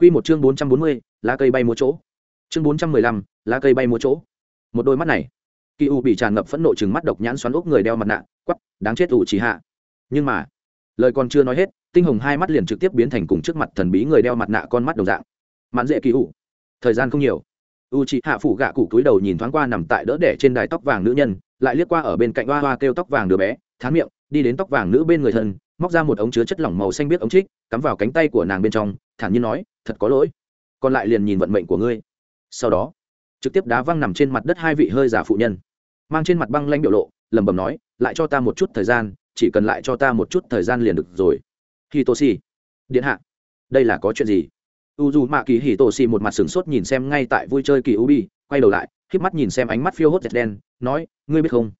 Quy một chương bốn trăm bốn mươi lá cây bay múa chỗ. Chương bốn trăm mười lăm lá cây bay múa chỗ. Một đôi mắt này. Kỳ u bị tràn ngập phẫn nộ trừng mắt độc nhãn xoắn ốc người đeo mặt nạ quắc, đáng chết ủ chỉ hạ. Nhưng mà lời còn chưa nói hết tinh hồng hai mắt liền trực tiếp biến thành cùng trước mặt thần bí người đeo mặt nạ con mắt đồng dạng. Mạn dễ kỳ u. Thời gian không nhiều. U chị hạ phủ gạ cụ túi đầu nhìn thoáng qua nằm tại đỡ đẻ trên đài tóc vàng nữ nhân lại liếc qua ở bên cạnh hoa hoa kêu tóc vàng đứa bé thán miệng đi đến tóc vàng nữ bên người thân móc ra một ống chứa chất lỏng màu xanh biết ống trích cắm vào cánh tay của nàng bên trong thản nhiên nói thật có lỗi. Còn lại liền nhìn vận mệnh của ngươi. Sau đó, trực tiếp đá văng nằm trên mặt đất hai vị hơi giả phụ nhân. Mang trên mặt băng lanh biểu lộ, lẩm bẩm nói, lại cho ta một chút thời gian, chỉ cần lại cho ta một chút thời gian liền được rồi. Hitoshi, điện hạ, đây là có chuyện gì? U dù mạ kỳ hitoshi một mặt sửng sốt nhìn xem ngay tại vui chơi kỳ ubi, quay đầu lại k mắt nhìn xem ánh mắt phiêu hốt dẹt đen, nói, ngươi biết không?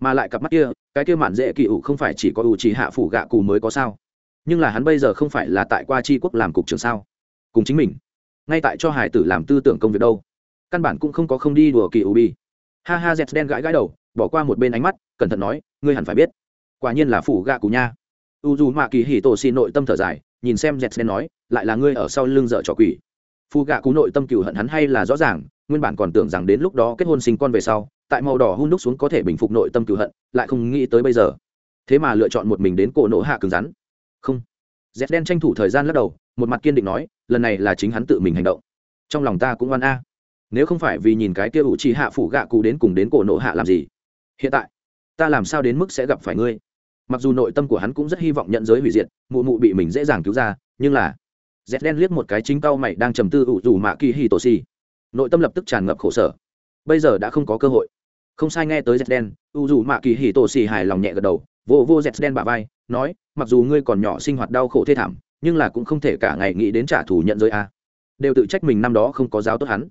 Mà lại cặp mắt kia, cái kia mạn dễ kỳ ủ không phải chỉ có U trì hạ phủ gạ cù mới có sao? Nhưng là hắn bây giờ không phải là tại qua tri quốc làm cục trưởng sao? Cùng chính mình. Ngay tại cho hải tử làm tư tưởng công việc đâu. Căn bản cũng không có không đi đùa kỳ u bi. Ha ha dẹt đen gãi gãi đầu, bỏ qua một bên ánh mắt, cẩn thận nói, ngươi hẳn phải biết, quả nhiên là phủ gạ cù nha. U dù mạ kỳ hì tổ xì nội tâm thở dài, nhìn xem dẹt đen nói, lại là ngươi ở sau lưng dợ trò quỷ. Phù gạ cú nội tâm cựu hận hắn hay là rõ ràng, nguyên bản còn tưởng rằng đến lúc đó kết hôn sinh con về sau, tại màu đỏ hun đúc xuống có thể bình phục nội tâm cựu hận, lại không nghĩ tới bây giờ. Thế mà lựa chọn một mình đến cổ nổ hạ cứng rắn. Không. Dẹt đen tranh thủ thời gian lắc đầu, một mặt kiên định nói lần này là chính hắn tự mình hành động. Trong lòng ta cũng oan a. Nếu không phải vì nhìn cái kia ủ trì hạ phủ gạ cụ đến cùng đến cổ nộ hạ làm gì? Hiện tại, ta làm sao đến mức sẽ gặp phải ngươi? Mặc dù nội tâm của hắn cũng rất hy vọng nhận giới hủy diệt, mụ mụ bị mình dễ dàng cứu ra, nhưng là dẹt đen liếc một cái chính cao mày đang trầm tư ủ dù mạ kỳ hì tổ xì. Nội tâm lập tức tràn ngập khổ sở. Bây giờ đã không có cơ hội. Không sai nghe tới dẹt đen ủ dù mạ kỳ hì tổ xì hài lòng nhẹ gật đầu, vô vô dẹt đen bả vai, nói, mặc dù ngươi còn nhỏ sinh hoạt đau khổ thê thảm nhưng là cũng không thể cả ngày nghĩ đến trả thù nhận giới a. Đều tự trách mình năm đó không có giáo tốt hắn.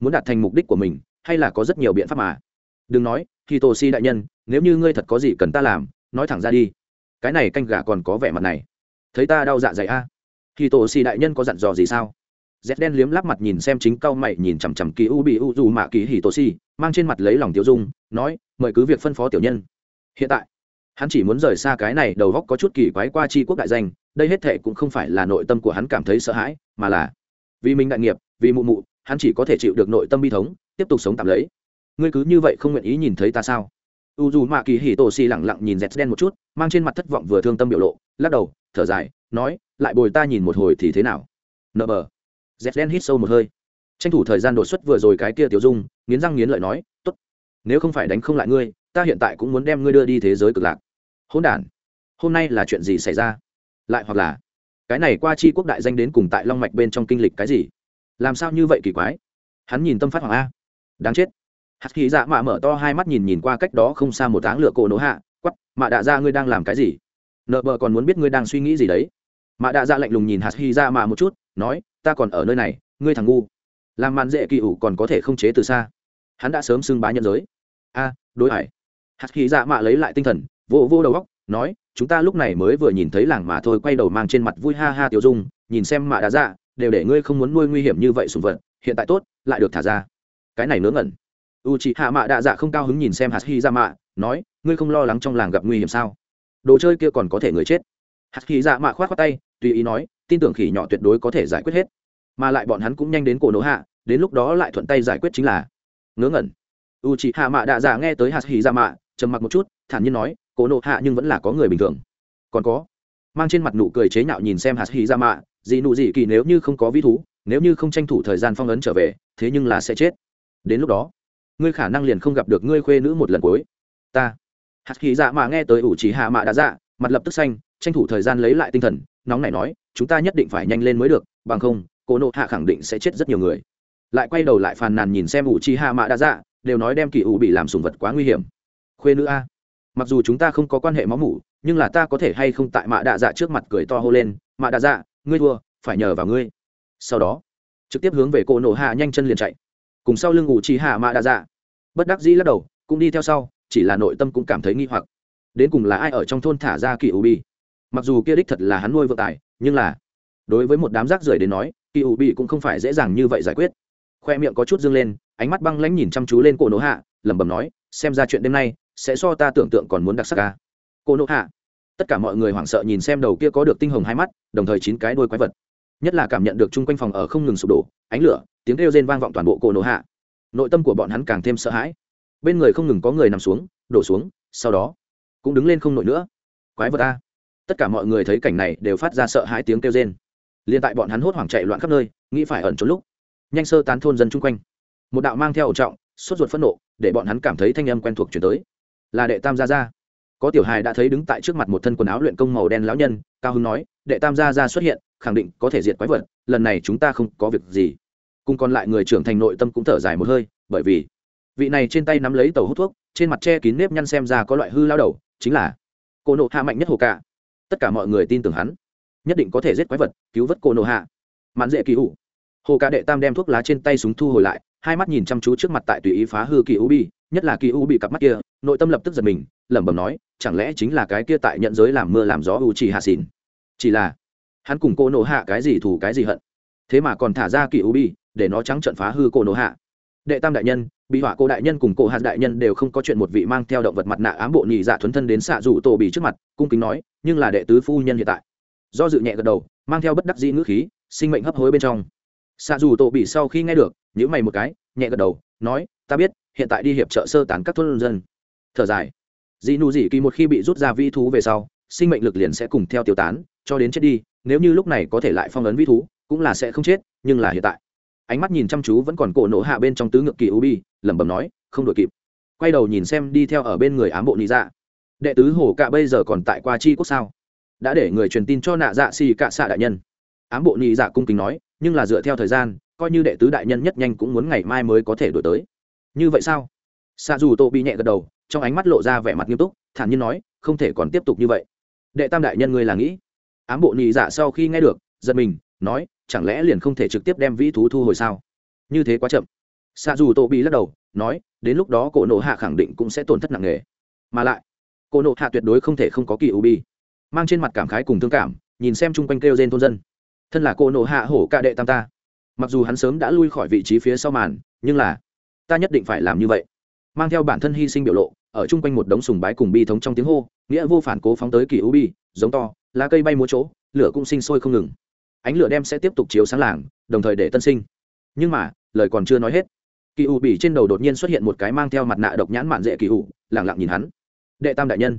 Muốn đạt thành mục đích của mình, hay là có rất nhiều biện pháp mà. Đừng nói khi tổ si đại nhân, nếu như ngươi thật có gì cần ta làm, nói thẳng ra đi. Cái này canh gà còn có vẻ mặt này. Thấy ta đau dạ dày a. Khi tổ si đại nhân có dặn dò gì sao? Z đen liếm lắp mặt nhìn xem chính cau mày nhìn chằm chằm kỳ u bị u dù mạ kỳ hì tổ si mang trên mặt lấy lòng tiêu dung, nói, mời cứ việc phân phó tiểu nhân. Hiện tại, hắn chỉ muốn rời xa cái này đầu góc có chút kỳ quái qua chi quốc đại danh đây hết thệ cũng không phải là nội tâm của hắn cảm thấy sợ hãi, mà là vì mình đại nghiệp, vì mụ mụ, hắn chỉ có thể chịu được nội tâm bi thống, tiếp tục sống tạm lấy. Ngươi cứ như vậy không nguyện ý nhìn thấy ta sao? U dù mạ kỳ hì tổ xì lẳng lặng nhìn dẹt đen một chút, mang trên mặt thất vọng vừa thương tâm biểu lộ, lắc đầu, thở dài, nói, lại bồi ta nhìn một hồi thì thế nào? Nợ bờ. Dẹt đen hít sâu một hơi. Tranh thủ thời gian đột xuất vừa rồi cái kia tiểu dung, nghiến răng nghiến lợi nói t ố t nếu không phải đánh không lại ngươi, ta hiện tại cũng muốn đem ngươi đưa đi thế giới cực lạc. Hôn đ hôm nay là chuyện gì xảy ra? Lại hoặc là, cái này qua chi quốc đại danh đến cùng tại long mạch bên trong kinh lịch cái gì? Làm sao như vậy kỳ quái? Hắn nhìn tâm phát hoàng a. Đáng chết. Hạt khí dạ mạ mở to hai mắt nhìn nhìn qua cách đó không xa một áng lửa cổ nổ hạ quắp mạ đạ ra ngươi đang làm cái gì? Nợ bờ còn muốn biết ngươi đang suy nghĩ gì đấy. Mạ đạ ra lạnh lùng nhìn hạt khí dạ mạ một chút, nói, ta còn ở nơi này, ngươi thằng ngu. Làm màn dễ kỳ ủ còn có thể không chế từ xa. Hắn đã sớm xưng bá nhân giới. A, đối hải. Hạt khí dạ mạ lấy lại tinh thần vô vô đầu góc nói, chúng ta lúc này mới vừa nhìn thấy làng mà thôi, quay đầu mang trên mặt vui ha ha tiểu dung, nhìn xem mạ đã dạ đều để ngươi không muốn nuôi nguy hiểm như vậy sùng vật, hiện tại tốt, lại được thả ra. Cái này nướng ngẩn. U chị hạ mạ đạ dạ không cao hứng nhìn xem hạt hy ra mạ nói, ngươi không lo lắng trong làng gặp nguy hiểm sao? Đồ chơi kia còn có thể người chết. Hạt hy ra mạ k h o á t khoác tay, tùy ý nói, tin tưởng khỉ nhỏ tuyệt đối có thể giải quyết hết. Mà lại bọn hắn cũng nhanh đến cổ nổ hạ, đến lúc đó lại thuận tay giải quyết chính là ngớ ngẩn. U chị hạ mạ đạ dạ nghe tới hạt hy ra mạ trầm mặc một chút, thản nhiên nói cổ nộ hạ nhưng vẫn là có người bình thường. Còn có, mang trên mặt nụ cười chế nhạo nhìn xem hạt hy ra mạ gì nụ gì kỳ nếu như không có ví thú, nếu như không tranh thủ thời gian phong ấn trở về, thế nhưng là sẽ chết. Đến lúc đó, ngươi khả năng liền không gặp được ngươi khuê nữ một lần cuối. Ta. Hạt khí dạ mạ nghe tới ủ chỉ hạ mạ đã dạ mặt lập tức xanh, tranh thủ thời gian lấy lại tinh thần, nóng này nói, chúng ta nhất định phải nhanh lên mới được, bằng không cô nộ hạ khẳng định sẽ chết rất nhiều người. Lại quay đầu lại phàn nàn nhìn xem ủ chi hạ mạ đã dạ đều nói đem kỳ ủ bị làm sùng vật quá nguy hiểm. Khuê nữ a mặc dù chúng ta không có quan hệ máu mủ, nhưng là ta có thể hay không tại mạ đạ dạ trước mặt cười to hô lên, mạ đạ dạ ngươi thua, phải nhờ vào ngươi. Sau đó, trực tiếp hướng về Cổ nổ hạ nhanh chân liền chạy. Cùng sau lưng ủ trì hạ mạ đa dạ. Bất đắc dĩ lắc đầu, cũng đi theo sau, chỉ là nội tâm cũng cảm thấy nghi hoặc. Đến cùng là ai ở trong thôn thả ra kỳ ủ bi? Mặc dù kia đích thật là hắn nuôi vợ tài, nhưng là, đối với một đám rác rưởi đến nói, kỳ ủ bi cũng không phải dễ dàng như vậy giải quyết. Khoe miệng có chút dương lên, ánh mắt băng lãnh nhìn chăm chú lên cổ nổ hạ, lẩm bẩm nói, xem ra chuyện đêm nay sẽ so ta tưởng tượng còn muốn đặc sắc ca. Cô nộ hạ. Tất cả mọi người hoảng sợ nhìn xem đầu kia có được tinh hồng hai mắt, đồng thời chín cái đôi quái vật. Nhất là cảm nhận được chung quanh phòng ở không ngừng sụp đổ, ánh lửa, tiếng kêu rên vang vọng toàn bộ cổ nổ hạ. Nội tâm của bọn hắn càng thêm sợ hãi. Bên người không ngừng có người nằm xuống, đổ xuống, sau đó cũng đứng lên không nổi nữa. Quái vật ta tất cả mọi người thấy cảnh này đều phát ra sợ hãi tiếng kêu rên. Liền tại bọn hắn hốt hoảng chạy loạn khắp nơi, nghĩ phải ẩn trốn lúc, nhanh sơ tán thôn dân chung quanh. Một đạo mang theo ẩu trọng, sốt ruột phẫn nộ, để bọn hắn cảm thấy thanh âm quen thuộc chuyển tới là đệ tam gia gia. Có tiểu hài đã thấy đứng tại trước mặt một thân quần áo luyện công màu đen lão nhân, cao hưng nói, đệ tam gia gia xuất hiện, khẳng định có thể diệt quái vật, lần này chúng ta không có việc gì. Cùng còn lại người trưởng thành nội tâm cũng thở dài một hơi, bởi vì vị này trên tay nắm lấy tàu hút thuốc, trên mặt che kín nếp nhăn xem ra có loại hư lao đầu, chính là cô nộ hạ mạnh nhất hồ cả. Tất cả mọi người tin tưởng hắn, nhất định có thể giết quái vật, cứu vớt cô nộ hạ. Mãn dễ kỳ hủ. Hồ cả đệ tam đem thuốc lá trên tay súng thu hồi lại, hai mắt nhìn chăm chú trước mặt tại tùy ý phá hư kỳ u bi, nhất là kỳ u bị cặp mắt kia nội tâm lập tức giật mình, lẩm bẩm nói, chẳng lẽ chính là cái kia tại nhận giới làm mưa làm gió u chỉ hạ xỉn? Chỉ là, hắn cùng cô nổ hạ cái gì thù cái gì hận? Thế mà còn thả ra kỳ u bi, để nó trắng trận phá hư cô nổ hạ. Đệ tam đại nhân, bị họa cô đại nhân cùng cô hạt đại nhân đều không có chuyện một vị mang theo động vật mặt nạ ám bộ nhị dạ thuấn thân đến xạ rủ tổ bị trước mặt, cung kính nói, nhưng là đệ tứ phu nhân hiện tại. Do dự nhẹ gật đầu, mang theo bất đắc dĩ ngữ khí, sinh mệnh hấp hối bên trong. Xạ dù tổ bị sau khi nghe được nhữ mày một cái, nhẹ gật đầu, nói, ta biết, hiện tại đi hiệp trợ sơ tán các thôn dân thở dài. Dị nụ dị kỳ một khi bị rút ra vi thú về sau, sinh mệnh lực liền sẽ cùng theo tiêu tán, cho đến chết đi, nếu như lúc này có thể lại phong ấn vi thú, cũng là sẽ không chết, nhưng là hiện tại. Ánh mắt nhìn chăm chú vẫn còn cổ nổ hạ bên trong tứ ngược kỳ ubi, lẩm bẩm nói, không đội kịp. Quay đầu nhìn xem đi theo ở bên người ám bộ nị dạ. Đệ tứ hổ cạ bây giờ còn tại qua chi quốc sao? Đã để người truyền tin cho nạ dạ xì cạ xạ đại nhân. Ám bộ nị dạ cung kính nói, nhưng là dựa theo thời gian, coi như đệ tứ đại nhân nhất nhanh cũng muốn ngày mai mới có thể đổi tới. Như vậy sao? Xạ dù tô bị nhẹ gật đầu, trong ánh mắt lộ ra vẻ mặt nghiêm túc, thản nhiên nói, không thể còn tiếp tục như vậy. Đệ tam đại nhân ngươi là nghĩ? Ám bộ nhị dạ sau khi nghe được, giật mình, nói, chẳng lẽ liền không thể trực tiếp đem vĩ thú thu hồi sao? Như thế quá chậm. Xạ dù tô bị lắc đầu, nói, đến lúc đó cổ nộ hạ khẳng định cũng sẽ tổn thất nặng nề. Mà lại, cổ nộ hạ tuyệt đối không thể không có kỳ u bi. Mang trên mặt cảm khái cùng thương cảm, nhìn xem chung quanh kêu trên thôn dân. Thân là cổ nộ hạ hổ ca đệ tam ta. Mặc dù hắn sớm đã lui khỏi vị trí phía sau màn, nhưng là, ta nhất định phải làm như vậy mang theo bản thân hy sinh biểu lộ ở chung quanh một đống sùng bái cùng bi thống trong tiếng hô nghĩa vô phản cố phóng tới kỳ u bi giống to lá cây bay múa chỗ lửa cũng sinh sôi không ngừng ánh lửa đem sẽ tiếp tục chiếu sáng làng đồng thời để tân sinh nhưng mà lời còn chưa nói hết kỳ u bị trên đầu đột nhiên xuất hiện một cái mang theo mặt nạ độc nhãn mạn dễ kỳ u lẳng lặng nhìn hắn đệ tam đại nhân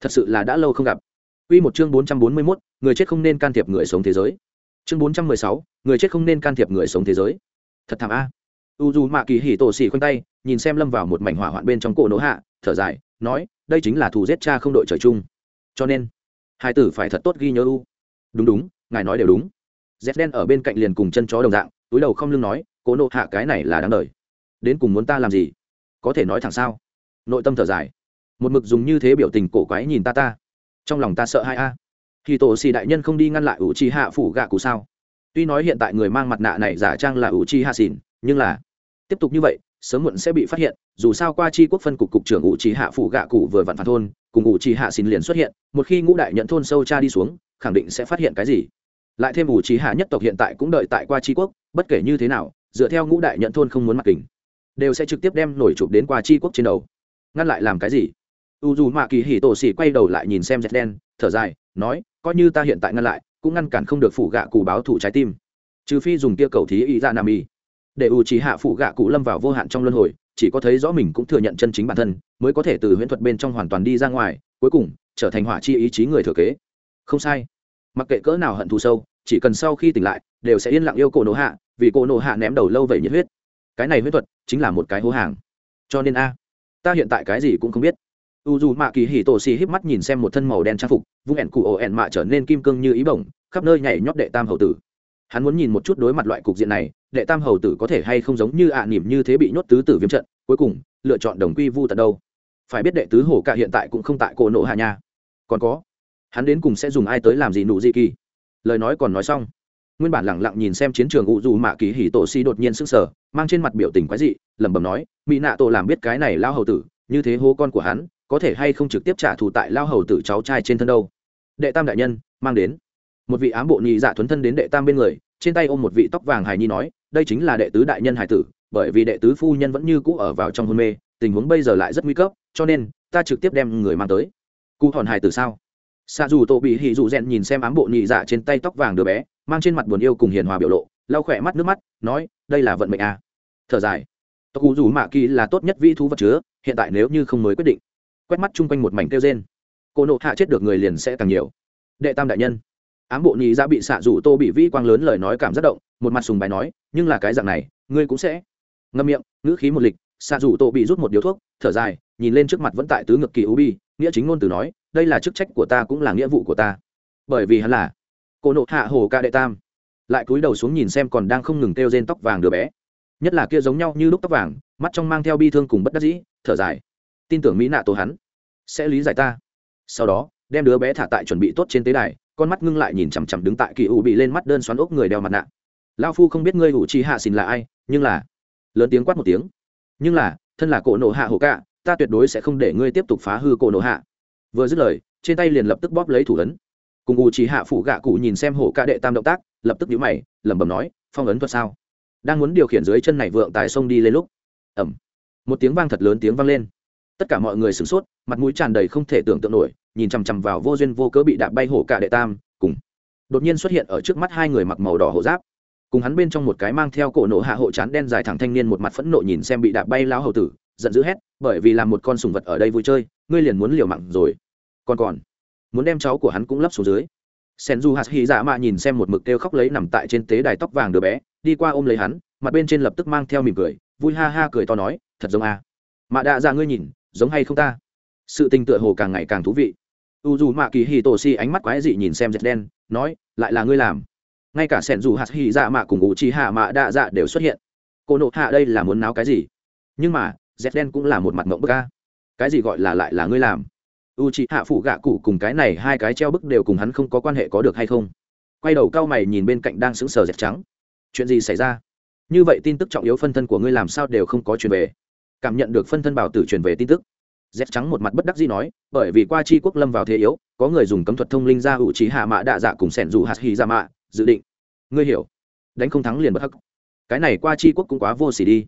thật sự là đã lâu không gặp Quy một chương 441, người chết không nên can thiệp người sống thế giới. Chương 416, người chết không nên can thiệp người sống thế giới. Thật thảm a. U Uju Mạ Kỳ hỉ tổ xỉ khoanh tay, nhìn xem lâm vào một mảnh hỏa hoạn bên trong cổ nỗ hạ, thở dài, nói, đây chính là thù giết cha không đội trời chung. Cho nên, hai tử phải thật tốt ghi nhớ u. Đúng đúng, ngài nói đều đúng. Z đen ở bên cạnh liền cùng chân chó đồng dạng, túi đầu không lưng nói, cố nộ hạ cái này là đáng đời. Đến cùng muốn ta làm gì? Có thể nói thẳng sao? Nội tâm thở dài, một mực dùng như thế biểu tình cổ quái nhìn ta ta trong lòng ta sợ hai a khi tổ xì đại nhân không đi ngăn lại ủ chi hạ phủ gạ cụ sao tuy nói hiện tại người mang mặt nạ này giả trang là ủ chi hạ xỉn nhưng là tiếp tục như vậy sớm muộn sẽ bị phát hiện, dù sao qua chi quốc phân cục cục trưởng Ngụ chi hạ phủ gạ cụ vừa vặn phản thôn, cùng Ngụ chi hạ xin liền xuất hiện, một khi ngũ đại nhận thôn sâu cha đi xuống, khẳng định sẽ phát hiện cái gì. Lại thêm Ngụ chi hạ nhất tộc hiện tại cũng đợi tại qua chi quốc, bất kể như thế nào, dựa theo ngũ đại nhận thôn không muốn mặc kình, đều sẽ trực tiếp đem nổi chụp đến qua chi quốc trên đầu. Ngăn lại làm cái gì? U dù mạ kỳ hỉ tổ xỉ quay đầu lại nhìn xem dẹt đen thở dài, nói, coi như ta hiện tại ngăn lại, cũng ngăn cản không được phủ gạ cụ báo thủ trái tim. Trừ phi dùng kia cầu thí ý ra nam y để u trí hạ phụ gạ cụ lâm vào vô hạn trong luân hồi, chỉ có thấy rõ mình cũng thừa nhận chân chính bản thân, mới có thể từ huyễn thuật bên trong hoàn toàn đi ra ngoài, cuối cùng, trở thành hỏa chi ý chí người thừa kế. Không sai. Mặc kệ cỡ nào hận thù sâu, chỉ cần sau khi tỉnh lại, đều sẽ yên lặng yêu cổ nổ hạ, vì cổ nổ hạ ném đầu lâu vậy nhiệt huyết. Cái này huyết thuật chính là một cái hố hàng. Cho nên a, ta hiện tại cái gì cũng không biết. U dù mạ kỳ hì tổ xì híp mắt nhìn xem một thân màu đen trang phục, vung ẻn cụ ổ ẻn mạ trở nên kim cương như ý bổng, khắp nơi nhảy nhót đệ tam hầu tử. Hắn muốn nhìn một chút đối mặt loại cục diện này đệ tam hầu tử có thể hay không giống như ạ à nỉm như thế bị nhốt tứ tử viêm trận, cuối cùng, lựa chọn đồng quy vu tận đâu? Phải biết đệ tứ hổ cả hiện tại cũng không tại cổ nộ hạ nha. Còn có, hắn đến cùng sẽ dùng ai tới làm gì nụ gì kỳ? Lời nói còn nói xong, nguyên bản lẳng lặng nhìn xem chiến trường u dù mạ kỳ hỉ tổ si đột nhiên sững sờ, mang trên mặt biểu tình quái dị, lẩm bẩm nói mỹ nạ tổ làm biết cái này lao hầu tử, như thế hô con của hắn, có thể hay không trực tiếp trả thù tại lao hầu tử cháu trai trên thân đâu? Đệ tam đại nhân, mang đến. Một vị ám bộ nhị dạ thuấn thân đến đệ tam bên người, trên tay ôm một vị tóc vàng hài nhi nói đây chính là đệ tứ đại nhân hải tử, bởi vì đệ tứ phu nhân vẫn như cũ ở vào trong hôn mê, tình huống bây giờ lại rất nguy cấp, cho nên, ta trực tiếp đem người mang tới. Cụ hòn hải tử sao? Xa dù tổ bị hỉ dù rèn nhìn xem ám bộ nhị dạ trên tay tóc vàng đứa bé, mang trên mặt buồn yêu cùng hiền hòa biểu lộ, lau khỏe mắt nước mắt, nói, đây là vận mệnh à. thở dài. Tộc cụ dù mạ kỳ là tốt nhất vi thú vật chứa, hiện tại nếu như không mới quyết định, quét mắt chung quanh một mảnh kêu trên cô nộ hạ chết được người liền sẽ càng nhiều. Đệ tam đại nhân. Ám bộ nhị dạ bị xạ dù tô bị vĩ quang lớn lời nói cảm rất động, một mặt sùng bài nói nhưng là cái dạng này, ngươi cũng sẽ. Ngâm miệng, ngữ khí một lịch xạ rủ tô bị rút một điếu thuốc, thở dài, nhìn lên trước mặt vẫn tại tứ ngực kỳ ubi nghĩa chính ngôn từ nói, đây là chức trách của ta cũng là nghĩa vụ của ta. Bởi vì hắn là cô nộ hạ hồ ca đệ tam. Lại cúi đầu xuống nhìn xem còn đang không ngừng kêu rên tóc vàng đứa bé. Nhất là kia giống nhau như lúc tóc vàng, mắt trong mang theo bi thương cùng bất đắc dĩ, thở dài. Tin tưởng mỹ nạ tổ hắn sẽ lý giải ta. Sau đó, đem đứa bé thả tại chuẩn bị tốt trên tế đài, con mắt ngưng lại nhìn chằm chằm đứng tại kỳ u bị lên mắt đơn xoắn ốc người đeo mặt nạ lao phu không biết ngươi hữu trí hạ xin là ai, nhưng là, lớn tiếng quát một tiếng. Nhưng là, thân là cổ nộ hạ hổ cạ, ta tuyệt đối sẽ không để ngươi tiếp tục phá hư cổ nộ hạ. Vừa dứt lời, trên tay liền lập tức bóp lấy thủ ấn. Cùng ủ chỉ hạ phụ gạ cụ nhìn xem hổ cạ đệ tam động tác, lập tức nhíu mày, lẩm bẩm nói, phong ấn thuật sao? Đang muốn điều khiển dưới chân này vượng tài sông đi lên lúc. Ẩm một tiếng vang thật lớn tiếng vang lên. Tất cả mọi người sửng sốt, mặt mũi tràn đầy không thể tưởng tượng nổi, nhìn chằm chằm vào vô duyên vô cớ bị đạp bay hổ cả đệ tam, cùng đột nhiên xuất hiện ở trước mắt hai người mặc màu đỏ hộ giáp cùng hắn bên trong một cái mang theo cổ nổ hạ hộ chán đen dài thẳng thanh niên một mặt phẫn nộ nhìn xem bị đạp bay lao hầu tử, giận dữ hét, bởi vì làm một con sùng vật ở đây vui chơi, ngươi liền muốn liều mặn rồi. Còn còn, muốn đem cháu của hắn cũng lấp xuống dưới. Sen du hạt hy dạ mạ nhìn xem một mực kêu khóc lấy nằm tại trên tế đài tóc vàng đứa bé, đi qua ôm lấy hắn, mặt bên trên lập tức mang theo mỉm cười, vui ha ha cười to nói, thật giống a. À. mạ đạ ra ngươi nhìn, giống hay không ta? Sự tình tựa hồ càng ngày càng thú vị. U dù mạ kỳ hì tổ si ánh mắt quái dị nhìn xem dệt đen, nói, lại là ngươi làm ngay cả sẻn dù hạt hy dạ mạ cùng u chi hạ mạ đa dạ đều xuất hiện. Cô nộ hạ đây là muốn náo cái gì? Nhưng mà dệt đen cũng là một mặt mộng bức ca cái gì gọi là lại là ngươi làm? U chi hạ phụ gạ cụ cùng cái này hai cái treo bức đều cùng hắn không có quan hệ có được hay không? Quay đầu cao mày nhìn bên cạnh đang sững sờ dẹp trắng. Chuyện gì xảy ra? Như vậy tin tức trọng yếu phân thân của ngươi làm sao đều không có truyền về. Cảm nhận được phân thân bảo tử truyền về tin tức dép trắng một mặt bất đắc dĩ nói, bởi vì qua chi quốc lâm vào thế yếu, có người dùng cấm thuật thông linh ra ủ trí hạ mạ đạ dạ cùng sẻn dù hạt hy ra dạ mạ dự định. Ngươi hiểu. Đánh không thắng liền bất hắc. Cái này qua chi quốc cũng quá vô s ỉ đi.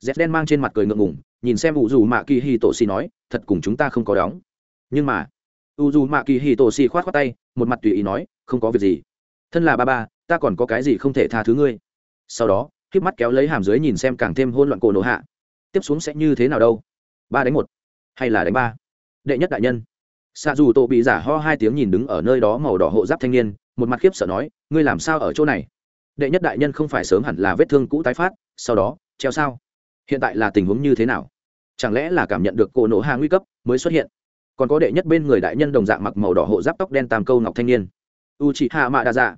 Dép đen mang trên mặt cười ngượng ngủng nhìn xem ủ dù mạ kỳ hi tổ xì nói, thật cùng chúng ta không có đóng. Nhưng mà u dù mạ kỳ hi tổ xì khoát khoát tay, một mặt tùy ý nói, không có việc gì. Thân là ba ba, ta còn có cái gì không thể tha thứ ngươi? Sau đó k mắt kéo lấy hàm dưới nhìn xem càng thêm hôn loạn cổ nổ hạ. Tiếp xuống sẽ như thế nào đâu? Ba đánh một, hay là đánh ba? Đệ nhất đại nhân. Xạ dù tổ bị giả ho hai tiếng nhìn đứng ở nơi đó màu đỏ hộ giáp thanh niên một mặt khiếp sợ nói, ngươi làm sao ở chỗ này? Đệ nhất đại nhân không phải sớm hẳn là vết thương cũ tái phát, sau đó, treo sao? Hiện tại là tình huống như thế nào? Chẳng lẽ là cảm nhận được cổ nổ hạ nguy cấp mới xuất hiện? Còn có đệ nhất bên người đại nhân đồng dạng mặc màu đỏ hộ giáp tóc đen tam câu ngọc thanh niên. U chị hạ mạ đa dạ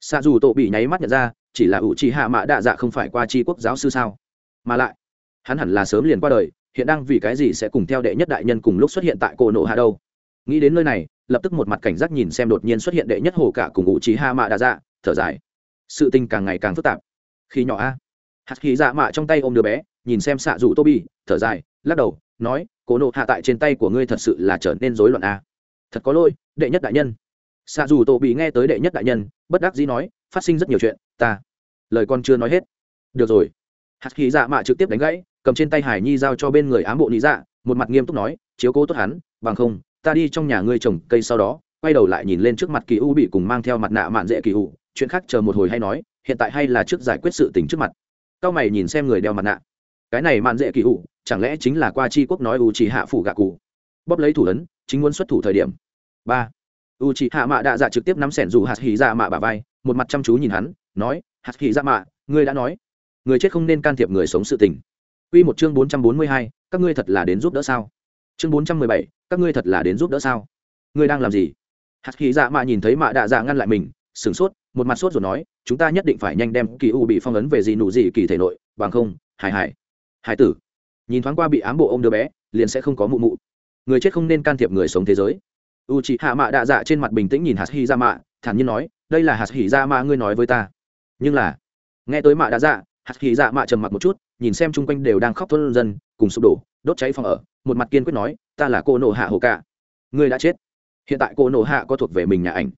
xa dù tổ bị nháy mắt nhận ra, chỉ là u chị hạ mạ đa dạ không phải qua tri quốc giáo sư sao? Mà lại, hắn hẳn là sớm liền qua đời, hiện đang vì cái gì sẽ cùng theo đệ nhất đại nhân cùng lúc xuất hiện tại cổ nổ hạ đâu? Nghĩ đến nơi này lập tức một mặt cảnh giác nhìn xem đột nhiên xuất hiện đệ nhất hồ cả cùng ngụ trí ha mạ đa dạ thở dài. Sự tình càng ngày càng phức tạp. Khi nhỏ a. Hạt khí dạ mạ trong tay ôm đứa bé, nhìn xem xạ rủ tô bi thở dài, lắc đầu, nói, cố nộ hạ tại trên tay của ngươi thật sự là trở nên rối loạn a. Thật có lỗi, đệ nhất đại nhân. Xạ dù tô bị nghe tới đệ nhất đại nhân, bất đắc dĩ nói, phát sinh rất nhiều chuyện, ta. Lời con chưa nói hết. Được rồi. Hạt khí dạ mạ trực tiếp đánh gãy, cầm trên tay hải nhi giao cho bên người ám bộ lý dạ một mặt nghiêm túc nói, chiếu cố tốt hắn, bằng không ta đi trong nhà ngươi trồng cây sau đó quay đầu lại nhìn lên trước mặt kỳ u bị cùng mang theo mặt nạ mạn dễ kỳ u chuyện khác chờ một hồi hay nói hiện tại hay là trước giải quyết sự tình trước mặt. Cao mày nhìn xem người đeo mặt nạ. Cái này mạn dễ kỳ u chẳng lẽ chính là qua chi quốc nói u chỉ hạ phủ gạ cụ? Bóp lấy thủ ấn chính muốn xuất thủ thời điểm. Ba. U chỉ hạ mạ đạ dạ trực tiếp nắm sẻn dù hạt hỉ dạ mạ bà vai một mặt chăm chú nhìn hắn nói hạt hỉ dạ mạ ngươi đã nói. Người chết không nên can thiệp người sống sự tình. Quy một chương 442, các ngươi thật là đến giúp đỡ sao? Chương 417, các ngươi thật là đến giúp đỡ sao? Ngươi đang làm gì? Hạt khí dạ mạ nhìn thấy mạ đạ dạ ngăn lại mình, sửng sốt, một mặt sốt rồi nói, chúng ta nhất định phải nhanh đem kỳ u bị phong ấn về gì nụ gì kỳ thể nội, bằng không, hải hải. Hải tử. Nhìn thoáng qua bị ám bộ ôm đứa bé, liền sẽ không có mụ mụ. Người chết không nên can thiệp người sống thế giới. U chị hạ mạ đạ dạ trên mặt bình tĩnh nhìn hạt khí ra dạ mạ, thản nhiên nói, đây là hạt khí ra dạ mạ ngươi nói với ta. Nhưng là, nghe tới mạ đạ dạ, hạt khí ra dạ mạ trầm mặt một chút, nhìn xem chung quanh đều đang khóc thôn dân, cùng sụp đổ, đốt cháy phòng ở, một mặt kiên quyết nói, ta là cô nộ hạ hồ ca ngươi đã chết. Hiện tại cô nộ hạ có thuộc về mình nhà ảnh.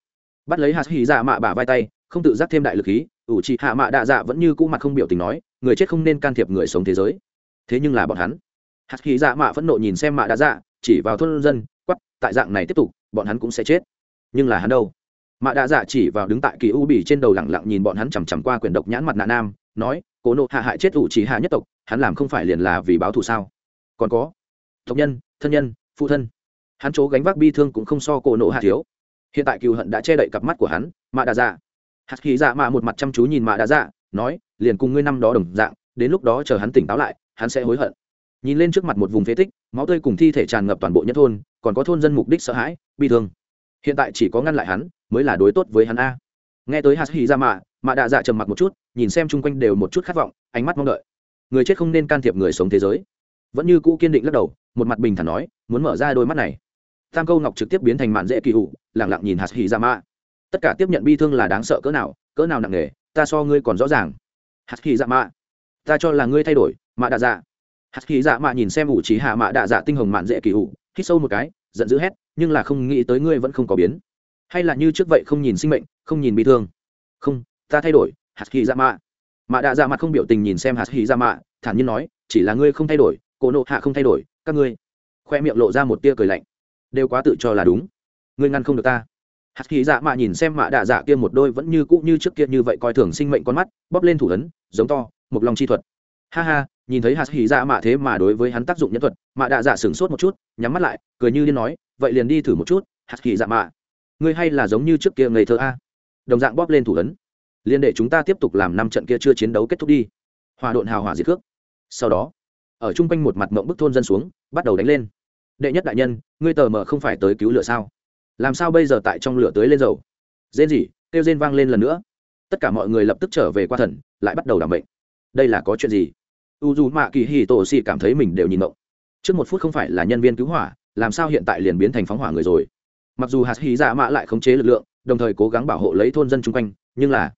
Bắt lấy hạt hì dạ mạ bả vai tay, không tự giác thêm đại lực khí, ủ trị hạ mạ đạ dạ vẫn như cũ mặt không biểu tình nói, người chết không nên can thiệp người sống thế giới. Thế nhưng là bọn hắn. Hạt hì dạ mạ phẫn nộ nhìn xem mạ đạ dạ chỉ vào thôn dân quắp tại dạng này tiếp tục, bọn hắn cũng sẽ chết. Nhưng là hắn đâu? Mạ đạ dạ chỉ vào đứng tại kỳ u bỉ trên đầu lẳng lặng nhìn bọn hắn chằm chằm qua quyển độc nhãn mặt nạ nam nói, cố nộ hạ hại chết ủ chỉ hạ nhất tộc, hắn làm không phải liền là vì báo thù sao? Còn có, tộc nhân, thân nhân, phụ thân. Hắn chỗ gánh vác bi thương cũng không so cổ nộ hạ thiếu. Hiện tại cựu hận đã che đậy cặp mắt của hắn, mạ đà dạ. Hạt khí dạ mạ một mặt chăm chú nhìn mạ đà dạ nói, liền cùng ngươi năm đó đồng dạng, đến lúc đó chờ hắn tỉnh táo lại, hắn sẽ hối hận. Nhìn lên trước mặt một vùng phế tích, máu tươi cùng thi thể tràn ngập toàn bộ nhất thôn, còn có thôn dân mục đích sợ hãi, bi thương. Hiện tại chỉ có ngăn lại hắn, mới là đối tốt với hắn a. Nghe tới hạt khí ra dạ mạ mạ đạ dạ trầm mặc một chút nhìn xem chung quanh đều một chút khát vọng, ánh mắt mong đợi. Người chết không nên can thiệp người sống thế giới. Vẫn như cũ kiên định lắc đầu, một mặt bình thản nói, muốn mở ra đôi mắt này. Tam câu ngọc trực tiếp biến thành mạn dễ kỳ hụ lẳng lặng nhìn hạt hỉ ra mạ tất cả tiếp nhận bi thương là đáng sợ cỡ nào cỡ nào nặng nề, ta so ngươi còn rõ ràng. Hạt hỉ ra mạ ta cho là ngươi thay đổi, mạ đạ dạ. Hạt hỉ dạ mạ nhìn xem ủ trí hạ mạ đạ dạ tinh hồng mạn dễ kỳ hụ hít sâu một cái, giận dữ hét, nhưng là không nghĩ tới ngươi vẫn không có biến. Hay là như trước vậy không nhìn sinh mệnh, không nhìn bi thương. Không, ta thay đổi hạt hy ra mạ mạ đạ ra mặt không biểu tình nhìn xem hạt hy ra mạ thản nhiên nói, chỉ là ngươi không thay đổi cổ nộ hạ không thay đổi, các ngươi. Khoe miệng lộ ra một tia cười lạnh. Đều quá tự cho là đúng. Ngươi ngăn không được ta. Hạt hy dạ mạ nhìn xem mạ đạ dạ kia một đôi vẫn như cũ như trước kia như vậy coi thường sinh mệnh con mắt, bóp lên thủ ấn, giống to, một lòng chi thuật. Ha ha, nhìn thấy hạt hỉ dạ mạ thế mà đối với hắn tác dụng nhân thuật, mạ đạ dạ sửng sốt một chút, nhắm mắt lại, cười như điên nói, vậy liền đi thử một chút hạt hỉ dạ mạ ngươi hay là giống như trước kia ngây thơ a. Đồng dạng bóp lên thủ ấn liên để chúng ta tiếp tục làm năm trận kia chưa chiến đấu kết thúc đi. Hòa độn hào hỏa diệt cước. Sau đó, ở chung quanh một mặt mộng bức thôn dân xuống, bắt đầu đánh lên. Đệ nhất đại nhân, ngươi tờ mờ không phải tới cứu lửa sao? Làm sao bây giờ tại trong lửa tới lên dầu? Rên gì kêu rên vang lên lần nữa. Tất cả mọi người lập tức trở về qua thần, lại bắt đầu đảm bệnh đây là có chuyện gì? U dù mạ kỳ hì tổ xì cảm thấy mình đều nhìn mộng. Trước một phút không phải là nhân viên cứu hỏa, làm sao hiện tại liền biến thành phóng hỏa người rồi? Mặc dù hạt hì dạ mạ lại khống chế lực lượng, đồng thời cố gắng bảo hộ lấy thôn dân chung quanh, nhưng là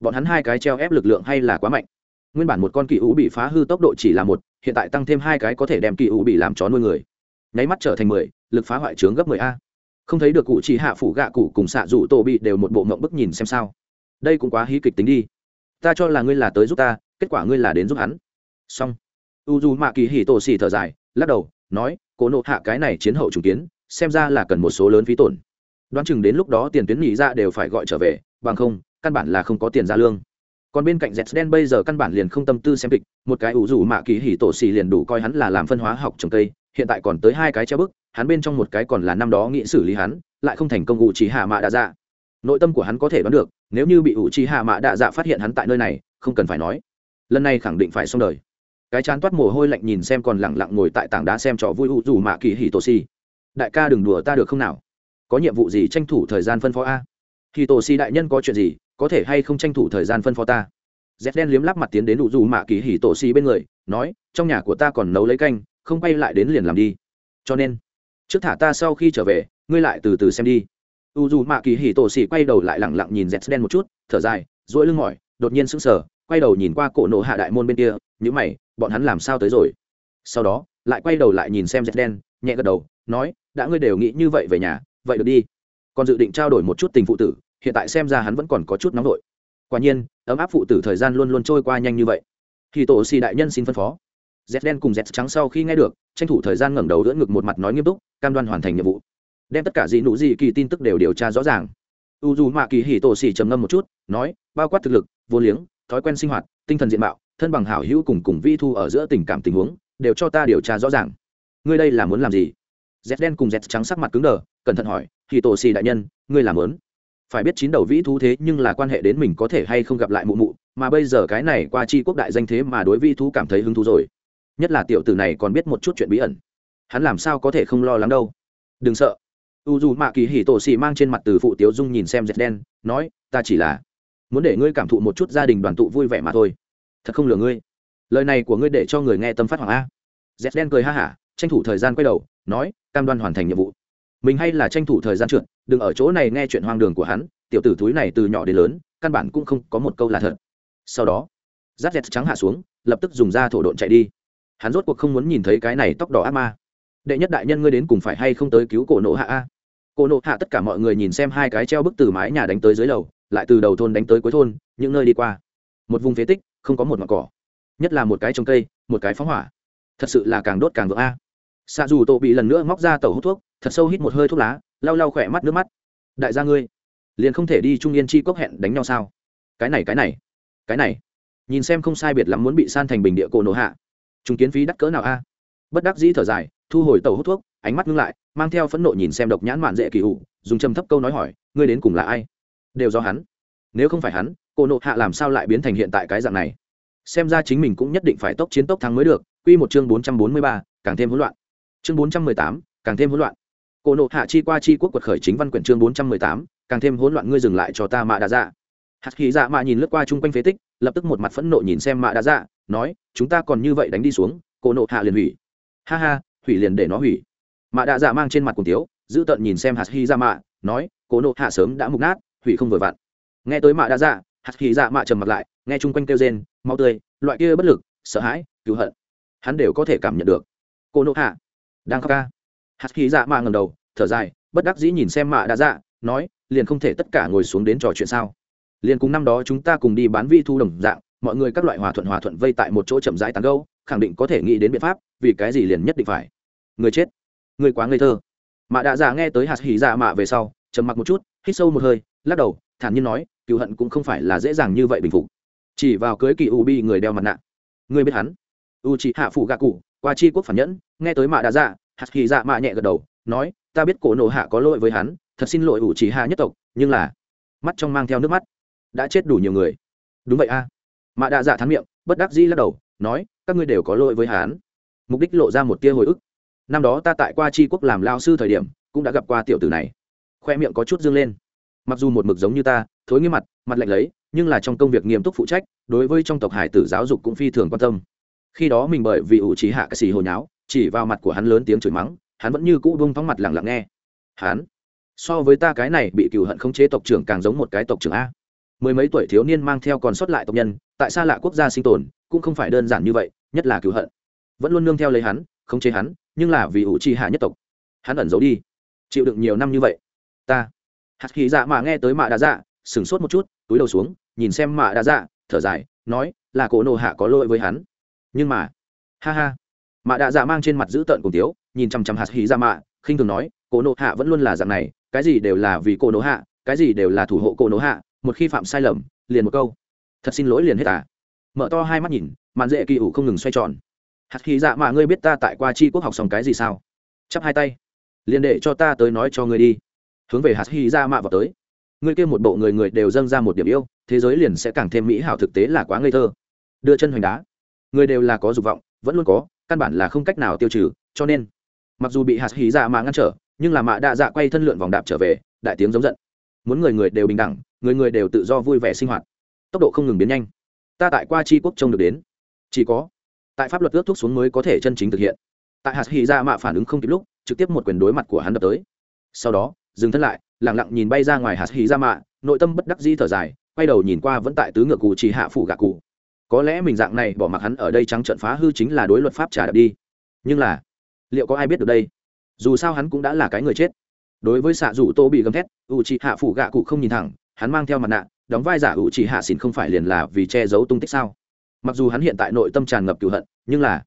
bọn hắn hai cái treo ép lực lượng hay là quá mạnh? Nguyên bản một con kỳ ủ bị phá hư tốc độ chỉ là một, hiện tại tăng thêm hai cái có thể đem kỳ ủ bị làm chó nuôi người. Nháy mắt trở thành mười, lực phá hoại trướng gấp mười a. Không thấy được cụ chỉ hạ phủ gạ cụ cùng xạ rủ tổ bị đều một bộ mộng bức nhìn xem sao. Đây cũng quá hí kịch tính đi. Ta cho là ngươi là tới giúp ta, kết quả ngươi là đến giúp hắn. Xong. U d mạ kỳ hì tổ xì thở dài, lắc đầu, nói, cố nộ hạ cái này chiến hậu trùng kiến, xem ra là cần một số lớn phí tổn. Đoán chừng đến lúc đó tiền tuyến nghỉ ra dạ đều phải gọi trở về, bằng không căn bản là không có tiền ra lương. Còn bên cạnh z đen bây giờ căn bản liền không tâm tư xem kịch, một cái ủ rủ mạ kỳ hỉ tổ xì liền đủ coi hắn là làm phân hóa học trồng cây, hiện tại còn tới hai cái treo bức, hắn bên trong một cái còn là năm đó nghĩ xử lý hắn, lại không thành công ủ trí hạ mạ đạ dạ. Nội tâm của hắn có thể đoán được, nếu như bị ủ trí hạ mạ đạ dạ phát hiện hắn tại nơi này, không cần phải nói. Lần này khẳng định phải xong đời. Cái chán toát mồ hôi lạnh nhìn xem còn lẳng lặng ngồi tại tảng đá xem trò vui ủ rủ mạ kỳ hỉ tổ xì. Đại ca đừng đùa ta được không nào? Có nhiệm vụ gì tranh thủ thời gian phân phó a? Hỉ tổ xì đại nhân có chuyện gì? Có thể hay không tranh thủ thời gian phân phó ta? Z đen liếm lắp mặt tiến đến đủ rủ mạ kỳ hỉ tổ xì bên người, nói, trong nhà của ta còn nấu lấy canh, không quay lại đến liền làm đi. Cho nên, trước thả ta sau khi trở về, ngươi lại từ từ xem đi. U dù mạ kỳ hỉ tổ xì quay đầu lại lẳng lặng nhìn z đen một chút, thở dài dỗi lưng mỏi, đột nhiên sững sờ, quay đầu nhìn qua cổ nộ hạ đại môn bên kia nhữ mày, bọn hắn làm sao tới rồi? Sau đó, lại quay đầu lại nhìn xem z đen, nhẹ gật đầu, nói, đã ngươi đều nghĩ như vậy về nhà, vậy được đi. Còn dự định trao đổi một chút tình phụ tử hiện tại xem ra hắn vẫn còn có chút nóng nổi. Quả nhiên, ấm áp phụ tử thời gian luôn luôn trôi qua nhanh như vậy. Khi tổ xì đại nhân xin phân phó dẹt đen cùng dẹt trắng sau khi nghe được, tranh thủ thời gian ngẩng đầu đỡ ngực một mặt nói nghiêm túc, cam đoan hoàn thành nhiệm vụ. Đem tất cả dị nụ dị kỳ tin tức đều điều tra rõ ràng. U dù mạ kỳ hỉ tổ xì trầm ngâm một chút, nói, bao quát thực lực, vô liếng, thói quen sinh hoạt, tinh thần diện mạo, thân bằng hảo hữu cùng cùng vi thu ở giữa tình cảm tình huống, đều cho ta điều tra rõ ràng. Ngươi đây là muốn làm gì? Z đen cùng z trắng sắc mặt cứng đờ, cẩn thận hỏi, hỉ tổ xì đại nhân, ngươi làm lớn phải biết chín đầu vĩ thú thế nhưng là quan hệ đến mình có thể hay không gặp lại mụ mụ, mà bây giờ cái này qua chi quốc đại danh thế mà đối vĩ thú cảm thấy hứng thú rồi. Nhất là tiểu tử này còn biết một chút chuyện bí ẩn. Hắn làm sao có thể không lo lắng đâu. Đừng sợ. U dù mạ kỳ hỉ tổ xì mang trên mặt từ phụ tiếu dung nhìn xem dệt đen, nói, ta chỉ là muốn để ngươi cảm thụ một chút gia đình đoàn tụ vui vẻ mà thôi. Thật không lừa ngươi. Lời này của ngươi để cho người nghe tâm phát hoàng a. Dệt đen cười ha hả, tranh thủ thời gian quay đầu, nói, cam đoan hoàn thành nhiệm vụ mình hay là tranh thủ thời gian trượt, đừng ở chỗ này nghe chuyện hoang đường của hắn, tiểu tử thúi này từ nhỏ đến lớn, căn bản cũng không có một câu là thật. Sau đó rát dẹt trắng hạ xuống, lập tức dùng da thổ độn chạy đi. Hắn rốt cuộc không muốn nhìn thấy cái này tóc đỏ ác ma. Đệ nhất đại nhân ngươi đến cùng phải hay không tới cứu cổ nộ hạ a? Cổ nộ hạ tất cả mọi người nhìn xem hai cái treo bức từ mái nhà đánh tới dưới lầu, lại từ đầu thôn đánh tới cuối thôn, những nơi đi qua. Một vùng phế tích, không có một mặt cỏ. Nhất là một cái trồng cây, một cái phóng hỏa. Thật sự là càng đốt càng vỡ a. Xạ dù tổ bị lần nữa móc ra tàu hút thuốc thật sâu hít một hơi thuốc lá, lau lau khỏe mắt nước mắt. Đại gia ngươi, liền không thể đi trung yên chi cốc hẹn đánh nhau sao? Cái này cái này cái này. Nhìn xem không sai biệt lắm muốn bị san thành bình địa cổ nổ hạ. Chúng kiến phí đắt cỡ nào a? Bất đắc dĩ thở dài, thu hồi tàu hút thuốc, ánh mắt ngưng lại, mang theo phẫn nộ nhìn xem độc nhãn mạn dễ kỳ hụ dùng châm thấp câu nói hỏi, ngươi đến cùng là ai? Đều do hắn. Nếu không phải hắn, cổ nộ hạ làm sao lại biến thành hiện tại cái dạng này? Xem ra chính mình cũng nhất định phải tốc chiến tốc thắng mới được. Quy một chương bốn trăm bốn mươi ba, càng thêm hỗn loạn. Chương bốn trăm mười tám, càng thêm hỗn loạn cổ nộ hạ chi qua chi quốc quật khởi chính văn quyển chương bốn trăm mười tám, càng thêm hỗn loạn ngươi dừng lại cho ta mạ đa dạ. Hạt khí dạ mạ nhìn lướt qua chung quanh phế tích, lập tức một mặt phẫn nộ nhìn xem mạ đa dạ nói, chúng ta còn như vậy đánh đi xuống cổ nộ hạ liền hủy. Ha ha, hủy liền để nó hủy. Mạ đa dạ mang trên mặt cùng tiếu, giữ tận nhìn xem hạt khí dạ mạ, nói cổ nộ hạ sớm đã mục nát, hủy không vừa vặn. Nghe tới mạ đa dạ hạt khí dạ mạ trầm mặt lại, nghe chung quanh kêu rên, mau tươi, loại kia bất lực, sợ hãi, cứu hận. Hắn đều có thể cảm nhận được. Cô nộ hạ, đang khóc ca hạt khí dạ mạ ngầm đầu, thở dài, bất đắc dĩ nhìn xem mạ đã dạ nói, liền không thể tất cả ngồi xuống đến trò chuyện sao? Liền cùng năm đó chúng ta cùng đi bán vi thu đồng dạng, mọi người các loại hòa thuận hòa thuận vây tại một chỗ chậm rãi tán gâu khẳng định có thể nghĩ đến biện pháp, vì cái gì liền nhất định phải? Người chết. Người quá ngây thơ. Mạ đã dạ nghe tới hạt hỉ dạ mạ về sau, trầm mặc một chút, hít sâu một hơi, lắc đầu, thản nhiên nói, cựu hận cũng không phải là dễ dàng như vậy bình phục. Chỉ vào cưới kỳ u bi người đeo mặt nạ. Người biết hắn. U chỉ hạ phụ gạ cụ qua chi quốc phản nhẫn, nghe tới mạ đã dạ hạt hỉ dạ mạ nhẹ gật đầu, nói, ta biết cổ nộ hạ có lỗi với hắn, thật xin lỗi ủ chỉ hạ nhất tộc, nhưng là mắt trong mang theo nước mắt, đã chết đủ nhiều người. Đúng vậy a. À. mạ đạ dạ thán miệng, bất đắc dĩ lắc đầu, nói, các ngươi đều có lỗi với hắn. Mục đích lộ ra một tia hồi ức. Năm đó ta tại qua tri quốc làm lao sư thời điểm, cũng đã gặp qua tiểu tử này. Khoe miệng có chút dương lên. Mặc dù một mực giống như ta, thối nghiêm mặt mặt lạnh lấy, nhưng là trong công việc nghiêm túc phụ trách, đối với trong tộc hải tử giáo dục cũng phi thường quan tâm. Khi đó mình bởi vì ủ trí hạ cái xì hồi nháo chỉ vào mặt của hắn lớn tiếng chửi mắng, hắn vẫn như cũ bông thóng mặt lẳng lặng nghe. Hắn, so với ta cái này bị cựu hận khống chế tộc trưởng càng giống một cái tộc trưởng a. Mười mấy tuổi thiếu niên mang theo còn sót lại tộc nhân, tại xa lạ quốc gia sinh tồn, cũng không phải đơn giản như vậy, nhất là cựu hận. Vẫn luôn nương theo lấy hắn khống chế hắn, nhưng là vì ủ chi hạ nhất tộc. Hắn ẩn giấu đi, chịu đựng nhiều năm như vậy. Ta, hạt khí dạ mà nghe tới mạ đã dạ sửng sốt một chút, túi đầu xuống, nhìn xem mạ đã dạ thở dài, nói là cổ nộ hạ có lỗi với hắn. Nhưng mà, ha ha mạ đạ dạ mang trên mặt giữ tợn cùng tiếu, nhìn chằm chằm hạt hí ra dạ mạ, khinh thường nói, cổ nộ hạ vẫn luôn là dạng này, cái gì đều là vì cổ nộ hạ, cái gì đều là thủ hộ cổ nộ hạ, một khi phạm sai lầm, liền một câu, thật xin lỗi liền hết à. Mở to hai mắt nhìn, mạn dễ kỳ ủ không ngừng xoay tròn. Hạt khí dạ mạ, ngươi biết ta tại qua chi quốc học xong cái gì sao? Chắp hai tay, liền để cho ta tới nói cho ngươi đi. Hướng về hạt khí dạ mạ vào tới. Ngươi kia một bộ người người đều dâng ra một điểm yêu, thế giới liền sẽ càng thêm mỹ hảo thực tế là quá ngây thơ. Đưa chân hoành đá. Người đều là có dục vọng, vẫn luôn có căn bản là không cách nào tiêu trừ, cho nên, mặc dù bị hạt hí dạ mà ngăn trở, nhưng là mạ đa dạ quay thân lượn vòng đạp trở về, đại tiếng giống giận. Muốn người người đều bình đẳng, người người đều tự do vui vẻ sinh hoạt. Tốc độ không ngừng biến nhanh. Ta tại qua tri quốc trông được đến. Chỉ có, tại pháp luật ước thuốc xuống mới có thể chân chính thực hiện. Tại hạt hì dạ mạ phản ứng không kịp lúc, trực tiếp một quyền đối mặt của hắn đập tới. Sau đó, dừng thân lại lẳng lặng nhìn bay ra ngoài hạt hì dạ mạ, nội tâm bất đắc di thở dài, quay đầu nhìn qua vẫn tại tứ ngựa cụ chỉ hạ phủ gạ cụ có lẽ mình dạng này bỏ mặc hắn ở đây trắng trận phá hư chính là đối luật pháp trả đạp đi. Nhưng là, liệu có ai biết được đây? Dù sao hắn cũng đã là cái người chết. Đối với xạ rủ tô bị gấm thét u chị hạ phủ gạ cụ không nhìn thẳng, hắn mang theo mặt nạ, đóng vai giả u chị hạ xỉn không phải liền là vì che giấu tung tích sao? Mặc dù hắn hiện tại nội tâm tràn ngập cựu hận, nhưng là,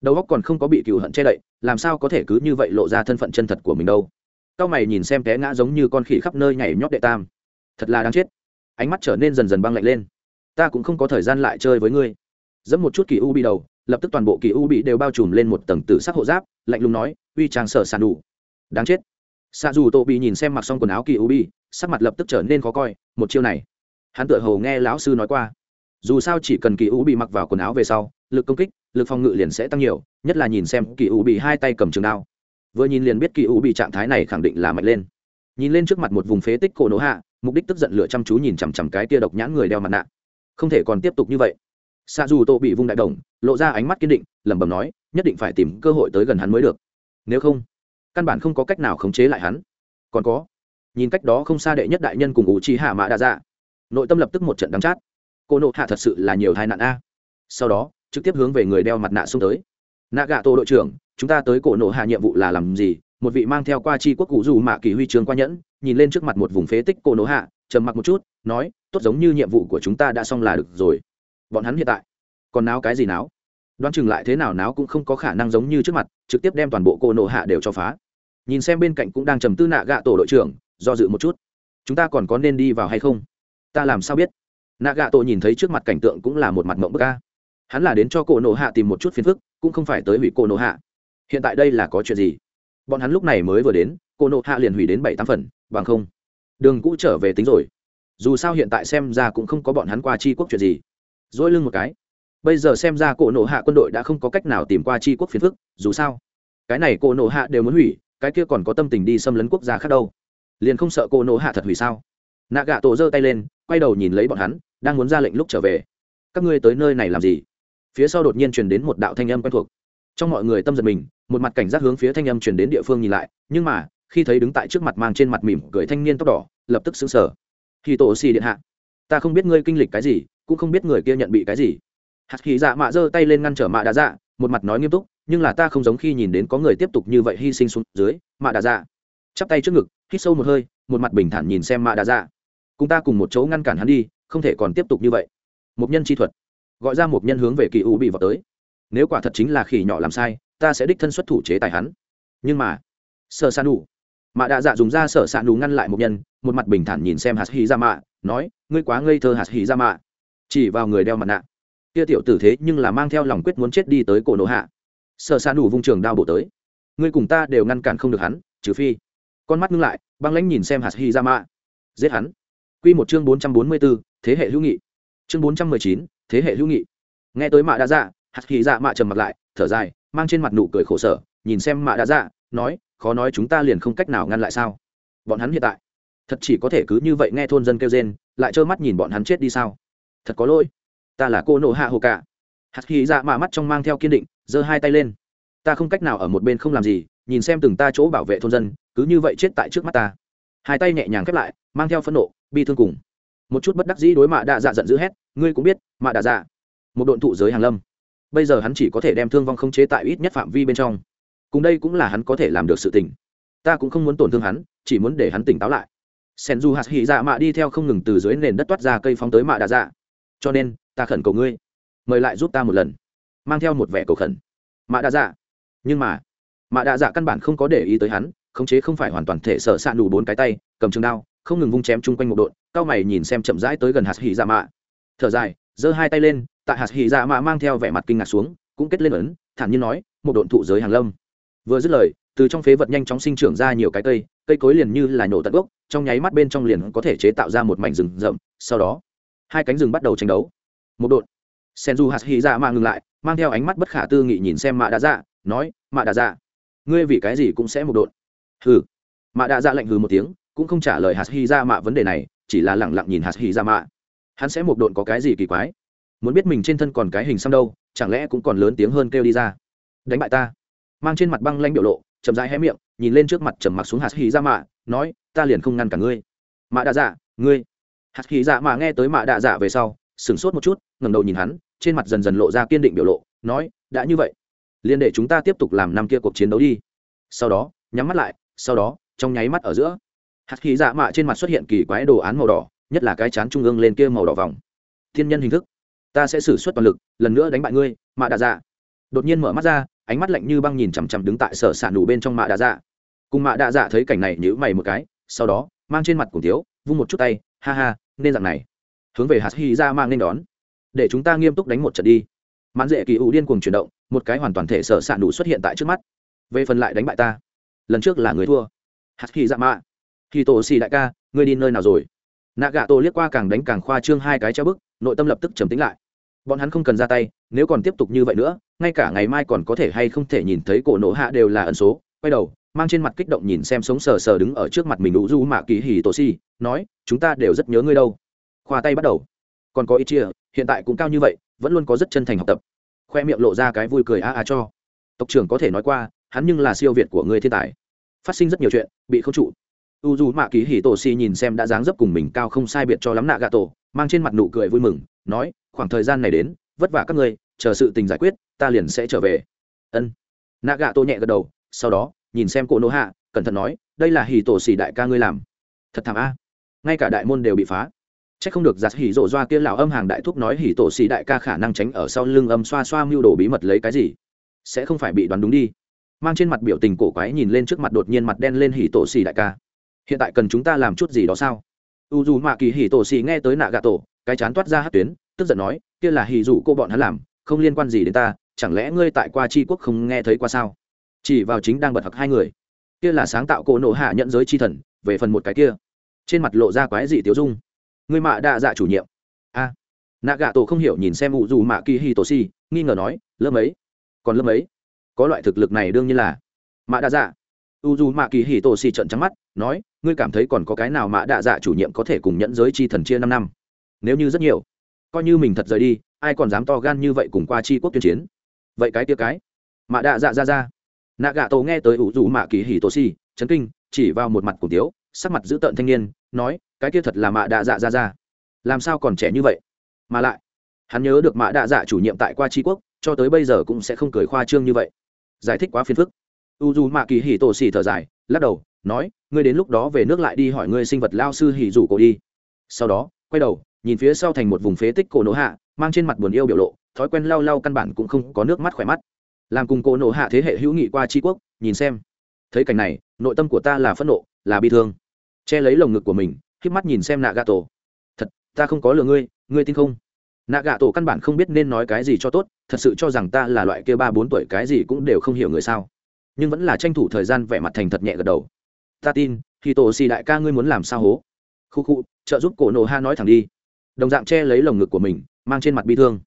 đầu óc còn không có bị cựu hận che đậy, làm sao có thể cứ như vậy lộ ra thân phận chân thật của mình đâu? Cao mày nhìn xem té ngã giống như con khỉ khắp nơi nhảy nhót đệ tam. Thật là đáng chết. Ánh mắt trở nên dần dần băng lạnh lên ta cũng không có thời gian lại chơi với ngươi. Dẫm một chút kỳ u bị đầu, lập tức toàn bộ kỳ u bị đều bao trùm lên một tầng tử sắc hộ giáp, lạnh lùng nói, uy trang sở sàn đủ. Đáng chết. Xạ dù tô bị nhìn xem mặc xong quần áo kỳ u bị sắc mặt lập tức trở nên khó coi, một chiêu này. Hắn tự hầu nghe lão sư nói qua. Dù sao chỉ cần kỳ u bị mặc vào quần áo về sau, lực công kích, lực phòng ngự liền sẽ tăng nhiều, nhất là nhìn xem kỳ u bị hai tay cầm trường đao. Vừa nhìn liền biết kỳ u bị trạng thái này khẳng định là mạnh lên. Nhìn lên trước mặt một vùng phế tích cổ nổ hạ, mục đích tức giận lửa chăm chú nhìn chằm chằm cái tia độc nhãn người đeo mặt nạ không thể còn tiếp tục như vậy. Xa dù tô bị vung đại đồng, lộ ra ánh mắt kiên định, lẩm bẩm nói, nhất định phải tìm cơ hội tới gần hắn mới được. Nếu không, căn bản không có cách nào khống chế lại hắn. Còn có, nhìn cách đó không xa đệ nhất đại nhân cùng ủ trí hạ mã đa dạ. Nội tâm lập tức một trận đắng chát. Cô nộ hạ thật sự là nhiều tai nạn a. Sau đó, trực tiếp hướng về người đeo mặt nạ xuống tới. Nạ gạ tô đội trưởng, chúng ta tới cổ nộ hạ nhiệm vụ là làm gì? Một vị mang theo qua chi quốc cụ dù mạ kỳ huy trường qua nhẫn, nhìn lên trước mặt một vùng phế tích cổ nộ hạ trầm mặc một chút, nói, tốt giống như nhiệm vụ của chúng ta đã xong là được rồi. Bọn hắn hiện tại còn náo cái gì náo? Đoán chừng lại thế nào náo cũng không có khả năng giống như trước mặt, trực tiếp đem toàn bộ cô nộ hạ đều cho phá. Nhìn xem bên cạnh cũng đang trầm tư nạ gạ tổ đội trưởng, do dự một chút. Chúng ta còn có nên đi vào hay không? Ta làm sao biết? Nạ gạ tổ nhìn thấy trước mặt cảnh tượng cũng là một mặt mộng bức ca hắn là đến cho cổ nộ hạ tìm một chút phiền phức, cũng không phải tới hủy cổ nộ hạ. Hiện tại đây là có chuyện gì? Bọn hắn lúc này mới vừa đến cổ nộ hạ liền hủy đến bảy tám phần, bằng không đường cũ trở về tính rồi. Dù sao hiện tại xem ra cũng không có bọn hắn qua chi quốc chuyện gì. Dỗi lưng một cái. Bây giờ xem ra cổ nộ hạ quân đội đã không có cách nào tìm qua chi quốc phiền phức, dù sao. Cái này cổ nộ hạ đều muốn hủy, cái kia còn có tâm tình đi xâm lấn quốc gia khác đâu. Liền không sợ cổ nộ hạ thật hủy sao? Nạ gạ tổ giơ tay lên, quay đầu nhìn lấy bọn hắn, đang muốn ra lệnh lúc trở về. Các ngươi tới nơi này làm gì? Phía sau đột nhiên truyền đến một đạo thanh âm quen thuộc. Trong mọi người tâm giật mình, một mặt cảnh giác hướng phía thanh âm truyền đến địa phương nhìn lại, nhưng mà khi thấy đứng tại trước mặt mang trên mặt mỉm cười thanh niên tóc đỏ, lập tức xứng sở khi tổ xì điện hạ, ta không biết ngươi kinh lịch cái gì, cũng không biết người kia nhận bị cái gì. Hạt khí dạ mạ giơ tay lên ngăn trở mạ đà dạ một mặt nói nghiêm túc, nhưng là ta không giống khi nhìn đến có người tiếp tục như vậy hy sinh xuống dưới, mạ đà dạ. Chắp tay trước ngực, hít sâu một hơi, một mặt bình thản nhìn xem mạ đà dạ. Cùng ta cùng một chỗ ngăn cản hắn đi, không thể còn tiếp tục như vậy. Một nhân chi thuật. Gọi ra một nhân hướng về kỳ u bị vào tới. Nếu quả thật chính là khỉ nhỏ làm sai, ta sẽ đích thân xuất thủ chế tài hắn. Nhưng mà sợ san đủ mạ đạ dạ dùng ra sở s ạ đủ ngăn lại một nhân một mặt bình thản nhìn xem hạt hy ra dạ mạ nói ngươi quá ngây thơ hạt hy ra dạ mạ. Chỉ vào người đeo mặt nạ. Kia tiểu tử thế nhưng là mang theo lòng quyết muốn chết đi tới cổ nổ hạ. Sở s ạ đủ vung trường đao bổ tới. Ngươi cùng ta đều ngăn cản không được hắn trừ phi. Con mắt ngưng lại băng lãnh nhìn xem hạt hy ra dạ mạ. Giết hắn. Quy một chương 444, thế hệ hữu nghị. Chương 419, thế hệ hữu nghị. Nghe tới Mạ Đa Dạ, Hạt hy ra Mạ trầm mặt lại, thở dài, mang trên mặt nụ cười khổ sở, nhìn xem Mạ Đa Dạ, nói, khó nói chúng ta liền không cách nào ngăn lại sao? Bọn hắn hiện tại, thật chỉ có thể cứ như vậy nghe thôn dân kêu rên, lại trơ mắt nhìn bọn hắn chết đi sao? Thật có lỗi, ta là cô nộ hạ hồ cả. Hạt Kỳ Dạ Mạ mắt trong mang theo kiên định, giơ hai tay lên. Ta không cách nào ở một bên không làm gì, nhìn xem từng ta chỗ bảo vệ thôn dân, cứ như vậy chết tại trước mắt ta. Hai tay nhẹ nhàng khép lại, mang theo phẫn nộ, bi thương cùng một chút bất đắc dĩ đối mạ đạ dạ giận dữ hét ngươi cũng biết mạ đạ dạ một độn thụ giới hàng lâm bây giờ hắn chỉ có thể đem thương vong không chế tại ít nhất phạm vi bên trong cùng đây cũng là hắn có thể làm được sự tình. Ta cũng không muốn tổn thương hắn, chỉ muốn để hắn tỉnh táo lại. Sen du hạt hỉ dạ mạ đi theo không ngừng từ dưới nền đất toát ra cây phóng tới mạ đà dạ. Cho nên, ta khẩn cầu ngươi, mời lại giúp ta một lần. Mang theo một vẻ cầu khẩn. Mạ đà dạ. Nhưng mà, mạ đà dạ căn bản không có để ý tới hắn, khống chế không phải hoàn toàn thể sợ xạ đủ bốn cái tay, cầm trường đao, không ngừng vung chém chung quanh một đội cao mày nhìn xem chậm rãi tới gần hạt hỉ dạ mạ. Thở dài, giơ hai tay lên, tại hạt hỉ dạ mạ mang theo vẻ mặt kinh ngạc xuống, cũng kết lên ấn, thản nhiên nói, một độn thụ giới hàng lâm vừa dứt lời từ trong phế vật nhanh chóng sinh trưởng ra nhiều cái cây cây cối liền như là nhổ tận gốc trong nháy mắt bên trong liền có thể chế tạo ra một mảnh rừng rậm sau đó hai cánh rừng bắt đầu tranh đấu. Một đột, sen du hạt hy ra mạ ngừng lại mang theo ánh mắt bất khả tư nghị nhìn xem mạ đã dạ nói mạ đã dạ ngươi vì cái gì cũng sẽ một đột? hừ. Mạ đã dạ lạnh hừ một tiếng cũng không trả lời hạt hy ra mạ vấn đề này chỉ là lẳng lặng nhìn hạt hy ra mạ hắn sẽ một đột có cái gì kỳ quái? Muốn biết mình trên thân còn cái hình xăm đâu chẳng lẽ cũng còn lớn tiếng hơn kêu đi ra? Đánh bại ta mang trên mặt băng lanh biểu lộ, chậm rãi hé miệng, nhìn lên trước mặt trầm mặc xuống hạt hy ra dạ mạ, nói, ta liền không ngăn cả ngươi. Mạ đạ dạ ngươi? Hạt hy dạ mạ nghe tới mạ đạ dạ về sau, sửng sốt một chút, ngẩng đầu nhìn hắn, trên mặt dần dần lộ ra kiên định biểu lộ, nói, đã như vậy, liền để chúng ta tiếp tục làm năm kia cuộc chiến đấu đi. Sau đó, nhắm mắt lại, sau đó, trong nháy mắt ở giữa, hạt khí dạ mạ trên mặt xuất hiện kỳ quái đồ án màu đỏ, nhất là cái chán trung ương lên kia màu đỏ vòng. Thiên nhân hình thức, ta sẽ xử suất toàn lực, lần nữa đánh bại ngươi, mạ Đa dạ. Đột nhiên mở mắt ra ánh mắt lạnh như băng nhìn chằm chằm đứng tại sở s ả bên trong mạ đạ dạ. Cùng mạ đạ dạ thấy cảnh này nhữ mày một cái, sau đó, mang trên mặt cùng thiếu, vung một chút tay, ha ha, nên dạng này. Hướng về hạt hy ra mang nên đón. Để chúng ta nghiêm túc đánh một trận đi. Mãn dễ kỳ ủ điên cuồng chuyển động, một cái hoàn toàn thể sở s ả xuất hiện tại trước mắt. Về phần lại đánh bại ta, lần trước là người thua. Hạt hy dạ mạ. Khi tổ xì đại ca, ngươi đi nơi nào rồi? Nạ gà tổ liếc qua càng đánh càng khoa trương hai cái treo bức, nội tâm lập tức trầm tính lại bọn hắn không cần ra tay, nếu còn tiếp tục như vậy nữa, ngay cả ngày mai còn có thể hay không thể nhìn thấy cổ nổ hạ đều là ẩn số. Quay đầu, mang trên mặt kích động nhìn xem sống sờ sờ đứng ở trước mặt mình đủ du mạ kỳ hì tổ si, nói, chúng ta đều rất nhớ ngươi đâu. Khoa tay bắt đầu. Còn có ít chia hiện tại cũng cao như vậy, vẫn luôn có rất chân thành học tập. Khoe miệng lộ ra cái vui cười a a cho. Tộc trưởng có thể nói qua, hắn nhưng là siêu việt của người thiên tài. Phát sinh rất nhiều chuyện, bị không trụ. U dù mạ kỳ hì tổ si nhìn xem đã dáng dấp cùng mình cao không sai biệt cho lắm nạ gà tổ mang trên mặt nụ cười vui mừng, nói khoảng thời gian này đến, vất vả các ngươi, chờ sự tình giải quyết, ta liền sẽ trở về. Ân. Nạ gạ tổ nhẹ gật đầu, sau đó, nhìn xem cổ nô hạ, cẩn thận nói, đây là hì tổ xì đại ca ngươi làm. Thật thảm a. Ngay cả đại môn đều bị phá. C h ắ c không được giặt hỉ rộ doa kia lão âm hàng đại thúc nói hỉ tổ xì đại ca khả năng tránh ở sau lưng âm xoa xoa mưu đồ bí mật lấy cái gì. Sẽ không phải bị đoán đúng đi. Mang trên mặt biểu tình cổ quái nhìn lên trước mặt đột nhiên mặt đen lên hỉ tổ xì đại ca. Hiện tại cần chúng ta làm chút gì đó sao? U dù mạ kỳ hỉ tổ xì nghe tới nạ gà tổ cái chán toát ra hát tuyến, tức giận nói, kia là hì dù cô bọn hắn làm, không liên quan gì đến ta, chẳng lẽ ngươi tại qua tri quốc không nghe thấy qua sao? Chỉ vào chính đang bật hặc hai người. Kia là sáng tạo cổ nộ hạ nhận giới chi thần, về phần một cái kia. Trên mặt lộ ra quái dị tiếu dung. Người mạ đa dạ chủ nhiệm. A. Nạ gà tổ không hiểu nhìn xem u dù mạ kỳ hì tổ si nghi ngờ nói lớp ấy. Còn lớp ấy? Có loại thực lực này đương nhiên là. Mạ đa dạ. U dù mạ kỳ hì tổ si trận trắng mắt, nói, ngươi cảm thấy còn có cái nào mạ đa dạ chủ nhiệm có thể cùng nhẫn giới chi thần chia năm năm? Nếu như rất nhiều, coi như mình thật rời đi, ai còn dám to gan như vậy cùng qua chi quốc tuyên chiến? Vậy cái tia cái, mạ đa dạ ra ra nạ gạ tổ nghe tới ủ rủ mạ kỳ hì tổ si chấn kinh, chỉ vào một mặt cổ tiếu, sắc mặt dữ tợn thanh niên, nói, cái kia thật là mạ đa dạ ra ra làm sao còn trẻ như vậy? Mà lại, hắn nhớ được mạ đa dạ chủ nhiệm tại qua tri quốc, cho tới bây giờ cũng sẽ không cười khoa trương như vậy. Giải thích quá phiền phức. U dù mạ kỳ hì tổ xì thở dài, lắc đầu, nói, ngươi đến lúc đó về nước lại đi hỏi ngươi sinh vật lao sư hì rủ cổ đi. Sau đó, quay đầu nhìn phía sau thành một vùng phế tích cổ nổ hạ, mang trên mặt buồn yêu biểu lộ, thói quen lau lau căn bản cũng không có nước mắt khỏe mắt. Làm cùng cổ nổ hạ thế hệ hữu nghị qua tri quốc, nhìn xem. Thấy cảnh này, nội tâm của ta là phẫn nộ, là bi thương. Che lấy lồng ngực của mình k mắt nhìn xem nạ gà tổ thật, ta không có lừa ngươi ngươi tin không? Nạ gà tổ căn bản không biết nên nói cái gì cho tốt, thật sự cho rằng ta là loại kia ba bốn tuổi cái gì cũng đều không hiểu người sao. Nhưng vẫn là tranh thủ thời gian vẻ mặt thành thật nhẹ gật đầu. Ta tin thì tổ xì đại ca ngươi muốn làm sao hố? Khu khu, trợ giúp cổ nổ hạ nói thẳng đi đồng dạng che lấy lồng ngực của mình, mang trên mặt bi thương.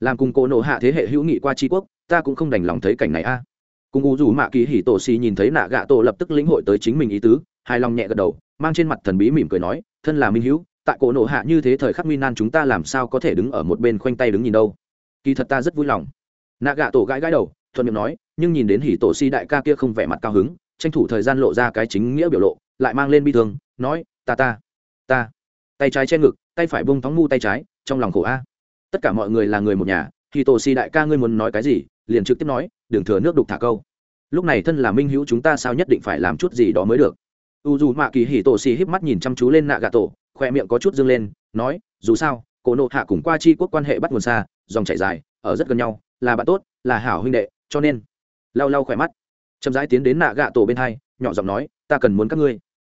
Làm cùng cổ nộ hạ thế hệ hữu nghị qua tri quốc, ta cũng không đành lòng thấy cảnh này a. Cùng u dù mạ kỳ hỉ tổ xì nhìn thấy nạ gạ tổ lập tức lĩnh hội tới chính mình ý tứ, hài lòng nhẹ gật đầu, mang trên mặt thần bí mỉm cười nói, thân là minh hữu, tại cổ nộ hạ như thế thời khắc nguy nan chúng ta làm sao có thể đứng ở một bên khoanh tay đứng nhìn đâu? Kỳ thật ta rất vui lòng. Nạ gạ tổ gãi gãi đầu, thuận miệng nói, nhưng nhìn đến hỉ tổ si đại ca kia không vẻ mặt cao hứng, tranh thủ thời gian lộ ra cái chính nghĩa biểu lộ, lại mang lên bi thương, nói, ta ta ta. Tay trái che ngực tay phải bông thóng mu tay trái, trong lòng khổ a. Tất cả mọi người là người một nhà thì tổ si đại ca ngươi muốn nói cái gì, liền trực tiếp nói, đừng thừa nước đục thả câu. Lúc này thân là minh hữu chúng ta sao nhất định phải làm chút gì đó mới được. U dù mạ kỳ hỉ tổ xì híp mắt nhìn chăm chú lên nạ gà tổ khoe miệng có chút dâng lên, nói, dù sao, cổ nộ hạ cùng qua chi quốc quan hệ bắt nguồn xa, dòng chảy dài, ở rất gần nhau, là bạn tốt, là hảo huynh đệ, cho nên, lau lau khỏe mắt. Chậm rãi tiến đến nạ gà tổ bên hai, nhỏ giọng nói, ta cần muốn các ngươi.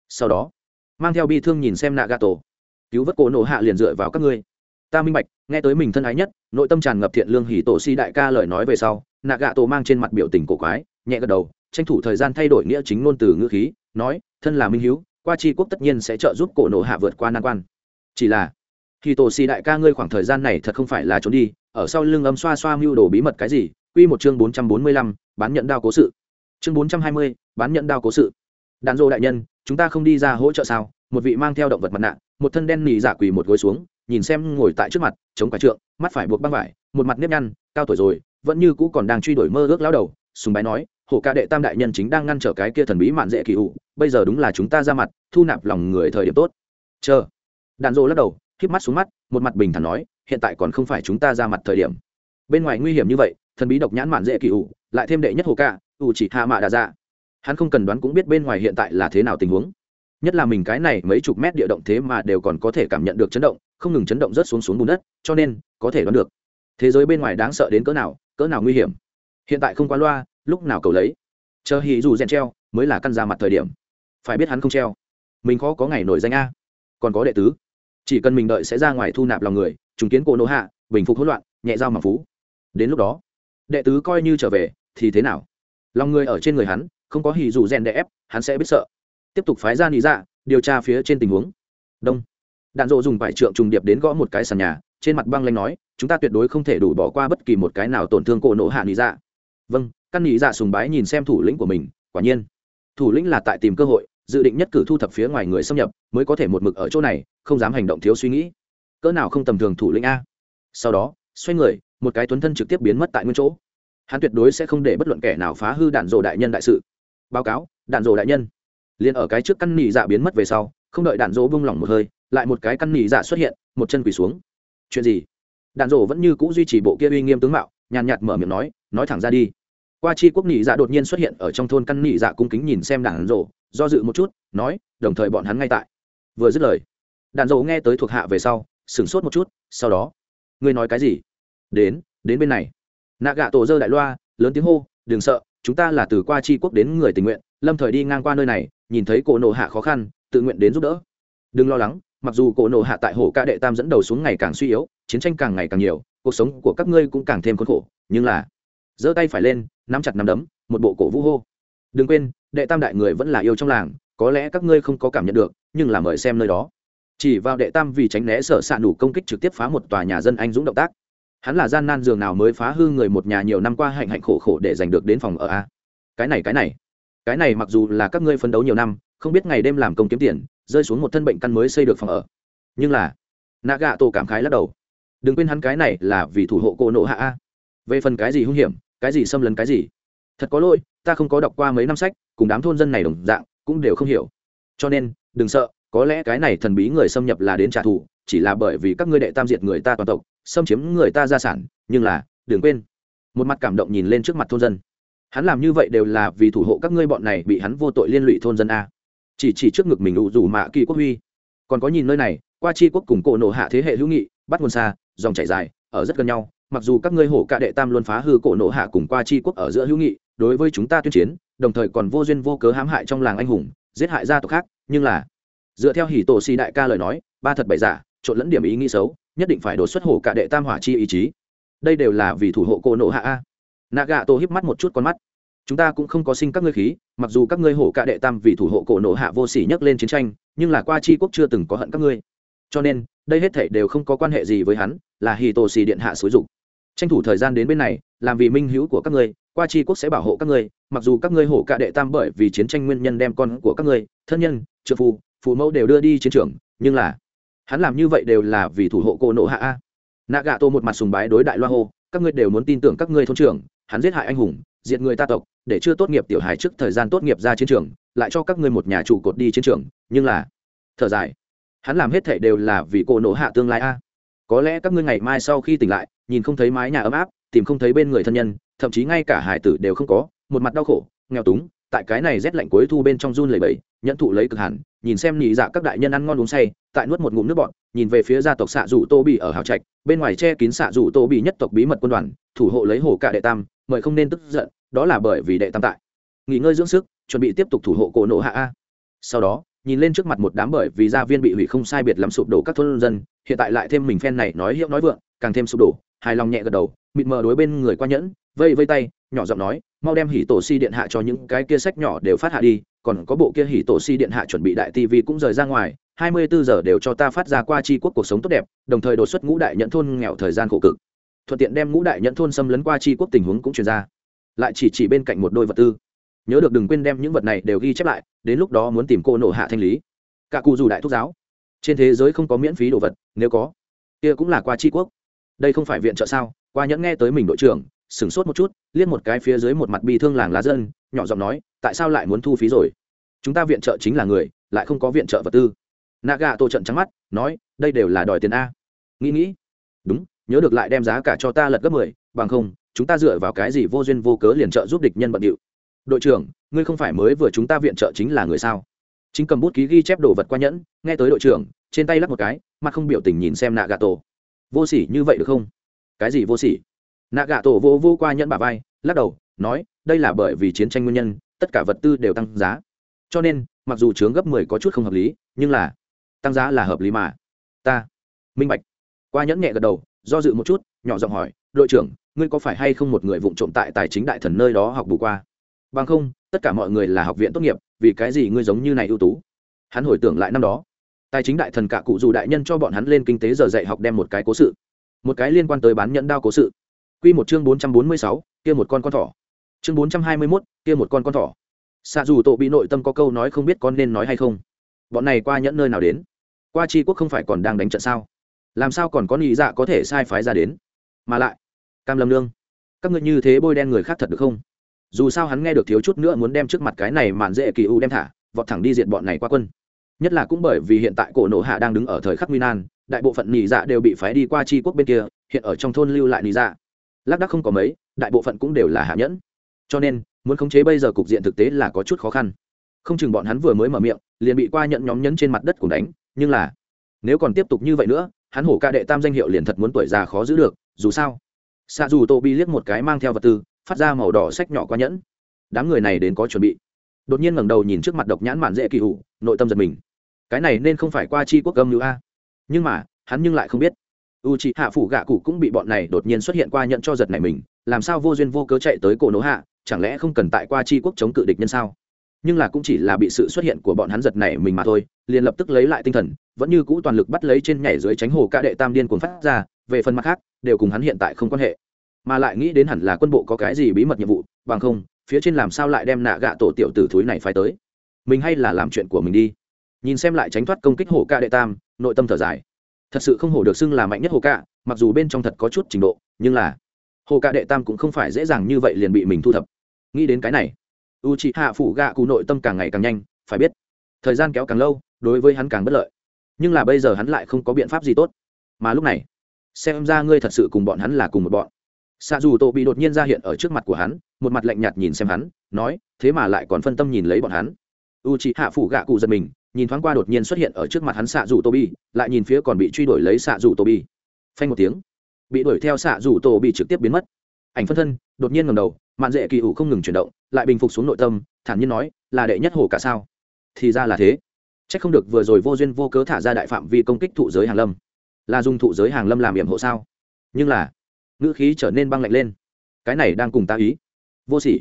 Sau đó, mang theo bi thương nhìn xem nạ gà tổ cứu vớt cổ nộ hạ liền dựa vào các ngươi. Ta minh bạch, nghe tới mình thân ái nhất, nội tâm tràn ngập thiện lương hỉ tổ si đại ca lời nói về sau, nạ gạ tổ mang trên mặt biểu tình cổ quái, nhẹ gật đầu, tranh thủ thời gian thay đổi nghĩa chính ngôn từ ngữ khí, nói, thân là minh hiếu qua tri quốc tất nhiên sẽ trợ giúp cổ nộ hạ vượt qua nan quan. Chỉ là, hỉ tổ xì đại ca ngươi khoảng thời gian này thật không phải là trốn đi, ở sau lưng âm xoa xoa mưu đồ bí mật cái gì? Q một chương bốn trăm bốn mươi lăm, bán nhận đao cố sự. Chương bốn trăm hai mươi, bán nhận đao cố sự. Đàn dô đại nhân, chúng ta không đi ra hỗ trợ sao? Một vị mang theo động vật mặt nạ một thân đen nỉ giả quỳ một gối xuống, nhìn xem ngồi tại trước mặt, chống quả trượng, mắt phải buộc băng vải, một mặt nếp nhăn, cao tuổi rồi, vẫn như cũ còn đang truy đuổi mơ ước lao đầu, sùng bái nói hộ ca đệ tam đại nhân chính đang ngăn trở cái kia thần bí mạn dễ kỳ ủ, bây giờ đúng là chúng ta ra mặt, thu nạp lòng người thời điểm tốt. Chờ. Đạn dỗ lắc đầu, híp mắt xuống mắt, một mặt bình thản nói, hiện tại còn không phải chúng ta ra mặt thời điểm. Bên ngoài nguy hiểm như vậy, thần bí độc nhãn mạn dễ kỳ ủ, lại thêm đệ nhất hồ ca, ủ chỉ hạ mạ đà ra dạ. hắn không cần đoán cũng biết bên ngoài hiện tại là thế nào tình huống nhất là mình cái này mấy chục mét địa động thế mà đều còn có thể cảm nhận được chấn động, không ngừng chấn động rất xuống xuống bùn đất, cho nên có thể đoán được, thế giới bên ngoài đáng sợ đến cỡ nào cỡ nào nguy hiểm. Hiện tại không qua loa, lúc nào cầu lấy? Chờ hì dù rèn treo, mới là căn ra mặt thời điểm. Phải biết hắn không treo. Mình khó có ngày nổi danh a. Còn có đệ tứ. Chỉ cần mình đợi sẽ ra ngoài thu nạp lòng người chứng kiến cổ nô hạ, bình phục hỗn loạn, nhẹ dao mà phú. Đến lúc đó, đệ tứ coi như trở về, thì thế nào? Lòng người ở trên người hắn, không có hì dù rèn đè ép, hắn sẽ biết sợ tiếp tục phái ra nị dạ điều tra phía trên tình huống. Đông. Đạn dộ dùng vải trượng trùng điệp đến gõ một cái sàn nhà, trên mặt băng lanh nói, chúng ta tuyệt đối không thể đủ bỏ qua bất kỳ một cái nào tổn thương cổ nộ hạ nị dạ. Vâng căn nị dạ sùng bái nhìn xem thủ lĩnh của mình, quả nhiên. Thủ lĩnh là tại tìm cơ hội, dự định nhất cử thu thập phía ngoài người xâm nhập, mới có thể một mực ở chỗ này, không dám hành động thiếu suy nghĩ. Cỡ nào không tầm thường thủ lĩnh a? Sau đó, xoay người, một cái tuấn thân trực tiếp biến mất tại nguyên chỗ. Hắn tuyệt đối sẽ không để bất luận kẻ nào phá hư đạn dồ đại nhân đại sự. Báo cáo, đạn dồ đại nhân liền ở cái trước căn nỉ dạ biến mất về sau, không đợi đạn dỗ bung lỏng một hơi, lại một cái căn nỉ dạ xuất hiện, một chân quỳ xuống. Chuyện gì? Đạn dỗ vẫn như c ũ duy trì bộ kia uy nghiêm tướng mạo, nhàn nhạt mở miệng nói nói thẳng ra đi. Qua chi quốc nỉ dạ đột nhiên xuất hiện ở trong thôn căn nỉ dạ cung kính nhìn xem đạn dỗ do dự một chút, nói, đồng thời bọn hắn ngay tại. Vừa dứt lời, đạn dỗ nghe tới thuộc hạ về sau, sửng sốt một chút, sau đó, ngươi nói cái gì? Đến đến bên này. Nạ gạ tổ dơ đại loa, lớn tiếng hô, đừng sợ, chúng ta là từ qua chi quốc đến người tình nguyện lâm thời đi ngang qua nơi này, nhìn thấy cổ nộ hạ khó khăn, tự nguyện đến giúp đỡ. Đừng lo lắng, mặc dù cổ nộ hạ tại hồ ca đệ tam dẫn đầu xuống ngày càng suy yếu, chiến tranh càng ngày càng nhiều, cuộc sống của các ngươi cũng càng thêm khốn khổ, nhưng là, giơ tay phải lên, nắm chặt nắm đấm, một bộ cổ vũ hô. Đừng quên, đệ tam đại người vẫn là yêu trong làng, có lẽ các ngươi không có cảm nhận được, nhưng là mời xem nơi đó. Chỉ vào đệ tam vì tránh né sở s ạ nủ công kích trực tiếp phá một tòa nhà dân anh dũng động tác. Hắn là gian nan giường nào mới phá hư người một nhà nhiều năm qua hạnh hạnh khổ khổ để giành được đến phòng ở a. Cái này cái này cái này mặc dù là các ngươi phấn đấu nhiều năm, không biết ngày đêm làm công kiếm tiền, rơi xuống một thân bệnh căn mới xây được phòng ở. Nhưng là nạ gạ tổ cảm khái lắc đầu. Đừng quên hắn cái này là vì thủ hộ cô nộ hạ a. Về phần cái gì hung hiểm, cái gì xâm lấn cái gì? Thật có lỗi, ta không có đọc qua mấy năm sách, cùng đám thôn dân này đồng dạng, cũng đều không hiểu. Cho nên, đừng sợ, có lẽ cái này thần bí người xâm nhập là đến trả thù, chỉ là bởi vì các ngươi đệ tam diệt người ta toàn tộc, xâm chiếm người ta gia sản, nhưng là, đừng quên. Một mặt cảm động nhìn lên trước mặt thôn dân hắn làm như vậy đều là vì thủ hộ các ngươi bọn này bị hắn vô tội liên lụy thôn dân a. Chỉ chỉ trước ngực mình ủ rủ mạ kỳ quốc huy. Còn có nhìn nơi này, qua chi quốc cùng cổ nổ hạ thế hệ hữu nghị, bắt nguồn xa, dòng chảy dài, ở rất gần nhau. Mặc dù các ngươi hổ cạ đệ tam luôn phá hư cổ nổ hạ cùng qua chi quốc ở giữa hữu nghị, đối với chúng ta tuyên chiến, đồng thời còn vô duyên vô cớ hãm hại trong làng anh hùng, giết hại gia tộc khác, nhưng là, dựa theo hỉ tổ si đại ca lời nói, ba thật bảy giả, trộn lẫn điểm ý nghĩ xấu, nhất định phải đột xuất hổ cạ đệ tam hỏa chi ý chí. Đây đều là vì thủ hộ cổ nổ hạ a nạ gạ tổ híp mắt một chút con mắt. Chúng ta cũng không có sinh các ngươi khí, mặc dù các ngươi hổ cạ đệ tam vì thủ hộ cổ nộ hạ vô sỉ nhấc lên chiến tranh, nhưng là qua chi quốc chưa từng có hận các ngươi. Cho nên, đây hết thảy đều không có quan hệ gì với hắn, là hì tổ xì điện hạ xúi dục. Tranh thủ thời gian đến bên này, làm vì minh hữu của các ngươi, qua chi quốc sẽ bảo hộ các ngươi, mặc dù các ngươi hổ cạ đệ tam bởi vì chiến tranh nguyên nhân đem con của các ngươi, thân nhân, trợ phù phù mẫu đều đưa đi chiến trường, nhưng là, hắn làm như vậy đều là vì thủ hộ cổ nộ hạ a. Nạ gạ tô một mặt sùng bái đối đại loa hô, các ngươi đều muốn tin tưởng các ngươi thôn trưởng hắn giết hại anh hùng, diệt người ta tộc, để chưa tốt nghiệp tiểu hài trước thời gian tốt nghiệp ra chiến trường, lại cho các ngươi một nhà trụ cột đi chiến trường, nhưng là, thở dài. Hắn làm hết thể đều là vì cô nổ hạ tương lai a. Có lẽ các ngươi ngày mai sau khi tỉnh lại, nhìn không thấy mái nhà ấm áp, tìm không thấy bên người thân nhân, thậm chí ngay cả hải tử đều không có, một mặt đau khổ, nghèo túng, tại cái này rét lạnh cuối thu bên trong run lầy bẫy nhận thụ lấy cực hẳn, nhìn xem nhị dạ các đại nhân ăn ngon uống say, tại nuốt một ngụm nước bọt, nhìn về phía gia tộc xạ rủ tô bị ở hào trạch, bên ngoài che kín xạ rủ tô bị nhất tộc bí mật quân đoàn, thủ hộ lấy hồ cạ đệ tam mời không nên tức giận, đó là bởi vì đệ tam tại. Nghỉ ngơi dưỡng sức, chuẩn bị tiếp tục thủ hộ cổ nộ hạ a. Sau đó, nhìn lên trước mặt một đám bởi vì gia viên bị hủy không sai biệt lắm sụp đổ các thôn dân, hiện tại lại thêm mình phen này nói hiệu nói vượng, càng thêm sụp đổ, hài lòng nhẹ gật đầu, mịt mờ đối bên người qua nhẫn, vây vây tay, nhỏ giọng nói, mau đem hỉ tổ si điện hạ cho những cái kia sách nhỏ đều phát hạ đi, còn có bộ kia hỉ tổ si điện hạ chuẩn bị đại tivi cũng rời ra ngoài, hai mươi bốn giờ đều cho ta phát ra qua tri quốc cuộc sống tốt đẹp, đồng thời đột xuất ngũ đại nhận thôn nghèo thời gian khổ cực thuận tiện đem ngũ đại nhận thôn xâm lấn qua chi quốc tình huống cũng truyền ra. Lại chỉ chỉ bên cạnh một đôi vật tư. Nhớ được đừng quên đem những vật này đều ghi chép lại, đến lúc đó muốn tìm cô nổ hạ thanh lý. Cả cụ dù đại thúc giáo. Trên thế giới không có miễn phí đồ vật, nếu có, kia cũng là qua tri quốc. Đây không phải viện trợ sao? Qua nhẫn nghe tới mình đội trưởng, sửng sốt một chút, liếc một cái phía dưới một mặt bi thương làng lá dân, nhỏ giọng nói, tại sao lại muốn thu phí rồi? Chúng ta viện trợ chính là người, lại không có viện trợ vật tư. Naga tô trận trắng mắt, nói, đây đều là đòi tiền a. Nghĩ nghĩ nhớ được lại đem giá cả cho ta lật gấp mười, bằng không, chúng ta dựa vào cái gì vô duyên vô cớ liền trợ giúp địch nhân bận điệu? Đội trưởng, ngươi không phải mới vừa chúng ta viện trợ chính là người sao? Chính cầm bút ký ghi chép đồ vật qua nhẫn, nghe tới đội trưởng, trên tay lắp một cái, mặt không biểu tình nhìn xem nạ gà tổ vô s ỉ như vậy được không? Cái gì vô s ỉ nạ gà tổ vô vô qua nhẫn bà vai, lắc đầu, nói, đây là bởi vì chiến tranh nguyên nhân, tất cả vật tư đều tăng giá. Cho nên, mặc dù chướng gấp mười có chút không hợp lý, nhưng là, tăng giá là hợp lý mà. Ta, minh bạch. Qua nhẫn nhẹ gật đầu do dự một chút, nhỏ giọng hỏi, đội trưởng, ngươi có phải hay không một người vụ trộm tại tài chính đại thần nơi đó học bù qua? Bằng không, tất cả mọi người là học viện tốt nghiệp, vì cái gì ngươi giống như này ưu tú? Hắn hồi tưởng lại năm đó, tài chính đại thần cả cụ dù đại nhân cho bọn hắn lên kinh tế giờ dạy học đem một cái cố sự, một cái liên quan tới bán nhẫn đao cố sự. Q một chương bốn trăm bốn mươi sáu, kia một con con thỏ. Chương bốn trăm hai mươi mốt, kia một con con thỏ. Xạ dù tổ bị nội tâm có câu nói không biết con nên nói hay không. Bọn này qua nhẫn nơi nào đến? Qua tri quốc không phải còn đang đánh trận sao? Làm sao còn có nghĩ dạ có thể sai phái ra đến? Mà lại, cam lâm lương các ngươi như thế bôi đen người khác thật được không? Dù sao hắn nghe được thiếu chút nữa muốn đem trước mặt cái này mạn dễ kỳ u đem thả, vọt thẳng đi diện bọn này qua quân. Nhất là cũng bởi vì hiện tại cổ nổ hạ đang đứng ở thời khắc nguy nan, đại bộ phận nỉ dạ đều bị phái đi qua tri quốc bên kia, hiện ở trong thôn lưu lại nỉ dạ. Lác đắc không có mấy, đại bộ phận cũng đều là hạ nhẫn. Cho nên, muốn khống chế bây giờ cục diện thực tế là có chút khó khăn. Không chừng bọn hắn vừa mới mở miệng, liền bị qua nhận nhóm nhấn trên mặt đất cùng đánh, nhưng là, nếu còn tiếp tục như vậy nữa hắn hổ ca đệ tam danh hiệu liền thật muốn tuổi già khó giữ được, dù sao. Xạ dù tô bi liếc một cái mang theo vật tư, phát ra màu đỏ sách nhỏ quá nhẫn. Đám người này đến có chuẩn bị. Đột nhiên ngẩng đầu nhìn trước mặt độc nhãn mạn dễ kỳ hủ, nội tâm giật mình. Cái này nên không phải qua chi quốc âm nữ a. Nhưng mà, hắn nhưng lại không biết. U c h ị hạ phủ gạ cụ cũng bị bọn này đột nhiên xuất hiện qua nhận cho giật này mình, làm sao vô duyên vô cớ chạy tới cổ nỗ hạ, chẳng lẽ không cần tại qua chi quốc chống cự địch nhân sao? Nhưng là cũng chỉ là bị sự xuất hiện của bọn hắn giật này mình mà thôi, liền lập tức lấy lại tinh thần, vẫn như cũ toàn lực bắt lấy trên nhảy dưới tránh hồ ca đệ tam điên cuồng phát ra, về phần mặt khác, đều cùng hắn hiện tại không quan hệ. Mà lại nghĩ đến hẳn là quân bộ có cái gì bí mật nhiệm vụ, bằng không, phía trên làm sao lại đem nạ gạ tổ tiểu tử thúi này phải tới? Mình hay là làm chuyện của mình đi. Nhìn xem lại tránh thoát công kích hồ ca đệ tam, nội tâm thở dài. Thật sự không hổ được xưng là mạnh nhất hồ ca, mặc dù bên trong thật có chút trình độ, nhưng là hồ ca đệ tam cũng không phải dễ dàng như vậy liền bị mình thu thập. Nghĩ đến cái này u c h ị hạ phủ gạ cụ nội tâm càng ngày càng nhanh, phải biết, thời gian kéo càng lâu, đối với hắn càng bất lợi. Nhưng là bây giờ hắn lại không có biện pháp gì tốt. Mà lúc này, xem ra ngươi thật sự cùng bọn hắn là cùng một bọn. Xạ dù tổ bị đột nhiên ra hiện ở trước mặt của hắn, một mặt lạnh nhạt nhìn xem hắn, nói, thế mà lại còn phân tâm nhìn lấy bọn hắn. U c h ị hạ phủ gạ cụ giật mình, nhìn thoáng qua đột nhiên xuất hiện ở trước mặt hắn xạ dù tô bi lại nhìn phía còn bị truy đuổi lấy xạ dù tô bi phanh một tiếng, bị đuổi theo xạ dù tô bị trực tiếp biến mất. Ảnh phân thân đột nhiên ngầm đầu, mạn dễ kỳ ủ không ngừng chuyển động, lại bình phục xuống nội tâm, thản nhiên nói, là đệ nhất hồ cả sao? Thì ra là thế. C h ắ c không được vừa rồi vô duyên vô cớ thả ra đại phạm vi công kích thụ giới hàng lâm. Là dùng thụ giới hàng lâm làm hiểm hộ sao? Nhưng là, ngữ khí trở nên băng lạnh lên. Cái này đang cùng ta ý. Vô s ỉ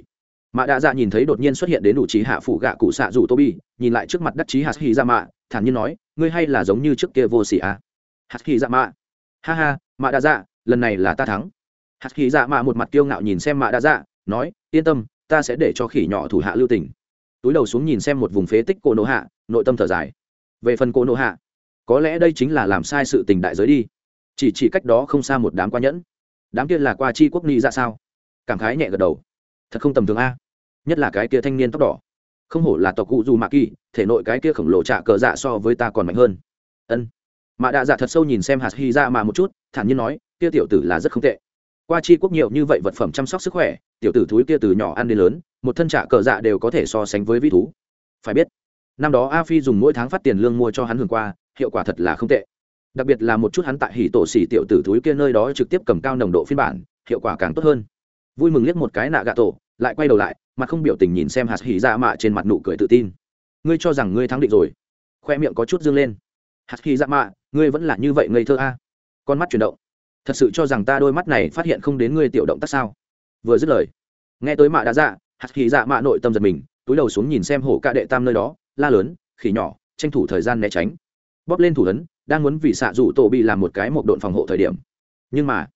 mạ đạ dạ nhìn thấy đột nhiên xuất hiện đến đủ trí hạ phủ gạ cụ xạ rủ tô bi nhìn lại trước mặt đắc chí hạt hy ra mạ thản nhiên nói, ngươi hay là giống như trước kia vô s ỉ à? Hạt hy ra mạ ha ha, mạ đạ dạ lần này là ta thắng hạt khí dạ mạ một mặt kiêu ngạo nhìn xem mạ đã dạ nói, yên tâm, ta sẽ để cho khỉ nhỏ thủ hạ lưu tình. Túi đầu xuống nhìn xem một vùng phế tích cổ nộ hạ, nội tâm thở dài. Về phần cổ nộ hạ, có lẽ đây chính là làm sai sự tình đại giới đi. Chỉ chỉ cách đó không xa một đám qua nhẫn. Đám kia là qua chi quốc ni ra sao? Cảm khái nhẹ gật đầu. Thật không tầm thường a. Nhất là cái kia thanh niên tóc đỏ. Không hổ là tộc cụ dù mạ kỳ, thể nội cái kia khổng lồ trạ cờ dạ so với ta còn mạnh hơn. Ân. Mạ đạ dạ thật sâu nhìn xem hạt hy ra dạ mà một chút, thản nhiên nói, kia tiểu tử là rất không tệ qua chi quốc nhiều như vậy vật phẩm chăm sóc sức khỏe, tiểu tử thúi kia từ nhỏ ăn đến lớn, một thân trả cờ dạ đều có thể so sánh với vĩ thú. Phải biết, năm đó a phi dùng mỗi tháng phát tiền lương mua cho hắn hưởng qua, hiệu quả thật là không tệ. Đặc biệt là một chút hắn tại hỉ tổ xỉ tiểu tử thúi kia nơi đó trực tiếp cầm cao nồng độ phiên bản, hiệu quả càng tốt hơn. Vui mừng liếc một cái nạ gạ tổ, lại quay đầu lại, mặt không biểu tình nhìn xem hạt hỉ dạ mạ trên mặt nụ cười tự tin. Ngươi cho rằng ngươi thắng định rồi. Khoe miệng có chút dương lên. Hạt hỉ dạ mạ, ngươi vẫn là như vậy ngây thơ a. Con mắt chuyển động thật sự cho rằng ta đôi mắt này phát hiện không đến ngươi tiểu động tác sao? Vừa dứt lời, nghe tới mạ đã dạ hạt khỉ dạ mạ nội tâm giật mình, túi đầu xuống nhìn xem hổ ca đệ tam nơi đó, la lớn, khỉ nhỏ, tranh thủ thời gian né tránh. Bóp lên thủ ấn, đang muốn vì xạ rủ tổ bị làm một cái một độn phòng hộ thời điểm. Nhưng mà,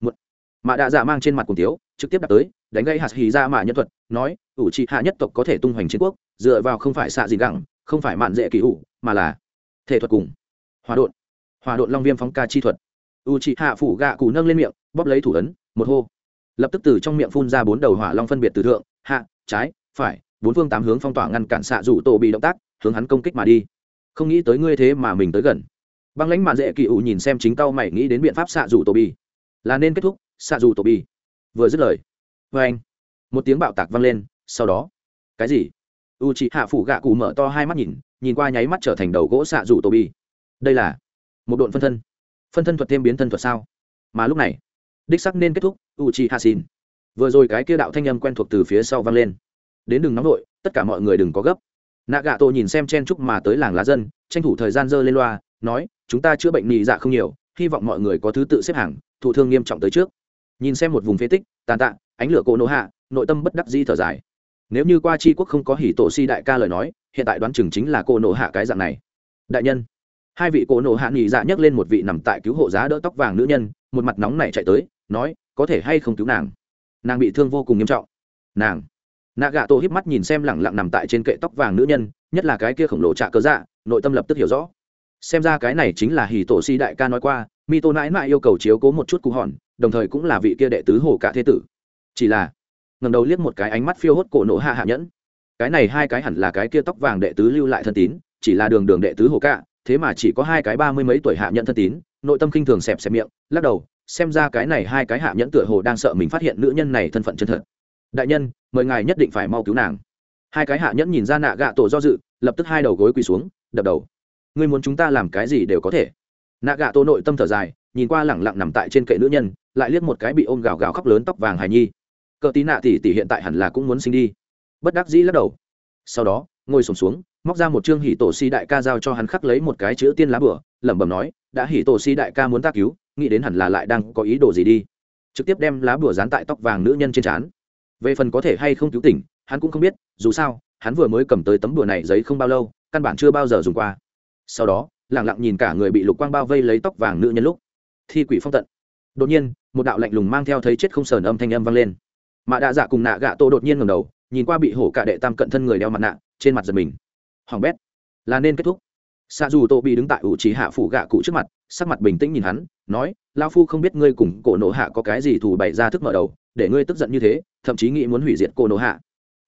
một, mạ đạ dạ mang trên mặt cùng tiếu, trực tiếp đặt tới, đánh gây hạt hì ra dạ mạ nhân thuật, nói, ủ trị hạ nhất tộc có thể tung hoành chiến quốc, dựa vào không phải xạ gì gẳng, không phải mạn dễ kỳ ủ, mà là thể thuật cùng hòa độn hòa độn long viêm phóng ca chi thuật u chị hạ phủ gạ cụ nâng lên miệng, bóp lấy thủ ấn, một hô. Lập tức từ trong miệng phun ra bốn đầu hỏa long phân biệt từ thượng, hạ, trái, phải, bốn phương tám hướng phong tỏa ngăn cản xạ rủ tổ bị động tác, hướng hắn công kích mà đi. Không nghĩ tới ngươi thế mà mình tới gần. Băng lãnh mạn dễ kỳ ủ nhìn xem chính tao mày nghĩ đến biện pháp xạ rủ tổ bi là nên kết thúc, xạ rủ tổ bi vừa dứt lời vê anh. Một tiếng bạo tạc vang lên, sau đó, cái gì? U chị hạ phủ gạ cụ mở to hai mắt nhìn nhìn qua nháy mắt trở thành đầu gỗ xạ rủ tổ bi đây là một độn phân thân phân thân thuật thêm biến thân thuật sao? Mà lúc này, đích sắc nên kết thúc u chi ha xin vừa rồi cái kia đạo thanh âm quen thuộc từ phía sau vang lên. Đến đừng nóng vội, tất cả mọi người đừng có gấp. Nạ gạ tổ nhìn xem chen chúc mà tới làng lá dân, tranh thủ thời gian dơ lên loa, nói, chúng ta chữa bệnh nhị dạ không nhiều, hy vọng mọi người có thứ tự xếp hàng, thụ thương nghiêm trọng tới trước. Nhìn xem một vùng phế tích, tàn tạ, ánh lửa cỗ nổ hạ nội tâm bất đắc di thở dài. Nếu như qua c quốc không có hỉ tổ si đại ca lời nói, hiện tại đoán chừng chính là cô nổ hạ cái dạng này. Đại nhân hai vị cổ nộ hạ nghỉ dạ nhấc lên một vị nằm tại cứu hộ giá đỡ tóc vàng nữ nhân, một mặt nóng này chạy tới, nói, có thể hay không cứu nàng? Nàng bị thương vô cùng nghiêm trọng. Nàng? Nạ gà tổ híp mắt nhìn xem lẳng lặng nằm tại trên kệ tóc vàng nữ nhân, nhất là cái kia khổng lồ trạ cơ dạ nội tâm lập tức hiểu rõ. Xem ra cái này chính là hì tổ si đại ca nói qua, mi tô nãi mãi yêu cầu chiếu cố một chút cụ hòn, đồng thời cũng là vị kia đệ tứ hồ cả thế tử. Chỉ là ngầm đầu liếc một cái ánh mắt phiêu hốt cổ nộ hạ hạ nhẫn. Cái này hai cái hẳn là cái kia tóc vàng đệ tứ lưu lại thân tín, chỉ là đường đường đệ tứ hồ cả thế mà chỉ có hai cái ba mươi mấy tuổi hạ nhẫn thân tín, nội tâm khinh thường xẹp xẹp miệng, lắc đầu, xem ra cái này hai cái hạ nhẫn tựa hồ đang sợ mình phát hiện nữ nhân này thân phận chân thật. Đại nhân, mời ngài nhất định phải mau cứu nàng. Hai cái hạ nhẫn nhìn ra nạ gạ tổ do dự, lập tức hai đầu gối quỳ xuống, đập đầu. Ngươi muốn chúng ta làm cái gì đều có thể. Nạ gạ tổ nội tâm thở dài, nhìn qua lẳng lặng nằm tại trên kệ nữ nhân, lại liếc một cái bị ôm gào gào khóc lớn tóc vàng hài nhi. Cờ tí nạ tỷ tỷ hiện tại hẳn là cũng muốn sinh đi. Bất đắc dĩ lắc đầu. Sau đó ngồi sổm xuống, móc ra một chương hỉ tổ si đại ca giao cho hắn khắc lấy một cái chữ tiên lá bửa, lẩm bẩm nói, đã hỉ tổ si đại ca muốn ta cứu, nghĩ đến hẳn là lại đang có ý đồ gì đi. Trực tiếp đem lá bửa dán tại tóc vàng nữ nhân trên trán. Về phần có thể hay không cứu tỉnh, hắn cũng không biết, dù sao, hắn vừa mới cầm tới tấm bửa này giấy không bao lâu, căn bản chưa bao giờ dùng qua. Sau đó lẳng lặng nhìn cả người bị lục quang bao vây lấy tóc vàng nữ nhân lúc, thi quỷ phong tận. Đột nhiên, một đạo lạnh lùng mang theo thấy chết không sờn âm thanh âm vang lên. Mạ đạ dạ cùng nạ gạ tô đột nhiên ngầm đầu nhìn qua bị hổ cả đệ tam cận thân người đeo mặt nạ, trên mặt giật mình. Hoàng bét, là nên kết thúc. Xa dù tô bị đứng tại ủ trí hạ phủ gạ cụ trước mặt, sắc mặt bình tĩnh nhìn hắn, nói lao phu không biết ngươi cùng cổ nổ hạ có cái gì thủ bày ra thức mở đầu, để ngươi tức giận như thế, thậm chí nghĩ muốn hủy diệt cổ nổ hạ.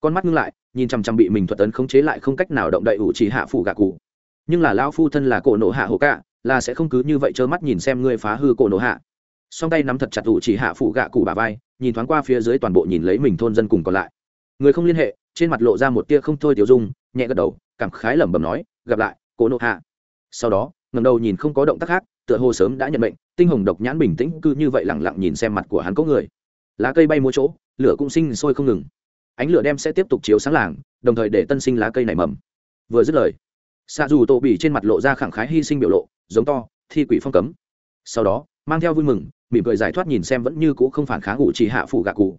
Con mắt ngưng lại, nhìn chằm chằm bị mình thuật tấn khống chế lại không cách nào động đậy ủ trí hạ phủ gạ cụ. Nhưng là lao phu thân là cổ nổ hạ hổ cả, là sẽ không cứ như vậy trơ mắt nhìn xem ngươi phá hư cổ nổ hạ. Song tay nắm thật chặt ủ chỉ hạ phủ gạ cụ bà vai, nhìn thoáng qua phía dưới toàn bộ nhìn lấy mình thôn dân cùng còn lại người không liên hệ, trên mặt lộ ra một tia không thôi tiểu dung, nhẹ gật đầu, cảm khái lẩm bẩm nói, gặp lại cô nộ hạ. Sau đó ngầm đầu nhìn không có động tác khác, tựa hồ sớm đã nhận bệnh tinh hồng độc nhãn bình tĩnh cứ như vậy lẳng lặng nhìn xem mặt của hắn có người. Lá cây bay mua chỗ, lửa cũng sinh sôi không ngừng. Ánh lửa đem sẽ tiếp tục chiếu sáng làng, đồng thời để tân sinh lá cây nảy mầm. Vừa dứt lời xạ dù tổ bỉ trên mặt lộ ra khẳng khái hy sinh biểu lộ, giống to, thi quỷ phong cấm. Sau đó, mang theo vui mừng, mỉm cười giải thoát nhìn xem vẫn như cũ không phản kháng ủ chỉ hạ phủ gạ cụ.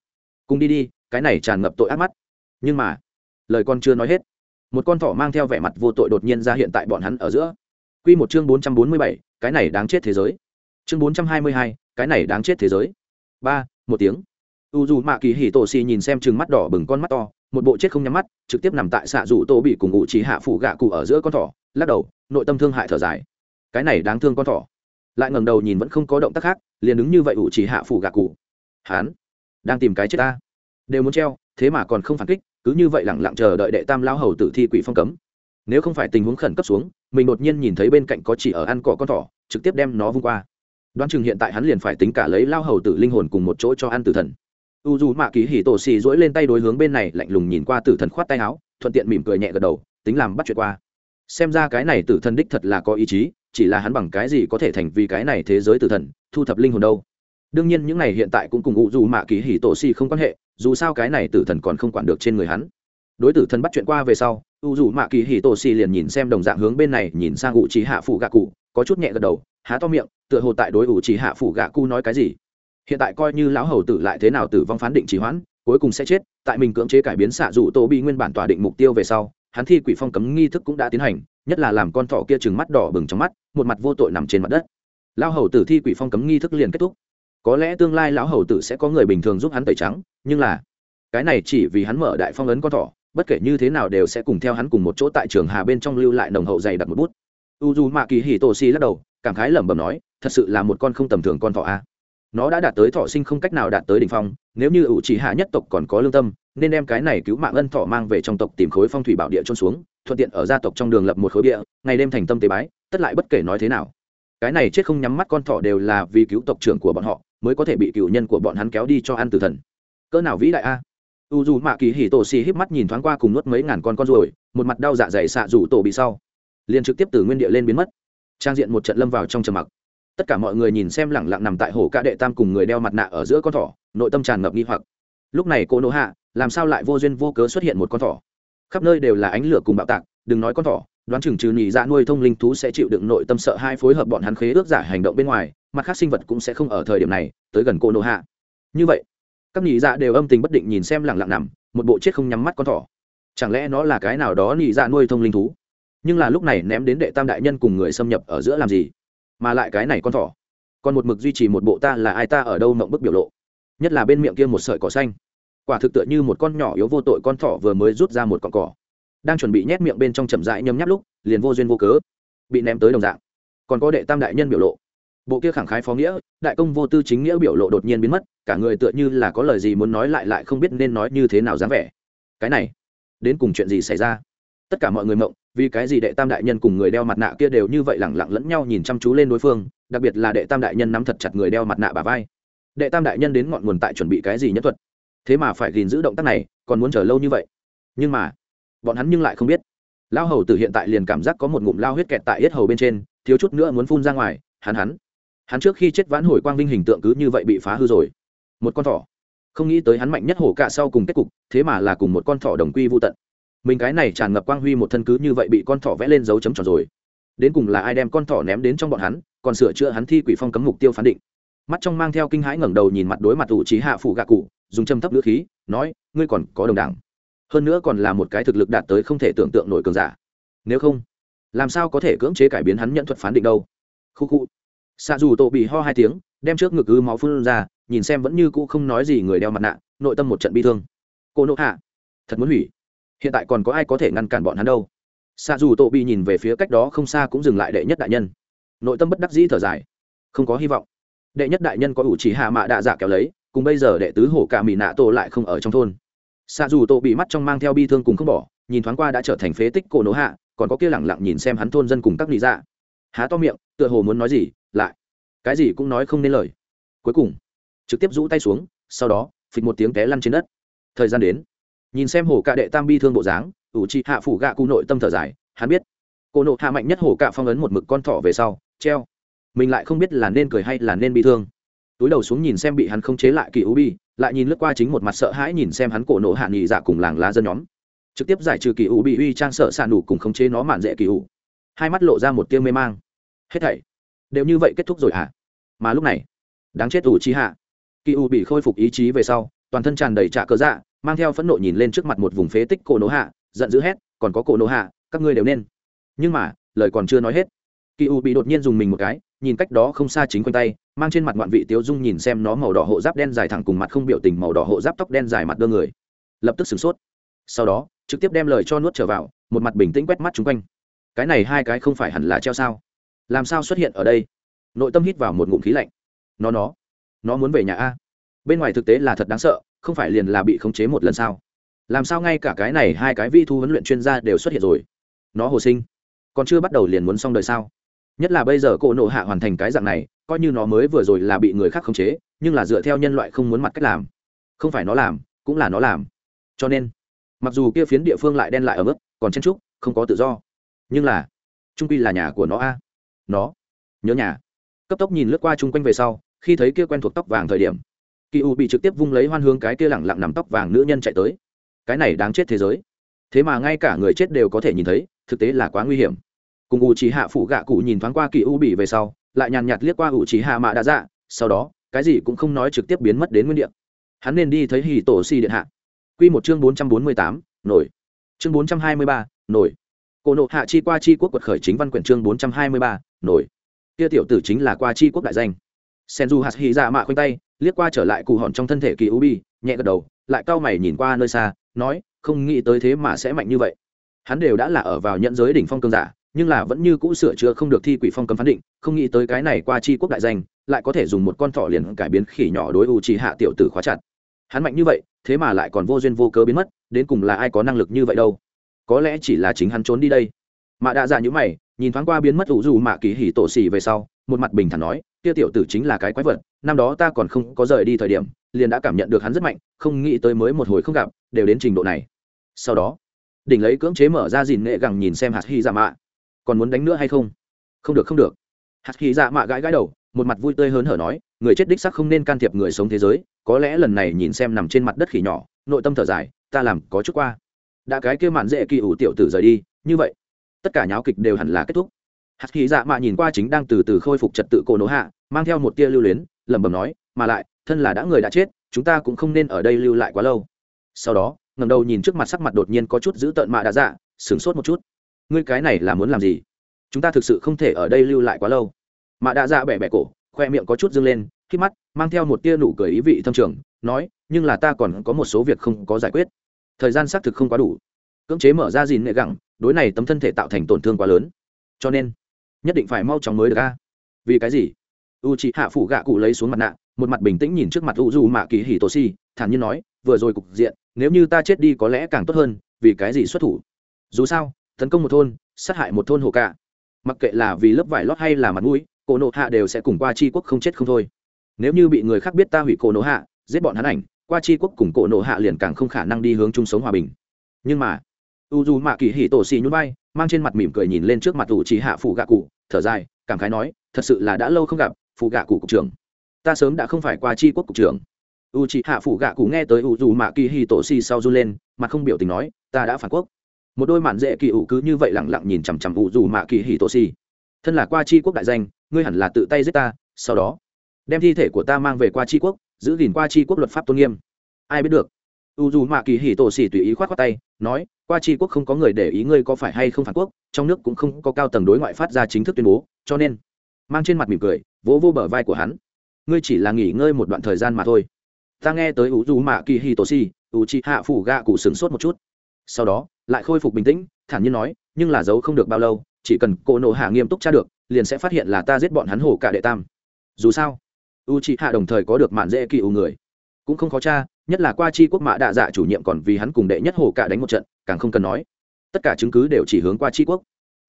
Cùng đi đi cái này tràn ngập tội ác mắt. Nhưng mà, lời con chưa nói hết, một con thỏ mang theo vẻ mặt vô tội đột nhiên ra hiện tại bọn hắn ở giữa. Q một chương bốn trăm bốn mươi bảy, cái này đáng chết thế giới. Chương bốn trăm hai mươi hai, cái này đáng chết thế giới. Ba, một tiếng. U dù mạ kỳ hỉ tổ xì nhìn xem chừng mắt đỏ bừng con mắt to, một bộ chết không nhắm mắt, trực tiếp nằm tại xạ dù tô bị cùng ngụ trí hạ phủ gạ cụ ở giữa con thỏ, lắc đầu, nội tâm thương hại thở dài. Cái này đáng thương con thỏ. Lại ngẩng đầu nhìn vẫn không có động tác khác, liền đứng như vậy ủ chỉ hạ phủ gạ cụ. Hán đang tìm cái chết ta đều muốn treo, thế mà còn không phản kích, cứ như vậy lẳng lặng chờ đợi đệ tam lao hầu tử thi quỷ phong cấm. Nếu không phải tình huống khẩn cấp xuống, mình đột nhiên nhìn thấy bên cạnh có chỉ ở ăn cỏ con thỏ, trực tiếp đem nó vung qua. Đoán chừng hiện tại hắn liền phải tính cả lấy lao hầu tử linh hồn cùng một chỗ cho ăn tử thần. U dù mạ kỳ hỉ tổ xì dỗi lên tay đối hướng bên này, lạnh lùng nhìn qua tử thần khoát tay áo, thuận tiện mỉm cười nhẹ gật đầu, tính làm bắt chuyện qua. Xem ra cái này tử thần đích thật là có ý chí, chỉ là hắn bằng cái gì có thể thành vì cái này thế giới tử thần, thu thập linh hồn đâu. Đương nhiên những này hiện tại cũng cùng u dù mạ kỳ hỉ tổ xì không quan hệ dù sao cái này tử thần còn không quản được trên người hắn. Đối tử thần bắt chuyện qua về sau, u dù mạ kỳ hỉ tổ xì liền nhìn xem đồng dạng hướng bên này nhìn sang u trí hạ phủ gạ cụ, có chút nhẹ gật đầu, há to miệng, tựa hồ tại đối u trí hạ phủ gạ cụ nói cái gì. Hiện tại coi như lão hầu tử lại thế nào tử vong phán định trì hoãn, cuối cùng sẽ chết, tại mình cưỡng chế cải biến xạ dụ tô bị nguyên bản tỏa định mục tiêu về sau, hắn thi quỷ phong cấm nghi thức cũng đã tiến hành, nhất là làm con thỏ kia chừng mắt đỏ bừng trong mắt, một mặt vô tội nằm trên mặt đất. Lão hầu tử thi quỷ phong cấm nghi thức liền kết thúc có lẽ tương lai lão hầu tử sẽ có người bình thường giúp hắn tẩy trắng, nhưng là, cái này chỉ vì hắn mở đại phong ấn con thỏ, bất kể như thế nào đều sẽ cùng theo hắn cùng một chỗ tại trường hà bên trong lưu lại nồng hậu dày đặt một bút. U d u mạ kỳ hì tô si lắc đầu, cảm khái lẩm bẩm nói, thật sự là một con không tầm thường con thỏ a. Nó đã đạt tới thọ sinh không cách nào đạt tới đ ỉ n h phong, nếu như ủ chỉ hạ nhất tộc còn có lương tâm, nên đem cái này cứu mạng ân thọ mang về trong tộc tìm khối phong thủy bảo địa trôn xuống, thuận tiện ở gia tộc trong đường lập một khối địa, ngày đêm thành tâm tế bái, tất lại bất kể nói thế nào. Cái này chết không nhắm mắt con thọ đều là vì cứu tộc trưởng của bọn họ mới có thể bị cựu nhân của bọn hắn kéo đi cho ăn tử thần. Cỡ nào vĩ đại a? U dù mạ kỳ hỉ tổ xì híp mắt nhìn thoáng qua cùng nuốt mấy ngàn con con ruồi, một mặt đau dạ dày xạ rủ tổ bị sau. Liền trực tiếp từ nguyên địa lên biến mất. Trang diện một trận lâm vào trong trầm mặc. Tất cả mọi người nhìn xem lẳng lặng nằm tại hồ ca đệ tam cùng người đeo mặt nạ ở giữa con thỏ, nội tâm tràn ngập nghi hoặc. Lúc này cô nỗ hạ, làm sao lại vô duyên vô cớ xuất hiện một con thỏ? Khắp nơi đều là ánh lửa cùng bạo tạc, đừng nói con thỏ, đoán chừng trừ nhị dạ nuôi thông linh thú sẽ chịu đựng nội tâm sợ hai phối hợp bọn hắn khế ước giả hành động bên ngoài mặt khác sinh vật cũng sẽ không ở thời điểm này tới gần cô nô hạ. Như vậy, các nhị dạ đều âm tình bất định nhìn xem lẳng lặng nằm, một bộ chết không nhắm mắt con thỏ. Chẳng lẽ nó là cái nào đó nhị dạ nuôi thông linh thú? Nhưng là lúc này ném đến đệ tam đại nhân cùng người xâm nhập ở giữa làm gì? Mà lại cái này con thỏ, còn một mực duy trì một bộ ta là ai ta ở đâu mộng bức biểu lộ. Nhất là bên miệng kia một sợi cỏ xanh. Quả thực tựa như một con nhỏ yếu vô tội con thỏ vừa mới rút ra một con cỏ. Đang chuẩn bị nhét miệng bên trong chậm rãi nhấm nháp lúc, liền vô duyên vô cớ, bị ném tới đồng dạng. Còn có đệ tam đại nhân biểu lộ bộ kia khẳng khái phó nghĩa, đại công vô tư chính nghĩa biểu lộ đột nhiên biến mất, cả người tựa như là có lời gì muốn nói lại lại không biết nên nói như thế nào dáng vẻ. Cái này, đến cùng chuyện gì xảy ra? Tất cả mọi người mộng, vì cái gì đệ tam đại nhân cùng người đeo mặt nạ kia đều như vậy lẳng lặng lẫn nhau nhìn chăm chú lên đối phương, đặc biệt là đệ tam đại nhân nắm thật chặt người đeo mặt nạ bà vai. Đệ tam đại nhân đến ngọn nguồn tại chuẩn bị cái gì nhất thuật? Thế mà phải gìn giữ động tác này, còn muốn chờ lâu như vậy? Nhưng mà, bọn hắn nhưng lại không biết. Lao hầu từ hiện tại liền cảm giác có một ngụm lao huyết kẹt tại yết hầu bên trên, thiếu chút nữa muốn phun ra ngoài, hắn hắn hắn trước khi chết vãn hồi quang vinh hình tượng cứ như vậy bị phá hư rồi. Một con thỏ. Không nghĩ tới hắn mạnh nhất hổ cả sau cùng kết cục, thế mà là cùng một con thỏ đồng quy vô tận. Mình cái này tràn ngập quang huy một thân cứ như vậy bị con thỏ vẽ lên dấu chấm tròn rồi. Đến cùng là ai đem con thỏ ném đến trong bọn hắn, còn sửa chữa hắn thi quỷ phong cấm mục tiêu phán định. Mắt trong mang theo kinh hãi ngẩng đầu nhìn mặt đối mặt ủ trí hạ phụ gạ cụ, dùng châm thấp ngữ khí, nói, ngươi còn có đồng đảng hơn nữa còn là một cái thực lực đạt tới không thể tưởng tượng nổi cường giả. Nếu không, làm sao có thể cưỡng chế cải biến hắn nhận thuật phán định đâu? Khu khu xạ dù tổ bị ho hai tiếng, đem trước ngực ư máu phun ra, nhìn xem vẫn như cũ không nói gì người đeo mặt nạ, nội tâm một trận bi thương. Cô nộ hạ, thật muốn hủy. Hiện tại còn có ai có thể ngăn cản bọn hắn đâu? Xạ dù tổ bị nhìn về phía cách đó không xa cũng dừng lại đệ nhất đại nhân. Nội tâm bất đắc dĩ thở dài. Không có hy vọng. Đệ nhất đại nhân có ủ chỉ hạ mạ đạ dạ kéo lấy, cùng bây giờ đệ tứ hổ cả mỹ nạ tổ lại không ở trong thôn. Xạ dù tổ bị mắt trong mang theo bi thương cùng không bỏ, nhìn thoáng qua đã trở thành phế tích cổ nổ hạ, còn có kia lẳng lặng nhìn xem hắn thôn dân cùng các lý dạ. Há to miệng, tựa hồ muốn nói gì lại. Cái gì cũng nói không nên lời. Cuối cùng, trực tiếp rũ tay xuống, sau đó, phịch một tiếng té lăn trên đất. Thời gian đến. Nhìn xem hổ cạ đệ tam bi thương bộ dáng, ủ trị hạ phủ gạ cụ nội tâm thở dài, hắn biết. Cô nộ hạ mạnh nhất hổ cạ phong ấn một mực con thỏ về sau, treo. Mình lại không biết là nên cười hay là nên bị thương. Túi đầu xuống nhìn xem bị hắn không chế lại kỳ u bi, lại nhìn lướt qua chính một mặt sợ hãi nhìn xem hắn cổ nộ hạ nghỉ dạ cùng làng lá dân nhóm. Trực tiếp giải trừ kỳ u bị uy trang sợ xạ nủ cùng khống chế nó mạn dễ kỳ u. Hai mắt lộ ra một tiêu mê mang. Hết thảy đều như vậy kết thúc rồi hả? Mà lúc này, đáng chết ủ chi hạ. Kỳ u bị khôi phục ý chí về sau, toàn thân tràn đầy trạ cớ dạ mang theo phẫn nộ nhìn lên trước mặt một vùng phế tích cổ nổ hạ, giận dữ hét, còn có cổ nổ hạ, các ngươi đều nên. Nhưng mà, lời còn chưa nói hết, kỳ u bị đột nhiên dùng mình một cái, nhìn cách đó không xa chính quanh tay, mang trên mặt ngoạn vị tiếu dung nhìn xem nó màu đỏ hộ giáp đen dài thẳng cùng mặt không biểu tình màu đỏ hộ giáp tóc đen dài mặt đơ người. Lập tức sửng sốt. Sau đó, trực tiếp đem lời cho nuốt trở vào, một mặt bình tĩnh quét mắt chung quanh. Cái này hai cái không phải hẳn là treo sao? Làm sao xuất hiện ở đây? Nội tâm hít vào một ngụm khí lạnh. Nó nó nó muốn về nhà a? Bên ngoài thực tế là thật đáng sợ, không phải liền là bị khống chế một lần sao? Làm sao ngay cả cái này hai cái vi thu huấn luyện chuyên gia đều xuất hiện rồi? Nó hồ sinh, còn chưa bắt đầu liền muốn xong đời sao? Nhất là bây giờ cỗ nộ hạ hoàn thành cái dạng này, coi như nó mới vừa rồi là bị người khác khống chế, nhưng là dựa theo nhân loại không muốn mặt cách làm. Không phải nó làm, cũng là nó làm. Cho nên, mặc dù kia phiến địa phương lại đen lại ở mức còn chen trúc không có tự do. Nhưng là, trung quy là nhà của nó a nó. Nhớ nhà. Cấp tốc nhìn lướt qua chung quanh về sau, khi thấy kia quen thuộc tóc vàng thời điểm, kỳ u bị trực tiếp vung lấy hoan hướng cái kia lẳng lặng nằm tóc vàng nữ nhân chạy tới. Cái này đáng chết thế giới. Thế mà ngay cả người chết đều có thể nhìn thấy, thực tế là quá nguy hiểm. Cùng u trí hạ phụ gạ cụ nhìn thoáng qua kỳ u bị về sau, lại nhàn nhạt liếc qua u trí hạ mạ đã dạ sau đó, cái gì cũng không nói trực tiếp biến mất đến nguyên địa. Hắn nên đi thấy hì tổ si điện hạ. Q một chương bốn trăm bốn mươi tám, nổi. Chương bốn trăm hai mươi ba, nổi cổ nộ hạ chi qua chi quốc quật khởi chính văn quyển chương bốn trăm hai mươi ba, nổi. Kia tiểu tử chính là qua chi quốc đại danh. Sen du hạt hy dạ mạ khoanh tay, liếc qua trở lại cụ hòn trong thân thể kỳ u bi nhẹ gật đầu, lại cau mày nhìn qua nơi xa, nói, không nghĩ tới thế mà sẽ mạnh như vậy. Hắn đều đã là ở vào nhận giới đỉnh phong cương giả, nhưng là vẫn như cũ sửa chữa không được thi quỷ phong cấm phán định, không nghĩ tới cái này qua chi quốc đại danh, lại có thể dùng một con thỏ liền cải biến khỉ nhỏ đối u trì hạ tiểu tử khóa chặt. Hắn mạnh như vậy, thế mà lại còn vô duyên vô cớ biến mất, đến cùng là ai có năng lực như vậy đâu? Có lẽ chỉ là chính hắn trốn đi đây. Mạ đạ dạ như mày, nhìn thoáng qua biến mất ủ dù mạ kỳ hỉ tổ xỉ về sau, một mặt bình thản nói kia tiểu tử chính là cái quái vật, năm đó ta còn không có rời đi thời điểm, liền đã cảm nhận được hắn rất mạnh, không nghĩ tới mới một hồi không gặp, đều đến trình độ này. Sau đó, đỉnh lấy cưỡng chế mở ra dìn nghệ gẳng nhìn xem hạt hy dạ mạ. Còn muốn đánh nữa hay không? Không được không được. Hạt hy dạ mạ gãi gãi đầu, một mặt vui tươi hớn hở nói, người chết đích sắc không nên can thiệp người sống thế giới, có lẽ lần này nhìn xem nằm trên mặt đất khỉ nhỏ, nội tâm thở dài, ta làm có chút qua đã cái kia mạn dễ kỳ ủ tiểu tử rời đi, như vậy, tất cả nháo kịch đều hẳn là kết thúc. Hạt khí dạ mạ nhìn qua chính đang từ từ khôi phục trật tự cổ nổ hạ, mang theo một tia lưu luyến, lẩm bẩm nói, mà lại, thân là đã người đã chết, chúng ta cũng không nên ở đây lưu lại quá lâu. Sau đó ngầm đầu nhìn trước mặt sắc mặt đột nhiên có chút giữ tợn mạ đã dạ sửng sốt một chút. Ngươi cái này là muốn làm gì? Chúng ta thực sự không thể ở đây lưu lại quá lâu. Mạ đã dạ bẻ bẻ cổ, khoe miệng có chút dâng lên khi mắt, mang theo một tia nụ cười ý vị thâm trường, nói, nhưng là ta còn có một số việc không có giải quyết thời gian xác thực không quá đủ. Cưỡng chế mở ra dìn nghệ gẳng đối này tấm thân thể tạo thành tổn thương quá lớn. Cho nên, nhất định phải mau chóng mới được a. Vì cái gì? U chị hạ phủ gạ cụ lấy xuống mặt nạ, một mặt bình tĩnh nhìn trước mặt u du mạ kỳ hì tổ si thản nhiên nói, vừa rồi cục diện, nếu như ta chết đi có lẽ càng tốt hơn, vì cái gì xuất thủ? Dù sao, tấn công một thôn, sát hại một thôn hồ cả mặc kệ là vì lớp vải lót hay là mặt mũi cổ nộ hạ đều sẽ cùng qua c quốc không chết không thôi. Nếu như bị người khác biết ta hủy cổ nộ hạ giết bọn hắn ảnh qua c quốc cùng cổ nộ hạ liền càng không khả năng đi hướng chung sống hòa bình. Nhưng mà, u dù mạ kỳ hì tổ xì nhún bay mang trên mặt mỉm cười nhìn lên trước mặt ủ chỉ hạ phụ gạ cụ, thở dài, cảm khái nói, thật sự là đã lâu không gặp phụ gạ cụ cục trưởng. Ta sớm đã không phải qua Chi quốc cục trưởng. U chỉ hạ phụ gạ cụ nghe tới u dù mạ kỳ hì tổ xì sau run lên mà không biểu tình nói, ta đã phản quốc. Một đôi mạn dễ kỳ ủ cứ như vậy lẳng lặng nhìn chằm chằm U dù mạ kỳ hì tổ xì. Thân là qua c quốc đại danh, ngươi hẳn là tự tay giết ta, sau đó đem thi thể của ta mang về qua c quốc giữ gìn qua chi quốc luật pháp tôn nghiêm. Ai biết được? U dù mạ kỳ hì tổ xỉ tùy ý k h o á t khoác tay, nói, qua chi quốc không có người để ý ngươi có phải hay không phản quốc, trong nước cũng không có cao tầng đối ngoại phát ra chính thức tuyên bố, cho nên, mang trên mặt mỉm cười, vỗ vô bờ vai của hắn. Ngươi chỉ là nghỉ ngơi một đoạn thời gian mà thôi. Ta nghe tới u dù mạ kỳ hì tổ xỉ u chị hạ phủ gạ cụ sửng sốt một chút. Sau đó, lại khôi phục bình tĩnh, thản nhiên nói, nhưng là giấu không được bao lâu, chỉ cần cô nộ hạ nghiêm túc tra được, liền sẽ phát hiện là ta giết bọn hắn hổ cả đệ tam. Dù sao u c h i hạ đồng thời có được mạn dễ kỳ ủ người. Cũng không khó cha, nhất là qua chi quốc mạ đạ dạ chủ nhiệm còn vì hắn cùng đệ nhất hồ cả đánh một trận, càng không cần nói. Tất cả chứng cứ đều chỉ hướng qua chi quốc.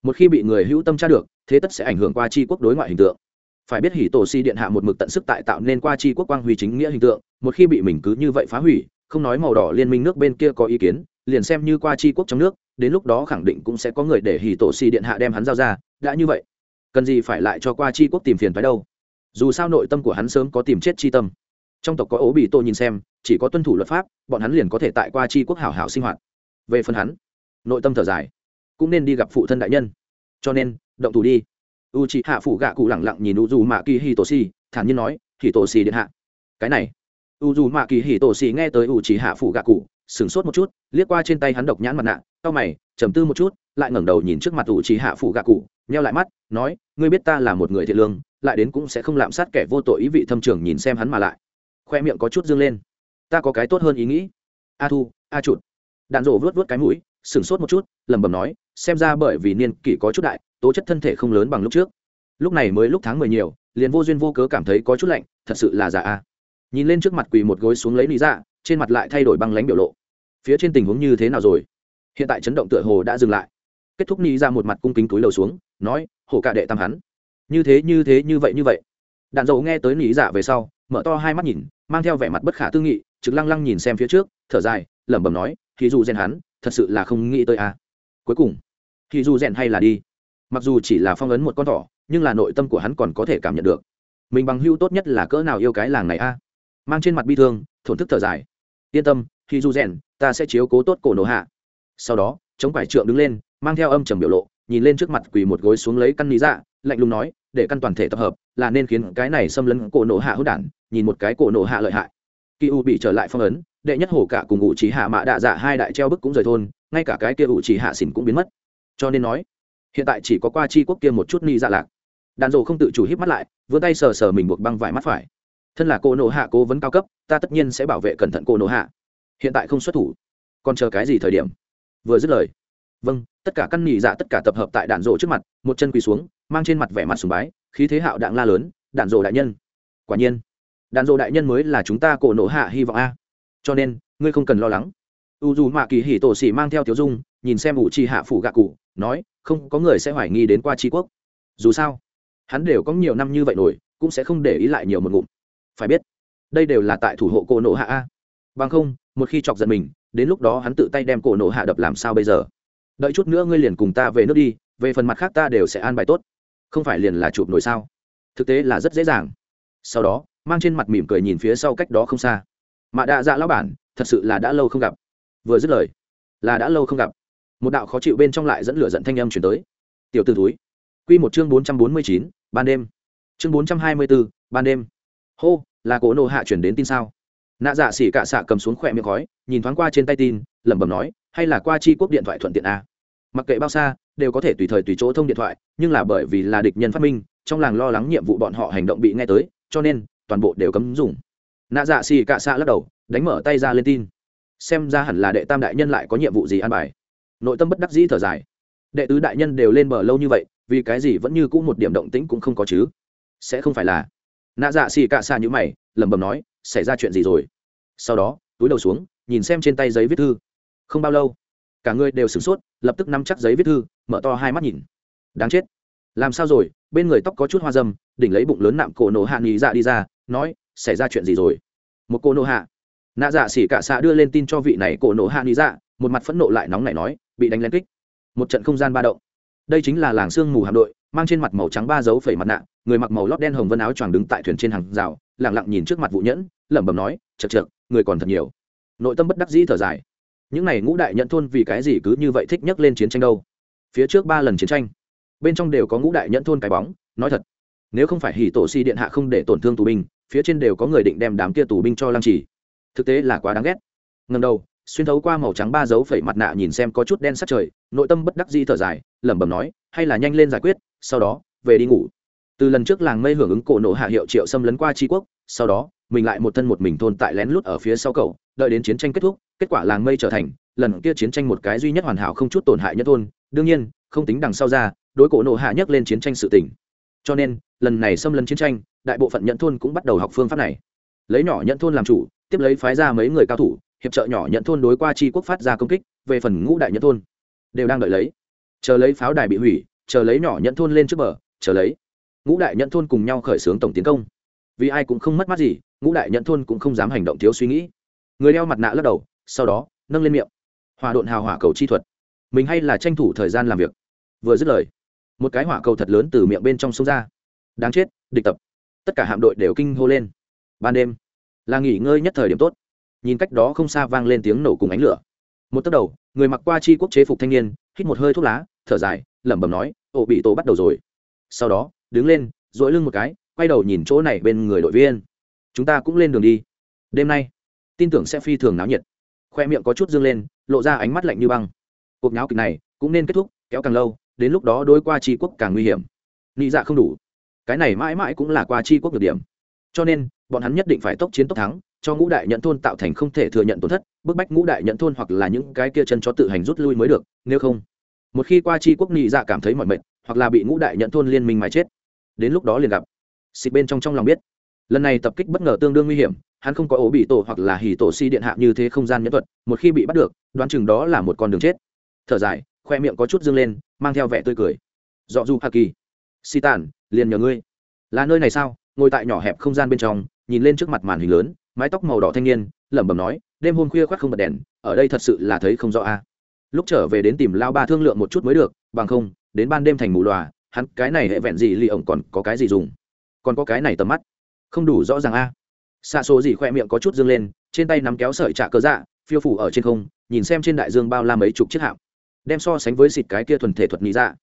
Một khi bị người hữu tâm tra được, thế tất sẽ ảnh hưởng qua chi quốc đối ngoại hình tượng. Phải biết hỉ tổ si điện hạ một mực tận sức tại tạo nên qua chi quốc quang huy chính nghĩa hình tượng, một khi bị mình cứ như vậy phá hủy, không nói màu đỏ liên minh nước bên kia có ý kiến, liền xem như qua chi quốc trong nước, đến lúc đó khẳng định cũng sẽ có người để hỉ tổ si điện hạ đem hắn giao ra, đã như vậy. Cần gì phải lại cho qua chi quốc tìm phiền phái đâu? Dù sao nội tâm của hắn sớm có tìm chết chi tâm. Trong tộc có ố bị tô nhìn xem, chỉ có tuân thủ luật pháp, bọn hắn liền có thể tại qua chi quốc hảo hảo sinh hoạt. Về phần hắn, nội tâm thở dài, cũng nên đi gặp phụ thân đại nhân. Cho nên, động thủ đi. U chị hạ phủ gạ cụ lẳng lặng nhìn u dù mạ kỳ hì tổ xì thản nhiên nói hì tổ xì điện hạ. Cái này u dù mạ kỳ hì tổ xì nghe tới u chị hạ phủ gạ cụ, sửng sốt một chút, liếc qua trên tay hắn độc nhãn mặt nạ, cau mày, trầm tư một chút, lại ngẩng đầu nhìn trước mặt u chị hạ phủ gạ cụ neo lại mắt, nói, ngươi biết ta là một người thiện lương lại đến cũng sẽ không lạm sát kẻ vô tội ý vị thâm trường nhìn xem hắn mà lại. Khoe miệng có chút dương lên. Ta có cái tốt hơn ý nghĩ. A thu, a chụt đạn rổ vớt vớt cái mũi, sửng sốt một chút, lẩm bẩm nói, xem ra bởi vì niên kỷ có chút đại, tố chất thân thể không lớn bằng lúc trước. Lúc này mới lúc tháng mười nhiều, liền vô duyên vô cớ cảm thấy có chút lạnh, thật sự là giả a. Nhìn lên trước mặt quỳ một gối xuống lấy lý dạ trên mặt lại thay đổi băng lánh biểu lộ. Phía trên tình huống như thế nào rồi? Hiện tại chấn động tựa hồ đã dừng lại. Kết thúc ni ra dạ một mặt cung kính túi lầu xuống, nói, hổ cả đệ tam hắn như thế như thế, như vậy như vậy. Đạn dầu nghe tới nỉ dạ về sau, mở to hai mắt nhìn, mang theo vẻ mặt bất khả tư nghị, trực lăng lăng nhìn xem phía trước, thở dài, lẩm bẩm nói thì dù rèn hắn, thật sự là không nghĩ tới à. cuối cùng thì dù rèn hay là đi. Mặc dù chỉ là phong ấn một con thỏ, nhưng là nội tâm của hắn còn có thể cảm nhận được. Mình bằng hưu tốt nhất là cỡ nào yêu cái làng này a? À. mang trên mặt bi thương, thổn thức thở dài. Yên tâm thì dù rèn, ta sẽ chiếu cố tốt cổ nổ hạ. Sau đó, chống quải trượng đứng lên, mang theo âm trầm biểu lộ, nhìn lên trước mặt quỳ một gối xuống lấy căn lý dạ lạnh lùng nói, để căn toàn thể tập hợp, là nên khiến cái này xâm lấn cổ nổ hạ hữu đản, nhìn một cái cổ nổ hạ lợi hại. Kỳ u bị trở lại phong ấn, đệ nhất hổ cả cùng ủ chỉ hạ mạ đạ dạ hai đại treo bức cũng rời thôn, ngay cả cái kia ủ chỉ hạ xỉn cũng biến mất. Cho nên nói, hiện tại chỉ có qua chi quốc kia một chút ni dạ lạc. Đàn rộ không tự chủ hít mắt lại, vươn tay sờ sờ mình buộc băng vải mắt phải. Thân là cô nổ hạ cố vấn cao cấp, ta tất nhiên sẽ bảo vệ cẩn thận cô nổ hạ. Hiện tại không xuất thủ, còn chờ cái gì thời điểm? Vừa dứt lời vâng tất cả căn nỉ dạ tất cả tập hợp tại đạn rộ trước mặt, một chân quỳ xuống mang trên mặt vẻ mặt sùng bái, khí thế hạo đạn la lớn, đạn dộ đại nhân. Quả nhiên, đạn dộ đại nhân mới là chúng ta cổ nổ hạ hy vọng a. Cho nên, ngươi không cần lo lắng. U dù mạ kỳ hỉ tổ xỉ mang theo tiểu dung, nhìn xem ủ trì hạ phủ gạ cụ, nói, không, có người sẽ hoài nghi đến qua tri quốc. Dù sao, hắn đều có nhiều năm như vậy nổi cũng sẽ không để ý lại nhiều một ngụm. Phải biết, đây đều là tại thủ hộ cổ nổ hạ a. Bằng không, một khi chọc giận mình, đến lúc đó hắn tự tay đem cổ nổ hạ đập làm sao bây giờ? Đợi chút nữa ngươi liền cùng ta về nước đi, về phần mặt khác ta đều sẽ an bài tốt không phải liền là chụp nổi sao? Thực tế là rất dễ dàng. Sau đó, mang trên mặt mỉm cười nhìn phía sau cách đó không xa. Mạ đạ dạ lão bản, thật sự là đã lâu không gặp. Vừa dứt lời, là đã lâu không gặp. Một đạo khó chịu bên trong lại dẫn lửa giận thanh âm chuyển tới. Tiểu t ử túi q một chương bốn trăm bốn mươi chín, ban đêm. Chương bốn trăm hai mươi bốn ban đêm. Hô, là cổ nộ hạ chuyển đến tin sao? Nạ dạ xỉ cạ xạ cầm xuống khỏe miệng khói, nhìn thoáng qua trên tay tin, lẩm bẩm nói, hay là qua chi quốc điện thoại thuận tiện a mặc kệ bao xa, đều có thể tùy thời tùy chỗ thông điện thoại, nhưng là bởi vì là địch nhân phát minh, trong làng lo lắng nhiệm vụ bọn họ hành động bị nghe tới, cho nên toàn bộ đều cấm dùng. Nạ dạ xì cạ xạ lắc đầu, đánh mở tay ra lên tin. Xem ra hẳn là đệ tam đại nhân lại có nhiệm vụ gì an bài. Nội tâm bất đắc dĩ thở dài. Đệ tứ đại nhân đều lên bờ lâu như vậy, vì cái gì vẫn như cũ một điểm động tĩnh cũng không có chứ? Sẽ không phải là. Nạ dạ xì cạ xạ như mày, lẩm bẩm nói, xảy ra chuyện gì rồi? Sau đó, túi đầu xuống, nhìn xem trên tay giấy viết thư. Không bao lâu. Cả người đều sửng sốt lập tức nắm chắc giấy viết thư, mở to hai mắt nhìn. Đáng chết. Làm sao rồi? Bên người tóc có chút hoa dâm, đỉnh lấy bụng lớn nạm cổ nổ hạ nghỉ dạ đi ra, nói, xảy ra chuyện gì rồi? Một cô nổ hạ. Nạ dạ xỉ cả xạ đưa lên tin cho vị này cổ nổ hạ nghỉ dạ một mặt phẫn nộ lại nóng này nói, bị đánh lén kích. Một trận không gian ba động. Đây chính là làng sương mù hạm đội, mang trên mặt màu trắng ba dấu phẩy mặt nạ, người mặc màu lót đen hồng vân áo choàng đứng tại thuyền trên hàng rào lẳng lặng nhìn trước mặt vụ nhẫn, lẩm bẩm nói chật chật người còn thật nhiều. Nội tâm bất đắc dĩ thở dài những n à y ngũ đại nhận thôn vì cái gì cứ như vậy thích nhắc lên chiến tranh đâu? Phía trước ba lần chiến tranh, bên trong đều có ngũ đại nhận thôn cái bóng, nói thật, nếu không phải hỉ tổ si điện hạ không để tổn thương tù binh, phía trên đều có người định đem đám kia tù binh cho lăng trì. Thực tế là quá đáng ghét. Ngần đầu, xuyên thấu qua màu trắng ba dấu phẩy mặt nạ nhìn xem có chút đen sắt trời, nội tâm bất đắc di thở dài, lẩm bẩm nói, hay là nhanh lên giải quyết, sau đó, về đi ngủ. Từ lần trước làng mây hưởng ứng cổ nổ hạ hiệu triệu xâm lấn qua tri quốc, sau đó, mình lại một thân một mình thôn tại lén lút ở phía sau cầu đợi đến chiến tranh kết thúc kết quả làng mây trở thành, lần kia chiến tranh một cái duy nhất hoàn hảo không chút tổn hại nhất thôn, đương nhiên, không tính đằng sau ra, đối cổ nộ hạ nhắc lên chiến tranh sự tỉnh cho nên, lần này xâm lấn chiến tranh, đại bộ phận nhận thôn cũng bắt đầu học phương pháp này. Lấy nhỏ nhận thôn làm chủ, tiếp lấy phái ra mấy người cao thủ, hiệp trợ nhỏ nhận thôn đối qua tri quốc phát ra công kích, về phần ngũ đại nhận thôn, đều đang đợi lấy. Chờ lấy pháo đài bị hủy, chờ lấy nhỏ nhận thôn lên trước bờ, chờ lấy. Ngũ đại nhận thôn cùng nhau khởi xướng tổng tiến công. Vì ai cũng không mất mát gì, ngũ đại nhận thôn cũng không dám hành động thiếu suy nghĩ. Người đeo mặt nạ lắc đầu sau đó, nâng lên miệng. Hòa độn hào hỏa cầu chi thuật. Mình hay là tranh thủ thời gian làm việc. Vừa dứt lời, một cái hỏa cầu thật lớn từ miệng bên trong sông ra. Đáng chết, địch tập. Tất cả hạm đội đều kinh hô lên. Ban đêm, là nghỉ ngơi nhất thời điểm tốt. Nhìn cách đó không xa vang lên tiếng nổ cùng ánh lửa. Một tấc đầu, người mặc qua chi quốc chế phục thanh niên, hít một hơi thuốc lá, thở dài, lẩm bẩm nói, ổ bị tổ bắt đầu rồi. Sau đó, đứng lên dỗi lưng một cái, quay đầu nhìn chỗ này bên người đội viên. Chúng ta cũng lên đường đi. Đêm nay, tin tưởng sẽ phi thường náo nhiệt khoe miệng có chút dương lên, lộ ra ánh mắt lạnh như băng. Cuộc nháo kịch này cũng nên kết thúc, kéo càng lâu, đến lúc đó đôi qua tri quốc càng nguy hiểm. Nghĩ dạ không đủ. Cái này mãi mãi cũng là qua tri quốc được điểm. Cho nên, bọn hắn nhất định phải tốc chiến tốc thắng, cho ngũ đại nhận thôn tạo thành không thể thừa nhận tổn thất, bức bách ngũ đại nhận thôn hoặc là những cái kia chân cho tự hành rút lui mới được, nếu không. Một khi qua tri quốc nghị dạ cảm thấy mọi mệnh hoặc là bị ngũ đại nhận thôn liên minh mà chết, đến lúc đó liền gặp. Xịt bên trong trong lòng biết. Lần này tập kích bất ngờ tương đương nguy hiểm hắn không có ổ bị tổ hoặc là hì tổ si điện hạ như thế không gian nhẫn thuật, một khi bị bắt được, đoán chừng đó là một con đường chết. Thở dài, khoe miệng có chút dương lên, mang theo vẻ tươi cười. Dọ du hà kỳ, si tàn liền nhờ ngươi. Là nơi này sao? Ngồi tại nhỏ hẹp không gian bên trong, nhìn lên trước mặt màn hình lớn, mái tóc màu đỏ thanh niên, lẩm bẩm nói, đêm hôm khuya khoác không bật đèn, ở đây thật sự là thấy không rõ a. Lúc trở về đến tìm lao ba thương lượng một chút mới được, bằng không, đến ban đêm thành mù lòa hắn cái này hệ vẹn gì lì ổng còn có cái gì dùng? Còn có cái này tầm mắt. Không đủ rõ ràng a xa số gì khoe miệng có chút dương lên, trên tay nắm kéo sợi trạ cơ dạ phiêu phủ ở trên không, nhìn xem trên đại dương bao la mấy chục chiếc hạm. Đem so sánh với xịt cái kia thuần thể thuật nghĩ dạ.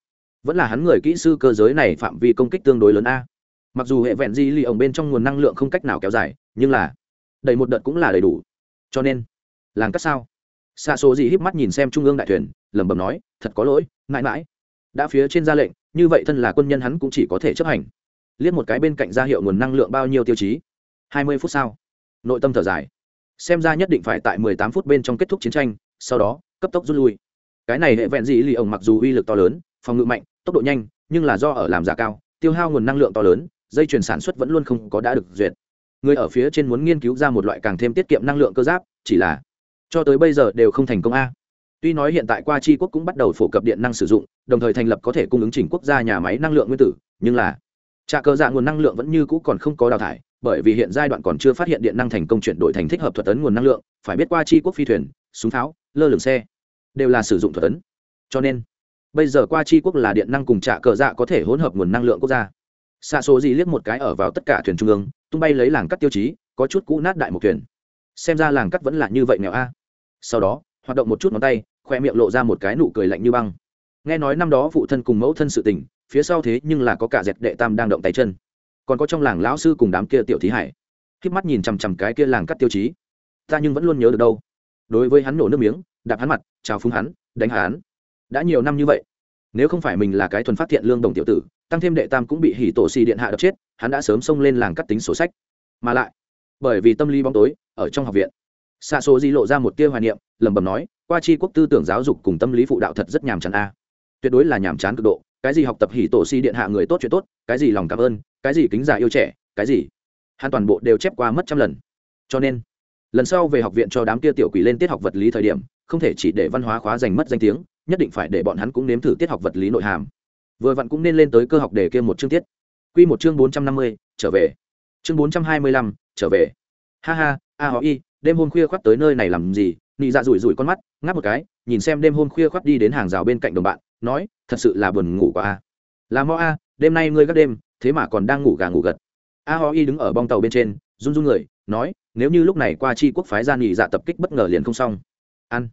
Vẫn là hắn người kỹ sư cơ giới này phạm vi công kích tương đối lớn a. Mặc dù hệ vẹn di lì ổng bên trong nguồn năng lượng không cách nào kéo dài, nhưng là đầy một đợt cũng là đầy đủ. Cho nên làng cắt sao? Xa số gì híp mắt nhìn xem trung ương đại thuyền, lẩm bẩm nói, thật có lỗi mãi mãi. Đã phía trên ra lệnh, như vậy thân là quân nhân hắn cũng chỉ có thể chấp hành. Liếc một cái bên cạnh ra hiệu nguồn năng lượng bao nhiêu tiêu chí hai mươi phút sau. Nội tâm thở dài. Xem ra nhất định phải tại mười tám phút bên trong kết thúc chiến tranh, sau đó, cấp tốc rút lui. Cái này hệ vẹn gì lì ổng mặc dù uy lực to lớn, phòng ngự mạnh, tốc độ nhanh, nhưng là do ở làm giả cao, tiêu hao nguồn năng lượng to lớn, dây chuyển sản xuất vẫn luôn không có đã được duyệt. Người ở phía trên muốn nghiên cứu ra một loại càng thêm tiết kiệm năng lượng cơ giáp, chỉ là cho tới bây giờ đều không thành công a. Tuy nói hiện tại qua tri quốc cũng bắt đầu phổ cập điện năng sử dụng, đồng thời thành lập có thể cung ứng chỉnh quốc gia nhà máy năng lượng nguyên tử, nhưng là, trà cơ dạ nguồn năng lượng vẫn như cũ còn không có đào thải bởi vì hiện giai đoạn còn chưa phát hiện điện năng thành công chuyển đổi thành thích hợp thuật tấn nguồn năng lượng, phải biết qua chi quốc phi thuyền, súng tháo, lơ lửng xe, đều là sử dụng thuật tấn cho nên, bây giờ qua chi quốc là điện năng cùng trạ cờ dạ có thể hỗn hợp nguồn năng lượng quốc gia. Xa số gì liếc một cái ở vào tất cả thuyền trung ương, tung bay lấy làng cắt tiêu chí, có chút cũ nát đại một thuyền. Xem ra làng cắt vẫn là như vậy nghèo a. Sau đó, hoạt động một chút ngón tay, khoe miệng lộ ra một cái nụ cười lạnh như băng. Nghe nói năm đó phụ thân cùng mẫu thân sự tình, phía sau thế nhưng là có cả dẹp đệ tam đang động tay chân còn có trong làng lão sư cùng đám kia tiểu thí hải. K mắt nhìn chằm chằm cái kia làng cắt tiêu chí. Ta nhưng vẫn luôn nhớ được đâu. Đối với hắn nổ nước miếng, đạp hắn mặt, chào phúng hắn, đánh hắn. Đã nhiều năm như vậy, nếu không phải mình là cái thuần phát thiện lương đồng tiểu tử, tăng thêm đệ tam cũng bị hỉ tổ xì điện hạ đập chết, hắn đã sớm xông lên làng cắt tính sổ sách. Mà lại, bởi vì tâm lý bóng tối, ở trong học viện xa số di lộ ra một tia hoài niệm, lẩm bẩm nói, qua chi quốc tư tưởng giáo dục cùng tâm lý phụ đạo thật rất nhàm chán a. Tuyệt đối là nhàm chán cực độ cái gì học tập hỉ tổ si điện hạ người tốt chuyện tốt, cái gì lòng cảm ơn, cái gì kính già yêu trẻ, cái gì. Hắn toàn bộ đều chép qua mất trăm lần. Cho nên, lần sau về học viện cho đám kia tiểu quỷ lên tiết học vật lý thời điểm, không thể chỉ để văn hóa khóa giành mất danh tiếng, nhất định phải để bọn hắn cũng nếm thử tiết học vật lý nội hàm. Vừa vặn cũng nên lên tới cơ học để kia một chương tiết. Q một chương bốn trăm năm mươi, trở về. Chương bốn trăm hai mươi lăm, trở về. Ha ha, a họ y đêm hôm khuya khoác tới nơi này làm gì? Nị dạ rủi rủi con mắt, ngáp một cái, nhìn xem đêm hôm khuya khoác đi đến hàng rào bên cạnh đồng bạn nói, thật sự là buồn ngủ quá a. Là mo a, đêm nay ngươi gác đêm, thế mà còn đang ngủ gà ngủ gật. A ho y đứng ở bong tàu bên trên, run run người, nói, nếu như lúc này qua chi quốc phái gian nghỉ dạ tập kích bất ngờ liền không xong. Ăn.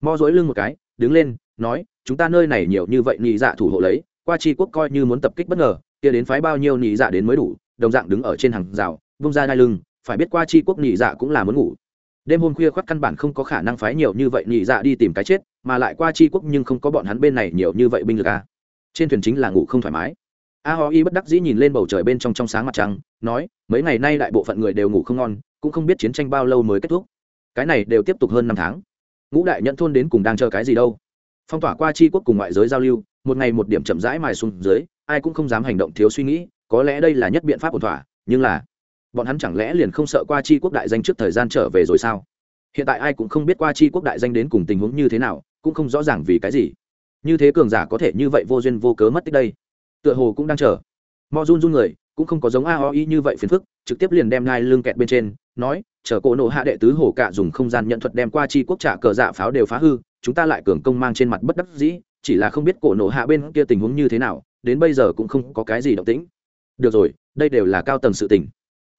Mo dối lưng một cái, đứng lên, nói, chúng ta nơi này nhiều như vậy nghỉ dạ thủ hộ lấy, qua chi quốc coi như muốn tập kích bất ngờ, kia đến phái bao nhiêu nghỉ dạ đến mới đủ, đồng dạng đứng ở trên hàng rào, vung ra đai lưng, phải biết qua chi quốc nghỉ dạ cũng là muốn ngủ đêm hôm khuya khoác căn bản không có khả năng phái nhiều như vậy nhị dạ đi tìm cái chết, mà lại qua chi quốc nhưng không có bọn hắn bên này nhiều như vậy binh lực a trên thuyền chính là ngủ không thoải mái. A ho y bất đắc dĩ nhìn lên bầu trời bên trong trong sáng mặt trăng, nói, mấy ngày nay đại bộ phận người đều ngủ không ngon, cũng không biết chiến tranh bao lâu mới kết thúc. Cái này đều tiếp tục hơn năm tháng. Ngũ đại nhận thôn đến cùng đang chờ cái gì đâu. Phong tỏa qua chi quốc cùng ngoại giới giao lưu, một ngày một điểm chậm rãi mài xuống dưới, ai cũng không dám hành động thiếu suy nghĩ, có lẽ đây là nhất biện pháp ổn thỏa, nhưng là bọn hắn chẳng lẽ liền không sợ qua chi quốc đại danh trước thời gian trở về rồi sao? Hiện tại ai cũng không biết qua chi quốc đại danh đến cùng tình huống như thế nào, cũng không rõ ràng vì cái gì. Như thế cường giả có thể như vậy vô duyên vô cớ mất tích đây. Tựa hồ cũng đang chờ. Mo run run người, cũng không có giống a o như vậy phiền phức, trực tiếp liền đem ngai lưng kẹt bên trên, nói, chờ cổ nộ hạ đệ tứ hồ cạ dùng không gian nhận thuật đem qua chi quốc trả cờ dạ pháo đều phá hư, chúng ta lại cường công mang trên mặt bất đắc dĩ, chỉ là không biết cổ nộ hạ bên kia tình huống như thế nào, đến bây giờ cũng không có cái gì động tĩnh. Được rồi, đây đều là cao tầng sự tình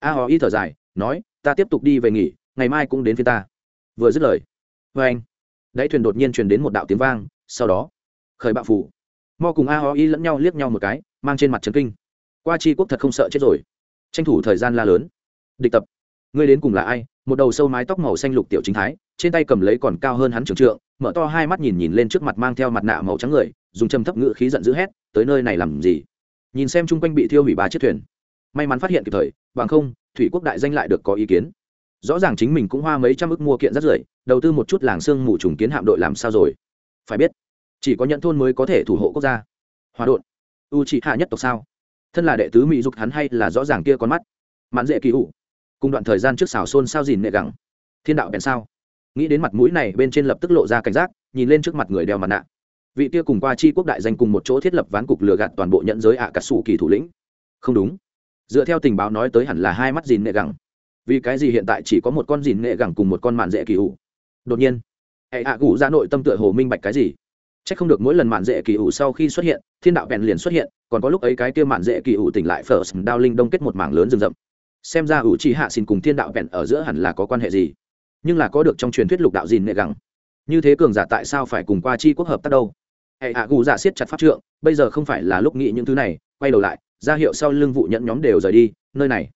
a ho y thở dài, nói, ta tiếp tục đi về nghỉ, ngày mai cũng đến phía ta. Vừa dứt lời vê anh, đáy thuyền đột nhiên truyền đến một đạo tiếng vang, sau đó, khởi bạo phủ. Mo cùng a ho y lẫn nhau liếc nhau một cái, mang trên mặt trấn kinh. Qua chi quốc thật không sợ chết rồi. Tranh thủ thời gian la lớn. Địch tập, ngươi đến cùng là ai? Một đầu sâu mái tóc màu xanh lục tiểu chính thái, trên tay cầm lấy còn cao hơn hắn trường trượng, mở to hai mắt nhìn nhìn lên trước mặt mang theo mặt nạ màu trắng người, dùng châm thấp ngự khí giận dữ hét, tới nơi này làm gì? Nhìn xem chung quanh bị thiêu hủy ba chiếc thuyền may mắn phát hiện kịp thời, bằng không, thủy quốc đại danh lại được có ý kiến. Rõ ràng chính mình cũng hoa mấy trăm ức mua kiện rất rưởi, đầu tư một chút làng xương mù trùng kiến hạm đội làm sao rồi? Phải biết, chỉ có nhận thôn mới có thể thủ hộ quốc gia. Hòa đột u trị hạ nhất tộc sao? Thân là đệ tứ mỹ dục hắn hay là rõ ràng kia con mắt? Mãn dễ kỳ ủ cùng đoạn thời gian trước xào xôn sao dìn nệ gẳng. Thiên đạo bèn sao? Nghĩ đến mặt mũi này bên trên lập tức lộ ra cảnh giác, nhìn lên trước mặt người đeo mặt nạ. Vị kia cùng qua chi quốc đại danh cùng một chỗ thiết lập ván cục lừa gạt toàn bộ nhận giới ạ à cà sủ kỳ thủ lĩnh. Không đúng dựa theo tình báo nói tới hẳn là hai mắt dìn nghệ gẳng. Vì cái gì hiện tại chỉ có một con dìn nghệ gẳng cùng một con mạn dễ kỳ ủ? Đột nhiên, hệ hạ cụ ra nội tâm tựa hồ minh bạch cái gì? C h ắ c không được mỗi lần mạn dễ kỳ ủ sau khi xuất hiện, thiên đạo bèn liền xuất hiện, còn có lúc ấy cái kia mạn dễ kỳ ủ tỉnh lại first đao linh đông kết một mảng lớn rừng rậm. Xem ra ủ chi hạ xin cùng thiên đạo bèn ở giữa hẳn là có quan hệ gì? Nhưng là có được trong truyền thuyết lục đạo dìn nghệ gẳng. Như thế cường giả tại sao phải cùng qua chi quốc hợp tác đâu? Hệ hạ gù dạ siết chặt pháp trượng, bây giờ không phải là lúc nghĩ những thứ này, quay đầu lại, ra hiệu sau lưng vụ nhận nhóm đều rời đi, nơi này,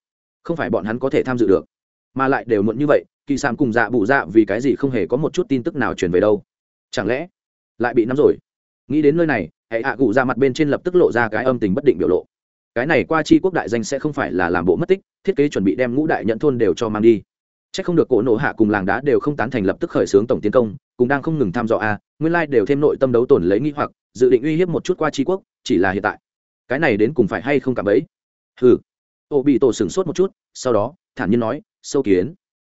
không phải bọn hắn có thể tham dự được. Mà lại đều muộn như vậy, kỳ sàm cùng dạ bụ dạ vì cái gì không hề có một chút tin tức nào truyền về đâu. Chẳng lẽ, lại bị nắm rồi? Nghĩ đến nơi này, hệ hạ gù ra mặt bên trên lập tức lộ ra cái âm tình bất định biểu lộ. Cái này qua chi quốc đại danh sẽ không phải là làm bộ mất tích, thiết kế chuẩn bị đem ngũ đại nhận thôn đều cho mang đi chắc không được cổ nổ hạ cùng làng đá đều không tán thành lập tức khởi xướng tổng tiến công, cũng đang không ngừng tham dò a, nguyên lai đều thêm nội tâm đấu tổn lấy nghi hoặc, dự định uy hiếp một chút qua chi quốc, chỉ là hiện tại. Cái này đến cùng phải hay không cảm ấy ừ ô bị tổ sửng sốt một chút, sau đó, thản nhiên nói, sâu kiến.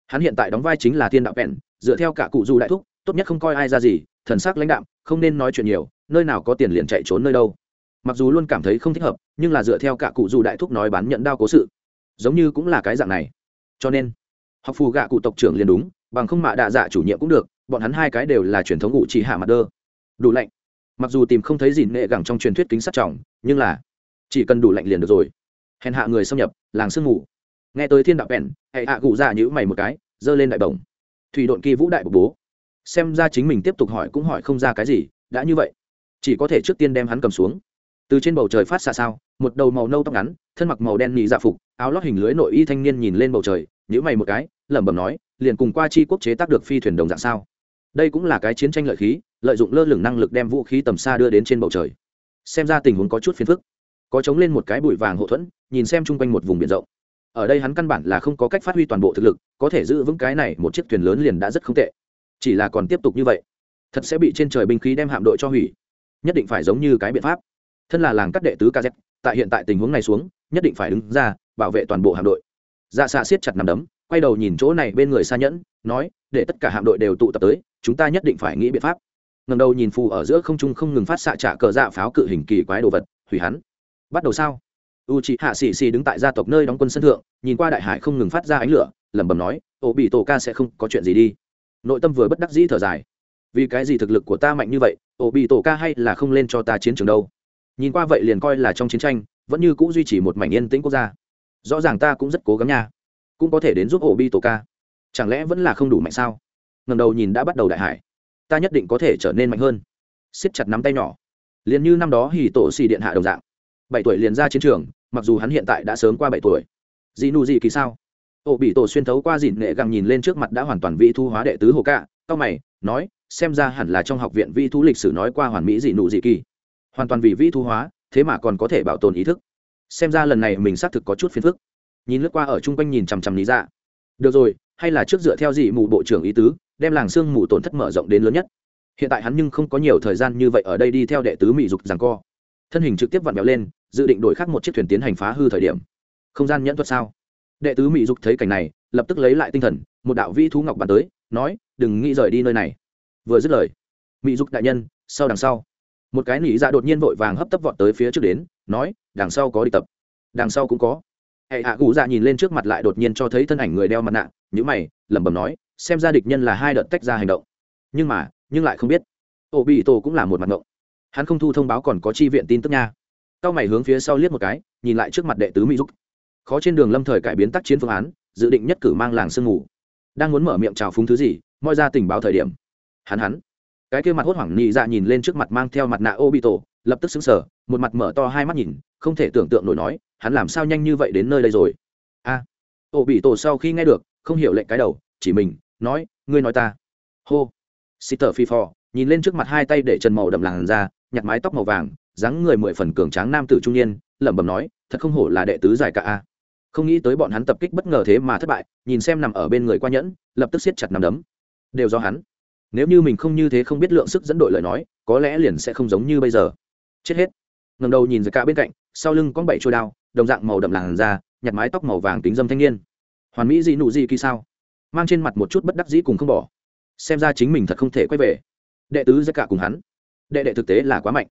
Hắn hiện tại đóng vai chính là thiên đạo vẹn, dựa theo cả cụ du đại thúc, tốt nhất không coi ai ra gì, thần sắc lãnh đạm, không nên nói chuyện nhiều, nơi nào có tiền liền chạy trốn nơi đâu. Mặc dù luôn cảm thấy không thích hợp, nhưng là dựa theo cả cụ du đại thúc nói bán nhận đao cố sự, giống như cũng là cái dạng này. Cho nên học phù gạ cụ tộc trưởng liền đúng, bằng không mạ đạ dạ chủ nhiệm cũng được, bọn hắn hai cái đều là truyền thống ngụ chỉ hạ mặt đơ. Đủ lạnh. Mặc dù tìm không thấy gì nệ gẳng trong truyền thuyết kính sắt trọng, nhưng là chỉ cần đủ lạnh liền được rồi. Hèn hạ người xâm nhập, làng sương ngủ nghe tới thiên đạo bèn, hệ hạ cụ dạ nhữ mày một cái, giơ lên đại bổng. Thủy độn kỳ vũ đại bộc bố. Xem ra chính mình tiếp tục hỏi cũng hỏi không ra cái gì, đã như vậy, chỉ có thể trước tiên đem hắn cầm xuống. Từ trên bầu trời phát xa sao, một đầu màu nâu tóc ngắn, thân mặc màu đen nhị dạ phục, áo lót hình lưới nội y thanh niên nhìn lên bầu trời nhữ mày một cái, lẩm bẩm nói, liền cùng qua chi quốc chế tác được phi thuyền đồng dạng sao? Đây cũng là cái chiến tranh lợi khí, lợi dụng lơ lửng năng lực đem vũ khí tầm xa đưa đến trên bầu trời. Xem ra tình huống có chút phiền phức. Có chống lên một cái bụi vàng hậu thuẫn, nhìn xem chung quanh một vùng biển rộng. Ở đây hắn căn bản là không có cách phát huy toàn bộ thực lực, có thể giữ vững cái này một chiếc thuyền lớn liền đã rất không tệ. Chỉ là còn tiếp tục như vậy, thật sẽ bị trên trời binh khí đem hạm đội cho hủy. Nhất định phải giống như cái biện pháp. Thân là làng cắt đệ tứ kz tại hiện tại tình huống này xuống, nhất định phải đứng ra, bảo vệ toàn bộ hạm đội dạ xạ siết chặt nằm đấm, quay đầu nhìn chỗ này bên người xa nhẫn, nói, để tất cả hạm đội đều tụ tập tới, chúng ta nhất định phải nghĩ biện pháp. Ngầm đầu nhìn phù ở giữa không trung không ngừng phát xạ trả cờ dạ pháo cự hình kỳ quái đồ vật, hủy hắn. Bắt đầu sao? U c h ị hạ xì xì đứng tại gia tộc nơi đóng quân sân thượng, nhìn qua đại hải không ngừng phát ra ánh lửa, lẩm bẩm nói ổ bị tổ ca sẽ không có chuyện gì đi. Nội tâm vừa bất đắc dĩ thở dài. Vì cái gì thực lực của ta mạnh như vậy ổ bị tổ ca hay là không lên cho ta chiến trường đâu? Nhìn qua vậy liền coi là trong chiến tranh, vẫn như c ũ duy trì một mảnh yên tĩnh quốc gia rõ ràng ta cũng rất cố gắng nha. Cũng có thể đến giúp ổ bi tổ ca chẳng lẽ vẫn là không đủ mạnh sao? Ngầm đầu nhìn đã bắt đầu đại hải. Ta nhất định có thể trở nên mạnh hơn. Siết chặt nắm tay nhỏ. Liền như năm đó hì tổ xì điện hạ đồng dạng. Bảy tuổi liền ra chiến trường, mặc dù hắn hiện tại đã sớm qua bảy tuổi. Dị nụ dị kỳ sao? Ổ bị tổ xuyên thấu qua dìn nghệ gặng nhìn lên trước mặt đã hoàn toàn vị thu hóa đệ tứ hồ cạ tao mày, nói, xem ra hẳn là trong học viện vi thu lịch sử nói qua hoàn mỹ dị nụ dị kỳ. Hoàn toàn vì vi thu hóa, thế mà còn có thể bảo tồn ý thức xem ra lần này mình xác thực có chút phiền phức. Nhìn lướt qua ở chung quanh nhìn chằm chằm lý ra được rồi, hay là trước dựa theo dị mù bộ trưởng ý tứ, đem làng xương mù tổn thất mở rộng đến lớn nhất. Hiện tại hắn nhưng không có nhiều thời gian như vậy ở đây đi theo đệ tứ mỹ dục rằng co. Thân hình trực tiếp vặn vẹo lên, dự định đổi khác một chiếc thuyền tiến hành phá hư thời điểm. Không gian nhẫn thuật sao? Đệ tứ mỹ dục thấy cảnh này, lập tức lấy lại tinh thần, một đạo vi thú ngọc bàn tới, nói, đừng nghĩ rời đi nơi này. Vừa dứt lời mỹ dục đại nhân, sau đằng sau một cái nỉ dạ đột nhiên vội vàng hấp tấp vọt tới phía trước đến, nói, đằng sau có đi tập. Đằng sau cũng có. Hệ hạ cụ dạ nhìn lên trước mặt lại đột nhiên cho thấy thân ảnh người đeo mặt nạ nhữ mày, lẩm bẩm nói, xem ra địch nhân là hai đợt tách ra hành động. Nhưng mà, nhưng lại không biết. Ô bị tổ cũng là một mặt ngộng. Hắn không thu thông báo còn có chi viện tin tức nha. Cao mày hướng phía sau liếc một cái, nhìn lại trước mặt đệ tứ mỹ giúp khó trên đường lâm thời cải biến tác chiến phương án, dự định nhất cử mang làng sương ngủ đang muốn mở miệng chào phúng thứ gì moi ra tình báo thời điểm. Hắn hắn cái kia mặt hốt hoảng nhị dạ nhìn lên trước mặt mang theo mặt nạ ô bị tổ lập tức xứng sở một mặt mở to hai mắt nhìn không thể tưởng tượng nổi nói hắn làm sao nhanh như vậy đến nơi đây rồi? A à, ô bị tổ sau khi nghe được không hiểu lệnh cái đầu chỉ mình nói ngươi nói ta. Hô. Sister phi phò nhìn lên trước mặt hai tay để trần màu đậm làn ra nhặt mái tóc màu vàng dáng người mười phần cường tráng nam tử trung niên lẩm bẩm nói thật không hổ là đệ tứ giải cả a. Không nghĩ tới bọn hắn tập kích bất ngờ thế mà thất bại nhìn xem nằm ở bên người qua nhẫn lập tức siết chặt nằm đấm. Đều do hắn nếu như mình không như thế không biết lượng sức dẫn đội lời nói, có lẽ liền sẽ không giống như bây giờ. Chết hết. Ngầm đầu nhìn ra cả bên cạnh, sau lưng có bảy trôi đao, đồng dạng màu đậm làn da nhặt mái tóc màu vàng tính dâm thanh niên. Hoàn mỹ dị nụ gì kỳ sao? Mang trên mặt một chút bất đắc dĩ cùng không bỏ. Xem ra chính mình thật không thể quay về. Đệ tứ ra cả cùng hắn. Đệ đệ thực tế là quá mạnh.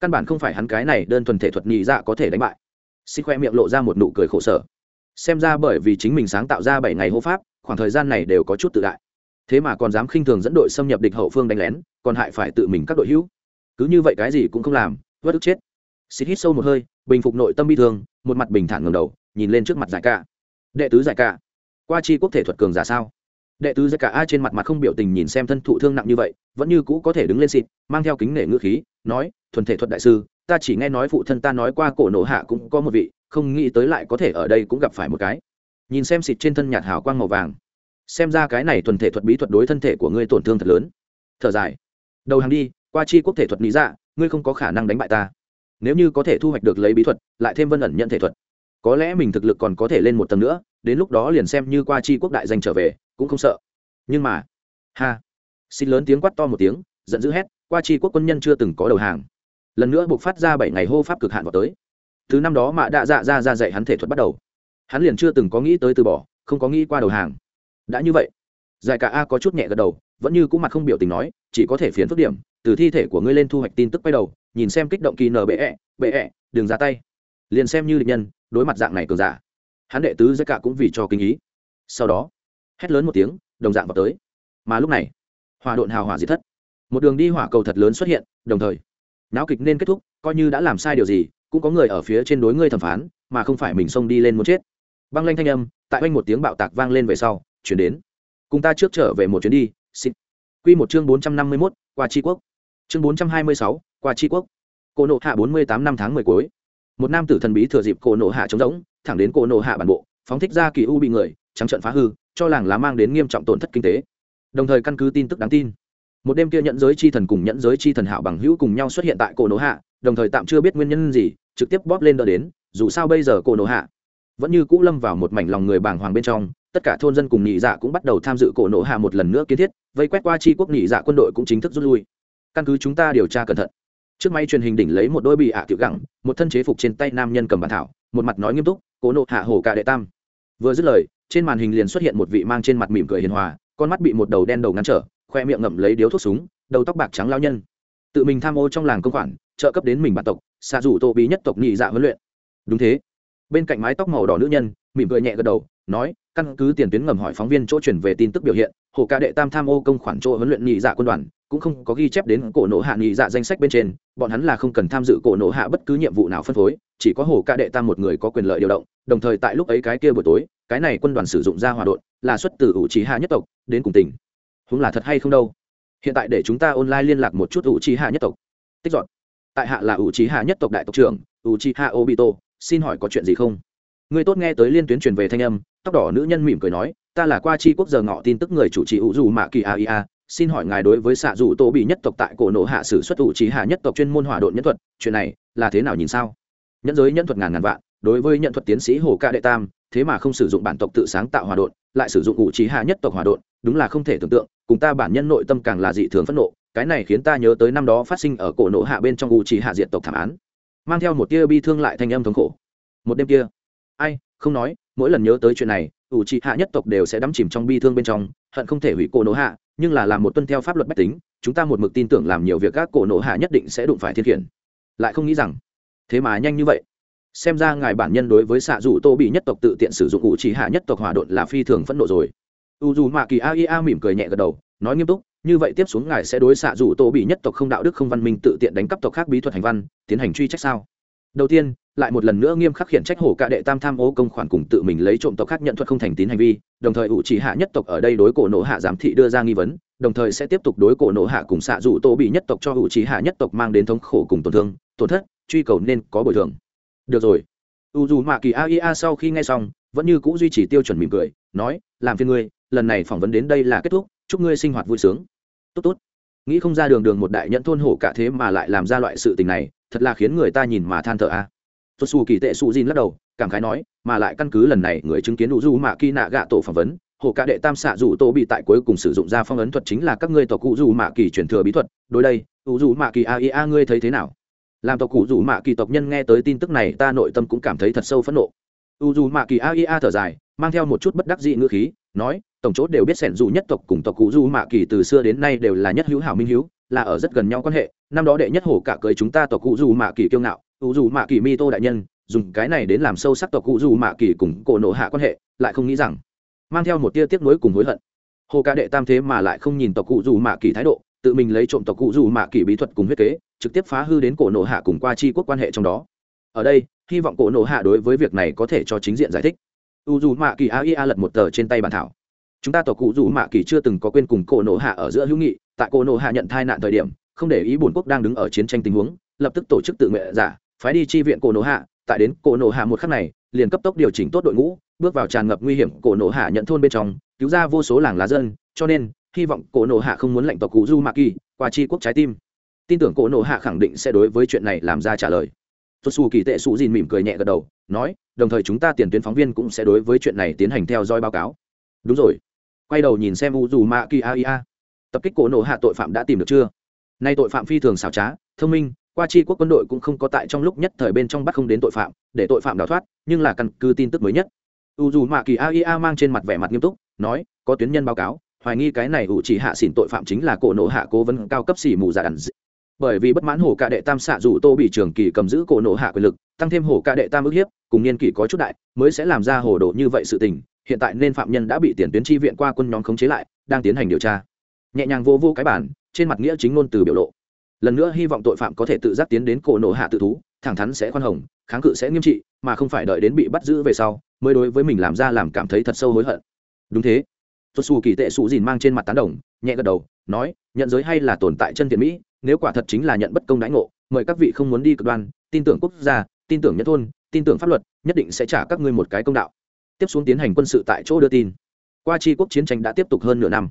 Căn bản không phải hắn cái này đơn thuần thể thuật nhị dạ có thể đánh bại. Xin khoe miệng lộ ra một nụ cười khổ sở. Xem ra bởi vì chính mình sáng tạo ra bảy ngày hô pháp, khoảng thời gian này đều có chút tự đại thế mà còn dám khinh thường dẫn đội xâm nhập địch hậu phương đánh lén, còn hại phải tự mình các đội hữu. Cứ như vậy cái gì cũng không làm vất ức chết. Xịt hít sâu một hơi, bình phục nội tâm bi thương, một mặt bình thản ngầm đầu, nhìn lên trước mặt giải ca. Đệ tứ giải ca. Qua chi quốc thể thuật cường giả sao? Đệ tứ giải ca a trên mặt mặt không biểu tình nhìn xem thân thụ thương nặng như vậy, vẫn như cũ có thể đứng lên xịt, mang theo kính nể ngữ khí, nói, thuần thể thuật đại sư, ta chỉ nghe nói phụ thân ta nói qua cổ nổ hạ cũng có một vị, không nghĩ tới lại có thể ở đây cũng gặp phải một cái. Nhìn xem xịt trên thân nhạt hào quang màu vàng xem ra cái này thuần thể thuật bí thuật đối thân thể của ngươi tổn thương thật lớn. Thở dài. Đầu hàng đi, qua chi quốc thể thuật lý dạ ngươi không có khả năng đánh bại ta. Nếu như có thể thu hoạch được lấy bí thuật, lại thêm vân ẩn nhận thể thuật. Có lẽ mình thực lực còn có thể lên một tầng nữa, đến lúc đó liền xem như qua chi quốc đại danh trở về, cũng không sợ. Nhưng mà, ha. Xin lớn tiếng quát to một tiếng, giận dữ hét, qua chi quốc quân nhân chưa từng có đầu hàng. Lần nữa buộc phát ra bảy ngày hô pháp cực hạn vào tới. Thứ năm đó mạ đạ dạ ra ra dạy hắn thể thuật bắt đầu. Hắn liền chưa từng có nghĩ tới từ bỏ, không có nghĩ qua đầu hàng đã như vậy, giải cả a có chút nhẹ gật đầu, vẫn như cũng mặt không biểu tình nói, chỉ có thể phiền phức điểm, từ thi thể của ngươi lên thu hoạch tin tức quay đầu, nhìn xem kích động kỳ nở bệ ẹ bệ ẹ, đừng ra tay. Liền xem như địch nhân, đối mặt dạng này cường giả, hắn đệ tứ giải cả cũng vì cho kinh ý. Sau đó, hét lớn một tiếng, đồng dạng vào tới. Mà lúc này hòa độn hào hỏa diệt thất. Một đường đi hỏa cầu thật lớn xuất hiện, đồng thời, náo kịch nên kết thúc, coi như đã làm sai điều gì, cũng có người ở phía trên đối ngươi thẩm phán, mà không phải mình xông đi lên muốn chết. Băng lanh thanh âm, tại oanh một tiếng bạo tạc vang lên về sau chuyển đến. Cùng ta trước trở về một chuyến đi xin. Quy một chương bốn trăm năm mươi 451, qua tri quốc. Chương bốn trăm hai mươi sáu qua tri quốc. Cô nộ hạ bốn mươi tám năm tháng mười cuối. Một nam tử thần bí thừa dịp cô nộ hạ trống rỗng thẳng đến cô nộ hạ bản bộ phóng thích ra kỳ u bị người trắng trận phá hư cho làng lá mang đến nghiêm trọng tổn thất kinh tế. Đồng thời căn cứ tin tức đáng tin một đêm kia nhẫn giới chi thần cùng nhẫn giới chi thần hảo bằng hữu cùng nhau xuất hiện tại cổ nổ hạ đồng thời tạm chưa biết nguyên nhân gì trực tiếp bóp lên đỡ đến dù sao bây giờ cổ nổ hạ vẫn như cũ lâm vào một mảnh lòng người bàng hoàng bên trong tất cả thôn dân cùng nhị dạ cũng bắt đầu tham dự cổ nổ hạ một lần nữa kiến thiết, vây quét qua chi quốc nhị dạ quân đội cũng chính thức rút lui. Căn cứ chúng ta điều tra cẩn thận. Trước máy truyền hình đỉnh lấy một đôi bị ạ tiểu gẳng, một thân chế phục trên tay nam nhân cầm bàn thảo, một mặt nói nghiêm túc, cổ nộ hạ hổ cả đệ tam. Vừa dứt lời, trên màn hình liền xuất hiện một vị mang trên mặt mỉm cười hiền hòa, con mắt bị một đầu đen đầu ngăn trở, khoe miệng ngậm lấy điếu thuốc súng, đầu tóc bạc trắng lao nhân. Tự mình tham ô trong làng công khoản, trợ cấp đến mình bản tộc, xạ rủ tô bí nhất tộc nhị dạ huấn luyện. Đúng thế. Bên cạnh mái tóc màu đỏ nữ nhân, mỉm cười nhẹ gật đầu, nói căn cứ tiền tuyến ngầm hỏi phóng viên chỗ chuyển về tin tức biểu hiện, hồ ca đệ tam tham ô công khoản chỗ huấn luyện nhị dạ quân đoàn, cũng không có ghi chép đến cổ nộ hạ nhị dạ danh sách bên trên, bọn hắn là không cần tham dự cổ nộ hạ bất cứ nhiệm vụ nào phân phối, chỉ có hồ ca đệ tam một người có quyền lợi điều động, đồng thời tại lúc ấy cái kia buổi tối, cái này quân đoàn sử dụng ra hòa đột là xuất từ ủ trí hạ nhất tộc, đến cùng tỉnh. Húng là thật hay không đâu? Hiện tại để chúng ta online liên lạc một chút ủ trí hạ nhất tộc. Tích dọn tại hạ là ủ trí hạ nhất tộc đại tộc trưởng, ủ trí hạ obito, xin hỏi có chuyện gì không? Người tốt nghe tới liên tuyến truyền về thanh âm tóc đỏ nữ nhân mỉm cười nói ta là qua chi quốc giờ ngọ tin tức người chủ trì ủ dù mạ kỳ aia xin hỏi ngài đối với xạ dù tô bị nhất tộc tại cổ nộ hạ sử xuất ủ trí hạ nhất tộc chuyên môn hỏa độn nhân thuật chuyện này là thế nào nhìn sao? Nhẫn giới nhân thuật ngàn ngàn vạn đối với nhận thuật tiến sĩ hồ ca đệ tam thế mà không sử dụng bản tộc tự sáng tạo hòa đột, lại sử dụng ủ trí hạ nhất tộc hòa đột, đúng là không thể tưởng tượng cùng ta bản nhân nội tâm càng là dị thường phẫn nộ cái này khiến ta nhớ tới năm đó phát sinh ở cổ nộ hạ bên trong ủ trí hạ diện tộc thảm án. Mang theo một tia bi thương lại thanh âm thống khổ. Một đêm kia ai, không nói, mỗi lần nhớ tới chuyện này, ủ trị hạ nhất tộc đều sẽ đắm chìm trong bi thương bên trong, hận không thể hủy cổ nổ hạ, nhưng là làm một tuân theo pháp luật bách tính, chúng ta một mực tin tưởng làm nhiều việc các cổ nổ hạ nhất định sẽ đụng phải thiên khiển. Lại không nghĩ rằng, thế mà nhanh như vậy. Xem ra ngài bản nhân đối với xạ dù tô bị nhất tộc tự tiện sử dụng ủ chỉ hạ nhất tộc hỏa đột là phi thường phẫn nộ rồi. U dù mạ kỳ a i a mỉm cười nhẹ gật đầu, nói nghiêm túc, như vậy tiếp xuống ngài sẽ đối xạ dù tô bị nhất tộc không đạo đức không văn minh tự tiện đánh cắp tộc khác bí thuật hành văn, tiến hành truy trách sao? Đầu tiên lại một lần nữa nghiêm khắc khiển trách hổ cạ đệ tam tham ô công khoản cùng tự mình lấy trộm tộc khác nhận thuật không thành tín hành vi, đồng thời ủ chỉ hạ nhất tộc ở đây đối cổ nổ hạ giám thị đưa ra nghi vấn, đồng thời sẽ tiếp tục đối cổ nổ hạ cùng xạ dù tô bị nhất tộc cho ủ chỉ hạ nhất tộc mang đến thống khổ cùng tổn thương, tổn thất, truy cầu nên có bồi thường. Được rồi. U dù mạ kỳ aia sau khi nghe xong, vẫn như c ũ duy trì tiêu chuẩn mỉm cười, nói, làm phiên ngươi, lần này phỏng vấn đến đây là kết thúc, chúc ngươi sinh hoạt vui sướng. Tốt tốt. Nghĩ không ra đường đường một đại nhận thôn hổ cả thế mà lại làm ra loại sự tình này, thật là khiến người ta nhìn mà than thở a. à tốt xù kỳ tệ xù dìn lắc đầu, cảm khái nói, mà lại căn cứ lần này người chứng kiến u du mạ kỳ nạ gạ tổ phỏng vấn, hồ cả đệ tam xạ dù tô bị tại cuối cùng sử dụng ra phong ấn thuật chính là các ngươi tộc cụ dù mạ kỳ truyền thừa bí thuật, đối đây u dù mạ kỳ aia ngươi thấy thế nào? Làm tộc cụ dù mạ kỳ tộc nhân nghe tới tin tức này, ta nội tâm cũng cảm thấy thật sâu phẫn nộ. U dù mạ kỳ aia thở dài, mang theo một chút bất đắc dị ngữ khí, nói, tổng chốt đều biết sẻn dù nhất tộc cùng tộc cụ du mạ kỳ từ xưa đến nay đều là nhất hữu hảo minh hữu, là ở rất gần nhau quan hệ, năm đó đệ nhất hổ cả cưới chúng ta tộc cụ du mạ kỳ kiêu ngạo u dù mạ kỳ mi tô đại nhân, dùng cái này đến làm sâu sắc tộc cụ dù mạ kỳ cùng cổ nộ hạ quan hệ, lại không nghĩ rằng, mang theo một tia tiếc nuối cùng hối hận. Hồ ca đệ tam thế mà lại không nhìn tộc cụ dù mạ kỳ thái độ, tự mình lấy trộm tộc cụ dù mạ kỳ bí thuật cùng huyết kế, trực tiếp phá hư đến cổ nộ hạ cùng qua chi quốc quan hệ trong đó. Ở đây, hy vọng cổ nộ hạ đối với việc này có thể cho chính diện giải thích. U dù mạ kỳ aia lật một tờ trên tay bàn thảo. Chúng ta tộc cụ dù mạ kỳ chưa từng có quên cùng cổ nộ hạ ở giữa hữu nghị, tại cổ nộ hạ nhận thai nạn thời điểm, không để ý bổn quốc đang đứng ở chiến tranh tình huống, lập tức tổ chức tự nguyện giả phái đi chi viện cổ nổ hạ, tại đến cổ nổ hạ một khắc này, liền cấp tốc điều chỉnh tốt đội ngũ, bước vào tràn ngập nguy hiểm cổ nổ hạ nhận thôn bên trong, cứu ra vô số làng lá dân, cho nên, hy vọng cổ nổ hạ không muốn lệnh tộc cụ du mạ kỳ, qua chi quốc trái tim. Tin tưởng cổ nổ hạ khẳng định sẽ đối với chuyện này làm ra trả lời. Tuột xù kỳ tệ xù dìn mỉm cười nhẹ gật đầu, nói, đồng thời chúng ta tiền tuyến phóng viên cũng sẽ đối với chuyện này tiến hành theo dõi báo cáo. Đúng rồi. Quay đầu nhìn xem u dù mạ kỳ aia tập kích cổ nổ hạ tội phạm đã tìm được chưa? Nay tội phạm phi thường xảo trá, thông minh qua chi quốc quân đội cũng không có tại trong lúc nhất thời bên trong bắt không đến tội phạm, để tội phạm đào thoát, nhưng là căn cứ tin tức mới nhất. U dù mạ kỳ aia mang trên mặt vẻ mặt nghiêm túc, nói, có tuyến nhân báo cáo, hoài nghi cái này ủ chỉ hạ xỉn tội phạm chính là cổ nộ hạ cố vấn cao cấp xỉ mù giả đàn bởi vì bất mãn hổ ca đệ tam xạ dù tô bị trường kỳ cầm giữ cổ nộ hạ quyền lực, tăng thêm hổ ca đệ tam ức hiếp, cùng niên kỷ có chút đại, mới sẽ làm ra hồ đồ như vậy sự tình, hiện tại nên phạm nhân đã bị tiền tuyến tri viện qua quân nhóm khống chế lại, đang tiến hành điều tra. Nhẹ nhàng vô vô cái bản, trên mặt nghĩa chính ngôn từ biểu lộ lần nữa hy vọng tội phạm có thể tự giác tiến đến cổ nộ hạ tự thú, thẳng thắn sẽ khoan hồng, kháng cự sẽ nghiêm trị, mà không phải đợi đến bị bắt giữ về sau, mới đối với mình làm ra làm cảm thấy thật sâu hối hận. Đúng thế. Tuột xù kỳ tệ xù dìn mang trên mặt tán đồng, nhẹ gật đầu, nói, nhận giới hay là tồn tại chân thiện mỹ, nếu quả thật chính là nhận bất công đãi ngộ, mời các vị không muốn đi cực đoan, tin tưởng quốc gia, tin tưởng nhân thôn, tin tưởng pháp luật, nhất định sẽ trả các ngươi một cái công đạo. Tiếp xuống tiến hành quân sự tại chỗ đưa tin. Qua chi quốc chiến tranh đã tiếp tục hơn nửa năm.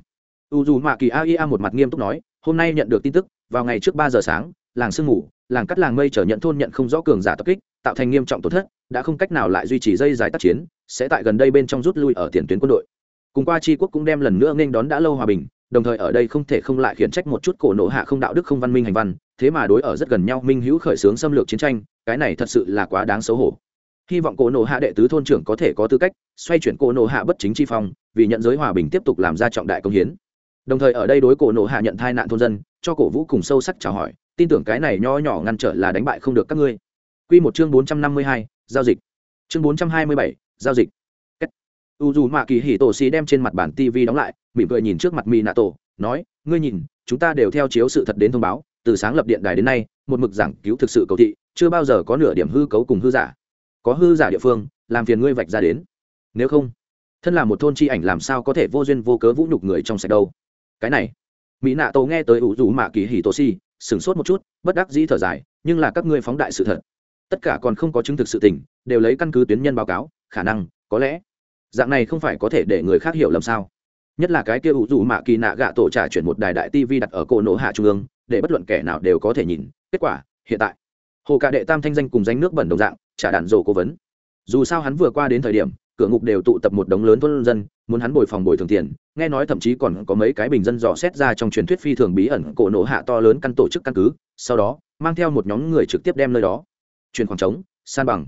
U dù mạ kỳ aia một mặt nghiêm túc nói, hôm nay nhận được tin tức vào ngày trước ba giờ sáng, làng sương ngủ làng cắt làng mây trở nhận thôn nhận không rõ cường giả tập kích, tạo thành nghiêm trọng tổn thất, đã không cách nào lại duy trì dây dài tác chiến, sẽ tại gần đây bên trong rút lui ở tiền tuyến quân đội. Cùng qua chi quốc cũng đem lần nữa nghênh đón đã lâu hòa bình, đồng thời ở đây không thể không lại khiển trách một chút cổ nổ hạ không đạo đức không văn minh hành văn, thế mà đối ở rất gần nhau minh hữu khởi xướng xâm lược chiến tranh, cái này thật sự là quá đáng xấu hổ. Hy vọng cổ nổ hạ đệ tứ thôn trưởng có thể có tư cách, xoay chuyển cổ nổ hạ bất chính chi phong, vì nhận giới hòa bình tiếp tục làm ra trọng đại công hiến. Đồng thời ở đây đối cổ nổ hạ nhận thai nạn thôn dân cho cổ vũ cùng sâu sắc chào hỏi, tin tưởng cái này nho nhỏ ngăn trở là đánh bại không được các ngươi. Quy một chương bốn trăm năm mươi hai, giao dịch. Chương bốn trăm hai mươi bảy, giao dịch. U dù mạ kỳ hỉ tổ xì đem trên mặt bản tv đóng lại, mỉm cười nhìn trước mặt mỹ nạ tổ nói, ngươi nhìn, chúng ta đều theo chiếu sự thật đến thông báo, từ sáng lập điện đài đến nay, một mực giảng cứu thực sự cầu thị, chưa bao giờ có nửa điểm hư cấu cùng hư giả. Có hư giả địa phương, làm phiền ngươi vạch ra đến. Nếu không, thân là một thôn chi ảnh làm sao có thể vô duyên vô cớ vũ nhục người trong sạch đâu? Cái này mỹ nạ tổ nghe tới ủ rủ mạ kỳ hì tổ si, sửng sốt một chút, bất đắc dĩ thở dài, nhưng là các ngươi phóng đại sự thật. Tất cả còn không có chứng thực sự tình, đều lấy căn cứ tuyến nhân báo cáo, khả năng, có lẽ, dạng này không phải có thể để người khác hiểu lầm sao? Nhất là cái kia ủ rủ mạ kỳ nạ gạ tổ trả chuyển một đài đại tv đặt ở cổ nổ hạ trung ương, để bất luận kẻ nào đều có thể nhìn, kết quả, hiện tại, hồ cả đệ tam thanh danh cùng danh nước bẩn đồng dạng, trả đạn rổ cố vấn. Dù sao hắn vừa qua đến thời điểm cửa ngục đều tụ tập một đống lớn thôn dân, muốn hắn bồi phòng bồi thường tiền. Nghe nói thậm chí còn có mấy cái bình dân dò xét ra trong truyền thuyết phi thường bí ẩn cổ nổ hạ to lớn căn tổ chức căn cứ, sau đó, mang theo một nhóm người trực tiếp đem nơi đó. Chuyển khoảng trống, san bằng.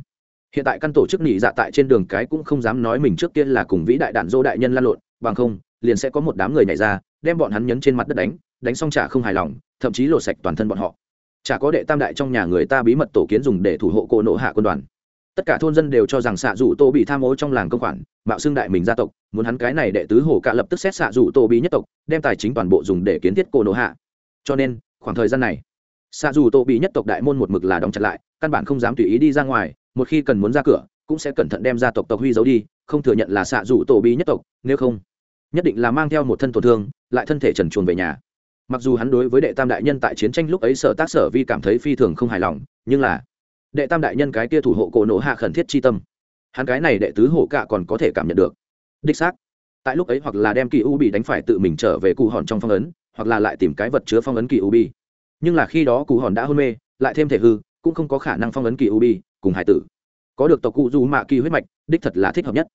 Hiện tại căn tổ chức nỉ dạ tại trên đường cái cũng không dám nói mình trước kia là cùng vĩ đại đạn dô đại nhân lan lộn, bằng không, liền sẽ có một đám người nhảy ra, đem bọn hắn nhấn trên mặt đất đánh đánh xong trả không hài lòng, thậm chí lột sạch toàn thân bọn họ. Chả có đệ tam đại trong nhà người ta bí mật tổ kiến dùng để thủ hộ cổ nộ hạ quân đoàn tất cả thôn dân đều cho rằng xạ rủ tô bị tham ô trong làng công khoản, mạo xưng đại mình gia tộc, muốn hắn cái này đệ tứ hổ cả lập tức xét xạ rủ tô bị nhất tộc, đem tài chính toàn bộ dùng để kiến thiết cổ nổ hạ. Cho nên, khoảng thời gian này xạ rủ tô bị nhất tộc đại môn một mực là đóng chặt lại, căn bản không dám tùy ý đi ra ngoài, một khi cần muốn ra cửa, cũng sẽ cẩn thận đem gia tộc tộc huy giấu đi, không thừa nhận là xạ rủ tô bị nhất tộc, nếu không, nhất định là mang theo một thân tổn thương, lại thân thể trần chuồn về nhà. Mặc dù hắn đối với đệ tam đại nhân tại chiến tranh lúc ấy sở tác sở vi cảm thấy phi thường không hài lòng, nhưng là đệ tam đại nhân cái kia thủ hộ cổ nổ hạ khẩn thiết chi tâm. Hắn cái này đệ tứ hộ cạ còn có thể cảm nhận được. Đích xác. Tại lúc ấy hoặc là đem kỳ u bị đánh phải tự mình trở về cụ hòn trong phong ấn, hoặc là lại tìm cái vật chứa phong ấn kỳ u bi. Nhưng là khi đó cụ hòn đã hôn mê, lại thêm thể hư, cũng không có khả năng phong ấn kỳ u bi cùng hải tử. Có được tộc cụ du mạ kỳ huyết mạch, đích thật là thích hợp nhất.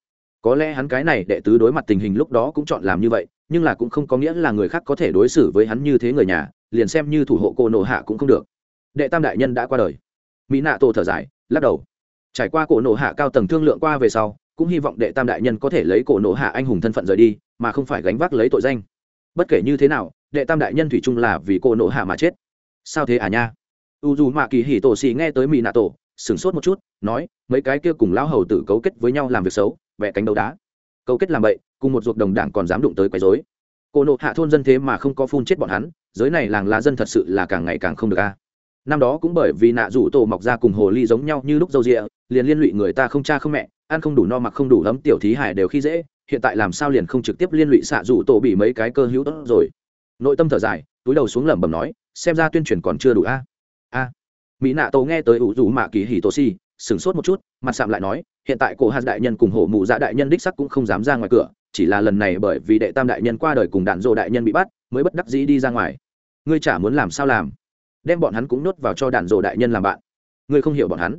Có lẽ hắn cái này đệ tứ đối mặt tình hình lúc đó cũng chọn làm như vậy, nhưng là cũng không có nghĩa là người khác có thể đối xử với hắn như thế người nhà, liền xem như thủ hộ cô nộ hạ cũng không được. Đệ tam đại nhân đã qua đời mỹ nạ tổ thở dài, lắc đầu. Trải qua cổ nổ hạ cao tầng thương lượng qua về sau, cũng hy vọng đệ tam đại nhân có thể lấy cổ nổ hạ anh hùng thân phận rời đi, mà không phải gánh vác lấy tội danh. Bất kể như thế nào, đệ tam đại nhân thủy chung là vì cổ nổ hạ mà chết. Sao thế à nha? U dù mạ kỳ hỉ tổ xì nghe tới mỹ nạ tổ sửng sốt một chút, nói, mấy cái kia cùng lão hầu tử cấu kết với nhau làm việc xấu, vẽ cánh đấu đá. Cấu kết làm bậy, cùng một ruột đồng đảng còn dám đụng tới quấy dối. cổ nộ hạ thôn dân thế mà không có phun chết bọn hắn, giới này làng lá dân thật sự là càng ngày càng không được a năm đó cũng bởi vì nạ rủ tổ mọc ra cùng hồ ly giống nhau như lúc dâu rịa liền liên lụy người ta không cha không mẹ, ăn không đủ no mặc không đủ ấm, tiểu thí hải đều khi dễ, hiện tại làm sao liền không trực tiếp liên lụy xạ rủ tổ bị mấy cái cơ hữu tốt rồi. Nội tâm thở dài, túi đầu xuống lẩm bẩm nói, xem ra tuyên truyền còn chưa đủ a. A. Mỹ nạ tổ nghe tới ủ rủ mạ kỳ hì tô si, sửng sốt một chút, mặt sạm lại nói, hiện tại cổ hạt đại nhân cùng hổ mụ dạ đại nhân đích sắc cũng không dám ra ngoài cửa, chỉ là lần này bởi vì đệ tam đại nhân qua đời cùng đạn dộ đại nhân bị bắt, mới bất đắc dĩ đi ra ngoài. Ngươi chả muốn làm sao làm? Đem bọn hắn cũng nhốt vào cho đạn rồ đại nhân làm bạn. Ngươi không hiểu bọn hắn.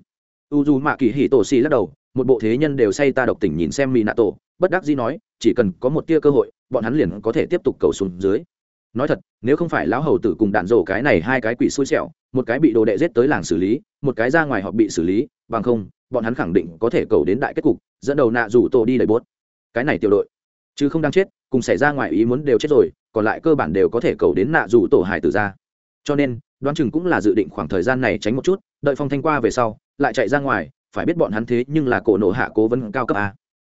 U dù mạ kỳ hỉ tổ xì lắc đầu, một bộ thế nhân đều say ta độc tỉnh nhìn xem mỹ nạ tổ bất đắc dĩ nói, chỉ cần có một tia cơ hội, bọn hắn liền có thể tiếp tục cầu xuống dưới. Nói thật, nếu không phải lão hầu tử cùng đạn rổ cái này hai cái quỷ xui xẻo, một cái bị đồ đệ giết tới làng xử lý, một cái ra ngoài họ bị xử lý, bằng không, bọn hắn khẳng định có thể cầu đến đại kết cục, dẫn đầu nạ rủ tổ đi đầy bốt. Cái này tiểu đội, chứ không đang chết, cùng xảy ra ngoài ý muốn đều chết rồi, còn lại cơ bản đều có thể cầu đến nạ rủ tổ hải tử ra cho nên, đoán chừng cũng là dự định khoảng thời gian này tránh một chút, đợi phong thanh qua về sau, lại chạy ra ngoài, phải biết bọn hắn thế nhưng là cổ nộ hạ cố vấn cao cấp a.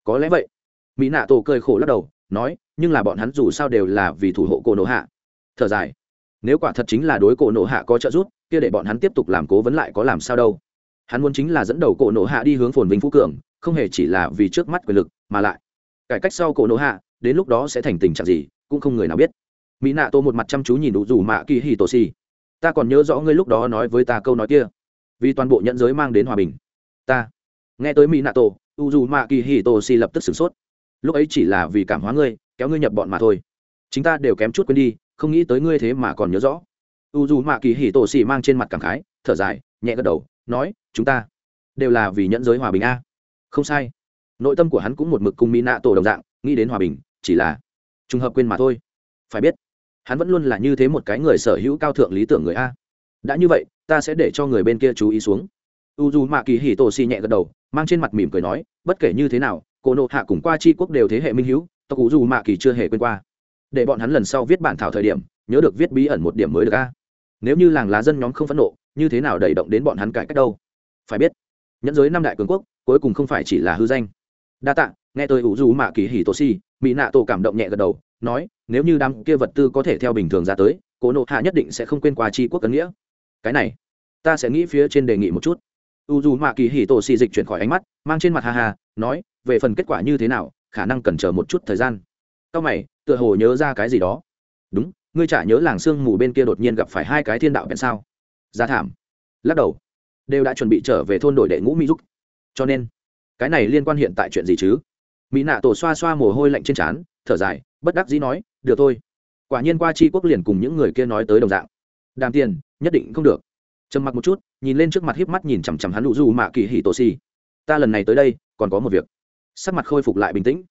Có lẽ vậy. Mỹ nạ tổ cười khổ lắc đầu, nói, nhưng là bọn hắn dù sao đều là vì thủ hộ cổ nộ hạ. Thở dài. Nếu quả thật chính là đối cổ nộ hạ có trợ giúp, kia để bọn hắn tiếp tục làm cố vấn lại có làm sao đâu. Hắn muốn chính là dẫn đầu cổ nộ hạ đi hướng phồn vinh phú cường, không hề chỉ là vì trước mắt quyền lực, mà lại. Cải cách sau cổ nộ hạ, đến lúc đó sẽ thành tình trạng gì, cũng không người nào biết mỹ nạ tô một mặt chăm chú nhìn đủ dù mạ kỳ hì tổ xì. Ta còn nhớ rõ ngươi lúc đó nói với ta câu nói kia. Vì toàn bộ nhận giới mang đến hòa bình. Ta. Nghe tới mỹ nạ tổ u dù mạ kỳ hì tổ xì lập tức sửng sốt. Lúc ấy chỉ là vì cảm hóa ngươi, kéo ngươi nhập bọn mà thôi. Chúng ta đều kém chút quên đi, không nghĩ tới ngươi thế mà còn nhớ rõ. U dù mạ kỳ hì tổ xì mang trên mặt cảm khái, thở dài, nhẹ gật đầu, nói, chúng ta đều là vì nhẫn giới hòa bình a. Không sai. Nội tâm của hắn cũng một mực cùng mỹ nạ tổ đồng dạng, nghĩ đến hòa bình, chỉ là trùng hợp quên mà thôi. Phải biết hắn vẫn luôn là như thế một cái người sở hữu cao thượng lý tưởng người a. Đã như vậy, ta sẽ để cho người bên kia chú ý xuống. U dù mạ kỳ hì tổ xì nhẹ gật đầu, mang trên mặt mỉm cười nói, bất kể như thế nào, cô nộ hạ cùng qua c quốc đều thế hệ minh hữu tộc u dù mạ kỳ chưa hề quên qua. Để bọn hắn lần sau viết bản thảo thời điểm, nhớ được viết bí ẩn một điểm mới được a. Nếu như làng lá dân nhóm không phẫn nộ, như thế nào đẩy động đến bọn hắn cải cách đâu? Phải biết, nhẫn giới năm đại cường quốc, cuối cùng không phải chỉ là hư danh. Đa tạ, nghe tôi ủ dù mạ kỳ hì tô xì mỹ nạ tổ cảm động nhẹ gật đầu, nói nếu như đám kia vật tư có thể theo bình thường ra tới, cố nộ hạ nhất định sẽ không quên qua tri quốc cấn nghĩa. Cái này, ta sẽ nghĩ phía trên đề nghị một chút. U dù mạ kỳ hì tổ xì dịch chuyển khỏi ánh mắt, mang trên mặt hà hà nói, về phần kết quả như thế nào, khả năng cần chờ một chút thời gian. Cao mày, tựa hồ nhớ ra cái gì đó. Đúng, ngươi chả nhớ làng sương mù bên kia đột nhiên gặp phải hai cái thiên đạo bèn sao? Giá thảm. Lắc đầu. Đều đã chuẩn bị trở về thôn đổi đệ ngũ mỹ giúp cho nên, cái này liên quan hiện tại chuyện gì chứ? Mỹ nạ tổ xoa xoa mồ hôi lạnh trên trán, thở dài, bất đắc dĩ nói được thôi. Quả nhiên qua tri quốc liền cùng những người kia nói tới đồng dạng. Đàm tiền, nhất định không được. Trầm mặc một chút, nhìn lên trước mặt híp mắt nhìn chằm chằm hắn lũ du mạ kỳ hỉ tổ si ta lần này tới đây, còn có một việc. Sắc mặt khôi phục lại bình tĩnh.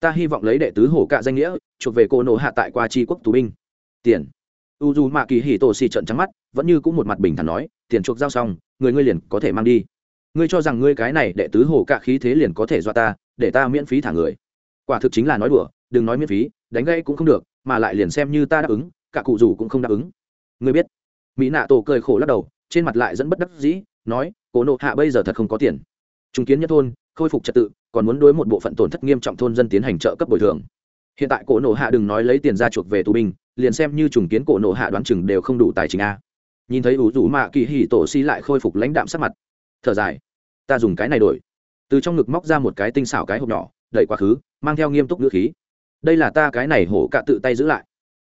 Ta hy vọng lấy đệ tứ hổ cạ danh nghĩa, chuộc về cô nộ hạ tại qua tri quốc tù binh. Tiền. U du mạ kỳ hỉ tổ si trận trắng mắt, vẫn như cũng một mặt bình thản nói, tiền chuộc giao xong, người ngươi liền có thể mang đi. Ngươi cho rằng ngươi cái này đệ tứ hổ cạ khí thế liền có thể do ta, để ta miễn phí thả người. Quả thực chính là nói đùa, đừng nói miễn phí đánh gây cũng không được, mà lại liền xem như ta đáp ứng, cả cụ rủ cũng không đáp ứng. Người biết. Mỹ nạ tổ cười khổ lắc đầu, trên mặt lại dẫn bất đắc dĩ, nói cổ nộ hạ bây giờ thật không có tiền. Chứng kiến nhất thôn, khôi phục trật tự, còn muốn đối một bộ phận tổn thất nghiêm trọng thôn dân tiến hành trợ cấp bồi thường. Hiện tại cổ nộ hạ đừng nói lấy tiền ra chuộc về tù binh, liền xem như trùng kiến cổ nộ hạ đoán chừng đều không đủ tài chính a. Nhìn thấy ủ rủ mạ kỳ hỉ tổ si lại khôi phục lãnh đạm sắc mặt. Thở dài. Ta dùng cái này đổi. Từ trong ngực móc ra một cái tinh xảo cái hộp nhỏ, đẩy quá khứ, mang theo nghiêm túc ngữ khí đây là ta cái này hổ cạ tự tay giữ lại.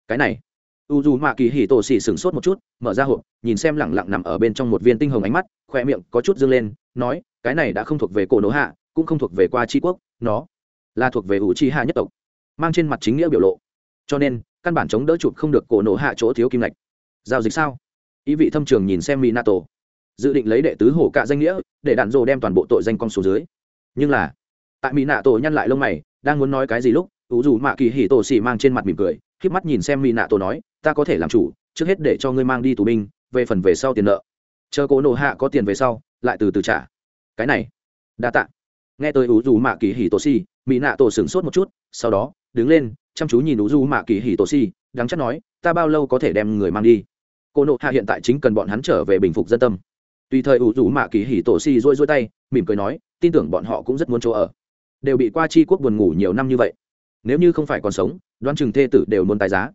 Cái này. U dù mạ kỳ hỉ tổ xì sửng sốt một chút, mở ra hộp, nhìn xem lẳng lặng nằm ở bên trong một viên tinh hồng ánh mắt khoe miệng có chút dâng lên, nói, cái này đã không thuộc về cổ nổ hạ, cũng không thuộc về qua tri quốc, nó là thuộc về ủ chi hạ nhất tộc, mang trên mặt chính nghĩa biểu lộ. Cho nên, căn bản chống đỡ chụp không được cổ nổ hạ chỗ thiếu kim lạch giao dịch sao? Ý vị thâm trường nhìn xem mỹ nato dự định lấy đệ tứ hổ cạ danh nghĩa, để đạn dồ đem toàn bộ tội danh con số dưới. Nhưng là, tại mỹ nạ tổ nhăn lại lông mày, đang muốn nói cái gì lúc ủ dù mạ kỳ hỉ tổ xì mang trên mặt mỉm cười k mắt nhìn xem mỹ nạ tổ nói, ta có thể làm chủ, trước hết để cho ngươi mang đi tù binh, về phần về sau tiền nợ. Chờ cổ nổ hạ có tiền về sau, lại từ từ trả. Cái này, đa tạ. Nghe tới ủ dù mạ kỳ hỉ tổ xì mỹ nạ tổ sửng sốt một chút, sau đó, đứng lên, chăm chú nhìn ủ dù mạ kỳ hỉ tổ xì đáng chắc nói, ta bao lâu có thể đem người mang đi? Cô nộ hạ hiện tại chính cần bọn hắn trở về bình phục dân tâm. Tùy thời ủ rủ mạ kỳ hỉ tổ xì rôi rôi tay, mỉm cười nói, tin tưởng bọn họ cũng rất muốn chỗ ở. Đều bị qua chi quốc buồn ngủ nhiều năm như vậy nếu như không phải còn sống, đoán chừng thê tử đều muốn tài giá.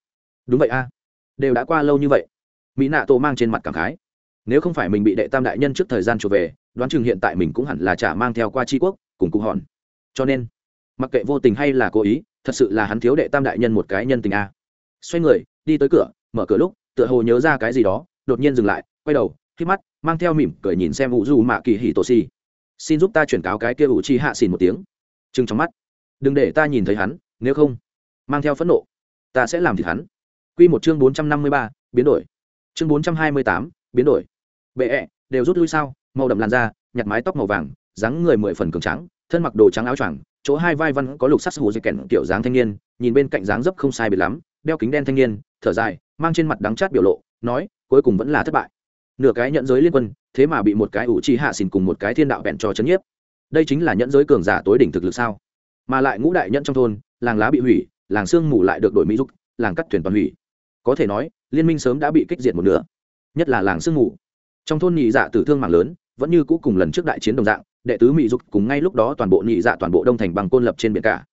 Đúng vậy a. Đều đã qua lâu như vậy. Mỹ nạ tổ mang trên mặt cảm khái. Nếu không phải mình bị đệ tam đại nhân trước thời gian trở về, đoán chừng hiện tại mình cũng hẳn là trả mang theo qua chi quốc, cùng cụ hòn. Cho nên, mặc kệ vô tình hay là cố ý, thật sự là hắn thiếu đệ tam đại nhân một cái nhân tình a. Xoay người, đi tới cửa, mở cửa lúc, tựa hồ nhớ ra cái gì đó, đột nhiên dừng lại, quay đầu khi mắt, mang theo mỉm cười nhìn xem vũ du mạ kỳ hì tổ xì xin giúp ta chuyển cáo cái kia ủ chi hạ xìn một tiếng. Chừng trong mắt. Đừng để ta nhìn thấy hắn nếu không, mang theo phẫn nộ, ta sẽ làm thịt hắn. Quy một chương bốn trăm năm mươi ba, biến đổi. Chương bốn trăm hai mươi tám, biến đổi. Bệ ẹ, đều rút lui sao? Màu đậm làn da nhặt mái tóc màu vàng, dáng người mười phần cường trắng thân mặc đồ trắng áo choàng, chỗ hai vai văn có lục sắc hù dây kèn kiểu dáng thanh niên, nhìn bên cạnh dáng dấp không sai biệt lắm, đeo kính đen thanh niên, thở dài, mang trên mặt đắng chát biểu lộ, nói, cuối cùng vẫn là thất bại. Nửa cái nhận giới liên quân, thế mà bị một cái ủ chi hạ xìn cùng một cái thiên đạo bẹn cho chấn nhiếp. Đây chính là nhận giới cường giả tối đỉnh thực lực sao? Mà lại ngũ đại nhẫn trong thôn, làng lá bị hủy, làng sương mù lại được đổi mỹ giúp làng cắt thuyền toàn hủy. Có thể nói, liên minh sớm đã bị kích diệt một nửa, nhất là làng sương mù. Trong thôn nhị dạ tử thương mạng lớn, vẫn như cũ cùng lần trước đại chiến đồng dạng, đệ tứ mỹ dục cùng ngay lúc đó toàn bộ nhị dạ toàn bộ đông thành bằng côn lập trên biển cả.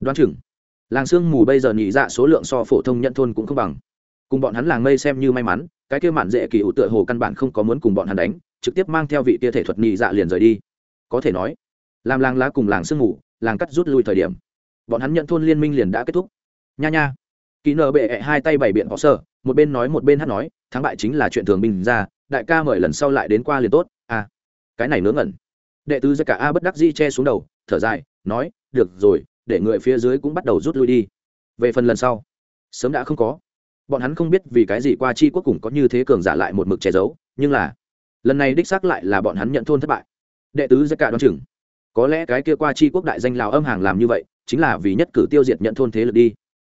Đoán chừng, làng sương mù bây giờ nhị dạ số lượng so phổ thông nhận thôn cũng không bằng. Cùng bọn hắn làng mây xem như may mắn, cái kia mạn dễ kỳ ủ tựa hồ căn bản không có muốn cùng bọn hắn đánh, trực tiếp mang theo vị tia thể thuật nhị dạ liền rời đi. Có thể nói, làm làng lá cùng làng sương mù làng cắt rút lui thời điểm. Bọn hắn nhận thôn liên minh liền đã kết thúc. Nha nha. Kỹ nợ bệ hai tay bày biện họ sơ, một bên nói một bên hát nói, thắng bại chính là chuyện thường bình ra, đại ca mời lần sau lại đến qua liền tốt à. Cái này ngớ ngẩn. Đệ tứ ra cả a bất đắc di che xuống đầu, thở dài, nói, được rồi, để người phía dưới cũng bắt đầu rút lui đi. Về phần lần sau, sớm đã không có. Bọn hắn không biết vì cái gì qua chi quốc cùng có như thế cường giả lại một mực che giấu, nhưng là, lần này đích xác lại là bọn hắn nhận thôn thất bại. Đệ tứ ra cả đoán chừng có lẽ cái kia qua chi quốc đại danh lào âm hàng làm như vậy, chính là vì nhất cử tiêu diệt nhận thôn thế lực đi.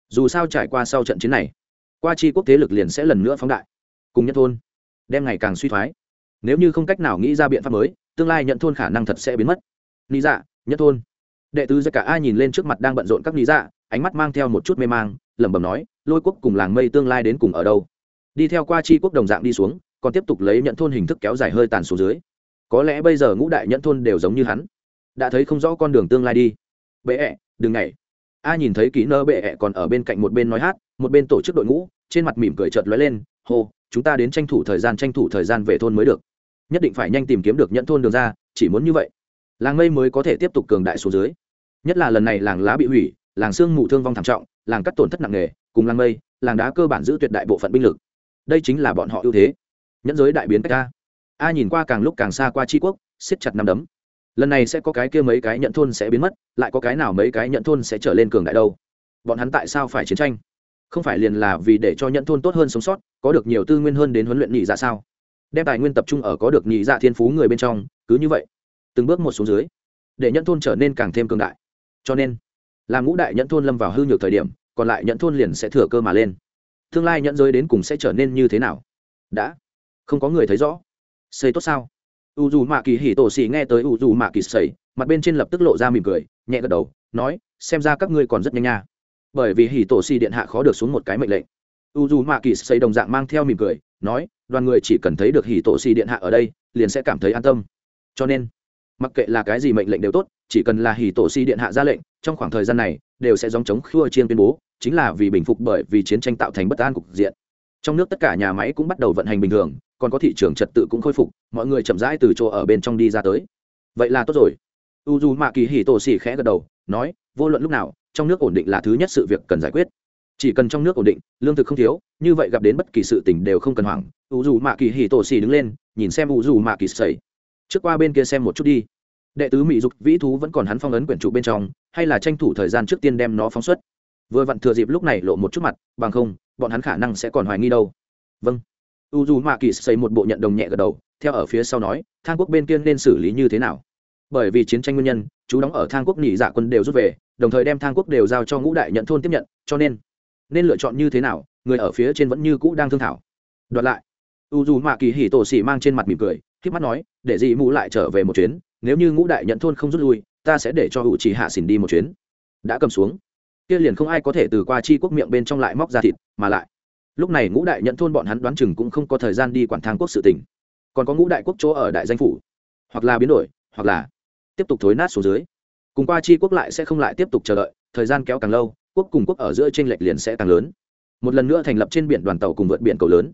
Dù sao trải qua sau trận chiến này, qua chi quốc thế lực liền sẽ lần nữa phóng đại, cùng nhận thôn, đem ngày càng suy thoái. Nếu như không cách nào nghĩ ra biện pháp mới, tương lai nhận thôn khả năng thật sẽ biến mất. Lý dạ nhất thôn. Đệ tứ ra cả ai nhìn lên trước mặt đang bận rộn các lý dạ ánh mắt mang theo một chút mê mang, lẩm bẩm nói, lôi quốc cùng làng mây tương lai đến cùng ở đâu? Đi theo qua chi quốc đồng dạng đi xuống, còn tiếp tục lấy nhận thôn hình thức kéo dài hơi tàn xuống dưới. Có lẽ bây giờ ngũ đại nhận thôn đều giống như hắn đã thấy không rõ con đường tương lai đi. Bệ ẹ, đừng nhảy. A nhìn thấy kỹ nơ bệ ẹ còn ở bên cạnh một bên nói hát, một bên tổ chức đội ngũ, trên mặt mỉm cười chợt lóe lên, hô, chúng ta đến tranh thủ thời gian, tranh thủ thời gian về thôn mới được. Nhất định phải nhanh tìm kiếm được nhận thôn đường ra, chỉ muốn như vậy. Làng mây mới có thể tiếp tục cường đại xuống dưới. Nhất là lần này làng lá bị hủy, làng sương mù thương vong thảm trọng, làng cắt tổn thất nặng nề, cùng làng mây làng đá cơ bản giữ tuyệt đại bộ phận binh lực. Đây chính là bọn họ ưu thế. Nhẫn giới đại biến cách a. A nhìn qua càng lúc càng xa qua tri quốc, siết chặt năm đấm lần này sẽ có cái kia mấy cái nhận thôn sẽ biến mất, lại có cái nào mấy cái nhận thôn sẽ trở lên cường đại đâu? Bọn hắn tại sao phải chiến tranh? Không phải liền là vì để cho nhận thôn tốt hơn sống sót, có được nhiều tư nguyên hơn đến huấn luyện nhị dạ sao? Đem tài nguyên tập trung ở có được nhị dạ thiên phú người bên trong, cứ như vậy, từng bước một xuống dưới, để nhận thôn trở nên càng thêm cường đại. Cho nên làm ngũ đại nhận thôn lâm vào hư nhược thời điểm, còn lại nhận thôn liền sẽ thừa cơ mà lên. Tương lai nhận giới đến cùng sẽ trở nên như thế nào? Đã, không có người thấy rõ. Xây tốt sao? U dù mạ kỳ hỉ tổ xì nghe tới u dù mạ kỳ sầy mặt bên trên lập tức lộ ra mỉm cười, nhẹ gật đầu, nói, xem ra các ngươi còn rất nhanh nha. Bởi vì hỉ tổ xì điện hạ khó được xuống một cái mệnh lệnh. U dù mạ kỳ sầy đồng dạng mang theo mỉm cười, nói, đoàn người chỉ cần thấy được hỉ tổ xì điện hạ ở đây, liền sẽ cảm thấy an tâm. Cho nên, mặc kệ là cái gì mệnh lệnh đều tốt, chỉ cần là hỉ tổ xì điện hạ ra lệnh, trong khoảng thời gian này, đều sẽ dòng chống khua chiên tuyên bố, chính là vì bình phục bởi vì chiến tranh tạo thành bất an cục diện. Trong nước tất cả nhà máy cũng bắt đầu vận hành bình thường còn có thị trường trật tự cũng khôi phục, mọi người chậm rãi từ chỗ ở bên trong đi ra tới. Vậy là tốt rồi. U d u mạ kỳ hì tổ xì khẽ gật đầu, nói, vô luận lúc nào, trong nước ổn định là thứ nhất sự việc cần giải quyết. Chỉ cần trong nước ổn định, lương thực không thiếu, như vậy gặp đến bất kỳ sự tình đều không cần hoảng. U d u mạ kỳ hì tổ xì đứng lên, nhìn xem u d u mạ kỳ sầy. Trước qua bên kia xem một chút đi. Đệ tứ mỹ dục vĩ thú vẫn còn hắn phong ấn quyển trụ bên trong, hay là tranh thủ thời gian trước tiên đem nó phóng xuất. Vừa vặn thừa dịp lúc này lộ một chút mặt, bằng không, bọn hắn khả năng sẽ còn hoài nghi đâu. Vâng u dù mạ kỳ xây một bộ nhận đồng nhẹ gật đầu, theo ở phía sau nói, thang quốc bên kia nên xử lý như thế nào? Bởi vì chiến tranh nguyên nhân, chú đóng ở thang quốc nghỉ dạ quân đều rút về, đồng thời đem thang quốc đều giao cho ngũ đại nhận thôn tiếp nhận, cho nên nên lựa chọn như thế nào, người ở phía trên vẫn như cũ đang thương thảo. Đoạt lại. U dù mạ kỳ hỉ tổ xỉ mang trên mặt mỉm cười k mắt nói, để dị mụ lại trở về một chuyến, nếu như ngũ đại nhận thôn không rút lui, ta sẽ để cho hữu chỉ hạ xỉn đi một chuyến. Đã cầm xuống. Kia liền không ai có thể từ qua chi quốc miệng bên trong lại móc ra thịt, mà lại lúc này ngũ đại nhận thôn bọn hắn đoán chừng cũng không có thời gian đi quản thang quốc sự tỉnh còn có ngũ đại quốc chỗ ở đại danh phủ, hoặc là biến đổi, hoặc là tiếp tục thối nát xuống dưới. Cùng qua chi quốc lại sẽ không lại tiếp tục chờ đợi, thời gian kéo càng lâu, quốc cùng quốc ở giữa t r ê n lệch liền sẽ càng lớn. Một lần nữa thành lập trên biển đoàn tàu cùng vượt biển cầu lớn.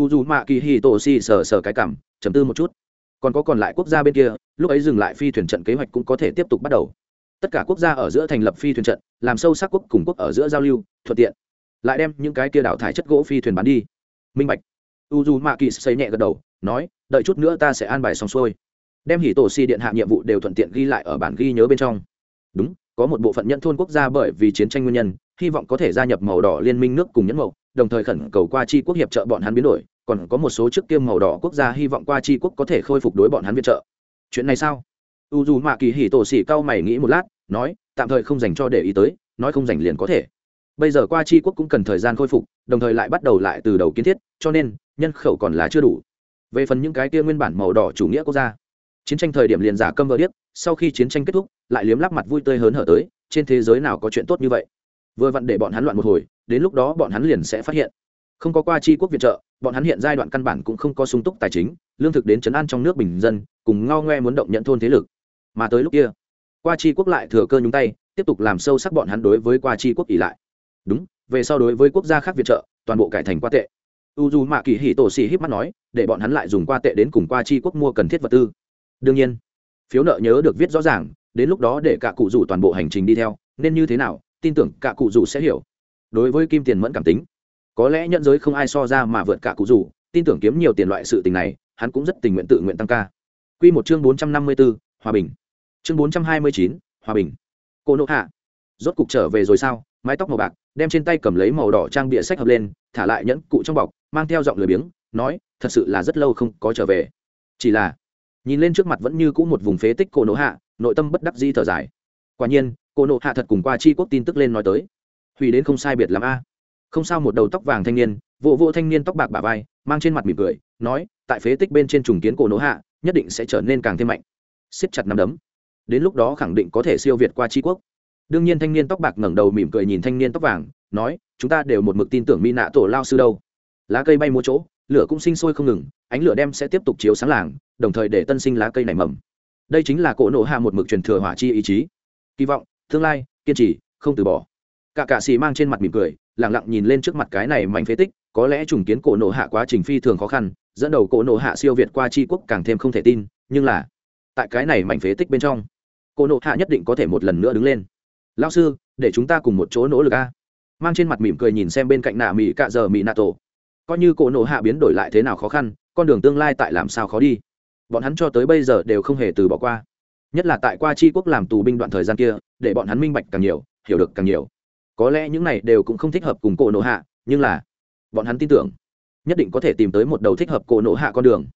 U dù mạ kỳ hi tổ si sờ sờ cái cảm chấm tư một chút. Còn có còn lại quốc gia bên kia, lúc ấy dừng lại phi thuyền trận kế hoạch cũng có thể tiếp tục bắt đầu. Tất cả quốc gia ở giữa thành lập phi thuyền trận, làm sâu sắc quốc cùng quốc ở giữa giao lưu, thuận tiện lại đem những cái kia đảo thải chất gỗ phi thuyền bán đi. Minh bạch. U dù mạ kỳ xây nhẹ gật đầu, nói, đợi chút nữa ta sẽ an bài xong xuôi. Đem hỉ tổ si điện hạ nhiệm vụ đều thuận tiện ghi lại ở bản ghi nhớ bên trong. Đúng, có một bộ phận nhân thôn quốc gia bởi vì chiến tranh nguyên nhân, hy vọng có thể gia nhập màu đỏ liên minh nước cùng nhẫn mậu đồng thời khẩn cầu qua chi quốc hiệp trợ bọn hắn biến đổi, còn có một số trước kiêm màu đỏ quốc gia hy vọng qua chi quốc có thể khôi phục đối bọn hắn viện trợ. Chuyện này sao? U dù mạ kỳ hỉ tổ xỉ cao mày nghĩ một lát, nói, tạm thời không dành cho để ý tới, nói không dành liền có thể bây giờ qua tri quốc cũng cần thời gian khôi phục, đồng thời lại bắt đầu lại từ đầu kiến thiết, cho nên, nhân khẩu còn là chưa đủ. Về phần những cái kia nguyên bản màu đỏ chủ nghĩa quốc gia, chiến tranh thời điểm liền giả câm vỡ điếc, sau khi chiến tranh kết thúc, lại liếm lắc mặt vui tươi hớn hở tới, trên thế giới nào có chuyện tốt như vậy? Vừa vặn để bọn hắn loạn một hồi, đến lúc đó bọn hắn liền sẽ phát hiện. Không có qua chi quốc viện trợ, bọn hắn hiện giai đoạn căn bản cũng không có sung túc tài chính, lương thực đến chấn an trong nước bình dân, cùng ngao ngoe muốn động nhận thôn thế lực. Mà tới lúc kia, qua chi quốc lại thừa cơ nhúng tay, tiếp tục làm sâu sắc bọn hắn đối với qua chi quốc ỉ lại đúng về sau đối với quốc gia khác viện trợ toàn bộ cải thành qua tệ u dù mạ kỳ hì tổ xì híp mắt nói để bọn hắn lại dùng qua tệ đến cùng qua chi quốc mua cần thiết vật tư đương nhiên phiếu nợ nhớ được viết rõ ràng đến lúc đó để cả cụ rủ toàn bộ hành trình đi theo nên như thế nào tin tưởng cả cụ rủ sẽ hiểu đối với kim tiền mẫn cảm tính có lẽ nhận giới không ai so ra mà vượt cả cụ rủ tin tưởng kiếm nhiều tiền loại sự tình này hắn cũng rất tình nguyện tự nguyện tăng ca Quy một chương bốn trăm năm mươi 454, hòa bình. Chương bốn trăm hai mươi chín, hòa bình. Cô nộ hạ. Rốt cục trở về rồi sao? Mái tóc màu bạc, đem trên tay cầm lấy màu đỏ trang bịa sách hợp lên, thả lại nhẫn cụ trong bọc, mang theo giọng lười biếng, nói, thật sự là rất lâu không có trở về. Chỉ là, nhìn lên trước mặt vẫn như cũ một vùng phế tích cổ nộ hạ, nội tâm bất đắc di thở dài. Quả nhiên, cổ nộ hạ thật cùng qua chi quốc tin tức lên nói tới. Hủy đến không sai biệt làm a. Không sao một đầu tóc vàng thanh niên vụ vụ thanh niên tóc bạc bả vai, mang trên mặt mỉm cười, nói, tại phế tích bên trên trùng kiến cổ nộ hạ, nhất định sẽ trở nên càng thêm mạnh. Siết chặt nắm đấm. Đến lúc đó khẳng định có thể siêu việt qua tri quốc đương nhiên thanh niên tóc bạc ngẩng đầu mỉm cười nhìn thanh niên tóc vàng, nói, chúng ta đều một mực tin tưởng mỹ nạ tổ lao sư đâu. Lá cây bay mua chỗ, lửa cũng sinh sôi không ngừng, ánh lửa đem sẽ tiếp tục chiếu sáng làng, đồng thời để tân sinh lá cây nảy mầm. Đây chính là cỗ nộ hạ một mực truyền thừa hỏa chi ý chí. Kỳ vọng, tương lai, kiên trì, không từ bỏ. Cả cạ xì mang trên mặt mỉm cười lẳng lặng nhìn lên trước mặt cái này mảnh phế tích, có lẽ trùng kiến cổ nộ hạ quá trình phi thường khó khăn, dẫn đầu cổ nộ hạ siêu việt qua tri quốc càng thêm không thể tin, nhưng là, tại cái này mảnh phế tích bên trong, cổ nộ hạ nhất định có thể một lần nữa đứng lên lao sư, để chúng ta cùng một chỗ nỗ lực a. Mang trên mặt mỉm cười nhìn xem bên cạnh nạ mỹ cạ giờ mỹ nạ tổ. Coi như cổ nổ hạ biến đổi lại thế nào khó khăn, con đường tương lai tại làm sao khó đi. Bọn hắn cho tới bây giờ đều không hề từ bỏ qua. Nhất là tại qua c quốc làm tù binh đoạn thời gian kia, để bọn hắn minh bạch càng nhiều, hiểu được càng nhiều. Có lẽ những này đều cũng không thích hợp cùng cổ nổ hạ, nhưng là, bọn hắn tin tưởng, nhất định có thể tìm tới một đầu thích hợp cổ nổ hạ con đường.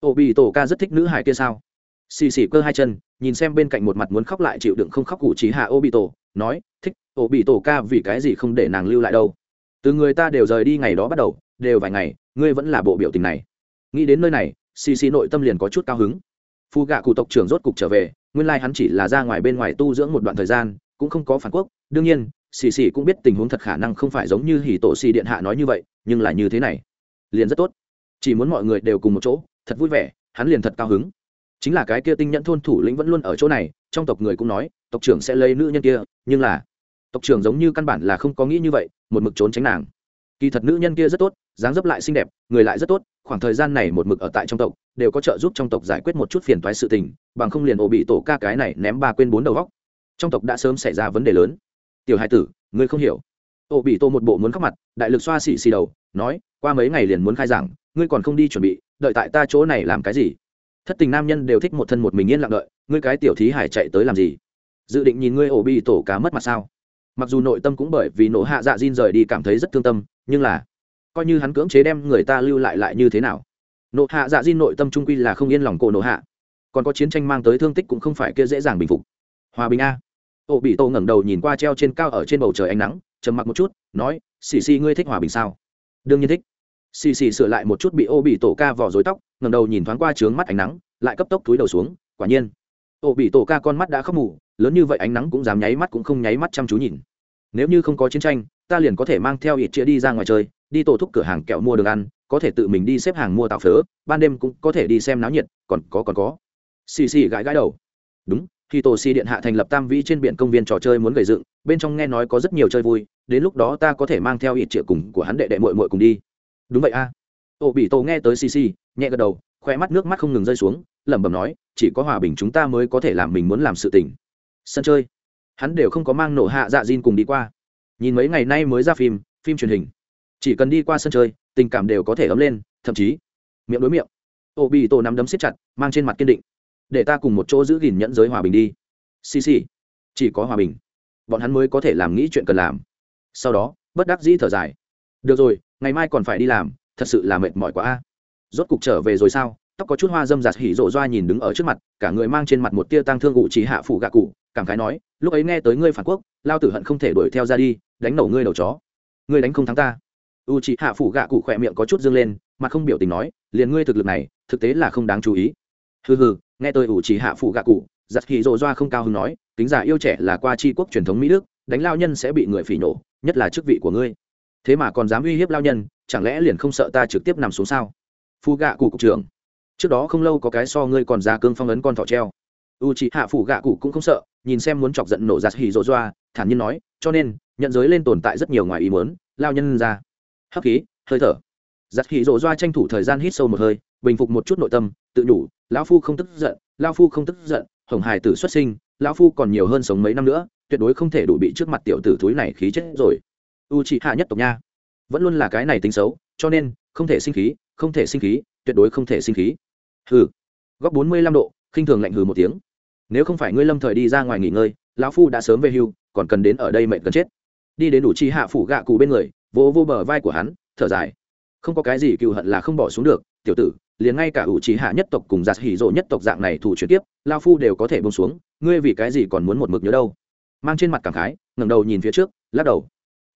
Ô bị tổ ca rất thích nữ hải kia sao? Xì xì cơ hai chân, nhìn xem bên cạnh một mặt muốn khóc lại chịu đựng không khóc cụ trí hạ ô bị tổ nói, thích, ổ bị tổ ca vì cái gì không để nàng lưu lại đâu? Từ người ta đều rời đi ngày đó bắt đầu, đều vài ngày, ngươi vẫn là bộ biểu tình này. Nghĩ đến nơi này, xì xì nội tâm liền có chút cao hứng. Phu gạ cụ tộc trưởng rốt cục trở về, nguyên lai hắn chỉ là ra ngoài bên ngoài tu dưỡng một đoạn thời gian, cũng không có phản quốc. Đương nhiên, xì xì cũng biết tình huống thật khả năng không phải giống như hỉ tổ xì điện hạ nói như vậy, nhưng là như thế này, liền rất tốt. Chỉ muốn mọi người đều cùng một chỗ, thật vui vẻ, hắn liền thật cao hứng. Chính là cái kia tinh nhẫn thôn thủ lĩnh vẫn luôn ở chỗ này trong tộc người cũng nói, tộc trưởng sẽ lấy nữ nhân kia, nhưng là, tộc trưởng giống như căn bản là không có nghĩ như vậy, một mực trốn tránh nàng. Kỳ thật nữ nhân kia rất tốt, dáng dấp lại xinh đẹp, người lại rất tốt, khoảng thời gian này một mực ở tại trong tộc, đều có trợ giúp trong tộc giải quyết một chút phiền toái sự tình, bằng không liền ổ bị tổ ca cái này ném ba quên bốn đầu góc. Trong tộc đã sớm xảy ra vấn đề lớn. Tiểu hai tử, ngươi không hiểu. Ổ bị tổ một bộ muốn khóc mặt, đại lực xoa xì xì đầu, nói, qua mấy ngày liền muốn khai giảng, ngươi còn không đi chuẩn bị, đợi tại ta chỗ này làm cái gì? Thất tình nam nhân đều thích một thân một mình yên lặng đợi, ngươi cái tiểu thí hải chạy tới làm gì? Dự định nhìn ngươi ổ bị tổ cá mất mặt sao? Mặc dù nội tâm cũng bởi vì nổ hạ dạ diên rời đi cảm thấy rất thương tâm, nhưng là, coi như hắn cưỡng chế đem người ta lưu lại lại như thế nào? Nộ hạ dạ diên nội tâm trung quy là không yên lòng cổ nộ hạ. Còn có chiến tranh mang tới thương tích cũng không phải kia dễ dàng bình phục. Hòa bình a. Ổ bị tổ ngẩng đầu nhìn qua treo trên cao ở trên bầu trời ánh nắng, trầm mặc một chút, nói, xì xì, ngươi thích hòa bình sao? Đương nhiên thích xì xì sửa lại một chút bị ô bị tổ ca vỏ dối tóc, ngẩng đầu nhìn thoáng qua trướng mắt ánh nắng, lại cấp tốc túi đầu xuống, quả nhiên. Ô bị tổ ca con mắt đã khóc mù, lớn như vậy ánh nắng cũng dám nháy mắt cũng không nháy mắt chăm chú nhìn. Nếu như không có chiến tranh, ta liền có thể mang theo ít chia đi ra ngoài chơi, đi tổ thúc cửa hàng kẹo mua đường ăn, có thể tự mình đi xếp hàng mua tạo phớ, ban đêm cũng có thể đi xem náo nhiệt, còn có còn có. Xì xì gãi gãi đầu. Đúng khi tổ xì điện hạ thành lập tam vĩ trên biển công viên trò chơi muốn gầy dựng, bên trong nghe nói có rất nhiều chơi vui, đến lúc đó ta có thể mang theo ít triệu cùng của hắn đệ đệ mội mội cùng đi đúng vậy a. À. ô, bị tổ nghe tới xì xì, nhẹ gật đầu, khoe mắt nước mắt không ngừng rơi xuống, lẩm bẩm nói, chỉ có hòa bình chúng ta mới có thể làm mình muốn làm sự tình. Sân chơi. Hắn đều không có mang nổ hạ dạ diên cùng đi qua. Nhìn mấy ngày nay mới ra phim phim truyền hình. Chỉ cần đi qua sân chơi, tình cảm đều có thể ấm lên, thậm chí, miệng đối miệng. Ô, bị tổ nắm đấm siết chặt, mang trên mặt kiên định. Để ta cùng một chỗ giữ gìn nhẫn giới hòa bình đi. Xì xì. Chỉ có hòa bình. Bọn hắn mới có thể làm nghĩ chuyện cần làm. Sau đó, bất đắc dĩ thở dài được rồi, ngày mai còn phải đi làm, thật sự là mệt mỏi quá a. Rốt cục trở về rồi sao? Tóc có chút hoa dâm giặt hỉ rộ doa nhìn đứng ở trước mặt, cả người mang trên mặt một tia tăng thương cụ chỉ hạ phủ gạ cụ, cảm khái nói, lúc ấy nghe tới ngươi phản quốc, lao tử hận không thể đuổi theo ra đi, đánh nổ ngươi đầu chó. Ngươi đánh không thắng ta. U chị hạ phủ gạ cụ khỏe miệng có chút dương lên mà không biểu tình nói, liền ngươi thực lực này, thực tế là không đáng chú ý. Hừ hừ, nghe tôi u chị hạ phủ gạ cụ giặt hỉ rộ doa không cao hứng nói tính giả yêu trẻ là qua tri quốc truyền thống mỹ đức, đánh lao nhân sẽ bị người phỉ nổ nhất là chức vị của ngươi thế mà còn dám uy hiếp lao nhân, chẳng lẽ liền không sợ ta trực tiếp nằm xuống sao? Phu gạ cụ cục trưởng, trước đó không lâu có cái so ngươi còn ra cương phong ấn con thỏ treo. U chị hạ phủ gạ cụ cũng không sợ, nhìn xem muốn chọc giận nổ giặt hỉ rộ doa, thản nhiên nói, cho nên, nhận giới lên tồn tại rất nhiều ngoài ý muốn, lao nhân ra. Hấp khí, hơi thở. Giặt hỉ rộ doa tranh thủ thời gian hít sâu một hơi, bình phục một chút nội tâm, tự nhủ, lão phu không tức giận lao phu không tức giận, hồng hải tử xuất sinh, lão phu còn nhiều hơn sống mấy năm nữa, tuyệt đối không thể đủ bị trước mặt tiểu tử thúi này khí chết rồi u trị hạ nhất tộc nha. Vẫn luôn là cái này tính xấu, cho nên, không thể sinh khí, không thể sinh khí, tuyệt đối không thể sinh khí. Hừ. Góc bốn mươi lăm độ, khinh thường lạnh hừ một tiếng. Nếu không phải ngươi lâm thời đi ra ngoài nghỉ ngơi, lão phu đã sớm về hưu, còn cần đến ở đây mệnh cần chết. Đi đến đủ chi hạ phủ gạ cụ bên người, vỗ vô bờ vai của hắn, thở dài. Không có cái gì cựu hận là không bỏ xuống được, tiểu tử, liền ngay cả ủ trí hạ nhất tộc cùng giặt hỉ rộ nhất tộc dạng này thủ chuyển tiếp lao phu đều có thể bông xuống, ngươi vì cái gì còn muốn một mực nhớ đâu? Mang trên mặt cảm khái, ngẩng đầu nhìn phía trước, lắc đầu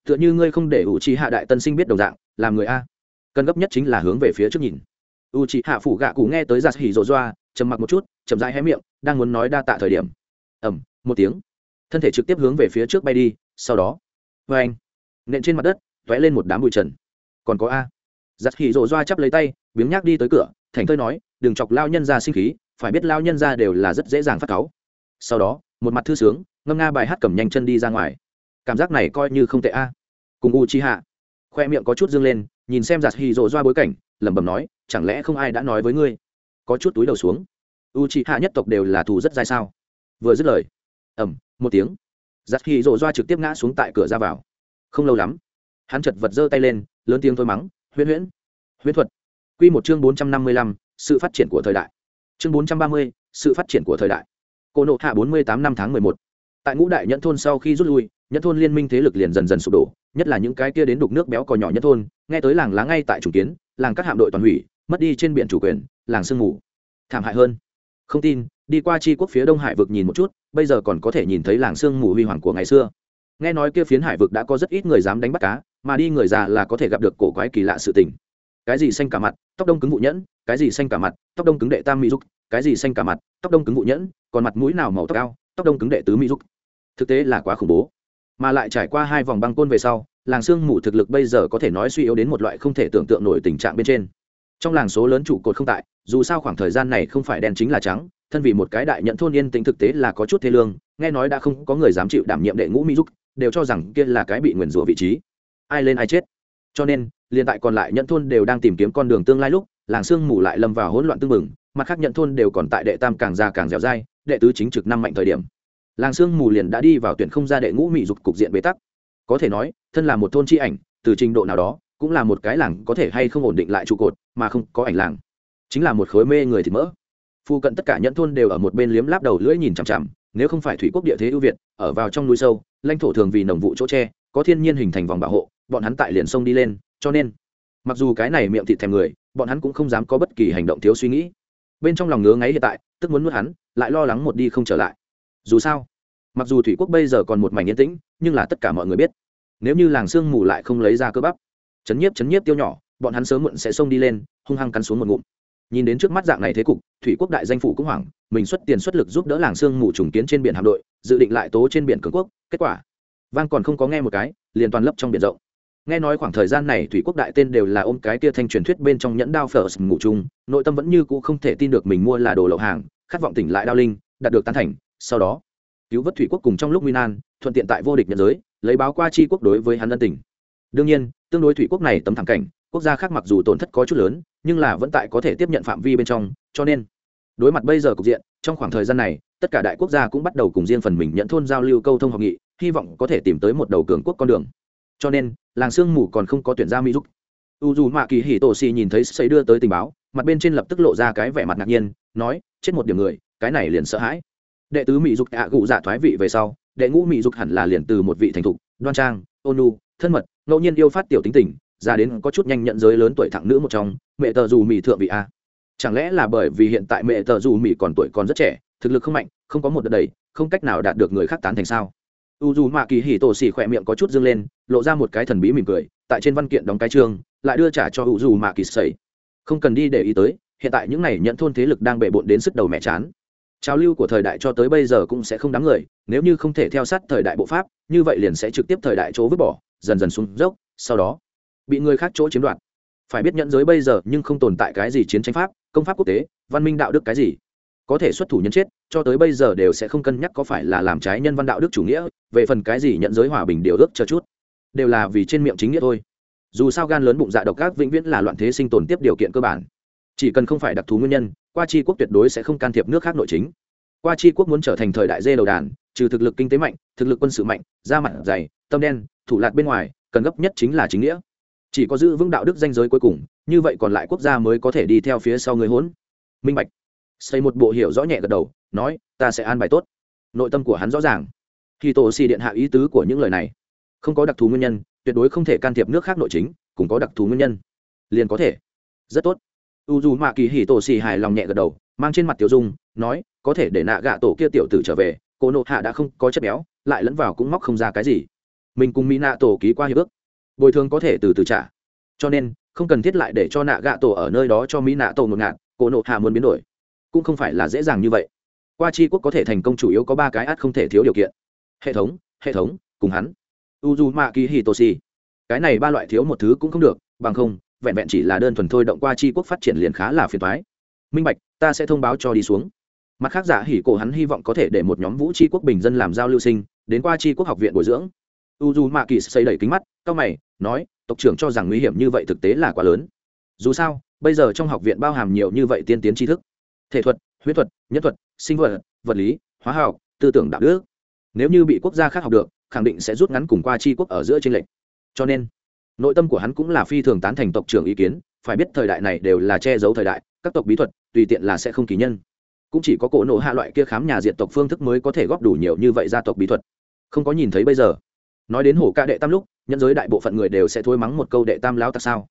tựa như ngươi không để U trí hạ đại tân sinh biết đồng dạng, làm người a. Cần gấp nhất chính là hướng về phía trước nhìn. U trí hạ phủ gạ cụ nghe tới giặt hỉ rộ doa trầm mặc một chút, chậm rãi hé miệng, đang muốn nói đa tạ thời điểm. Ẩm một tiếng. Thân thể trực tiếp hướng về phía trước bay đi, sau đó vê anh nện trên mặt đất t ó é lên một đám bụi trần. Còn có a. Giặt hỉ rộ doa chắp lấy tay, biếng nhác đi tới cửa, thành thơi nói, đừng chọc lao nhân ra sinh khí, phải biết lao nhân ra đều là rất dễ dàng phát cáu. Sau đó, một mặt thư sướng, ngâm nga bài hát cầm nhanh chân đi ra ngoài cảm giác này coi như không tệ a. Cùng u chi hạ khoe miệng có chút dương lên, nhìn xem giặt hì rộ doa bối cảnh, lẩm bẩm nói, chẳng lẽ không ai đã nói với ngươi? Có chút túi đầu xuống. U chi hạ nhất tộc đều là thù rất dai sao? Vừa dứt lời ẩm một tiếng. Giặt hì rộ doa trực tiếp ngã xuống tại cửa ra vào. Không lâu lắm, hắn chật vật giơ tay lên, lớn tiếng thôi mắng, huyễn huyễn huyễn thuật. Q một chương bốn trăm năm mươi lăm, sự phát triển của thời đại. Chương bốn trăm ba mươi, sự phát triển của thời đại. Cô nộ hạ bốn mươi tám năm tháng mười một. Tại ngũ đại nhẫn thôn sau khi rút lui nhất thôn liên minh thế lực liền dần dần sụp đổ, nhất là những cái kia đến đục nước béo cò nhỏ nhất thôn, nghe tới làng lá ngay tại chủ kiến, làng các hạm đội toàn hủy, mất đi trên biển chủ quyền, làng sương mù. Thảm hại hơn. Không tin, đi qua tri quốc phía đông hải vực nhìn một chút, bây giờ còn có thể nhìn thấy làng sương mù huy hoàng của ngày xưa. Nghe nói kia phiến hải vực đã có rất ít người dám đánh bắt cá, mà đi người già là có thể gặp được cổ quái kỳ lạ sự tình. Cái gì xanh cả mặt, tóc đông cứng vụ nhẫn, cái gì xanh cả mặt, tóc đông cứng đệ tam mỹ dục, cái gì xanh cả mặt, tóc đông cứng vụ nhẫn, còn mặt mũi nào màu tóc cao tóc đông cứng đệ tứ mỹ dục. Thực tế là quá khủng bố mà lại trải qua hai vòng băng côn về sau, làng sương mù thực lực bây giờ có thể nói suy yếu đến một loại không thể tưởng tượng nổi tình trạng bên trên. Trong làng số lớn trụ cột không tại, dù sao khoảng thời gian này không phải đen chính là trắng, thân vì một cái đại nhận thôn yên tĩnh thực tế là có chút thế lương, nghe nói đã không có người dám chịu đảm nhiệm đệ ngũ mỹ giúp, đều cho rằng kia là cái bị nguyền rủa vị trí. Ai lên ai chết. Cho nên, liền tại còn lại nhận thôn đều đang tìm kiếm con đường tương lai lúc, làng sương mù lại lâm vào hỗn loạn tương mừng mặt khác nhận thôn đều còn tại đệ tam càng già càng dẻo dai, đệ tứ chính trực năm mạnh thời điểm làng sương mù liền đã đi vào tuyển không ra đệ ngũ mỹ dục cục diện bế tắc. Có thể nói, thân là một thôn chi ảnh, từ trình độ nào đó, cũng là một cái làng có thể hay không ổn định lại trụ cột, mà không có ảnh làng. Chính là một khối mê người thì mỡ. Phu cận tất cả nhẫn thôn đều ở một bên liếm láp đầu lưỡi nhìn chằm chằm, nếu không phải thủy quốc địa thế ưu việt, ở vào trong núi sâu, lãnh thổ thường vì nồng vụ chỗ tre có thiên nhiên hình thành vòng bảo hộ, bọn hắn tại liền sông đi lên, cho nên, mặc dù cái này miệng thịt thèm người, bọn hắn cũng không dám có bất kỳ hành động thiếu suy nghĩ. Bên trong lòng ngứa ngáy hiện tại, tức muốn nuốt hắn, lại lo lắng một đi không trở lại. Dù sao mặc dù thủy quốc bây giờ còn một mảnh yên tĩnh, nhưng là tất cả mọi người biết, nếu như làng sương mù lại không lấy ra cơ bắp, chấn nhiếp chấn nhiếp tiêu nhỏ, bọn hắn sớm muộn sẽ xông đi lên, hung hăng cắn xuống một ngụm. Nhìn đến trước mắt dạng này thế cục, thủy quốc đại danh phủ cũng hoảng, mình xuất tiền xuất lực giúp đỡ làng sương mù trùng kiến trên biển hạm đội, dự định lại tố trên biển cường quốc, kết quả, vang còn không có nghe một cái, liền toàn lấp trong biển rộng. Nghe nói khoảng thời gian này thủy quốc đại tên đều là ôm cái kia thanh truyền thuyết bên trong nhẫn đao phở ngủ chung, nội tâm vẫn như cũ không thể tin được mình mua là đồ lậu hàng, khát vọng tỉnh lại đao linh, đạt được tán thành, sau đó cứu vớt thủy quốc cùng trong lúc nguy nan, thuận tiện tại vô địch nhân giới, lấy báo qua chi quốc đối với hắn ân tình. Đương nhiên, tương đối thủy quốc này tấm thẳng cảnh, quốc gia khác mặc dù tổn thất có chút lớn, nhưng là vẫn tại có thể tiếp nhận phạm vi bên trong, cho nên, đối mặt bây giờ cục diện, trong khoảng thời gian này, tất cả đại quốc gia cũng bắt đầu cùng riêng phần mình nhận thôn giao lưu câu thông học nghị, hy vọng có thể tìm tới một đầu cường quốc con đường. Cho nên, làng sương mù còn không có tuyển ra mỹ giúp u dù mạ kỳ hì tổ xì nhìn thấy xây đưa tới tình báo, mặt bên trên lập tức lộ ra cái vẻ mặt ngạc nhiên, nói, chết một điểm người, cái này liền sợ hãi đệ tứ mỹ dục ạ cụ dạ thoái vị về sau, đệ ngũ mỹ dục hẳn là liền từ một vị thành thục, đoan trang, ôn nu thân mật, ngẫu nhiên yêu phát tiểu tính tình ra đến có chút nhanh nhận giới lớn tuổi thẳng nữ một trong, mẹ tờ dù mỹ thượng vị a. Chẳng lẽ là bởi vì hiện tại mẹ tờ dù mỹ còn tuổi còn rất trẻ, thực lực không mạnh, không có một đợt đầy, không cách nào đạt được người khác tán thành sao? U dù mạ kỳ hỉ tổ xỉ khỏe miệng có chút dâng lên, lộ ra một cái thần bí mỉm cười, tại trên văn kiện đóng cái chương, lại đưa trả cho u dù mạ kỳ sẩy. Không cần đi để ý tới, hiện tại những này nhận thôn thế lực đang bệ bộn đến sức đầu mẹ chán trào lưu của thời đại cho tới bây giờ cũng sẽ không đáng người, nếu như không thể theo sát thời đại bộ pháp, như vậy liền sẽ trực tiếp thời đại chỗ vứt bỏ, dần dần xuống dốc, sau đó bị người khác chỗ chiếm đoạt. Phải biết nhận giới bây giờ nhưng không tồn tại cái gì chiến tranh pháp, công pháp quốc tế, văn minh đạo đức cái gì. Có thể xuất thủ nhân chết, cho tới bây giờ đều sẽ không cân nhắc có phải là làm trái nhân văn đạo đức chủ nghĩa, về phần cái gì nhận giới hòa bình điều ước chờ chút, đều là vì trên miệng chính nghĩa thôi. Dù sao gan lớn bụng dạ độc ác vĩnh viễn là loạn thế sinh tồn tiếp điều kiện cơ bản. Chỉ cần không phải đặc thù nguyên nhân qua chi quốc tuyệt đối sẽ không can thiệp nước khác nội chính. Qua chi quốc muốn trở thành thời đại dê đầu đàn, trừ thực lực kinh tế mạnh, thực lực quân sự mạnh, da mặt dày, tâm đen, thủ lạt bên ngoài, cần gấp nhất chính là chính nghĩa. Chỉ có giữ vững đạo đức danh giới cuối cùng, như vậy còn lại quốc gia mới có thể đi theo phía sau người hỗn minh bạch. Xây một bộ hiểu rõ nhẹ gật đầu, nói, ta sẽ an bài tốt. Nội tâm của hắn rõ ràng. Khi tổ xì điện hạ ý tứ của những lời này. Không có đặc thù nguyên nhân, tuyệt đối không thể can thiệp nước khác nội chính, cũng có đặc thù nguyên nhân. Liền có thể. Rất tốt u dù mạ kỳ hì tổ xì hài lòng nhẹ gật đầu, mang trên mặt tiểu dung, nói, có thể để nạ gạ tổ kia tiểu tử trở về, cô nộ hạ đã không có chất béo, lại lẫn vào cũng móc không ra cái gì. Mình cùng mỹ nạ tổ ký qua hiệp ước, bồi thường có thể từ từ trả. Cho nên, không cần thiết lại để cho nạ gạ tổ ở nơi đó cho mỹ nạ tổ ngột ngạt, cô nộ hạ muốn biến đổi. Cũng không phải là dễ dàng như vậy. Qua c quốc có thể thành công chủ yếu có ba cái át không thể thiếu điều kiện. Hệ thống hệ thống, cùng hắn. Uzu ma ki hitoshi cái này ba loại thiếu một thứ cũng không được, bằng không vẹn vẹn chỉ là đơn thuần thôi động qua chi quốc phát triển liền khá là phiền thoái. Minh bạch, ta sẽ thông báo cho đi xuống. Mặt khác giả hỉ cổ hắn hy vọng có thể để một nhóm vũ tri quốc bình dân làm giao lưu sinh, đến qua tri quốc học viện bồi dưỡng. U d mạ kỳ xây đẩy kính mắt, cao mày, nói, tộc trưởng cho rằng nguy hiểm như vậy thực tế là quá lớn. Dù sao, bây giờ trong học viện bao hàm nhiều như vậy tiên tiến tri thức. Thể thuật, huyết thuật nhất thuật, sinh vật vật lý, hóa học, tư tưởng đạo đức. Nếu như bị quốc gia khác học được, khẳng định sẽ rút ngắn cùng qua tri quốc ở giữa tranh lệch. Cho nên nội tâm của hắn cũng là phi thường tán thành tộc trưởng ý kiến, phải biết thời đại này đều là che giấu thời đại, các tộc bí thuật, tùy tiện là sẽ không kỳ nhân. Cũng chỉ có cổ nộ hạ loại kia khám nhà diện tộc phương thức mới có thể góp đủ nhiều như vậy gia tộc bí thuật. Không có nhìn thấy bây giờ. Nói đến hổ ca đệ tam lúc nhân giới đại bộ phận người đều sẽ thôi mắng một câu đệ tam lão tặc sao.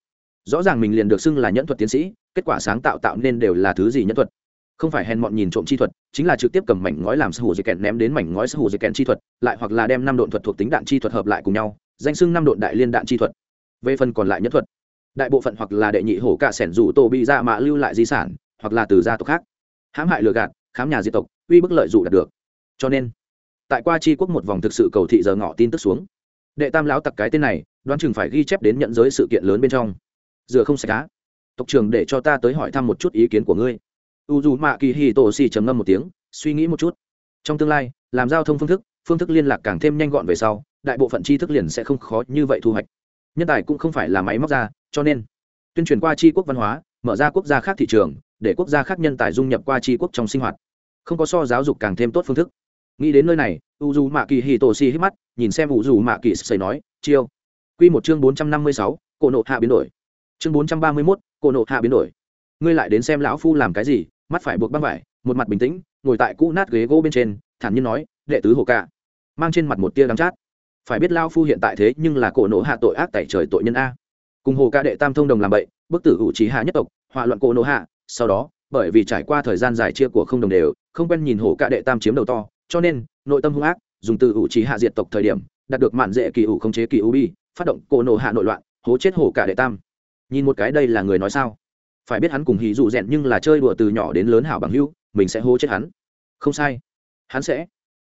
Rõ ràng mình liền được xưng là nhẫn thuật tiến sĩ, kết quả sáng tạo tạo nên đều là thứ gì nhẫn thuật. Không phải hèn mọn nhìn trộm chi thuật, chính là trực tiếp cầm mảnh ngói làm sư hù dây kẹn ném đến mảnh ngói sư hù dây kẹn chi thuật, lại hoặc là đem năm độn thuật thuộc tính đạn chi thuật hợp lại cùng nhau, danh xưng năm độn đại liên đạn chi thuật về phần còn lại nhất thuật, đại bộ phận hoặc là đệ nhị hổ cả sẻn rủ tổ bị dạ ra mạ lưu lại di sản, hoặc là từ gia tộc khác. Hãm hại lừa gạt, khám nhà di tộc, uy bức lợi dụ đạt được. Cho nên, tại qua tri quốc một vòng thực sự cầu thị giờ ngỏ tin tức xuống, đệ tam lão tặc cái tên này, đoán chừng phải ghi chép đến nhận giới sự kiện lớn bên trong. Dừa không sạch cá tộc trường để cho ta tới hỏi thăm một chút ý kiến của ngươi. U dù mạ kỳ hì tổ xì trầm ngâm một tiếng, suy nghĩ một chút. Trong tương lai, làm giao thông phương thức phương thức liên lạc càng thêm nhanh gọn về sau, đại bộ phận tri thức liền sẽ không khó như vậy thu hoạch nhân tài cũng không phải là máy móc ra, cho nên tuyên truyền qua tri quốc văn hóa, mở ra quốc gia khác thị trường, để quốc gia khác nhân tài dung nhập qua tri quốc trong sinh hoạt. Không có so giáo dục càng thêm tốt phương thức. Nghĩ đến nơi này u dù mạ kỳ hì tổ xì hít mắt, nhìn xem u dù mạ kỳ xây nói, chiêu. Q một chương bốn trăm năm mươi sáu, cổ nộ hạ biến đổi. Chương bốn trăm ba mươi mốt, cổ nộ hạ biến đổi. Ngươi lại đến xem lão phu làm cái gì, mắt phải buộc băng vải, một mặt bình tĩnh, ngồi tại cũ nát ghế gỗ bên trên, thản nhiên nói, đệ tứ hồ cạ mang trên mặt một tia đắng chát phải biết lao phu hiện tại thế nhưng là cổ nộ hạ tội ác tại trời tội nhân a. Cùng hồ ca đệ tam thông đồng làm bậy, bức tử hữu trí hạ nhất tộc hỏa loạn cổ nộ hạ, sau đó, bởi vì trải qua thời gian dài chia của không đồng đều, không quen nhìn hồ ca đệ tam chiếm đầu to, cho nên, nội tâm hung ác, dùng từ hữu trí hạ diệt tộc thời điểm, đạt được mạn dễ kỳ hữu không chế kỳ hữu bi, phát động cổ nộ hạ nội loạn, hố chết hồ ca đệ tam. Nhìn một cái đây là người nói sao? Phải biết hắn cùng hí dụ rèn nhưng là chơi đùa từ nhỏ đến lớn hảo bằng hữu, mình sẽ hô chết hắn. Không sai. Hắn sẽ.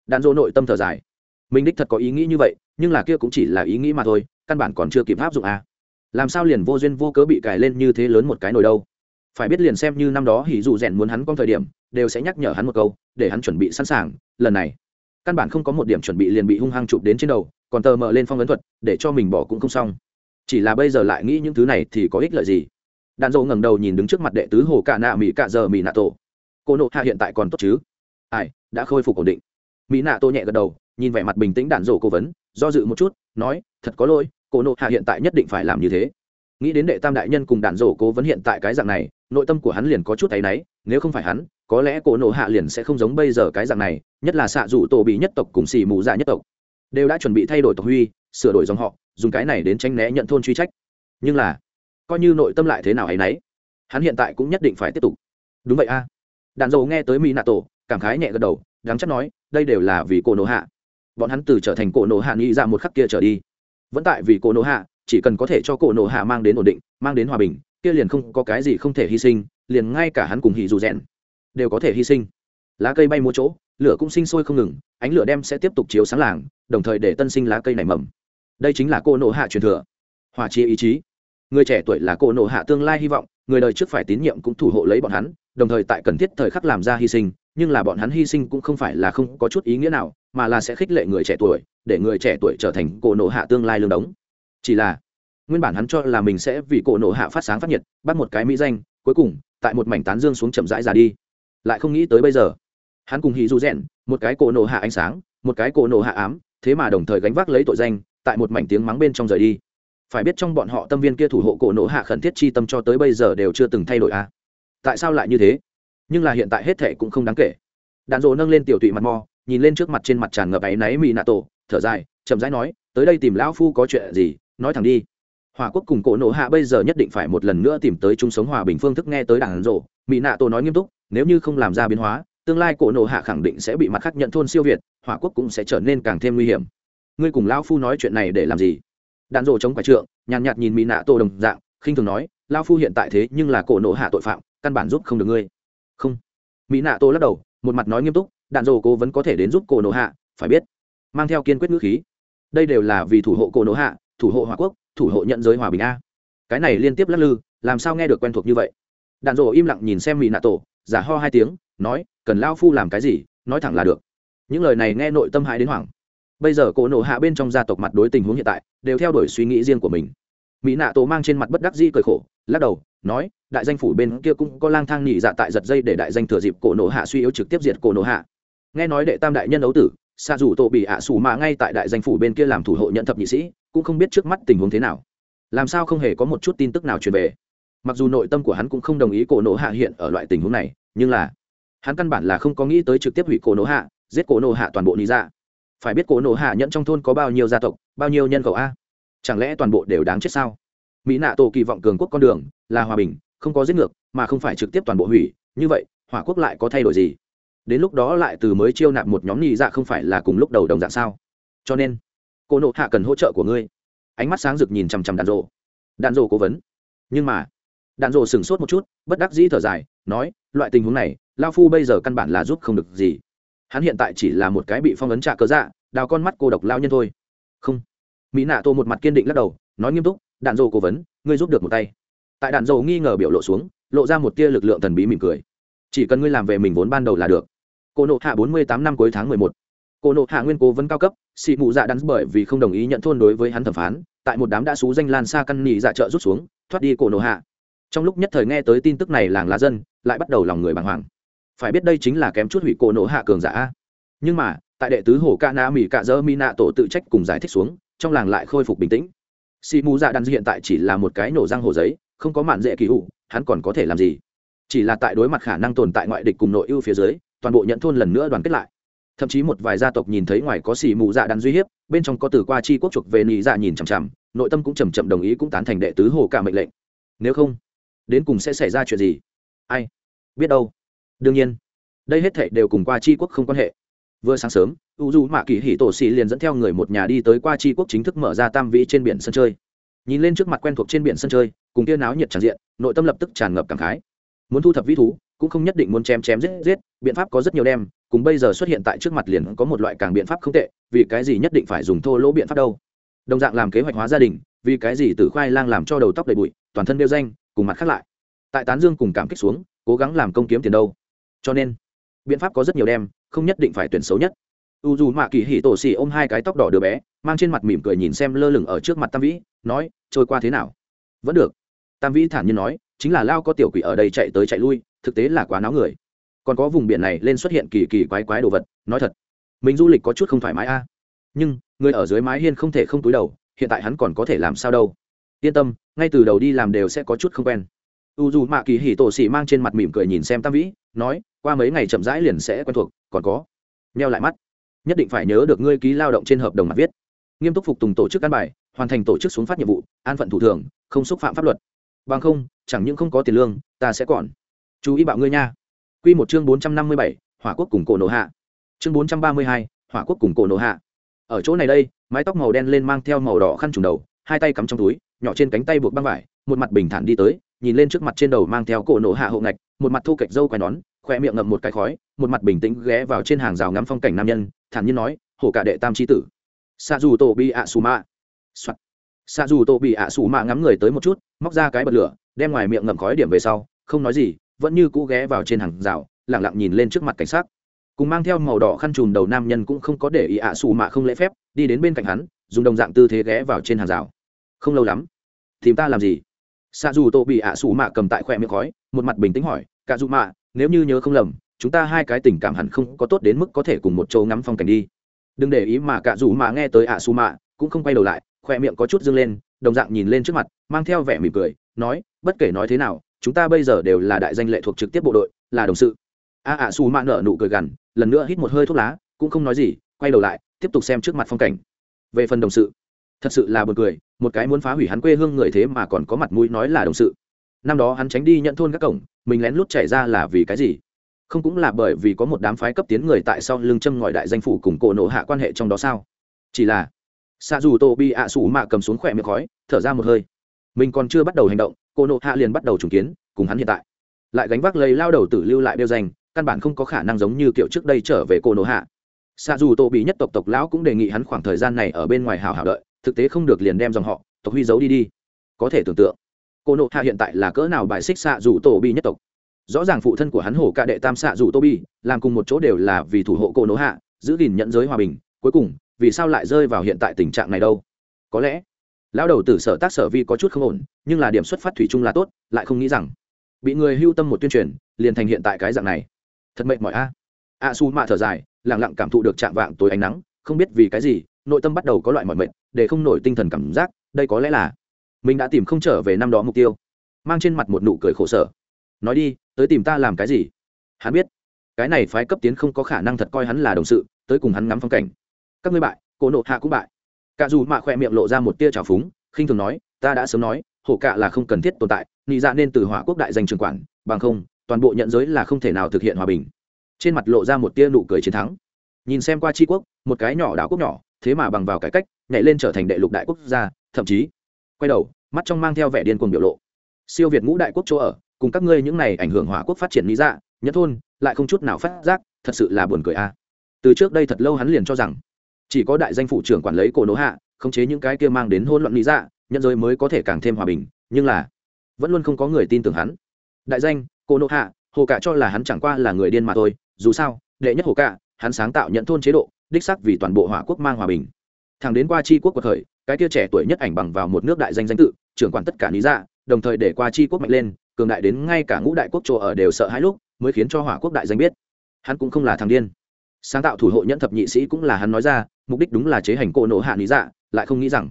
Đàn dỗ nội tâm thở dài mình đích thật có ý nghĩ như vậy, nhưng là kia cũng chỉ là ý nghĩ mà thôi, căn bản còn chưa kịp áp dụng à. làm sao liền vô duyên vô cớ bị cài lên như thế lớn một cái nồi đâu? Phải biết liền xem như năm đó hỉ dụ rèn muốn hắn con thời điểm, đều sẽ nhắc nhở hắn một câu, để hắn chuẩn bị sẵn sàng, lần này. Căn bản không có một điểm chuẩn bị liền bị hung hăng chụp đến trên đầu, còn tờ mờ lên phong ấn thuật, để cho mình bỏ cũng không xong. Chỉ là bây giờ lại nghĩ những thứ này thì có ích lợi gì? Đàn dỗ ngẩng đầu nhìn đứng trước mặt đệ tứ hồ cạ nạ mỹ cạ giờ mỹ nạ tổ. Cô nộ hạ hiện tại còn tốt chứ? Ai, đã khôi phục ổn định. Mỹ nạ tổ nhẹ gật đầu nhìn vẻ mặt bình tĩnh đạn rổ cố vấn, do dự một chút, nói, thật có lỗi, cô nộ hạ hiện tại nhất định phải làm như thế. Nghĩ đến đệ tam đại nhân cùng đạn rổ cố vấn hiện tại cái dạng này, nội tâm của hắn liền có chút thấy náy, nếu không phải hắn, có lẽ cổ nộ hạ liền sẽ không giống bây giờ cái dạng này, nhất là xạ dụ tổ bị nhất tộc cùng xì mù dạ nhất tộc đều đã chuẩn bị thay đổi tộc huy, sửa đổi dòng họ, dùng cái này đến tranh né nhận thôn truy trách. Nhưng là, coi như nội tâm lại thế nào hay nấy hắn hiện tại cũng nhất định phải tiếp tục. Đúng vậy a. Đàn dầu nghe tới mỹ nạ tổ, cảm khái nhẹ gật đầu, đáng chắc nói, đây đều là vì cổ nổ hạ bọn hắn từ trở thành cổ nổ hạ nghĩ ra một khắc kia trở đi. Vẫn tại vì cổ nổ hạ, chỉ cần có thể cho cổ nổ hạ mang đến ổn định, mang đến hòa bình, kia liền không có cái gì không thể hy sinh, liền ngay cả hắn cùng hỉ dù rèn đều có thể hy sinh. Lá cây bay mua chỗ, lửa cũng sinh sôi không ngừng, ánh lửa đem sẽ tiếp tục chiếu sáng làng, đồng thời để tân sinh lá cây nảy mầm. Đây chính là cô nộ hạ truyền thừa. Hòa chia ý chí. Người trẻ tuổi là cô nộ hạ tương lai hy vọng, người đời trước phải tín nhiệm cũng thủ hộ lấy bọn hắn, đồng thời tại cần thiết thời khắc làm ra hy sinh nhưng là bọn hắn hy sinh cũng không phải là không có chút ý nghĩa nào, mà là sẽ khích lệ người trẻ tuổi, để người trẻ tuổi trở thành cổ nộ hạ tương lai lương đống. Chỉ là, nguyên bản hắn cho là mình sẽ vì cổ nộ hạ phát sáng phát nhiệt, bắt một cái mỹ danh, cuối cùng, tại một mảnh tán dương xuống chậm rãi ra đi. Lại không nghĩ tới bây giờ, hắn cùng hì du rèn, một cái cổ nộ hạ ánh sáng, một cái cổ nộ hạ ám, thế mà đồng thời gánh vác lấy tội danh, tại một mảnh tiếng mắng bên trong rời đi. Phải biết trong bọn họ tâm viên kia thủ hộ cổ nộ hạ khẩn thiết chi tâm cho tới bây giờ đều chưa từng thay đổi à? Tại sao lại như thế? Nhưng là hiện tại hết thệ cũng không đáng kể. Đàn rộ nâng lên tiểu tụy mặt mò, nhìn lên trước mặt trên mặt tràn ngập áy náy mì nạ tổ, thở dài, chậm rãi nói, tới đây tìm lão phu có chuyện gì, nói thẳng đi. Hòa quốc cùng cổ nộ hạ bây giờ nhất định phải một lần nữa tìm tới chung sống hòa bình phương thức nghe tới đàn rộ mỹ nạ tổ nói nghiêm túc, nếu như không làm ra biến hóa, tương lai cổ nộ hạ khẳng định sẽ bị mặt khác nhận thôn siêu việt, hòa quốc cũng sẽ trở nên càng thêm nguy hiểm. Ngươi cùng lão phu nói chuyện này để làm gì? Đạn rộ chống quả trượng, nhàn nhạt nhìn mỹ nạ tô đồng dạng, khinh thường nói, Lão phu hiện tại thế nhưng là cổ nộ hạ tội phạm, căn bản giúp không được ngươi mỹ nạ tô lắc đầu, một mặt nói nghiêm túc, đạn dồ cố vẫn có thể đến giúp cổ nộ hạ, phải biết, mang theo kiên quyết ngữ khí. Đây đều là vì thủ hộ cổ nộ hạ, thủ hộ hòa quốc, thủ hộ nhận giới hòa bình a. Cái này liên tiếp lắc lư, làm sao nghe được quen thuộc như vậy? Đạn dồ im lặng nhìn xem mỹ nạ tổ giả ho hai tiếng, nói, cần lao phu làm cái gì, nói thẳng là được. Những lời này nghe nội tâm hại đến hoảng. Bây giờ cổ nộ hạ bên trong gia tộc mặt đối tình huống hiện tại, đều theo đuổi suy nghĩ riêng của mình. Mỹ nạ tổ mang trên mặt bất đắc di cười khổ, lắc đầu nói, đại danh phủ bên kia cũng có lang thang nhị dạ tại giật dây để đại danh thừa dịp cổ nổ hạ suy yếu trực tiếp diệt cổ nổ hạ. Nghe nói đệ tam đại nhân ấu tử xa dù tổ bị ạ à xù mạ ngay tại đại danh phủ bên kia làm thủ hộ nhận thập nhị sĩ, cũng không biết trước mắt tình huống thế nào. Làm sao không hề có một chút tin tức nào truyền về? Mặc dù nội tâm của hắn cũng không đồng ý cổ nổ hạ hiện ở loại tình huống này, nhưng là hắn căn bản là không có nghĩ tới trực tiếp hủy cổ nổ hạ, giết cổ nổ hạ toàn bộ lý ra dạ. phải biết cổ nổ hạ nhẫn trong thôn có bao nhiêu gia tộc, bao nhiêu nhân khẩu a? Chẳng lẽ toàn bộ đều đáng chết sao? Mỹ nạ tổ kỳ vọng cường quốc con đường là hòa bình, không có giết ngược, mà không phải trực tiếp toàn bộ hủy. Như vậy, hỏa quốc lại có thay đổi gì? Đến lúc đó lại từ mới chiêu nạp một nhóm nhị dạ không phải là cùng lúc đầu đồng dạng sao? Cho nên, cô nộ hạ cần hỗ trợ của ngươi. Ánh mắt sáng rực nhìn chằm chằm đạn rộ đạn rộ cố vấn. Nhưng mà, đạn rộ sửng sốt một chút, bất đắc dĩ thở dài, nói, loại tình huống này, lao phu bây giờ căn bản là giúp không được gì. Hắn hiện tại chỉ là một cái bị phong ấn trạ cớ dạ đào con mắt cô độc lao nhân thôi. Không. Mỹ nạ tô một mặt kiên định lắc đầu, nói nghiêm túc đạn dầu cố vấn, ngươi giúp được một tay. Tại đạn dầu nghi ngờ biểu lộ xuống, lộ ra một tia lực lượng thần bí mỉm cười. Chỉ cần ngươi làm về mình vốn ban đầu là được. Cô nộ hạ bốn mươi tám năm cuối tháng mười một. Cô nộ hạ nguyên cố vấn cao cấp, xị mụ dạ đắn bởi vì không đồng ý nhận thôn đối với hắn thẩm phán, tại một đám đã xú danh lan xa căn nhị dạ trợ rút xuống, thoát đi cổ nộ hạ. Trong lúc nhất thời nghe tới tin tức này làng lá dân, lại bắt đầu lòng người bàng hoàng. Phải biết đây chính là kém chút hủy cổ nộ hạ cường giả. Nhưng mà, tại đệ tứ hồ ca na mỹ cạ dơ mi nạ tổ tự trách cùng giải thích xuống, trong làng lại khôi phục bình tĩnh xì mù dạ đan hiện tại chỉ là một cái nổ răng hồ giấy, không có mạn dễ kỳ hụ hắn còn có thể làm gì? Chỉ là tại đối mặt khả năng tồn tại ngoại địch cùng nội ưu phía dưới, toàn bộ nhận thôn lần nữa đoàn kết lại. Thậm chí một vài gia tộc nhìn thấy ngoài có xì mù dạ đan duy hiếp, bên trong có từ qua chi quốc chuộc về nị dạ nhìn chằm chằm, nội tâm cũng chầm chậm đồng ý cũng tán thành đệ tứ hồ cả mệnh lệnh. Nếu không, đến cùng sẽ xảy ra chuyện gì? Ai? Biết đâu. Đương nhiên, đây hết thệ đều cùng qua chi quốc không quan hệ. Vừa sáng sớm u dù mạ kỳ hỉ tổ xì liền dẫn theo người một nhà đi tới qua chi quốc chính thức mở ra tam vĩ trên biển sân chơi. Nhìn lên trước mặt quen thuộc trên biển sân chơi, cùng kia náo nhiệt tràn diện, nội tâm lập tức tràn ngập cảm khái. Muốn thu thập vĩ thú, cũng không nhất định muốn chém chém giết giết, biện pháp có rất nhiều đem, cùng bây giờ xuất hiện tại trước mặt liền có một loại càng biện pháp không tệ, vì cái gì nhất định phải dùng thô lỗ biện pháp đâu. Đồng dạng làm kế hoạch hóa gia đình, vì cái gì tử khoai lang làm cho đầu tóc đầy bụi, toàn thân đeo danh, cùng mặt khác lại. Tại tán dương cùng cảm kích xuống, cố gắng làm công kiếm tiền đâu. Cho nên, biện pháp có rất nhiều đem, không nhất định phải tuyển xấu nhất u dù mạ kỳ hỉ tổ xì ôm hai cái tóc đỏ đứa bé, mang trên mặt mỉm cười nhìn xem lơ lửng ở trước mặt tam vĩ, nói, trôi qua thế nào? Vẫn được. Tam vĩ thản nhiên nói, chính là lao có tiểu quỷ ở đây chạy tới chạy lui, thực tế là quá náo người. Còn có vùng biển này lên xuất hiện kỳ kỳ quái quái đồ vật, nói thật, mình du lịch có chút không thoải mái a. Nhưng, người ở dưới mái hiên không thể không túi đầu, hiện tại hắn còn có thể làm sao đâu. Yên tâm, ngay từ đầu đi làm đều sẽ có chút không quen. U dù mạ kỳ hỉ tổ xì mang trên mặt mỉm cười nhìn xem tam vĩ, nói, qua mấy ngày chậm rãi liền sẽ quen thuộc, còn có. Neo lại mắt nhất định phải nhớ được ngươi ký lao động trên hợp đồng mặt viết. Nghiêm túc phục tùng tổ chức căn bài, hoàn thành tổ chức xuống phát nhiệm vụ, an phận thủ thường, không xúc phạm pháp luật. Bằng không, chẳng những không có tiền lương, ta sẽ còn. Chú ý bạo ngươi nha. Q một chương bốn trăm năm mươi bảy, hỏa quốc cùng cổ nổ hạ. Chương bốn trăm ba mươi hai, hỏa quốc cùng cổ nổ hạ. Ở chỗ này đây, mái tóc màu đen lên mang theo màu đỏ khăn trùng đầu, hai tay cắm trong túi, nhỏ trên cánh tay buộc băng vải, một mặt bình thản đi tới, nhìn lên trước mặt trên đầu mang theo cổ nổ hạ hộ ngạch, một mặt thu kệch dâu quai nón khoe miệng ngậm một cái khói, một mặt bình tĩnh ghé vào trên hàng rào ngắm phong cảnh nam nhân thản nhiên nói, hổ cả đệ tam tri tử. Sa dù tổ bị ạ xù mạ. Sa dù tổ bị ạ xù mạ ngắm người tới một chút, móc ra cái bật lửa, đem ngoài miệng ngậm khói điểm về sau, không nói gì, vẫn như cũ ghé vào trên hàng rào lẳng lặng nhìn lên trước mặt cảnh sát cùng mang theo màu đỏ khăn trùm đầu nam nhân cũng không có để ý ạ xù mạ không lễ phép, đi đến bên cạnh hắn, dùng đồng dạng tư thế ghé vào trên hàng rào. Không lâu lắm, tìm ta làm gì? Sa dù tổ bị ạ xù mạ cầm tại khoe miệng khói, một mặt bình tĩnh hỏi, cả dù mạ, nếu như nhớ không lầm chúng ta hai cái tình cảm hẳn không có tốt đến mức có thể cùng một chỗ ngắm phong cảnh đi. Đừng để ý mà cả dù mà nghe tới ạ su mạ cũng không quay đầu lại khoe miệng có chút dương lên, đồng dạng nhìn lên trước mặt, mang theo vẻ mỉm cười, nói, bất kể nói thế nào, chúng ta bây giờ đều là đại danh lệ thuộc trực tiếp bộ đội, là đồng sự. A ạ su mạ nở nụ cười gằn, lần nữa hít một hơi thuốc lá, cũng không nói gì, quay đầu lại, tiếp tục xem trước mặt phong cảnh. Về phần đồng sự, thật sự là b u ồ n cười, một cái muốn phá hủy hắn quê hương người thế mà còn có mặt mũi nói là đồng sự. Năm đó hắn tránh đi nhận thôn các cổng, mình lén lút chạy ra là vì cái gì? Không cũng là bởi vì có một đám phái cấp tiến người tại sau lưng châm ngòi đại danh phủ cùng cổ nộ hạ quan hệ trong đó sao? Chỉ là xa dù tô bị ạ sủ mạ cầm xuống khỏe miệng khói, thở ra một hơi. Mình còn chưa bắt đầu hành động, cổ nộ hạ liền bắt đầu trùng kiến, cùng hắn hiện tại. Lại gánh vác lấy lao đầu tử lưu lại đeo danh, căn bản không có khả năng giống như kiểu trước đây trở về cổ nộ hạ. Xa dù tô bị nhất tộc tộc lão cũng đề nghị hắn khoảng thời gian này ở bên ngoài hào hào đợi, thực tế không được liền đem dòng họ, tộc huy giấu đi đi. Có thể tưởng tượng cô nộ hạ hiện tại là cỡ nào bài xích xạ dù tổ bị nhất tộc? Rõ ràng phụ thân của hắn hổ cả đệ tam xạ dù tô bi làm cùng một chỗ đều là vì thủ hộ cô nỗ hạ, giữ gìn nhận giới hòa bình. Cuối cùng, vì sao lại rơi vào hiện tại tình trạng này đâu? Có lẽ, lão đầu tử sở tác sở vi có chút không ổn, nhưng là điểm xuất phát thủy chung là tốt, lại không nghĩ rằng bị người hưu tâm một tuyên truyền, liền thành hiện tại cái dạng này. Thật mệnh mọi a. A su mạ thở dài lẳng lặng cảm thụ được chạm vạng tối ánh nắng, không biết vì cái gì, nội tâm bắt đầu có loại mọi mệnh để không nổi tinh thần cảm giác, đây có lẽ là mình đã tìm không trở về năm đó mục tiêu. Mang trên mặt một nụ cười khổ sở nói đi, tới tìm ta làm cái gì? Hắn biết. Cái này phái cấp tiến không có khả năng thật coi hắn là đồng sự, tới cùng hắn ngắm phong cảnh. Các ngươi bại, cổ nộ hạ cũng bại. Cả dù mạ khoe miệng lộ ra một tia trào phúng, khinh thường nói, ta đã sớm nói, hổ cạ là không cần thiết tồn tại nghĩ ra dạ nên từ hỏa quốc đại danh trường quản, bằng không, toàn bộ nhận giới là không thể nào thực hiện hòa bình. Trên mặt lộ ra một tia nụ cười chiến thắng. Nhìn xem qua tri quốc, một cái nhỏ đảo quốc nhỏ, thế mà bằng vào cải cách, nhảy lên trở thành đệ lục đại quốc gia, thậm chí, quay đầu, mắt trong mang theo vẻ điên cuồng biểu lộ. Siêu việt ngũ đại quốc chỗ ở cùng các ngươi những này ảnh hưởng hỏa quốc phát triển lý dạ nhất thôn, lại không chút nào phát giác, thật sự là buồn cười a. Từ trước đây thật lâu hắn liền cho rằng, chỉ có đại danh phụ trưởng quản lý cổ nỗ hạ, khống chế những cái kia mang đến hôn loạn lý dạ nhân giới mới có thể càng thêm hòa bình, nhưng là, vẫn luôn không có người tin tưởng hắn. Đại danh, cổ nỗ hạ, hồ cả cho là hắn chẳng qua là người điên mà thôi, dù sao, đệ nhất hồ cả, hắn sáng tạo nhận thôn chế độ, đích sắc vì toàn bộ hỏa quốc mang hòa bình. Thằng đến qua chi quốc của thời cái kia trẻ tuổi nhất ảnh bằng vào một nước đại danh danh tự, trưởng quản tất cả lý dạ đồng thời để qua chi quốc mạnh lên cường đại đến ngay cả ngũ đại quốc chỗ ở đều sợ hãi lúc, mới khiến cho hỏa quốc đại danh biết. Hắn cũng không là thằng điên. Sáng tạo thủ hộ nhẫn thập nhị sĩ cũng là hắn nói ra, mục đích đúng là chế hành cỗ nổ hạ lý dạ lại không nghĩ rằng,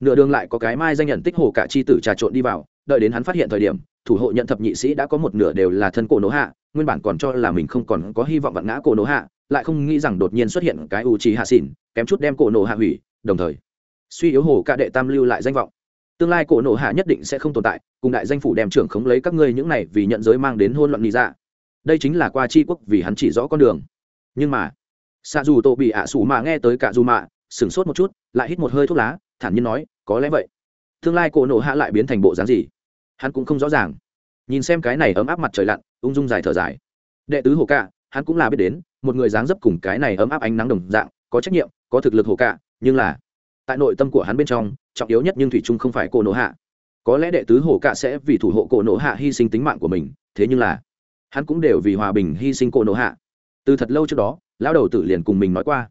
nửa đường lại có cái mai danh nhận tích hồ cả chi tử trà trộn đi vào, đợi đến hắn phát hiện thời điểm, thủ hộ nhận thập nhị sĩ đã có một nửa đều là thân cổ nổ hạ, nguyên bản còn cho là mình không còn có hy vọng vặn ngã cổ nổ hạ, lại không nghĩ rằng đột nhiên xuất hiện cái u trí hạ xỉn, kém chút đem cổ nổ hạ hủy, đồng thời, suy yếu hồ cả đệ tam lưu lại danh vọng. Tương lai cổ nổ hạ nhất định sẽ không tồn tại cùng đại danh phủ đem trưởng khống lấy các ngươi những này vì nhận giới mang đến hôn loạn lý dạ. Đây chính là qua c quốc vì hắn chỉ rõ con đường. Nhưng mà xạ dù tổ bị ạ à sủ mà nghe tới cả dù mạ, sửng sốt một chút, lại hít một hơi thuốc lá, thản nhiên nói, có lẽ vậy. Tương lai cổ nổ hạ lại biến thành bộ dáng gì? Hắn cũng không rõ ràng. Nhìn xem cái này ấm áp mặt trời lặn, ung dung dài thở dài. Đệ tứ hồ cạ, hắn cũng là biết đến, một người dáng dấp cùng cái này ấm áp ánh nắng đồng dạng, có trách nhiệm, có thực lực hồ cạ, nhưng là, tại nội tâm của hắn bên trong, trọng yếu nhất nhưng thủy trung không phải cổ nổ hạ có lẽ đệ tứ hồ cạ sẽ vì thủ hộ cổ nổ hạ hy sinh tính mạng của mình, thế nhưng là, hắn cũng đều vì hòa bình hy sinh cổ nổ hạ. Từ thật lâu trước đó, lão đầu tử liền cùng mình nói qua,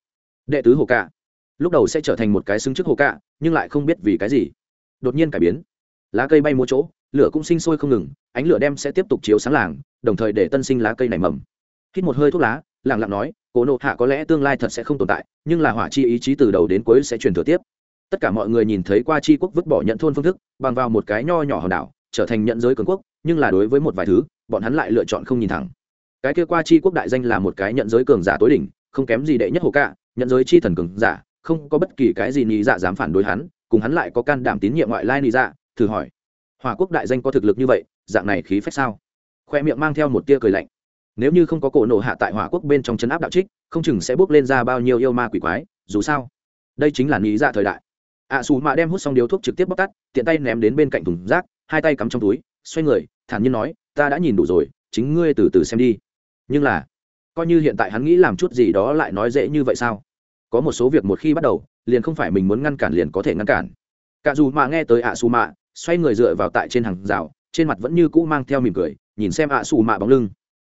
đệ tứ hồ cạ, lúc đầu sẽ trở thành một cái xứng trước hồ cạ, nhưng lại không biết vì cái gì. Đột nhiên cải biến, lá cây bay múa chỗ, lửa cũng sinh sôi không ngừng, ánh lửa đem sẽ tiếp tục chiếu sáng làng, đồng thời để tân sinh lá cây nảy mầm. Hít một hơi thuốc lá làng lặng nói, cổ nộ hạ có lẽ tương lai thật sẽ không tồn tại, nhưng là hỏa chi ý chí từ đầu đến cuối sẽ truyền thừa tiếp tất cả mọi người nhìn thấy qua chi quốc vứt bỏ nhận thôn phương thức, bằng vào một cái nho nhỏ hòn đảo, trở thành nhận giới cường quốc, nhưng là đối với một vài thứ, bọn hắn lại lựa chọn không nhìn thẳng. Cái kia qua chi quốc đại danh là một cái nhận giới cường giả tối đỉnh, không kém gì đệ nhất hồ cả nhận giới chi thần cường giả, không có bất kỳ cái gì nghĩ dạ dám phản đối hắn, cùng hắn lại có can đảm tín nhiệm ngoại lai nghĩ dạ thử hỏi. Hòa quốc đại danh có thực lực như vậy, dạng này khí phách sao? Khoe miệng mang theo một tia cười lạnh. Nếu như không có cổ nổ hạ tại hỏa quốc bên trong chấn áp đạo trích, không chừng sẽ bước lên ra bao nhiêu yêu ma quỷ quái, dù sao, đây chính là nghĩ dạ thời đại ạ à, xù mạ đem hút xong điếu thuốc trực tiếp bóc tắt tiện tay ném đến bên cạnh thùng rác hai tay cắm trong túi xoay người thản nhiên nói ta đã nhìn đủ rồi chính ngươi từ từ xem đi. Nhưng là coi như hiện tại hắn nghĩ làm chút gì đó lại nói dễ như vậy sao? Có một số việc một khi bắt đầu liền không phải mình muốn ngăn cản liền có thể ngăn cản. Cả dù mà nghe tới ạ à xù mạ xoay người dựa vào tại trên hàng rào trên mặt vẫn như cũ mang theo mỉm cười nhìn xem ạ à xù mạ bóng lưng.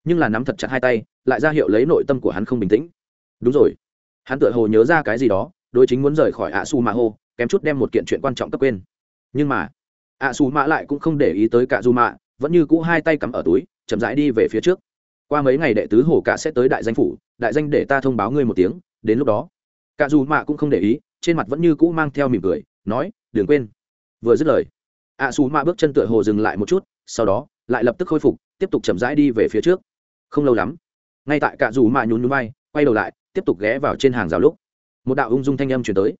Nhưng là nắm thật chặt hai tay lại ra hiệu lấy nội tâm của hắn không bình tĩnh. Đúng rồi. Hắn tựa hồ nhớ ra cái gì đó đôi chính muốn rời khỏi ạ xù mạ hô kém chút đem một kiện chuyện quan trọng cấp quên. Nhưng mà, ạ xù mạ lại cũng không để ý tới cả dù mạ, vẫn như cũ hai tay cắm ở túi, chậm rãi đi về phía trước. Qua mấy ngày đệ tứ hổ cả sẽ tới đại danh phủ, đại danh để ta thông báo ngươi một tiếng, đến lúc đó. Cả dù mạ cũng không để ý, trên mặt vẫn như cũ mang theo mỉm cười, nói, đừng quên. Vừa dứt lời, ạ xù mạ bước chân tựa hồ dừng lại một chút, sau đó, lại lập tức khôi phục, tiếp tục chậm rãi đi về phía trước. Không lâu lắm, ngay tại cả dù mạ nhún nhún vai, quay đầu lại, tiếp tục ghé vào trên hàng rào lúc. Một đạo ung dung thanh âm chuyển tới.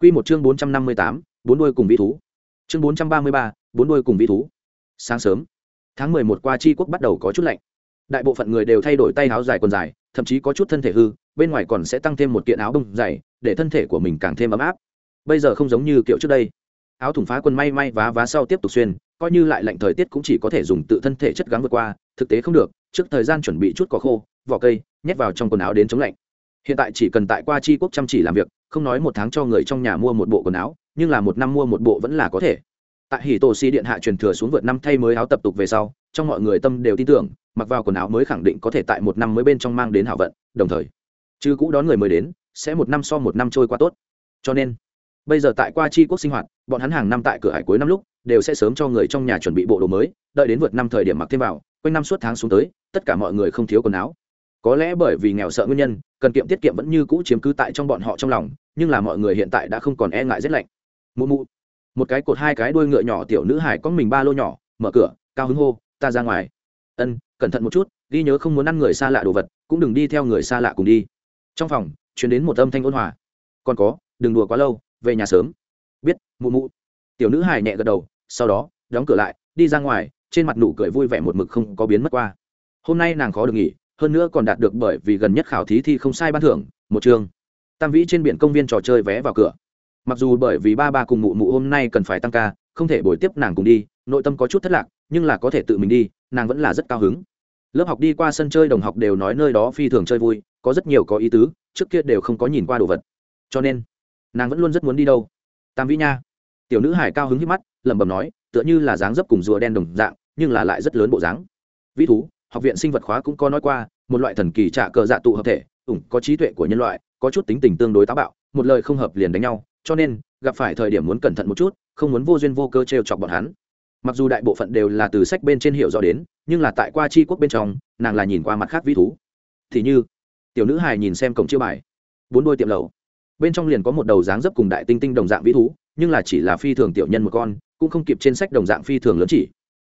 Quy một chương bốn trăm năm mươi tám, bốn đuôi cùng vĩ thú. Chương bốn trăm ba mươi ba, bốn đuôi cùng vĩ thú. Sáng sớm, tháng mười một qua Chi quốc bắt đầu có chút lạnh. Đại bộ phận người đều thay đổi tay áo dài quần dài, thậm chí có chút thân thể hư, bên ngoài còn sẽ tăng thêm một kiện áo đông dày, để thân thể của mình càng thêm ấm áp. Bây giờ không giống như kiểu trước đây. Áo thủng phá quần may may vá vá sau tiếp tục xuyên, coi như lại lạnh thời tiết cũng chỉ có thể dùng tự thân thể chất gắng vượt qua, thực tế không được, trước thời gian chuẩn bị chút cỏ khô, vỏ cây, nhét vào trong quần áo đến chống lạnh. Hiện tại chỉ cần tại qua chi quốc chăm chỉ làm việc không nói một tháng cho người trong nhà mua một bộ quần áo, nhưng là một năm mua một bộ vẫn là có thể. Tại hỉ tổ si điện hạ truyền thừa xuống vượt năm thay mới áo tập tục về sau, trong mọi người tâm đều tin tưởng, mặc vào quần áo mới khẳng định có thể tại một năm mới bên trong mang đến hảo vận, đồng thời, chứ cũ đón người mới đến, sẽ một năm so một năm trôi qua tốt. Cho nên, bây giờ tại qua chi quốc sinh hoạt, bọn hắn hàng năm tại cửa hải cuối năm lúc, đều sẽ sớm cho người trong nhà chuẩn bị bộ đồ mới, đợi đến vượt năm thời điểm mặc thêm vào, quanh năm suốt tháng xuống tới, tất cả mọi người không thiếu quần áo có lẽ bởi vì nghèo sợ nguyên nhân, cần kiệm tiết kiệm vẫn như cũ chiếm cứ tại trong bọn họ trong lòng, nhưng là mọi người hiện tại đã không còn e ngại rét lạnh. Mụ mụ, một cái cột hai cái đuôi ngựa nhỏ tiểu nữ hải có mình ba lô nhỏ, mở cửa, cao hứng hô, ta ra ngoài. Ân, cẩn thận một chút, ghi nhớ không muốn ăn người xa lạ đồ vật, cũng đừng đi theo người xa lạ cùng đi. Trong phòng chuyển đến một âm thanh ôn hòa. Còn có, đừng đùa quá lâu, về nhà sớm. Biết, mụ mụ. Tiểu nữ hài nhẹ gật đầu, sau đó, đóng cửa lại, đi ra ngoài, trên mặt nụ cười vui vẻ một mực không có biến mất qua. Hôm nay nàng khó được nghỉ hơn nữa còn đạt được bởi vì gần nhất khảo thí thi không sai ban thưởng, một trường. Tam vĩ trên biển công viên trò chơi vé vào cửa. Mặc dù bởi vì ba ba cùng mụ mụ hôm nay cần phải tăng ca, không thể bồi tiếp nàng cùng đi, nội tâm có chút thất lạc, nhưng là có thể tự mình đi, nàng vẫn là rất cao hứng. Lớp học đi qua sân chơi đồng học đều nói nơi đó phi thường chơi vui, có rất nhiều có ý tứ, trước kia đều không có nhìn qua đồ vật. Cho nên, nàng vẫn luôn rất muốn đi đâu. Tam vĩ nha. Tiểu nữ hải cao hứng hít mắt, lẩm bẩm nói, tựa như là dáng dấp cùng rùa đen đồng dạng, nhưng là lại rất lớn bộ dáng. Vĩ thú học viện sinh vật khóa cũng có nói qua, một loại thần kỳ trả cờ dạ tụ hợp thể, ủng có trí tuệ của nhân loại, có chút tính tình tương đối táo bạo, một lời không hợp liền đánh nhau, cho nên, gặp phải thời điểm muốn cẩn thận một chút, không muốn vô duyên vô cơ t chọc bọn hắn. Mặc dù đại bộ phận đều là từ sách bên trên hiểu rõ đến, nhưng là tại qua c quốc bên trong, nàng là nhìn qua mặt khác vĩ thú. Thì như, tiểu nữ hài nhìn xem cổng chiêu bài, bốn đôi tiệm lầu bên trong liền có một đầu dáng dấp cùng đại tinh tinh đồng dạng vĩ thú, nhưng là chỉ là phi thường tiểu nhân một con, cũng không kịp trên sách đồng dạng phi thường lớn chỉ.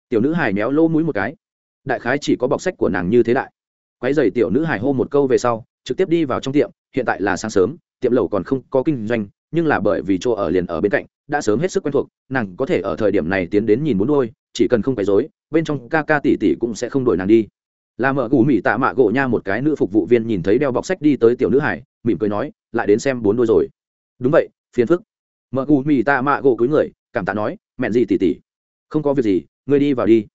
Tiểu nữ hài méo lỗ mũi một cái đại khái chỉ có bọc sách của nàng như thế đại. Quái dày tiểu nữ hài hô một câu về sau, trực tiếp đi vào trong tiệm, hiện tại là sáng sớm, tiệm lầu còn không có kinh doanh, nhưng là bởi vì chỗ ở liền ở bên cạnh, đã sớm hết sức quen thuộc, nàng có thể ở thời điểm này tiến đến nhìn muốn đôi, chỉ cần không phải dối bên trong ca ca tỷ tỷ cũng sẽ không đổi nàng đi. Là mở gù mỹ tạ mạ gỗ nha một cái nữ phục vụ viên nhìn thấy đeo bọc sách đi tới tiểu nữ hải mỉm cười nói, lại đến xem bốn đôi rồi. Đúng vậy, phiền phức. Mở gù mỹ tạ mạ gỗ cúi người, cảm tạ nói, mẹn gì tỷ tỷ? Không có việc gì, ngươi đi vào đi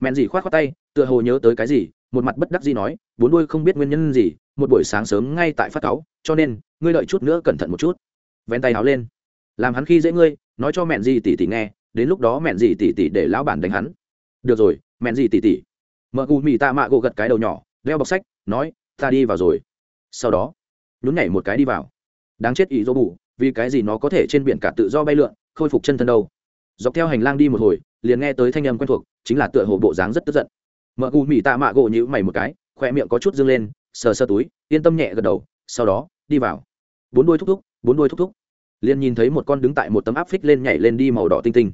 mẹn gì khoát khoát tay, tựa hồ nhớ tới cái gì, một mặt bất đắc dĩ nói, bốn đôi không biết nguyên nhân gì, một buổi sáng sớm ngay tại phát cáu, cho nên, ngươi đợi chút nữa cẩn thận một chút. Vén tay áo lên. Làm hắn khi dễ ngươi, nói cho mẹn gì tỷ tỷ nghe, đến lúc đó mẹn gì tỷ tỷ để lão bản đánh hắn. Được rồi, mẹn gì tỷ tỷ mợ gù mì tạ mạ gỗ gật cái đầu nhỏ, đeo bọc sách, nói, ta đi vào rồi. Sau đó, nhún nhảy một cái đi vào. Đáng chết ý dỗ bù, vì cái gì nó có thể trên biển cả tự do bay lượn, khôi phục chân thân đâu? Dọc theo hành lang đi một hồi, liền nghe tới thanh âm quen thuộc, chính là tựa hồ bộ dáng rất tức giận. Mợ gù mỹ tạ mạ gỗ nhữ mày một cái khoe miệng có chút dâng lên, sờ sơ túi, yên tâm nhẹ gật đầu, sau đó, đi vào. Bốn đuôi thúc thúc, bốn đuôi thúc thúc. Liền nhìn thấy một con đứng tại một tấm áp phích lên nhảy lên đi màu đỏ tinh tinh.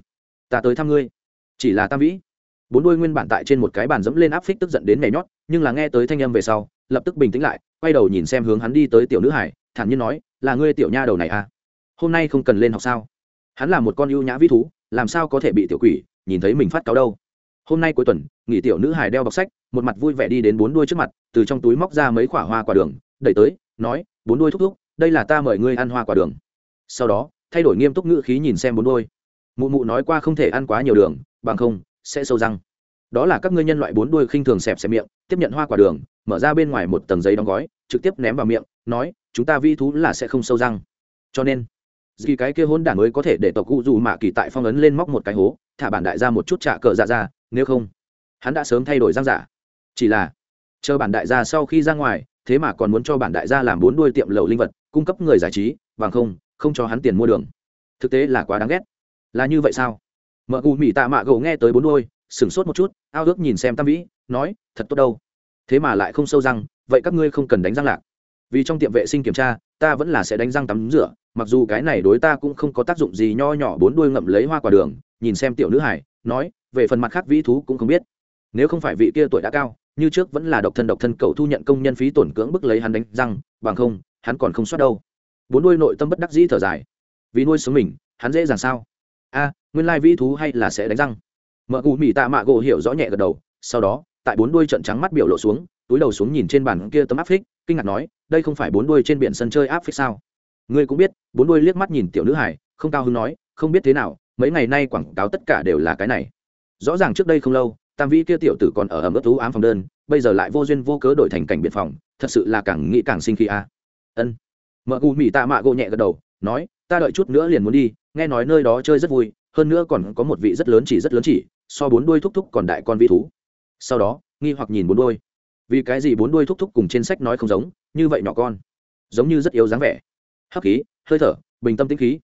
Ta tới thăm ngươi. Chỉ là tam vĩ. Bốn đuôi nguyên bản tại trên một cái bàn dẫm lên áp phích tức giận đến nhảy nhót, nhưng là nghe tới thanh âm về sau, lập tức bình tĩnh lại, quay đầu nhìn xem hướng hắn đi tới tiểu nữ hải, thản nhiên nói, là ngươi tiểu nha đầu này à? Hôm nay không cần lên học sao? Hắn là một con ưu nhã vĩ thú làm sao có thể bị tiểu quỷ nhìn thấy mình phát cáo đâu? Hôm nay cuối tuần, nghỉ tiểu nữ hải đeo bọc sách, một mặt vui vẻ đi đến bốn đuôi trước mặt, từ trong túi móc ra mấy quả hoa quả đường, đẩy tới, nói, bốn đuôi thúc thúc, đây là ta mời ngươi ăn hoa quả đường. Sau đó, thay đổi nghiêm túc ngữ khí nhìn xem bốn đuôi. Mụ mụ nói qua không thể ăn quá nhiều đường, bằng không, sẽ sâu răng. Đó là các ngươi nhân loại bốn đuôi khinh thường xẹp xẹp miệng, tiếp nhận hoa quả đường, mở ra bên ngoài một tầng giấy đóng gói, trực tiếp ném vào miệng, nói, chúng ta vi thú là sẽ không sâu răng. Cho nên dì cái kia hôn đản mới có thể để tộc cụ dù mạ kỳ tại phong ấn lên móc một cái hố, thả bản đại ra một chút trả cờ dạ ra, nếu không, hắn đã sớm thay đổi giang giả. Chỉ là, chờ bản đại gia sau khi ra ngoài, thế mà còn muốn cho bản đại gia làm bốn đuôi tiệm lầu linh vật, cung cấp người giải trí bằng không không cho hắn tiền mua đường. Thực tế là quá đáng ghét. Là như vậy sao? Mợ gù mỹ tạ mạ gầu nghe tới bốn đuôi, sửng sốt một chút, ao ước nhìn xem tam vĩ, nói, thật tốt đâu. Thế mà lại không sâu răng, vậy các ngươi không cần đánh răng lạc. Vì trong tiệm vệ sinh kiểm tra, ta vẫn là sẽ đánh răng tắm rửa mặc dù cái này đối ta cũng không có tác dụng gì nho nhỏ bốn đuôi ngậm lấy hoa quả đường, nhìn xem tiểu nữ hải, nói, về phần mặt khác vĩ thú cũng không biết. Nếu không phải vị kia tuổi đã cao, như trước vẫn là độc thân độc thân cậu thu nhận công nhân phí tổn cưỡng bức lấy hắn đánh răng, bằng không, hắn còn không soát đâu. Bốn đuôi nội tâm bất đắc dĩ thở dài. Vì nuôi sống mình, hắn dễ dàng sao? A, nguyên lai vĩ thú hay là sẽ đánh răng. Mợ cù mỹ tạ mạ gỗ hiểu rõ nhẹ gật đầu, sau đó, tại bốn đuôi trận trắng mắt biểu lộ xuống, túi đầu xuống nhìn trên bàn kia tấm áp phích, kinh ngạc nói, đây không phải bốn đuôi trên biển sân chơi áp phích sao? Ngươi cũng biết, bốn đuôi liếc mắt nhìn tiểu nữ hải không cao hứng nói, không biết thế nào, mấy ngày nay quảng cáo tất cả đều là cái này. Rõ ràng trước đây không lâu, tam vĩ kia tiểu tử còn ở ẩm ướt thú ám phòng đơn, bây giờ lại vô duyên vô cớ đổi thành cảnh biệt phòng, thật sự là càng nghĩ càng sinh khi a. Ân. Mợ cù mỹ tạ mạ gỗ nhẹ gật đầu, nói, ta đợi chút nữa liền muốn đi, nghe nói nơi đó chơi rất vui, hơn nữa còn có một vị rất lớn chỉ rất lớn chỉ, so bốn đuôi thúc thúc còn đại con vĩ thú. Sau đó, nghi hoặc nhìn bốn đuôi vì cái gì bốn đuôi thúc thúc cùng trên sách nói không giống, như vậy nhỏ con? Giống như rất yếu dáng vẻ hấp khí, hơi thở, bình tâm tĩnh khí.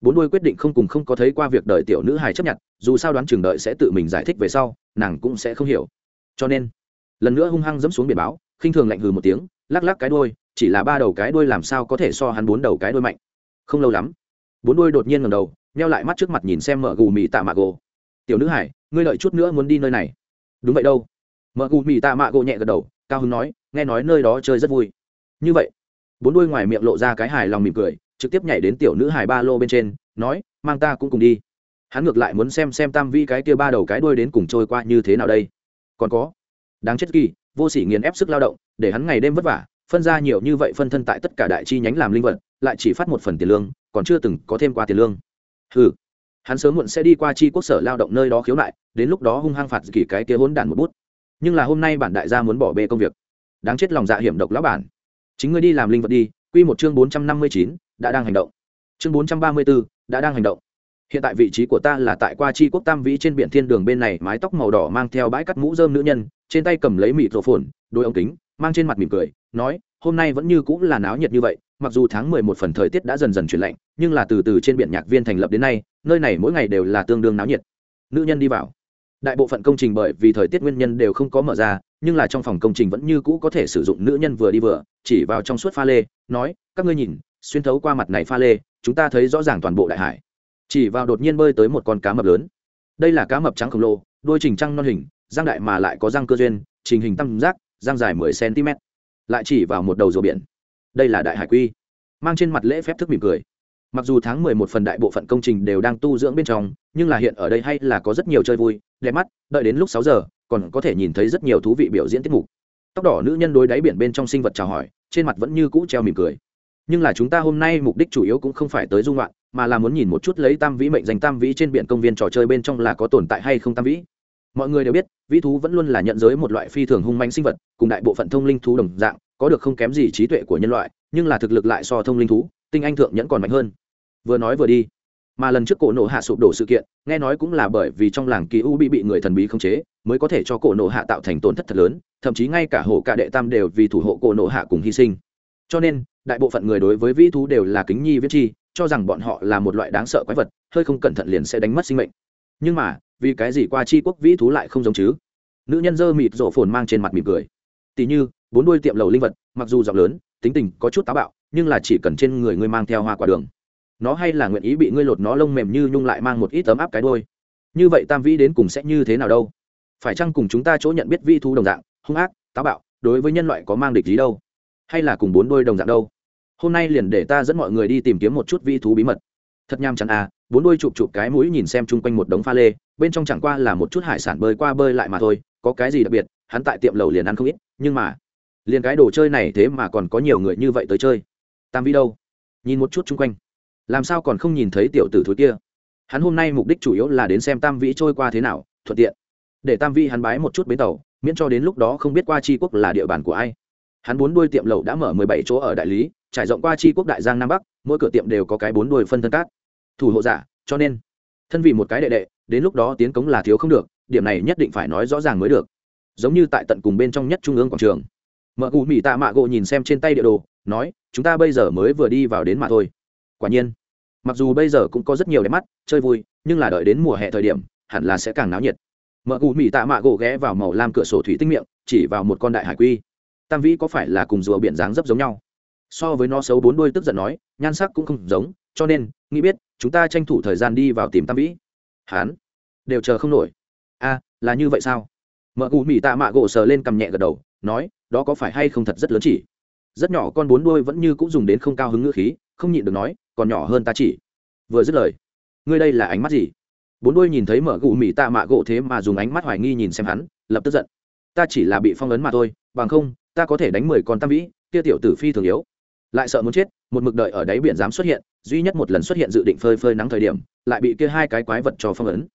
Bốn đuôi quyết định không cùng không có thấy qua việc đợi tiểu nữ hài chấp nhận, dù sao đoán chừng đợi sẽ tự mình giải thích về sau, nàng cũng sẽ không hiểu. Cho nên, lần nữa hung hăng dẫm xuống biển báo, khinh thường lạnh hừ một tiếng, lắc lắc cái đuôi, chỉ là ba đầu cái đuôi làm sao có thể so hắn bốn đầu cái đuôi mạnh. Không lâu lắm, bốn đôi đột nhiên ngầm đầu neo lại mắt trước mặt nhìn xem mở gù mì tạ mạ gỗ tiểu nữ hải ngươi lợi chút nữa muốn đi nơi này. Đúng vậy đâu. Mở gù mì tạ mạ gỗ nhẹ gật đầu, cao hứng nói, nghe nói nơi đó chơi rất vui. Như vậy bốn đuôi ngoài miệng lộ ra cái hài lòng mỉm cười, trực tiếp nhảy đến tiểu nữ hài ba lô bên trên, nói, mang ta cũng cùng đi. Hắn ngược lại muốn xem xem tam vi cái kia ba đầu cái đuôi đến cùng trôi qua như thế nào đây. Còn có, đáng chết kỳ, vô sỉ nghiền ép sức lao động, để hắn ngày đêm vất vả, phân ra nhiều như vậy phân thân tại tất cả đại chi nhánh làm linh vật, lại chỉ phát một phần tiền lương, còn chưa từng có thêm qua tiền lương. Ừ hắn sớm muộn sẽ đi qua chi quốc sở lao động nơi đó khiếu nại, đến lúc đó hung hăng phạt kỳ cái kia hỗn đản một bút. Nhưng là hôm nay bản đại gia muốn bỏ bê công việc. Đáng chết lòng dạ hiểm độc lão bản chính ngươi đi làm linh vật đi, quy một chương bốn trăm năm mươi chín, đã đang hành động. Chương bốn trăm ba mươi bốn đã đang hành động. Hiện tại vị trí của ta là tại qua chi quốc tam vĩ trên biển thiên đường bên này, mái tóc màu đỏ mang theo bãi cắt mũ dơm nữ nhân, trên tay cầm lấy mịt rổ phồn đôi ống kính, mang trên mặt mỉm cười, nói, hôm nay vẫn như cũng là náo nhiệt như vậy, mặc dù tháng mười một phần thời tiết đã dần dần chuyển lạnh, nhưng là từ từ trên biển nhạc viên thành lập đến nay, nơi này mỗi ngày đều là tương đương náo nhiệt. Nữ nhân đi vào đại bộ phận công trình bởi vì thời tiết nguyên nhân đều không có mở ra, nhưng là trong phòng công trình vẫn như cũ có thể sử dụng nữ nhân vừa đi vừa, chỉ vào trong suốt pha lê, nói, các ngươi nhìn, xuyên thấu qua mặt này pha lê, chúng ta thấy rõ ràng toàn bộ đại hải. Chỉ vào đột nhiên bơi tới một con cá mập lớn. Đây là cá mập trắng khổng lồ, đôi trình trăng non hình, răng đại mà lại có răng cơ duyên trình hình tam giác, răng dài mười cm lại chỉ vào một đầu rùa biển. Đây là đại hải quy. Mang trên mặt lễ phép thức mỉm cười mặc dù tháng mười một phần đại bộ phận công trình đều đang tu dưỡng bên trong, nhưng là hiện ở đây hay là có rất nhiều chơi vui, đẹp mắt, đợi đến lúc sáu giờ, còn có thể nhìn thấy rất nhiều thú vị biểu diễn tiết mục. Tóc đỏ nữ nhân đối đáy biển bên trong sinh vật chào hỏi, trên mặt vẫn như cũ treo mỉm cười. Nhưng là chúng ta hôm nay mục đích chủ yếu cũng không phải tới dung loạn mà là muốn nhìn một chút lấy tam vĩ mệnh danh tam vĩ trên biển công viên trò chơi bên trong là có tồn tại hay không tam vĩ. Mọi người đều biết, vĩ thú vẫn luôn là nhận giới một loại phi thường hung manh sinh vật, cùng đại bộ phận thông linh thú đồng dạng, có được không kém gì trí tuệ của nhân loại, nhưng là thực lực lại so thông linh thú tinh anh thượng nhẫn còn mạnh hơn. Vừa nói vừa đi. Mà lần trước cổ nộ hạ sụp đổ sự kiện, nghe nói cũng là bởi vì trong làng kỳ u bị bị người thần bí khống chế, mới có thể cho cổ nộ hạ tạo thành tổn thất thật lớn, thậm chí ngay cả hổ cả đệ tam đều vì thủ hộ cổ nộ hạ cùng hy sinh. Cho nên, đại bộ phận người đối với vĩ thú đều là kính nhi viết chi, cho rằng bọn họ là một loại đáng sợ quái vật, hơi không cẩn thận liền sẽ đánh mất sinh mệnh. Nhưng mà, vì cái gì qua chi quốc vĩ thú lại không giống chứ? Nữ nhân dơ mịt rổ phồn mang trên mặt mỉm cười. Tỉ như, bốn đuôi tiệm lầu linh vật, mặc dù giọng lớn, tính tình có chút táo bạo nhưng là chỉ cần trên người ngươi mang theo hoa quả đường. Nó hay là nguyện ý bị ngươi lột nó lông mềm như nhung lại mang một ít tấm áp cái đôi. Như vậy tam vĩ đến cùng sẽ như thế nào đâu? Phải chăng cùng chúng ta chỗ nhận biết vi thú đồng dạng, hung ác, táo bạo, đối với nhân loại có mang địch gì đâu? Hay là cùng bốn đôi đồng dạng đâu? Hôm nay liền để ta dẫn mọi người đi tìm kiếm một chút vi thú bí mật. Thật nham chắn à bốn đôi chụp chụp cái mũi nhìn xem chung quanh một đống pha lê, bên trong chẳng qua là một chút hải sản bơi qua bơi lại mà thôi, có cái gì đặc biệt, hắn tại tiệm lầu liền ăn không ít, nhưng mà, liền cái đồ chơi này thế mà còn có nhiều người như vậy tới chơi tam vi đâu? Nhìn một chút chung quanh. Làm sao còn không nhìn thấy tiểu tử thúi kia? Hắn hôm nay mục đích chủ yếu là đến xem tam vĩ trôi qua thế nào, thuận tiện. Để tam vĩ hắn bái một chút bến tàu, miễn cho đến lúc đó không biết qua tri quốc là địa bàn của ai. Hắn bốn đuôi tiệm lầu đã mở mười bảy chỗ ở đại lý, trải rộng qua tri quốc đại giang nam bắc, mỗi cửa tiệm đều có cái bốn đuôi phân thân cát. Thủ hộ giả, cho nên, thân vì một cái đệ đệ, đến lúc đó tiến cống là thiếu không được, điểm này nhất định phải nói rõ ràng mới được. Giống như tại tận cùng bên trong nhất trung ương quảng trường. Mợ cụ mỹ tạ mạ gộ nhìn xem trên tay địa đồ nói, chúng ta bây giờ mới vừa đi vào đến mà thôi. Quả nhiên, mặc dù bây giờ cũng có rất nhiều đẹp mắt, chơi vui, nhưng là đợi đến mùa hè thời điểm, hẳn là sẽ càng náo nhiệt. Mợ cụ mỹ tạ mạ gỗ ghé vào màu lam cửa sổ thủy tinh miệng, chỉ vào một con đại hải quy. Tam vĩ có phải là cùng rùa biển dáng dấp giống nhau? So với nó xấu bốn đuôi tức giận nói, nhan sắc cũng không giống, cho nên, nghĩ biết, chúng ta tranh thủ thời gian đi vào tìm tam vĩ. Hán đều chờ không nổi. A, là như vậy sao? Mợ cụ mỹ tạ mạ gỗ sờ lên cầm nhẹ gật đầu, nói, đó có phải hay không thật rất lớn chỉ? Rất nhỏ con bốn đuôi vẫn như cũng dùng đến không cao hứng ngữ khí, không nhịn được nói, còn nhỏ hơn ta chỉ. Vừa dứt lời, ngươi đây là ánh mắt gì? Bốn đuôi nhìn thấy mở gù mì tạ mạ gỗ thế mà dùng ánh mắt hoài nghi nhìn xem hắn, lập tức giận. Ta chỉ là bị phong ấn mà thôi, bằng không, ta có thể đánh mười con tam vĩ, kia tiểu tử phi thường yếu. Lại sợ muốn chết, một mực đợi ở đáy biển dám xuất hiện, duy nhất một lần xuất hiện dự định phơi phơi nắng thời điểm, lại bị kia hai cái quái vật cho phong ấn.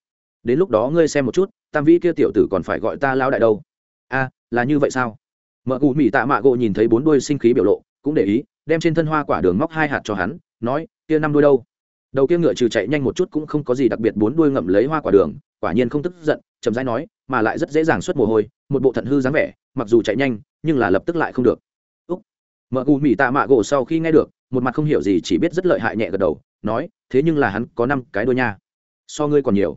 Đến lúc đó ngươi xem một chút, tam vĩ kia tiểu tử còn phải gọi ta lao đại đâu? A, là như vậy sao? Mợ cụ mỹ tạ mạ gỗ nhìn thấy bốn đuôi sinh khí biểu lộ, cũng để ý, đem trên thân hoa quả đường móc hai hạt cho hắn, nói, kia năm đuôi đâu? Đầu kia ngựa trừ chạy nhanh một chút cũng không có gì đặc biệt, bốn đuôi ngậm lấy hoa quả đường, quả nhiên không tức giận, chậm rãi nói, mà lại rất dễ dàng xuất mồ hôi, một bộ thận hư dáng vẻ, mặc dù chạy nhanh, nhưng là lập tức lại không được. Úc. Mợ cụ mỹ tạ mạ gỗ sau khi nghe được, một mặt không hiểu gì, chỉ biết rất lợi hại nhẹ gật đầu, nói, thế nhưng là hắn có năm cái đuôi nha. So ngươi còn nhiều.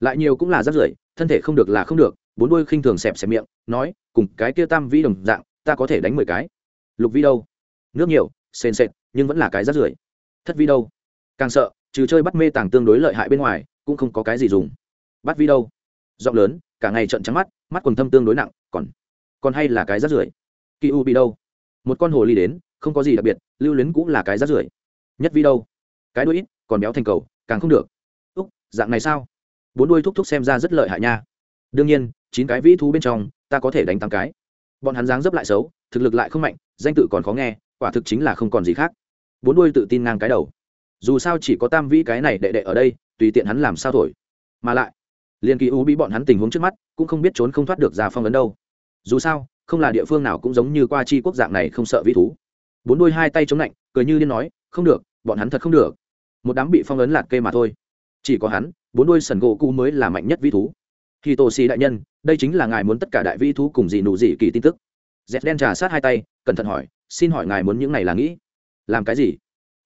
Lại nhiều cũng là rất rưởi thân thể không được là không được, bốn đuôi khinh thường xẹp xẹp miệng, nói, cùng cái kia tam vĩ đồng dạng, ta có thể đánh mười cái. Lục vĩ đâu? Nước nhiều, sền sệt, nhưng vẫn là cái rất rưởi. Thất vĩ đâu? Càng sợ, trừ chơi bắt mê tàng tương đối lợi hại bên ngoài, cũng không có cái gì dùng. Bắt vi đâu? Giọng lớn, cả ngày trận trắng mắt mắt quần thâm tương đối nặng, còn còn hay là cái rát rưởi? Kỳ u bị đâu? Một con hồ ly đến, không có gì đặc biệt, lưu luyến cũng là cái rát rưởi. Nhất vi đâu? Cái đuôi ít, còn béo thành cầu, càng không được. Úc, dạng này sao? Bốn đuôi thúc thúc xem ra rất lợi hại nha. Đương nhiên, chín cái vĩ thú bên trong, ta có thể đánh tám cái. Bọn hắn dáng dấp lại xấu, thực lực lại không mạnh, danh tự còn khó nghe, quả thực chính là không còn gì khác. Bốn đuôi tự tin ngang cái đầu. Dù sao chỉ có tam vĩ cái này đệ đệ ở đây, tùy tiện hắn làm sao thổi. Mà lại, liền kỳ u bị bọn hắn tình huống trước mắt, cũng không biết trốn không thoát được ra phong ấn đâu. Dù sao, không là địa phương nào cũng giống như qua chi quốc dạng này không sợ vĩ thú. Bốn đuôi hai tay chống lạnh, cười như điên nói, không được, bọn hắn thật không được. Một đám bị phong ấn lạc kê mà thôi chỉ có hắn, bốn đuôi sần gỗ cũ mới là mạnh nhất vĩ thú. Khi tổ xì đại nhân, đây chính là ngài muốn tất cả đại vĩ thú cùng gì nụ gì kỳ tin tức. Dẹp đen trà sát hai tay, cẩn thận hỏi, xin hỏi ngài muốn những này là nghĩ? Làm cái gì?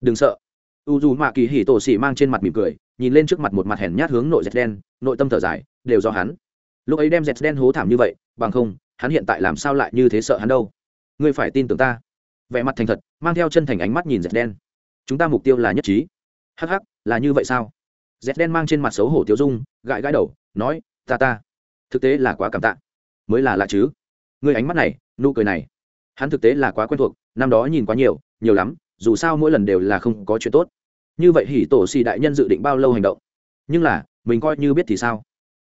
Đừng sợ. U dù mạ kỳ hỉ tổ xì mang trên mặt mỉm cười, nhìn lên trước mặt một mặt hèn nhát hướng nội dẹp đen, nội tâm thở dài, đều do hắn. Lúc ấy đem dẹp đen hố thảm như vậy, bằng không, hắn hiện tại làm sao lại như thế sợ hắn đâu? Ngươi phải tin tưởng ta. Vẻ mặt thành thật, mang theo chân thành ánh mắt nhìn dẹp đen. Chúng ta mục tiêu là nhất trí. Hắc hắc, là như vậy sao? Dép đen mang trên mặt xấu hổ tiêu dung gãi gãi đầu nói ta ta. Thực tế là quá cảm tạ. Mới là lạ chứ. Người ánh mắt này nụ cười này. Hắn thực tế là quá quen thuộc năm đó nhìn quá nhiều nhiều lắm dù sao mỗi lần đều là không có chuyện tốt. Như vậy hỉ tổ xì đại nhân dự định bao lâu hành động? Nhưng là mình coi như biết thì sao?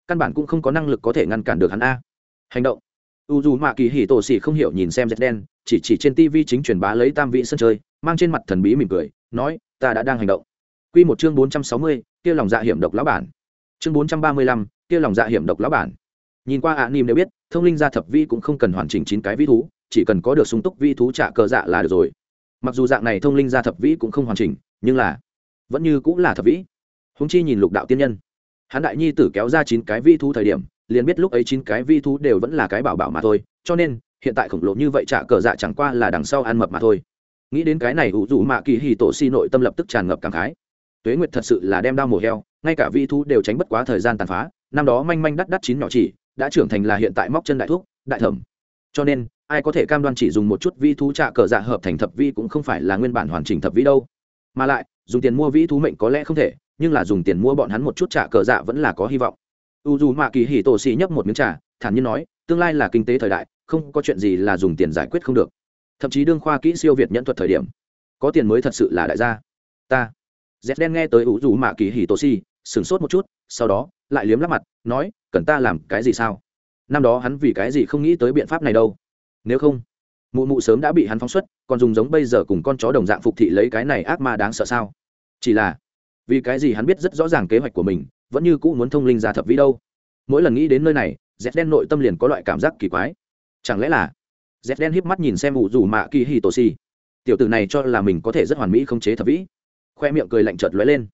Căn bản cũng không có năng lực có thể ngăn cản được hắn a. Hành động. U dù mạ kỳ hỉ tổ xì không hiểu nhìn xem dép đen chỉ chỉ trên tv chính truyền bá lấy tam vị sân chơi mang trên mặt thần bí mỉm cười nói ta đã đang hành động. Quy một chương bốn trăm sáu mươi, kia lòng dạ hiểm độc lão bản. Chương bốn trăm ba mươi lăm, kia lòng dạ hiểm độc lão bản. Nhìn qua ạ nìm đều biết, thông linh gia thập vi cũng không cần hoàn chỉnh chín cái vi thú, chỉ cần có được sung túc vi thú trả cờ dạ là được rồi. Mặc dù dạng này thông linh gia thập vi cũng không hoàn chỉnh, nhưng là vẫn như cũng là thập vĩ. Huống chi nhìn lục đạo tiên nhân, hắn đại nhi tử kéo ra chín cái vi thú thời điểm, liền biết lúc ấy chín cái vi thú đều vẫn là cái bảo bảo mà thôi, cho nên hiện tại khổng lồ như vậy trả cờ dạ chẳng qua là đằng sau ăn mập mà thôi. Nghĩ đến cái này, ủ rủ mạ kỳ hỉ tổ si nội tâm lập tức tràn ngập cảm khái tuế nguyệt thật sự là đem đao mổ heo, ngay cả vi thú đều tránh bất quá thời gian tàn phá, năm đó manh manh đắt đắt chín nhỏ chỉ, đã trưởng thành là hiện tại móc chân đại thuốc đại thẩm. Cho nên, ai có thể cam đoan chỉ dùng một chút vi thú trạ cờ dạ hợp thành thập vi cũng không phải là nguyên bản hoàn chỉnh thập vi đâu. Mà lại, dùng tiền mua vi thú mệnh có lẽ không thể, nhưng là dùng tiền mua bọn hắn một chút trạ cờ dạ vẫn là có hy vọng. U dù mạ kỳ hỉ tổ xì nhấp một miếng trà, thản nhiên nói, tương lai là kinh tế thời đại, không có chuyện gì là dùng tiền giải quyết không được. Thậm chí đương khoa kỹ siêu việt nhận thuật thời điểm, có tiền mới thật sự là đại gia. Ta dép đen nghe tới ủ dù mạ kỳ hì tô si sửng sốt một chút, sau đó, lại liếm lắp mặt, nói, cần ta làm cái gì sao? Năm đó hắn vì cái gì không nghĩ tới biện pháp này đâu? Nếu không, mụ mụ sớm đã bị hắn phóng xuất, còn dùng giống bây giờ cùng con chó đồng dạng phục thị lấy cái này ác ma đáng sợ sao? Chỉ là, vì cái gì hắn biết rất rõ ràng kế hoạch của mình, vẫn như cũ muốn thông linh ra thập vĩ đâu? Mỗi lần nghĩ đến nơi này dép đen nội tâm liền có loại cảm giác kỳ quái. Chẳng lẽ là dép đen híp mắt nhìn xem ủ dù mạ kỳ hì tổ si tiểu tử này cho là mình có thể rất hoàn mỹ không chế thập vĩ khoe miệng cười lạnh chợt lóe lên.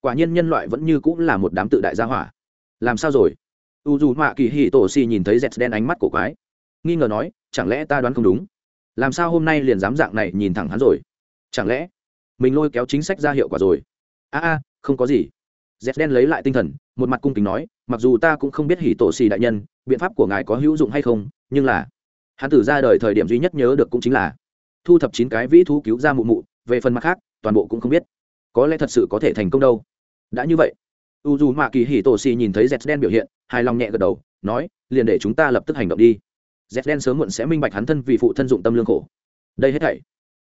Quả nhiên nhân loại vẫn như cũng là một đám tự đại gia hỏa. Làm sao rồi? U dù mạ kỳ hì tổ xì nhìn thấy dẹt đen ánh mắt của quái. Nghi ngờ nói, chẳng lẽ ta đoán không đúng? Làm sao hôm nay liền dám dạng này nhìn thẳng hắn rồi? Chẳng lẽ mình lôi kéo chính sách ra hiệu quả rồi? A a, không có gì. Dẹt đen lấy lại tinh thần, một mặt cung kính nói, mặc dù ta cũng không biết hỉ tổ xì đại nhân, biện pháp của ngài có hữu dụng hay không, nhưng là hắn tử ra đời thời điểm duy nhất nhớ được cũng chính là thu thập chín cái vĩ thú cứu ra mụ mụ, về phần mặt khác, toàn bộ cũng không biết có lẽ thật sự có thể thành công đâu. Đã như vậy u dù mạ kỳ hì tổ xì nhìn thấy dẹt đen biểu hiện, hài lòng nhẹ gật đầu, nói, liền để chúng ta lập tức hành động đi. Dẹt đen sớm muộn sẽ minh bạch hắn thân vì phụ thân dụng tâm lương khổ. Đây hết thảy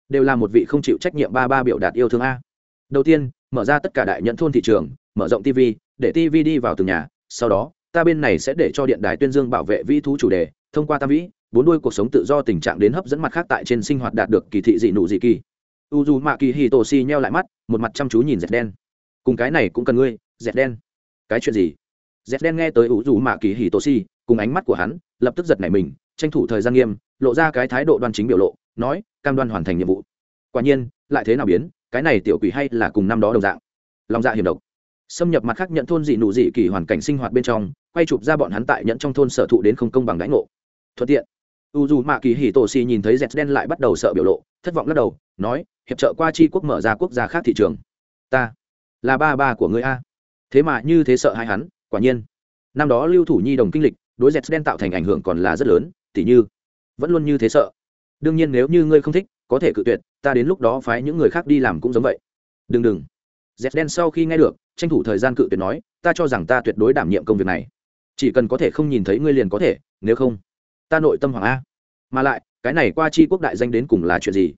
đều là một vị không chịu trách nhiệm ba ba biểu đạt yêu thương a. Đầu tiên, mở ra tất cả đại nhận thôn thị trường, mở rộng tv để tv đi vào từng nhà. Sau đó, ta bên này sẽ để cho điện đài tuyên dương bảo vệ vi thú chủ đề, thông qua tam vĩ, bốn đuôi cuộc sống tự do tình trạng đến hấp dẫn mặt khác tại trên sinh hoạt đạt được kỳ thị dị nụ dị kỳ u dù mạ kỳ hì tổ xì nheo lại mắt, một mặt chăm chú nhìn dẹt đen. Cùng cái này cũng cần ngươi, dẹt đen. Cái chuyện gì? Dẹt đen nghe tới u dù mạ kỳ hì tổ xì, cùng ánh mắt của hắn, lập tức giật nảy mình, tranh thủ thời gian nghiêm, lộ ra cái thái độ đoan chính biểu lộ, nói, cam đoan hoàn thành nhiệm vụ. Quả nhiên, lại thế nào biến, cái này tiểu quỷ hay là cùng năm đó đồng dạng. Lòng dạ hiểm độc. Xâm nhập mặt khác nhận thôn dị nụ dị kỳ hoàn cảnh sinh hoạt bên trong, quay chụp ra bọn hắn tại nhận trong thôn sở thụ đến không công bằng đãi ngộ. Thuận tiện. U dù mạ kỳ hì tổ xì nhìn thấy dẹt đen lại bắt đầu sợ biểu lộ, thất vọng lắc đầu nói, hiệp trợ qua chi quốc mở ra quốc gia khác thị trường. Ta là ba ba của người a. Thế mà như thế sợ hai hắn, quả nhiên. Năm đó lưu thủ nhi đồng kinh lịch, đối dẹt đen tạo thành ảnh hưởng còn là rất lớn, tỉ như, vẫn luôn như thế sợ. Đương nhiên nếu như ngươi không thích, có thể cự tuyệt, ta đến lúc đó phái những người khác đi làm cũng giống vậy. Đừng đừng. Dẹt đen sau khi nghe được, tranh thủ thời gian cự tuyệt nói, ta cho rằng ta tuyệt đối đảm nhiệm công việc này. Chỉ cần có thể không nhìn thấy ngươi liền có thể, nếu không, ta nội tâm hoàng a. Mà lại, cái này qua chi quốc đại danh đến cùng là chuyện gì?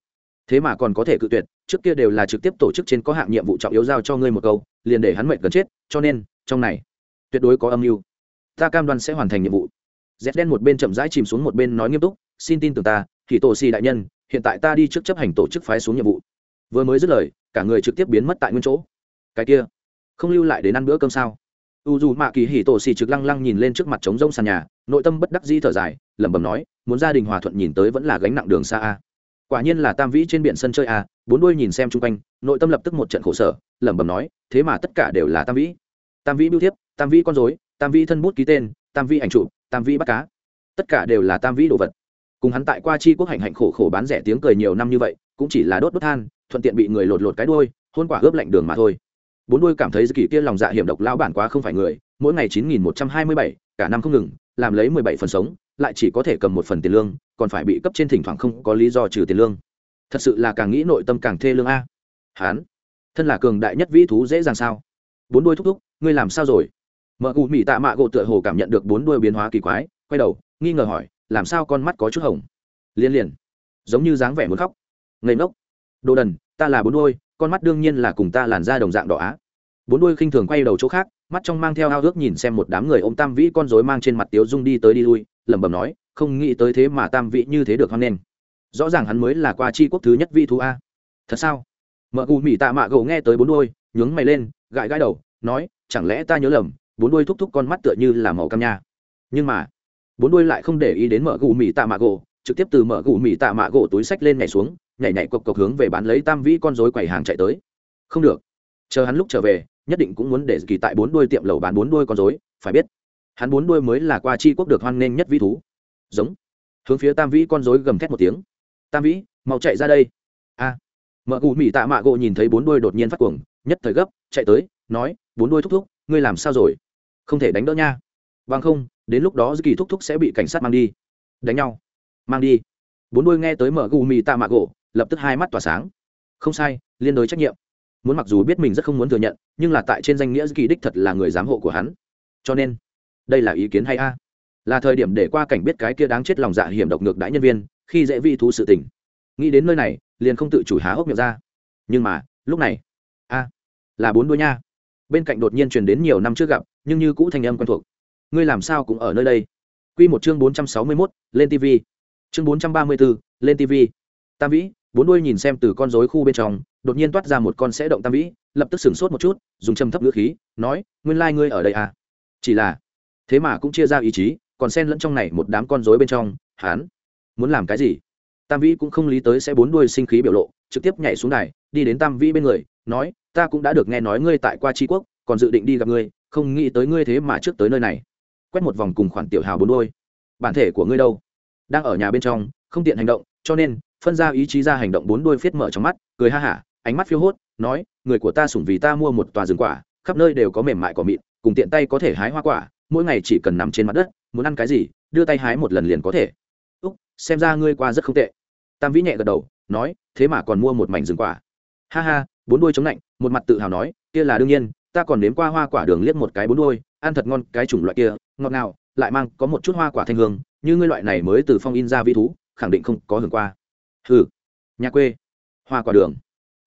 Thế mà còn có thể cự tuyệt, trước kia đều là trực tiếp tổ chức trên có hạng nhiệm vụ trọng yếu giao cho ngươi một câu, liền để hắn mệnh gần chết, cho nên, trong này, tuyệt đối có âm mưu. Ta cam đoan sẽ hoàn thành nhiệm vụ. Dép đen một bên chậm rãi chìm xuống một bên nói nghiêm túc, xin tin tưởng ta thì tổ xì đại nhân, hiện tại ta đi trước chấp hành tổ chức phái xuống nhiệm vụ. Vừa mới dứt lời, cả người trực tiếp biến mất tại nguyên chỗ. Cái kia, không lưu lại đến ăn bữa cơm sao? U dù mạ kỳ hỉ tổ xì trực lăng lăng nhìn lên trước mặt trống rông sàn nhà, nội tâm bất đắc di thở dài, lẩm bẩm nói, muốn gia đình hòa thuận nhìn tới vẫn là gánh nặng đường xa a quả nhiên là tam vĩ trên biển sân chơi à? bốn đuôi nhìn xem chung quanh, nội tâm lập tức một trận khổ sở, lẩm bẩm nói, thế mà tất cả đều là tam vĩ. Tam vĩ biêu thiếp, tam vĩ con dối tam vĩ thân bút ký tên, tam vĩ ảnh trụ tam vĩ bắt cá. Tất cả đều là tam vĩ đồ vật. Cùng hắn tại qua chi quốc hạnh hạnh khổ khổ bán rẻ tiếng cười nhiều năm như vậy, cũng chỉ là đốt đốt than, thuận tiện bị người lột lột cái đuôi, hôn quả ướp lạnh đường mà thôi. Bốn đuôi cảm thấy kỳ kia lòng dạ hiểm độc lão bản quá không phải người, mỗi ngày chín nghìn một trăm hai mươi bảy, cả năm không ngừng, làm lấy mười bảy phần sống lại chỉ có thể cầm một phần tiền lương, còn phải bị cấp trên thỉnh thoảng không có lý do trừ tiền lương. Thật sự là càng nghĩ nội tâm càng thê lương a. Hán, thân là cường đại nhất vĩ thú dễ dàng sao? Bốn đuôi thúc thúc, ngươi làm sao rồi? Mợ cụ mỹ tạ mạ gỗ tựa hồ cảm nhận được bốn đuôi biến hóa kỳ quái, quay đầu, nghi ngờ hỏi, làm sao con mắt có chút hồng? Liên liền, giống như dáng vẻ muốn khóc. Ngây ngốc. Đồ đần, ta là bốn đuôi, con mắt đương nhiên là cùng ta làn ra đồng dạng đỏ á. Bốn đuôi khinh thường quay đầu chỗ khác, mắt trong mang theo ao ước nhìn xem một đám người ô m tam vĩ con dối mang trên mặt tiếu dung đi tới đi lui lẩm bẩm nói, không nghĩ tới thế mà tam vị như thế được hoan nghênh. Rõ ràng hắn mới là qua c quốc thứ nhất vị thú a. Thật sao? Mợ cù mỹ tạ mạ gầu nghe tới bốn đuôi, nhướng mày lên, gãi gãi đầu, nói, chẳng lẽ ta nhớ lầm, bốn đuôi thúc thúc con mắt tựa như là màu cam nha. Nhưng mà, bốn đuôi lại không để ý đến mợ gù mỹ tạ mạ gỗ trực tiếp từ mợ gù mỹ tạ mạ gỗ túi sách lên nhảy xuống, nhảy nhảy cộc cộc hướng về bán lấy tam vĩ con dối quầy hàng chạy tới. Không được. Chờ hắn lúc trở về, nhất định cũng muốn để kỳ tại bốn đuôi tiệm lầu bán bốn đuôi con dối phải biết hắn bốn đuôi mới là qua chi quốc được hoan nghênh nhất vĩ thú. Giống. Hướng phía tam vĩ con dối gầm thét một tiếng. Tam vĩ, mau chạy ra đây. A. À. mợ cụ mỹ tạ mạ gỗ nhìn thấy bốn đuôi đột nhiên phát cuồng, nhất thời gấp, chạy tới, nói, bốn đuôi thúc thúc, ngươi làm sao rồi? Không thể đánh đỡ nha. Vâng không, đến lúc đó kỳ thúc thúc sẽ bị cảnh sát mang đi. Đánh nhau. Mang đi. Bốn đuôi nghe tới mở gù mì tạ mạ gỗ, lập tức hai mắt tỏa sáng. Không sai, liên đối trách nhiệm. Muốn mặc dù biết mình rất không muốn thừa nhận, nhưng là tại trên danh nghĩa kỳ đích thật là người giám hộ của hắn. Cho nên đây là ý kiến hay a là thời điểm để qua cảnh biết cái kia đáng chết lòng dạ hiểm độc ngược đãi nhân viên khi dễ vi thú sự tình nghĩ đến nơi này liền không tự chủ há hốc miệng ra nhưng mà lúc này a là bốn đuôi nha bên cạnh đột nhiên truyền đến nhiều năm trước gặp nhưng như cũ thành âm quen thuộc ngươi làm sao cũng ở nơi đây Quy một chương bốn trăm sáu mươi mốt lên TV. Chương bốn trăm ba mươi bốn lên TV. Tam Vĩ, bốn đuôi nhìn xem từ con rối khu bên trong, đột nhiên toát ra một con sẽ động Tam Vĩ, lập tức sửng sốt một chút, dùng trầm thấp ngữ khí, nói, nguyên lai ngươi ở đây à? Chỉ là, thế mà cũng chia ra ý chí, còn xen lẫn trong này một đám con rối bên trong, hắn muốn làm cái gì? Tam Vĩ cũng không lý tới sẽ bốn đuôi sinh khí biểu lộ, trực tiếp nhảy xuống đài, đi đến Tam Vĩ bên người, nói, ta cũng đã được nghe nói ngươi tại qua tri quốc, còn dự định đi gặp ngươi, không nghĩ tới ngươi thế mà trước tới nơi này. Quét một vòng cùng khoản tiểu hào bốn đôi bản thể của ngươi đâu? Đang ở nhà bên trong không tiện hành động cho nên phân ra ý chí ra hành động bốn đôi phiết mở trong mắt cười ha hả ánh mắt phiêu hốt nói người của ta sủng vì ta mua một tòa rừng quả khắp nơi đều có mềm mại cỏ mịn cùng tiện tay có thể hái hoa quả mỗi ngày chỉ cần nằm trên mặt đất muốn ăn cái gì đưa tay hái một lần liền có thể. Úc xem ra ngươi qua rất không tệ. Tam vĩ nhẹ gật đầu nói thế mà còn mua một mảnh rừng quả. Ha ha bốn đuôi chống lạnh một mặt tự hào nói kia là đương nhiên ta còn nếm qua hoa quả đường liếc một cái bốn đuôi ăn thật ngon cái chủng loại kia ngọt ngào lại mang có một chút hoa quả thanh hương như ngươi loại này mới từ phong in ra vi thú khẳng định không có hưởng qua. Hừ nhà quê hoa quả đường.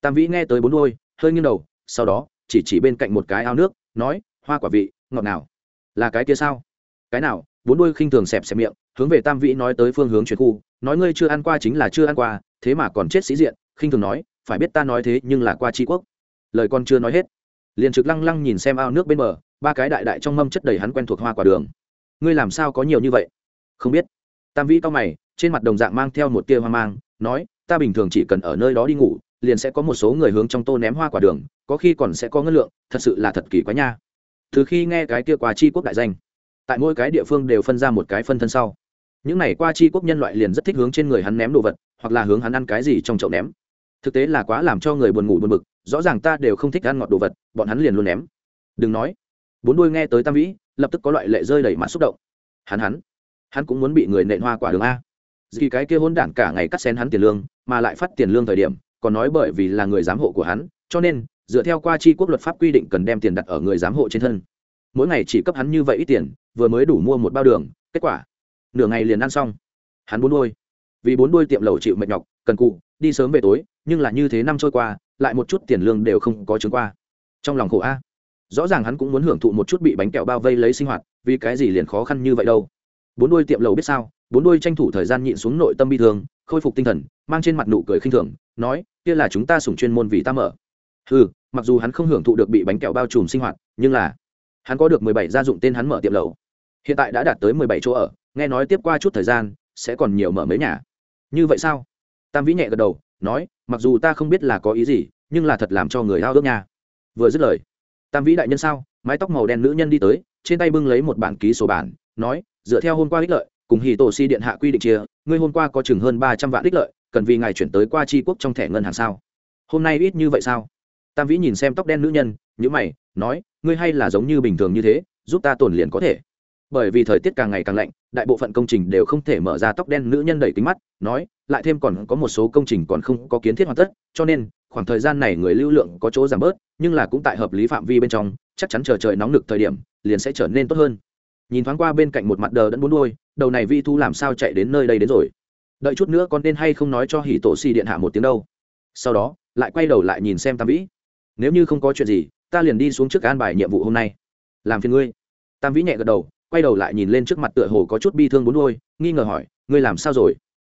Tam vĩ nghe tới bốn đuôi, hơi nghiêng đầu sau đó chỉ chỉ bên cạnh một cái ao nước nói hoa quả vị ngọt ngào là cái kia sao? Cái nào? Bốn đôi khinh thường xẹp xẹp miệng, hướng về tam vĩ nói tới phương hướng chuyển khu, nói ngươi chưa ăn qua chính là chưa ăn qua, thế mà còn chết sĩ diện, khinh thường nói, phải biết ta nói thế nhưng là qua tri quốc. Lời con chưa nói hết, liền trực lăng lăng nhìn xem ao nước bên bờ, ba cái đại đại trong mâm chất đầy hắn quen thuộc hoa quả đường. Ngươi làm sao có nhiều như vậy? Không biết. Tam vĩ cao mày, trên mặt đồng dạng mang theo một tia hoang mang, nói, ta bình thường chỉ cần ở nơi đó đi ngủ, liền sẽ có một số người hướng trong tô ném hoa quả đường, có khi còn sẽ có ngân lượng, thật sự là thật kỳ quá nha từ khi nghe cái kia qua chi quốc đại danh, tại mỗi cái địa phương đều phân ra một cái phân thân sau. Những này qua chi quốc nhân loại liền rất thích hướng trên người hắn ném đồ vật, hoặc là hướng hắn ăn cái gì trong chậu ném. Thực tế là quá làm cho người buồn ngủ buồn bực, rõ ràng ta đều không thích ăn ngọt đồ vật, bọn hắn liền luôn ném. Đừng nói, bốn đuôi nghe tới tam vĩ, lập tức có loại lệ rơi đầy mặt xúc động. Hắn hắn hắn cũng muốn bị người nện hoa quả đường a. Vì cái kia hôn đản cả ngày cắt xén hắn tiền lương, mà lại phát tiền lương thời điểm, còn nói bởi vì là người giám hộ của hắn, cho nên dựa theo qua chi quốc luật pháp quy định cần đem tiền đặt ở người giám hộ trên thân. Mỗi ngày chỉ cấp hắn như vậy ít tiền, vừa mới đủ mua một bao đường, kết quả, nửa ngày liền ăn xong. Hắn bốn đôi vì bốn đôi tiệm lầu chịu mệt nhọc, cần cụ, đi sớm về tối, nhưng là như thế năm trôi qua, lại một chút tiền lương đều không có chứng qua. Trong lòng khổ a. Rõ ràng hắn cũng muốn hưởng thụ một chút bị bánh kẹo bao vây lấy sinh hoạt, vì cái gì liền khó khăn như vậy đâu. Bốn đôi tiệm lầu biết sao, bốn đôi tranh thủ thời gian nhịn xuống nội tâm bi thương, khôi phục tinh thần, mang trên mặt nụ cười khinh thường, nói, kia là chúng ta sủng chuyên môn vì ta mở ừ mặc dù hắn không hưởng thụ được bị bánh kẹo bao trùm sinh hoạt, nhưng là hắn có được mười bảy gia dụng tên hắn mở tiệm lầu hiện tại đã đạt tới mười bảy chỗ ở, nghe nói tiếp qua chút thời gian, sẽ còn nhiều mở mấy nhà. Như vậy sao? Tam vĩ nhẹ gật đầu, nói, mặc dù ta không biết là có ý gì, nhưng là thật làm cho người hao ước nha. Vừa dứt lời, tam vĩ đại nhân sao, mái tóc màu đen nữ nhân đi tới, trên tay bưng lấy một bản ký sổ bản, nói, dựa theo hôm qua ích lợi, cùng hì tổ si điện hạ quy định chia, ngươi hôm qua có chừng hơn ba trăm vạn ích lợi, cần vì ngài chuyển tới qua tri quốc trong thẻ ngân hàng sao? Hôm nay ít như vậy sao? Tam vĩ nhìn xem tóc đen nữ nhân nhữ mày, nói, ngươi hay là giống như bình thường như thế, giúp ta tồn liền có thể. Bởi vì thời tiết càng ngày càng lạnh, đại bộ phận công trình đều không thể mở ra tóc đen nữ nhân đẩy kính mắt, nói, lại thêm còn có một số công trình còn không có kiến thiết hoàn tất, cho nên, khoảng thời gian này người lưu lượng có chỗ giảm bớt, nhưng là cũng tại hợp lý phạm vi bên trong, chắc chắn chờ trời nóng nực thời điểm, liền sẽ trở nên tốt hơn. Nhìn thoáng qua bên cạnh một mặt đờ đẫn bốn đôi đầu này vi thu làm sao chạy đến nơi đây đến rồi? Đợi chút nữa con nên hay không nói cho hỉ tổ xì điện hạ một tiếng đâu. Sau đó, lại quay đầu lại nhìn xem tam vĩ nếu như không có chuyện gì, ta liền đi xuống trước an bài nhiệm vụ hôm nay. Làm phiền ngươi. Tam vĩ nhẹ gật đầu, quay đầu lại nhìn lên trước mặt tựa hồ có chút bi thương bốn đôi, nghi ngờ hỏi, ngươi làm sao rồi?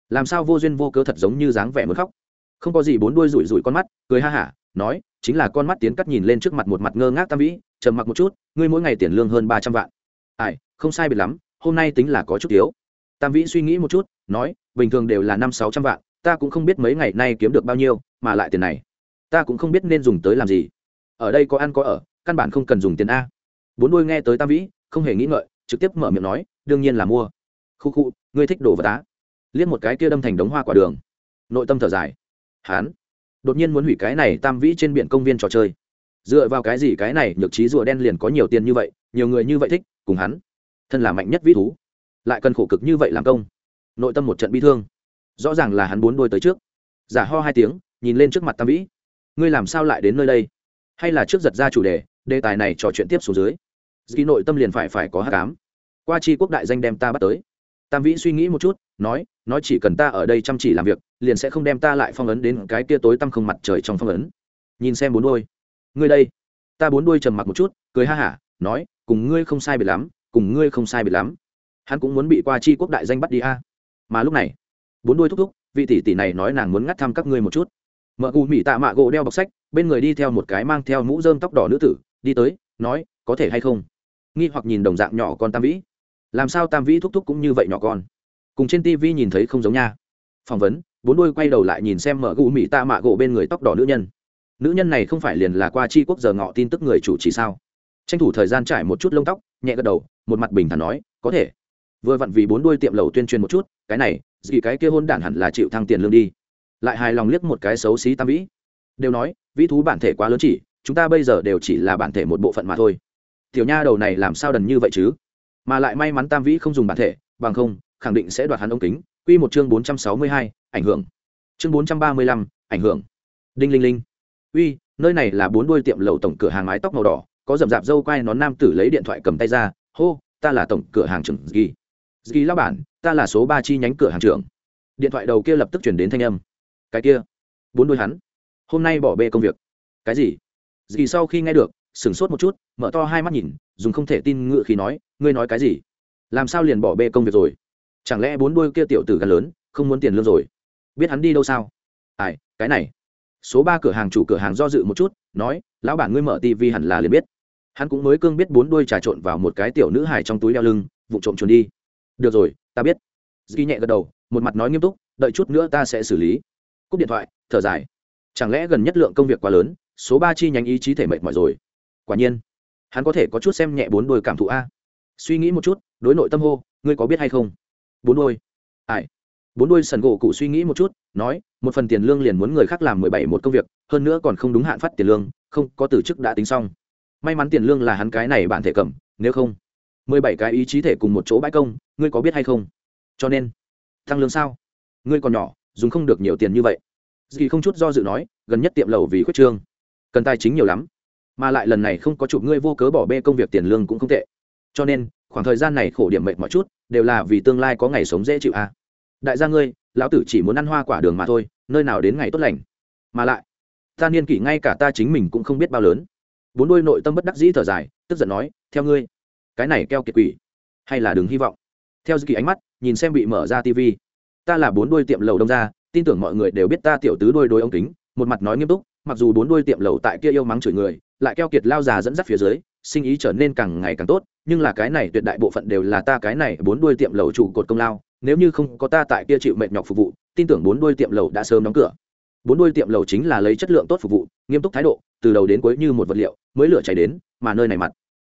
Làm sao vô duyên vô cớ thật giống như dáng vẻ muốn khóc? Không có gì bốn đuôi rủi rủi con mắt, cười ha hả, nói, chính là con mắt tiến cắt nhìn lên trước mặt một mặt ngơ ngác tam vĩ, trầm mặc một chút, ngươi mỗi ngày tiền lương hơn ba trăm vạn. Ai, không sai biệt lắm, hôm nay tính là có chút thiếu. Tam vĩ suy nghĩ một chút, nói, bình thường đều là năm sáu trăm vạn, ta cũng không biết mấy ngày nay kiếm được bao nhiêu, mà lại tiền này ta cũng không biết nên dùng tới làm gì. Ở đây có ăn có ở, căn bản không cần dùng tiền a. Bốn đôi nghe tới tam vĩ, không hề nghĩ ngợi, trực tiếp mở miệng nói, đương nhiên là mua. Khu khu, ngươi thích đồ vật á. Liếc một cái kia đâm thành đống hoa quả đường. Nội tâm thở dài. Hán. Đột nhiên muốn hủy cái này tam vĩ trên biển công viên trò chơi. Dựa vào cái gì cái này, nhược trí rùa đen liền có nhiều tiền như vậy, nhiều người như vậy thích, cùng hắn. Thân là mạnh nhất vĩ thú. Lại cần khổ cực như vậy làm công. Nội tâm một trận bi thương. Rõ ràng là hắn bốn đôi tới trước. Giả ho hai tiếng, nhìn lên trước mặt tam vĩ ngươi làm sao lại đến nơi đây? Hay là trước giật ra chủ đề đề tài này trò chuyện tiếp xuống dưới. Dĩ nội tâm liền phải phải có hát cám qua chi quốc đại danh đem ta bắt tới. Tam vĩ suy nghĩ một chút, nói nói chỉ cần ta ở đây chăm chỉ làm việc, liền sẽ không đem ta lại phong ấn đến cái kia tối tăm không mặt trời trong phong ấn. Nhìn xem bốn đôi ngươi đây. Ta bốn đuôi trầm mặc một chút, cười ha hả, nói, cùng ngươi không sai biệt lắm, cùng ngươi không sai biệt lắm. Hắn cũng muốn bị qua chi quốc đại danh bắt đi a. Mà lúc này, bốn đuôi thúc thúc, vị tỷ tỷ này nói nàng muốn ngắt thăm các ngươi một chút mợ cù mỹ tạ mạ gỗ đeo bọc sách, bên người đi theo một cái mang theo mũ dơm tóc đỏ nữ tử, đi tới, nói, có thể hay không? Nghi hoặc nhìn đồng dạng nhỏ con tam vĩ. Làm sao tam vĩ thúc thúc cũng như vậy nhỏ con? Cùng trên tv nhìn thấy không giống nha. Phỏng vấn, bốn đuôi quay đầu lại nhìn xem mở gù mỹ tạ mạ gỗ bên người tóc đỏ nữ nhân. Nữ nhân này không phải liền là qua chi quốc giờ ngọ tin tức người chủ trì sao? Tranh thủ thời gian trải một chút lông tóc, nhẹ gật đầu, một mặt bình thản nói, có thể. Vừa vặn vì bốn đuôi tiệm lầu tuyên truyền một chút, cái này gì cái kia hôn đản hẳn là chịu thăng tiền lương đi lại hài lòng liếc một cái xấu xí tam vĩ. Đều nói, vĩ thú bản thể quá lớn chỉ, chúng ta bây giờ đều chỉ là bản thể một bộ phận mà thôi. Tiểu nha đầu này làm sao đần như vậy chứ? Mà lại may mắn tam vĩ không dùng bản thể, bằng không, khẳng định sẽ đoạt hắn ống kính. Quy một chương bốn trăm sáu mươi hai, ảnh hưởng. Chương bốn trăm ba mươi lăm, ảnh hưởng. Đinh linh linh. Uy, nơi này là bốn đuôi tiệm lầu tổng cửa hàng mái tóc màu đỏ, có rậm rạp dâu quai nón nam tử lấy điện thoại cầm tay ra, hô, ta là tổng cửa hàng trưởng ghi ghi lao bản, ta là số ba chi nhánh cửa hàng trưởng. Điện thoại đầu kia lập tức chuyển đến thanh âm cái kia, bốn đôi hắn. Hôm nay bỏ bê công việc. Cái gì? Dì sau khi nghe được, sửng sốt một chút, mở to hai mắt nhìn, dùng không thể tin ngựa khi nói, ngươi nói cái gì? Làm sao liền bỏ bê công việc rồi? Chẳng lẽ bốn đôi kia tiểu tử gần lớn, không muốn tiền lương rồi? Biết hắn đi đâu sao? Ai, cái này. Số ba cửa hàng chủ cửa hàng do dự một chút, nói, lão bản ngươi mở tivi hẳn là liền biết. Hắn cũng mới cương biết bốn đôi trà trộn vào một cái tiểu nữ hài trong túi đeo lưng, vụ trộm chuồn đi. Được rồi, ta biết. Dì nhẹ gật đầu, một mặt nói nghiêm túc, đợi chút nữa ta sẽ xử lý cúp điện thoại, thở dài. Chẳng lẽ gần nhất lượng công việc quá lớn, số ba chi nhánh ý chí thể mệt mỏi rồi? Quả nhiên, hắn có thể có chút xem nhẹ bốn đôi cảm thụ a. Suy nghĩ một chút, đối nội tâm hô, ngươi có biết hay không? Bốn đôi. Ai? Bốn đôi sần gỗ cụ suy nghĩ một chút, nói, một phần tiền lương liền muốn người khác làm mười bảy một công việc, hơn nữa còn không đúng hạn phát tiền lương, không, có từ chức đã tính xong. May mắn tiền lương là hắn cái này bản thể cầm, nếu không, mười bảy cái ý chí thể cùng một chỗ bãi công, ngươi có biết hay không? Cho nên tăng lương sao? Ngươi còn nhỏ dùng không được nhiều tiền như vậy. Dì không chút do dự nói, gần nhất tiệm lầu vì khuyết trương. Cần tài chính nhiều lắm, mà lại lần này không có chụp ngươi vô cớ bỏ bê công việc tiền lương cũng không tệ. Cho nên, khoảng thời gian này khổ điểm mệt mọi chút, đều là vì tương lai có ngày sống dễ chịu à. đại gia ngươi, lão tử chỉ muốn ăn hoa quả đường mà thôi, nơi nào đến ngày tốt lành. Mà lại, ta niên kỷ ngay cả ta chính mình cũng không biết bao lớn. Bốn đôi nội tâm bất đắc dĩ thở dài, tức giận nói, theo ngươi, cái này keo kiệt quỷ, hay là đừng hy vọng. Theo dư kỳ ánh mắt, nhìn xem bị mở ra tv ta là bốn đôi tiệm lầu đông ra tin tưởng mọi người đều biết ta tiểu tứ đôi đôi ông kính, một mặt nói nghiêm túc, mặc dù bốn đôi tiệm lầu tại kia yêu mắng chửi người, lại keo kiệt lao già dẫn dắt phía dưới, sinh ý trở nên càng ngày càng tốt, nhưng là cái này tuyệt đại bộ phận đều là ta cái này bốn đôi tiệm lầu trụ cột công lao, nếu như không có ta tại kia chịu mệt nhọc phục vụ, tin tưởng bốn đôi tiệm lầu đã sớm đóng cửa. Bốn đôi tiệm lầu chính là lấy chất lượng tốt phục vụ, nghiêm túc thái độ, từ đầu đến cuối như một vật liệu, mới lửa cháy đến, mà nơi này mặt,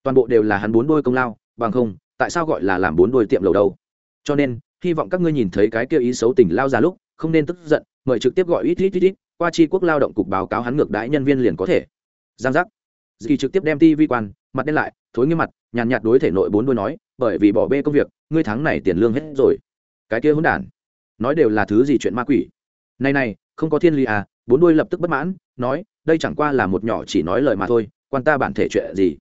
toàn bộ đều là hắn bốn đôi công lao, bằng không, tại sao gọi là làm bốn đôi tiệm lầu đâu? Cho nên hy vọng các ngươi nhìn thấy cái kia ý xấu tình lao ra lúc, không nên tức giận, mời trực tiếp gọi ít ít ít ít, qua Tri quốc lao động cục báo cáo hắn ngược đãi nhân viên liền có thể. Giang giác. Dì trực tiếp đem ti vi quan, mặt đen lại, thối nghiêm mặt, nhàn nhạt đối thể nội bốn đôi nói, bởi vì bỏ bê công việc, ngươi tháng này tiền lương hết rồi. Cái kia hỗn đản. Nói đều là thứ gì chuyện ma quỷ. Này này, không có thiên lý à bốn đôi lập tức bất mãn, nói, đây chẳng qua là một nhỏ chỉ nói lời mà thôi, quan ta bản thể chuyện gì?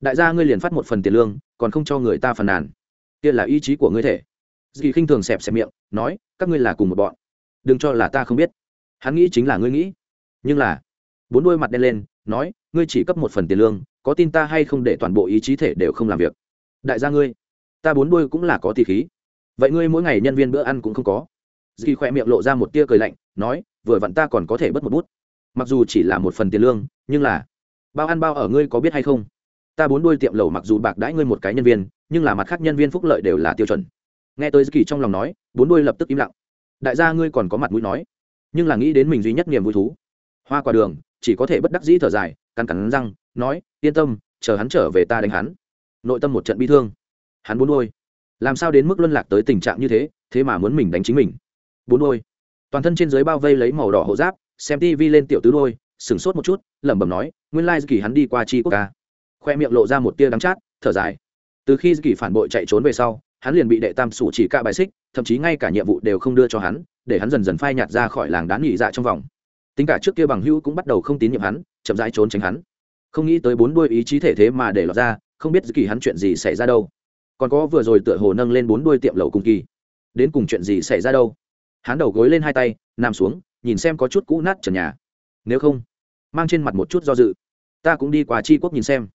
Đại gia ngươi liền phát một phần tiền lương, còn không cho người ta phần nàn. Kia là ý chí của ngươi thể dì khinh thường xẹp xẹp miệng, nói, các ngươi là cùng một bọn. Đừng cho là ta không biết. Hắn nghĩ chính là ngươi nghĩ. Nhưng là, bốn đôi mặt đen lên, nói, ngươi chỉ cấp một phần tiền lương, có tin ta hay không để toàn bộ ý chí thể đều không làm việc? Đại gia ngươi, ta bốn đôi cũng là có tỷ khí. Vậy ngươi mỗi ngày nhân viên bữa ăn cũng không có. Dì khỏe miệng lộ ra một tia cười lạnh, nói, vừa vặn ta còn có thể bớt một bút. Mặc dù chỉ là một phần tiền lương, nhưng là, bao ăn bao ở ngươi có biết hay không? Ta bốn đôi tiệm lầu mặc dù bạc đãi ngươi một cái nhân viên, nhưng là mặt khác nhân viên phúc lợi đều là tiêu chuẩn nghe tới kỳ trong lòng nói, bốn đuôi lập tức im lặng. Đại gia ngươi còn có mặt mũi nói, nhưng là nghĩ đến mình duy nhất niềm vui thú. Hoa quả đường, chỉ có thể bất đắc dĩ thở dài, cắn cắn răng, nói, yên tâm, chờ hắn trở về ta đánh hắn. Nội tâm một trận bi thương. Hắn bốn đôi làm sao đến mức luân lạc tới tình trạng như thế thế mà muốn mình đánh chính mình? Bốn đôi toàn thân trên dưới bao vây lấy màu đỏ hộ giáp, xem tv lên tiểu tứ đôi sửng sốt một chút, lẩm bẩm nói, nguyên lai kỳ hắn đi qua chi quốc ca. Khoe miệng lộ ra một tia đắng chát, thở dài. Từ khi kỳ phản bội chạy trốn về sau hắn liền bị đệ tam sủ chỉ cạ bài xích, thậm chí ngay cả nhiệm vụ đều không đưa cho hắn, để hắn dần dần phai nhạt ra khỏi làng đán nghỉ dạ trong vòng. Tính cả trước kia bằng hữu cũng bắt đầu không tín nhiệm hắn, chậm rãi trốn tránh hắn. Không nghĩ tới bốn đuôi ý chí thể thế mà để lọt ra, không biết kỳ hắn chuyện gì xảy ra đâu. Còn có vừa rồi tựa hồ nâng lên bốn đuôi tiệm lầu cùng kỳ. Đến cùng chuyện gì xảy ra đâu? Hắn đầu gối lên hai tay, nằm xuống, nhìn xem có chút cũ nát trần nhà. Nếu không, mang trên mặt một chút do dự. Ta cũng đi qua tri quốc nhìn xem.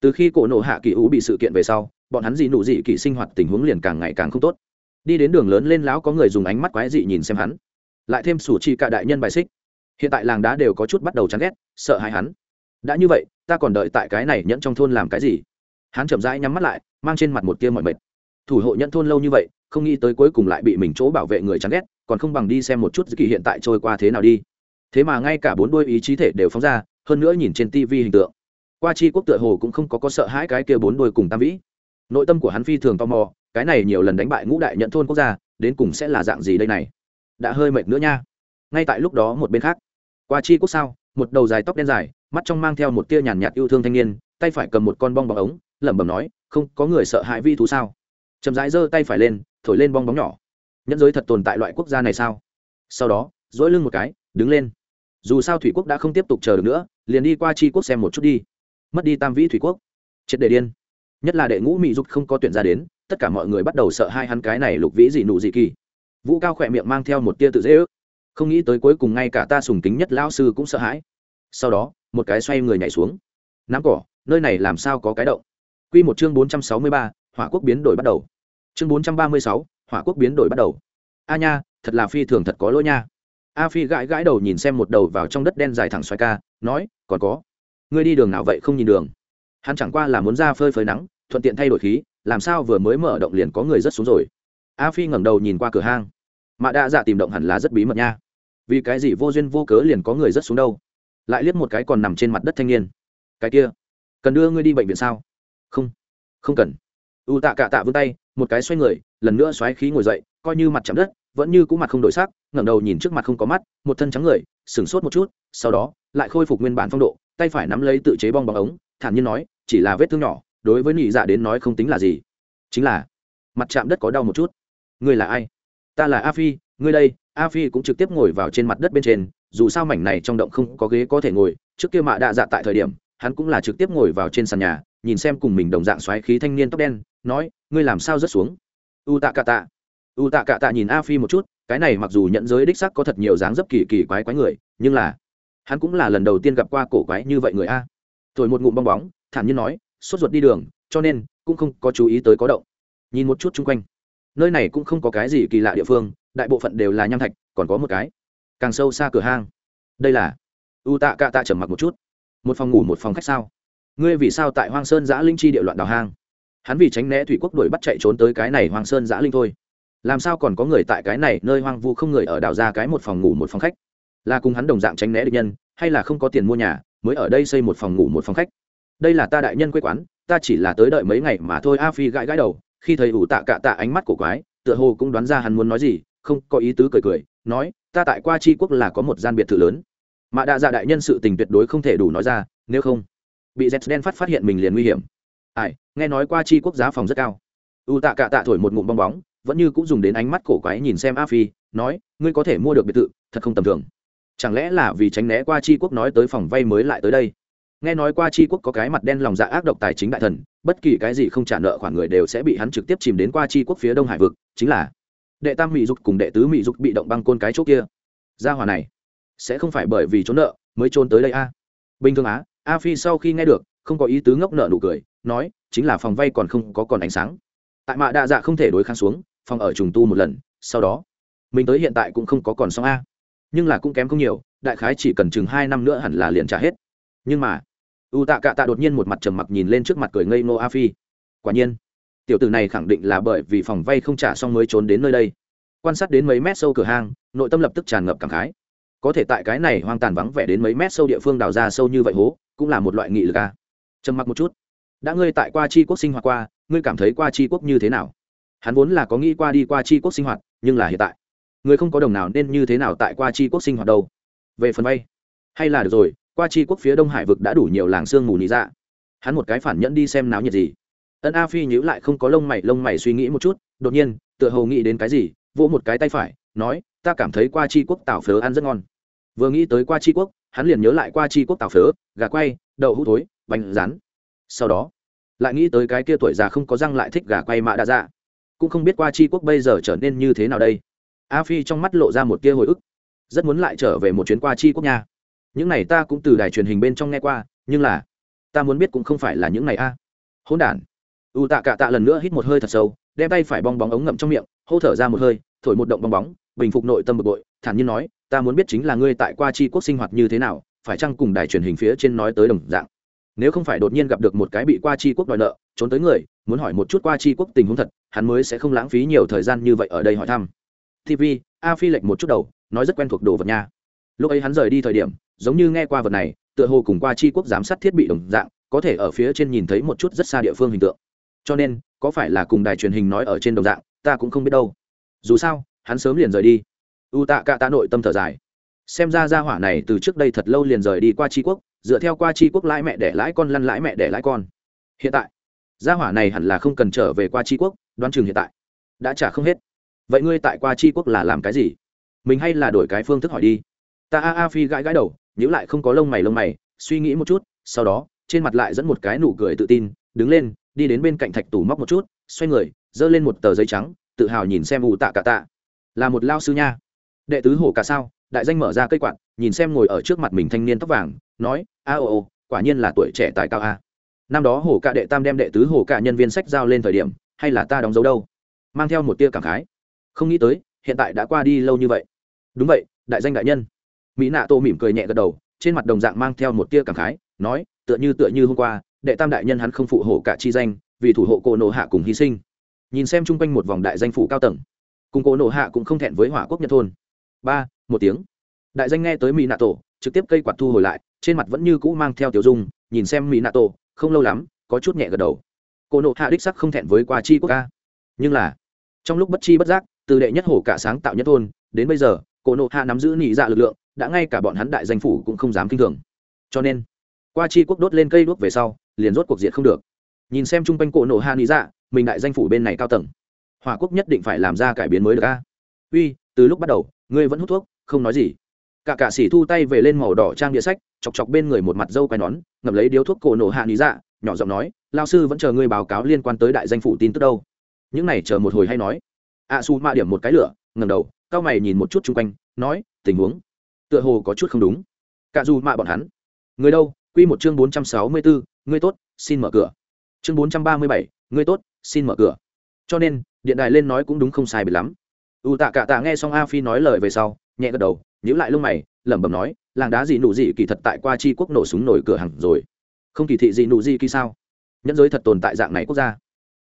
Từ khi cổ nộ hạ kỳ ú bị sự kiện về sau bọn hắn dị nụ dị kỷ sinh hoạt tình huống liền càng ngày càng không tốt. Đi đến đường lớn lên lão có người dùng ánh mắt quái dị nhìn xem hắn. Lại thêm sủ chi cả đại nhân bài xích. Hiện tại làng đá đều có chút bắt đầu chán ghét, sợ hãi hắn. Đã như vậy, ta còn đợi tại cái này nhẫn trong thôn làm cái gì? Hắn chậm rãi nhắm mắt lại, mang trên mặt một tia mọi mệt. Thủ hộ nhẫn thôn lâu như vậy, không nghĩ tới cuối cùng lại bị mình chỗ bảo vệ người chán ghét, còn không bằng đi xem một chút kỳ hiện tại trôi qua thế nào đi. Thế mà ngay cả bốn đôi ý chí thể đều phóng ra, hơn nữa nhìn trên tv hình tượng. Qua chi quốc tựa hồ cũng không có có sợ hãi cái kia bốn đôi cùng tam vĩ nội tâm của hắn phi thường tò mò, cái này nhiều lần đánh bại ngũ đại nhận thôn quốc gia, đến cùng sẽ là dạng gì đây này? Đã hơi mệt nữa nha. Ngay tại lúc đó một bên khác, qua chi quốc sao, một đầu dài tóc đen dài, mắt trong mang theo một tia nhàn nhạt yêu thương thanh niên, tay phải cầm một con bong bóng ống, lẩm bẩm nói, không, có người sợ hãi vi thú sao? Chậm rãi giơ tay phải lên, thổi lên bong bóng nhỏ. Nhẫn giới thật tồn tại loại quốc gia này sao? Sau đó dỗi lưng một cái, đứng lên. Dù sao thủy quốc đã không tiếp tục chờ được nữa, liền đi qua chi quốc xem một chút đi. Mất đi tam vĩ thủy quốc. Triệt để điên nhất là đệ ngũ mỹ dục không có tuyển ra đến, tất cả mọi người bắt đầu sợ hai hắn cái này lục vĩ gì nụ gì kỳ. Vũ cao khỏe miệng mang theo một tia tự dễ ước. Không nghĩ tới cuối cùng ngay cả ta sùng kính nhất lão sư cũng sợ hãi. Sau đó, một cái xoay người nhảy xuống. Nắm cỏ, nơi này làm sao có cái động? Quy một chương bốn trăm sáu mươi ba, hỏa quốc biến đổi bắt đầu. Chương bốn trăm ba mươi sáu, hỏa quốc biến đổi bắt đầu. A nha, thật là phi thường thật có lỗi nha. A phi gãi gãi đầu nhìn xem một đầu vào trong đất đen dài thẳng xoay ca, nói, còn có. Ngươi đi đường nào vậy không nhìn đường? Hắn chẳng qua là muốn ra phơi phơi nắng thuận tiện thay đổi khí, làm sao vừa mới mở động liền có người rất xuống rồi. A phi ngẩng đầu nhìn qua cửa hang. Mạ đa dạ tìm động hẳn là rất bí mật nha. Vì cái gì vô duyên vô cớ liền có người rất xuống đâu? Lại liếc một cái còn nằm trên mặt đất thanh niên. Cái kia, cần đưa ngươi đi bệnh viện sao? Không không cần. U tạ cạ tạ vươn tay, một cái xoay người, lần nữa xoáy khí ngồi dậy, coi như mặt chạm đất, vẫn như cũ mặt không đổi sắc, ngẩng đầu nhìn trước mặt không có mắt, một thân trắng người, sửng sốt một chút, sau đó, lại khôi phục nguyên bản phong độ, tay phải nắm lấy tự chế bong bóng ống, thản nhiên nói, chỉ là vết thương nhỏ đối với nhị dạ đến nói không tính là gì. Chính là, mặt chạm đất có đau một chút. Ngươi là ai? Ta là a phi, ngươi đây, a phi cũng trực tiếp ngồi vào trên mặt đất bên trên, dù sao mảnh này trong động không có ghế có thể ngồi, trước kia mạ đạ dạ tại thời điểm, hắn cũng là trực tiếp ngồi vào trên sàn nhà, nhìn xem cùng mình đồng dạng xoáy khí thanh niên tóc đen, nói, ngươi làm sao rớt xuống? U tạ cạ tạ u tạ cạ tạ nhìn a phi một chút, cái này mặc dù nhận giới đích sắc có thật nhiều dáng dấp kỳ kỳ quái quái người, nhưng là, hắn cũng là lần đầu tiên gặp qua cổ quái như vậy người a. Thổi một ngụm bong bóng, thản nhiên nói sốt ruột đi đường, cho nên cũng không có chú ý tới có động. Nhìn một chút chung quanh. Nơi này cũng không có cái gì kỳ lạ địa phương, đại bộ phận đều là nham thạch, còn có một cái càng sâu xa cửa hang. Đây là u tạ cạ tạ trầm mặc một chút. Một phòng ngủ, một phòng khách sao? Ngươi vì sao tại hoang sơn giã linh chi địa loạn đào hang? Hắn vì tránh né thủy quốc đuổi bắt chạy trốn tới cái này hoang sơn giã linh thôi. Làm sao còn có người tại cái này nơi hoang vu không người ở đào ra cái một phòng ngủ, một phòng khách? Là cùng hắn đồng dạng tránh né địch nhân, hay là không có tiền mua nhà, mới ở đây xây một phòng ngủ, một phòng khách? Đây là ta đại nhân quê quán, ta chỉ là tới đợi mấy ngày mà thôi, a phi gãi gãi đầu, khi thấy ủ tạ cạ tạ ánh mắt của quái, tựa hồ cũng đoán ra hắn muốn nói gì, không, có ý tứ cười cười, nói, ta tại qua tri quốc là có một gian biệt thự lớn. Mà đa dạ đại nhân sự tình tuyệt đối không thể đủ nói ra, nếu không, bị z đen phát phát hiện mình liền nguy hiểm. Ai, nghe nói qua tri quốc giá phòng rất cao. U tạ cạ tạ thổi một ngụm bong bóng, vẫn như cũng dùng đến ánh mắt cổ quái nhìn xem a phi, nói, ngươi có thể mua được biệt thự, thật không tầm thường. Chẳng lẽ là vì tránh né qua tri quốc nói tới phòng vay mới lại tới đây? Nghe nói qua tri quốc có cái mặt đen lòng dạ ác độc tài chính đại thần, bất kỳ cái gì không trả nợ khoản người đều sẽ bị hắn trực tiếp chìm đến qua tri quốc phía đông hải vực, chính là đệ tam mỹ dục cùng đệ tứ mỹ dục bị động băng côn cái chỗ kia. Gia hòa này sẽ không phải bởi vì trốn nợ mới trốn tới đây a? Bình thường á, a phi sau khi nghe được, không có ý tứ ngốc nợ nụ cười, nói, chính là phòng vay còn không có còn ánh sáng. Tại mạ đa dạ không thể đối kháng xuống, phòng ở trùng tu một lần, sau đó, mình tới hiện tại cũng không có còn xong a. Nhưng là cũng kém không nhiều, đại khái chỉ cần chừng hai năm nữa hẳn là liền trả hết. Nhưng mà u tạ cạ tạ đột nhiên một mặt trầm mặc nhìn lên trước mặt cười ngây nô a phi. Quả nhiên, tiểu tử này khẳng định là bởi vì phòng vay không trả xong mới trốn đến nơi đây. Quan sát đến mấy mét sâu cửa hang, nội tâm lập tức tràn ngập cảm khái. Có thể tại cái này hoang tàn vắng vẻ đến mấy mét sâu địa phương đào ra sâu như vậy hố, cũng là một loại nghị lực a. Trầm mặc một chút. Đã ngươi tại qua chi quốc sinh hoạt qua, ngươi cảm thấy qua chi quốc như thế nào? Hắn vốn là có nghĩ qua đi qua chi quốc sinh hoạt, nhưng là hiện tại người không có đồng nào nên như thế nào tại qua chi quốc sinh hoạt đâu. Về phần vay, hay là được rồi qua chi quốc phía đông hải vực đã đủ nhiều làng sương mù nị dạ. Hắn một cái phản nhẫn đi xem náo nhiệt gì. Ân a phi nhữ lại không có lông mày lông mày suy nghĩ một chút, đột nhiên, tựa hồ nghĩ đến cái gì, vỗ một cái tay phải, nói, ta cảm thấy qua chi quốc tảo phớ ăn rất ngon. Vừa nghĩ tới qua chi quốc, hắn liền nhớ lại qua chi quốc tảo phớ, gà quay, đậu hũ thối, bánh rán. Sau đó, lại nghĩ tới cái kia tuổi già không có răng lại thích gà quay mạ đã dạ. Cũng không biết qua chi quốc bây giờ trở nên như thế nào đây. A phi trong mắt lộ ra một tia hồi ức. Rất muốn lại trở về một chuyến qua chi quốc nha những này ta cũng từ đài truyền hình bên trong nghe qua, nhưng là, ta muốn biết cũng không phải là những này a. Hỗn đản. U tạ cạ tạ lần nữa hít một hơi thật sâu, đem tay phải bong bóng ống ngậm trong miệng, hô thở ra một hơi, thổi một động bong bóng, bình phục nội tâm bực bội, thản nhiên nói, ta muốn biết chính là ngươi tại qua chi quốc sinh hoạt như thế nào, phải chăng cùng đài truyền hình phía trên nói tới đồng dạng? Nếu không phải đột nhiên gặp được một cái bị qua chi quốc đòi nợ, trốn tới người, muốn hỏi một chút qua chi quốc tình huống thật, hắn mới sẽ không lãng phí nhiều thời gian như vậy ở đây hỏi thăm. Tv a phi lệch một chút đầu, nói rất quen thuộc đồ vật nha lúc ấy hắn rời đi thời điểm, giống như nghe qua vật này, tựa hồ cùng qua chi quốc giám sát thiết bị đồng dạng, có thể ở phía trên nhìn thấy một chút rất xa địa phương hình tượng. Cho nên, có phải là cùng đài truyền hình nói ở trên đồng dạng, ta cũng không biết đâu. Dù sao, hắn sớm liền rời đi. U tạ cạ tạ nội tâm thở dài. Xem ra gia hỏa này từ trước đây thật lâu liền rời đi qua tri quốc, dựa theo qua tri quốc lãi mẹ để lãi con lăn lãi mẹ để lãi con. Hiện tại, gia hỏa này hẳn là không cần trở về qua tri quốc, đoán chừng hiện tại đã trả không hết. Vậy ngươi tại qua tri quốc là làm cái gì? Mình hay là đổi cái phương thức hỏi đi ta a a phi gãi gãi đầu nhữ lại không có lông mày lông mày, suy nghĩ một chút, sau đó, trên mặt lại dẫn một cái nụ cười tự tin, đứng lên, đi đến bên cạnh thạch tủ móc một chút, xoay người, giơ lên một tờ giấy trắng, tự hào nhìn xem ù tạ cả tạ. Là một lao sư nha. Đệ tứ hổ cả sao, đại danh mở ra cây quạt, nhìn xem ngồi ở trước mặt mình thanh niên tóc vàng, nói, a ô ô, quả nhiên là tuổi trẻ tài cao a. Năm đó hổ cả đệ tam đem đệ tứ hổ cả nhân viên sách giao lên thời điểm, hay là ta đóng dấu đâu? Mang theo một tia cảm khái. Không nghĩ tới, hiện tại đã qua đi lâu như vậy. Đúng vậy, đại danh đại nhân mỹ nạ tô mỉm cười nhẹ gật đầu, trên mặt đồng dạng mang theo một tia cảm khái, nói, tựa như tựa như hôm qua, đệ tam đại nhân hắn không phụ hộ cả chi danh, vì thủ hộ cô nộ hạ cùng hy sinh. Nhìn xem chung quanh một vòng đại danh phủ cao tầng, cùng cô nộ hạ cũng không thẹn với hỏa quốc nhân thôn. Ba, một tiếng. Đại danh nghe tới mỹ nạ tổ trực tiếp cây quạt thu hồi lại, trên mặt vẫn như cũ mang theo tiểu dung, nhìn xem mỹ nạ tổ không lâu lắm, có chút nhẹ gật đầu. Cô nộ hạ đích sắc không thẹn với qua chi quốc ca. Nhưng là, trong lúc bất chi bất giác, từ đệ nhất hổ cả sáng tạo nhất thôn, đến bây giờ cô nộ hạ nắm giữ nị dạ lực lượng đã ngay cả bọn hắn đại danh phủ cũng không dám kinh thường. Cho nên, qua chi quốc đốt lên cây đuốc về sau, liền rốt cuộc diện không được. Nhìn xem chung quanh cổ nổ hạ nị dạ mình đại danh phủ bên này cao tầng. Hỏa quốc nhất định phải làm ra cải biến mới được a. Uy, từ lúc bắt đầu, ngươi vẫn hút thuốc, không nói gì. Cả cả sĩ thu tay về lên màu đỏ trang địa sách, chọc chọc bên người một mặt dâu quai nón, ngậm lấy điếu thuốc cổ nổ hạ lý dạ nhỏ giọng nói lao sư vẫn chờ ngươi báo cáo liên quan tới đại danh phủ tin tức đâu. Những này chờ một hồi hay nói. A su mạ điểm một cái lửa ngầm đầu, cao mày nhìn một chút chung quanh, nói, tình huống tựa hồ có chút không đúng. Cả dù mạ bọn hắn. Người đâu? Quy một chương bốn trăm sáu mươi bốn ngươi tốt, xin mở cửa. Chương bốn trăm ba mươi bảy, ngươi tốt, xin mở cửa. Cho nên, điện đài lên nói cũng đúng không sai bị lắm. U tạ cả tạ nghe xong a phi nói lời về sau, nhẹ gật đầu, nhíu lại lông mày, lẩm bẩm nói, làng đá gì nụ gì kỳ thật tại qua chi quốc nổ súng nổi cửa hàng rồi. Không kỳ thị gì nụ gì kỳ sao? Nhẫn giới thật tồn tại dạng này quốc gia.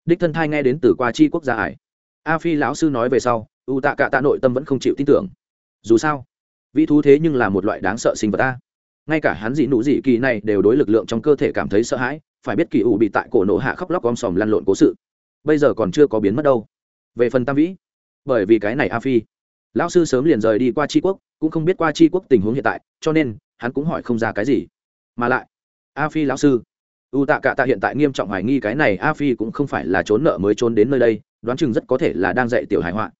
Đích thân thai nghe đến từ qua chi quốc gia ải. A phi lão sư nói về sau, u tạ cả tạ nội tâm vẫn không chịu tin tưởng. Dù sao vĩ thú thế nhưng là một loại đáng sợ sinh vật ta. Ngay cả hắn dị nụ dị kỳ này đều đối lực lượng trong cơ thể cảm thấy sợ hãi, phải biết kỳ ủ bị tại cổ nổ hạ khóc lóc om sòm lăn lộn cố sự. Bây giờ còn chưa có biến mất đâu. Về phần tam vĩ, bởi vì cái này a phi, lão sư sớm liền rời đi qua tri quốc, cũng không biết qua tri quốc tình huống hiện tại, cho nên hắn cũng hỏi không ra cái gì. Mà lại, a phi lão sư, u tạ cạ tạ hiện tại nghiêm trọng hoài nghi cái này a phi cũng không phải là trốn nợ mới trốn đến nơi đây, đoán chừng rất có thể là đang dạy tiểu hải họa.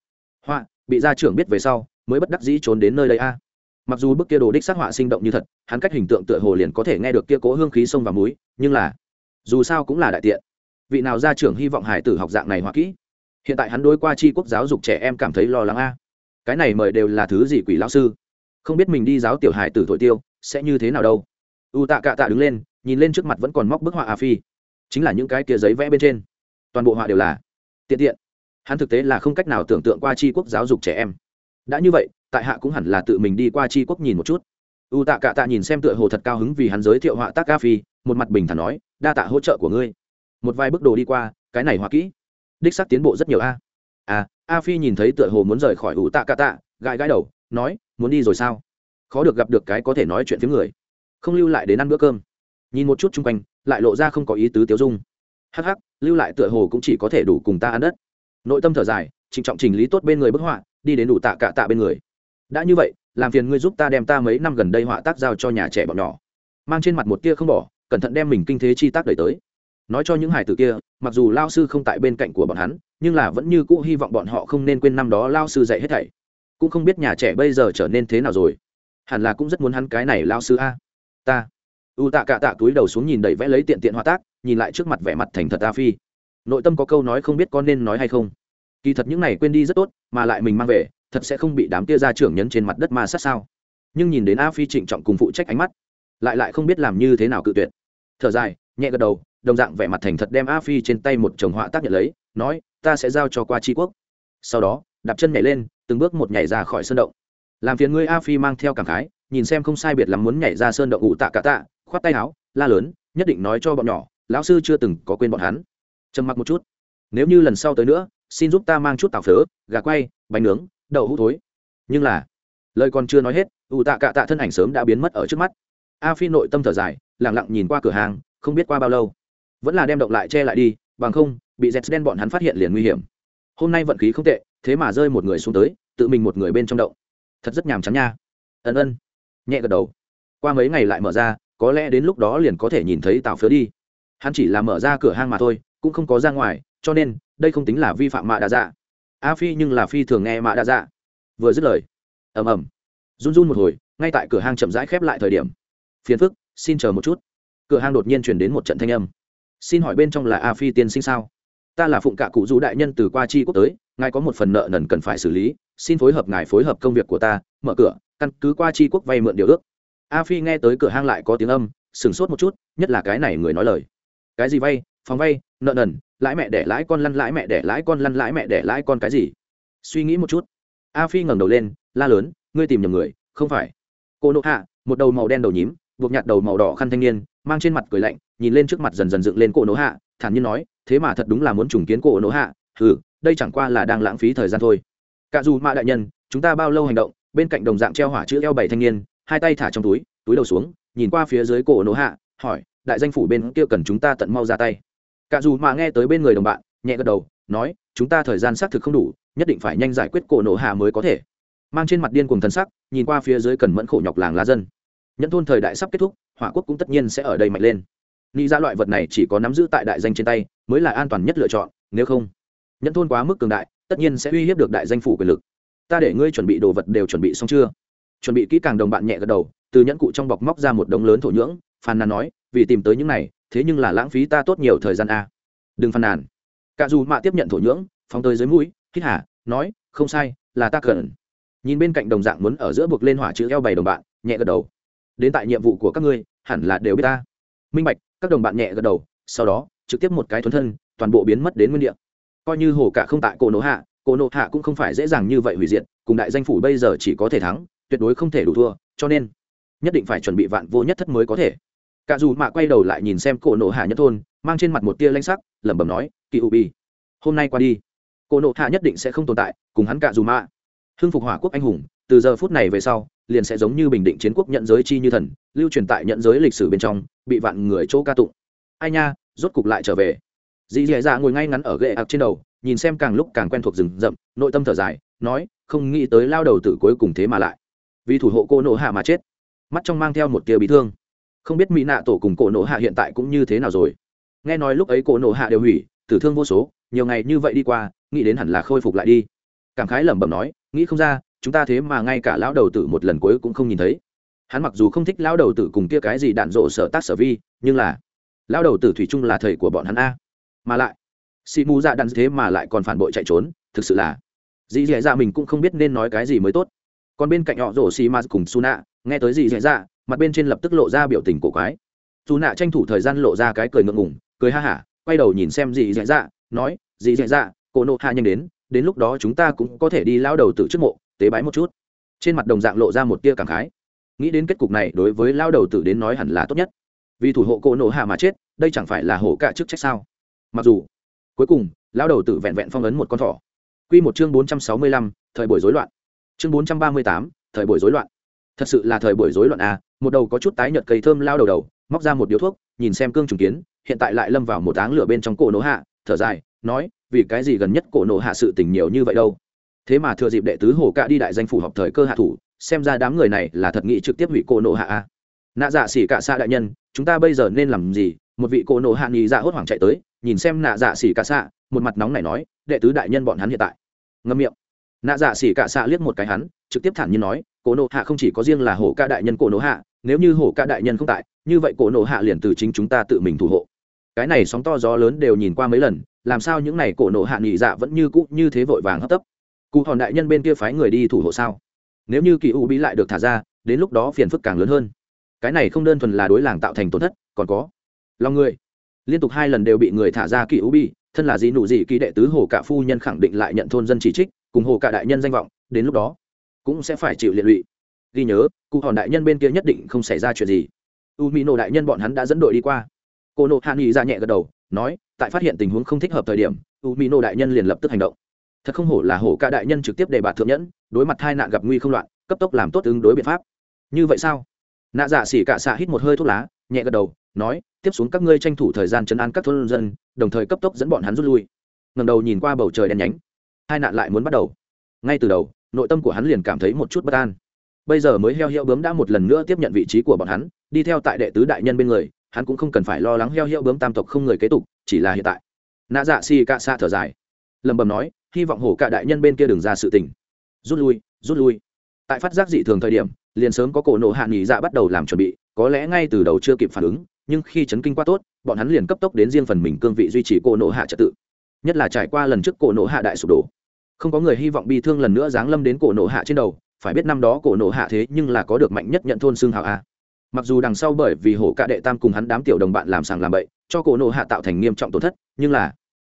Họa, bị gia trưởng biết về sau mới bất đắc dĩ trốn đến nơi đây a. Mặc dù bức kia đồ đích sát họa sinh động như thật, hắn cách hình tượng tựa hồ liền có thể nghe được kia cố hương khí sông và múi nhưng là, dù sao cũng là đại tiện. Vị nào gia trưởng hy vọng hải tử học dạng này họa kỹ? Hiện tại hắn đối qua tri quốc giáo dục trẻ em cảm thấy lo lắng a. Cái này mời đều là thứ gì quỷ lão sư? Không biết mình đi giáo tiểu hải tử thổi tiêu, sẽ như thế nào đâu. U tạ cạ tạ đứng lên, nhìn lên trước mặt vẫn còn móc bức họa a phi. Chính là những cái kia giấy vẽ bên trên. Toàn bộ họa đều là tiện tiện. Hắn thực tế là không cách nào tưởng tượng qua tri quốc giáo dục trẻ em đã như vậy, tại hạ cũng hẳn là tự mình đi qua tri quốc nhìn một chút. U tạ cạ tạ nhìn xem tựa hồ thật cao hứng vì hắn giới thiệu họa tác ca phi, một mặt bình thản nói, đa tạ hỗ trợ của ngươi. Một vài bước đồ đi qua, cái này họa kỹ, đích sắc tiến bộ rất nhiều a. À a phi nhìn thấy tựa hồ muốn rời khỏi u tạ cạ tạ, gãi gãi đầu, nói, muốn đi rồi sao? Khó được gặp được cái có thể nói chuyện với người. Không lưu lại đến ăn bữa cơm. Nhìn một chút chung quanh, lại lộ ra không có ý tứ tiêu dung. Hắc hắc, lưu lại tựa hồ cũng chỉ có thể đủ cùng ta ăn đất. Nội tâm thở dài trịnh trọng trình lý tốt bên người bức họa, đi đến đủ tạ cạ tạ bên người. Đã như vậy, làm phiền ngươi giúp ta đem ta mấy năm gần đây họa tác giao cho nhà trẻ bọn nhỏ. Mang trên mặt một tia không bỏ, cẩn thận đem mình kinh thế chi tác đẩy tới. Nói cho những hải tử kia, mặc dù lao sư không tại bên cạnh của bọn hắn, nhưng là vẫn như cũ hy vọng bọn họ không nên quên năm đó lao sư dạy hết thảy. Cũng không biết nhà trẻ bây giờ trở nên thế nào rồi. Hẳn là cũng rất muốn hắn cái này lao sư a. Ta. U tạ cạ tạ túi đầu xuống nhìn đầy vẽ lấy tiện tiện họa tác, nhìn lại trước mặt vẻ mặt thành thật ta phi. Nội tâm có câu nói không biết con nên nói hay không kỳ thật những này quên đi rất tốt, mà lại mình mang về, thật sẽ không bị đám tia ra trưởng nhấn trên mặt đất ma sát sao. Nhưng nhìn đến a phi trịnh trọng cùng phụ trách ánh mắt, lại lại không biết làm như thế nào cự tuyệt. Thở dài, nhẹ gật đầu, đồng dạng vẻ mặt thành thật đem a phi trên tay một chồng họa tác nhận lấy, nói, ta sẽ giao cho qua tri quốc. Sau đó, đạp chân nhảy lên, từng bước một nhảy ra khỏi sơn động. Làm phiền ngươi a phi mang theo cảm khái, nhìn xem không sai biệt lắm muốn nhảy ra sơn động ủ tạ cả tạ, khoát tay áo, la lớn, nhất định nói cho bọn nhỏ, lão sư chưa từng có quên bọn hắn. Trầm mặc một chút. Nếu như lần sau tới nữa xin giúp ta mang chút tàu phớ, gà quay, bánh nướng, đậu hũ thối. Nhưng là, lời còn chưa nói hết, ủ tạ cạ tạ thân ảnh sớm đã biến mất ở trước mắt. A phi nội tâm thở dài lẳng lặng nhìn qua cửa hàng, không biết qua bao lâu. Vẫn là đem động lại che lại đi, bằng không, bị dẹt đen bọn hắn phát hiện liền nguy hiểm. Hôm nay vận khí không tệ, thế mà rơi một người xuống tới, tự mình một người bên trong động. Thật rất nhàm chán nha. Ân ân. Nhẹ gật đầu. Qua mấy ngày lại mở ra, có lẽ đến lúc đó liền có thể nhìn thấy tàu phớ đi. Hắn chỉ là mở ra cửa hang mà thôi, cũng không có ra ngoài, cho nên đây không tính là vi phạm mạ đa dạ. A phi nhưng là phi thường nghe mạ đa dạ. Vừa dứt lời, ầm ầm, run run một hồi, ngay tại cửa hang chậm rãi khép lại thời điểm. Phiền phức, xin chờ một chút. Cửa hang đột nhiên chuyển đến một trận thanh âm. Xin hỏi bên trong là a phi tiên sinh sao? Ta là phụng cạ cụ du đại nhân từ qua chi quốc tới, ngài có một phần nợ nần cần phải xử lý, xin phối hợp ngài phối hợp công việc của ta, mở cửa, căn cứ qua chi quốc vay mượn điều ước. A phi nghe tới cửa hang lại có tiếng âm, sửng sốt một chút, nhất là cái này người nói lời. Cái gì vay? Phòng vay? Nợ nần, lãi mẹ để lãi con lăn lãi mẹ để lãi con lăn lãi mẹ để lãi con cái gì? Suy nghĩ một chút. A phi ngẩng đầu lên, la lớn, ngươi tìm nhầm người, không phải. Cô nộ hạ, một đầu màu đen đầu nhím, buộc nhặt đầu màu đỏ khăn thanh niên, mang trên mặt cười lạnh, nhìn lên trước mặt dần dần dựng lên cổ nộ hạ, thản nhiên nói, thế mà thật đúng là muốn trùng kiến cổ nộ hạ. Ừ đây chẳng qua là đang lãng phí thời gian thôi. Cả dù mạ đại nhân, chúng ta bao lâu hành động? Bên cạnh đồng dạng treo hỏa chữ eo bảy thanh niên, hai tay thả trong túi túi đầu xuống, nhìn qua phía dưới cổ nổ hạ, hỏi, đại danh phủ bên kia cần chúng ta tận mau ra tay cả dù mà nghe tới bên người đồng bạn, nhẹ gật đầu, nói, chúng ta thời gian xác thực không đủ, nhất định phải nhanh giải quyết cổ nổ hạ mới có thể. Mang trên mặt điên cùng thân sắc, nhìn qua phía dưới cần mẫn khổ nhọc làng lá dân. Nhận thôn thời đại sắp kết thúc, hỏa quốc cũng tất nhiên sẽ ở đây mạnh lên. Nghĩ ra dạ loại vật này chỉ có nắm giữ tại đại danh trên tay, mới là an toàn nhất lựa chọn, nếu không nhận thôn quá mức cường đại, tất nhiên sẽ uy hiếp được đại danh phủ quyền lực. Ta để ngươi chuẩn bị đồ vật đều chuẩn bị xong chưa? Chuẩn bị kỹ càng đồng bạn nhẹ gật đầu, từ nhẫn cụ trong bọc móc ra một đống lớn thổ nhưỡng, phàn nàn nói, vì tìm tới những này thế nhưng là lãng phí ta tốt nhiều thời gian a. Đừng phàn nàn. Cả dù mạ tiếp nhận thổ nhưỡng, phóng tới dưới mũi, hít hả nói, không sai, là ta cần. Nhìn bên cạnh đồng dạng muốn ở giữa buộc lên hỏa chữ eo bảy đồng bạn, nhẹ gật đầu. Đến tại nhiệm vụ của các ngươi, hẳn là đều biết ta. Minh bạch, các đồng bạn nhẹ gật đầu, sau đó, trực tiếp một cái thuấn thân, toàn bộ biến mất đến nguyên địa. Coi như hồ cả không tại cổ nổ hạ, cổ nổ hạ cũng không phải dễ dàng như vậy hủy diệt, cùng đại danh phủ bây giờ chỉ có thể thắng, tuyệt đối không thể đủ thua, cho nên, nhất định phải chuẩn bị vạn vô nhất thất mới có thể cả dù mạ quay đầu lại nhìn xem cổ nổ hạ nhất thôn, mang trên mặt một tia lanh sắc, lẩm bẩm nói, kỳ u bi hôm nay qua đi, cổ nổ hạ nhất định sẽ không tồn tại, cùng hắn cả dù mạ. Hưng phục hỏa quốc anh hùng, từ giờ phút này về sau, liền sẽ giống như bình định chiến quốc nhận giới chi như thần, lưu truyền tại nhận giới lịch sử bên trong, bị vạn người chỗ ca tụng. Ai nha, rốt cục lại trở về. Dì dì dạ ngồi ngay ngắn ở ghệ ạc trên đầu, nhìn xem càng lúc càng quen thuộc rừng rậm, nội tâm thở dài, nói, không nghĩ tới lao đầu tử cuối cùng thế mà lại, vì thủ hộ cô nộ hạ mà chết. Mắt trong mang theo một tia bị thương không biết mỹ nạ tổ cùng cổ nộ hạ hiện tại cũng như thế nào rồi. Nghe nói lúc ấy cổ nộ hạ đều hủy, tử thương vô số, nhiều ngày như vậy đi qua, nghĩ đến hẳn là khôi phục lại đi. Cảm khái lẩm bẩm nói, nghĩ không ra, chúng ta thế mà ngay cả lão đầu tử một lần cuối cũng không nhìn thấy. Hắn mặc dù không thích lão đầu tử cùng kia cái gì đạn rộ sở tác sở vi, nhưng là lão đầu tử thủy chung là thầy của bọn hắn a. Mà lại xị mù dạ đạn thế mà lại còn phản bội chạy trốn, thực sự là dì dì dạ, dạ mình cũng không biết nên nói cái gì mới tốt. Còn bên cạnh họ rổ xì ma cùng su nạ nghe tới dì dì dạ, dạ mặt bên trên lập tức lộ ra biểu tình cổ quái. Su nạ tranh thủ thời gian lộ ra cái cười ngượng ngùng, cười ha hả, quay đầu nhìn xem dì dị dạ nói, dì dị dạ cô nộ hạ nhanh đến đến lúc đó chúng ta cũng có thể đi lao đầu tử trước mộ, tế bái một chút. Trên mặt đồng dạng lộ ra một tia cảm khái. Nghĩ đến kết cục này, đối với lao đầu tử đến nói hẳn là tốt nhất. Vì thủ hộ cô nộ hạ mà chết, đây chẳng phải là hổ cả chức trách sao? Mặc dù, cuối cùng, lao đầu tử vẹn vẹn phong ấn một con thỏ. Q một chương bốn trăm sáu mươi lăm, thời buổi rối loạn. Chương bốn trăm ba mươi tám, thời buổi rối loạn thật sự là thời buổi rối loạn à một đầu có chút tái nhợt cây thơm lao đầu đầu, móc ra một điếu thuốc, nhìn xem cương trùng kiến, hiện tại lại lâm vào một áng lửa bên trong cổ nổ hạ, thở dài, nói, vì cái gì gần nhất cổ nổ hạ sự tình nhiều như vậy đâu? Thế mà thừa dịp đệ tứ hồ cạ đi đại danh phủ học thời cơ hạ thủ, xem ra đám người này là thật nghị trực tiếp hủy cổ nổ hạ a nạ dạ xỉ cả xa đại nhân, chúng ta bây giờ nên làm gì? Một vị cổ nổ hạ nghỉ dạ hốt hoảng chạy tới, nhìn xem nạ dạ xỉ cả xạ, một mặt nóng này nói, đệ tứ đại nhân bọn hắn hiện tại. Ngâm miệng. Nạ dạ xỉ cả xạ liếc một cái hắn, trực tiếp thản nhiên nói cổ nộ hạ không chỉ có riêng là hổ ca đại nhân cổ nộ hạ, nếu như hổ ca đại nhân không tại, như vậy cổ nộ hạ liền từ chính chúng ta tự mình thủ hộ. Cái này sóng to gió lớn đều nhìn qua mấy lần, làm sao những này cổ nộ hạ nghỉ dạ vẫn như cũ như thế vội vàng hấp tấp? Cụ hòn đại nhân bên kia phái người đi thủ hộ sao? Nếu như kỳ u bí lại được thả ra, đến lúc đó phiền phức càng lớn hơn. Cái này không đơn thuần là đối làng tạo thành tổn thất, còn có lòng người. Liên tục hai lần đều bị người thả ra kỳ u bi thân là gì nụ gì kỳ đệ tứ hồ cả phu nhân khẳng định lại nhận thôn dân chỉ trích, cùng hồ cả đại nhân danh vọng, đến lúc đó cũng sẽ phải chịu liệt lụy. Ghi nhớ, cụ hòn đại nhân bên kia nhất định không xảy ra chuyện gì. U mỹ nổ đại nhân bọn hắn đã dẫn đội đi qua. Cô nộ hạ nghị ra nhẹ gật đầu, nói, tại phát hiện tình huống không thích hợp thời điểm u mỹ nổ đại nhân liền lập tức hành động. Thật không hổ là hổ ca đại nhân trực tiếp đề bạt thượng nhẫn, đối mặt hai nạn gặp nguy không loạn, cấp tốc làm tốt ứng đối biện pháp. Như vậy sao? Nạ dạ xỉ cả xạ hít một hơi thuốc lá, nhẹ gật đầu, nói, tiếp xuống các ngươi tranh thủ thời gian chấn an các thôn dân, đồng thời cấp tốc dẫn bọn hắn rút lui. Ngầm đầu nhìn qua bầu trời đen nhánh. Hai nạn lại muốn bắt đầu. Ngay từ đầu nội tâm của hắn liền cảm thấy một chút bất an. Bây giờ mới heo heo bướm đã một lần nữa tiếp nhận vị trí của bọn hắn, đi theo tại đệ tứ đại nhân bên người, hắn cũng không cần phải lo lắng heo heo bướm tam tộc không người kế tục, chỉ là hiện tại. Nạ dạ xì cạ xạ thở dài. Lầm bầm nói, hy vọng hổ cả đại nhân bên kia đừng ra sự tình. Rút lui rút lui. Tại phát giác dị thường thời điểm, liền sớm có cổ nộ hạ nghỉ dạ bắt đầu làm chuẩn bị, có lẽ ngay từ đầu chưa kịp phản ứng, nhưng khi chấn kinh quá tốt, bọn hắn liền cấp tốc đến riêng phần mình cương vị duy trì cổ nộ hạ trật tự. Nhất là trải qua lần trước cổ nộ hạ đại sụp đổ không có người hy vọng bi thương lần nữa giáng lâm đến cổ nộ hạ trên đầu, phải biết năm đó cổ nộ hạ thế nhưng là có được mạnh nhất nhận thôn xương hào a. Mặc dù đằng sau bởi vì hổ cạ đệ tam cùng hắn đám tiểu đồng bạn làm sàng làm bậy, cho cổ nộ hạ tạo thành nghiêm trọng tổn thất, nhưng là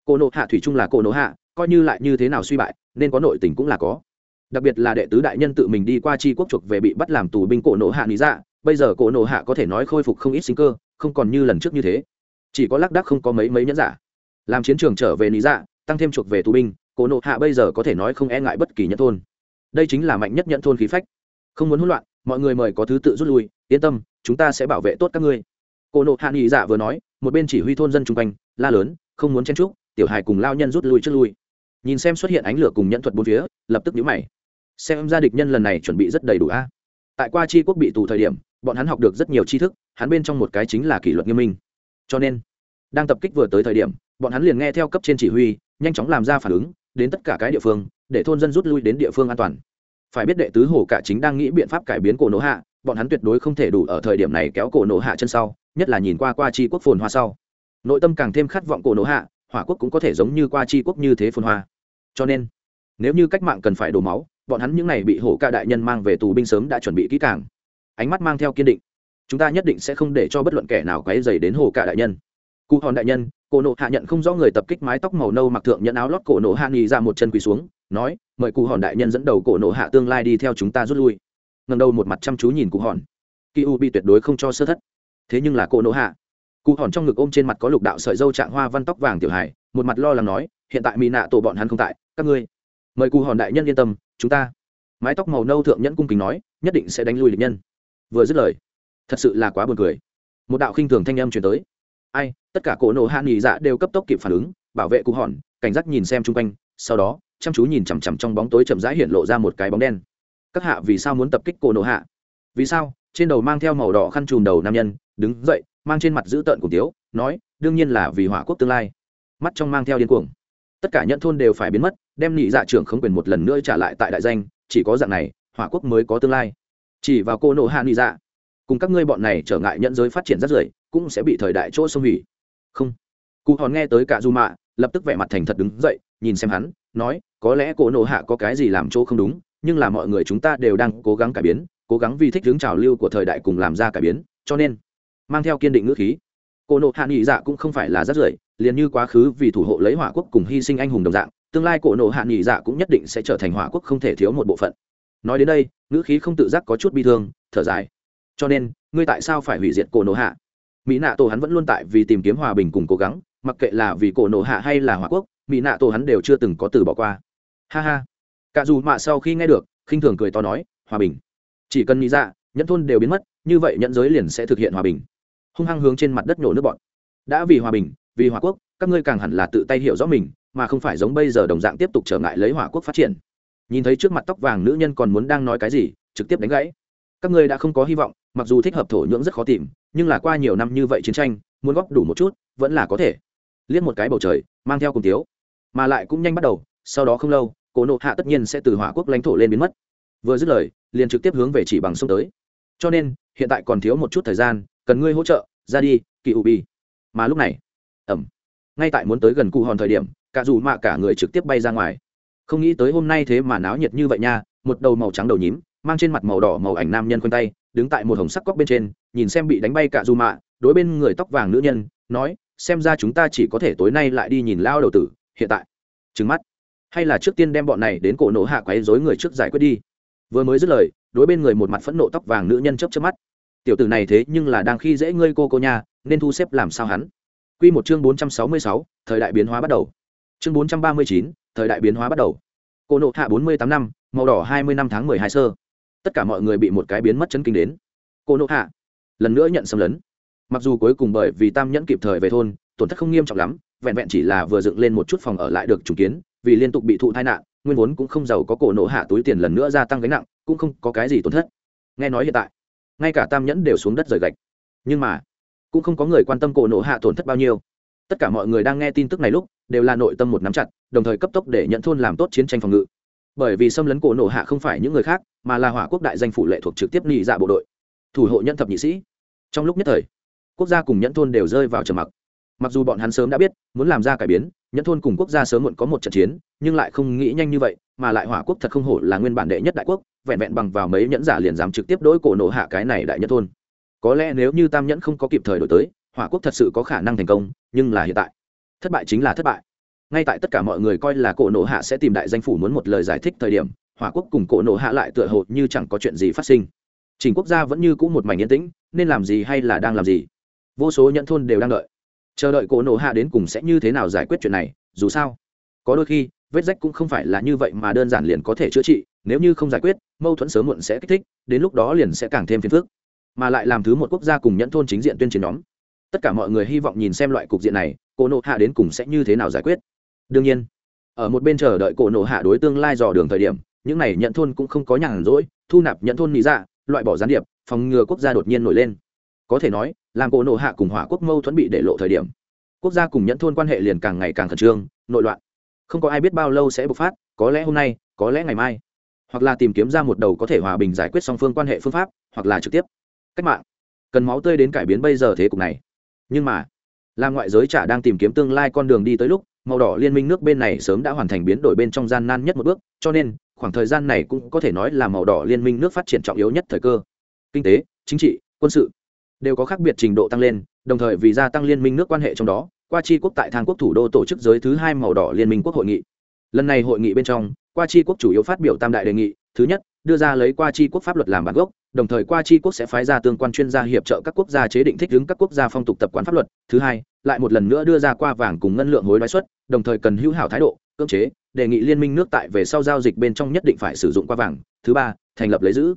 cổ nộ hạ thủy chung là cổ nộ hạ, coi như lại như thế nào suy bại, nên có nội tình cũng là có. Đặc biệt là đệ tứ đại nhân tự mình đi qua chi quốc chuộc về bị bắt làm tù binh cổ nộ hạ lý dạ bây giờ cổ nộ hạ có thể nói khôi phục không ít sinh cơ, không còn như lần trước như thế. Chỉ có lác đác không có mấy mấy nhẫn giả. Làm chiến trường trở về lý dạ tăng thêm chuộc về tù binh cổ nộ hạ bây giờ có thể nói không e ngại bất kỳ nhẫn thôn. Đây chính là mạnh nhất nhẫn thôn khí phách. Không muốn hỗn loạn, mọi người mời có thứ tự rút lui, yên tâm, chúng ta sẽ bảo vệ tốt các ngươi. Cổ nộ hạ nghỉ dạ vừa nói, một bên chỉ huy thôn dân chung quanh, la lớn, không muốn chen trúc tiểu hài cùng lao nhân rút lui trước lui. Nhìn xem xuất hiện ánh lửa cùng nhẫn thuật bốn phía, lập tức nhíu mày. Xem ra địch nhân lần này chuẩn bị rất đầy đủ a. Tại qua chi quốc bị tù thời điểm, bọn hắn học được rất nhiều tri thức, hắn bên trong một cái chính là kỷ luật nghiêm minh. Cho nên, đang tập kích vừa tới thời điểm, bọn hắn liền nghe theo cấp trên chỉ huy, nhanh chóng làm ra phản ứng đến tất cả cái địa phương, để thôn dân rút lui đến địa phương an toàn. Phải biết đệ tứ hồ cả chính đang nghĩ biện pháp cải biến cổ nổ hạ, bọn hắn tuyệt đối không thể đủ ở thời điểm này kéo cổ nổ hạ chân sau, nhất là nhìn qua qua chi quốc phồn hoa sau. Nội tâm càng thêm khát vọng cổ nổ hạ, hỏa quốc cũng có thể giống như qua chi quốc như thế phồn hoa. Cho nên, nếu như cách mạng cần phải đổ máu, bọn hắn những n à y bị hổ ca đại nhân mang về tù binh sớm đã chuẩn bị kỹ càng. Ánh mắt mang theo kiên định. Chúng ta nhất định sẽ không để cho bất luận kẻ nào quáy dày đến hổ ca đại nhân cụ hòn đại nhân, cổ nộ hạ nhận không rõ người tập kích mái tóc màu nâu mặc thượng nhận áo lót cổ nộ hạ nghỉ ra một chân quỳ xuống, nói, mời cụ hòn đại nhân dẫn đầu cổ nộ hạ tương lai đi theo chúng ta rút lui. Ngần đầu một mặt chăm chú nhìn cụ hòn. Kỳ u bị tuyệt đối không cho sơ thất. Thế nhưng là cổ nộ hạ, cụ hòn trong ngực ôm trên mặt có lục đạo sợi dâu trạng hoa văn tóc vàng tiểu hải một mặt lo lắng nói, hiện tại mỹ nạ tổ bọn hắn không tại, các ngươi, mời cụ hòn đại nhân yên tâm, chúng ta. Mái tóc màu nâu thượng nhẫn cung kính nói, nhất định sẽ đánh lui địch nhân. Vừa dứt lời, thật sự là quá buồn cười. Một đạo khinh thường thanh âm truyền tới ai, tất cả cổ nổ hạ nghỉ dạ đều cấp tốc kịp phản ứng, bảo vệ cụ hòn, cảnh giác nhìn xem chung quanh, sau đó, chăm chú nhìn chằm chằm trong bóng tối chậm rãi hiện lộ ra một cái bóng đen. Các hạ vì sao muốn tập kích cổ nổ hạ? Vì sao? Trên đầu mang theo màu đỏ khăn trùm đầu nam nhân, đứng dậy, mang trên mặt dữ tợn của tiếu, nói, đương nhiên là vì hỏa quốc tương lai. Mắt trong mang theo điên cuồng. Tất cả nhận thôn đều phải biến mất, đem nhị dạ trưởng không quyền một lần nữa trả lại tại đại danh, chỉ có dạng này, hỏa quốc mới có tương lai. Chỉ vào cô nộ hạ nhị dạ cùng các ngươi bọn này trở ngại nhận giới phát triển rất rưởi cũng sẽ bị thời đại chỗ xông hủy. Không. Cụ hòn nghe tới cả du mạ, lập tức vẻ mặt thành thật đứng dậy, nhìn xem hắn, nói, có lẽ cổ nộ hạ có cái gì làm chỗ không đúng, nhưng là mọi người chúng ta đều đang cố gắng cải biến, cố gắng vì thích hướng trào lưu của thời đại cùng làm ra cải biến, cho nên mang theo kiên định ngữ khí. Cổ nộ hạ nghị dạ cũng không phải là rất rưởi liền như quá khứ vì thủ hộ lấy hỏa quốc cùng hy sinh anh hùng đồng dạng, tương lai cổ nộ hạ nghị dạ cũng nhất định sẽ trở thành hỏa quốc không thể thiếu một bộ phận. Nói đến đây, ngữ khí không tự giác có chút bi thương, thở dài. Cho nên, ngươi tại sao phải hủy diệt cổ nộ hạ? Mỹ nạ tổ hắn vẫn luôn tại vì tìm kiếm hòa bình cùng cố gắng, mặc kệ là vì cổ nộ hạ hay là hòa quốc, mỹ nạ tổ hắn đều chưa từng có từ bỏ qua. Ha ha. Cả dù mạ sau khi nghe được, khinh thường cười to nói, hòa bình. Chỉ cần nghĩ ra, nhẫn thôn đều biến mất, như vậy nhẫn giới liền sẽ thực hiện hòa bình. Hung hăng hướng trên mặt đất nhổ nước bọn đã vì hòa bình, vì hòa quốc, các ngươi càng hẳn là tự tay hiểu rõ mình, mà không phải giống bây giờ đồng dạng tiếp tục trở ngại lấy hòa quốc phát triển. Nhìn thấy trước mặt tóc vàng nữ nhân còn muốn đang nói cái gì, trực tiếp đánh gãy. Các ngươi đã không có hy vọng mặc dù thích hợp thổ nhưỡng rất khó tìm, nhưng là qua nhiều năm như vậy chiến tranh, muốn góp đủ một chút, vẫn là có thể. Liếc một cái bầu trời, mang theo cùng tiếu. Mà lại cũng nhanh bắt đầu, sau đó không lâu cổ nộ hạ tất nhiên sẽ từ hỏa quốc lãnh thổ lên biến mất. Vừa dứt lời, liền trực tiếp hướng về chỉ bằng sông tới. Cho nên, hiện tại còn thiếu một chút thời gian, cần ngươi hỗ trợ, ra đi, kỳ u bi mà lúc này ẩm ngay tại muốn tới gần cụ hòn thời điểm, cả dù mạ cả người trực tiếp bay ra ngoài. Không nghĩ tới hôm nay thế mà náo nhiệt như vậy nha, một đầu màu trắng đầu nhím, mang trên mặt màu đỏ màu ảnh nam nhân quanh tay đứng tại một hồng sắc cóc bên trên nhìn xem bị đánh bay cả dù mạ đối bên người tóc vàng nữ nhân nói xem ra chúng ta chỉ có thể tối nay lại đi nhìn lao đầu tử hiện tại trứng mắt hay là trước tiên đem bọn này đến cổ nổ hạ quấy dối người trước giải quyết đi vừa mới dứt lời đối bên người một mặt phẫn nộ tóc vàng nữ nhân chấp chấp mắt tiểu tử này thế nhưng là đang khi dễ ngươi cô cô nhà nên thu xếp làm sao hắn Quy một chương bốn trăm sáu mươi sáu, thời đại biến hóa bắt đầu. Chương bốn trăm ba mươi chín, thời đại biến hóa bắt đầu. Cổ nộ hạ bốn mươi tám năm, màu đỏ hai mươi năm tháng mười hai sơ. Tất cả mọi người bị một cái biến mất chấn kinh đến. cô nộ hạ, lần nữa nhận xâm lấn. Mặc dù cuối cùng bởi vì Tam Nhẫn kịp thời về thôn, tổn thất không nghiêm trọng lắm, vẹn vẹn chỉ là vừa dựng lên một chút phòng ở lại được trùng kiến, vì liên tục bị thụ tai nạn, nguyên vốn cũng không giàu có cổ nộ hạ túi tiền lần nữa gia tăng gánh nặng, cũng không có cái gì tổn thất. Nghe nói hiện tại, ngay cả Tam Nhẫn đều xuống đất rời gạch. Nhưng mà, cũng không có người quan tâm cổ nộ hạ tổn thất bao nhiêu tất cả mọi người đang nghe tin tức này lúc đều là nội tâm một nắm chặt đồng thời cấp tốc để nhận thôn làm tốt chiến tranh phòng ngự bởi vì xâm lấn cổ nổ hạ không phải những người khác, mà là hỏa quốc đại danh phủ lệ thuộc trực tiếp nhị dạ bộ đội. Thủ hộ nhân thập nhị sĩ. Trong lúc nhất thời, quốc gia cùng nhẫn thôn đều rơi vào trầm mặc. Mặc dù bọn hắn sớm đã biết, muốn làm ra cải biến, nhẫn thôn cùng quốc gia sớm muộn có một trận chiến, nhưng lại không nghĩ nhanh như vậy, mà lại hỏa quốc thật không hổ là nguyên bản đệ nhất đại quốc, vẹn vẹn bằng vào mấy nhẫn giả liền dám trực tiếp đối cổ nổ hạ cái này đại nhẫn thôn. Có lẽ nếu như tam nhẫn không có kịp thời đổi tới, hỏa quốc thật sự có khả năng thành công, nhưng là hiện tại, thất bại chính là thất bại ngay tại tất cả mọi người coi là cổ nộ hạ sẽ tìm đại danh phủ muốn một lời giải thích thời điểm, hỏa quốc cùng cổ nộ hạ lại tựa hồ như chẳng có chuyện gì phát sinh. Trình quốc gia vẫn như c ũ một mảnh yên tĩnh, nên làm gì hay là đang làm gì? Vô số nhận thôn đều đang đợi. Chờ đợi cổ nộ hạ đến cùng sẽ như thế nào giải quyết chuyện này, dù sao, có đôi khi, vết rách cũng không phải là như vậy mà đơn giản liền có thể chữa trị, nếu như không giải quyết, mâu thuẫn sớm muộn sẽ kích thích, đến lúc đó liền sẽ càng thêm phiền phức. Mà lại làm thứ một quốc gia cùng nhẫn thôn chính diện tuyên chiến nhóm. Tất cả mọi người hy vọng nhìn xem loại cục diện này, cổ nộ hạ đến cùng sẽ như thế nào giải quyết đương nhiên, ở một bên chờ đợi cổ nộ hạ đối tương lai dò đường thời điểm, những này nhận thôn cũng không có nhàn rỗi, thu nạp nhận thôn lý dạ loại bỏ gián điệp, phòng ngừa quốc gia đột nhiên nổi lên. Có thể nói, làm cổ nộ hạ cùng hỏa quốc mâu thuẫn bị để lộ thời điểm, quốc gia cùng nhận thôn quan hệ liền càng ngày càng khẩn trương, nội loạn. Không có ai biết bao lâu sẽ bộc phát, có lẽ hôm nay, có lẽ ngày mai. Hoặc là tìm kiếm ra một đầu có thể hòa bình giải quyết song phương quan hệ phương pháp, hoặc là trực tiếp. Cách mạng. Cần máu tươi đến cải biến bây giờ thế cục này. Nhưng mà làm ngoại giới chả đang tìm kiếm tương lai con đường đi tới lúc màu đỏ liên minh nước bên này sớm đã hoàn thành biến đổi bên trong gian nan nhất một bước, cho nên, khoảng thời gian này cũng có thể nói là màu đỏ liên minh nước phát triển trọng yếu nhất thời cơ. Kinh tế, chính trị, quân sự đều có khác biệt trình độ tăng lên, đồng thời vì gia tăng liên minh nước quan hệ trong đó, qua chi quốc tại thang quốc thủ đô tổ chức giới thứ hai màu đỏ liên minh quốc hội nghị. Lần này hội nghị bên trong, qua chi quốc chủ yếu phát biểu tam đại đề nghị, thứ nhất, đưa ra lấy qua chi quốc pháp luật làm bản gốc, đồng thời qua chi quốc sẽ phái ra tương quan chuyên gia hiệp trợ các quốc gia chế định thích ứng các quốc gia phong tục tập quán pháp luật, thứ hai lại một lần nữa đưa ra qua vàng cùng ngân lượng hối đoái suất đồng thời cần hữu hảo thái độ, cưỡng chế, đề nghị liên minh nước tại về sau giao dịch bên trong nhất định phải sử dụng qua vàng. Thứ ba, thành lập lấy giữ.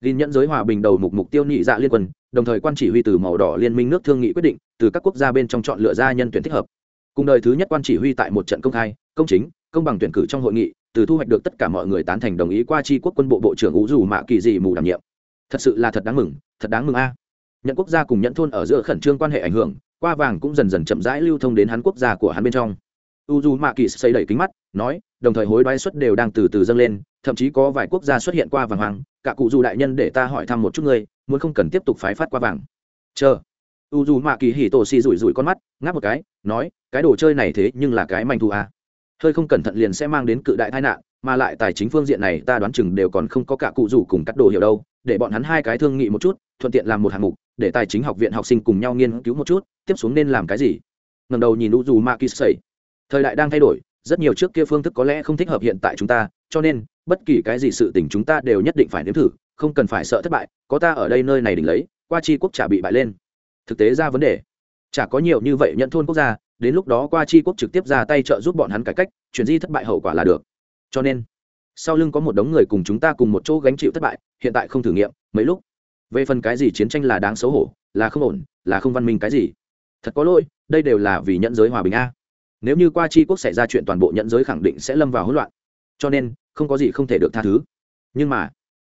Ghi nhận giới hòa bình đầu mục mục tiêu nhị dạ liên quân, đồng thời quan chỉ huy từ màu đỏ liên minh nước thương nghị quyết định, từ các quốc gia bên trong chọn lựa ra nhân tuyển thích hợp. Cùng đời thứ nhất quan chỉ huy tại một trận công khai, công chính, công bằng tuyển cử trong hội nghị, từ thu hoạch được tất cả mọi người tán thành đồng ý qua tri quốc quân bộ bộ trưởng ú dù mạ kỳ dị mù đảm nhiệm. Thật sự là thật đáng mừng, thật đáng mừng a. Nhận quốc gia cùng nhận thôn ở giữa khẩn trương quan hệ ảnh hưởng qua vàng cũng dần dần chậm rãi lưu thông đến hắn quốc gia của hắn bên trong. U dù mạ kỳ xây đẩy kính mắt, nói, đồng thời hối đoái suất đều đang từ từ dâng lên, thậm chí có vài quốc gia xuất hiện qua vàng hoàng. Cả cụ dù đại nhân để ta hỏi thăm một chút ngươi, muốn không cần tiếp tục phái phát qua vàng. Chờ. U dù mạ kỳ hỉ tổ xì rủi rủi con mắt, ngáp một cái, nói, cái đồ chơi này thế nhưng là cái manh thu à. hơi không cẩn thận liền sẽ mang đến cự đại tai nạn, mà lại tài chính phương diện này ta đoán chừng đều còn không có cả cụ rủ cùng cắt đồ hiểu đâu, để bọn hắn hai cái thương nghị một chút thuận tiện làm một hạng mục, để tài chính học viện học sinh cùng nhau nghiên cứu một chút, tiếp xuống nên làm cái gì? Ngầm đầu nhìn u dù ma kỳ sẩy thời đại đang thay đổi, rất nhiều trước kia phương thức có lẽ không thích hợp hiện tại chúng ta, cho nên, bất kỳ cái gì sự tình chúng ta đều nhất định phải nếm thử, không cần phải sợ thất bại, có ta ở đây nơi này đỉnh lấy, qua chi quốc trả bị bại lên. Thực tế ra vấn đề, chả có nhiều như vậy nhận thôn quốc gia, đến lúc đó qua chi quốc trực tiếp ra tay trợ giúp bọn hắn cải cách, chuyển di thất bại hậu quả là được. Cho nên, sau lưng có một đống người cùng chúng ta cùng một chỗ gánh chịu thất bại, hiện tại không thử nghiệm, mấy lúc về phần cái gì chiến tranh là đáng xấu hổ, là không ổn, là không văn minh cái gì? Thật có lỗi, đây đều là vì nhận giới hòa bình a. Nếu như qua chi quốc xảy ra chuyện toàn bộ nhận giới khẳng định sẽ lâm vào hỗn loạn. Cho nên, không có gì không thể được tha thứ. Nhưng mà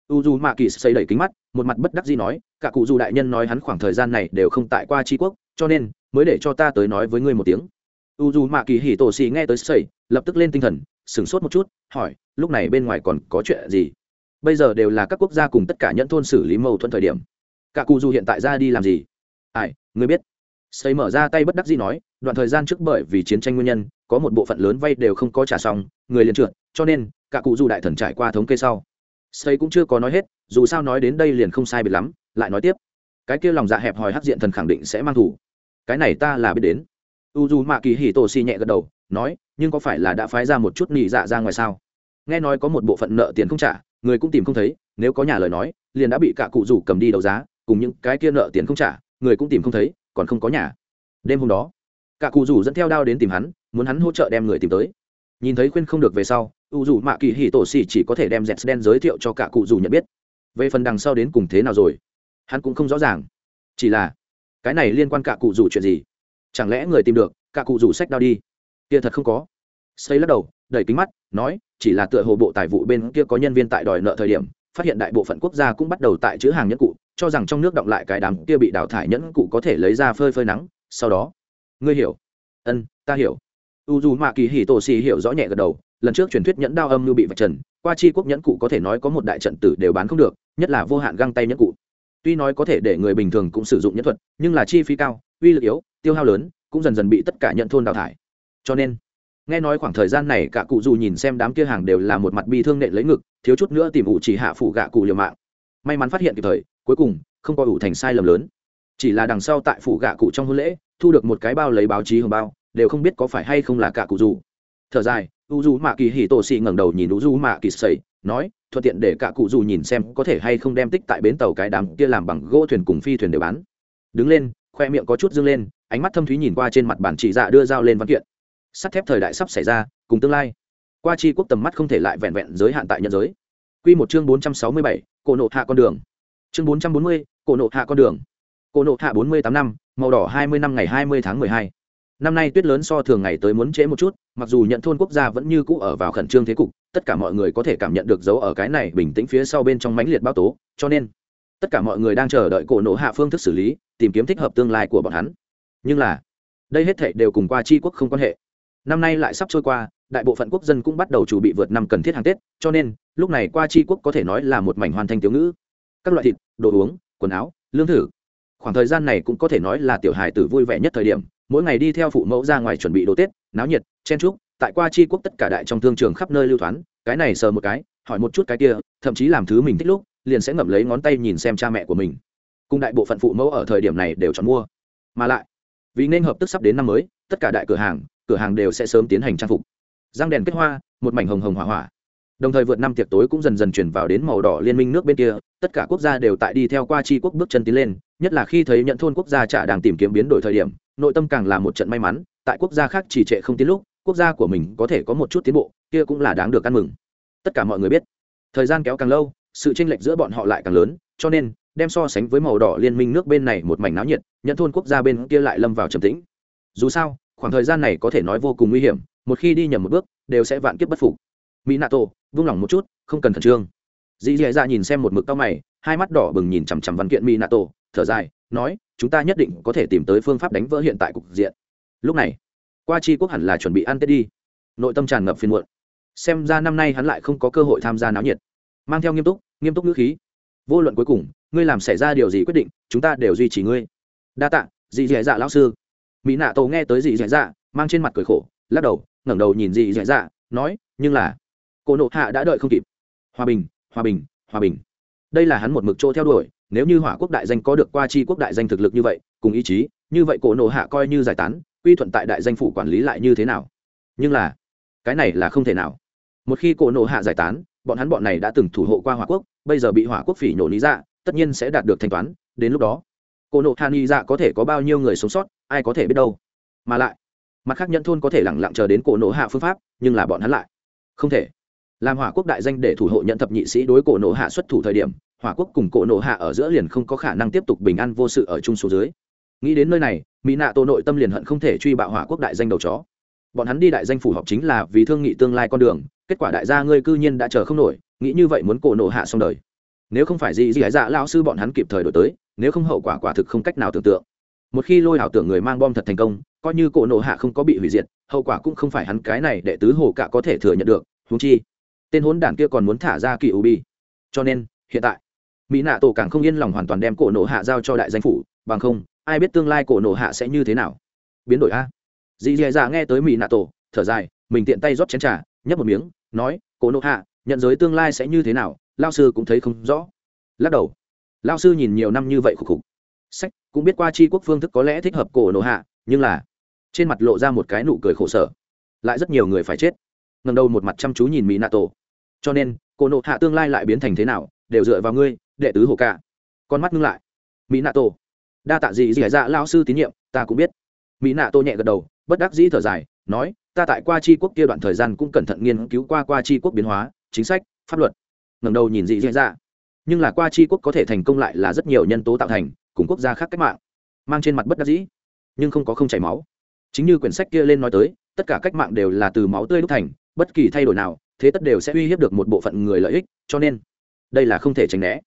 u d u mạ kỳ xây đẩy kính mắt, một mặt bất đắc gì nói, cả cụ dù đại nhân nói hắn khoảng thời gian này đều không tại qua chi quốc, cho nên, mới để cho ta tới nói với ngươi một tiếng. U d u mạ kỳ hỉ tổ xì nghe tới xây, lập tức lên tinh thần, sửng sốt một chút, hỏi, lúc này bên ngoài còn có chuyện gì? Bây giờ đều là các quốc gia cùng tất cả nhẫn thôn xử lý mâu thuẫn thời điểm. Cả cụ dù hiện tại ra đi làm gì? Ai, người biết. Xây mở ra tay bất đắc dĩ nói, đoạn thời gian trước bởi vì chiến tranh nguyên nhân, có một bộ phận lớn vay đều không có trả xong, người liền trượt, cho nên, cả cụ dù đại thần trải qua thống kê sau. Xây cũng chưa có nói hết, dù sao nói đến đây liền không sai biệt lắm, lại nói tiếp. Cái kia lòng dạ hẹp hòi hắc diện thần khẳng định sẽ mang thủ. Cái này ta là biết đến. U dù mạ kỳ hì tổ xì nhẹ gật đầu, nói, nhưng có phải là đã phái ra một chút nỉ dạ ra ngoài sao? Nghe nói có một bộ phận nợ tiền không trả, người cũng tìm không thấy, nếu có nhà lời nói, liền đã bị cả cụ rủ cầm đi đấu giá, cùng những cái kia nợ tiền không trả, người cũng tìm không thấy, còn không có nhà. Đêm hôm đó, cả cụ rủ dẫn theo đao đến tìm hắn, muốn hắn hỗ trợ đem người tìm tới. Nhìn thấy khuyên không được về sau, u dù mạ kỳ hì tổ xì chỉ có thể đem dẹt đen giới thiệu cho cả cụ rủ nhận biết. Về phần đằng sau đến cùng thế nào rồi, hắn cũng không rõ ràng. Chỉ là, cái này liên quan cả cụ rủ chuyện gì? Chẳng lẽ người tìm được, cả cụ rủ sách đao đi? Kia thật không có. Xây lắc đầu đẩy kính mắt, nói, chỉ là tựa hồ bộ tài vụ bên kia có nhân viên tại đòi nợ thời điểm, phát hiện đại bộ phận quốc gia cũng bắt đầu tại chữ hàng nhẫn cụ, cho rằng trong nước động lại cái đám kia bị đào thải nhẫn cụ có thể lấy ra phơi phơi nắng, sau đó, ngươi hiểu. Ân, ta hiểu. U dù mạ kỳ hì tổ xì hiểu rõ nhẹ gật đầu, lần trước truyền thuyết nhẫn đao âm như bị vạch trần, qua chi quốc nhẫn cụ có thể nói có một đại trận tử đều bán không được, nhất là vô hạn găng tay nhẫn cụ. Tuy nói có thể để người bình thường cũng sử dụng nhẫn thuật, nhưng là chi phí cao, uy lực yếu, tiêu hao lớn, cũng dần dần bị tất cả nhận thôn đào thải. Cho nên nghe nói khoảng thời gian này cả cụ dù nhìn xem đám kia hàng đều là một mặt bi thương nện lấy ngực, thiếu chút nữa tìm ủ chỉ hạ phủ gạ cụ liều mạng. May mắn phát hiện kịp thời, cuối cùng, không có ủ thành sai lầm lớn. Chỉ là đằng sau tại phủ gạ cụ trong hôn lễ, thu được một cái bao lấy báo chí hồng bao, đều không biết có phải hay không là cả cụ dù. Thở dài u du mạ kỳ hì tổ xì ngẩng đầu nhìn u du mạ kỳ sầy, nói, thuận tiện để cả cụ dù nhìn xem có thể hay không đem tích tại bến tàu cái đám kia làm bằng gỗ thuyền cùng phi thuyền đều bán. Đứng lên, khoe miệng có chút dâng lên, ánh mắt thâm thúy nhìn qua trên mặt bản chỉ dạ đưa dao lên văn kiện sắt thép thời đại sắp xảy ra cùng tương lai qua chi quốc tầm mắt không thể lại vẹn vẹn giới hạn tại nhân giới Quy một chương bốn trăm sáu mươi bảy, cổ nộ hạ con đường. Chương bốn trăm bốn mươi, cổ nộ hạ con đường. Cổ nộ hạ bốn mươi tám năm, màu đỏ hai mươi năm ngày hai mươi tháng mười hai. Năm nay tuyết lớn so thường ngày tới muốn trễ một chút, mặc dù nhận thôn quốc gia vẫn như cũ ở vào khẩn trương thế cục, tất cả mọi người có thể cảm nhận được dấu ở cái này bình tĩnh phía sau bên trong mãnh liệt bao tố, cho nên tất cả mọi người đang chờ đợi cổ nộ hạ phương thức xử lý, tìm kiếm thích hợp tương lai của bọn hắn. Nhưng là, đây hết thảy đều cùng qua chi quốc không quan hệ năm nay lại sắp trôi qua, đại bộ phận quốc dân cũng bắt đầu chuẩn bị vượt năm cần thiết hàng tết, cho nên, lúc này qua tri quốc có thể nói là một mảnh hoàn thành tiểu ngữ. Các loại thịt, đồ uống, quần áo, lương thử. Khoảng thời gian này cũng có thể nói là tiểu hài tử vui vẻ nhất thời điểm, mỗi ngày đi theo phụ mẫu ra ngoài chuẩn bị đồ tết, náo nhiệt, chen trúc tại qua tri quốc tất cả đại trong thương trường khắp nơi lưu thoáng cái này sờ một cái, hỏi một chút cái kia, thậm chí làm thứ mình thích lúc, liền sẽ ngậm lấy ngón tay nhìn xem cha mẹ của mình. Cùng đại bộ phận phụ mẫu ở thời điểm này đều chọn mua. Mà lại vì nên hợp tức sắp đến năm mới, tất cả đại cửa hàng cửa hàng đều sẽ sớm tiến hành trang phục. Răng đèn kết hoa, một mảnh hồng hồng hỏa hỏa. Đồng thời vượt năm tiệc tối cũng dần dần chuyển vào đến màu đỏ liên minh nước bên kia, tất cả quốc gia đều tại đi theo qua chi quốc bước chân tiến lên, nhất là khi thấy nhận thôn quốc gia trả đang tìm kiếm biến đổi thời điểm, nội tâm càng là một trận may mắn, tại quốc gia khác chỉ trệ không tiến lúc, quốc gia của mình có thể có một chút tiến bộ, kia cũng là đáng được ăn mừng. Tất cả mọi người biết, thời gian kéo càng lâu, sự tranh lệch giữa bọn họ lại càng lớn, cho nên đem so sánh với màu đỏ liên minh nước bên này một mảnh náo nhiệt nhận thôn quốc gia bên kia lại lâm vào trầm tĩnh. Dù sao, khoảng thời gian này có thể nói vô cùng nguy hiểm, một khi đi nhầm một bước, đều sẽ vạn kiếp bất phục. Mỹ nato vung lòng một chút, không cần khẩn trương. Dì dì dạ nhìn xem một mực tao mày, hai mắt đỏ bừng nhìn chằm chằm văn kiện mỹ nato thở dài, nói, chúng ta nhất định có thể tìm tới phương pháp đánh vỡ hiện tại cục diện. Lúc này, qua chi quốc hẳn là chuẩn bị ăn tết đi. Nội tâm tràn ngập phiên muộn. Xem ra năm nay hắn lại không có cơ hội tham gia náo nhiệt. Mang theo nghiêm túc nghiêm túc ngữ khí. Vô luận cuối cùng ngươi làm xảy ra điều gì quyết định, chúng ta đều duy trì ngươi. Đa tạ, dì dì dạ lão sư. Mỹ nạ tổ nghe tới dì dì dạ mang trên mặt cười khổ, lắc đầu, ngẩng đầu nhìn dì dì dạ nói, nhưng là cô nộ hạ đã đợi không kịp. Hòa bình hòa bình hòa bình. Đây là hắn một mực chỗ theo đuổi, nếu như hỏa quốc đại danh có được qua chi quốc đại danh thực lực như vậy, cùng ý chí, như vậy cổ nộ hạ coi như giải tán, quy thuận tại đại danh phủ quản lý lại như thế nào? Nhưng là, cái này là không thể nào. Một khi cổ nộ hạ giải tán, bọn hắn bọn này đã từng thủ hộ qua hỏa quốc, bây giờ bị hỏa quốc phỉ nhổ lý dạ tất nhiên sẽ đạt được thanh toán, đến lúc đó, cô nộ hàn y dạ có thể có bao nhiêu người sống sót, ai có thể biết đâu. Mà lại, mặt khác nhận thôn có thể lẳng lặng chờ đến cổ nộ hạ phương pháp, nhưng là bọn hắn lại không thể. Làm hỏa quốc đại danh để thủ hộ nhận thập nhị sĩ đối cổ nộ hạ xuất thủ thời điểm, hỏa quốc cùng cổ nộ hạ ở giữa liền không có khả năng tiếp tục bình an vô sự ở chung số dưới. Nghĩ đến nơi này, mỹ nạ tổ nội tâm liền hận không thể truy bạo hỏa quốc đại danh đầu chó. Bọn hắn đi đại danh phủ họp chính là vì thương nghị tương lai con đường, kết quả đại gia ngươi cư nhiên đã chờ không nổi, nghĩ như vậy muốn cổ nộ hạ xong đời nếu không phải gì gì gái dạ lao sư bọn hắn kịp thời đổi tới, nếu không hậu quả quả thực không cách nào tưởng tượng. Một khi lôi ảo tưởng người mang bom thật thành công, coi như cổ nộ hạ không có bị hủy diệt, hậu quả cũng không phải hắn cái này đệ tứ hồ cả có thể thừa nhận được húng chi, tên hốn đản kia còn muốn thả ra kỳ u bi. Cho nên, hiện tại, mỹ nạ tổ càng không yên lòng hoàn toàn đem cổ nộ hạ giao cho đại danh phủ, bằng không, ai biết tương lai cổ nộ hạ sẽ như thế nào. Biến đổi a. Dì dì dạ nghe tới mỹ nạ tổ, thở dài, mình tiện tay rót chén trà, nhấp một miếng, nói, cổ nộ hạ, nhận giới tương lai sẽ như thế nào? Lao sư cũng thấy không rõ. Lắc đầu. Lao sư nhìn nhiều năm như vậy khục khục. Sách, cũng biết qua c h i quốc phương thức có lẽ thích hợp cổ nổ hạ, nhưng là trên mặt lộ ra một cái nụ cười khổ sở. Lại rất nhiều người phải chết. Ngần đầu một mặt chăm chú nhìn mỹ nạ tổ cho nên, cổ nộ hạ tương lai lại biến thành thế nào, đều dựa vào ngươi, đệ tứ hồ cả con mắt ngưng lại. Mỹ nạ tổ đa tạ gì gì dạ lao sư tín nhiệm, ta cũng biết. Mỹ nạ tô nhẹ gật đầu, bất đắc dĩ thở dài, nói, ta tại qua tri quốc kia đoạn thời gian cũng cẩn thận nghiên cứu qua qua tri quốc biến hóa, chính sách, pháp luật ngẩng đầu nhìn dị dị dạ. Nhưng là qua tri quốc có thể thành công lại là rất nhiều nhân tố tạo thành, cùng quốc gia khác cách mạng. Mang trên mặt bất đắc dĩ, nhưng không có không chảy máu. Chính như quyển sách kia lên nói tới, tất cả cách mạng đều là từ máu tươi đúc thành, bất kỳ thay đổi nào, thế tất đều sẽ uy hiếp được một bộ phận người lợi ích, cho nên, đây là không thể tránh né.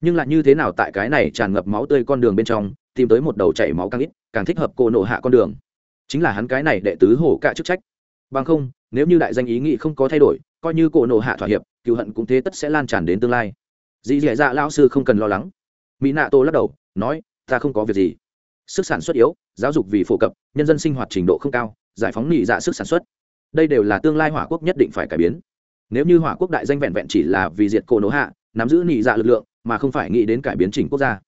Nhưng lại như thế nào tại cái này tràn ngập máu tươi con đường bên trong, tìm tới một đầu chảy máu càng ít, càng thích hợp cô nộ hạ con đường. Chính là hắn cái này đệ tứ hổ cả chức trách. Bằng không nếu như đại danh ý nghĩ không có thay đổi, coi như cổ nộ hạ thỏa hiệp, cựu hận cũng thế tất sẽ lan tràn đến tương lai. Dì dẻ dạ lao sư không cần lo lắng. Mỹ nạ tô lắc đầu, nói, ta không có việc gì. Sức sản xuất yếu, giáo dục vì phổ cập, nhân dân sinh hoạt trình độ không cao, giải phóng nị dạ sức sản xuất. Đây đều là tương lai hỏa quốc nhất định phải cải biến. Nếu như hỏa quốc đại danh vẹn vẹn chỉ là vì diệt cổ nổ hạ, nắm giữ nị dạ lực lượng, mà không phải nghĩ đến cải biến chỉnh quốc gia,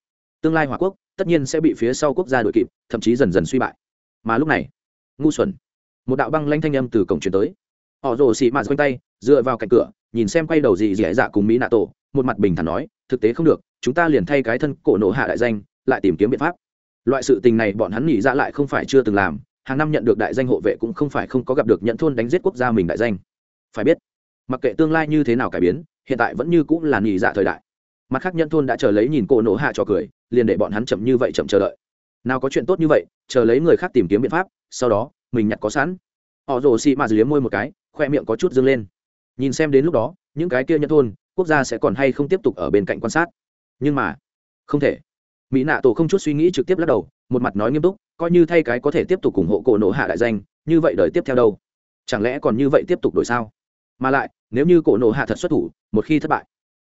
tương lai hỏa quốc tất nhiên sẽ bị phía sau quốc gia đội kịp, thậm chí dần dần suy bại. Mà lúc này, ngu xuẩn một đạo băng lanh thanh âm từ cổng truyền tới. Họ rồ xị mạt quanh tay, dựa vào cạnh cửa, nhìn xem quay đầu gì dị dạ cùng mỹ nạ tổ, một mặt bình thản nói, thực tế không được, chúng ta liền thay cái thân cổ nổ hạ đại danh, lại tìm kiếm biện pháp. Loại sự tình này bọn hắn nghĩ ra lại không phải chưa từng làm, hàng năm nhận được đại danh hộ vệ cũng không phải không có gặp được nhận thôn đánh giết quốc gia mình đại danh. Phải biết, mặc kệ tương lai như thế nào cải biến, hiện tại vẫn như cũng là nghỉ dạ thời đại. Mặt khác nhận thôn đã chờ lấy nhìn cổ nổ hạ trò cười, liền để bọn hắn chậm như vậy chậm chờ đợi. Nào có chuyện tốt như vậy, chờ lấy người khác tìm kiếm biện pháp, sau đó mình nhặt có sẵn. Họ rồ xị mạt liếm môi một cái, khoe miệng có chút dâng lên. Nhìn xem đến lúc đó, những cái kia nhân thôn, quốc gia sẽ còn hay không tiếp tục ở bên cạnh quan sát. Nhưng mà, không thể. Mỹ nạ tổ không chút suy nghĩ trực tiếp lắc đầu, một mặt nói nghiêm túc, coi như thay cái có thể tiếp tục ủng hộ cổ nổ hạ đại danh, như vậy đời tiếp theo đâu? Chẳng lẽ còn như vậy tiếp tục đổi sao? Mà lại, nếu như cổ nổ hạ thật xuất thủ, một khi thất bại,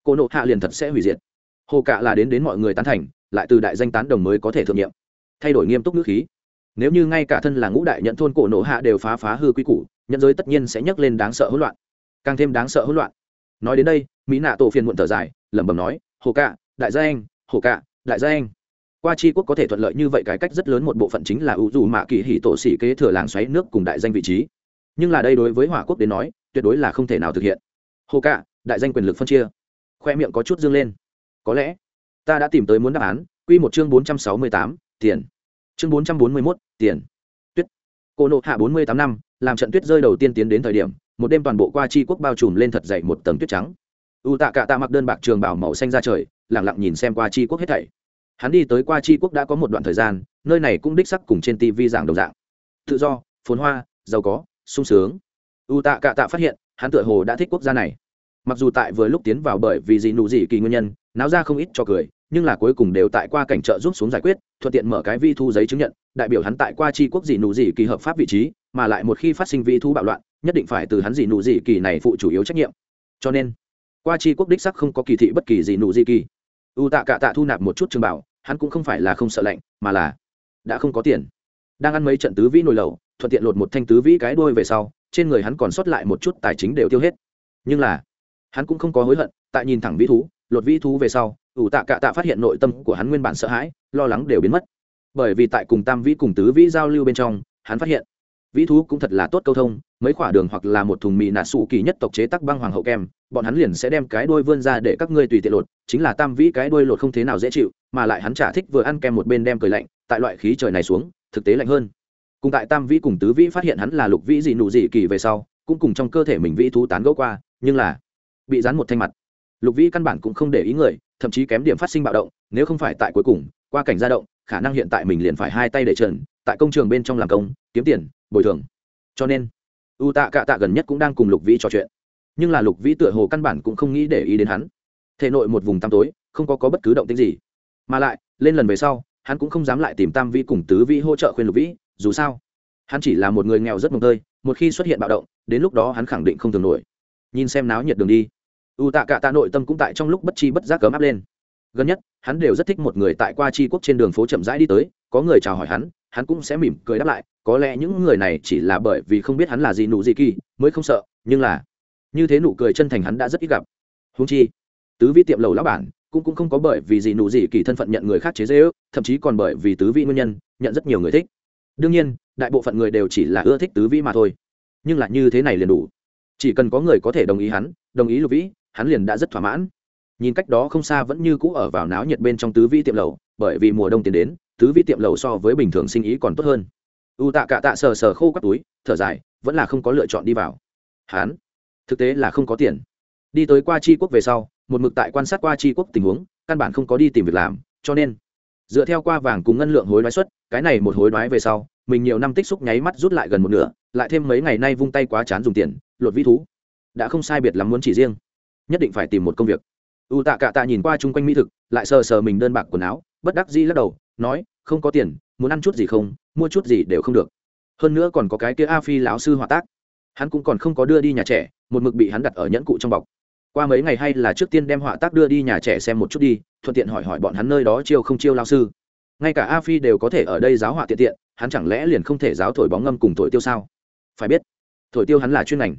cổ nổ hạ liền thật sẽ hủy diệt. Hồ cạ là đến đến mọi người tán thành, lại từ đại danh tán đồng mới có thể thượng nhiệm. Thay đổi nghiêm túc ngữ khí nếu như ngay cả thân là ngũ đại nhận thôn cổ nổ hạ đều phá phá hư quy củ nhận giới tất nhiên sẽ nhấc lên đáng sợ hỗn loạn. Càng thêm đáng sợ hỗn loạn. Nói đến đây, mỹ nạ tổ phiền muộn thở dài, lẩm bẩm nói, hồ cạ, đại gia anh, hồ cạ, đại gia anh. Qua tri quốc có thể thuận lợi như vậy cái cách rất lớn một bộ phận chính là ưu dù mạ kỳ hỉ tổ sĩ kế thừa làng xoáy nước cùng đại danh vị trí. Nhưng là đây đối với hỏa quốc đến nói, tuyệt đối là không thể nào thực hiện. Hồ cạ, đại danh quyền lực phân chia. Khoe miệng có chút dương lên. Có lẽ ta đã tìm tới muốn đáp án, quy một chương bốn trăm sáu mươi tám, tiền chương bốn trăm bốn mươi mốt, tiền. Tuyết. Cô nộ hạ bốn mươi tám năm, làm trận tuyết rơi đầu tiên tiến đến thời điểm, một đêm toàn bộ qua chi quốc bao trùm lên thật dậy một tầng tuyết trắng. U tạ cạ tạ mặc đơn bạc trường bảo màu xanh ra trời lẳng lặng nhìn xem qua chi quốc hết thảy. Hắn đi tới qua chi quốc đã có một đoạn thời gian, nơi này cũng đích sắc cùng trên tv giảng đồng dạng. Tự do, phồn hoa, giàu có, sung sướng. U tạ cạ tạ phát hiện, hắn tựa hồ đã thích quốc gia này. Mặc dù tại vừa lúc tiến vào bởi vì gì nụ gì kỳ nguyên nhân, náo ra không ít cho cười nhưng là cuối cùng đều tại qua cảnh trợ giúp xuống giải quyết, thuận tiện mở cái vi thu giấy chứng nhận, đại biểu hắn tại qua chi quốc gì nụ gì kỳ hợp pháp vị trí, mà lại một khi phát sinh vi thu bạo loạn, nhất định phải từ hắn gì nụ gì kỳ này phụ chủ yếu trách nhiệm. Cho nên, qua chi quốc đích sắc không có kỳ thị bất kỳ gì nụ gì kỳ. U tạ cả tạ thu nạp một chút trường bảo, hắn cũng không phải là không sợ lạnh, mà là đã không có tiền. Đang ăn mấy trận tứ vĩ nồi lẩu, thuận tiện lột một thanh tứ vĩ cái đuôi về sau, trên người hắn còn sót lại một chút tài chính đều tiêu hết. Nhưng là, hắn cũng không có hối hận, tại nhìn thẳng vĩ thú, lột vĩ thú về sau ủ tạ cạ tạ phát hiện nội tâm của hắn nguyên bản sợ hãi, lo lắng đều biến mất. Bởi vì tại cùng tam vĩ cùng tứ vĩ giao lưu bên trong, hắn phát hiện, vĩ thú cũng thật là tốt câu thông, mấy khoả đường hoặc là một thùng mì nạ sụ kỳ nhất tộc chế tắc băng hoàng hậu kem, bọn hắn liền sẽ đem cái đuôi vươn ra để các ngươi tùy tiện lột, chính là tam vĩ cái đuôi lột không thế nào dễ chịu, mà lại hắn chả thích vừa ăn kem một bên đem cười lạnh, tại loại khí trời này xuống, thực tế lạnh hơn. Cùng tại tam vĩ cùng tứ vĩ phát hiện hắn là lục vĩ dị nụ dị kỳ về sau, cũng cùng trong cơ thể mình vĩ thú tán gẫu qua, nhưng là bị dán một thanh mặt lục vĩ căn bản cũng không để ý người thậm chí kém điểm phát sinh bạo động nếu không phải tại cuối cùng qua cảnh gia động khả năng hiện tại mình liền phải hai tay để trần tại công trường bên trong làm công kiếm tiền bồi thường. Cho nên u tạ cạ tạ gần nhất cũng đang cùng lục vĩ trò chuyện. Nhưng là lục vĩ tựa hồ căn bản cũng không nghĩ để ý đến hắn. Thể nội một vùng tăm tối không có, có bất cứ động tính gì. Mà lại lên lần về sau hắn cũng không dám lại tìm tam vĩ cùng tứ vĩ hỗ trợ khuyên lục vĩ dù sao hắn chỉ là một người nghèo rất mồm tơi một khi xuất hiện bạo động đến lúc đó hắn khẳng định không thường nổi. Nhìn xem náo nhiệt đường đi u tạ cả tạ nội tâm cũng tại trong lúc bất chi bất giác cấm áp lên. Gần nhất, hắn đều rất thích một người tại qua tri quốc trên đường phố chậm rãi đi tới, có người chào hỏi hắn hắn cũng sẽ mỉm cười đáp lại, có lẽ những người này chỉ là bởi vì không biết hắn là gì nụ gì kỳ, mới không sợ, nhưng là, như thế nụ cười chân thành hắn đã rất ít gặp. Húng chi, tứ vi tiệm lầu lão bản cũng cũng không có bởi vì gì nụ gì kỳ thân phận nhận người khác chế dễ ước thậm chí còn bởi vì tứ vi nguyên nhân, nhận rất nhiều người thích. Đương nhiên, đại bộ phận người đều chỉ là ưa thích tứ vi mà thôi. Nhưng là như thế này liền đủ. Chỉ cần có người có thể đồng ý hắn, đồng ý lục vĩ hắn liền đã rất thỏa mãn. Nhìn cách đó không xa vẫn như cũ ở vào náo nhiệt bên trong tứ vi tiệm lầu, bởi vì mùa đông tiến đến, tứ vi tiệm lầu so với bình thường sinh ý còn tốt hơn. U tạ cạ tạ sờ sờ khô các túi, thở dài, vẫn là không có lựa chọn đi vào. Hắn, thực tế là không có tiền. Đi tới qua tri quốc về sau, một mực tại quan sát qua tri quốc tình huống, căn bản không có đi tìm việc làm, cho nên, dựa theo qua vàng cùng ngân lượng hối đoái suất cái này một hối đoái về sau, mình nhiều năm tích xúc nháy mắt rút lại gần một nửa, lại thêm mấy ngày nay vung tay quá chán dùng tiền, lột vi thú. Đã không sai biệt lắm muốn chỉ riêng nhất định phải tìm một công việc. U tạ cạ tạ nhìn qua chung quanh mỹ thực, lại sờ sờ mình đơn bạc quần áo, bất đắc dĩ lắc đầu, nói, không có tiền, muốn ăn chút gì không, mua chút gì đều không được. Hơn nữa còn có cái kia a phi lão sư hòa tác. Hắn cũng còn không có đưa đi nhà trẻ, một mực bị hắn đặt ở nhẫn cụ trong bọc. Qua mấy ngày hay là trước tiên đem họa tác đưa đi nhà trẻ xem một chút đi, thuận tiện hỏi hỏi bọn hắn nơi đó chiêu không chiêu lao sư. Ngay cả a phi đều có thể ở đây giáo họa tiện tiện, hắn chẳng lẽ liền không thể giáo thổi bóng ngâm cùng thổi tiêu sao? Phải biết, thổi tiêu hắn là chuyên ngành.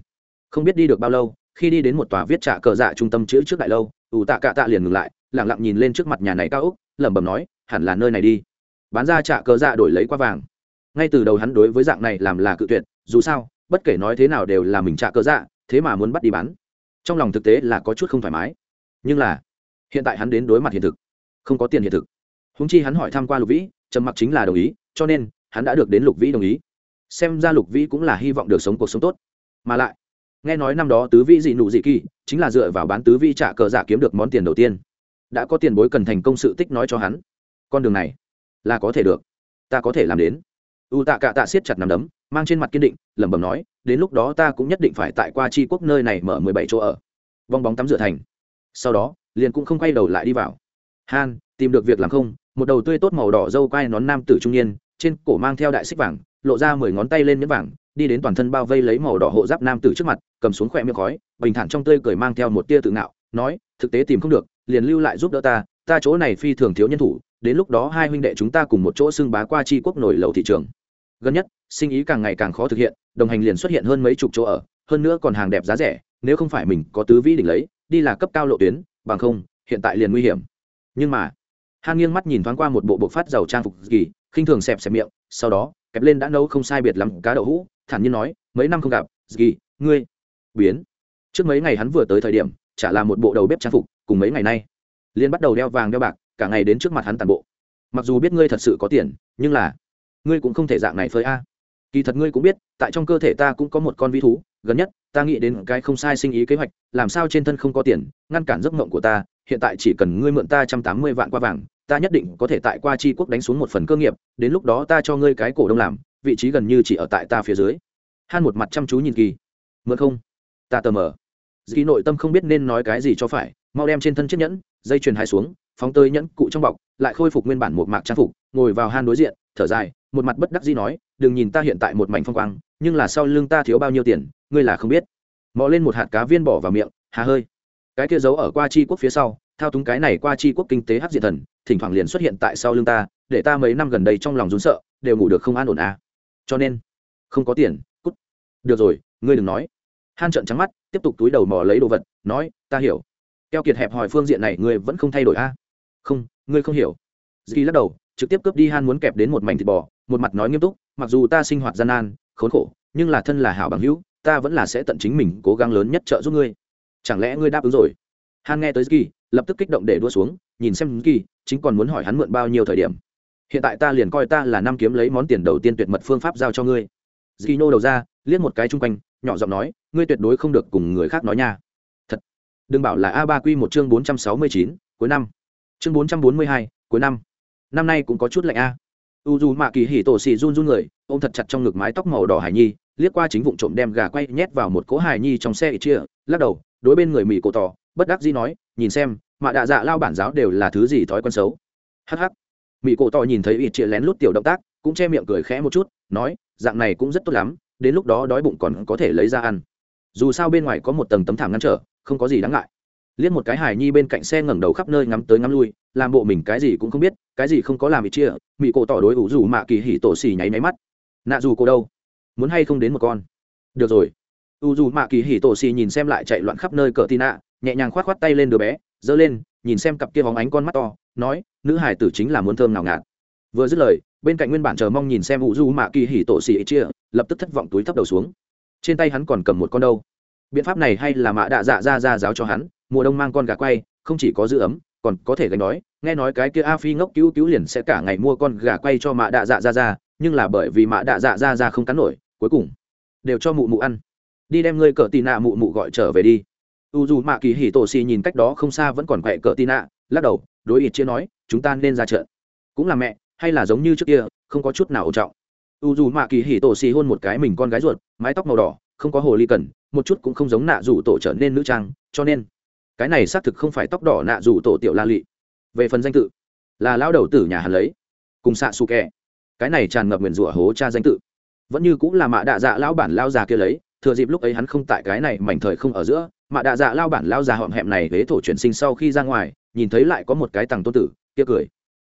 Không biết đi được bao lâu khi đi đến một tòa viết trả cờ dạ trung tâm chữ trước đại lâu, ủ tạ cạ tạ liền ngừng lại lẳng lặng nhìn lên trước mặt nhà này cao úc lẩm bẩm nói, hẳn là nơi này đi. Bán ra trả cờ dạ đổi lấy qua vàng. Ngay từ đầu hắn đối với dạng này làm là cự tuyệt, dù sao, bất kể nói thế nào đều là mình trả cờ dạ thế mà muốn bắt đi bán. Trong lòng thực tế là có chút không thoải mái. Nhưng là, hiện tại hắn đến đối mặt hiện thực, không có tiền hiện thực. Húng chi hắn hỏi tham q u a lục vĩ, trầm mặc chính là đồng ý, cho nên, hắn đã được đến lục vĩ đồng ý. Xem ra lục vĩ cũng là hy vọng được sống cuộc sống tốt. Mà lại nghe nói năm đó tứ vĩ dị nụ dị kỳ, chính là dựa vào bán tứ vĩ trả cờ giả kiếm được món tiền đầu tiên. Đã có tiền bối cần thành công sự tích nói cho hắn. Con đường này là có thể được, ta có thể làm đến. U tạ cạ tạ siết chặt nằm đấm, mang trên mặt kiên định, lẩm bẩm nói, đến lúc đó ta cũng nhất định phải tại qua tri quốc nơi này mở mười bảy chỗ ở. Vong bóng tắm rửa thành. Sau đó, liền cũng không quay đầu lại đi vào. Han, tìm được việc làm không? Một đầu tươi tốt màu đỏ dâu quai nón nam tử trung niên, trên cổ mang theo đại xích vàng lộ ra mười ngón tay lên nhẫn vàng, đi đến toàn thân bao vây lấy màu đỏ hộ giáp nam tử trước mặt, cầm xuống khỏe miệng khói, bình thản trong tươi cười mang theo một tia tự ngạo, nói, thực tế tìm không được, liền lưu lại giúp đỡ ta ta chỗ này phi thường thiếu nhân thủ, đến lúc đó hai huynh đệ chúng ta cùng một chỗ xưng bá qua chi quốc nổi lầu thị trường. Gần nhất, sinh ý càng ngày càng khó thực hiện, đồng hành liền xuất hiện hơn mấy chục chỗ ở, hơn nữa còn hàng đẹp giá rẻ, nếu không phải mình có tứ vĩ đỉnh lấy, đi là cấp cao lộ tuyến, bằng không, hiện tại liền nguy hiểm. Nhưng mà, hang nghiêng mắt nhìn thoáng qua một bộ bộ phát giàu trang phục kỳ, khinh thường xẹp xẹp miệng, sau đó kẹp lên đã nấu không sai biệt lắm cá đậu hũ thản nhiên nói mấy năm không gặp gì, ngươi biến. Trước mấy ngày hắn vừa tới thời điểm chả là một bộ đầu bếp trang phục cùng mấy ngày nay. Liên bắt đầu đeo vàng đeo bạc cả ngày đến trước mặt hắn tàn bộ. Mặc dù biết ngươi thật sự có tiền nhưng là ngươi cũng không thể dạng này phơi a. Kỳ thật ngươi cũng biết tại trong cơ thể ta cũng có một con vi thú gần nhất ta nghĩ đến cái không sai sinh ý kế hoạch làm sao trên thân không có tiền ngăn cản giấc mộng của ta hiện tại chỉ cần ngươi mượn ta trăm tám mươi vạn qua vàng ta nhất định có thể tại qua tri quốc đánh xuống một phần cơ nghiệp, đến lúc đó ta cho ngươi cái cổ đông làm, vị trí gần như chỉ ở tại ta phía dưới. Han một mặt chăm chú nhìn kỳ. Mượn không? Ta tờ mờ. Dì nội tâm không biết nên nói cái gì cho phải, mau đem trên thân chiếc nhẫn, dây chuyền hai xuống, phóng tới nhẫn cụ trong bọc, lại khôi phục nguyên bản một mạc trang phục, ngồi vào han đối diện, thở dài, một mặt bất đắc dĩ nói, đừng nhìn ta hiện tại một mảnh phong quang, nhưng là sau lưng ta thiếu bao nhiêu tiền, ngươi là không biết. Mò lên một hạt cá viên bỏ vào miệng, hà hơi. Cái kia giấu ở qua chi quốc phía sau thao túng cái này qua chi quốc kinh tế hắc diện thần, thỉnh thoảng liền xuất hiện tại sau lưng ta, để ta mấy năm gần đây trong lòng rún sợ, đều ngủ được không an ổn à. cho nên, không có tiền, cút. Được rồi, ngươi đừng nói. Han trợn trắng mắt, tiếp tục túi đầu mò lấy đồ vật, nói, ta hiểu. Keo kiệt hẹp hỏi phương diện này ngươi vẫn không thay đổi a à? không, ngươi không hiểu. Dì lắc đầu, trực tiếp cướp đi han muốn kẹp đến một mảnh thịt bò, một mặt nói nghiêm túc, mặc dù ta sinh hoạt gian nan, khốn khổ, nhưng là thân là hảo bằng hữu, ta vẫn là sẽ tận chính mình cố gắng lớn nhất trợ giúp ngươi. Chẳng lẽ ngươi đáp ứng rồi? Han nghe tới ski, lập tức kích động để đua xuống, nhìn xem ski, chính còn muốn hỏi hắn mượn bao nhiêu thời điểm. Hiện tại ta liền coi ta là năm kiếm lấy món tiền đầu tiên tuyệt mật phương pháp giao cho ngươi. Ski nô đầu ra, liếc một cái chung quanh, nhỏ giọng nói, ngươi tuyệt đối không được cùng người khác nói nha. Thật. Đừng bảo là a ba q một chương bốn trăm sáu mươi chín, cuối năm. Chương bốn trăm bốn mươi hai, cuối năm. Năm nay cũng có chút lạnh a. U dù mạ kỳ hỉ tổ xì run run người ô m thật chặt trong ngực mái tóc màu đỏ hải nhi, liếc qua chính vụ trộm đem gà quay nhét vào một cỗ hải nhi trong xe ít chia lắc đầu, đối bên người mỹ cổ tỏ bất đắc dĩ nói, nhìn xem, mạ đạ dạ lao bản giáo đều là thứ gì thói quen xấu? Hh mỹ cổ tỏ nhìn thấy ít chia lén lút tiểu động tác, cũng che miệng cười khẽ một chút, nói, dạng này cũng rất tốt lắm, đến lúc đó đói bụng còn có thể lấy ra ăn. Dù sao bên ngoài có một tầng tấm thảm ngăn trở, không có gì đáng ngại. Liếc một cái hài nhi bên cạnh xe ngẩng đầu khắp nơi ngắm tới ngắm lui, làm bộ mình cái gì cũng không biết, cái gì không có làm ít chia mỹ cổ tỏ đối ủ dù mạ kỳ hỉ tổ xì nháy máy mắt. Nạ dù cô đâu? Muốn hay không đến một con? Được rồi. U dù mạ kỳ hỉ tổ xì nhìn xem lại chạy loạn khắp nơi cờ tì nạ nhẹ nhàng khoát khoát tay lên đứa bé, giơ lên, nhìn xem cặp kia hóng ánh con mắt to, nói, nữ hải tử chính là muốn thơm nào ngạt. Vừa dứt lời, bên cạnh nguyên bản chờ mong nhìn xem u du mạ kỳ hỉ tổ xì ít chia, lập tức thất vọng túi thấp đầu xuống. Trên tay hắn còn cầm một con đâu. Biện pháp này hay là mạ đạ dạ ra ra giáo cho hắn, mùa đông mang con gà quay, không chỉ có giữ ấm, còn có thể gánh đói. Nghe nói cái kia a phi ngốc cứu cứu liền sẽ cả ngày mua con gà quay cho mạ đạ dạ ra ra nhưng là bởi vì mạ đạ dạ ra ra không cắn nổi, cuối cùng đều cho mụ mụ ăn. Đi đem ngươi cỡ tì nạ mụ mụ gọi trở về đi u dù mạ kỳ hỉ tổ xì nhìn cách đó không xa vẫn còn quẹ cỡ tin ạ lắc đầu, đối ít chia nói, chúng ta nên ra trận. Cũng là mẹ, hay là giống như trước kia, không có chút nào ổn trọng. U dù mạ kỳ hỉ tổ xì hôn một cái mình con gái ruột, mái tóc màu đỏ, không có hồ ly cần, một chút cũng không giống nạ dù tổ trở nên nữ trang, cho nên cái này xác thực không phải tóc đỏ nạ dù tổ tiểu la lị. Về phần danh tự, là lao đầu tử nhà hắn lấy, cùng xạ su kẹ cái này tràn ngập nguyền rủa hố cha danh tự. Vẫn như cũng là mạ đạ dạ lão bản lao già kia lấy, thừa dịp lúc ấy hắn không tại cái này mảnh thời không ở giữa mạ đạ dạ lao bản lao già họm hẹm này huế thổ chuyển sinh sau khi ra ngoài, nhìn thấy lại có một cái tằng tôn tử, kia cười.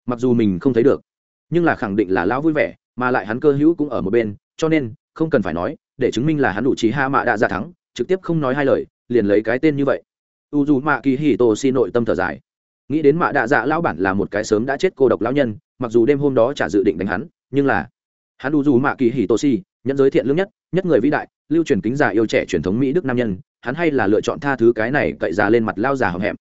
Mặc dù mình không thấy được, nhưng là khẳng định là lão vui vẻ, mà lại hắn cơ hữu cũng ở một bên, cho nên, không cần phải nói, để chứng minh là hắn đủ trí ha mạ đạ dạ thắng, trực tiếp không nói hai lời, liền lấy cái tên như vậy. U dù mạ kỳ hì tô Si nội tâm thở dài. Nghĩ đến mạ đạ dạ lão bản là một cái sớm đã chết cô độc lão nhân, mặc dù đêm hôm đó chả dự định đánh hắn, nhưng là, hắn u dù mạ kỳ hì tô si nhận giới thiện lương nhất nhất người vĩ đại lưu truyền kính già yêu trẻ truyền thống mỹ đức nam nhân, hắn hay là lựa chọn tha thứ cái này cậy già lên mặt lao già hầm hẹm.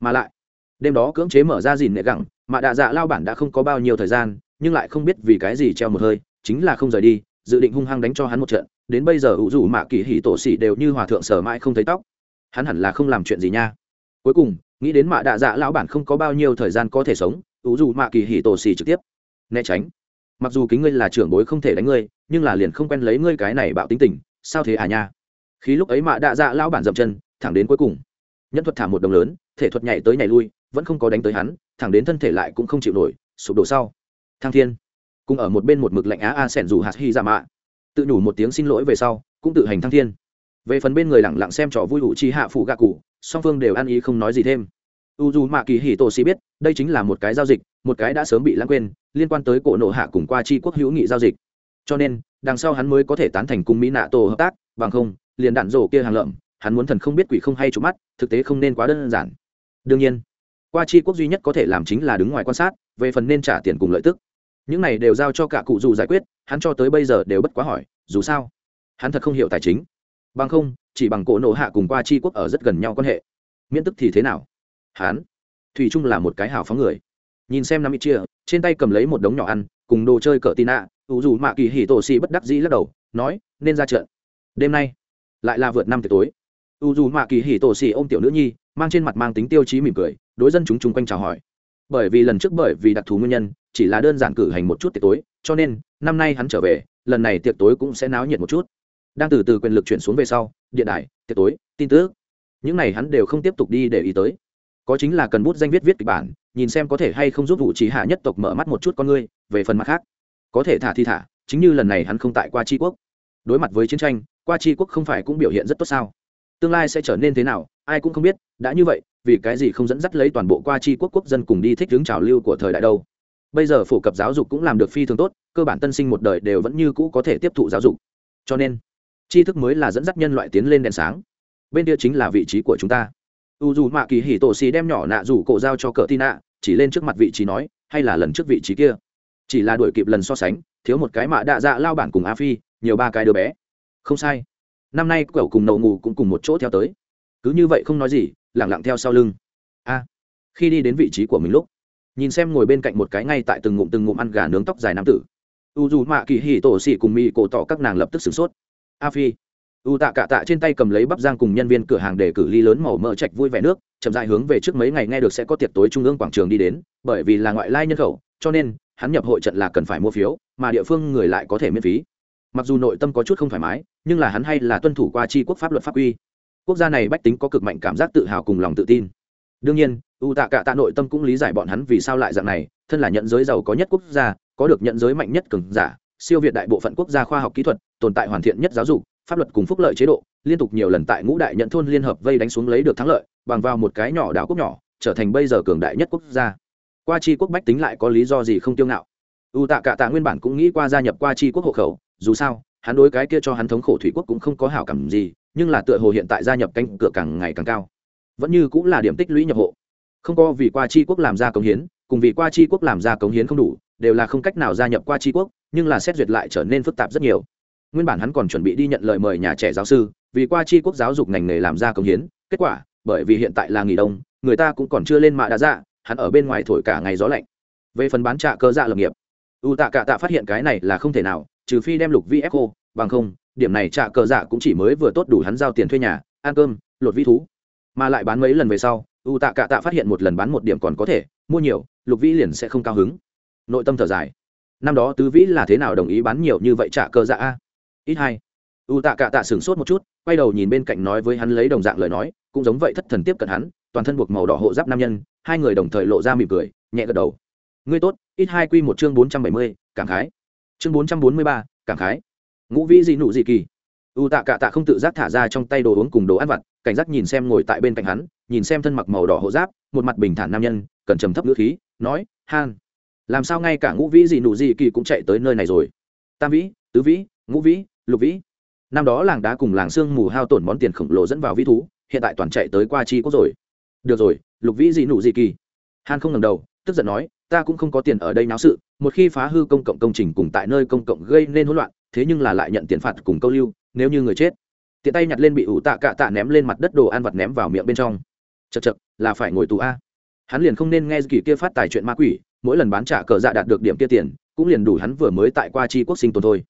Mà lại, đêm đó cưỡng chế mở ra dìn nệ gẳng, mà đạ dạ lao bản đã không có bao nhiêu thời gian, nhưng lại không biết vì cái gì treo một hơi, chính là không rời đi, dự định hung hăng đánh cho hắn một trận, đến bây giờ ủ rủ mạ kỳ hỉ tổ xỉ đều như hòa thượng sở mãi không thấy tóc. Hắn hẳn là không làm chuyện gì nha. Cuối cùng, nghĩ đến mạ đạ dạ lão bản không có bao nhiêu thời gian có thể sống ủ rủ mạ kỳ hỉ tổ xỉ trực tiếp. Né tránh. Mặc dù kính ngươi là trưởng bối không thể đánh ngươi, nhưng là liền không quen lấy ngươi cái này bạo tính tình sao thế à nha? Khi lúc ấy mạ đạ dạ lão bản dậm chân, thẳng đến cuối cùng. Nhân thuật thả một đồng lớn, thể thuật nhảy tới nhảy lui, vẫn không có đánh tới hắn, thẳng đến thân thể lại cũng không chịu nổi, sụp đổ sau. Thăng thiên, cùng ở một bên một mực lạnh á a sẻn dù hạt hy ra dạ mạ. Tự nhủ một tiếng xin lỗi về sau, cũng tự hành thăng thiên. Về phần bên người lẳng lặng xem trò vui hụ chi hạ phụ gạ cụ, song phương đều ăn ý không nói gì thêm. U dù mạ kỳ hì tổ xì biết, đây chính là một cái giao dịch, một cái đã sớm bị lãng quên, liên quan tới cổ nộ hạ cùng qua chi quốc hữu nghị giao dịch cho nên, đằng sau hắn mới có thể tán thành cùng mỹ nạ tổ hợp tác, bằng không, liền đạn rổ kia hàng lợm, hắn muốn thần không biết quỷ không hay trục mắt, thực tế không nên quá đơn giản. Đương nhiên, qua chi quốc duy nhất có thể làm chính là đứng ngoài quan sát, về phần nên trả tiền cùng lợi tức. Những này đều giao cho cả cụ dù giải quyết, hắn cho tới bây giờ đều bất quá hỏi, dù sao, hắn thật không hiểu tài chính. Bằng không, chỉ bằng cổ nổ hạ cùng qua chi quốc ở rất gần nhau quan hệ. Miễn tức thì thế nào? Hắn, thủy trung là một cái hào phóng người. Nhìn xem năm ít chia, trên tay cầm lấy một đống nhỏ ăn, cùng đồ chơi cỡ tin ạ ủ dù mạ kỳ hỉ tổ xì bất đắc dĩ lắc đầu, nói, nên ra trận. Đêm nay, lại là vượt năm tiệc tối. Ủ dù mạ kỳ hỉ tổ xì ô m tiểu nữ nhi, mang trên mặt mang tính tiêu chí mỉm cười, đối dân chúng chung quanh chào hỏi. Bởi vì lần trước bởi vì đặc thù nguyên nhân, chỉ là đơn giản cử hành một chút tiệc tối, cho nên, năm nay hắn trở về, lần này tiệc tối cũng sẽ náo nhiệt một chút. Đang từ từ quyền lực chuyển xuống về sau, điện đài, tiệc tối, tin tức. Những này hắn đều không tiếp tục đi để ý tới. Có chính là cần bút danh viết viết kịch bản, nhìn xem có thể hay không giúp vụ trí hạ nhất tộc mở mắt một chút con ngươi, về phần mặt khác có thể thả thi thả, chính như lần này hắn không tại qua tri quốc. Đối mặt với chiến tranh, qua tri quốc không phải cũng biểu hiện rất tốt sao? Tương lai sẽ trở nên thế nào, ai cũng không biết, đã như vậy, vì cái gì không dẫn dắt lấy toàn bộ qua tri quốc quốc dân cùng đi thích hướng trào lưu của thời đại đâu? Bây giờ phổ cập giáo dục cũng làm được phi thường tốt, cơ bản tân sinh một đời đều vẫn như cũ có thể tiếp thụ giáo dục. Cho nên, tri thức mới là dẫn dắt nhân loại tiến lên đèn sáng. Bên kia chính là vị trí của chúng ta. U dù mạ kỳ hỉ tổ xì đem nhỏ nạ rủ cổ giao cho cờ tin nạ, chỉ lên trước mặt vị trí nói, hay là lần trước vị trí kia? Chỉ là đuổi kịp lần so sánh, thiếu một cái mạ đạ dạ lao bản cùng a phi, nhiều ba cái đứa bé. Không sai. Năm nay quẩu cùng nậu ngủ cũng cùng một chỗ theo tới. Cứ như vậy không nói gì, lẳng lặng theo sau lưng. A. Khi đi đến vị trí của mình lúc, nhìn xem ngồi bên cạnh một cái ngay tại từng ngụm từng ngụm ăn gà nướng tóc dài nam tử. U dù mạ kỳ hỉ tổ xỉ cùng mỹ cổ tỏ các nàng lập tức sửng sốt. A phi. U tạ cạ tạ trên tay cầm lấy bắp giang cùng nhân viên cửa hàng để cử ly lớn màu mỡ chạch vui vẻ nước, chậm dại hướng về trước mấy ngày nghe được sẽ có tiệc tối trung ương quảng trường đi đến, bởi vì là ngoại lai nhân khẩu, cho nên hắn nhập hội trận là cần phải mua phiếu, mà địa phương người lại có thể miễn phí. Mặc dù nội tâm có chút không thoải mái, nhưng là hắn hay là tuân thủ qua tri quốc pháp luật pháp quy. Quốc gia này bách tính có cực mạnh cảm giác tự hào cùng lòng tự tin. Đương nhiên, u tạ cạ tạ nội tâm cũng lý giải bọn hắn vì sao lại dạng này, thân là nhận giới giàu có nhất quốc gia, có được nhận giới mạnh nhất cường giả, siêu việt đại bộ phận quốc gia khoa học kỹ thuật, tồn tại hoàn thiện nhất giáo dục, pháp luật cùng phúc lợi chế độ, liên tục nhiều lần tại ngũ đại nhận thôn liên hợp vây đánh xuống lấy được thắng lợi, bằng vào một cái nhỏ đảo quốc nhỏ, trở thành bây giờ cường đại nhất quốc gia qua chi quốc bách tính lại có lý do gì không tiêu ngạo? U tạ cả tạ nguyên bản cũng nghĩ qua gia nhập qua chi quốc hộ khẩu, dù sao, hắn đối cái kia cho hắn thống khổ thủy quốc cũng không có hảo cảm gì, nhưng là tựa hồ hiện tại gia nhập cánh cửa càng ngày càng cao. Vẫn như cũng là điểm tích lũy nhập hộ. Không có vì qua chi quốc làm ra cống hiến, cùng vì qua chi quốc làm ra cống hiến không đủ, đều là không cách nào gia nhập qua chi quốc, nhưng là xét duyệt lại trở nên phức tạp rất nhiều. Nguyên bản hắn còn chuẩn bị đi nhận lời mời nhà trẻ giáo sư, vì qua chi quốc giáo dục ngành nghề làm ra cống hiến, kết quả, bởi vì hiện tại là nghỉ đông, người ta cũng còn chưa lên mạ đã dạ hắn ở bên ngoài thổi cả ngày gió lạnh. Về phần bán trạ cơ dạ lập nghiệp, u tạ cạ tạ phát hiện cái này là không thể nào, trừ phi đem lục vi ép cô bằng không, điểm này trạ cơ dạ cũng chỉ mới vừa tốt đủ hắn giao tiền thuê nhà, ăn cơm, lột vi thú. Mà lại bán mấy lần về sau, u tạ cạ tạ phát hiện một lần bán một điểm còn có thể, mua nhiều, lục vĩ liền sẽ không cao hứng. Nội tâm thở dài. Năm đó tứ vĩ là thế nào đồng ý bán nhiều như vậy trả cơ dạ a? Ít hai. U tạ cạ tạ sửng sốt một chút, quay đầu nhìn bên cạnh nói với hắn lấy đồng dạng lời nói, cũng giống vậy thất thần tiếp cận hắn, toàn thân buộc màu đỏ hộ giáp nam nhân hai người đồng thời lộ ra mỉm cười, nhẹ gật đầu. Ngươi tốt, ít hai quy một chương bốn trăm bảy mươi, cảm khái. Chương bốn trăm bốn mươi ba, cảm khái. Ngũ vĩ dị nụ dị kỳ. U tạ cạ tạ không tự giác thả ra trong tay đồ uống cùng đồ ăn vặt, cảnh giác nhìn xem ngồi tại bên cạnh hắn, nhìn xem thân mặc màu đỏ hộ giáp, một mặt bình thản nam nhân, cần trầm thấp ngữ khí, nói, han, làm sao ngay cả ngũ vĩ dị nụ dị kỳ cũng chạy tới nơi này rồi? Tam vĩ, tứ vĩ, ngũ vĩ, lục vĩ. Năm đó làng đá cùng làng sương mù hao tổn món tiền khổng lồ dẫn vào vĩ thú, hiện tại toàn chạy tới qua chi quốc rồi được rồi, lục vĩ dị nụ dị kỳ. Han không ngầm đầu, tức giận nói, ta cũng không có tiền ở đây náo sự, một khi phá hư công cộng công trình cùng tại nơi công cộng gây nên hỗn loạn, thế nhưng là lại nhận tiền phạt cùng câu lưu, nếu như người chết. Tiện tay nhặt lên bị ủ tạ cạ tạ ném lên mặt đất đồ ăn vặt ném vào miệng bên trong. Chật chật là phải ngồi tù a. Hắn liền không nên nghe kỳ kia phát tài chuyện ma quỷ, mỗi lần bán trả cờ dạ đạt được điểm kia tiền, cũng liền đủ hắn vừa mới tại qua chi quốc sinh tồn thôi.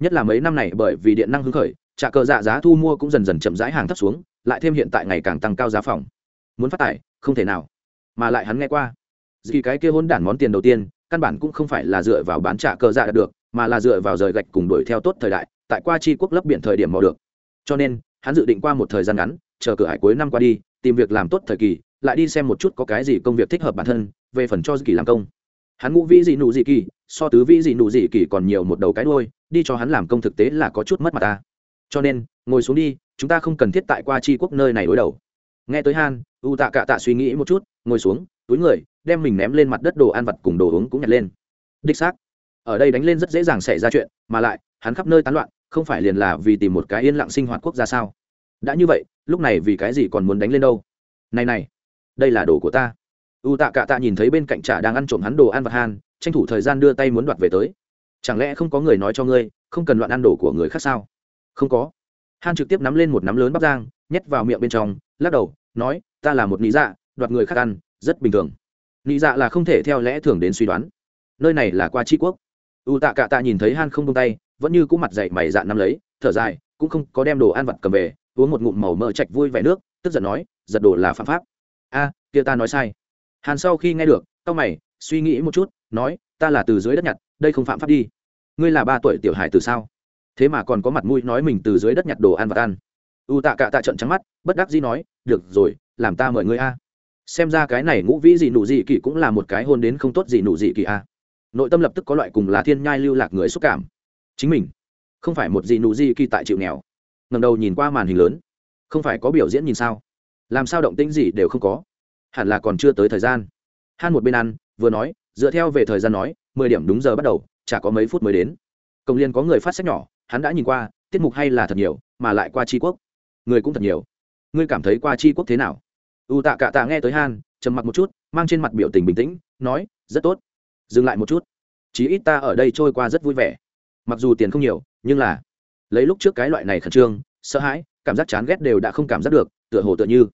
Nhất là mấy năm này bởi vì điện năng hưng khởi, trả cờ dạ giá thu mua cũng dần dần chậm rãi hàng thấp xuống, lại thêm hiện tại ngày càng tăng cao giá phòng muốn phát tài không thể nào. Mà lại hắn nghe qua. Dì cái kia hôn đản món tiền đầu tiên, căn bản cũng không phải là dựa vào bán trả cờ dạ đạt được, mà là dựa vào rời gạch cùng đuổi theo tốt thời đại, tại qua chi quốc lấp biển thời điểm mò được. Cho nên, hắn dự định qua một thời gian ngắn, chờ cửa hải cuối năm qua đi, tìm việc làm tốt thời kỳ, lại đi xem một chút có cái gì công việc thích hợp bản thân, về phần cho kỳ làm công. Hắn ngũ vĩ dị nụ dị kỳ, so tứ vĩ dị nụ dị kỳ còn nhiều một đầu cái đôi đi cho hắn làm công thực tế là có chút mất mặt ta. Cho nên, ngồi xuống đi, chúng ta không cần thiết tại qua chi quốc nơi này đối đầu nghe tới han, u tạ cạ tạ suy nghĩ một chút, ngồi xuống, túi người, đem mình ném lên mặt đất đồ ăn vặt cùng đồ uống cũng nhặt lên. Đích xác, ở đây đánh lên rất dễ dàng xảy ra chuyện, mà lại, hắn khắp nơi tán loạn, không phải liền là vì tìm một cái yên lặng sinh hoạt quốc gia sao? Đã như vậy, lúc này vì cái gì còn muốn đánh lên đâu? Này này, đây là đồ của ta. U tạ cạ tạ nhìn thấy bên cạnh trà đang ăn trộm hắn đồ ăn vặt han, tranh thủ thời gian đưa tay muốn đoạt về tới. Chẳng lẽ không có người nói cho ngươi, không cần loạn ăn đồ của người khác sao? Không có. Han trực tiếp nắm lên một nắm lớn bắp giang nhét vào miệng bên trong, lắc đầu nói, ta là một lý dạ đoạt người khác ăn, rất bình thường. Lý dạ là không thể theo lẽ thường đến suy đoán. Nơi này là qua tri quốc. U tạ cạ tạ nhìn thấy han không tung tay, vẫn như cũ mặt dậy mày dạ nắm lấy, thở dài, cũng không có đem đồ ăn vặt cầm về, uống một ngụm màu mỡ chạch vui vẻ nước, tức giận nói, giật đồ là phạm pháp. A, kia ta nói sai. Hàn sau khi nghe được tao mày, suy nghĩ một chút, nói, ta là từ dưới đất nhặt, đây không phạm pháp đi. Ngươi là ba tuổi tiểu hải từ sao? Thế mà còn có mặt mũi nói mình từ dưới đất nhặt đồ ăn vặt ăn u tạ cạ tạ trận trắng mắt, bất đắc dĩ nói, được rồi, làm ta mời ngươi a. Xem ra cái này ngũ vĩ gì nụ gì kỳ cũng là một cái hôn đến không tốt gì nụ gì kỳ a. Nội tâm lập tức có loại cùng là thiên nhai lưu lạc người xúc cảm. Chính mình không phải một gì nụ gì kỳ tại chịu nghèo. Ngầm đầu nhìn qua màn hình lớn. Không phải có biểu diễn nhìn sao? Làm sao động tĩnh gì đều không có? Hẳn là còn chưa tới thời gian. Han một bên ăn, vừa nói, dựa theo về thời gian nói, mười điểm đúng giờ bắt đầu, chả có mấy phút mới đến. Công liên có người phát sách nhỏ, hắn đã nhìn qua, tiết mục hay là thật nhiều, mà lại qua tri quốc người cũng thật nhiều. Ngươi cảm thấy qua Chi quốc thế nào? U tạ cạ tạ nghe tới han, trầm mặc một chút, mang trên mặt biểu tình bình tĩnh, nói, rất tốt. Dừng lại một chút. Chí ít ta ở đây trôi qua rất vui vẻ. Mặc dù tiền không nhiều, nhưng là lấy lúc trước cái loại này khẩn trương, sợ hãi, cảm giác chán ghét đều đã không cảm giác được, tựa hồ tựa như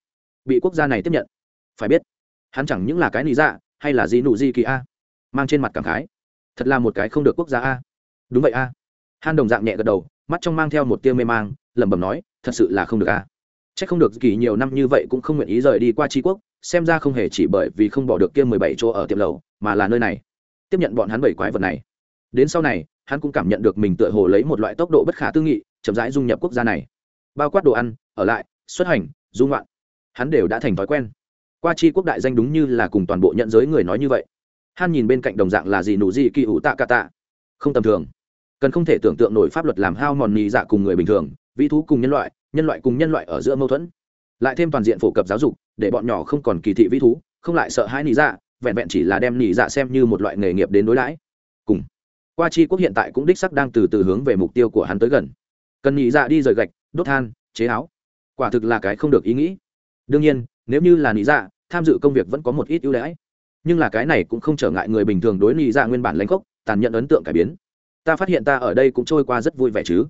bị quốc gia này tiếp nhận. Phải biết, hắn chẳng những là cái lý dạ hay là gì nụ gì kỳ a? Mang trên mặt cảm khái. Thật là một cái không được quốc gia a. Đúng vậy a. Han đồng dạng nhẹ gật đầu mắt trong mang theo một tia mê mang, lẩm bẩm nói, thật sự là không được à? a c h ắ c không được kỳ nhiều năm như vậy cũng không nguyện ý rời đi qua tri quốc, xem ra không hề chỉ bởi vì không bỏ được kia mười bảy chỗ ở tiệm lầu, mà là nơi này. Tiếp nhận bọn hắn bảy quái vật này. Đến sau này, hắn cũng cảm nhận được mình tựa hồ lấy một loại tốc độ bất khả tư nghị, chậm rãi dung nhập quốc gia này. Bao quát đồ ăn, ở lại, xuất hành dung loạn hắn đều đã thành thói quen. Qua chi quốc đại danh đúng như là cùng toàn bộ nhận giới người nói như vậy. Hắn nhìn bên cạnh đồng dạng là gì nụ gì kỳ ủ tạ cả tạ. Không tầm thường cần không thể tưởng tượng nổi pháp luật làm hao mòn nhì dạ cùng người bình thường, vĩ thú cùng nhân loại nhân loại cùng nhân loại ở giữa mâu thuẫn. Lại thêm toàn diện phổ cập giáo dục, để bọn nhỏ không còn kỳ thị vĩ thú, không lại sợ hãi nhì dạ vẹn vẹn chỉ là đem nhì dạ xem như một loại nghề nghiệp đến đối lãi. cùng, qua chi quốc hiện tại cũng đích sắc đang từ từ hướng về mục tiêu của hắn tới gần. Cần nhì dạ đi rời gạch, đốt than, chế áo. Quả thực là cái không được ý nghĩ. Đương nhiên, nếu như là nhì dạ tham dự công việc vẫn có một ít ưu đãi. Nhưng là cái này cũng không trở ngại người bình thường đối nhì dạ nguyên bản lãnh khốc, tàn nhẫn ấn tượng cải biến ta phát hiện ta ở đây cũng trôi qua rất vui vẻ chứ.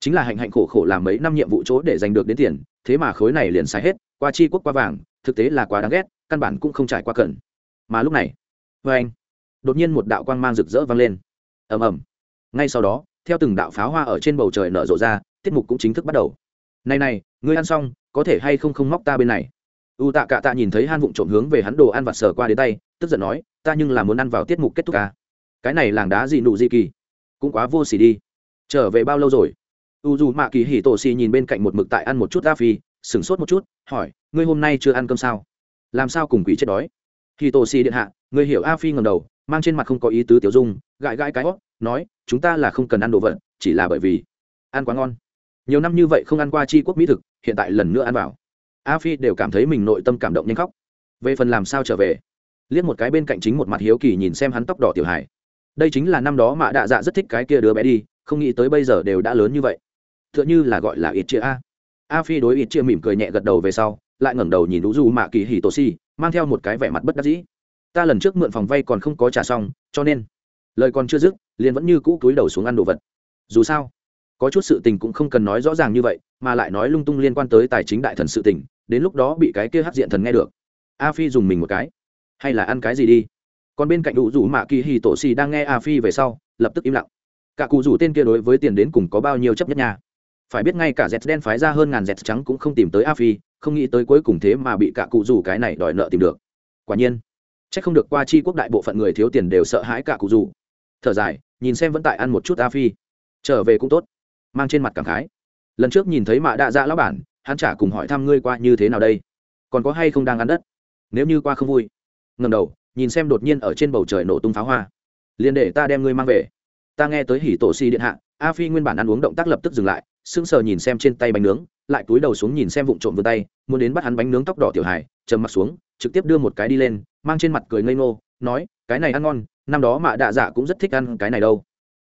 Chính là hạnh hạnh khổ khổ làm mấy năm nhiệm vụ chỗ để giành được đến tiền, thế mà khối này liền sai hết, qua chi quốc qua vàng, thực tế là quá đáng ghét, căn bản cũng không trải qua cẩn mà lúc này vê anh, đột nhiên một đạo quang mang rực rỡ vang lên. Ầm ầm. Ngay sau đó, theo từng đạo pháo hoa ở trên bầu trời nở rộ ra, tiết mục cũng chính thức bắt đầu. Này này, ngươi ăn xong, có thể hay không không móc ta bên này? U tạ cạ tạ nhìn thấy han vụng trộm hướng về hắn đồ ăn vặt sờ qua đến tay, tức giận nói, ta nhưng là muốn ăn vào tiết mục kết thúc ca cái này làng đá gì nụ gì kỳ? Cũng quá vô xỉ đi. Trở về bao lâu rồi? U dù mạ kỳ hỉ tổ xì nhìn bên cạnh một mực tại ăn một chút a phi sửng sốt một chút, hỏi, ngươi hôm nay chưa ăn cơm sao? Làm sao cùng quỷ chết đói? Hỉ tổ xì điện hạ người hiểu a phi ngầm đầu, mang trên mặt không có ý tứ tiểu dung, gãi gãi cái hót nói, chúng ta là không cần ăn đồ vật, chỉ là bởi vì ăn quá ngon. Nhiều năm như vậy không ăn qua chi quốc mỹ thực, hiện tại lần nữa ăn vào. A phi đều cảm thấy mình nội tâm cảm động nhanh khóc. Về phần làm sao trở về? Liếc một cái bên cạnh chính một mặt hiếu kỳ nhìn xem hắn tóc đỏ tiểu hải đây chính là năm đó mạ đạ dạ rất thích cái kia đứa bé đi, không nghĩ tới bây giờ đều đã lớn như vậy. T h ư ợ n h ư là gọi là ít chia a a phi đối ít chia mỉm cười nhẹ gật đầu về sau, lại ngẩng đầu nhìn đũ du mạ kỳ hì tổ si, mang theo một cái vẻ mặt bất đắc dĩ. Ta lần trước mượn phòng vay còn không có trả xong, cho nên, lời còn chưa dứt, liền vẫn như cũ cúi đầu xuống ăn đồ vật. Dù sao, có chút sự tình cũng không cần nói rõ ràng như vậy, mà lại nói lung tung liên quan tới tài chính đại thần sự tình, đến lúc đó bị cái kia hát diện thần nghe được. A phi dùng mình một cái. Hay là ăn cái gì đi? Còn bên cạnh đủ rủ mạ kỳ hì tổ xì đang nghe a phi về sau, lập tức im lặng. Cả cụ rủ tên kia đối với tiền đến cùng có bao nhiêu chấp nhất nhà phải biết ngay cả z đen phái ra hơn ngàn z trắng cũng không tìm tới a phi, không nghĩ tới cuối cùng thế mà bị cả cụ rủ cái này đòi nợ tìm được. Quả nhiên c h ắ c không được qua chi quốc đại bộ phận người thiếu tiền đều sợ hãi cả cụ rủ. Thở dài, nhìn xem vẫn tại ăn một chút a phi. Trở về cũng tốt. Mang trên mặt cảm khái. Lần trước nhìn thấy mạ đạ dạ lão bản, hắn chả cùng hỏi thăm ngươi qua như thế nào đây. Còn có hay không đang ăn đất? Nếu như qua không vui. Ngầm đầu nhìn xem đột nhiên ở trên bầu trời nổ tung pháo hoa liền để ta đem ngươi mang về ta nghe tới hỉ tổ si điện hạ a phi nguyên bản ăn uống động tác lập tức dừng lại sững sờ nhìn xem trên tay bánh nướng lại cúi đầu xuống nhìn xem vụn trộm vươn tay muốn đến bắt hắn bánh nướng tóc đỏ tiểu hải trầm mặt xuống trực tiếp đưa một cái đi lên mang trên mặt cười ngây ngô nói cái này ăn ngon năm đó mạ đạ dạ cũng rất thích ăn cái này đâu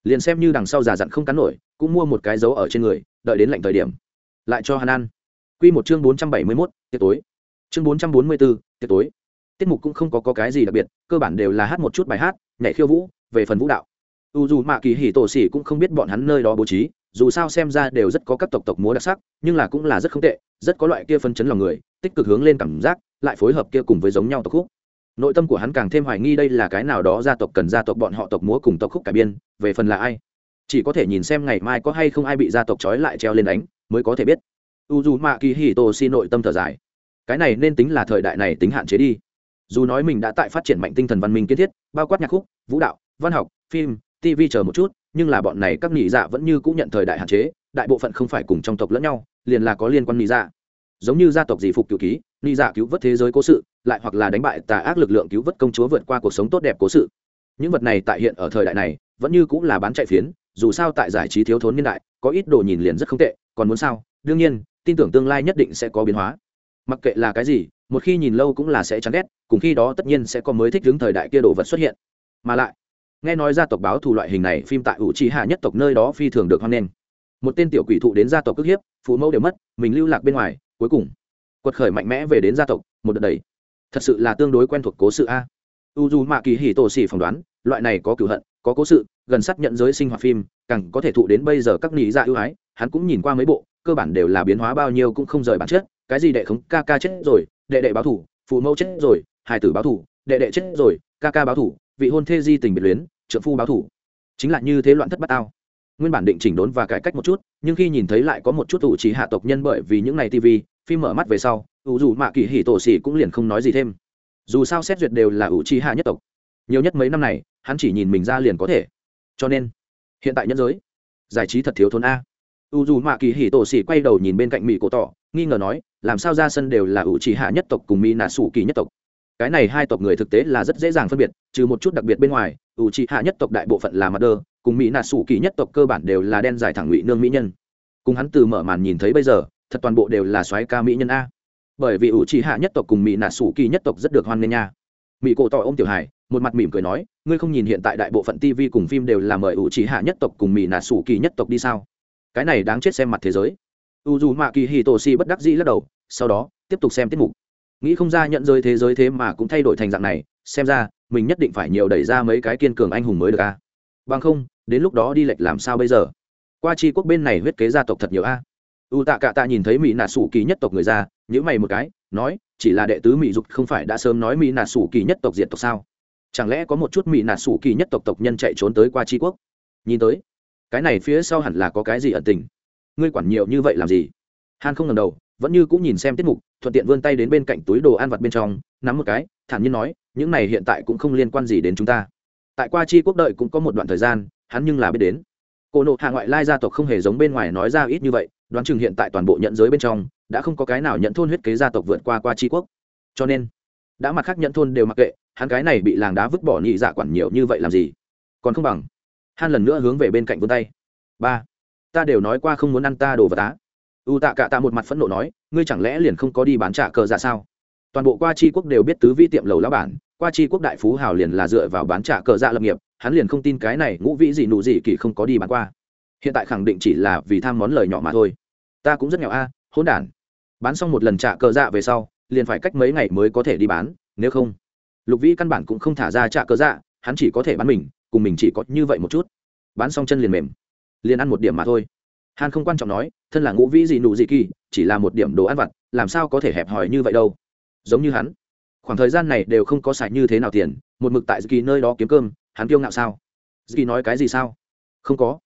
liền xem như đằng sau già dặn không cắn nổi cũng mua một cái dấu ở trên người đợi đến lạnh thời điểm lại cho hắn ăn Quy một chương bốn trăm bảy mươi 471, tiệc tối. Chương bốn trăm bốn mươi 444, tiệc tối. Tiết mục cũng không có, có cái gì đặc biệt, cơ bản đều là hát một chút bài hát, nhảy khiêu vũ, về phần vũ đạo. U dù Mạ Kỳ Hỉ Tổ Sĩ cũng không biết bọn hắn nơi đó bố trí, dù sao xem ra đều rất có các tộc tộc múa đặc sắc, nhưng là cũng là rất không tệ, rất có loại kia phân chấn lòng người, tích cực hướng lên cảm giác, lại phối hợp kia cùng với giống nhau tộc khúc. Nội tâm của hắn càng thêm hoài nghi đây là cái nào đó gia tộc cần gia tộc bọn họ tộc múa cùng tộc khúc cả biên về phần là ai. Chỉ có thể nhìn xem ngày mai có hay không ai bị gia tộc trói lại treo lên đánh mới có thể biết. U dù mạ kỳ hì tô xin nội tâm thở dài. Cái này nên tính là thời đại này tính hạn chế đi dù nói mình đã tại phát triển mạnh tinh thần văn minh kiến thiết, bao quát nhạc khúc, vũ đạo, văn học, phim tv chờ một chút, nhưng là bọn này các nhị dạ vẫn như cũng nhận thời đại hạn chế, đại bộ phận không phải cùng trong tộc lẫn nhau, liền là có liên quan nhị dạ. Giống như gia tộc dì phục cựu ký, nhị dạ cứu vớt thế giới cố sự, lại hoặc là đánh bại tà ác lực lượng cứu vớt công chúa vượt qua cuộc sống tốt đẹp cố sự. Những vật này tại hiện ở thời đại này, vẫn như cũng là bán chạy phiến, dù sao tại giải trí thiếu thốn niên đại, có ít đồ nhìn liền rất không tệ, còn muốn sao? Đương nhiên, tin tưởng tương lai nhất định sẽ có biến hóa. Mặc kệ là cái gì một khi nhìn lâu cũng là sẽ chán ghét, cùng khi đó tất nhiên sẽ có mới thích đứng thời đại kia đồ vật xuất hiện. Mà lại, nghe nói gia tộc báo thù loại hình này, phim tại ủ trì hạ nhất tộc nơi đó phi thường được hoan nghênh. Một tên tiểu quỷ thụ đến gia tộc cước hiếp, phụ mẫu đều mất, mình lưu lạc bên ngoài, cuối cùng, quật khởi mạnh mẽ về đến gia tộc, một đợt đầy thật sự là tương đối quen thuộc cố sự a. U dù mạ kỳ hỉ tổ xỉ phỏng đoán, loại này có cửu hận, có cố sự, gần sát nhận giới sinh hoạt phim, càng có thể thụ đến bây giờ các nỉ dạ ưu ái, hắn cũng nhìn qua mấy bộ, cơ bản đều là biến hóa bao nhiêu cũng không rời bản chất, cái gì đệ khống ca ca chết rồi đệ đệ báo thủ, phụ mẫu chết rồi, hài tử báo thủ, đệ đệ chết rồi, ca ca báo thủ, vị hôn thê di tình biệt luyến trợ phu báo thủ. Chính là như thế loạn thất bát ao nguyên bản định chỉnh đốn và cải cách một chút, nhưng khi nhìn thấy lại có một chút ủ trí hạ tộc nhân bởi vì những ngày tv phim mở mắt về sau, ủ dù mạ kỳ hỉ tổ xỉ cũng liền không nói gì thêm. Dù sao xét duyệt đều là ủ trí hạ nhất tộc. Nhiều nhất mấy năm này, hắn chỉ nhìn mình ra liền có thể. Cho nên, hiện tại nhân giới, giải trí thật thiếu thốn a u dù mạ kỳ hỉ tổ xỉ quay đầu nhìn bên cạnh mỹ cổ tỏ, nghi ngờ nói, làm sao ra sân đều là ủ chỉ hạ nhất tộc cùng mỹ nà sủ kỳ nhất tộc? Cái này hai tộc người thực tế là rất dễ dàng phân biệt, trừ một chút đặc biệt bên ngoài ủ chỉ hạ nhất tộc đại bộ phận là mặt đơ cùng mỹ nà sủ kỳ nhất tộc cơ bản đều là đen dài thẳng ngụy nương mỹ nhân. Cùng hắn từ mở màn nhìn thấy bây giờ, thật toàn bộ đều là soái ca mỹ nhân a. Bởi vì ủ chỉ hạ nhất tộc cùng mỹ nà sủ kỳ nhất tộc rất được hoan nghênh nha. Mỹ cổ tỏ ô m tiểu hải, một mặt mỉm cười nói, ngươi không nhìn hiện tại đại bộ phận tv cùng phim đều là mời ủ chỉ hạ nhất tộc cùng mỹ nà sủ kỳ nhất tộc đi sao? Cái này đáng chết xem mặt thế giới. U dù mạ kỳ hì tổ si bất đắc dĩ lắc đầu, sau đó, tiếp tục xem tiết mục. Nghĩ không ra nhận rơi thế giới thế mà cũng thay đổi thành dạng này, xem ra, mình nhất định phải nhiều đẩy ra mấy cái kiên cường anh hùng mới được a. Bằng không, đến lúc đó đi lệch làm sao bây giờ? Qua chi quốc bên này huyết kế gia tộc thật nhiều a. U tạ cạ tạ nhìn thấy mỹ nà sủ kỳ nhất tộc người ra nhữ mày một cái, nói, chỉ là đệ tứ mỹ dục không phải đã sớm nói mỹ nà sủ kỳ nhất tộc diệt tộc sao? Chẳng lẽ có một chút mỹ nà sủ kỳ nhất tộc tộc nhân chạy trốn tới qua chi quốc? Nhìn tới cái này phía sau hẳn là có cái gì ẩn tình? Ngươi quản nhiều như vậy làm gì? Han không ngần đầu, vẫn như cũng nhìn xem tiết mục, thuận tiện vươn tay đến bên cạnh túi đồ ăn vặt bên trong, nắm một cái, thản nhiên nói, những này hiện tại cũng không liên quan gì đến chúng ta. Tại qua chi quốc đợi cũng có một đoạn thời gian, hắn nhưng là biết đến. Cổ nộ hạ ngoại lai gia tộc không hề giống bên ngoài nói ra ít như vậy, đoán chừng hiện tại toàn bộ nhận giới bên trong, đã không có cái nào nhận thôn huyết kế gia tộc vượt qua qua Chi quốc. Cho nên, đã mặt khác nhận thôn đều mặc kệ, hắn cái này bị làng đá vứt bỏ nhị dạ quản nhiều như vậy làm gì? Còn không bằng han lần nữa hướng về bên cạnh vươn tay. Ba, ta đều nói qua không muốn ăn ta đồ vật tá u tạ cả tạ một mặt phẫn nộ nói, ngươi chẳng lẽ liền không có đi bán trả cờ dạ sao? Toàn bộ qua chi quốc đều biết tứ vi tiệm lầu lão bản, qua chi quốc đại phú hào liền là dựa vào bán trả cờ dạ lập nghiệp, hắn liền không tin cái này ngũ vĩ gì nụ gì kỳ không có đi bán qua. Hiện tại khẳng định chỉ là vì tham món lời nhỏ mà thôi. Ta cũng rất nghèo a à, hỗn đản. Bán xong một lần trả cờ dạ về sau, liền phải cách mấy ngày mới có thể đi bán, nếu không, lục vĩ căn bản cũng không thả ra trả cờ dạ hắn chỉ có thể bán mình cùng mình chỉ có như vậy một chút. Bán xong chân liền mềm. Liền ăn một điểm mà thôi. Hàn không quan trọng nói, thân là ngũ vĩ gì nụ gì kỳ, chỉ là một điểm đồ ăn vặt, làm sao có thể hẹp hòi như vậy đâu. Giống như hắn. Khoảng thời gian này đều không có xài như thế nào tiền, một mực tại kỳ nơi đó kiếm cơm, hắn kiêu ngạo sao? Kỳ nói cái gì sao? Không có.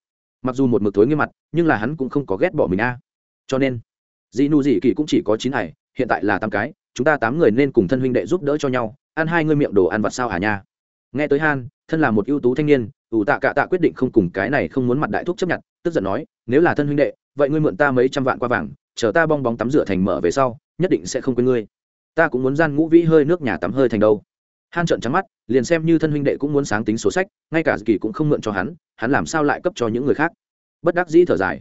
Mặc dù một mực thối nghiêm mặt, nhưng là hắn cũng không có ghét bỏ mình a. Cho nên dị nụ dị kỳ cũng chỉ có chín hải, hiện tại là tám cái, chúng ta tám người nên cùng thân huynh đệ giúp đỡ cho nhau, ăn hai ngươi miệng đồ ăn vặt sao hả nha? Nghe tới han, thân là một ưu tú thanh niên, ủ tạ cạ tạ quyết định không cùng cái này không muốn mặt đại thúc chấp nhận, tức giận nói, nếu là thân huynh đệ, vậy ngươi mượn ta mấy trăm vạn qua vàng, chờ ta bong bóng tắm rửa thành mở về sau, nhất định sẽ không quên ngươi. Ta cũng muốn gian ngũ vĩ hơi nước nhà tắm hơi thành đâu. Han trợn trắng mắt, liền xem như thân huynh đệ cũng muốn sáng tính sổ sách, ngay cả kỳ cũng không mượn cho hắn hắn làm sao lại cấp cho những người khác? Bất đắc dĩ thở dài.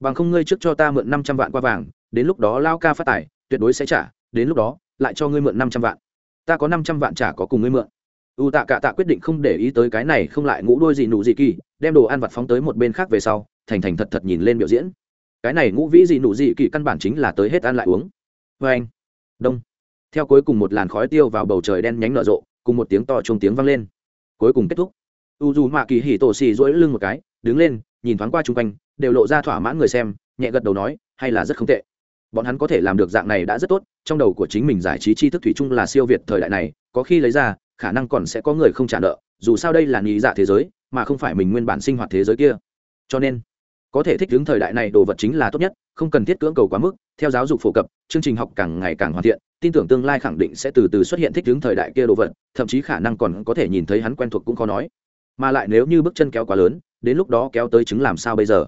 Bằng không ngươi trước cho ta mượn năm trăm vạn qua vàng, đến lúc đó lao ca phát tài, tuyệt đối sẽ trả, đến lúc đó, lại cho ngươi mượn năm trăm vạn. Ta có năm trăm vạn trả có cùng ngươi mượn u tạ cả tạ quyết định không để ý tới cái này, không lại ngũ đôi gì nụ gì kỳ, đem đồ ăn vặt phóng tới một bên khác về sau, thành thành thật thật nhìn lên biểu diễn. Cái này ngũ vĩ gì nụ gì kỳ căn bản chính là tới hết ăn lại uống. Vê anh, đông. Theo cuối cùng một làn khói tiêu vào bầu trời đen nhánh nở rộ, cùng một tiếng to chung tiếng vang lên. Cuối cùng kết thúc. U dù mạ kỳ hỉ tổ xì dỗi lưng một cái, đứng lên, nhìn thoáng qua chung quanh, đều lộ ra thỏa mãn người xem, nhẹ gật đầu nói, hay là rất không tệ. Bọn hắn có thể làm được dạng này đã rất tốt, trong đầu của chính mình giải trí tri thức thủy chung là siêu việt thời đại này, có khi lấy ra khả năng còn sẽ có người không trả nợ, dù sao đây là nghĩ dạ thế giới, mà không phải mình nguyên bản sinh hoạt thế giới kia. Cho nên, có thể thích ứng thời đại này đồ vật chính là tốt nhất, không cần thiết cưỡng cầu quá mức. Theo giáo dục phổ cập, chương trình học càng ngày càng hoàn thiện, tin tưởng tương lai khẳng định sẽ từ từ xuất hiện thích ứng thời đại kia đồ vật, thậm chí khả năng còn có thể nhìn thấy hắn quen thuộc cũng khó nói. Mà lại nếu như bước chân kéo quá lớn, đến lúc đó kéo tới chứng làm sao bây giờ?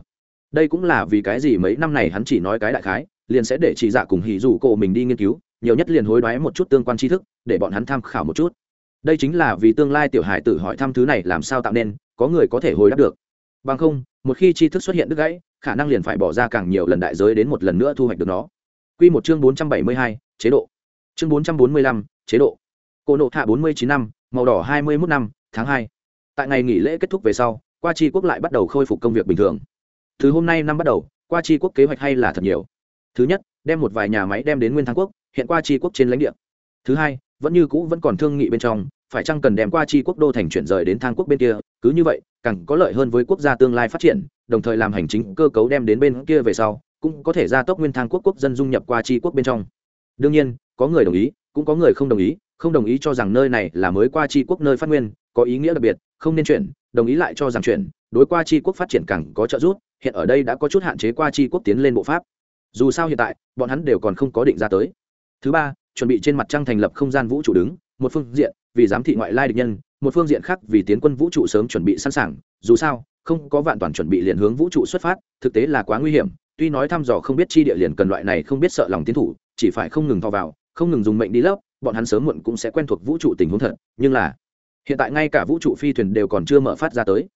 Đây cũng là vì cái gì mấy năm này hắn chỉ nói cái đại khái, liền sẽ để chỉ dạ cùng hỉ dù cổ mình đi nghiên cứu, nhiều nhất liền hối đoái một chút tương quan tri thức, để bọn hắn tham khảo một chút đây chính là vì tương lai tiểu hải tử hỏi thăm thứ này làm sao tạo nên có người có thể hồi đáp được bằng không một khi tri thức xuất hiện đứt gãy khả năng liền phải bỏ ra càng nhiều lần đại giới đến một lần nữa thu hoạch được nó Quy một chương 472, chế độ. Chương 445, chế độ. Cô nộ hạ 49 năm, màu đỏ 21 năm, tháng hai. Tại ngày nghỉ lễ kết thúc về sau, qua chi quốc lại bắt đầu khôi phục công việc bình thường. Từ hôm nay năm bắt đầu, qua chi quốc kế hoạch hay là thật nhiều. Thứ nhất, đem một vài nhà máy đem đến Nguyên Thăng quốc, hiện qua chi quốc trên lãnh địa. Thứ hai, vẫn như cũ vẫn còn thương nghị bên trong, phải chăng cần đem qua chi quốc đô thành chuyển rời đến thang quốc bên kia cứ như vậy càng có lợi hơn với quốc gia tương lai phát triển đồng thời làm hành chính cơ cấu đem đến bên kia về sau cũng có thể gia tốc nguyên thang quốc quốc dân dung nhập qua chi quốc bên trong. Đương nhiên có người đồng ý cũng có người không đồng ý không đồng ý cho rằng nơi này là mới qua chi quốc nơi phát nguyên có ý nghĩa đặc biệt không nên chuyển đồng ý lại cho rằng chuyển đối qua chi quốc phát triển càng có trợ giúp hiện ở đây đã có chút hạn chế qua chi quốc tiến lên bộ pháp. Dù sao hiện tại bọn hắn đều còn không có định ra tới. Thứ ba chuẩn bị trên mặt trăng thành lập không gian vũ trụ đứng, một phương diện vì giám thị ngoại lai địch nhân, một phương diện khác vì tiến quân vũ trụ sớm chuẩn bị sẵn sàng, dù sao, không có vạn toàn chuẩn bị liền hướng vũ trụ xuất phát, thực tế là quá nguy hiểm, tuy nói thăm dò không biết chi địa liền cần loại này không biết sợ lòng tiến thủ, chỉ phải không ngừng thò vào, không ngừng dùng mệnh đi lớp bọn hắn sớm muộn cũng sẽ quen thuộc vũ trụ tình huống thật, nhưng là hiện tại ngay cả vũ trụ phi thuyền đều còn chưa mở phát ra tới.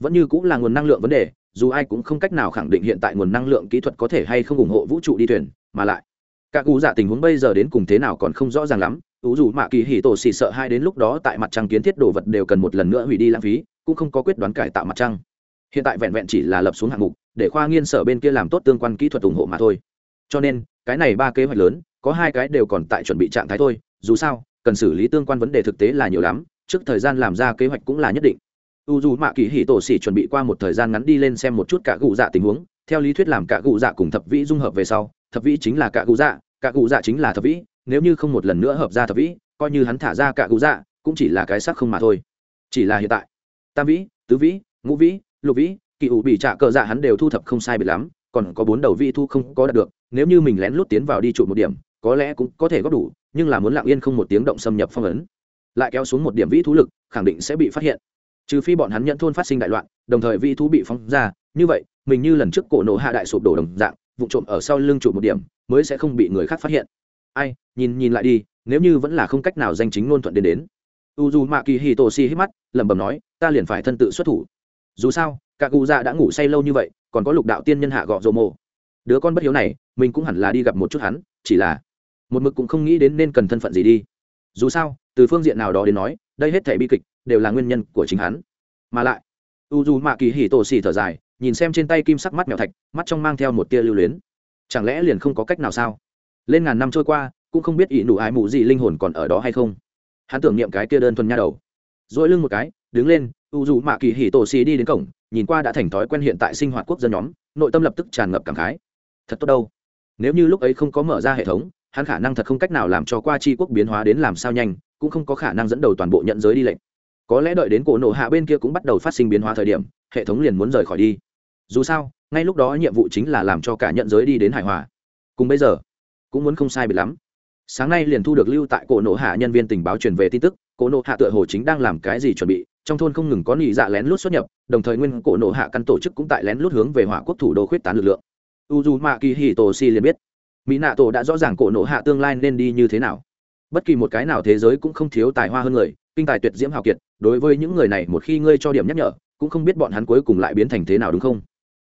Vẫn như cũng là nguồn năng lượng vấn đề, dù ai cũng không cách nào khẳng định hiện tại nguồn năng lượng kỹ thuật có thể hay không ủng hộ vũ trụ đi thuyền, mà lại các cụ giả tình huống bây giờ đến cùng thế nào còn không rõ ràng lắm. Ủ dù mạ kỳ hì tổ xì sợ hai đến lúc đó tại mặt trăng kiến thiết đồ vật đều cần một lần nữa hủy đi lãng phí, cũng không có quyết đoán cải tạo mặt trăng. Hiện tại vẹn vẹn chỉ là lập xuống hạng mục, để khoa nghiên sở bên kia làm tốt tương quan kỹ thuật ủng hộ mà thôi. Cho nên, cái này ba kế hoạch lớn, có hai cái đều còn tại chuẩn bị trạng thái thôi, dù sao, cần xử lý tương quan vấn đề thực tế là nhiều lắm, trước thời gian làm ra kế hoạch cũng là nhất định. U dù mạ kỳ hì tổ xỉ chuẩn bị qua một thời gian ngắn đi lên xem một chút cả cụ dạ tình huống, theo lý thuyết làm cả cụ dạ cùng thập vĩ dung hợp về sau thập vĩ chính là cả cụ dạ cả cụ dạ chính là thập vĩ, nếu như không một lần nữa hợp ra thập vĩ, coi như hắn thả ra cả cụ dạ cũng chỉ là cái sắc không mà thôi. Chỉ là hiện tại, tam vĩ, tứ vĩ, ngũ vĩ, lục vĩ kỳ ủ bị trả cờ dạ hắn đều thu thập không sai biệt lắm, còn có bốn đầu vĩ thu không có đạt được, nếu như mình lén lút tiến vào đi trụ một điểm, có lẽ cũng có thể góp đủ, nhưng là muốn lặng yên không một tiếng động xâm nhập phong ấn. Lại kéo xuống một điểm vĩ thú lực, khẳng định sẽ bị phát hiện. Trừ phi bọn hắn nhận thôn phát sinh đại loạn, đồng thời vĩ thú bị phóng ra, như vậy, mình như lần trước cổ nổ hạ đại sụp đổ đồng dạng vụ trộm ở sau lưng trụ một điểm, mới sẽ không bị người khác phát hiện. Ai, nhìn nhìn lại đi, nếu như vẫn là không cách nào danh chính ngôn thuận đến đến. U dù mạ kỳ hì tổ si hít mắt, lẩm bẩm nói, ta liền phải thân tự xuất thủ. Dù sao cả cụ dạ đã ngủ say lâu như vậy, còn có lục đạo tiên nhân hạ gọ rộ mộ. Đứa con bất hiếu này, mình cũng hẳn là đi gặp một chút hắn, chỉ là một mực cũng không nghĩ đến nên cần thân phận gì đi. Dù sao, từ phương diện nào đó đến nói, đây hết thể bi kịch đều là nguyên nhân của chính hắn. Mà lại u dù mạ kỳ hì tổ xì thở dài nhìn xem trên tay kim sắc mắt mèo thạch, mắt trong mang theo một tia lưu luyến. Chẳng lẽ liền không có cách nào sao? Lên ngàn năm trôi qua, cũng không biết ỷ nụ ái mụ gì linh hồn còn ở đó hay không. Hắn tưởng niệm cái tia đơn thuần nha đầu. Dỗi lưng một cái, đứng lên, u dù mạ kỳ hỉ tổ xì đi đến cổng, nhìn qua đã thành thói quen hiện tại sinh hoạt quốc dân nhóm, nội tâm lập tức tràn ngập cảm khái. Thật tốt đâu. Nếu như lúc ấy không có mở ra hệ thống, hắn khả năng thật không cách nào làm cho qua chi quốc biến hóa đến làm sao nhanh, cũng không có khả năng dẫn đầu toàn bộ nhận giới đi lệnh. Có lẽ đợi đến cổ nộ hạ bên kia cũng bắt đầu phát sinh biến hóa thời điểm, hệ thống liền muốn rời khỏi đi dù sao, ngay lúc đó nhiệm vụ chính là làm cho cả nhận giới đi đến hải hòa. Cùng bây giờ, cũng muốn không sai bị lắm. Sáng nay liền thu được lưu tại cổ nộ hạ nhân viên tình báo truyền về tin tức, cổ nộ hạ tựa hồ chính đang làm cái gì chuẩn bị, trong thôn không ngừng có nị dạ lén lút xuất nhập, đồng thời nguyên cổ nộ hạ căn tổ chức cũng tại lén lút hướng về hỏa quốc thủ đô khuyết tán lực lượng. U d u mạ kỳ hì tổ si liền biết mỹ nạ tổ đã rõ ràng cổ nộ hạ tương lai nên đi như thế nào. Bất kỳ một cái nào thế giới cũng không thiếu tài hoa hơn người, kinh tài tuyệt diễm hào kiệt, đối với những người này một khi ngươi cho điểm nhắc nhở, cũng không biết bọn hắn cuối cùng lại biến thành thế nào đúng không?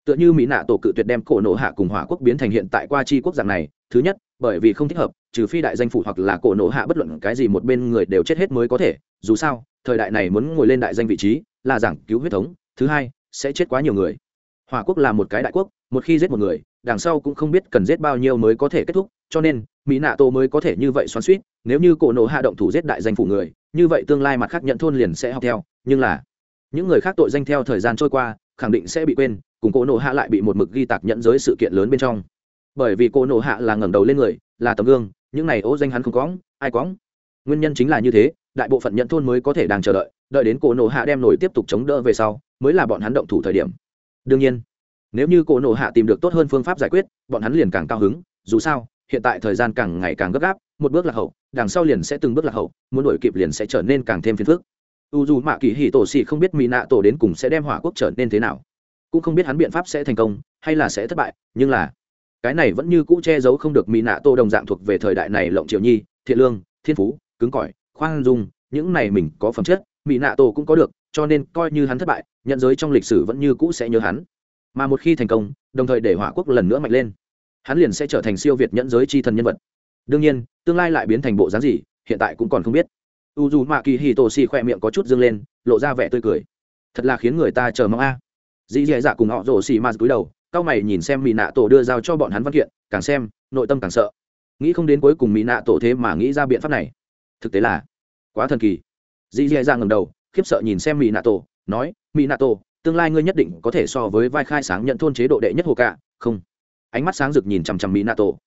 Tựa như mỹ nạ tổ cự tuyệt đem cổ nộ hạ cùng hỏa quốc biến thành hiện tại qua chi quốc dạng này, thứ nhất, bởi vì không thích hợp, trừ phi đại danh phủ hoặc là cổ nộ hạ bất luận cái gì một bên người đều chết hết mới có thể, dù sao, thời đại này muốn ngồi lên đại danh vị trí, là giảng cứu huyết thống, thứ hai, sẽ chết quá nhiều người. Hỏa quốc là một cái đại quốc, một khi giết một người, đằng sau cũng không biết cần giết bao nhiêu mới có thể kết thúc, cho nên, mỹ nạ tổ mới có thể như vậy xoắn suýt nếu như cổ nộ hạ động thủ giết đại danh phủ người, như vậy tương lai mặt khác nhận thôn liền sẽ học theo, nhưng là, những người khác tội danh theo thời gian trôi qua, khẳng định sẽ bị quên cùng cổ nộ hạ lại bị một mực ghi tạc nhận giới sự kiện lớn bên trong. Bởi vì cổ nộ hạ là ngẩng đầu lên người, là tấm gương, những này ố danh hắn không có ai có nguyên nhân chính là như thế, đại bộ phận nhận thôn mới có thể đang chờ đợi đợi đến cổ nộ hạ đem nổi tiếp tục chống đỡ về sau, mới là bọn hắn động thủ thời điểm. Đương nhiên, nếu như cổ nộ hạ tìm được tốt hơn phương pháp giải quyết, bọn hắn liền càng cao hứng, dù sao, hiện tại thời gian càng ngày càng gấp gáp, một bước lạc hậu, đằng sau liền sẽ từng bước lạc hậu, muốn đổi kịp liền sẽ trở nên càng thêm phiền phức. U dù mạ kỳ hì tổ xì không biết mỹ nạ tổ đến cùng sẽ đem hỏa quốc trở nên thế nào cũng không biết hắn biện pháp sẽ thành công hay là sẽ thất bại, nhưng là cái này vẫn như cũ che giấu không được mỹ nạ tô đồng dạng thuộc về thời đại này lộng triệu nhi, thiện lương, thiên phú, cứng cỏi, khoan dung, những này mình có phẩm chất mỹ nạ tô cũng có được, cho nên coi như hắn thất bại, nhận giới trong lịch sử vẫn như cũ sẽ nhớ hắn. Mà một khi thành công, đồng thời để hỏa quốc lần nữa mạnh lên, hắn liền sẽ trở thành siêu việt nhẫn giới c h i thần nhân vật. Đương nhiên, tương lai lại biến thành bộ dáng gì, hiện tại cũng còn không biết. U dù mạ kỳ hì tổ xì khoe miệng có chút dâng lên, lộ ra vẻ tươi cười. Thật là khiến người ta chờ mong a. à dì dì dạ cùng họ rổ xì ma cúi đầu, cao mày nhìn xem mỹ nạ tổ đưa giao cho bọn hắn văn kiện, càng xem, nội tâm càng sợ. Nghĩ không đến cuối cùng mỹ nạ tổ thế mà nghĩ ra biện pháp này. Thực tế là, quá thần kỳ. Dì dì dạ ngầm đầu, khiếp sợ nhìn xem mỹ nạ tổ nói mỹ nạ tổ tương lai ngươi nhất định có thể so với vai khai sáng nhận thôn chế độ đệ nhất hồ cạ không? Ánh mắt sáng rực nhìn chằm chằm mỹ nạ tổ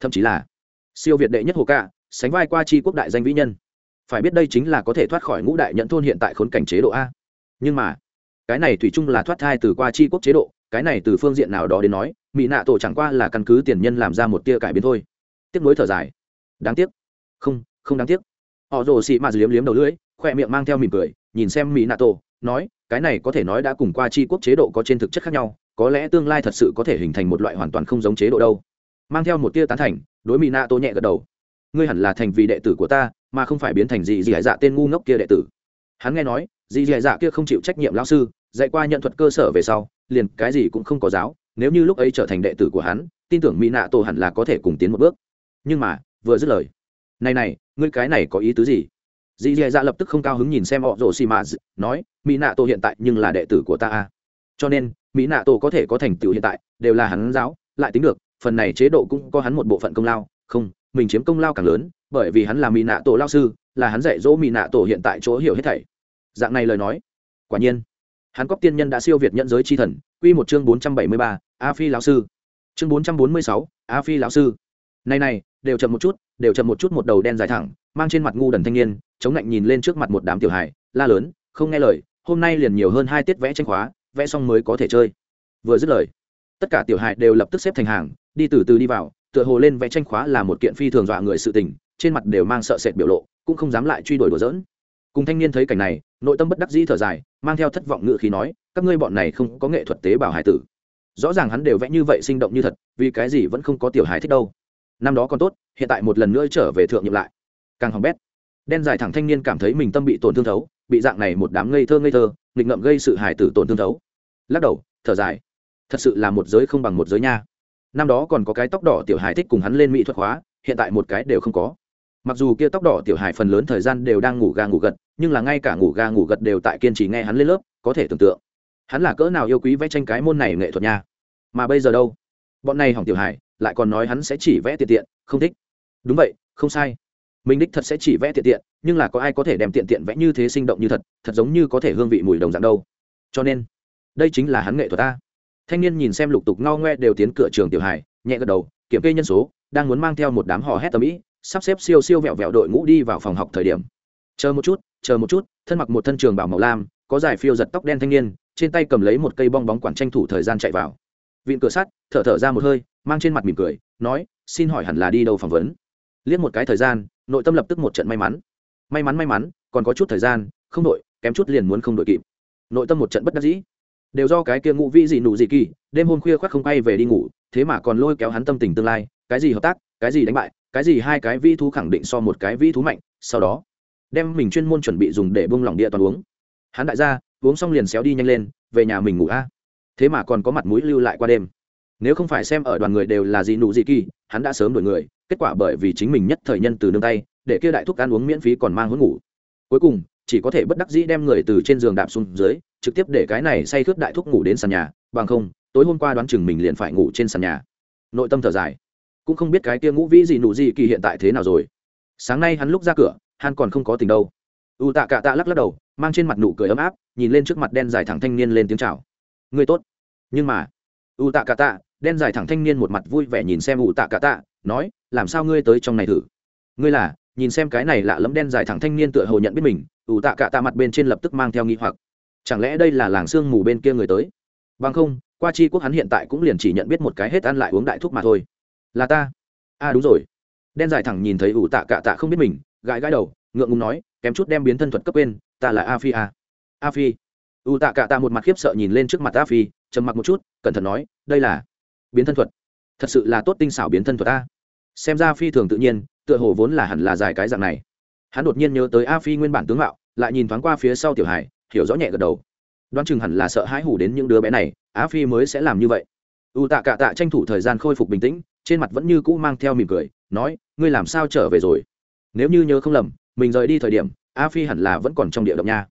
thậm chí là, siêu việt đệ nhất hồ cạ sánh vai qua chi quốc đại danh vĩ nhân. Phải biết đây chính là có thể thoát khỏi ngũ đại nhận thôn hiện tại khốn cảnh chế độ a. Nhưng mà cái này thủy chung là thoát thai từ qua tri quốc chế độ, cái này từ phương diện nào đó đến nói, mỹ nạ tổ chẳng qua là căn cứ tiền nhân làm ra một tia cải biến thôi. Tiếc nuối thở dài. Đáng tiếc. Không không đáng tiếc. Họ rồ xị mạt liếm liếm đầu lưỡi, khoe miệng mang theo mỉm cười, nhìn xem mỹ nạ tổ, nói, cái này có thể nói đã cùng qua tri quốc chế độ có trên thực chất khác nhau, có lẽ tương lai thật sự có thể hình thành một loại hoàn toàn không giống chế độ đâu. Mang theo một tia tán thành, đối mỹ nạ tổ nhẹ gật đầu. Ngươi hẳn là thành vì đệ tử của ta, mà không phải biến thành gì gì hải dạ tên ngu ngốc kia đệ tử. Hắn nghe nói dì gì dạ kia không chịu trách nhiệm lao sư, dạy qua nhận thuật cơ sở về sau, liền cái gì cũng không có giáo, nếu như lúc ấy trở thành đệ tử của hắn, tin tưởng mỹ nạ tổ hẳn là có thể cùng tiến một bước. Nhưng mà, vừa dứt lời. Này này, ngươi cái này có ý tứ gì? Dì dì dạ lập tức không cao hứng nhìn xem họ rồ xì mã nói, mỹ nạ tổ hiện tại nhưng là đệ tử của ta à? cho nên, mỹ nạ tổ có thể có thành tựu hiện tại, đều là hắn giáo, lại tính được, phần này chế độ cũng có hắn một bộ phận công lao. Không, mình chiếm công lao càng lớn, bởi vì hắn là mỹ nạ tổ lao sư, là hắn dạy dỗ mỹ nạ tổ hiện tại chỗ hiểu hết thảy dạng này lời nói, quả nhiên hắn cóc tiên nhân đã siêu việt nhận giới chi thần, quy một chương bốn trăm bảy mươi ba, a phi lão sư. Chương bốn trăm bốn mươi sáu, a phi lão sư. Này này, đều chậm một chút, đều chậm một chút một đầu đen dài thẳng, mang trên mặt ngu đần thanh niên, chống lạnh nhìn lên trước mặt một đám tiểu hài, la lớn, không nghe lời, hôm nay liền nhiều hơn hai tiết vẽ tranh khóa, vẽ xong mới có thể chơi. Vừa dứt lời, tất cả tiểu hài đều lập tức xếp thành hàng, đi từ từ đi vào, tựa hồ lên vẽ tranh khóa là một kiện phi thường dọa người sự tình, trên mặt đều mang sợ sệt biểu lộ, cũng không dám lại truy đuổi đùa dỡn cùng thanh niên thấy cảnh này, nội tâm bất đắc dĩ thở dài, mang theo thất vọng ngự khí nói, các ngươi bọn này không có nghệ thuật tế bào hải tử. Rõ ràng hắn đều vẽ như vậy sinh động như thật, vì cái gì vẫn không có tiểu hài thích đâu. Năm đó còn tốt, hiện tại một lần nữa trở về thượng nhiệm lại. Càng hỏng bét. Đen dài thẳng thanh niên cảm thấy mình tâm bị tổn thương thấu, bị dạng này một đám ngây thơ ngây thơ, nghịch ngậm gây sự hài tử tổn thương thấu. Lắc đầu, thở dài. Thật sự là một giới không bằng một giới nha. Năm đó còn có cái tóc đỏ tiểu hài thích cùng hắn lên mỹ thuật hóa, hiện tại một cái đều không có mặc dù kia tóc đỏ tiểu hài phần lớn thời gian đều đang ngủ ga ngủ gật, nhưng là ngay cả ngủ ga ngủ gật đều tại kiên trì nghe hắn lên lớp, có thể tưởng tượng. Hắn là cỡ nào yêu quý vẽ tranh cái môn này nghệ thuật nha. Mà bây giờ đâu? Bọn này hỏng tiểu hài, lại còn nói hắn sẽ chỉ vẽ tiện tiện, không thích. Đúng vậy, không sai. Mình đích thật sẽ chỉ vẽ tiện tiện, nhưng là có ai có thể đem tiện tiện vẽ như thế sinh động như thật thật giống như có thể hương vị mùi đồng dạng đâu. Cho nên, đây chính là hắn nghệ thuật ta. Thanh niên nhìn xem lục tục ngao ngoe đều tiến cửa trường tiểu hải nhẹ gật đầu, kiểm kê nhân số, đang muốn mang theo một đám hò hét tầm ĩ sắp xếp siêu siêu vẹo vẹo đội ngũ đi vào phòng học thời điểm. Chờ một chút, chờ một chút, thân mặc một thân trường bảo màu lam, có dài phiêu giật tóc đen thanh niên, trên tay cầm lấy một cây bong bóng quản tranh thủ thời gian chạy vào. Vịn cửa sắt, thở thở ra một hơi, mang trên mặt mỉm cười, nói, xin hỏi hẳn là đi đâu phỏng vấn? Liếc một cái thời gian, nội tâm lập tức một trận may mắn. May mắn may mắn, còn có chút thời gian, không đội, kém chút liền muốn không đội kịp. Nội tâm một trận bất đắc dĩ. Đều do cái kia ngụ vi gì nụ gì kỳ, đêm hôm khuya khoác không quay về đi ngủ, thế mà còn lôi kéo hắn tâm tình tương lai, cái gì hợp tác, cái gì đánh bại cái gì hai cái vi thú khẳng định so một cái vi thú mạnh, sau đó, đem mình chuyên môn chuẩn bị dùng để bông lỏng địa toàn uống. Hắn đại gia, uống xong liền xéo đi nhanh lên, về nhà mình ngủ a. Thế mà còn có mặt mũi lưu lại qua đêm. Nếu không phải xem ở đoàn người đều là gì nụ gì kỳ, hắn đã sớm đổi người, kết quả bởi vì chính mình nhất thời nhân từ nương tay, để kia đại thúc ăn uống miễn phí còn mang hướng ngủ. Cuối cùng, chỉ có thể bất đắc dĩ đem người từ trên giường đạp xuống dưới, trực tiếp để cái này say khướt đại thúc ngủ đến sàn nhà, bằng không, tối hôm qua đoán chừng mình liền phải ngủ trên sàn nhà. Nội tâm thở dài cũng không biết cái kia ngũ vĩ gì nụ gì kỳ hiện tại thế nào rồi. Sáng nay hắn lúc ra cửa, hắn còn không có tình đâu. U tạ cạ tạ lắc lắc đầu, mang trên mặt nụ cười ấm áp, nhìn lên trước mặt đen dài thẳng thanh niên lên tiếng chào. Người tốt. Nhưng mà, u tạ cạ tạ, đen dài thẳng thanh niên một mặt vui vẻ nhìn xem u tạ cạ tạ, nói, làm sao ngươi tới trong này thử? Ngươi là, nhìn xem cái này lạ lẫm đen dài thẳng thanh niên tựa hồ nhận biết mình. U tạ cạ tạ mặt bên trên lập tức mang theo nghi hoặc. Chẳng lẽ đây là làng sương mù bên kia người tới? Bằng không, qua chi quốc hắn hiện tại cũng liền chỉ nhận biết một cái hết ăn lại uống đại thuốc mà thôi là ta. A đúng rồi. Đen dài thẳng nhìn thấy ủ tạ cạ tạ không biết mình, gãi gãi đầu, ngượng ngùng nói, kém chút đem biến thân thuật cấp quên, ta là a phi a a phi. Ủ tạ cạ tạ một mặt khiếp sợ nhìn lên trước mặt a phi, trầm mặc một chút, cẩn thận nói, đây là biến thân thuật. Thật sự là tốt tinh xảo biến thân thuật a. Xem ra phi thường tự nhiên, tựa hồ vốn là hẳn là dài cái dạng này. Hắn đột nhiên nhớ tới a phi nguyên bản tướng mạo, lại nhìn thoáng qua phía sau tiểu hải hiểu rõ nhẹ gật đầu. Đoán chừng hẳn là sợ hãi hủ đến những đứa bé này, a phi mới sẽ làm như vậy. U tạ cạ tạ tranh thủ thời gian khôi phục bình tĩnh trên mặt vẫn như cũ mang theo mỉm cười, nói, ngươi làm sao trở về rồi? Nếu như nhớ không lầm, mình rời đi thời điểm, a phi hẳn là vẫn còn trong địa động nha.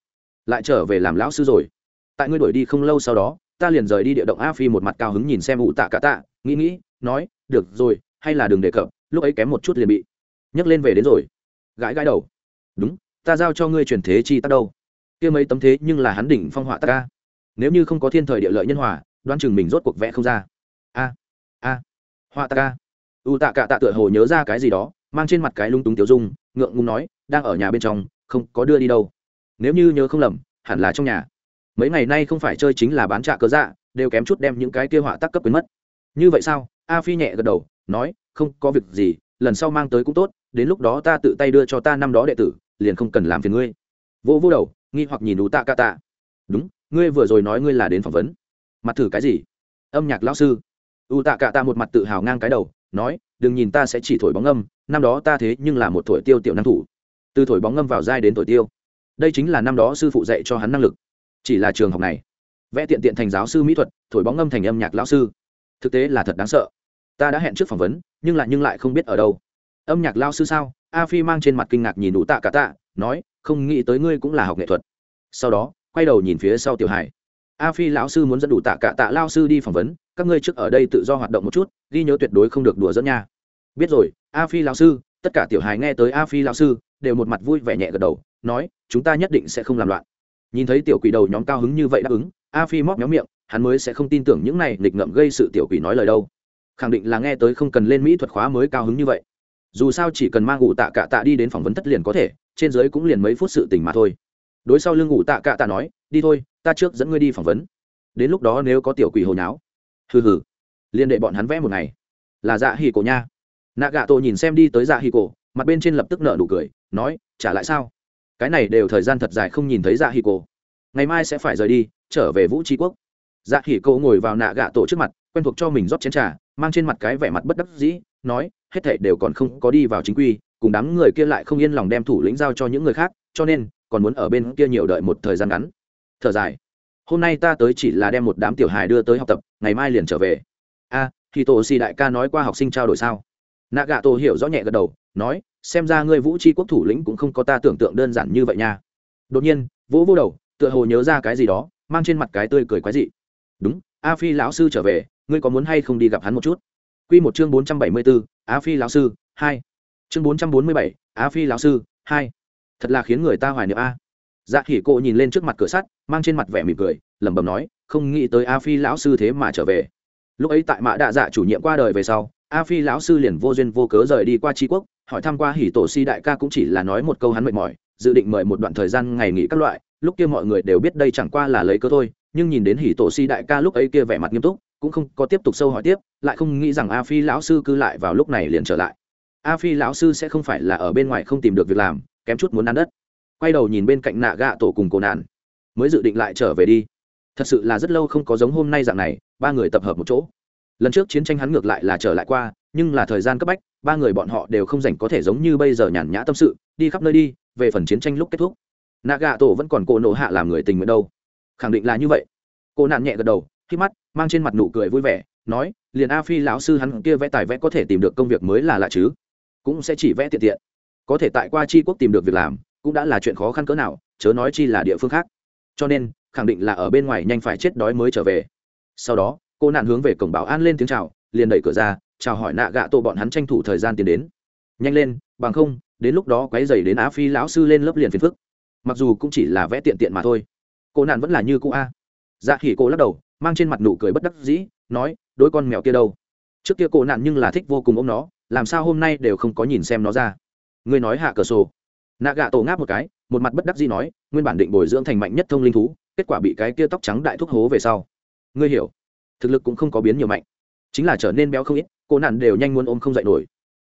Lại trở về làm lão sư rồi. Tại ngươi đuổi đi không lâu sau đó, ta liền rời đi địa động a phi một mặt cao hứng nhìn xem ụ tạ cả tạ, nghĩ nghĩ, nói, được rồi, hay là đừng đề cập, lúc ấy kém một chút liền bị nhấc lên về đến rồi. Gãi gãi đầu. Đúng, ta giao cho ngươi truyền thế chi tác đâu. Kia mấy tấm thế nhưng là hắn đỉnh phong họa ta ca nếu như không có thiên thời địa lợi nhân hòa, đoán chừng mình rốt cuộc vẽ không ra. A a họa tắc ca. U tạ cả tạ tựa hồ nhớ ra cái gì đó, mang trên mặt cái lung túng tiểu dung, ngượng ngùng nói, đang ở nhà bên trong, không có đưa đi đâu. Nếu như nhớ không lầm, hẳn là trong nhà. Mấy ngày nay không phải chơi chính là bán trạ cớ dạ đều kém chút đem những cái kia họa tác cấp quyến mất. Như vậy sao? A phi nhẹ gật đầu, nói, không có việc gì, lần sau mang tới cũng tốt, đến lúc đó ta tự tay đưa cho ta năm đó đệ tử, liền không cần làm phiền ngươi. Vô vô đầu, nghi hoặc nhìn U tạ ca tạ. Đúng, ngươi vừa rồi nói ngươi là đến phỏng vấn. Mặt thử cái gì? Âm nhạc lão sư u tạ cả tạ một mặt tự hào ngang cái đầu, nói, đừng nhìn ta sẽ chỉ thổi bóng âm năm đó ta thế nhưng là một thổi tiêu tiểu năng thủ. Từ thổi bóng ngâm vào giai đến thổi tiêu. Đây chính là năm đó sư phụ dạy cho hắn năng lực. Chỉ là trường học này, vẽ tiện tiện thành giáo sư mỹ thuật, thổi bóng ngâm thành âm nhạc lão sư. Thực tế là thật đáng sợ. Ta đã hẹn trước phỏng vấn, nhưng lại nhưng lại không biết ở đâu. Âm nhạc lao sư sao? A phi mang trên mặt kinh ngạc nhìn đủ tạ cả tạ, nói, không nghĩ tới ngươi cũng là học nghệ thuật. Sau đó, quay đầu nhìn phía sau tiểu hải a phi lão sư muốn dẫn đủ tạ cả tạ lao sư đi phỏng vấn, các ngươi trước ở đây tự do hoạt động một chút, ghi nhớ tuyệt đối không được đùa dẫn nha. Biết rồi, a phi lão sư, tất cả tiểu hài nghe tới a phi lão sư, đều một mặt vui vẻ nhẹ gật đầu, nói, chúng ta nhất định sẽ không làm loạn. Nhìn thấy tiểu quỷ đầu nhóm cao hứng như vậy đáp ứng, a phi móc nhóm miệng, hắn mới sẽ không tin tưởng những này nghịch ngợm gây sự tiểu quỷ nói lời đâu. Khẳng định là nghe tới không cần lên mỹ thuật khóa mới cao hứng như vậy. Dù sao chỉ cần mang ngủ tạ Cả tạ đi đến phỏng vấn tất liền có thể, trên giới cũng liền mấy phút sự tình mà thôi. Đối sau lưng ngủ tạ Cả tạ nói, đi thôi ta trước dẫn ngươi đi phỏng vấn. Đến lúc đó nếu có tiểu quỷ hồi náo hừ hừ. Liên đệ bọn hắn vẽ một ngày. Là dạ hì cổ nha. Nạ gạ tổ nhìn xem đi tới dạ hì cổ, mặt bên trên lập tức nở nụ cười, nói, trả lại sao? Cái này đều thời gian thật dài không nhìn thấy dạ hì cổ. Ngày mai sẽ phải rời đi, trở về vũ tri quốc. Dạ hì cổ ngồi vào nạ gạ tổ trước mặt, quen thuộc cho mình rót chén trà, mang trên mặt cái vẻ mặt bất đắc dĩ, nói, hết thảy đều còn không có đi vào chính quy, cùng đám người kia lại không yên lòng đem thủ lĩnh giao cho những người khác, cho nên, còn muốn ở bên kia nhiều đợi một thời gian ngắn thở dài. Hôm nay ta tới chỉ là đem một đám tiểu hài đưa tới học tập, ngày mai liền trở về. A thì tổ xì đại ca nói qua học sinh trao đổi sao? Nạ Gà tổ hiểu rõ nhẹ gật đầu, nói, xem ra ngươi vũ tri quốc thủ lĩnh cũng không có ta tưởng tượng đơn giản như vậy nha. Đột nhiên, vỗ vô đầu, tựa hồ nhớ ra cái gì đó, mang trên mặt cái tươi cười quái dị. Đúng, a phi lão sư trở về, ngươi có muốn hay không đi gặp hắn một chút? Q một chương bốn trăm bảy mươi bốn, a phi lão sư, hai. Chương bốn trăm bốn mươi bảy, a phi lão sư, hai. Thật là khiến người ta hoài niệm a dạ khỉ cô nhìn lên trước mặt cửa sắt, mang trên mặt vẻ mỉm cười, lẩm bẩm nói, không nghĩ tới a phi lão sư thế mà trở về. Lúc ấy tại mã đạ dạ chủ nhiệm qua đời về sau, a phi lão sư liền vô duyên vô cớ rời đi qua tri quốc, hỏi thăm qua hỉ tổ si đại ca cũng chỉ là nói một câu hắn mệt mỏi, dự định mời một đoạn thời gian ngày nghỉ các loại, lúc kia mọi người đều biết đây chẳng qua là lấy cớ thôi, nhưng nhìn đến hỉ tổ si đại ca lúc ấy kia vẻ mặt nghiêm túc, cũng không có tiếp tục sâu hỏi tiếp, lại không nghĩ rằng a phi lão sư cư lại vào lúc này liền trở lại. A phi lão sư sẽ không phải là ở bên ngoài không tìm được việc làm, kém chút muốn ăn đất quay đầu nhìn bên cạnh nạ gạ tổ cùng cổ nạn, mới dự định lại trở về đi. Thật sự là rất lâu không có giống hôm nay dạng này, ba người tập hợp một chỗ. Lần trước chiến tranh hắn ngược lại là trở lại qua, nhưng là thời gian cấp bách, ba người bọn họ đều không dành có thể giống như bây giờ nhàn nhã tâm sự, đi khắp nơi đi, về phần chiến tranh lúc kết thúc. Nạ gạ tổ vẫn còn cổ nộ hạ làm người tình nguyện đâu. Khẳng định là như vậy. Cô nạn nhẹ gật đầu, khi mắt, mang trên mặt nụ cười vui vẻ, nói, liền a phi lão sư hắn kia vẽ tài vẽ có thể tìm được công việc mới là lạ chứ? Cũng sẽ chỉ vẽ tiện tiện. Có thể tại qua tri quốc tìm được việc làm cũng đã là chuyện khó khăn cỡ nào, chớ nói chi là địa phương khác. Cho nên, khẳng định là ở bên ngoài nhanh phải chết đói mới trở về. Sau đó, cô nạn hướng về cổng bảo an lên tiếng chào, liền đẩy cửa ra, chào hỏi nạ gạ tổ bọn hắn tranh thủ thời gian tiến đến. Nhanh lên, bằng không, đến lúc đó quấy dày đến á phi lão sư lên lớp liền phiền phức. Mặc dù cũng chỉ là vẽ tiện tiện mà thôi. Cô nạn vẫn là như cũ a. Dạ khỉ cô lắc đầu, mang trên mặt nụ cười bất đắc dĩ, nói đôi con mèo kia đâu? Trước kia cô nạn nhưng là thích vô cùng ôm nó, làm sao hôm nay đều không có nhìn xem nó ra? Ngươi nói hạ cửa sổ nạ gạ tổ ngáp một cái, một mặt bất đắc dĩ nói, nguyên bản định bồi dưỡng thành mạnh nhất thông linh thú, kết quả bị cái kia tóc trắng đại thúc hố về sau. Ngươi hiểu, thực lực cũng không có biến nhiều mạnh, chính là trở nên béo không ít, cô nạn đều nhanh muốn ôm không dậy nổi.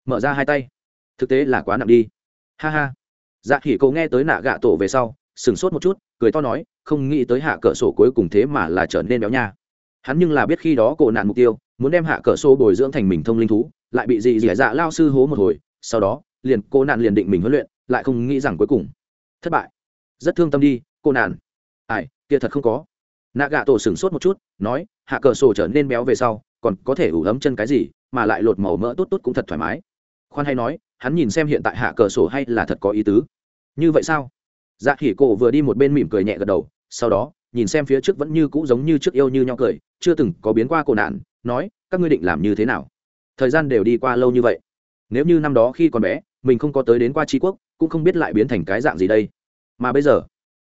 Mở ra hai tay. Thực tế là quá nặng đi. Ha ha. Dạ khỉ cậu nghe tới nạ gạ tổ về sau, sửng sốt một chút, cười to nói, không nghĩ tới hạ cỡ sổ cuối cùng thế mà là trở nên béo nha. Hắn nhưng là biết khi đó cổ nạn mục tiêu, muốn đem hạ cỡ sổ bồi dưỡng thành mình thông linh thú, lại bị dị dẻ dạ lao sư hố một hồi, sau đó, liền cô nạn liền định mình huấn luyện lại không nghĩ rằng cuối cùng thất bại. Rất thương tâm đi, cô nạn ai, kia thật không có. Nạ gạ tổ sửng sốt một chút, nói, hạ cờ sổ trở nên béo về sau, còn có thể ủ ấm chân cái gì, mà lại lột màu mỡ tốt tốt cũng thật thoải mái. Khoan hay nói, hắn nhìn xem hiện tại hạ cờ sổ hay là thật có ý tứ. Như vậy sao? Dạ khỉ cổ vừa đi một bên mỉm cười nhẹ gật đầu, sau đó, nhìn xem phía trước vẫn như cũ giống như trước yêu như nhau cười, chưa từng có biến qua cổ nạn nói, các ngươi định làm như thế nào? Thời gian đều đi qua lâu như vậy. Nếu như năm đó khi còn bé, mình không có tới đến qua tri quốc cũng không biết lại biến thành cái dạng gì đây. Mà bây giờ,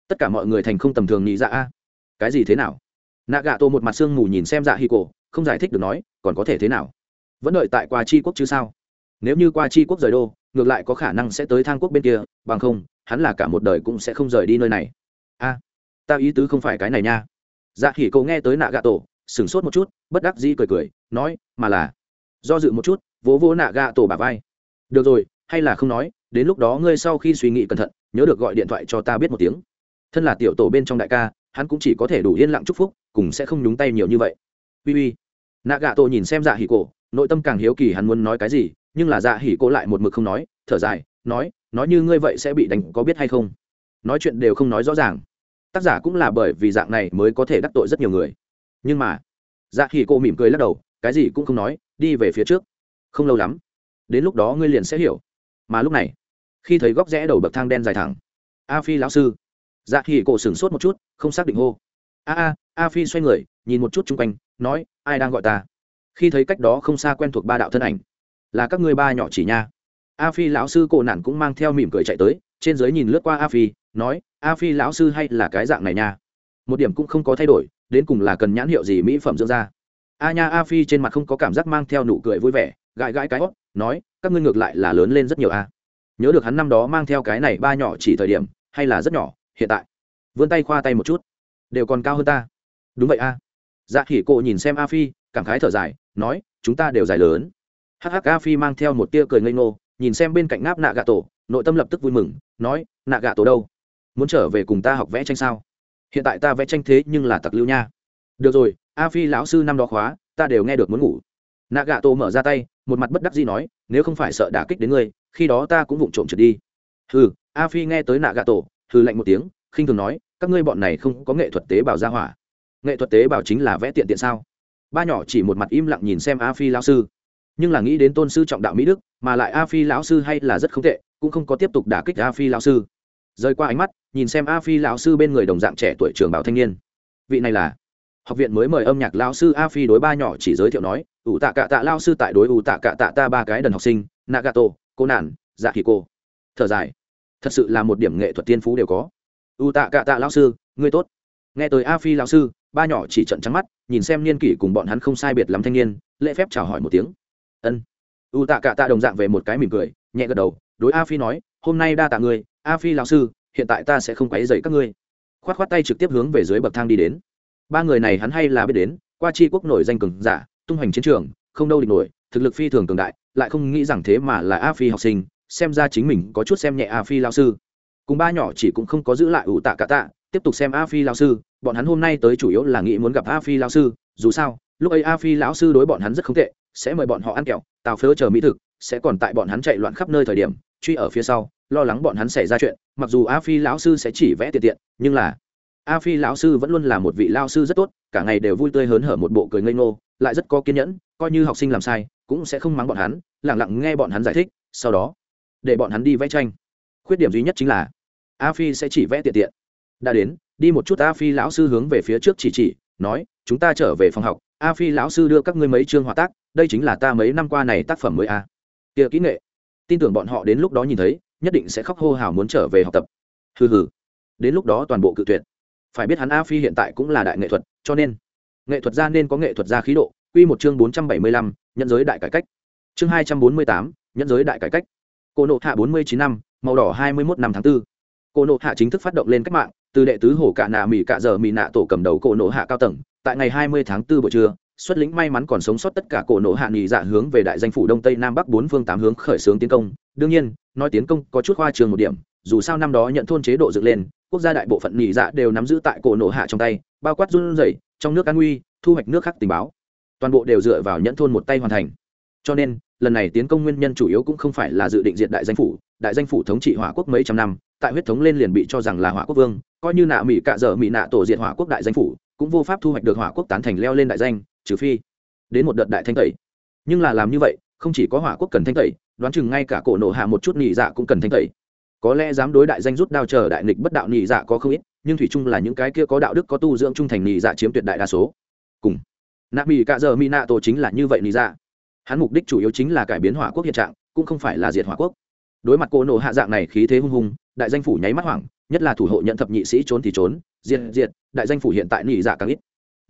tất cả mọi người thành không tầm thường nghĩ dạ a. Cái gì thế nào? Nạ gạ tô một mặt sương mù nhìn xem dạ hi cổ, không giải thích được nói, còn có thể thế nào? Vẫn đợi tại qua tri quốc chứ sao? Nếu như qua tri quốc rời đô, ngược lại có khả năng sẽ tới thang quốc bên kia, bằng không, hắn là cả một đời cũng sẽ không rời đi nơi này. A, ta ý tứ không phải cái này nha. Dạ hỉ cậu nghe tới nạ gạ tổ sửng sốt một chút, bất đắc dĩ cười cười, nói, mà là, do dự một chút, vỗ vỗ nạ gạ tổ bà vai. Được rồi, hay là không nói đến lúc đó ngươi sau khi suy nghĩ cẩn thận, nhớ được gọi điện thoại cho ta biết một tiếng. Thân là tiểu tổ bên trong đại ca, hắn cũng chỉ có thể đủ yên lặng chúc phúc, cùng sẽ không nhúng tay nhiều như vậy. Uy uy. Nạ gạ tổ nhìn xem dạ hỉ cổ, nội tâm càng hiếu kỳ hắn muốn nói cái gì, nhưng là dạ hỉ cổ lại một mực không nói, thở dài, nói nói như ngươi vậy sẽ bị đánh, có biết hay không? Nói chuyện đều không nói rõ ràng. Tác giả cũng là bởi vì dạng này mới có thể đắc tội rất nhiều người. Nhưng mà dạ hỉ cổ mỉm cười lắc đầu, cái gì cũng không nói, đi về phía trước. Không lâu lắm, đến lúc đó ngươi liền sẽ hiểu. Mà lúc này khi thấy góc rẽ đầu bậc thang đen dài thẳng. A phi lão sư. Dạ hỉ cổ sửng sốt một chút, không xác định hô. A a a phi xoay người, nhìn một chút chung quanh, nói, ai đang gọi ta? Khi thấy cách đó không xa quen thuộc ba đạo thân ảnh. Là các ngươi ba nhỏ chỉ nha. A phi lão sư cổ nản cũng mang theo mỉm cười chạy tới, trên giới nhìn lướt qua a phi, nói, a phi lão sư hay là cái dạng này nha? Một điểm cũng không có thay đổi, đến cùng là cần nhãn hiệu gì mỹ phẩm dưỡng da? A nha, a phi trên mặt không có cảm giác mang theo nụ cười vui vẻ, gãi gãi cái hót, nói, các ngươi ngược lại là lớn lên rất nhiều a nhớ được hắn năm đó mang theo cái này ba nhỏ chỉ thời điểm, hay là rất nhỏ, hiện tại. Vươn tay khoa tay một chút. Đều còn cao hơn ta. Đúng vậy a. Dạ khỉ cộ nhìn xem a phi, cảm khái thở dài, nói, chúng ta đều dài lớn. Hh a phi mang theo một tia cười ngây ngô, nhìn xem bên cạnh ngáp nạ gà tổ, nội tâm lập tức vui mừng, nói, nạ gà tổ đâu? Muốn trở về cùng ta học vẽ tranh sao? Hiện tại ta vẽ tranh thế nhưng là tặc lưu nha. Được rồi, a phi lão sư năm đó khóa, ta đều nghe được muốn ngủ. Nạ gà tổ mở ra tay một mặt bất đắc dĩ nói, nếu không phải sợ đả kích đến ngươi, khi đó ta cũng vụng trộm trượt đi. Hừ, a phi nghe tới nạ gà tổ, hừ lạnh một tiếng, khinh thường nói, các ngươi bọn này không có nghệ thuật tế bào gia hỏa. Nghệ thuật tế bào chính là vẽ tiện tiện sao? Ba nhỏ chỉ một mặt im lặng nhìn xem a phi lão sư. Nhưng là nghĩ đến tôn sư trọng đạo mỹ đức, mà lại a phi lão sư hay là rất không tệ, cũng không có tiếp tục đả kích a phi lão sư. Rời qua ánh mắt, nhìn xem a phi lão sư bên người đồng dạng trẻ tuổi trường bảo thanh niên. Vị này là học viện mới mời âm nhạc lão sư a phi đối ba nhỏ chỉ giới thiệu nói ủ tạ cạ tạ lao sư tại đối ủ tạ cạ tạ ta ba cái đần học sinh, nagato cô nản dạ kỳ cô thở dài. Thật sự là một điểm nghệ thuật tiên phú đều có. Ủ tạ cạ tạ lao sư, ngươi tốt. Nghe tới a phi lão sư, ba nhỏ chỉ trận trắng mắt, nhìn xem niên kỷ cùng bọn hắn không sai biệt lắm thanh niên, lễ phép chào hỏi một tiếng. Ân. U tạ cả tạ đồng dạng về một cái mỉm cười, nhẹ gật đầu, đối a phi nói, hôm nay đa tạ ngươi, a phi lão sư, hiện tại ta sẽ không quấy dậy các ngươi. Khoát khoát tay trực tiếp hướng về dưới bậc thang đi đến. Ba người này hắn hay là biết đến, qua chi quốc nổi danh cường giả tung hoành chiến trường, không đâu địch nổi, thực lực phi thường cường đại, lại không nghĩ rằng thế mà là a phi học sinh, xem ra chính mình có chút xem nhẹ a phi lão sư. Cùng ba nhỏ chỉ cũng không có giữ lại ủ tạ cả tạ, tiếp tục xem a phi lão sư, bọn hắn hôm nay tới chủ yếu là nghĩ muốn gặp a phi lão sư, dù sao, lúc ấy a phi lão sư đối bọn hắn rất không tệ, sẽ mời bọn họ ăn kẹo, tào phớ chờ mỹ thực, sẽ còn tại bọn hắn chạy loạn khắp nơi thời điểm, truy ở phía sau, lo lắng bọn hắn xảy ra chuyện, mặc dù a phi lão sư sẽ chỉ vẽ tiện tiện, nhưng là a phi lão sư vẫn luôn là một vị lao sư rất tốt, cả ngày đều vui tươi hớn hở một bộ cười ngây ngô, lại rất có kiên nhẫn, coi như học sinh làm sai, cũng sẽ không mắng bọn hắn lẳng lặng nghe bọn hắn giải thích, sau đó, để bọn hắn đi vẽ tranh. Khuyết điểm duy nhất chính là, a phi sẽ chỉ vẽ tiện tiện. Đã đến, đi một chút a phi lão sư hướng về phía trước chỉ chỉ, nói, chúng ta trở về phòng học, a phi lão sư đưa các ngươi mấy chương họa tác, đây chính là ta mấy năm qua này tác phẩm mới a. Kia kỹ nghệ. Tin tưởng bọn họ đến lúc đó nhìn thấy, nhất định sẽ khóc hô hào muốn trở về học tập. Hừ hừ. Đến lúc đó toàn bộ cự tuyệt phải biết hắn a phi hiện tại cũng là đại nghệ thuật, cho nên, nghệ thuật gia nên có nghệ thuật gia khí độ. Quy một chương bốn trăm bảy mươi lăm nhân giới đại cải cách. Chương hai trăm bốn mươi tám nhân giới đại cải cách. Cô nộ hạ bốn mươi chín năm, màu đỏ hai mươi 21 năm tháng 4. cô nộ hạ chính thức phát động lên cách mạng, từ đệ tứ hổ cạ nạ mỹ cạ giờ mỹ nạ tổ cầm đầu cổ nộ hạ cao tầng. Tại ngày hai mươi tháng 4 buổi trưa, xuất lĩnh may mắn còn sống sót tất cả cổ nộ hạ nghỉ dạ hướng về đại danh phủ đông tây nam bắc bốn phương tám hướng khởi xướng tiến công. Đương nhiên, nói tiến công có chút khoa trường một điểm, dù sao năm đó nhận thôn chế độ dựng lên quốc gia đại bộ phận nghỉ dạ đều nắm giữ tại cổ nổ hạ trong tay, bao quát run rẩy, trong nước an nguy, thu hoạch nước khác tình báo. Toàn bộ đều dựa vào nhẫn thôn một tay hoàn thành. Cho nên, lần này tiến công nguyên nhân chủ yếu cũng không phải là dự định diệt đại danh phủ, đại danh phủ thống trị hỏa quốc mấy trăm năm, tại huyết thống lên liền bị cho rằng là hỏa quốc vương, coi như nạ mỹ cạ dở mỹ nạ tổ diệt hỏa quốc đại danh phủ, cũng vô pháp thu hoạch được hỏa quốc tán thành leo lên đại danh, trừ phi đến một đợt đại thanh tẩy. Nhưng là làm như vậy, không chỉ có hỏa quốc cần thanh tẩy, đoán chừng ngay cả cổ nổ hạ một chút nhị dạ cũng cần thanh tẩy có lẽ dám đối đại danh rút đao chờ đại nghịch bất đạo nhị dạ có không ít, nhưng thủy chung là những cái kia có đạo đức có tu dưỡng trung thành nhị dạ chiếm tuyệt đại đa số. Cùng, nạ mỹ cạ giờ mỹ nạ tổ chính là như vậy nhị dạ. Hắn mục đích chủ yếu chính là cải biến hỏa quốc hiện trạng, cũng không phải là diệt hỏa quốc. Đối mặt cô nổ hạ dạng này khí thế hung hùng đại danh phủ nháy mắt hoảng, nhất là thủ hộ nhận thập nhị sĩ trốn thì trốn, diệt diệt, đại danh phủ hiện tại nhị dạ càng ít.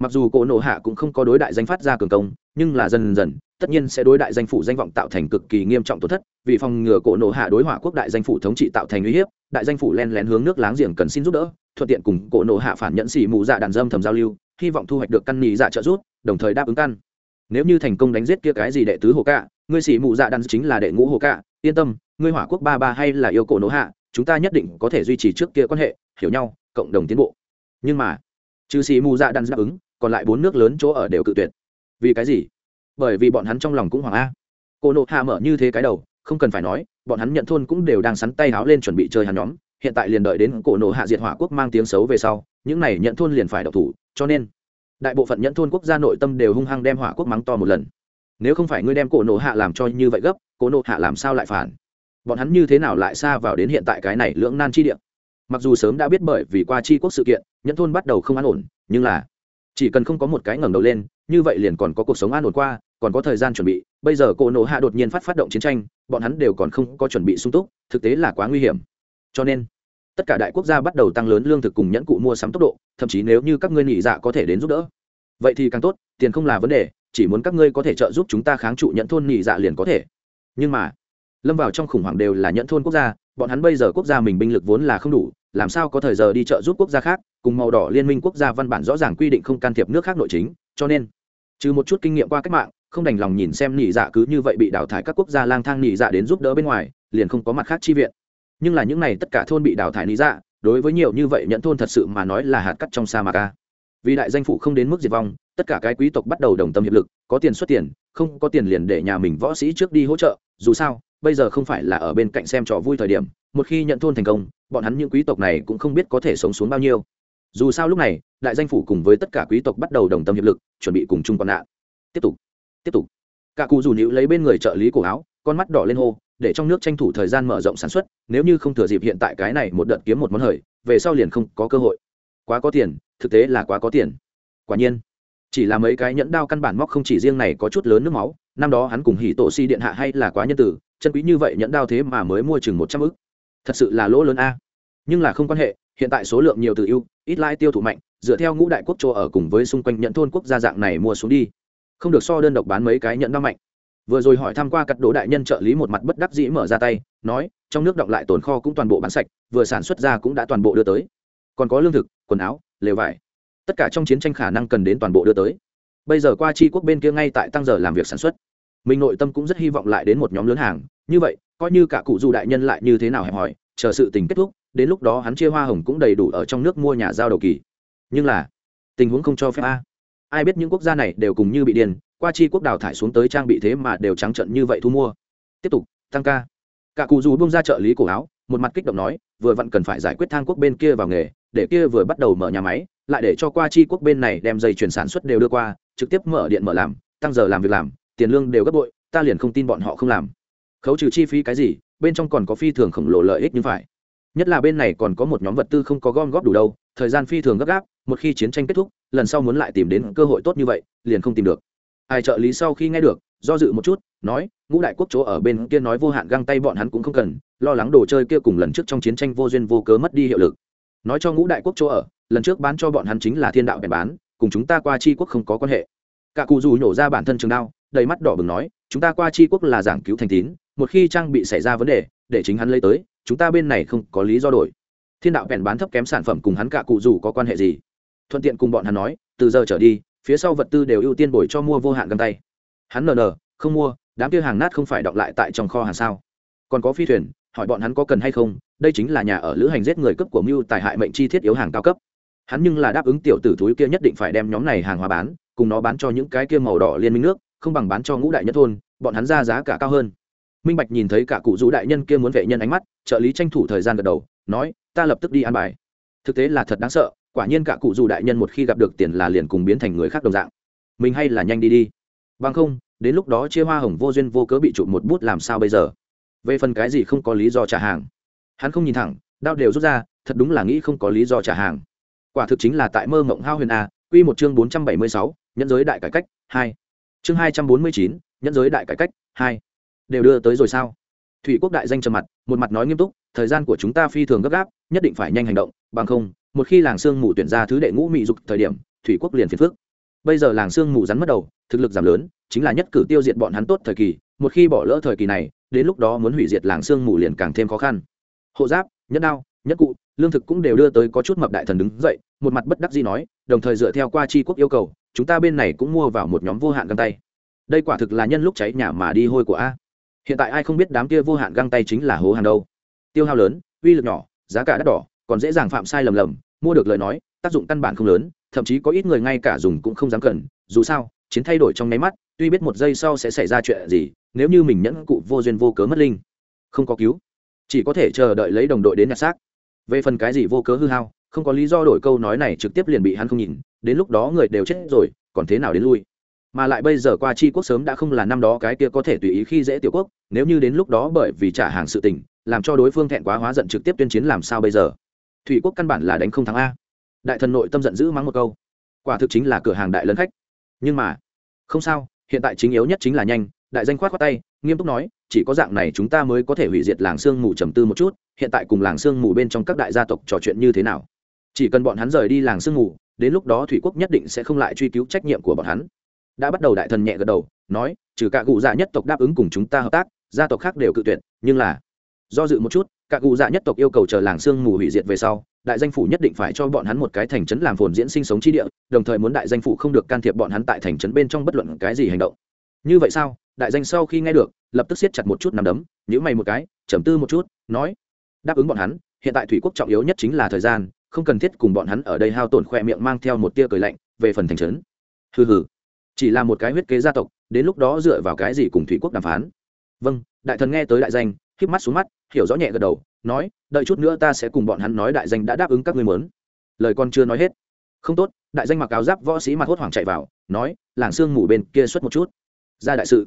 Mặc dù cô nổ hạ cũng không có đối đại danh phát ra cường công, nhưng là dần dần tất nhiên sẽ đối đại danh phủ danh vọng tạo thành cực kỳ nghiêm trọng tổn thất, vì phòng ngừa cổ nộ hạ đối hỏa quốc đại danh phủ thống trị tạo thành uy hiếp, đại danh phủ len lén hướng nước láng giềng cần xin giúp đỡ, thuận tiện cùng cổ nộ hạ phản nhận xỉ mù dạ đàn dâm thầm giao lưu, hy vọng thu hoạch được căn nhì dạ trợ giúp, đồng thời đáp ứng căn. Nếu như thành công đánh giết kia cái gì đệ tứ hồ cạ, ngươi xỉ mù dạ đàn chính là đệ ngũ hồ cạ, yên tâm, ngươi hỏa quốc ba ba hay là yêu cổ nộ hạ, chúng ta nhất định có thể duy trì trước kia quan hệ, hiểu nhau, cộng đồng tiến bộ. Nhưng mà, trừ xỉ mù dạ đan đáp ứng, còn lại bốn nước lớn chỗ ở đều cự tuyệt. Vì cái gì? Bởi vì bọn hắn trong lòng cũng hoảng a. Cô nộ hạ mở như thế cái đầu, không cần phải nói, bọn hắn nhận thôn cũng đều đang sắn tay háo lên chuẩn bị chơi hắn nhóm. Hiện tại liền đợi đến cổ nộ hạ diệt hỏa quốc mang tiếng xấu về sau, những này nhận thôn liền phải độc thủ, cho nên đại bộ phận nhận thôn quốc gia nội tâm đều hung hăng đem hỏa quốc mắng to một lần. Nếu không phải ngươi đem cổ nộ hạ làm cho như vậy gấp cổ nộ hạ làm sao lại phản? Bọn hắn như thế nào lại xa vào đến hiện tại cái này lưỡng nan chi địa? Mặc dù sớm đã biết bởi vì qua chi quốc sự kiện, nhận thôn bắt đầu không an ổn, nhưng là chỉ cần không có một cái ngẩng đầu lên, như vậy liền còn có cuộc sống an ổn qua còn có thời gian chuẩn bị, bây giờ cổ nộ hạ đột nhiên phát phát động chiến tranh, bọn hắn đều còn không có chuẩn bị sung túc, thực tế là quá nguy hiểm. Cho nên, tất cả đại quốc gia bắt đầu tăng lớn lương thực cùng nhẫn cụ mua sắm tốc độ, thậm chí nếu như các ngươi nghỉ dạ có thể đến giúp đỡ. Vậy thì càng tốt, tiền không là vấn đề, chỉ muốn các ngươi có thể trợ giúp chúng ta kháng trụ nhẫn thôn nghỉ dạ liền có thể. Nhưng mà, lâm vào trong khủng hoảng đều là nhẫn thôn quốc gia, bọn hắn bây giờ quốc gia mình binh lực vốn là không đủ, làm sao có thời giờ đi trợ giúp quốc gia khác, cùng màu đỏ liên minh quốc gia văn bản rõ ràng quy định không can thiệp nước khác nội chính, cho nên, trừ một chút kinh nghiệm qua cách mạng không đành lòng nhìn xem nỉ dạ cứ như vậy bị đào thải các quốc gia lang thang nỉ dạ đến giúp đỡ bên ngoài, liền không có mặt khác chi viện. Nhưng là những này tất cả thôn bị đào thải nỉ dạ đối với nhiều như vậy nhận thôn thật sự mà nói là hạt cắt trong sa mạc a. Vì đại danh phụ không đến mức diệt vong, tất cả cái quý tộc bắt đầu đồng tâm hiệp lực, có tiền xuất tiền, không có tiền liền để nhà mình võ sĩ trước đi hỗ trợ, dù sao, bây giờ không phải là ở bên cạnh xem trò vui thời điểm, một khi nhận thôn thành công, bọn hắn những quý tộc này cũng không biết có thể sống xuống bao nhiêu. Dù sao lúc này, đại danh phủ cùng với tất cả quý tộc bắt đầu đồng tâm hiệp lực, chuẩn bị cùng chung con nạn. Tiếp tục tiếp tục. Cả cụ dù nữ lấy bên người trợ lý cổ áo, con mắt đỏ lên hô, để trong nước tranh thủ thời gian mở rộng sản xuất, nếu như không thừa dịp hiện tại cái này một đợt kiếm một món hời, về sau liền không có cơ hội. Quá có tiền, thực tế là quá có tiền. Quả nhiên, chỉ là mấy cái nhẫn đao căn bản móc không chỉ riêng này có chút lớn nước máu, năm đó hắn cùng hỉ tổ si điện hạ hay là quá nhân tử, chân quý như vậy nhẫn đao thế mà mới mua chừng một trăm ức. Thật sự là lỗ lớn a. Nhưng là không quan hệ, hiện tại số lượng nhiều từ ưu, ít lai tiêu thụ mạnh, dựa theo ngũ đại quốc chỗ ở cùng với xung quanh nhận thôn quốc gia dạng này mua xuống đi không được so đơn độc bán mấy cái nhận đao mạnh. Vừa rồi hỏi tham q u a cắt đỗ đại nhân trợ lý một mặt bất đắc dĩ mở ra tay, nói, trong nước động lại tồn kho cũng toàn bộ bán sạch, vừa sản xuất ra cũng đã toàn bộ đưa tới. Còn có lương thực, quần áo, lều vải. Tất cả trong chiến tranh khả năng cần đến toàn bộ đưa tới. Bây giờ qua tri quốc bên kia ngay tại tăng giờ làm việc sản xuất. Mình nội tâm cũng rất hy vọng lại đến một nhóm lớn hàng. Như vậy, coi như cả cụ du đại nhân lại như thế nào hẹp hỏi chờ sự tình kết thúc, đến lúc đó hắn chia hoa hồng cũng đầy đủ ở trong nước mua nhà giao đầu kỳ. Nhưng là, tình huống không cho phép a ai biết những quốc gia này đều cùng như bị điền, qua chi quốc đào thải xuống tới trang bị thế mà đều trắng trận như vậy thu mua. Tiếp tục tăng ca. Cả cụ dù bung ra trợ lý cổ áo một mặt kích động nói vừa vặn cần phải giải quyết thang quốc bên kia vào nghề để kia vừa bắt đầu mở nhà máy lại để cho qua chi quốc bên này đem dây chuyển sản xuất đều đưa qua trực tiếp mở điện mở làm tăng giờ làm việc làm tiền lương đều gấp bội ta liền không tin bọn họ không làm. Khấu trừ chi phí cái gì bên trong còn có phi thường khổng lồ lợi ích như phải. Nhất là bên này còn có một nhóm vật tư không có gom góp đủ đâu thời gian phi thường gấp gáp, một khi chiến tranh kết thúc, lần sau muốn lại tìm đến cơ hội tốt như vậy, liền không tìm được. Ai trợ lý sau khi nghe được, do dự một chút, nói, ngũ đại quốc chỗ ở bên kia nói vô hạn găng tay bọn hắn cũng không cần, lo lắng đồ chơi kia cùng lần trước trong chiến tranh vô duyên vô cớ mất đi hiệu lực. Nói cho ngũ đại quốc chỗ ở, lần trước bán cho bọn hắn chính là thiên đạo bèn bán, cùng chúng ta qua chi quốc không có quan hệ. Cả cụ dù nhổ ra bản thân trường đao, đầy mắt đỏ bừng nói, chúng ta qua chi quốc là giảng cứu thành tín, một khi trang bị xảy ra vấn đề, để chính hắn lấy tới, chúng ta bên này không có lý do đổi thiên đạo bèn bán thấp kém sản phẩm cùng hắn cả cụ dù có quan hệ gì? Thuận tiện cùng bọn hắn nói, từ giờ trở đi, phía sau vật tư đều ưu tiên bồi cho mua vô hạn găng tay. Hắn nờ nờ, không mua, đám kia hàng nát không phải đọng lại tại trong kho hàng sao? Còn có phi thuyền, hỏi bọn hắn có cần hay không, đây chính là nhà ở lữ hành giết người cấp của mưu tài hại mệnh chi thiết yếu hàng cao cấp. Hắn nhưng là đáp ứng tiểu tử thúi kia nhất định phải đem nhóm này hàng hóa bán, cùng nó bán cho những cái kia màu đỏ liên minh nước, không bằng bán cho ngũ đại nhất thôn, bọn hắn ra giá cả cao hơn. Minh bạch nhìn thấy cả cụ rũ đại nhân kia muốn vệ nhân ánh mắt, trợ lý tranh thủ thời gian gật đầu, nói ta lập tức đi ăn bài. Thực tế là thật đáng sợ, quả nhiên cả cụ dù đại nhân một khi gặp được tiền là liền cùng biến thành người khác đồng dạng. Mình hay là nhanh đi đi. Vâng không, đến lúc đó chia hoa hồng vô duyên vô cớ bị chụp một bút làm sao bây giờ? Về phần cái gì không có lý do trả hàng. Hắn không nhìn thẳng, đao đều rút ra, thật đúng là nghĩ không có lý do trả hàng. Quả thực chính là tại mơ mộng hao huyền a, quy một chương bốn trăm bảy mươi sáu, nhẫn giới đại cải cách, hai. Chương hai trăm bốn mươi chín, nhẫn giới đại cải cách, hai. Đều đưa tới rồi sao? Thủy quốc đại danh trầm mặt, một mặt nói nghiêm túc, thời gian của chúng ta phi thường gấp gáp nhất định phải nhanh hành động, bằng không, một khi làng sương mù tuyển ra thứ đệ ngũ mị dục thời điểm, thủy quốc liền phiền phước bây giờ làng sương mù rắn mất đầu, thực lực giảm lớn, chính là nhất cử tiêu diệt bọn hắn tốt thời kỳ, một khi bỏ lỡ thời kỳ này, đến lúc đó muốn hủy diệt làng sương mù liền càng thêm khó khăn. Hộ giáp, nhất đao, nhất cụ, lương thực cũng đều đưa tới có chút mập đại thần đứng dậy, một mặt bất đắc dĩ nói, đồng thời dựa theo qua tri quốc yêu cầu, chúng ta bên này cũng mua vào một nhóm vô hạn găng tay. Đây quả thực là nhân lúc cháy nhà mà đi hôi của a. Hiện tại ai không biết đám kia vô hạn găng tay chính là hố hàng đâu. Tiêu hao lớn, uy lực nhỏ giá cả đắt đỏ, còn dễ dàng phạm sai lầm lầm, mua được lời nói, tác dụng căn bản không lớn, thậm chí có ít người ngay cả dùng cũng không dám cần, dù sao, chiến thay đổi trong nháy mắt, tuy biết một giây sau sẽ xảy ra chuyện gì, nếu như mình nhẫn cụ vô duyên vô cớ mất linh, không có cứu, chỉ có thể chờ đợi lấy đồng đội đến nhặt xác. Về phần cái gì vô cớ hư hao, không có lý do đổi câu nói này trực tiếp liền bị hắn không nhìn, đến lúc đó người đều chết rồi, còn thế nào đến lui? Mà lại bây giờ qua chi quốc sớm đã không là năm đó cái kia có thể tùy ý khi dễ tiểu quốc, nếu như đến lúc đó bởi vì trả hàng sự tình làm cho đối phương thẹn quá hóa giận trực tiếp tuyên chiến làm sao bây giờ? Thủy quốc căn bản là đánh không thắng a. Đại thần nội tâm giận dữ mắng một câu. Quả thực chính là cửa hàng đại lớn khách. Nhưng mà, không sao, hiện tại chính yếu nhất chính là nhanh, đại danh khoát khoát tay, nghiêm túc nói, chỉ có dạng này chúng ta mới có thể hủy diệt làng sương mù trầm tư một chút, hiện tại cùng làng sương mù bên trong các đại gia tộc trò chuyện như thế nào? Chỉ cần bọn hắn rời đi làng sương mù, đến lúc đó thủy quốc nhất định sẽ không lại truy cứu trách nhiệm của bọn hắn. Đã bắt đầu đại thần nhẹ gật đầu, nói, trừ cả cụ dạ nhất tộc đáp ứng cùng chúng ta hợp tác, gia tộc khác đều cự tuyệt, nhưng là do dự một chút cả cụ dạ nhất tộc yêu cầu chờ làng sương mù hủy diệt về sau, đại danh phủ nhất định phải cho bọn hắn một cái thành trấn làm phồn diễn sinh sống chi địa, đồng thời muốn đại danh phủ không được can thiệp bọn hắn tại thành trấn bên trong bất luận cái gì hành động. Như vậy sao? Đại danh sau khi nghe được, lập tức siết chặt một chút nằm đấm nhữ mày một cái, trầm tư một chút, nói, đáp ứng bọn hắn, hiện tại thủy quốc trọng yếu nhất chính là thời gian, không cần thiết cùng bọn hắn ở đây hao tổn khoe miệng mang theo một tia cười lạnh về phần thành trấn. Hừ hừ. Chỉ là một cái huyết kế gia tộc, đến lúc đó dựa vào cái gì cùng thủy quốc đàm phán? Vâng đại thần nghe tới đại danh híp mắt xuống mắt, hiểu rõ nhẹ gật đầu, nói, đợi chút nữa ta sẽ cùng bọn hắn nói đại danh đã đáp ứng các ngươi mớn lời con chưa nói hết, không tốt. Đại danh mặc áo giáp võ sĩ mặt hốt hoảng chạy vào, nói, làng sương mù bên kia xuất một chút. Ra đại sự.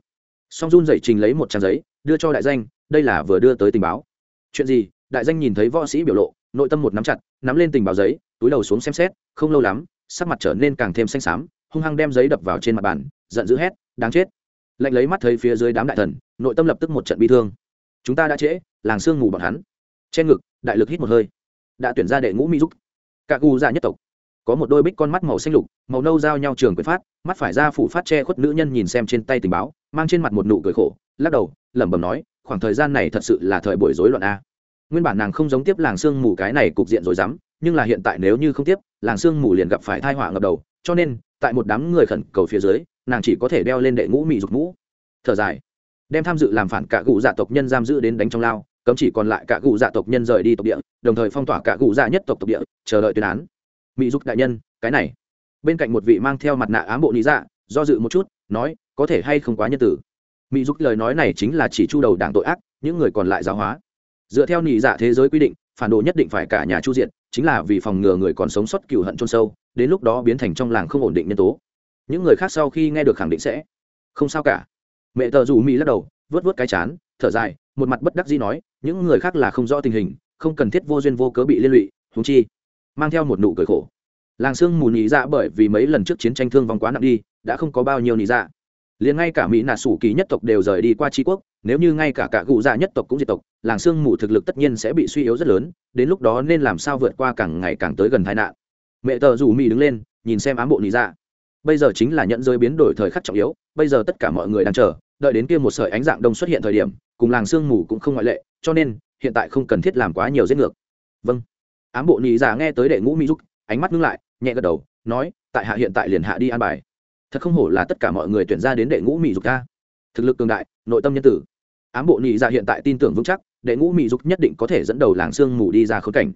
Song run dậy trình lấy một trang giấy, đưa cho đại danh, đây là vừa đưa tới tình báo. Chuyện gì? Đại danh nhìn thấy võ sĩ biểu lộ, nội tâm một nắm chặt, nắm lên tình báo giấy, túi đầu xuống xem xét, không lâu lắm, sắc mặt trở nên càng thêm xanh xám, hung hăng đem giấy đập vào trên mặt bàn, giận dữ hét, đáng chết. Lạnh lấy mắt thấy phía dưới đám đại thần, nội tâm lập tức một trận bi thương chúng ta đã trễ, làng sương mù bọn hắn. Trên ngực, đại lực hít một hơi. Đã tuyển ra đệ ngũ mỹ giúp cả gu ra dạ nhất tộc. Có một đôi bích con mắt màu xanh lục, màu nâu giao nhau trường quyền phát, mắt phải ra phủ phát che khuất nữ nhân nhìn xem trên tay tình báo, mang trên mặt một nụ cười khổ, lắc đầu, lẩm bẩm nói, khoảng thời gian này thật sự là thời buổi rối loạn a. Nguyên bản nàng không giống tiếp làng sương mù cái này cục diện rồi dám nhưng là hiện tại nếu như không tiếp, làng sương mù liền gặp phải thai họa ngập đầu, cho nên, tại một đám người khẩn cầu phía dưới, nàng chỉ có thể đeo lên đệ ngũ mỹ dục mũ. Thở dài đem tham dự làm phản cả cụ dạ tộc nhân giam giữ đến đánh trong lao, cấm chỉ còn lại cả cụ dạ tộc nhân rời đi tộc địa, đồng thời phong tỏa cả cụ dạ nhất tộc tộc địa, chờ đợi tuyên án. Mỹ dục đại nhân, cái này. Bên cạnh một vị mang theo mặt nạ ám bộ lý dạ do dự một chút, nói, có thể hay không quá nhân tử. Mỹ giúp lời nói này chính là chỉ chu đầu đảng tội ác, những người còn lại giáo hóa. Dựa theo nị dạ thế giới quy định, phản đồ nhất định phải cả nhà chu diện chính là vì phòng ngừa người còn sống sót cựu hận chôn sâu, đến lúc đó biến thành trong làng không ổn định nhân tố. Những người khác sau khi nghe được khẳng định sẽ. Không sao cả mẹ tờ dù mỹ lắc đầu vớt vớt cái chán, thở dài, một mặt bất đắc dĩ nói, những người khác là không rõ tình hình, không cần thiết vô duyên vô cớ bị liên lụy húng chi. Mang theo một nụ cười khổ. Làng sương mù nhị dạ bởi vì mấy lần trước chiến tranh thương vong quá nặng đi, đã không có bao nhiêu nhị dạ. Liền ngay cả mỹ nà sủ kỳ nhất tộc đều rời đi qua tri quốc, nếu như ngay cả cả cụ dạ nhất tộc cũng diệt tộc, làng sương mù thực lực tất nhiên sẽ bị suy yếu rất lớn, đến lúc đó nên làm sao vượt qua càng ngày càng tới gần tai nạn. Mẹ tờ rủ mỹ đứng lên, nhìn xem ám bộ nhị dạ. Bây giờ chính là nhận rơi biến đổi thời khắc trọng yếu, bây giờ tất cả mọi người đang chờ đợi đến kia một sợi ánh dạng đông xuất hiện thời điểm, cùng làng sương mù cũng không ngoại lệ, cho nên, hiện tại không cần thiết làm quá nhiều giết ngược. Vâng. Ám bộ nhị giả nghe tới đệ ngũ mỹ giúp ánh mắt ngưng lại, nhẹ gật đầu, nói, tại hạ hiện tại liền hạ đi an bài. Thật không hổ là tất cả mọi người tuyển ra đến đệ ngũ mỹ dục ta. thực lực cường đại, nội tâm nhân tử. Ám bộ nhị dạ hiện tại tin tưởng vững chắc, đệ ngũ mỹ dục nhất định có thể dẫn đầu làng sương mù đi ra khốn cảnh.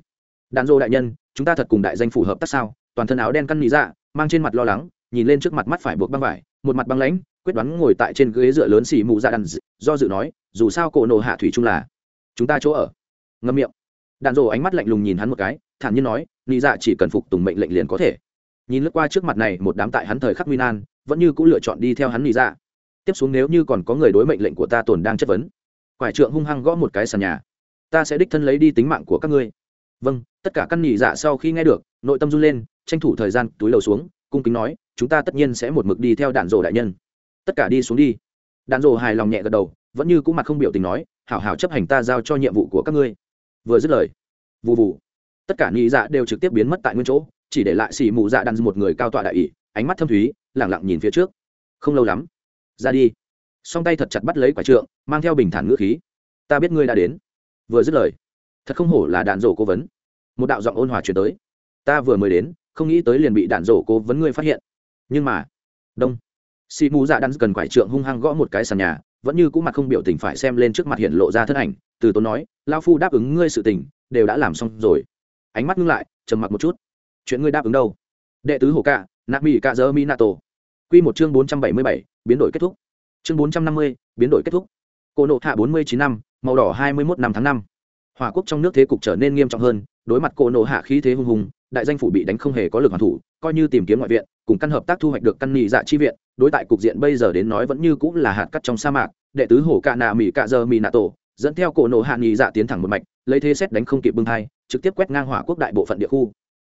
Đàn dô đại nhân, chúng ta thật cùng đại danh phủ hợp tác sao? Toàn thân áo đen căn nhị dạ mang trên mặt lo lắng, nhìn lên trước mặt mắt phải buộc băng vải, một mặt băng lãnh quyết đoán ngồi tại trên ghế dựa lớn xì mù dạ đàn do dự nói, dù sao cổ nổ hạ thủy chung là, chúng ta chỗ ở. Ngâm miệng. Đạn rồ ánh mắt lạnh lùng nhìn hắn một cái, thản nhiên nói, nị dạ chỉ cần phục tùng mệnh lệnh liền có thể. Nhìn lướt qua trước mặt này một đám tại hắn thời khắc nguy nan, vẫn như cũng lựa chọn đi theo hắn nị dạ. Tiếp xuống nếu như còn có người đối mệnh lệnh của ta tồn đang chất vấn, quải trượng hung hăng gõ một cái sàn nhà. Ta sẽ đích thân lấy đi tính mạng của các ngươi. Vâng tất cả căn nhị dạ sau khi nghe được, nội tâm run lên, tranh thủ thời gian túi đầu xuống, cung kính nói, chúng ta tất nhiên sẽ một mực đi theo đạn rổ đại nhân tất cả đi xuống đi. Đạn rồ hài lòng nhẹ gật đầu, vẫn như cũng mặt không biểu tình nói, hảo hảo chấp hành ta giao cho nhiệm vụ của các ngươi. Vừa dứt lời vụ vụ tất cả nghĩ dạ đều trực tiếp biến mất tại nguyên chỗ, chỉ để lại xì mù dạ đàn một người cao tọa đại ỷ, ánh mắt thâm thúy, lẳng lặng nhìn phía trước. Không lâu lắm, ra đi. Song tay thật chặt bắt lấy quả trượng, mang theo bình thản ngữ khí, ta biết ngươi đã đến. Vừa dứt lời, thật không hổ là đạn rổ cố vấn. Một đạo giọng ôn hòa chuyển tới, ta vừa mới đến, không nghĩ tới liền bị đạn rổ cố vấn ngươi phát hiện. Nhưng mà, đông xì mù dạ đang cần quải trượng hung hăng gõ một cái sàn nhà, vẫn như cũng mặt không biểu tình phải xem lên trước mặt hiện lộ ra thân ảnh, từ tốn nói lao phu đáp ứng ngươi sự tình, đều đã làm xong rồi. Ánh mắt ngưng lại, trầm mặc một chút. Chuyện ngươi đáp ứng đâu? Đệ tứ hồ cạ nạp mỹ cạ dơ mi nato q một chương bốn trăm bảy mươi bảy, biến đổi kết thúc. Chương bốn trăm năm mươi, biến đổi kết thúc. Cô nộ hạ bốn mươi chín năm, màu đỏ hai mươi một năm tháng năm. Hòa quốc trong nước thế cục trở nên nghiêm trọng hơn, đối mặt cô nộ hạ khí thế hung hùng đại danh phủ bị đánh không hề có lực hoàn thủ, coi như tìm kiếm ngoại viện, cùng căn hợp tác thu hoạch được căn nhị dạ chi viện, đối tại cục diện bây giờ đến nói vẫn như cũng là hạt cắt trong sa mạc, đệ tứ hổ cạ nạ mỹ cạ giờ mỹ nạ tổ, dẫn theo cổ nổ hạ nhị dạ tiến thẳng một mạch, lấy thế xét đánh không kịp bưng thai, trực tiếp quét ngang hỏa quốc đại bộ phận địa khu.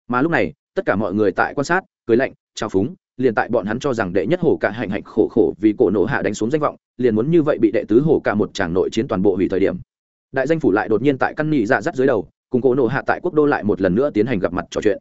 Mà lúc này, tất cả mọi người tại quan sát cưới lạnh trào phúng, liền tại bọn hắn cho rằng đệ nhất hổ cạ hạnh hạnh khổ khổ vì cổ nổ hạ đánh xuống danh vọng, liền muốn như vậy bị đệ tứ hổ cạ một tràng nội chiến toàn bộ hủy thời điểm. Đại danh phủ lại đột nhiên tại căn nhị dạ dắt dưới đầu cùng cổ nộ hạ tại quốc đô lại một lần nữa tiến hành gặp mặt trò chuyện.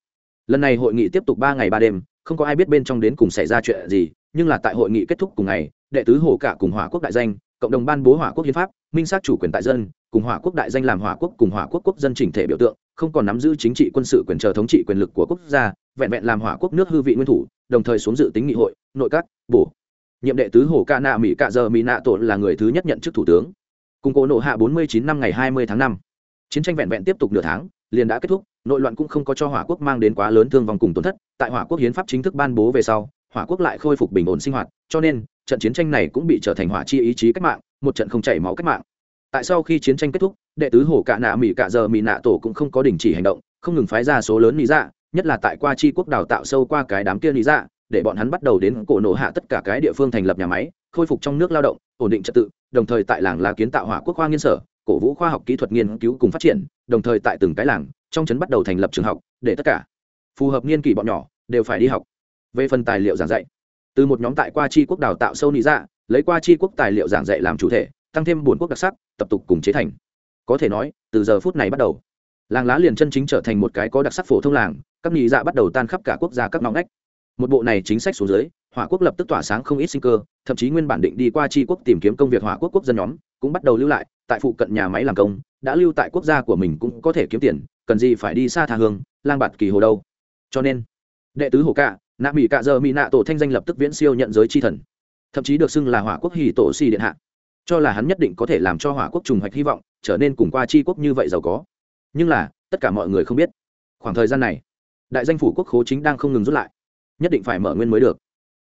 Lần này hội nghị tiếp tục ba ngày ba đêm, không có ai biết bên trong đến cùng xảy ra chuyện gì, nhưng là tại hội nghị kết thúc cùng ngày, đệ tứ hồ cả cùng hỏa quốc đại danh, cộng đồng ban bố hỏa quốc hiến pháp, minh xác chủ quyền tại dân, cùng hỏa quốc đại danh làm hỏa quốc cùng hỏa quốc quốc dân chỉnh thể biểu tượng, không còn nắm giữ chính trị quân sự quyền chờ thống trị quyền lực của quốc gia, vẹn vẹn làm hỏa quốc nước hư vị nguyên thủ, đồng thời xuống dự tính nghị hội, nội các, bổ. Nhiệm đệ tứ hồ ca nạ mỹ cạ giờ mỹ nạ tổ là người thứ nhất nhận chức thủ tướng. Cùng cố nộ hạ bốn mươi chín năm ngày hai mươi tháng năm chiến tranh vẹn vẹn tiếp tục nửa tháng, liền đã kết thúc, nội loạn cũng không có cho hỏa quốc mang đến quá lớn thương vong cùng tổn thất, tại hỏa quốc hiến pháp chính thức ban bố về sau, hỏa quốc lại khôi phục bình ổn sinh hoạt, cho nên, trận chiến tranh này cũng bị trở thành hỏa chi ý chí cách mạng, một trận không chảy máu cách mạng. Tại sau khi chiến tranh kết thúc, đệ tứ hổ cạ nạ mỹ cạ giờ mỹ nạ tổ cũng không có đình chỉ hành động, không ngừng phái ra số lớn lý dạ nhất là tại qua chi quốc đào tạo sâu qua cái đám kia lý dạ để bọn hắn bắt đầu đến cổ nổ hạ tất cả cái địa phương thành lập nhà máy, khôi phục trong nước lao động, ổn định trật tự, đồng thời tại làng là kiến tạo hỏa quốc khoa nghiên sở cổ vũ khoa học kỹ thuật nghiên cứu cùng phát triển, đồng thời tại từng cái làng, trong trấn bắt đầu thành lập trường học, để tất cả phù hợp niên kỷ bọn nhỏ, đều phải đi học. Về phần tài liệu giảng dạy, từ một nhóm tại qua chi quốc đào tạo sâu nị ra lấy qua chi quốc tài liệu giảng dạy làm chủ thể, tăng thêm buồn quốc đặc sắc, tập tục cùng chế thành. Có thể nói, từ giờ phút này bắt đầu, làng lá liền chân chính trở thành một cái có đặc sắc phổ thông làng, các nị dạ bắt đầu tan khắp cả quốc gia các ngõ ngách. Một bộ này chính sách xuống dưới hỏa quốc lập tức tỏa sáng không ít sinh cơ, thậm chí nguyên bản định đi qua chi quốc tìm kiếm công việc hỏa quốc quốc dân nhóm, cũng bắt đầu lưu lại, tại phụ cận nhà máy làm công, đã lưu tại quốc gia của mình cũng có thể kiếm tiền, cần gì phải đi xa tha hương, lang bạt kỳ hồ đâu. Cho nên, đệ tứ hồ cạ, nạ mỹ cạ giờ mỹ nạ tổ thanh danh lập tức viễn siêu nhận giới chi thần. Thậm chí được xưng là hỏa quốc hì tổ xì điện hạ. Cho là hắn nhất định có thể làm cho hỏa quốc trùng hoạch hy vọng, trở nên cùng qua chi quốc như vậy giàu có. Nhưng là, tất cả mọi người không biết. Khoảng thời gian này, đại danh phủ quốc khố chính đang không ngừng rút lại. Nhất định phải mở nguyên mới được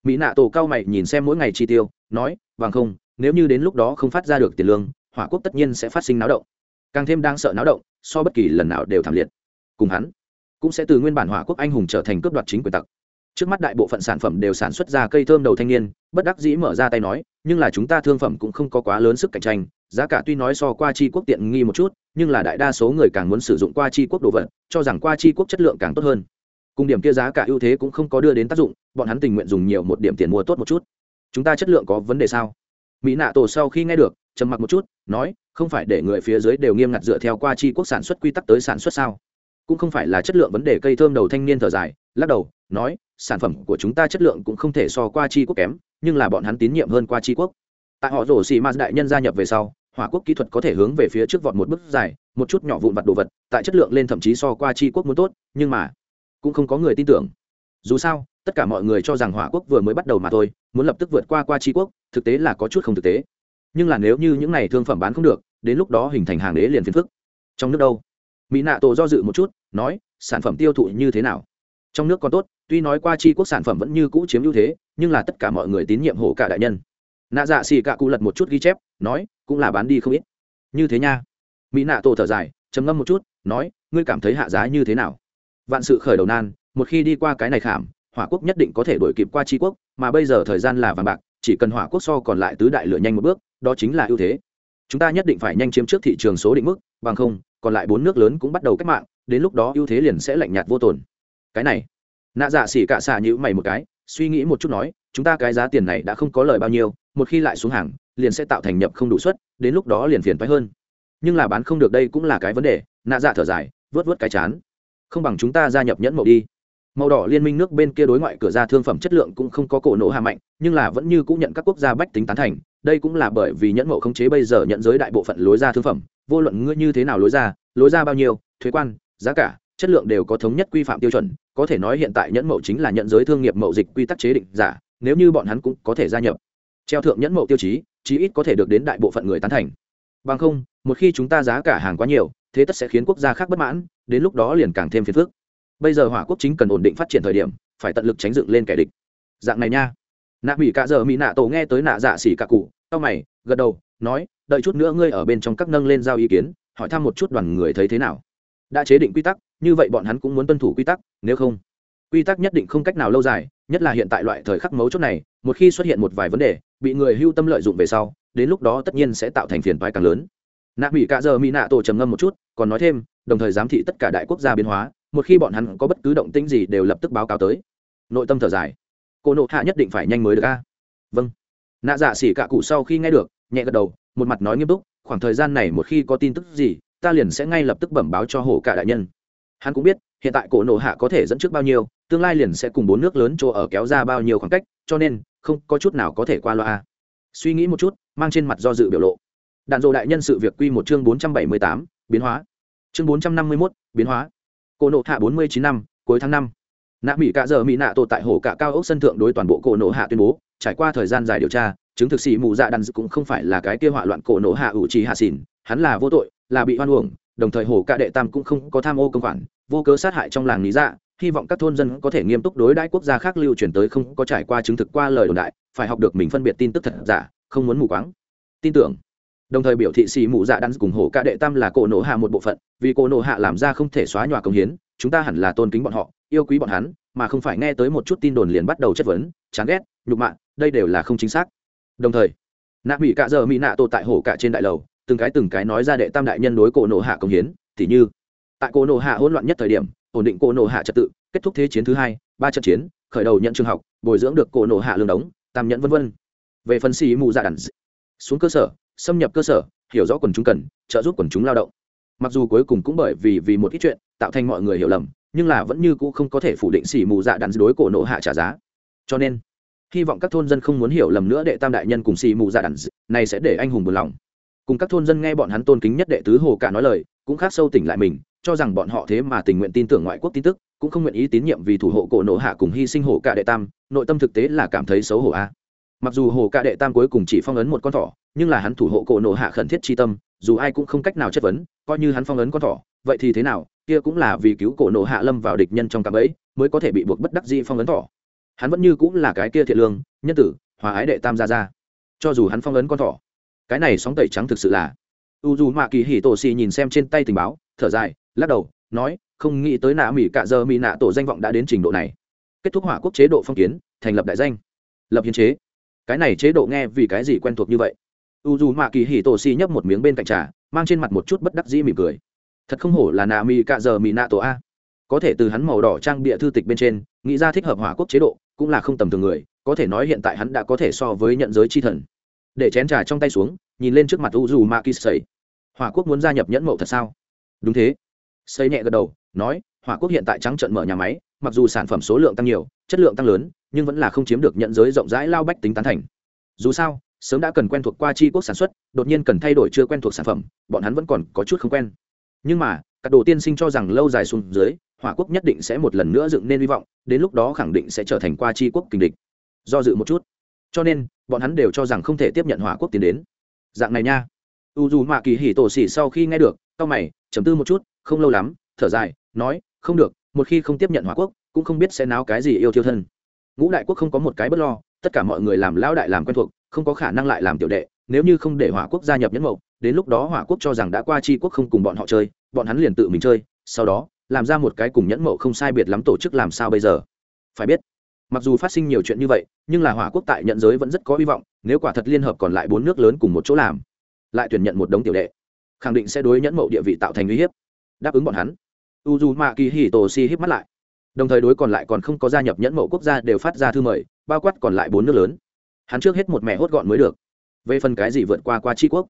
mỹ nạ tổ cao mày nhìn xem mỗi ngày chi tiêu, nói, vàng không, nếu như đến lúc đó không phát ra được tiền lương, hỏa quốc tất nhiên sẽ phát sinh náo động. Càng thêm đang sợ náo động, so bất kỳ lần nào đều thảm liệt. Cùng hắn, cũng sẽ từ nguyên bản hỏa quốc anh hùng trở thành cướp đoạt chính quyền tặc. Trước mắt đại bộ phận sản phẩm đều sản xuất ra cây thơm đầu thanh niên, bất đắc dĩ mở ra tay nói, nhưng là chúng ta thương phẩm cũng không có quá lớn sức cạnh tranh, giá cả tuy nói so qua chi quốc tiện nghi một chút, nhưng là đại đa số người càng muốn sử dụng qua chi quốc đồ vật, cho rằng qua chi quốc chất lượng càng tốt hơn cùng điểm kia giá cả ưu thế cũng không có đưa đến tác dụng, bọn hắn tình nguyện dùng nhiều một điểm tiền mua tốt một chút. Chúng ta chất lượng có vấn đề sao? Mỹ nạ tổ sau khi nghe được, trầm mặc một chút, nói, không phải để người phía dưới đều nghiêm ngặt dựa theo qua chi quốc sản xuất quy tắc tới sản xuất sao? Cũng không phải là chất lượng vấn đề cây thơm đầu thanh niên thở dài, lắc đầu, nói, sản phẩm của chúng ta chất lượng cũng không thể so qua chi quốc kém, nhưng là bọn hắn tín nhiệm hơn qua chi quốc. Tại họ rổ xì ma đại nhân gia nhập về sau, hỏa quốc kỹ thuật có thể hướng về phía trước vọt một bước dài, một chút nhỏ vụn vặt đồ vật, tại chất lượng lên thậm chí so qua chi quốc muốn tốt, nhưng mà cũng không có người tin tưởng. Dù sao, tất cả mọi người cho rằng hỏa quốc vừa mới bắt đầu mà thôi, muốn lập tức vượt qua qua chi quốc, thực tế là có chút không thực tế. Nhưng là nếu như những này thương phẩm bán không được, đến lúc đó hình thành hàng đế liền phiền phức. Trong nước đâu? Mỹ nạ tổ do dự một chút, nói, sản phẩm tiêu thụ như thế nào? Trong nước còn tốt, tuy nói qua chi quốc sản phẩm vẫn như cũ chiếm ưu thế, nhưng là tất cả mọi người tín nhiệm hổ cả đại nhân. Nạ dạ xì cạ cụ lật một chút ghi chép, nói, cũng là bán đi không ít. Như thế nha. Mỹ nạ tổ thở dài, trầm ngâm một chút, nói, ngươi cảm thấy hạ giá như thế nào? Vạn sự khởi đầu nan, một khi đi qua cái này khảm, hỏa quốc nhất định có thể đổi kịp qua tri quốc, mà bây giờ thời gian là vàng bạc, chỉ cần hỏa quốc so còn lại tứ đại lửa nhanh một bước, đó chính là ưu thế. Chúng ta nhất định phải nhanh chiếm trước thị trường số định mức, bằng không, còn lại bốn nước lớn cũng bắt đầu cách mạng, đến lúc đó ưu thế liền sẽ lạnh nhạt vô tồn. Cái này, nạ dạ xỉ cả xạ nhữ mày một cái, suy nghĩ một chút nói, chúng ta cái giá tiền này đã không có lời bao nhiêu, một khi lại xuống hàng, liền sẽ tạo thành nhập không đủ suất, đến lúc đó liền phiền phái hơn. Nhưng là bán không được đây cũng là cái vấn đề, nạ dạ thở dài, vớt vớt cái chán không bằng chúng ta gia nhập nhẫn mậu đi. Màu đỏ liên minh nước bên kia đối ngoại cửa ra thương phẩm chất lượng cũng không có cổ nổ hạ mạnh, nhưng là vẫn như cũng nhận các quốc gia bách tính tán thành. Đây cũng là bởi vì nhẫn mậu khống chế bây giờ nhận giới đại bộ phận lối ra thương phẩm. Vô luận ngươi như thế nào lối ra lối ra bao nhiêu, thuế quan, giá cả, chất lượng đều có thống nhất quy phạm tiêu chuẩn. Có thể nói hiện tại nhẫn mậu chính là nhận giới thương nghiệp mậu dịch quy tắc chế định giả, nếu như bọn hắn cũng có thể gia nhập. Treo thượng nhẫn mậu tiêu chí chí ít có thể được đến đại bộ phận người tán thành. Bằng không một khi chúng ta giá cả hàng quá nhiều, thế tất sẽ khiến quốc gia khác bất mãn, đến lúc đó liền càng thêm phiền phức. Bây giờ hỏa quốc chính cần ổn định phát triển thời điểm, phải tận lực tránh dựng lên kẻ địch. Dạng này nha. Nạ mỹ cạ giờ mỹ nạ tổ nghe tới nạ dạ xỉ cạ cụ, tao mày, gật đầu, nói, đợi chút nữa ngươi ở bên trong các nâng lên giao ý kiến, hỏi thăm một chút đoàn người thấy thế nào. Đã chế định quy tắc, như vậy bọn hắn cũng muốn tuân thủ quy tắc, nếu không, quy tắc nhất định không cách nào lâu dài, nhất là hiện tại loại thời khắc mấu chốt này, một khi xuất hiện một vài vấn đề, bị người hưu tâm lợi dụng về sau, đến lúc đó tất nhiên sẽ tạo thành phiền toái càng lớn nạ mỹ cạ giờ mỹ nạ tổ trầm ngâm một chút, còn nói thêm, đồng thời giám thị tất cả đại quốc gia biến hóa, một khi bọn hắn có bất cứ động tĩnh gì đều lập tức báo cáo tới. Nội tâm thở dài. Cô nộ hạ nhất định phải nhanh mới được a. Vâng. Nạ dạ xỉ cạ cụ sau khi nghe được, nhẹ gật đầu, một mặt nói nghiêm túc, khoảng thời gian này một khi có tin tức gì, ta liền sẽ ngay lập tức bẩm báo cho hổ cả đại nhân. Hắn cũng biết, hiện tại cổ nộ hạ có thể dẫn trước bao nhiêu, tương lai liền sẽ cùng bốn nước lớn chỗ ở kéo ra bao nhiêu khoảng cách, cho nên, không có chút nào có thể qua loa suy nghĩ một chút, mang trên mặt do dự biểu lộ đạn dộ đại nhân sự việc quy một chương bốn trăm bảy mươi tám, biến hóa. Chương bốn trăm năm mươi mốt, biến hóa. Cổ nộ hạ bốn mươi chín năm, cuối tháng năm. Nạ mỹ cạ giờ mỹ nạ tổ tại hồ cả cao ốc sân thượng đối toàn bộ cổ nộ hạ tuyên bố, trải qua thời gian dài điều tra, chứng thực sĩ mù dạ đàn cũng không phải là cái kia họa loạn cổ nộ hạ ủ trì hạ xỉn, hắn là vô tội, là bị hoan uổng, đồng thời hồ cả đệ tam cũng không có tham ô công khoản, vô cớ sát hại trong làng lý dạ hy vọng các thôn dân có thể nghiêm túc đối đãi quốc gia khác lưu truyền tới không có trải qua chứng thực qua lời đồn đại, phải học được mình phân biệt tin tức thật giả, không muốn mù quáng. Tin tưởng đồng thời biểu thị xì mù dạ đắn cùng hổ ca đệ tam là cổ nộ hạ một bộ phận, vì cổ nộ hạ làm ra không thể xóa nhòa công hiến, chúng ta hẳn là tôn kính bọn họ, yêu quý bọn hắn, mà không phải nghe tới một chút tin đồn liền bắt đầu chất vấn, chán ghét, nhục mạ, đây đều là không chính xác. Đồng thời, nạ mỹ cạ giờ mỹ nạ tổ tại hổ cả trên đại lầu, từng cái từng cái nói ra đệ tam đại nhân đối cổ nộ hạ công hiến, thì như, tại cổ nộ hạ hỗn loạn nhất thời điểm, ổn định cổ nộ hạ trật tự, kết thúc thế chiến thứ hai, ba trận chiến, khởi đầu nhận trường học, bồi dưỡng được cổ nộ hạ lương đống, tam nhẫn vân vân. Về phần xì mù dạ đàn xuống cơ sở xâm nhập cơ sở, hiểu rõ quần chúng cần, trợ giúp quần chúng lao động. Mặc dù cuối cùng cũng bởi vì vì một ít chuyện, tạo thành mọi người hiểu lầm, nhưng là vẫn như cũ không có thể phủ định xỉ mù dạ đạn đối cổ nộ hạ trả giá. Cho nên, hy vọng các thôn dân không muốn hiểu lầm nữa đệ tam đại nhân cùng xỉ mù dạ đàn này sẽ để anh hùng buồn lòng. Cùng các thôn dân nghe bọn hắn tôn kính nhất đệ tứ hồ cả nói lời, cũng khác sâu tỉnh lại mình, cho rằng bọn họ thế mà tình nguyện tin tưởng ngoại quốc tin tức, cũng không nguyện ý tín nhiệm vì thủ hộ cổ nộ hạ cùng hy sinh hồ cả đệ tam, nội tâm thực tế là cảm thấy xấu hổ a mặc dù hồ cả đệ tam cuối cùng chỉ phong ấn một con thỏ, nhưng là hắn thủ hộ cổ nộ hạ khẩn thiết chi tâm, dù ai cũng không cách nào chất vấn, coi như hắn phong ấn con thỏ, vậy thì thế nào, kia cũng là vì cứu cổ nộ hạ lâm vào địch nhân trong cạm ấy mới có thể bị buộc bất đắc dĩ phong ấn thỏ. Hắn vẫn như cũng là cái kia thiện lương, nhân tử, hòa ái đệ tam gia ra cho dù hắn phong ấn con thỏ, cái này sóng tẩy trắng thực sự là. U dù mạ kỳ hỉ tổ xì nhìn xem trên tay tình báo, thở dài, lắc đầu, nói, không nghĩ tới nạ mỹ cạ giờ mỹ nạ tổ danh vọng đã đến trình độ này. Kết thúc hỏa quốc chế độ phong kiến, thành lập đại danh. Lập hiến chế cái này chế độ nghe vì cái gì quen thuộc như vậy? U dù mạ kỳ hì tổ xì nhấp một miếng bên cạnh trà, mang trên mặt một chút bất đắc dĩ mỉm cười. Thật không hổ là nà mì cạ giờ mỹ nạ tổ a. Có thể từ hắn màu đỏ trang bịa thư tịch bên trên, nghĩ ra thích hợp hỏa quốc chế độ, cũng là không tầm thường người, có thể nói hiện tại hắn đã có thể so với nhận giới chi thần. Để chén trà trong tay xuống, nhìn lên trước mặt u dù ma kỳ sầy. Hỏa quốc muốn gia nhập nhẫn mậu thật sao? Đúng thế. Xây nhẹ gật đầu, nói, hỏa quốc hiện tại trắng trận mở nhà máy, mặc dù sản phẩm số lượng tăng nhiều, chất lượng tăng lớn nhưng vẫn là không chiếm được nhận giới rộng rãi lao bách tính tán thành. Dù sao, sớm đã cần quen thuộc qua chi quốc sản xuất, đột nhiên cần thay đổi chưa quen thuộc sản phẩm, bọn hắn vẫn còn có chút không quen. Nhưng mà, các đồ tiên sinh cho rằng lâu dài xuống dưới, hỏa quốc nhất định sẽ một lần nữa dựng nên hy vọng, đến lúc đó khẳng định sẽ trở thành qua chi quốc kình địch. Do dự một chút. Cho nên, bọn hắn đều cho rằng không thể tiếp nhận hỏa quốc tiến đến. Dạng này nha. U dù mạ kỳ hỉ tổ xỉ sau khi nghe được tao mày chấm tư một chút, không lâu lắm, thở dài, nói, không được, một khi không tiếp nhận hỏa quốc, cũng không biết sẽ náo cái gì yêu thiêu thân ngũ đại quốc không có một cái bất lo, tất cả mọi người làm lão đại làm quen thuộc, không có khả năng lại làm tiểu đệ, nếu như không để hỏa quốc gia nhập nhẫn mậu đến lúc đó hỏa quốc cho rằng đã qua chi quốc không cùng bọn họ chơi, bọn hắn liền tự mình chơi, sau đó, làm ra một cái cùng nhẫn mậu không sai biệt lắm tổ chức làm sao bây giờ? Phải biết, mặc dù phát sinh nhiều chuyện như vậy, nhưng là hỏa quốc tại nhận giới vẫn rất có hy vọng, nếu quả thật liên hợp còn lại bốn nước lớn cùng một chỗ làm, lại tuyển nhận một đống tiểu đệ, khẳng định sẽ đối nhẫn mậu địa vị tạo thành uy hiếp, đáp ứng bọn hắn. U d u ma kỳ hì tổ si hít mắt lại đồng thời đối còn lại còn không có gia nhập nhẫn mộ quốc gia đều phát ra thư mời, bao quát còn lại bốn nước lớn. Hắn trước hết một mẹ hốt gọn mới được. Về phần cái gì vượt qua qua tri quốc?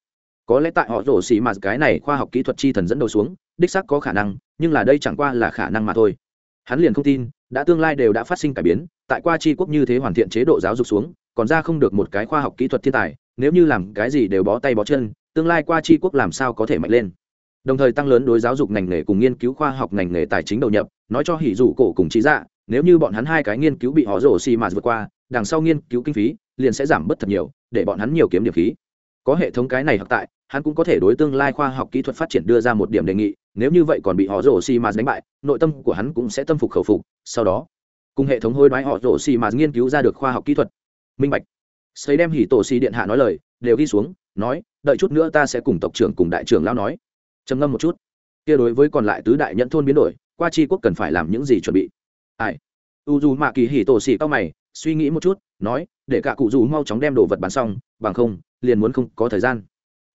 Có lẽ tại họ rổ xì mà cái này khoa học kỹ thuật chi thần dẫn đầu xuống, đích xác có khả năng, nhưng là đây chẳng qua là khả năng mà thôi. Hắn liền không tin, đã tương lai đều đã phát sinh cải biến, tại qua tri quốc như thế hoàn thiện chế độ giáo dục xuống, còn ra không được một cái khoa học kỹ thuật thiên tài, nếu như làm cái gì đều bó tay bó chân, tương lai qua tri quốc làm sao có thể mạnh lên? Đồng thời tăng lớn đối giáo dục ngành nghề cùng nghiên cứu khoa học ngành nghề tài chính đầu nhập nói cho hỉ dụ cổ cùng trí dạ nếu như bọn hắn hai cái nghiên cứu bị họ rổ xì mà vượt qua, đằng sau nghiên cứu kinh phí liền sẽ giảm bớt thật nhiều, để bọn hắn nhiều kiếm điểm khí. Có hệ thống cái này thực tại, hắn cũng có thể đối tương lai khoa học kỹ thuật phát triển đưa ra một điểm đề nghị, nếu như vậy còn bị họ rổ xì mà đánh bại, nội tâm của hắn cũng sẽ tâm phục khẩu phục, sau đó, cùng hệ thống hối đoái họ rổ xì mà nghiên cứu ra được khoa học kỹ thuật. Minh bạch. Xây đem hỉ tổ xì điện hạ nói lời, đều ghi xuống, nói, đợi chút nữa ta sẽ cùng tộc trưởng cùng đại trưởng lão nói. Trầm ngâm một chút. Kia đối với còn lại tứ đại nhẫn thôn biến đổi qua tri quốc cần phải làm những gì chuẩn bị. Ai? U dù mạ kỳ hỉ tổ xì cao mày, suy nghĩ một chút, nói, để cả cụ dù mau chóng đem đồ vật bán xong, bằng không, liền muốn không có thời gian.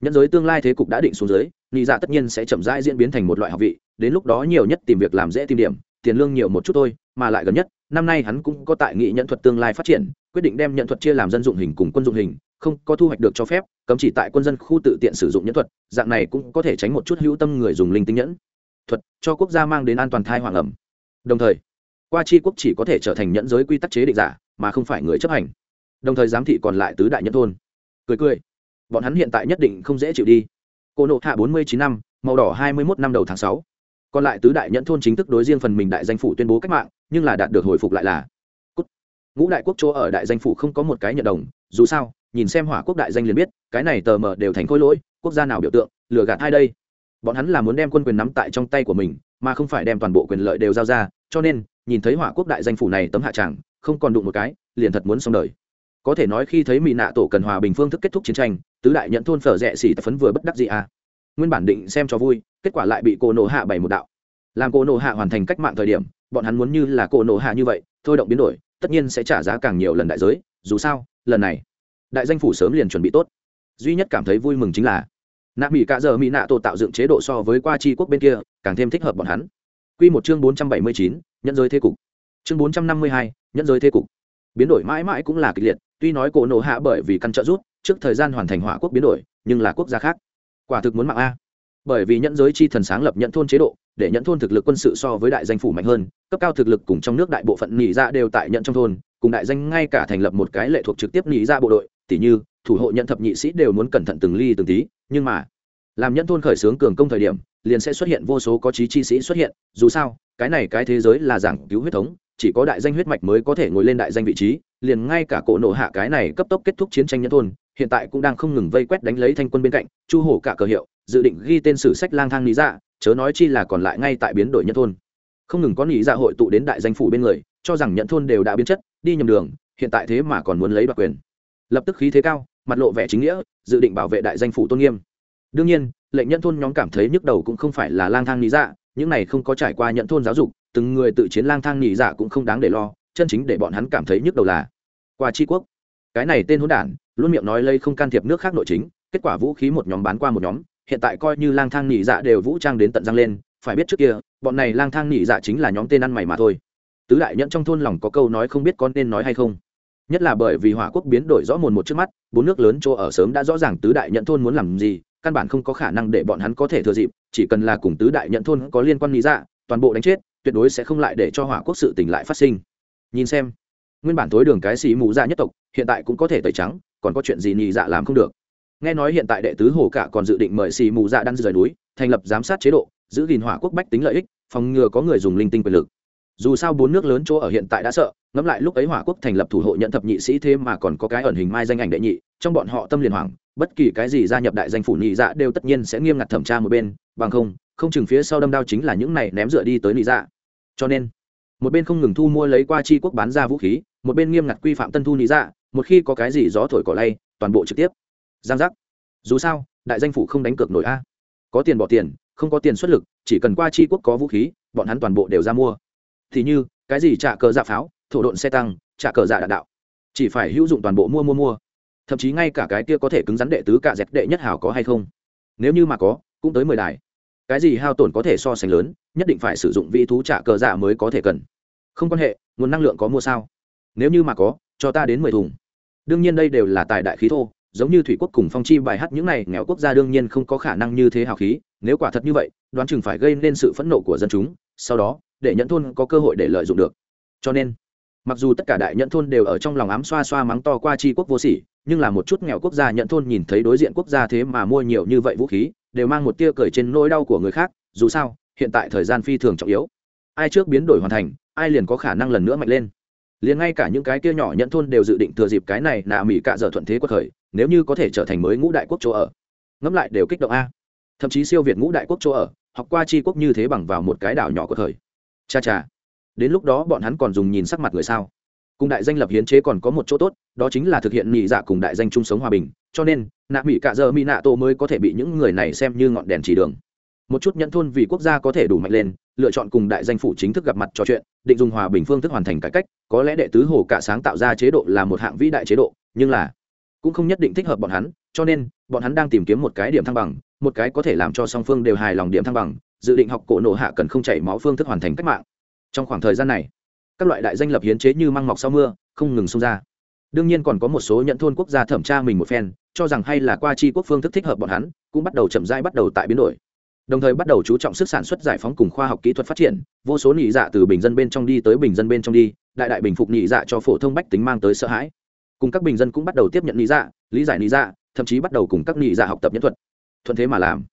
Nhân giới tương lai thế cục đã định xuống dưới nghĩ dạ tất nhiên sẽ chậm rãi diễn biến thành một loại học vị, đến lúc đó nhiều nhất tìm việc làm dễ tìm điểm, tiền lương nhiều một chút thôi, mà lại gần nhất, năm nay hắn cũng có tại nghị nhận thuật tương lai phát triển, quyết định đem nhận thuật chia làm dân dụng hình cùng quân dụng hình, không có thu hoạch được cho phép, cấm chỉ tại quân dân khu tự tiện sử dụng nhẫn thuật, dạng này cũng có thể tránh một chút hữu tâm người dùng linh tinh nhẫn thuật, cho quốc gia mang đến an toàn thai hoàng ẩm. Đồng thời, qua chi quốc chỉ có thể trở thành nhẫn giới quy tắc chế định giả, mà không phải người chấp hành. Đồng thời giám thị còn lại tứ đại nhẫn thôn. Cười cười, bọn hắn hiện tại nhất định không dễ chịu đi. Cô nộ hạ bốn mươi chín năm, màu đỏ hai mươi một năm đầu tháng sáu. Còn lại tứ đại nhẫn thôn chính thức đối riêng phần mình đại danh phủ tuyên bố cách mạng, nhưng là đạt được hồi phục lại là Cút. ngũ đại quốc chỗ ở đại danh phủ không có một cái nhận đồng, dù sao, nhìn xem hỏa quốc đại danh liền biết, cái này tờ mờ đều thành khối lỗi, quốc gia nào biểu tượng, lừa gạt hai đây? Bọn hắn là muốn đem quân quyền nắm tại trong tay của mình, mà không phải đem toàn bộ quyền lợi đều giao ra, cho nên, nhìn thấy hỏa quốc đại danh phủ này tấm hạ tràng, không còn đụng một cái, liền thật muốn xong đời. Có thể nói khi thấy mỹ nạ tổ cần hòa bình phương thức kết thúc chiến tranh, tứ đại nhận thôn phở rẽ xỉ tập phấn vừa bất đắc gì à nguyên bản định xem cho vui, kết quả lại bị cô nổ hạ bảy một đạo. Làm cô nổ hạ hoàn thành cách mạng thời điểm, bọn hắn muốn như là cô nổ hạ như vậy, thôi động biến đổi, tất nhiên sẽ trả giá càng nhiều lần đại giới, dù sao, lần này, đại danh phủ sớm liền chuẩn bị tốt. Duy nhất cảm thấy vui mừng chính là nạ mỹ cả giờ mỹ nạ tổ tạo dựng chế độ so với qua tri quốc bên kia, càng thêm thích hợp bọn hắn. Q một chương bốn trăm bảy mươi chín nhân giới thế cục. Chương bốn trăm năm mươi hai nhân giới thế cục. Biến đổi mãi mãi cũng là kịch liệt, tuy nói cổ nổ hạ bởi vì căn trợ rút, trước thời gian hoàn thành hỏa quốc biến đổi, nhưng là quốc gia khác. Quả thực muốn mạng a. Bởi vì nhận giới chi thần sáng lập nhận thôn chế độ, để nhận thôn thực lực quân sự so với đại danh phủ mạnh hơn, cấp cao thực lực cùng trong nước đại bộ phận nghỉ ra dạ đều tại nhận trong thôn, cùng đại danh ngay cả thành lập một cái lệ thuộc trực tiếp nghỉ ra dạ bộ đội, tỉ như thủ hộ nhận thập nhị sĩ đều muốn cẩn thận từng ly từng tí, nhưng mà, làm nhân thôn khởi xướng cường công thời điểm, liền sẽ xuất hiện vô số có trí chi sĩ xuất hiện. Dù sao, cái này cái thế giới là giảng cứu huyết thống, chỉ có đại danh huyết mạch mới có thể ngồi lên đại danh vị trí, liền ngay cả cổ nộ hạ cái này cấp tốc kết thúc chiến tranh nhân thôn, hiện tại cũng đang không ngừng vây quét đánh lấy thanh quân bên cạnh, chu hổ cả cờ hiệu, dự định ghi tên sử sách lang thang lý dạ chớ nói chi là còn lại ngay tại biến đổi nhân thôn. Không ngừng có lý dạ hội tụ đến đại danh phủ bên người, cho rằng nhận thôn đều đã biến chất, đi nhầm đường, hiện tại thế mà còn muốn lấy đoạt quyền lập tức khí thế cao, mặt lộ vẻ chính nghĩa, dự định bảo vệ đại danh phủ tôn nghiêm. Đương nhiên, lệnh nhận thôn nhóm cảm thấy nhức đầu cũng không phải là lang thang lý dạ những này không có trải qua nhận thôn giáo dục, từng người tự chiến lang thang nhị dạ cũng không đáng để lo, chân chính để bọn hắn cảm thấy nhức đầu là qua tri quốc. Cái này tên hỗn đản, luôn miệng nói lây không can thiệp nước khác nội chính, kết quả vũ khí một nhóm bán qua một nhóm, hiện tại coi như lang thang nhị dạ đều vũ trang đến tận răng lên, phải biết trước kia, bọn này lang thang nhị dạ chính là nhóm tên ăn mày mà thôi. Tứ đại nhẫn trong thôn lòng có câu nói không biết con nên nói hay không nhất là bởi vì hỏa quốc biến đổi rõ mồn một trước mắt, bốn nước lớn chỗ ở sớm đã rõ ràng tứ đại nhẫn thôn muốn làm gì, căn bản không có khả năng để bọn hắn có thể thừa dịp, chỉ cần là cùng tứ đại nhẫn thôn có liên quan lý dạ toàn bộ đánh chết, tuyệt đối sẽ không lại để cho hỏa quốc sự tỉnh lại phát sinh. Nhìn xem, nguyên bản tối đường cái xì mù dạ nhất tộc, hiện tại cũng có thể tẩy trắng, còn có chuyện gì nhị dạ làm không được. Nghe nói hiện tại đệ tứ hồ cả còn dự định mời xì mù dạ đang rời núi, thành lập giám sát chế độ, giữ gìn hỏa quốc bách tính lợi ích, phòng ngừa có người dùng linh tinh quyền lực dù sao bốn nước lớn chỗ ở hiện tại đã sợ, ngẫm lại lúc ấy hỏa quốc thành lập thủ hộ nhận thập nhị sĩ thế mà còn có cái ẩn hình mai danh ảnh đệ nhị, trong bọn họ tâm liền hoàng bất kỳ cái gì gia nhập đại danh phủ nhị dạ đều tất nhiên sẽ nghiêm ngặt thẩm tra một bên, bằng không không chừng phía sau đâm đao chính là những này ném dựa đi tới nhị dạ. Cho nên, một bên không ngừng thu mua lấy qua chi quốc bán ra vũ khí, một bên nghiêm ngặt quy phạm tân thu nhị dạ một khi có cái gì gió thổi cỏ lay, toàn bộ trực tiếp. Giang giác. Dù sao, đại danh phủ không đánh cược nổi a. Có tiền bỏ tiền, không có tiền xuất lực, chỉ cần qua chi quốc có vũ khí, bọn hắn toàn bộ đều ra mua thì như, cái gì trả cờ dạ pháo, thổ độn xe tăng, trả cờ dạ đạn đạo. Chỉ phải hữu dụng toàn bộ mua mua mua. Thậm chí ngay cả cái kia có thể cứng rắn đệ tứ cả dẹp đệ nhất hảo có hay không? Nếu như mà có, cũng tới mười đài. Cái gì hao tổn có thể so sánh lớn, nhất định phải sử dụng vị thú trả cờ dạ mới có thể cần. Không quan hệ, nguồn năng lượng có mua sao? Nếu như mà có, cho ta đến mười thùng. Đương nhiên đây đều là tài đại khí thô, giống như thủy quốc cùng phong chi bài hát những này, nghèo quốc gia đương nhiên không có khả năng như thế hào khí, nếu quả thật như vậy, đoán chừng phải gây nên sự phẫn nộ của dân chúng sau đó, để nhẫn thôn có cơ hội để lợi dụng được. Cho nên, mặc dù tất cả đại nhẫn thôn đều ở trong lòng ám xoa xoa mắng to qua tri quốc vô sỉ, nhưng là một chút nghèo quốc gia nhẫn thôn nhìn thấy đối diện quốc gia thế mà mua nhiều như vậy vũ khí, đều mang một tia cười trên nỗi đau của người khác, dù sao, hiện tại thời gian phi thường trọng yếu. Ai trước biến đổi hoàn thành, ai liền có khả năng lần nữa mạnh lên. Liền ngay cả những cái kia nhỏ nhẫn thôn đều dự định thừa dịp cái này nạ mỹ cạ dở thuận thế quốc khởi, nếu như có thể trở thành mới ngũ đại quốc chỗ ở. Ngẫm lại đều kích động a. Thậm chí siêu việt ngũ đại quốc chỗ ở học qua chi quốc như thế bằng vào một cái đảo nhỏ của thời. Cha cha. Đến lúc đó bọn hắn còn dùng nhìn sắc mặt người sao? Cùng đại danh lập hiến chế còn có một chỗ tốt, đó chính là thực hiện nhị dạ cùng đại danh chung sống hòa bình, cho nên, nạ mỹ cạ dơ mỹ nạ tô mới có thể bị những người này xem như ngọn đèn chỉ đường. Một chút nhận thôn vì quốc gia có thể đủ mạnh lên, lựa chọn cùng đại danh phủ chính thức gặp mặt trò chuyện, định dùng hòa bình phương thức hoàn thành cải cách, có lẽ đệ tứ hồ cả sáng tạo ra chế độ là một hạng vĩ đại chế độ, nhưng là cũng không nhất định thích hợp bọn hắn, cho nên bọn hắn đang tìm kiếm một cái điểm thăng bằng, một cái có thể làm cho song phương đều hài lòng điểm thăng bằng, dự định học cổ nổ hạ cần không chảy máu phương thức hoàn thành cách mạng. Trong khoảng thời gian này, các loại đại danh lập hiến chế như măng mọc sau mưa, không ngừng xông ra. Đương nhiên còn có một số nhận thôn quốc gia thẩm tra mình một phen, cho rằng hay là qua chi quốc phương thức thích hợp bọn hắn, cũng bắt đầu chậm rãi bắt đầu tại biến đổi. Đồng thời bắt đầu chú trọng sức sản xuất giải phóng cùng khoa học kỹ thuật phát triển, vô số nhị dạ từ bình dân bên trong đi tới bình dân bên trong đi, đại đại bình phục nhị dạ cho phổ thông bách tính mang tới sợ hãi. Cùng các bình dân cũng bắt đầu tiếp nhận nhị dạ lý giải nhị dạ thậm chí bắt đầu cùng các nghị giả dạ học tập nhân thuật, thuận thế mà làm.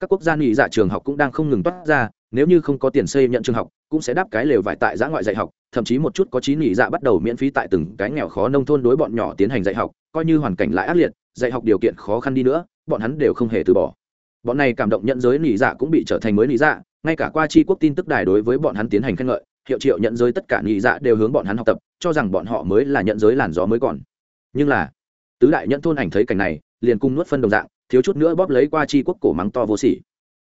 Các quốc gia nghị giả dạ trường học cũng đang không ngừng toát ra, nếu như không có tiền xây nhận trường học, cũng sẽ đáp cái lều vải tại giã ngoại dạy học, thậm chí một chút có chí nghị dạ bắt đầu miễn phí tại từng cái nghèo khó nông thôn đối bọn nhỏ tiến hành dạy học, coi như hoàn cảnh lại ác liệt, dạy học điều kiện khó khăn đi nữa, bọn hắn đều không hề từ bỏ. Bọn này cảm động nhận giới nghị dạ cũng bị trở thành mới nghị dạ ngay cả qua tri quốc tin tức đài đối với bọn hắn tiến hành khen ngợi, hiệu triệu nhận giới tất cả nghị dạ đều hướng bọn hắn học tập, cho rằng bọn họ mới là nhận giới làn gió mới còn. Nhưng là tứ đại nhận thôn ảnh thấy cảnh này, liền cung nuốt phân đồng dạng, thiếu chút nữa bóp lấy qua chi quốc cổ mắng to vô sỉ.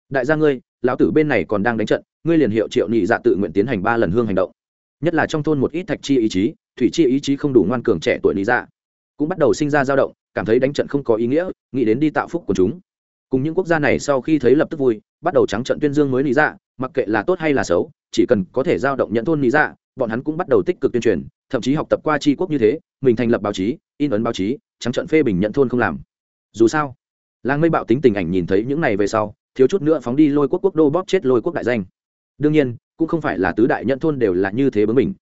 Đại gia ngươi, lão tử bên này còn đang đánh trận, ngươi liền hiệu triệu nhị dạ tự nguyện tiến hành ba lần hương hành động. Nhất là trong thôn một ít thạch chi ý chí, thủy chi ý chí không đủ ngoan cường trẻ tuổi lý dạ cũng bắt đầu sinh ra dao động, cảm thấy đánh trận không có ý nghĩa, nghĩ đến đi tạo phúc của chúng. Cùng những quốc gia này sau khi thấy lập tức vui, bắt đầu trắng trận tuyên dương mới lý dạ mặc kệ là tốt hay là xấu, chỉ cần có thể dao động nhận thôn lý dạ bọn hắn cũng bắt đầu tích cực tuyên truyền, thậm chí học tập qua tri quốc như thế, mình thành lập báo chí, in ấn báo chí, trắng trận phê bình nhận thôn không làm. Dù sao, làng mây bạo tính tình ảnh nhìn thấy những này về sau, thiếu chút nữa phóng đi lôi quốc quốc đô bóp chết lôi quốc đại danh. Đương nhiên, cũng không phải là tứ đại nhận thôn đều là như thế bướng mình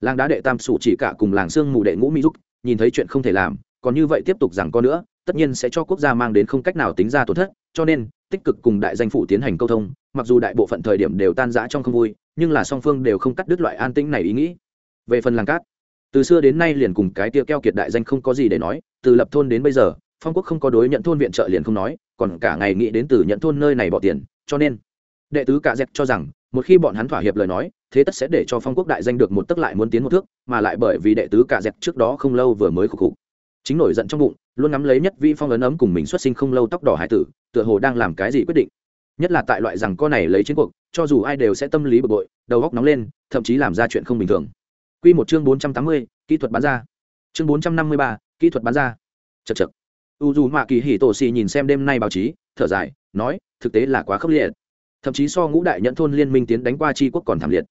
làng đá đệ tam sủ chỉ cả cùng làng sương mù đệ ngũ mỹ giúp nhìn thấy chuyện không thể làm, còn như vậy tiếp tục rằng có nữa, tất nhiên sẽ cho quốc gia mang đến không cách nào tính ra tổn thất, cho nên tích cực cùng đại danh phủ tiến hành câu thông, mặc dù đại bộ phận thời điểm đều tan rã trong không vui nhưng là song phương đều không cắt đứt loại an tĩnh này ý nghĩ. Về phần làng cát, từ xưa đến nay liền cùng cái tia keo kiệt đại danh không có gì để nói, từ lập thôn đến bây giờ, phong quốc không có đối nhận thôn viện trợ liền không nói, còn cả ngày nghĩ đến từ nhận thôn nơi này bỏ tiền, cho nên đệ tứ cả dẹp cho rằng, một khi bọn hắn thỏa hiệp lời nói, thế tất sẽ để cho phong quốc đại danh được một tức lại muốn tiến một thước, mà lại bởi vì đệ tứ cả dẹp trước đó không lâu vừa mới khục khục. Chính nổi giận trong bụng, luôn ngắm lấy nhất vi phong ấn ấm cùng mình xuất sinh không lâu tóc đỏ hải tử, tựa hồ đang làm cái gì quyết định nhất là tại loại rằng con này lấy chiến cuộc cho dù ai đều sẽ tâm lý bực bội đầu góc nóng lên thậm chí làm ra chuyện không bình thường Quy một chương bốn trăm tám mươi, kỹ thuật bán ra. Chương bốn trăm năm mươi ba, kỹ thuật bán ra. chật chật U dù Mạ Kỳ Hỉ Tổ xì nhìn xem đêm nay báo chí, thở dài, nói, thực tế là quá khốc liệt. Thậm chí so ngũ đại nhẫn thôn liên minh tiến đánh qua tri quốc còn thảm liệt.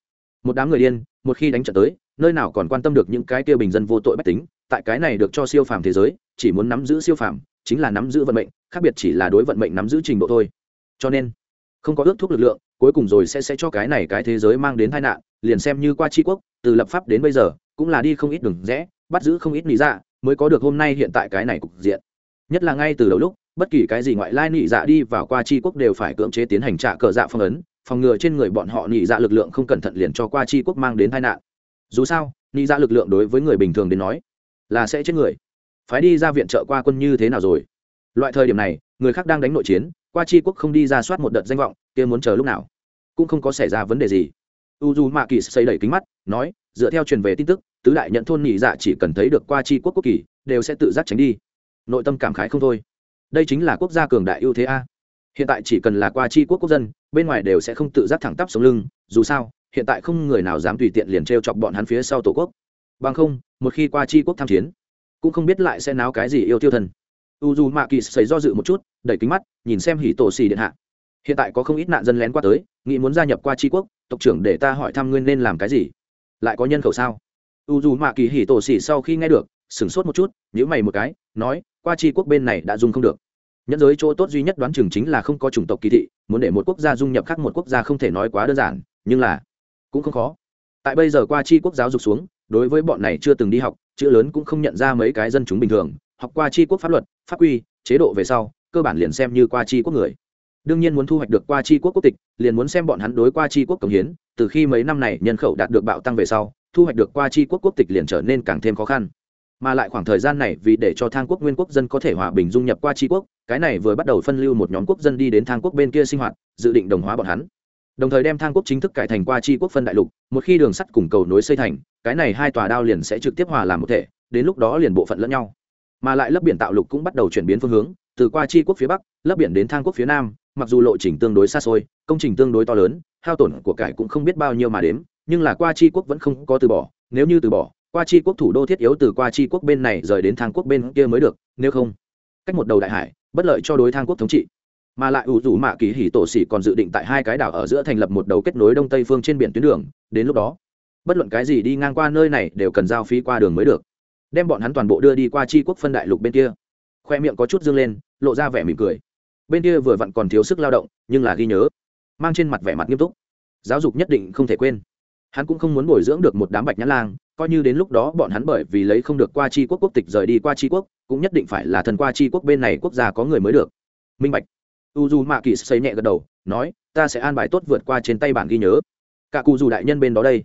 Một đám người điên, một khi đánh trận tới, nơi nào còn quan tâm được những cái kia bình dân vô tội bách tính, tại cái này được cho siêu phàm thế giới, chỉ muốn nắm giữ siêu phàm, chính là nắm giữ vận mệnh, khác biệt chỉ là đối vận mệnh nắm giữ trình độ thôi. Cho nên, không có ước thúc lực lượng, cuối cùng rồi sẽ sẽ cho cái này cái thế giới mang đến tai nạn, liền xem như qua tri quốc, từ lập pháp đến bây giờ cũng là đi không ít đường rẽ bắt giữ không ít lý dạ mới có được hôm nay hiện tại cái này cục diện. Nhất là ngay từ đầu lúc bất kỳ cái gì ngoại lai nị dạ đi vào qua tri quốc đều phải cưỡng chế tiến hành trả cờ dạ phong ấn phòng ngừa trên người bọn họ nị dạ lực lượng không cẩn thận liền cho qua tri quốc mang đến tai nạn. Dù sao nị dạ lực lượng đối với người bình thường đến nói là sẽ chết người. Phái đi ra viện trợ qua quân như thế nào rồi? Loại thời điểm này người khác đang đánh nội chiến, qua chi quốc không đi ra soát một đợt danh vọng, kia muốn chờ lúc nào? Cũng không có xảy ra vấn đề gì. U dù mạ kỳ xây đẩy kính mắt, nói, dựa theo truyền về tin tức, tứ đại nhận thôn nhị dạ chỉ cần thấy được qua chi quốc quốc kỳ, đều sẽ tự giác tránh đi. Nội tâm cảm khái không thôi. Đây chính là quốc gia cường đại ưu thế a. Hiện tại chỉ cần là qua chi quốc quốc dân, bên ngoài đều sẽ không tự giác thẳng tắp sống lưng, dù sao, hiện tại không người nào dám tùy tiện liền t r e o chọc bọn hắn phía sau tổ quốc. Bằng không, một khi qua chi quốc tham chiến, cũng không biết lại sẽ náo cái gì yêu tiêu thần u dù mạ kỳ xảy do dự một chút, đẩy kính mắt, nhìn xem hỉ tổ xì điện hạ. Hiện tại có không ít nạn dân lén qua tới, nghĩ muốn gia nhập qua tri quốc, tộc trưởng để ta hỏi thăm ngươi nên làm cái gì? Lại có nhân khẩu sao? U dù mạ kỳ hỉ tổ xì sau khi nghe được, sửng sốt một chút nhữ mày một cái, nói, qua tri quốc bên này đã dung không được. Nhẫn giới chỗ tốt duy nhất đoán chừng chính là không có chủng tộc kỳ thị, muốn để một quốc gia dung nhập khác một quốc gia không thể nói quá đơn giản, nhưng là cũng không khó. Tại bây giờ qua tri quốc giáo dục xuống, đối với bọn này chưa từng đi học, chữ lớn cũng không nhận ra mấy cái dân chúng bình thường học qua tri quốc pháp luật, pháp quy, chế độ về sau, cơ bản liền xem như qua tri quốc người. Đương nhiên muốn thu hoạch được qua tri quốc quốc tịch, liền muốn xem bọn hắn đối qua tri quốc cống hiến, từ khi mấy năm này nhân khẩu đạt được bạo tăng về sau, thu hoạch được qua tri quốc quốc tịch liền trở nên càng thêm khó khăn. Mà lại khoảng thời gian này vì để cho thang quốc nguyên quốc dân có thể hòa bình dung nhập qua tri quốc, cái này vừa bắt đầu phân lưu một nhóm quốc dân đi đến thang quốc bên kia sinh hoạt, dự định đồng hóa bọn hắn. Đồng thời đem thang quốc chính thức cải thành qua tri quốc phân đại lục, một khi đường sắt cùng cầu nối xây thành, cái này hai tòa đao liền sẽ trực tiếp hòa làm một thể, đến lúc đó liền bộ phận lẫn nhau mà lại lớp biển tạo lục cũng bắt đầu chuyển biến phương hướng, từ qua Chi quốc phía bắc, lớp biển đến thang quốc phía nam, mặc dù lộ trình tương đối xa xôi, công trình tương đối to lớn, hao tổn của cải cũng không biết bao nhiêu mà đếm, nhưng là qua chi quốc vẫn không có từ bỏ, nếu như từ bỏ, qua chi quốc thủ đô thiết yếu từ qua chi quốc bên này rời đến thang quốc bên kia mới được, nếu không, cách một đầu đại hải, bất lợi cho đối thang quốc thống trị. Mà lại ủ rủ mạ kỳ hỉ tổ xỉ còn dự định tại hai cái đảo ở giữa thành lập một đầu kết nối đông tây phương trên biển tuyến đường, đến lúc đó, bất luận cái gì đi ngang qua nơi này đều cần giao phí qua đường mới được đem bọn hắn toàn bộ đưa đi qua chi quốc phân đại lục bên kia. Khoe miệng có chút dương lên, lộ ra vẻ mỉm cười. Bên kia vừa vặn còn thiếu sức lao động, nhưng là ghi nhớ, mang trên mặt vẻ mặt nghiêm túc. Giáo dục nhất định không thể quên. Hắn cũng không muốn bồi dưỡng được một đám bạch nhãn lang, coi như đến lúc đó bọn hắn bởi vì lấy không được qua Chi quốc quốc tịch rời đi qua Chi quốc, cũng nhất định phải là thần qua Chi quốc bên này quốc gia có người mới được. Minh bạch. U du u mạ kỳ xây nhẹ gật đầu, nói, ta sẽ an bài tốt vượt qua trên tay bản ghi nhớ. Cả cụ dù đại nhân bên đó đây.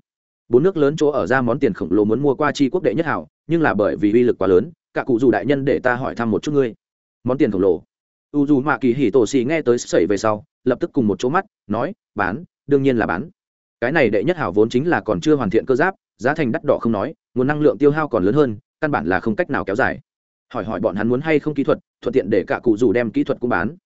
Bốn nước lớn chỗ ở ra món tiền khổng lồ muốn mua qua Chi quốc đệ nhất hảo nhưng là bởi vì uy lực quá lớn, cả cụ dù đại nhân để ta hỏi thăm một chút ngươi. Món tiền khổng lồ. U dù mạ kỳ hỉ tổ xì nghe tới sẩy về sau, lập tức cùng một chỗ mắt, nói, bán, đương nhiên là bán. Cái này đệ nhất hảo vốn chính là còn chưa hoàn thiện cơ giáp, giá thành đắt đỏ không nói, nguồn năng lượng tiêu hao còn lớn hơn, căn bản là không cách nào kéo dài. Hỏi hỏi bọn hắn muốn hay không kỹ thuật, thuận tiện để cả cụ dù đem kỹ thuật cũng bán.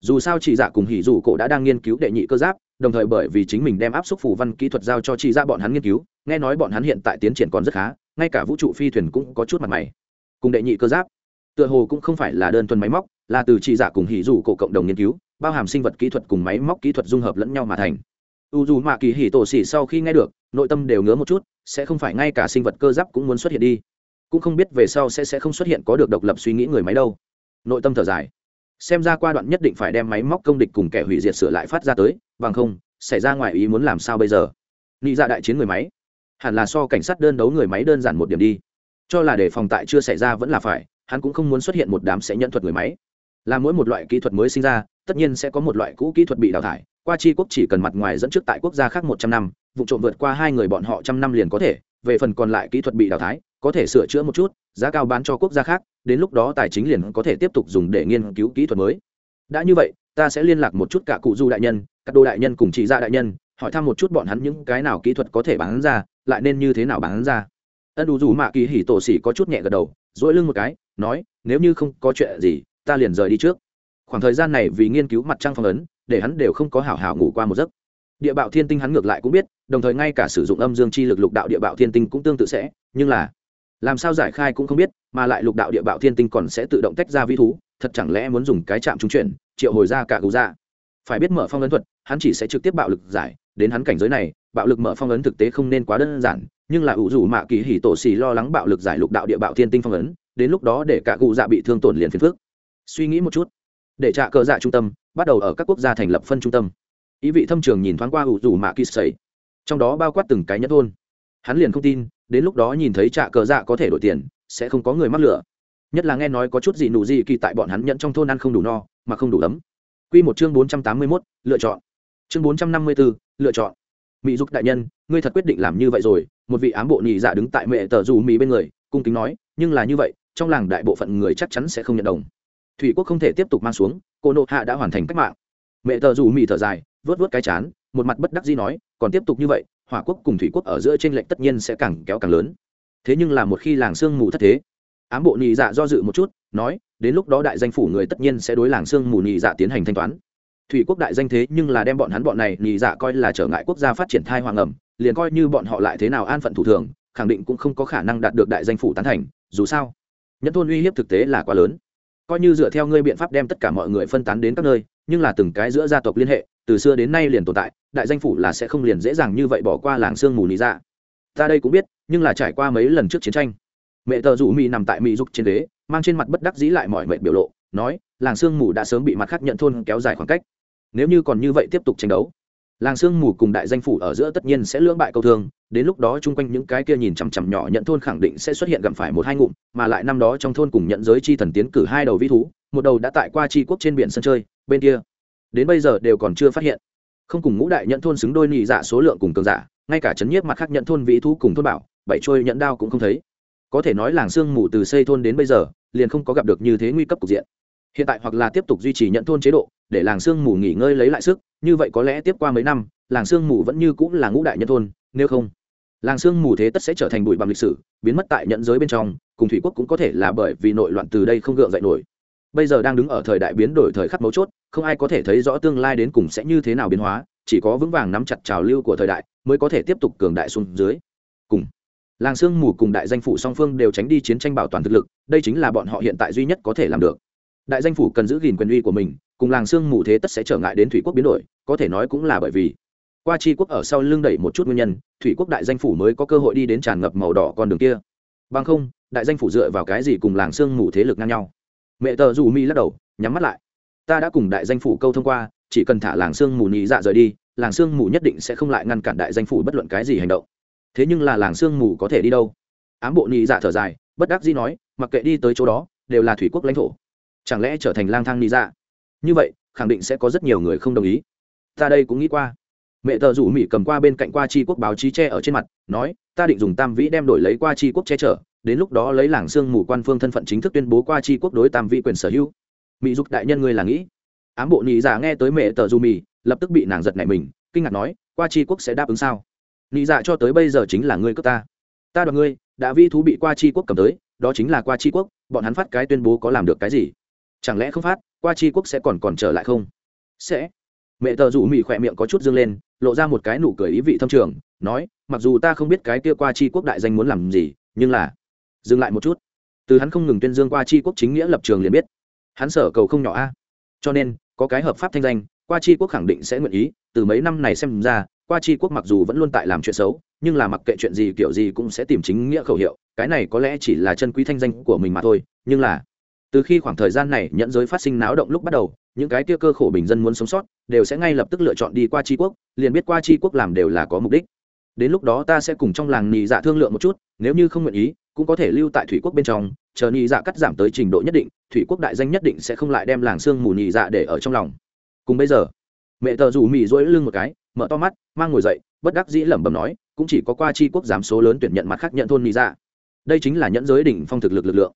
Dù sao chị dạ cùng hỉ dù cổ đã đang nghiên cứu đệ nhị cơ giáp, đồng thời bởi vì chính mình đem áp suất phủ văn kỹ thuật giao cho chị dạ bọn hắn nghiên cứu nghe nói bọn hắn hiện tại tiến triển còn rất khá, ngay cả vũ trụ phi thuyền cũng có chút mặt mày. Cùng đệ nhị cơ giáp, tựa hồ cũng không phải là đơn thuần máy móc, là từ trị giả cùng hỉ dù cổ cộng đồng nghiên cứu, bao hàm sinh vật kỹ thuật cùng máy móc kỹ thuật dung hợp lẫn nhau mà thành. U dù mạ kỳ hỉ tổ xỉ sau khi nghe được, nội tâm đều ngứa một chút, sẽ không phải ngay cả sinh vật cơ giáp cũng muốn xuất hiện đi. Cũng không biết về sau sẽ sẽ không xuất hiện có được độc lập suy nghĩ người máy đâu. Nội tâm thở dài. Xem ra qua đoạn nhất định phải đem máy móc công địch cùng kẻ hủy diệt sửa lại phát ra tới, bằng không, xảy ra ngoài ý muốn làm sao bây giờ? Nghĩ ra dạ đại chiến người máy hẳn là so cảnh sát đơn đấu người máy đơn giản một điểm đi. Cho là để phòng tại chưa xảy ra vẫn là phải, hắn cũng không muốn xuất hiện một đám sẽ nhận thuật người máy. Là mỗi một loại kỹ thuật mới sinh ra, tất nhiên sẽ có một loại cũ kỹ thuật bị đào thải. Qua chi quốc chỉ cần mặt ngoài dẫn trước tại quốc gia khác một trăm năm, vụ trộm vượt qua hai người bọn họ trăm năm liền có thể, về phần còn lại kỹ thuật bị đào thải, có thể sửa chữa một chút, giá cao bán cho quốc gia khác, đến lúc đó tài chính liền có thể tiếp tục dùng để nghiên cứu kỹ thuật mới. Đã như vậy, ta sẽ liên lạc một chút cả cụ du đại nhân các đô đại nhân cùng chị gia dạ đại nhân, hỏi thăm một chút bọn hắn những cái nào kỹ thuật có thể bán ra lại nên như thế nào bán ra. Ân đủ dù mạ kỳ hỉ tổ xỉ có chút nhẹ gật đầu dỗi lưng một cái, nói, nếu như không có chuyện gì, ta liền rời đi trước. Khoảng thời gian này vì nghiên cứu mặt trăng phong ấn, để hắn đều không có hảo hảo ngủ qua một giấc. Địa bạo thiên tinh hắn ngược lại cũng biết, đồng thời ngay cả sử dụng âm dương chi lực lục đạo địa bạo thiên tinh cũng tương tự sẽ, nhưng là, làm sao giải khai cũng không biết, mà lại lục đạo địa bạo thiên tinh còn sẽ tự động tách ra vĩ thú, thật chẳng lẽ muốn dùng cái chạm trung chuyển, triệu hồi ra cả gấu ra dạ. phải biết mở phong ấn thuật, hắn chỉ sẽ trực tiếp bạo lực giải, đến hắn cảnh giới này bạo lực mở phong ấn thực tế không nên quá đơn giản nhưng là ủ rủ mạ kỳ hỉ tổ xì lo lắng bạo lực giải lục đạo địa bạo thiên tinh phong ấn đến lúc đó để cả cụ dạ bị thương tổn liền phiền phước suy nghĩ một chút để trả cờ dạ trung tâm bắt đầu ở các quốc gia thành lập phân trung tâm. Ý vị thâm trường nhìn thoáng qua ủ rủ mạ kỳ sầy. Trong đó bao quát từng cái nhất thôn. Hắn liền không tin đến lúc đó nhìn thấy trả cờ dạ có thể đổi tiền sẽ không có người mắc lửa. Nhất là nghe nói có chút gì nụ gì kỳ tại bọn hắn nhận trong thôn ăn không đủ no mà không đủ ấm. Quy một chương bốn trăm tám mươi 481, lựa chọn. Chương bốn trăm năm mươi 454, lựa chọn. Mỹ dục đại nhân, ngươi thật quyết định làm như vậy rồi, một vị ám bộ nhị dạ đứng tại mẹ tờ dù mỹ bên người, cung kính nói, nhưng là như vậy, trong làng đại bộ phận người chắc chắn sẽ không nhận đồng. Thủy quốc không thể tiếp tục mang xuống, cô nộ hạ đã hoàn thành cách mạng. Mẹ tờ dù mỹ thở dài, vớt vớt cái chán, một mặt bất đắc dĩ nói, còn tiếp tục như vậy, hỏa quốc cùng thủy quốc ở giữa trên lệnh tất nhiên sẽ càng kéo càng lớn. Thế nhưng là một khi làng xương mù thất thế, ám bộ nhị dạ do dự một chút, nói, đến lúc đó đại danh phủ người tất nhiên sẽ đối làng xương mù nhị dạ tiến hành thanh toán thủy quốc đại danh thế nhưng là đem bọn hắn bọn này nhì dạ coi là trở ngại quốc gia phát triển thai hoàng ẩm, liền coi như bọn họ lại thế nào an phận thủ thường, khẳng định cũng không có khả năng đạt được đại danh phủ tán thành, dù sao nhất thôn uy hiếp thực tế là quá lớn. Coi như dựa theo ngươi biện pháp đem tất cả mọi người phân tán đến các nơi, nhưng là từng cái giữa gia tộc liên hệ, từ xưa đến nay liền tồn tại, đại danh phủ là sẽ không liền dễ dàng như vậy bỏ qua làng sương mù lý dạ. Ta đây cũng biết, nhưng là trải qua mấy lần trước chiến tranh, mẹ tờ rủ mỹ nằm tại mỹ dục trên đế, mang trên mặt bất đắc dĩ lại mọi mệnh biểu lộ nói, làng sương mù đã sớm bị mặt khác nhận thôn kéo dài khoảng cách. Nếu như còn như vậy tiếp tục tranh đấu, làng sương mù cùng đại danh phủ ở giữa tất nhiên sẽ lưỡng bại câu thương, đến lúc đó chung quanh những cái kia nhìn chằm chằm nhỏ nhận thôn khẳng định sẽ xuất hiện gặp phải một hai ngụm, mà lại năm đó trong thôn cùng nhận giới chi thần tiến cử hai đầu vĩ thú, một đầu đã tại qua chi quốc trên biển sân chơi, bên kia, đến bây giờ đều còn chưa phát hiện. Không cùng ngũ đại nhận thôn xứng đôi nhị dạ số lượng cùng cường giả, ngay cả chấn nhiếp mặt khác nhận thôn vĩ thú cùng thôn bảo, bảy trôi nhận đao cũng không thấy. Có thể nói làng sương mù từ xây thôn đến bây giờ, liền không có gặp được như thế nguy cấp cục diện hiện tại hoặc là tiếp tục duy trì nhận thôn chế độ, để làng sương mù nghỉ ngơi lấy lại sức, như vậy có lẽ tiếp qua mấy năm, làng sương mù vẫn như cũng là ngũ đại nhân thôn, nếu không, làng sương mù thế tất sẽ trở thành bụi bằng lịch sử, biến mất tại nhận giới bên trong, cùng thủy quốc cũng có thể là bởi vì nội loạn từ đây không gượng dậy nổi. Bây giờ đang đứng ở thời đại biến đổi thời khắc mấu chốt, không ai có thể thấy rõ tương lai đến cùng sẽ như thế nào biến hóa, chỉ có vững vàng nắm chặt trào lưu của thời đại, mới có thể tiếp tục cường đại xuống dưới. Cùng, làng sương mù cùng đại danh phủ song phương đều tránh đi chiến tranh bảo toàn thực lực, đây chính là bọn họ hiện tại duy nhất có thể làm được đại danh phủ cần giữ gìn quyền uy của mình, cùng làng sương mù thế tất sẽ trở ngại đến thủy quốc biến đổi, có thể nói cũng là bởi vì qua chi quốc ở sau lưng đẩy một chút nguyên nhân, thủy quốc đại danh phủ mới có cơ hội đi đến tràn ngập màu đỏ con đường kia. Bằng không, đại danh phủ dựa vào cái gì cùng làng sương mù thế lực ngang nhau? Mẹ tờ dù mi lắc đầu, nhắm mắt lại. Ta đã cùng đại danh phủ câu thông qua, chỉ cần thả làng sương mù nhị dạ rời đi, làng sương mù nhất định sẽ không lại ngăn cản đại danh phủ bất luận cái gì hành động. Thế nhưng là làng sương mù có thể đi đâu? Ám bộ nhị dạ thở dài, bất đắc dĩ nói, mặc kệ đi tới chỗ đó, đều là thủy quốc lãnh thổ chẳng lẽ trở thành lang thang nhị dạ? Như vậy, khẳng định sẽ có rất nhiều người không đồng ý. Ta đây cũng nghĩ qua. Mẹ tờ rủ mỹ cầm qua bên cạnh qua chi quốc báo chí che ở trên mặt, nói, ta định dùng tam vĩ đem đổi lấy qua chi quốc che chở, đến lúc đó lấy làng sương mù quan phương thân phận chính thức tuyên bố qua chi quốc đối tam vĩ quyền sở hữu. Mỹ dục đại nhân người là nghĩ. Ám bộ nị giả dạ nghe tới mẹ tờ rủ mỹ lập tức bị nàng giật nảy mình, kinh ngạc nói, qua chi quốc sẽ đáp ứng sao? Nị dạ cho tới bây giờ chính là ngươi cướp ta. Ta đoạt ngươi, đã vi thú bị qua chi quốc cầm tới, đó chính là qua chi quốc, bọn hắn phát cái tuyên bố có làm được cái gì? Chẳng lẽ không phát, qua chi quốc sẽ còn còn trở lại không? Sẽ. Mẹ tờ rủ mỹ khỏe miệng có chút dương lên, lộ ra một cái nụ cười ý vị thâm trường, nói, mặc dù ta không biết cái kia qua chi quốc đại danh muốn làm gì, nhưng là, dừng lại một chút. Từ hắn không ngừng tuyên dương qua chi quốc chính nghĩa lập trường liền biết. Hắn sở cầu không nhỏ a. Cho nên, có cái hợp pháp thanh danh, qua chi quốc khẳng định sẽ nguyện ý, từ mấy năm này xem ra, qua chi quốc mặc dù vẫn luôn tại làm chuyện xấu, nhưng là mặc kệ chuyện gì kiểu gì cũng sẽ tìm chính nghĩa khẩu hiệu, cái này có lẽ chỉ là chân quý thanh danh của mình mà thôi, nhưng là từ khi khoảng thời gian này nhận giới phát sinh náo động lúc bắt đầu, những cái tia cơ khổ bình dân muốn sống sót, đều sẽ ngay lập tức lựa chọn đi qua tri quốc, liền biết qua tri quốc làm đều là có mục đích. Đến lúc đó ta sẽ cùng trong làng nhị dạ thương lượng một chút, nếu như không nguyện ý, cũng có thể lưu tại thủy quốc bên trong, chờ nhị dạ cắt giảm tới trình độ nhất định, thủy quốc đại danh nhất định sẽ không lại đem làng xương mù nhị dạ để ở trong lòng. Cùng bây giờ, mẹ tờ rủ mị rỗi lưng một cái, mở to mắt, mang ngồi dậy, bất đắc dĩ lẩm bẩm nói, cũng chỉ có qua tri quốc giảm số lớn tuyển nhận mặt khác nhận thôn nhị dạ. Đây chính là nhẫn giới đỉnh phong thực lực lực lượng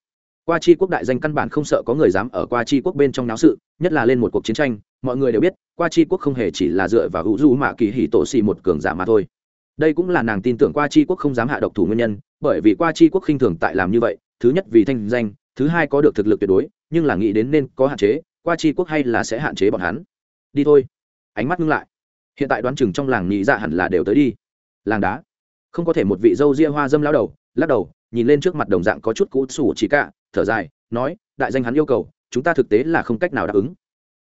qua chi quốc đại danh căn bản không sợ có người dám ở qua chi quốc bên trong náo sự, nhất là lên một cuộc chiến tranh, mọi người đều biết, qua chi quốc không hề chỉ là dựa vào hữu du mạ kỳ hỉ tổ xì một cường giả mà thôi. Đây cũng là nàng tin tưởng qua chi quốc không dám hạ độc thủ nguyên nhân, bởi vì qua chi quốc khinh thường tại làm như vậy, thứ nhất vì thanh danh, thứ hai có được thực lực tuyệt đối, nhưng là nghĩ đến nên có hạn chế, qua Chi quốc hay là sẽ hạn chế bọn hắn. Đi thôi. Ánh mắt ngưng lại. Hiện tại đoán chừng trong làng nhị dạ hẳn là đều tới đi. Làng đá. Không có thể một vị dâu ria hoa dâm lao đầu, lắc đầu, nhìn lên trước mặt đồng dạng có chút cũ sủ chỉ cả thở dài, nói, đại danh hắn yêu cầu, chúng ta thực tế là không cách nào đáp ứng.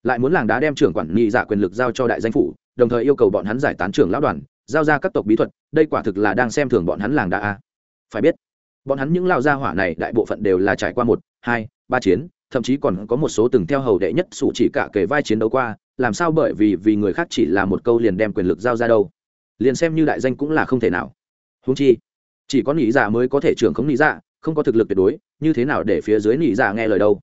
Lại muốn làng đá đem trưởng quản nghị giả dạ quyền lực giao cho đại danh phủ, đồng thời yêu cầu bọn hắn giải tán trưởng lão đoàn, giao ra các tộc bí thuật, đây quả thực là đang xem thường bọn hắn làng đá a. Phải biết, bọn hắn những lao gia hỏa này đại bộ phận đều là trải qua một, hai, ba chiến, thậm chí còn có một số từng theo hầu đệ nhất sủ chỉ cả kể vai chiến đấu qua, làm sao bởi vì vì người khác chỉ là một câu liền đem quyền lực giao ra đâu. Liền xem như đại danh cũng là không thể nào. Húng chi, chỉ có nghĩ giả dạ mới có thể trưởng không nghĩ giả dạ, không có thực lực tuyệt đối, như thế nào để phía dưới nỉ dạ nghe lời đâu?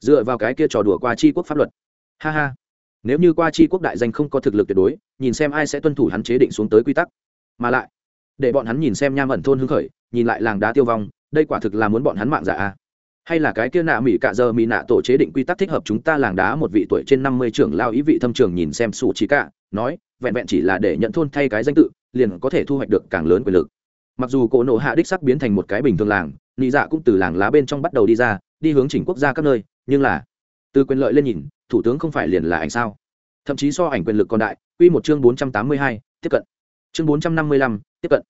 Dựa vào cái kia trò đùa qua chi quốc pháp luật. Ha ha. Nếu như qua chi quốc đại danh không có thực lực tuyệt đối, nhìn xem ai sẽ tuân thủ hắn chế định xuống tới quy tắc. Mà lại, để bọn hắn nhìn xem nham ẩn thôn hưng khởi, nhìn lại làng đá tiêu vong, đây quả thực là muốn bọn hắn mạng giả a. Hay là cái kia nạ mỹ cạ giờ mỹ nạ tổ chế định quy tắc thích hợp chúng ta làng đá một vị tuổi trên năm mươi trưởng lao ý vị thâm trường nhìn xem sủ trí cả nói, vẹn vẹn chỉ là để nhận thôn thay cái danh tự, liền có thể thu hoạch được càng lớn quyền lực. Mặc dù cỗ nộ hạ đích sắc biến thành một cái bình thường làng nị dạ cũng từ làng lá bên trong bắt đầu đi ra, đi hướng chỉnh quốc gia các nơi, nhưng là, từ quyền lợi lên nhìn, thủ tướng không phải liền là ảnh sao. Thậm chí so ảnh quyền lực còn đại, quy một chương bốn trăm tám mươi hai, tiếp cận. Chương bốn trăm năm mươi lăm, tiếp cận.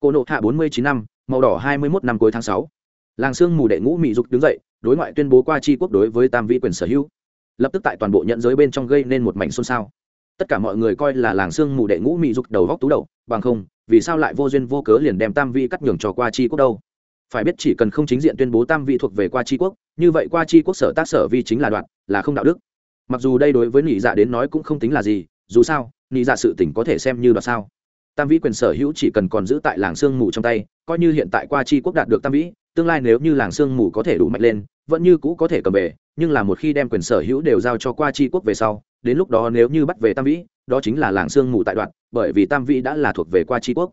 Cô nộ hạ bốn mươi chín năm, màu đỏ hai mươi mốt năm cuối tháng sáu. Làng sương mù đệ ngũ mỹ dục đứng dậy, đối ngoại tuyên bố qua tri quốc đối với tam vĩ quyền sở hữu. Lập tức tại toàn bộ nhận giới bên trong gây nên một mảnh xôn xao. Tất cả mọi người coi là làng sương mù đệ ngũ mỹ dục đầu góc tú đầu, bằng không, vì sao lại vô duyên vô cớ liền đem tam vi cắt nhường cho qua chi quốc đâu? Phải biết chỉ cần không chính diện tuyên bố tam vị thuộc về qua tri quốc, như vậy qua tri quốc sở tác sở vi chính là đoạn, là không đạo đức. Mặc dù đây đối với nị dạ đến nói cũng không tính là gì, dù sao, nị dạ sự tỉnh có thể xem như đoạt sao. Tam vĩ quyền sở hữu chỉ cần còn giữ tại làng sương mù trong tay, coi như hiện tại qua tri quốc đạt được tam vĩ, tương lai nếu như làng sương mù có thể đủ mạnh lên, vẫn như cũ có thể cầm về, nhưng là một khi đem quyền sở hữu đều giao cho qua tri quốc về sau, đến lúc đó nếu như bắt về tam vĩ, đó chính là làng sương mù tại đoạn, bởi vì tam vĩ đã là thuộc về qua tri quốc.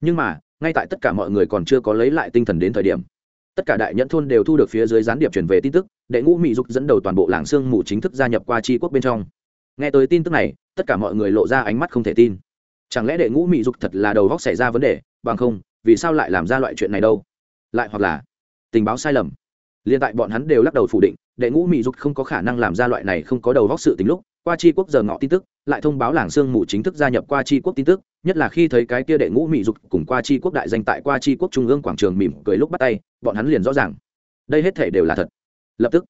Nhưng mà ngay tại tất cả mọi người còn chưa có lấy lại tinh thần đến thời điểm, tất cả đại nhẫn thôn đều thu được phía dưới gián điệp truyền về tin tức, đệ ngũ mỹ dục dẫn đầu toàn bộ làng sương mù chính thức gia nhập qua tri quốc bên trong. Nghe tới tin tức này, tất cả mọi người lộ ra ánh mắt không thể tin. Chẳng lẽ đệ ngũ mỹ dục thật là đầu góc xảy ra vấn đề, bằng không, vì sao lại làm ra loại chuyện này đâu? Lại hoặc là, tình báo sai lầm. Liên tại bọn hắn đều lắc đầu phủ định, đệ ngũ mỹ dục không có khả năng làm ra loại này không có đầu góc sự tính lúc qua chi quốc giờ ngọ tin tức, lại thông báo làng sương mù chính thức gia nhập qua chi quốc tin tức, nhất là khi thấy cái kia đệ ngũ mỹ dục cùng qua chi quốc đại danh tại qua chi quốc trung ương quảng trường mỉm cười lúc bắt tay, bọn hắn liền rõ ràng. Đây hết thể đều là thật. Lập tức,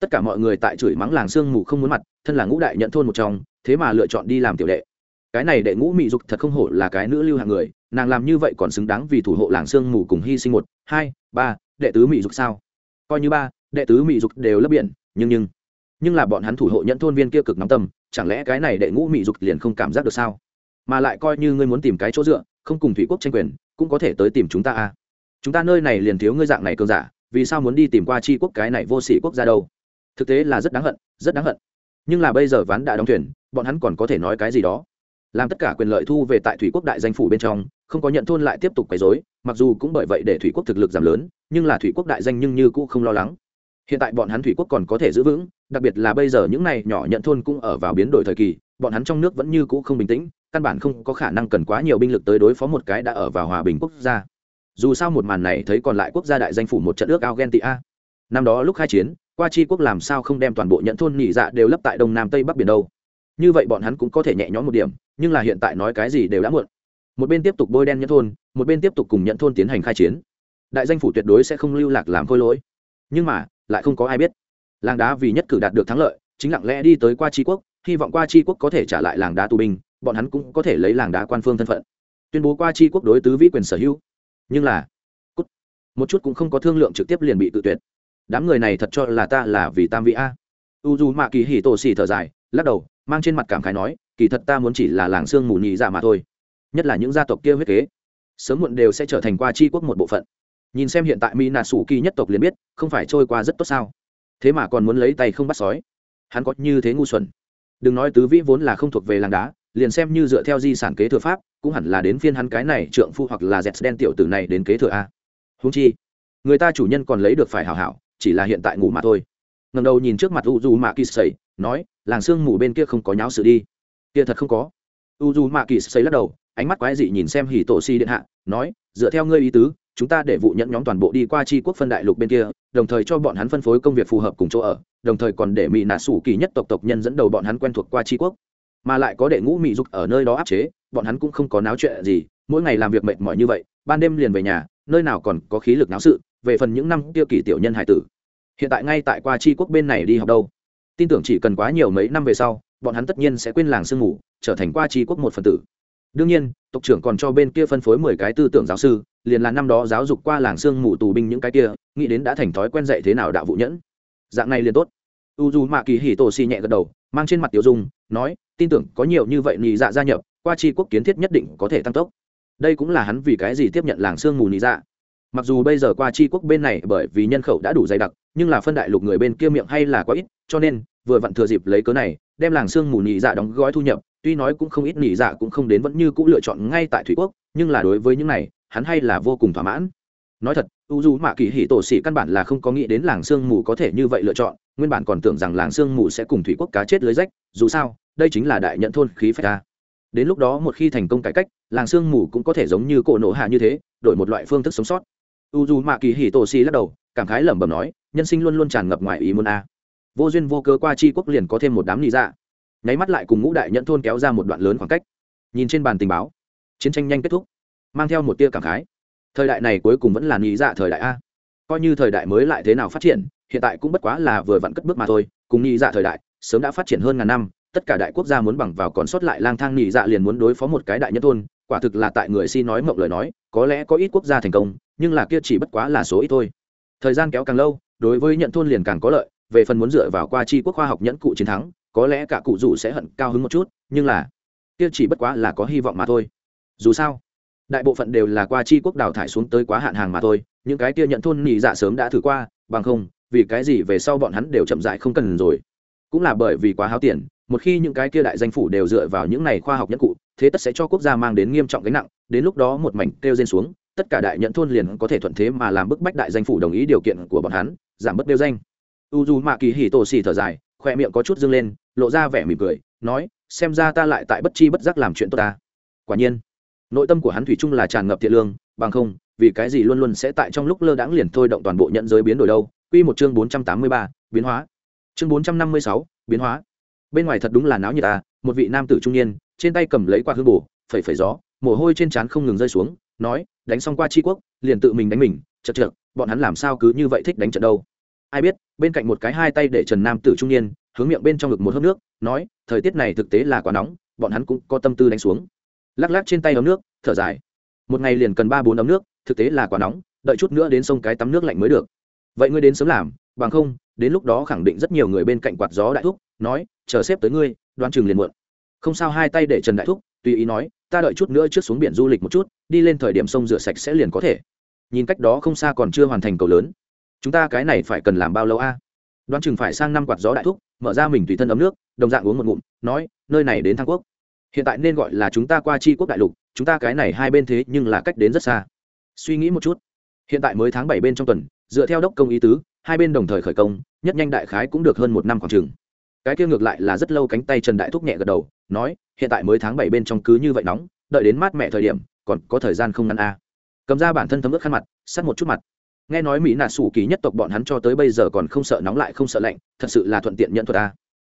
tất cả mọi người tại chửi mắng làng sương mù không muốn mặt, thân là ngũ đại nhận thôn một trong, thế mà lựa chọn đi làm tiểu đệ. Cái này đệ ngũ mỹ dục thật không hổ là cái nữ lưu hạng người, nàng làm như vậy còn xứng đáng vì thủ hộ làng sương mù cùng hy sinh một, hai, ba, đệ tứ mỹ dục sao? Coi như ba, đệ tứ mỹ dục đều lấp biển, nhưng nhưng nhưng là bọn hắn thủ hộ nhận thôn viên kia cực nóng tâm, chẳng lẽ cái này đệ ngũ mỹ dục liền không cảm giác được sao? Mà lại coi như ngươi muốn tìm cái chỗ dựa, không cùng thủy quốc tranh quyền, cũng có thể tới tìm chúng ta à? Chúng ta nơi này liền thiếu ngươi dạng này cơn giả, vì sao muốn đi tìm qua chi quốc cái này vô sĩ quốc gia đâu? Thực tế là rất đáng hận, rất đáng hận. Nhưng là bây giờ ván đã đóng thuyền, bọn hắn còn có thể nói cái gì đó? Làm tất cả quyền lợi thu về tại thủy quốc đại danh phủ bên trong, không có nhận thôn lại tiếp tục quấy dối mặc dù cũng bởi vậy để thủy quốc thực lực giảm lớn, nhưng là thủy quốc đại danh nhưng như cũ không lo lắng hiện tại bọn hắn thủy quốc còn có thể giữ vững, đặc biệt là bây giờ những này nhỏ nhận thôn cũng ở vào biến đổi thời kỳ, bọn hắn trong nước vẫn như cũ không bình tĩnh, căn bản không có khả năng cần quá nhiều binh lực tới đối phó một cái đã ở vào hòa bình quốc gia. Dù sao một màn này thấy còn lại quốc gia đại danh phủ một trận ước ao ghen tị a năm đó lúc khai chiến, qua chi quốc làm sao không đem toàn bộ nhận thôn nhị dạ đều lấp tại đông nam tây bắc biển đâu. Như vậy bọn hắn cũng có thể nhẹ nhõm một điểm, nhưng là hiện tại nói cái gì đều đã muộn. Một bên tiếp tục bôi đen nhận thôn, một bên tiếp tục cùng nhận thôn tiến hành khai chiến. Đại danh phủ tuyệt đối sẽ không lưu lạc làm khôi lỗi. Nhưng mà lại không có ai biết. Làng đá vì nhất cử đạt được thắng lợi chính lặng lẽ đi tới qua tri quốc hy vọng qua tri quốc có thể trả lại làng đá tù binh bọn hắn cũng có thể lấy làng đá quan phương thân phận. Tuyên bố qua tri quốc đối tứ vĩ quyền sở hữu. Nhưng là cút, một chút cũng không có thương lượng trực tiếp liền bị tự tuyệt. Đám người này thật cho là ta là vì tam vị a. U dù mạ kỳ hỉ tổ xì thở dài lắc đầu mang trên mặt cảm khái nói kỳ thật ta muốn chỉ là làng xương mù nhị dạ mà thôi. Nhất là những gia tộc kia huyết kế sớm muộn đều sẽ trở thành qua tri quốc một bộ phận nhìn xem hiện tại mỹ nà sủ kỳ nhất tộc liền biết, không phải trôi qua rất tốt sao. Thế mà còn muốn lấy tay không bắt sói. Hắn có như thế ngu xuẩn. Đừng nói tứ vĩ vốn là không thuộc về làng đá, liền xem như dựa theo di sản kế thừa pháp, cũng hẳn là đến phiên hắn cái này trượng phu hoặc là dẹt đen tiểu tử này đến kế thừa a. Húng chi, người ta chủ nhân còn lấy được phải hảo hảo, chỉ là hiện tại ngủ mà thôi. Ngầm đầu nhìn trước mặt u du mạ kỳ sầy, nói, làng sương mù bên kia không có nháo sự đi. Kia thật không có. U du mạ kỳ sầy lắc đầu ánh mắt quái dị nhìn xem hì tổ si điện hạ, nói, dựa theo ngươi ý tứ, chúng ta để vụ nhận nhóm toàn bộ đi qua tri quốc phân đại lục bên kia, đồng thời cho bọn hắn phân phối công việc phù hợp cùng chỗ ở, đồng thời còn để mỹ nạ sủ kỳ nhất tộc tộc nhân dẫn đầu bọn hắn quen thuộc qua tri quốc. Mà lại có đệ ngũ mỹ dục ở nơi đó áp chế, bọn hắn cũng không có náo chuyện gì, mỗi ngày làm việc mệt mỏi như vậy, ban đêm liền về nhà, nơi nào còn có khí lực náo sự, về phần những năm kia kỳ tiểu nhân hải tử. Hiện tại ngay tại qua tri quốc bên này đi học đâu. Tin tưởng chỉ cần quá nhiều mấy năm về sau, bọn hắn tất nhiên sẽ quên làng sương ngủ trở thành qua tri quốc một phần tử đương nhiên, tộc trưởng còn cho bên kia phân phối mười cái tư tưởng giáo sư, liền là năm đó giáo dục qua làng sương mù tù binh những cái kia, nghĩ đến đã thành thói quen dạy thế nào đạo vụ nhẫn. Dạng này liền tốt. U dù mạ kỳ hì tổ xì nhẹ gật đầu, mang trên mặt tiểu dung, nói, tin tưởng có nhiều như vậy nhị dạ gia nhập, qua tri quốc kiến thiết nhất định có thể tăng tốc. Đây cũng là hắn vì cái gì tiếp nhận làng sương mù nhị dạ. Mặc dù bây giờ qua tri quốc bên này bởi vì nhân khẩu đã đủ dày đặc, nhưng là phân đại lục người bên kia miệng hay là quá ít, cho nên, vừa vặn thừa dịp lấy cớ này, đem làng sương mù nhị dạ đóng gói thu nhập tuy nói cũng không ít nỉ dạ cũng không đến vẫn như cũng lựa chọn ngay tại thủy quốc, nhưng là đối với những này, hắn hay là vô cùng thỏa mãn. Nói thật, u du mạ kỳ hỉ tổ sĩ căn bản là không có nghĩ đến làng sương mù có thể như vậy lựa chọn, nguyên bản còn tưởng rằng làng sương mù sẽ cùng thủy quốc cá chết lưới rách, dù sao, đây chính là đại nhận thôn khí phách ta. Đến lúc đó một khi thành công cải cách, làng sương mù cũng có thể giống như cổ nổ hạ như thế, đổi một loại phương thức sống sót. U du mạ kỳ hỉ tổ sĩ lắc đầu, cảm khái lẩm bẩm nói, nhân sinh luôn luôn tràn ngập ngoài ý muốn a. Vô duyên vô cơ qua chi quốc liền có thêm một đám nị dạ nháy mắt lại cùng ngũ đại nhận thôn kéo ra một đoạn lớn khoảng cách. Nhìn trên bàn tình báo, chiến tranh nhanh kết thúc, mang theo một tia cảm khái. Thời đại này cuối cùng vẫn là nghĩ dạ thời đại a. Coi như thời đại mới lại thế nào phát triển, hiện tại cũng bất quá là vừa vặn cất bước mà thôi, cùng nghĩ dạ thời đại, sớm đã phát triển hơn ngàn năm, tất cả đại quốc gia muốn bằng vào còn sót lại lang thang nghĩ dạ liền muốn đối phó một cái đại nhân thôn, quả thực là tại người si nói mộng lời nói, có lẽ có ít quốc gia thành công, nhưng là kia chỉ bất quá là số ít thôi. Thời gian kéo càng lâu, đối với nhận thôn liền càng có lợi, về phần muốn dựa vào qua chi quốc khoa học nhẫn cụ chiến thắng có lẽ cả cụ dù sẽ hận cao hứng một chút, nhưng là, kia chỉ bất quá là có hy vọng mà thôi. Dù sao, đại bộ phận đều là qua chi quốc đào thải xuống tới quá hạn hàng mà thôi, những cái kia nhận thôn nhị dạ sớm đã thử qua, bằng không, vì cái gì về sau bọn hắn đều chậm dại không cần rồi. Cũng là bởi vì quá háo tiền, một khi những cái kia đại danh phủ đều dựa vào những này khoa học nhất cụ, thế tất sẽ cho quốc gia mang đến nghiêm trọng gánh nặng, đến lúc đó một mảnh kêu rên xuống, tất cả đại nhận thôn liền có thể thuận thế mà làm bức bách đại danh phủ đồng ý điều kiện của bọn hắn, giảm bớt đeo danh u dù mạ kỳ hì tổ xì thở dài khoe miệng có chút dâng lên, lộ ra vẻ mỉm cười, nói, xem ra ta lại tại bất chi bất giác làm chuyện tốt ta. Quả nhiên, nội tâm của hắn thủy chung là tràn ngập thiện lương, bằng không, vì cái gì luôn luôn sẽ tại trong lúc lơ đãng liền thôi động toàn bộ nhận giới biến đổi đâu. Quy một chương bốn trăm tám mươi ba, biến hóa. Chương bốn trăm năm mươi sáu, biến hóa. Bên ngoài thật đúng là náo nhiệt ta một vị nam tử trung niên, trên tay cầm lấy quạt hương bù phẩy phẩy gió, mồ hôi trên trán không ngừng rơi xuống, nói, đánh xong qua tri quốc, liền tự mình đánh mình, chật trượt bọn hắn làm sao cứ như vậy thích đánh trận đâu ai biết, bên cạnh một cái hai tay để trần nam tử trung niên, hướng miệng bên trong ngực một hớp nước, nói, thời tiết này thực tế là quá nóng, bọn hắn cũng có tâm tư đánh xuống. Lắc lắc trên tay ấm nước, thở dài. Một ngày liền cần ba bốn ấm nước, thực tế là quá nóng, đợi chút nữa đến sông cái tắm nước lạnh mới được. Vậy ngươi đến sớm làm, bằng không, đến lúc đó khẳng định rất nhiều người bên cạnh quạt gió đại thúc, nói, chờ xếp tới ngươi, đoan chừng liền muộn. Không sao hai tay để trần đại thúc, tùy ý nói, ta đợi chút nữa trước xuống biển du lịch một chút, đi lên thời điểm sông rửa sạch sẽ liền có thể. Nhìn cách đó không xa còn chưa hoàn thành cầu lớn chúng ta cái này phải cần làm bao lâu a? Đoán chừng phải sang năm quạt gió đại thúc, mở ra mình tùy thân ấm nước, đồng dạng uống một ngụm, nói, nơi này đến thang quốc. Hiện tại nên gọi là chúng ta qua tri quốc đại lục, chúng ta cái này hai bên thế nhưng là cách đến rất xa. Suy nghĩ một chút. Hiện tại mới tháng bảy bên trong tuần, dựa theo đốc công ý tứ, hai bên đồng thời khởi công, nhất nhanh đại khái cũng được hơn một năm khoảng chừng. Cái kia ngược lại là rất lâu cánh tay trần đại thúc nhẹ gật đầu, nói, hiện tại mới tháng bảy bên trong cứ như vậy nóng, đợi đến mát mẹ thời điểm, còn có thời gian không ngăn a. Cầm ra bản thân thấm ướt khăn mặt, sắt một chút mặt nghe nói mỹ nạ sủ kỳ nhất tộc bọn hắn cho tới bây giờ còn không sợ nóng lại không sợ lạnh, thật sự là thuận tiện nhận thuật ta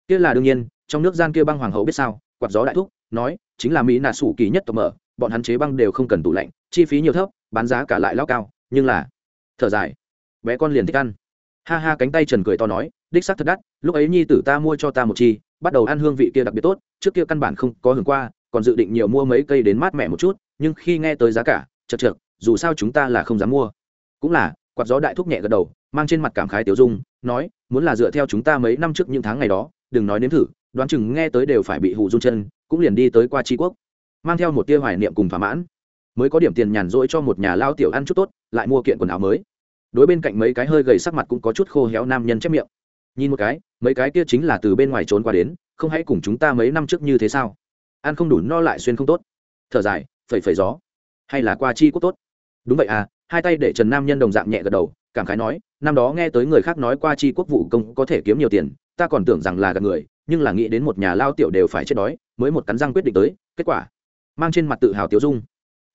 kia là đương nhiên, trong nước gian kia băng hoàng hậu biết sao, quạt gió đại thúc, nói, chính là mỹ nạ sủ kỳ nhất tộc mở, bọn hắn chế băng đều không cần tủ lạnh, chi phí nhiều thấp, bán giá cả lại lao cao, nhưng là, thở dài. Bé con liền thích ăn. Ha ha, cánh tay trần cười to nói, đích xác thật đắt, lúc ấy nhi tử ta mua cho ta một chi, bắt đầu ăn hương vị kia đặc biệt tốt, trước kia căn bản không có hưởng qua, còn dự định nhiều mua mấy cây đến mát mẻ một chút, nhưng khi nghe tới giá cả, chật chật dù sao chúng ta là không dám mua. Cũng là quạt gió đại thúc nhẹ gật đầu, mang trên mặt cảm khái tiểu dung, nói, muốn là dựa theo chúng ta mấy năm trước những tháng ngày đó, đừng nói nếm thử, đoán chừng nghe tới đều phải bị hù run chân, cũng liền đi tới qua tri quốc. Mang theo một tia hoài niệm cùng thỏa mãn. Mới có điểm tiền nhàn rỗi cho một nhà lao tiểu ăn chút tốt, lại mua kiện quần áo mới. Đối bên cạnh mấy cái hơi gầy sắc mặt cũng có chút khô héo nam nhân chép miệng. Nhìn một cái, mấy cái kia chính là từ bên ngoài trốn qua đến, không hãy cùng chúng ta mấy năm trước như thế sao? Ăn không đủ no lại xuyên không tốt. Thở dài, phẩy phẩy gió. Hay là qua chi quốc tốt? Đúng vậy à hai tay để trần nam nhân đồng dạng nhẹ gật đầu, cảm khái nói, năm đó nghe tới người khác nói qua chi quốc vụ công có thể kiếm nhiều tiền, ta còn tưởng rằng là gạt người, nhưng là nghĩ đến một nhà lao tiểu đều phải chết đói, mới một cắn răng quyết định tới, kết quả, mang trên mặt tự hào tiêu dung.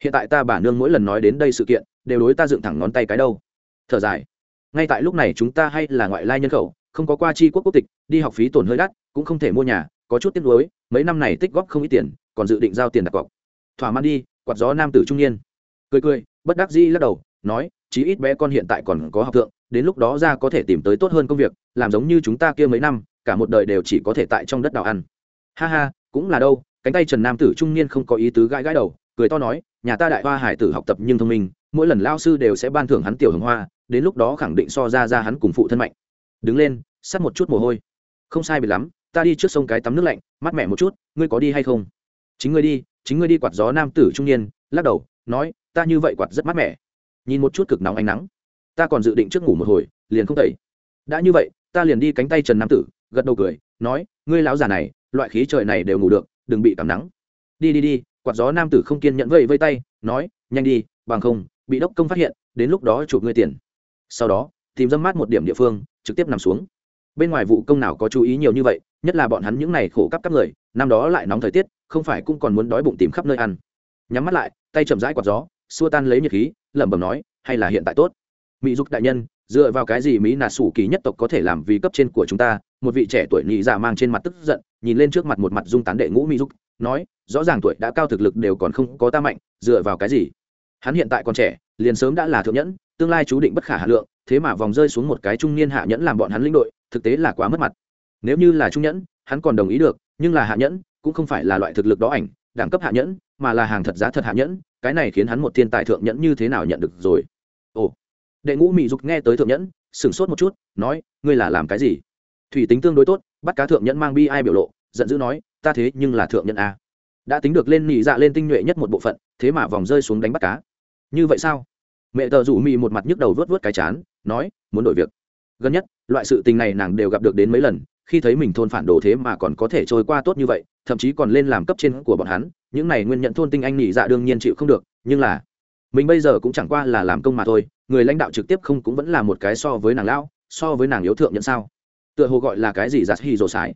Hiện tại ta bà nương mỗi lần nói đến đây sự kiện, đều đối ta dựng thẳng ngón tay cái đâu. Thở dài, ngay tại lúc này chúng ta hay là ngoại lai nhân khẩu, không có qua chi quốc quốc tịch, đi học phí tổn hơi đắt, cũng không thể mua nhà, có chút tiếc nuối, mấy năm này tích góp không ít tiền, còn dự định giao tiền đặt cọc. Thỏa mãn đi, quạt gió nam tử trung niên. Cười cười, bất đắc dĩ lắc đầu nói, chí ít bé con hiện tại còn có học thượng, đến lúc đó ra có thể tìm tới tốt hơn công việc, làm giống như chúng ta kia mấy năm, cả một đời đều chỉ có thể tại trong đất đào ăn. Ha ha, cũng là đâu, cánh tay trần nam tử trung niên không có ý tứ gãi gãi đầu, cười to nói, nhà ta đại hoa hải tử học tập nhưng thông minh, mỗi lần lao sư đều sẽ ban thưởng hắn tiểu hồng hoa, đến lúc đó khẳng định so ra ra hắn cùng phụ thân mạnh. Đứng lên, sắt một chút mồ hôi. Không sai bị lắm, ta đi trước sông cái tắm nước lạnh, mát mẻ một chút, ngươi có đi hay không? Chính ngươi đi, chính ngươi đi quạt gió nam tử trung niên, lắc đầu, nói, ta như vậy quạt rất mát mẻ nhìn một chút cực nóng ánh nắng. Ta còn dự định trước ngủ một hồi, liền không tẩy. Đã như vậy, ta liền đi cánh tay trần nam tử, gật đầu cười, nói, ngươi lão già này, loại khí trời này đều ngủ được, đừng bị cảm nắng. Đi đi đi, quạt gió nam tử không kiên nhẫn vây vây tay, nói, nhanh đi, bằng không, bị đốc công phát hiện, đến lúc đó chụp ngươi tiền. Sau đó, tìm dâm mát một điểm địa phương, trực tiếp nằm xuống. Bên ngoài vụ công nào có chú ý nhiều như vậy, nhất là bọn hắn những n à y khổ cấp các người, năm đó lại nóng thời tiết, không phải cũng còn muốn đói bụng tìm khắp nơi ăn. Nhắm mắt lại, tay chậm rãi quạt gió, xua tan lấy nhiệt khí lẩm bẩm nói, hay là hiện tại tốt. Mỹ dục đại nhân, dựa vào cái gì mỹ nà sủ kỳ nhất tộc có thể làm vì cấp trên của chúng ta? Một vị trẻ tuổi nhị già dạ mang trên mặt tức giận, nhìn lên trước mặt một mặt dung tán đệ ngũ mỹ dục, nói, rõ ràng tuổi đã cao thực lực đều còn không có ta mạnh, dựa vào cái gì? Hắn hiện tại còn trẻ, liền sớm đã là thượng nhẫn, tương lai chú định bất khả hà lượng, thế mà vòng rơi xuống một cái trung niên hạ nhẫn làm bọn hắn lĩnh đội, thực tế là quá mất mặt. Nếu như là trung nhẫn, hắn còn đồng ý được, nhưng là hạ nhẫn, cũng không phải là loại thực lực đó ảnh, đẳng cấp hạ nhẫn mà là hàng thật giá thật hạ nhẫn, cái này khiến hắn một thiên tài thượng nhẫn như thế nào nhận được rồi? Ồ, đệ ngũ mỹ dục nghe tới thượng nhẫn, sửng sốt một chút, nói, ngươi là làm cái gì? Thủy tính tương đối tốt, bắt cá thượng nhẫn mang bi ai biểu lộ, giận dữ nói, ta thế nhưng là thượng nhẫn a. Đã tính được lên nhị dạ lên tinh nhuệ nhất một bộ phận, thế mà vòng rơi xuống đánh bắt cá. Như vậy sao? Mẹ tờ rủ mị một mặt nhức đầu vớt vớt cái chán, nói, muốn đổi việc. Gần nhất, loại sự tình này nàng đều gặp được đến mấy lần, khi thấy mình thôn phản đồ thế mà còn có thể trôi qua tốt như vậy thậm chí còn lên làm cấp trên của bọn hắn, những này nguyên nhận thôn tinh anh nhị dạ đương nhiên chịu không được, nhưng là, mình bây giờ cũng chẳng qua là làm công mà thôi, người lãnh đạo trực tiếp không cũng vẫn là một cái so với nàng lão, so với nàng yếu thượng nhận sao? Tựa hồ gọi là cái gì giặt hì rồ sải.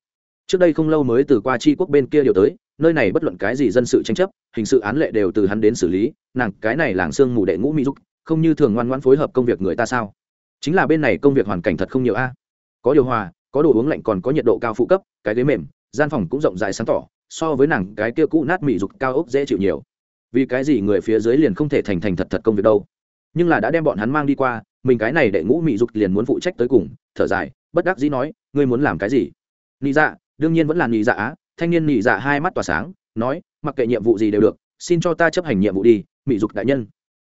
Trước đây không lâu mới từ qua tri quốc bên kia điều tới, nơi này bất luận cái gì dân sự tranh chấp, hình sự án lệ đều từ hắn đến xử lý, nàng cái này làng xương mù đệ ngũ mỹ giúp không như thường ngoan ngoãn phối hợp công việc người ta sao? Chính là bên này công việc hoàn cảnh thật không nhiều a. Có điều hòa, có đồ uống lạnh còn có nhiệt độ cao phụ cấp, cái ghế mềm gian phòng cũng rộng rãi sáng tỏ, so với nàng cái kia cũ nát mị dục cao ốc dễ chịu nhiều. Vì cái gì người phía dưới liền không thể thành thành thật thật công việc đâu? Nhưng là đã đem bọn hắn mang đi qua, mình cái này đệ ngũ mị dục liền muốn phụ trách tới cùng, thở dài, bất đắc dĩ nói, ngươi muốn làm cái gì? Nị dạ đương nhiên vẫn là nị dạ á, thanh niên nị dạ hai mắt tỏa sáng, nói, mặc kệ nhiệm vụ gì đều được, xin cho ta chấp hành nhiệm vụ đi, mị dục đại nhân.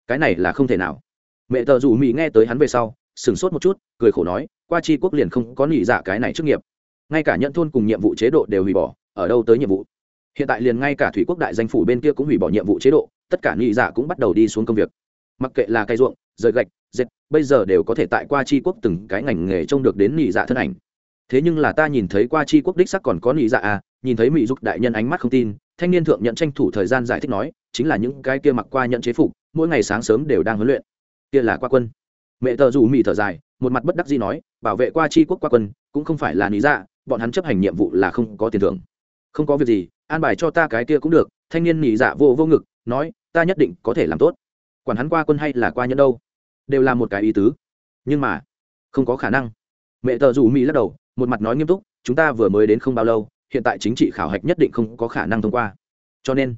Cái này là không thể nào. Mẹ tờ dù mị nghe tới hắn về sau, sửng sốt một chút, cười khổ nói, qua chi quốc liền không có nị dạ cái này trước nghiệp ngay cả nhận thôn cùng nhiệm vụ chế độ đều hủy bỏ, ở đâu tới nhiệm vụ? Hiện tại liền ngay cả thủy quốc đại danh phủ bên kia cũng hủy bỏ nhiệm vụ chế độ, tất cả nghị giả dạ cũng bắt đầu đi xuống công việc. Mặc kệ là cây ruộng, rời gạch, dệt, bây giờ đều có thể tại qua chi quốc từng cái ngành nghề trông được đến nghị dạ thân ảnh. Thế nhưng là ta nhìn thấy qua chi quốc đích sắc còn có nghị dạ à nhìn thấy mỹ dục đại nhân ánh mắt không tin, thanh niên thượng nhận tranh thủ thời gian giải thích nói, chính là những cái kia mặc qua nhận chế phục, mỗi ngày sáng sớm đều đang huấn luyện. Kia là qua quân. Mẹ tờ dù mỹ thở dài, một mặt bất đắc dĩ nói, bảo vệ qua chi quốc qua quân, cũng không phải là lý dạ bọn hắn chấp hành nhiệm vụ là không có tiền thưởng. Không có việc gì, an bài cho ta cái kia cũng được, thanh niên nhị dạ vô vô ngực, nói, ta nhất định có thể làm tốt. Quản hắn qua quân hay là qua nhân đâu, đều là một cái ý tứ. Nhưng mà, không có khả năng. Mẹ tờ dù mỹ lắc đầu, một mặt nói nghiêm túc, chúng ta vừa mới đến không bao lâu, hiện tại chính trị khảo hạch nhất định không có khả năng thông qua. Cho nên,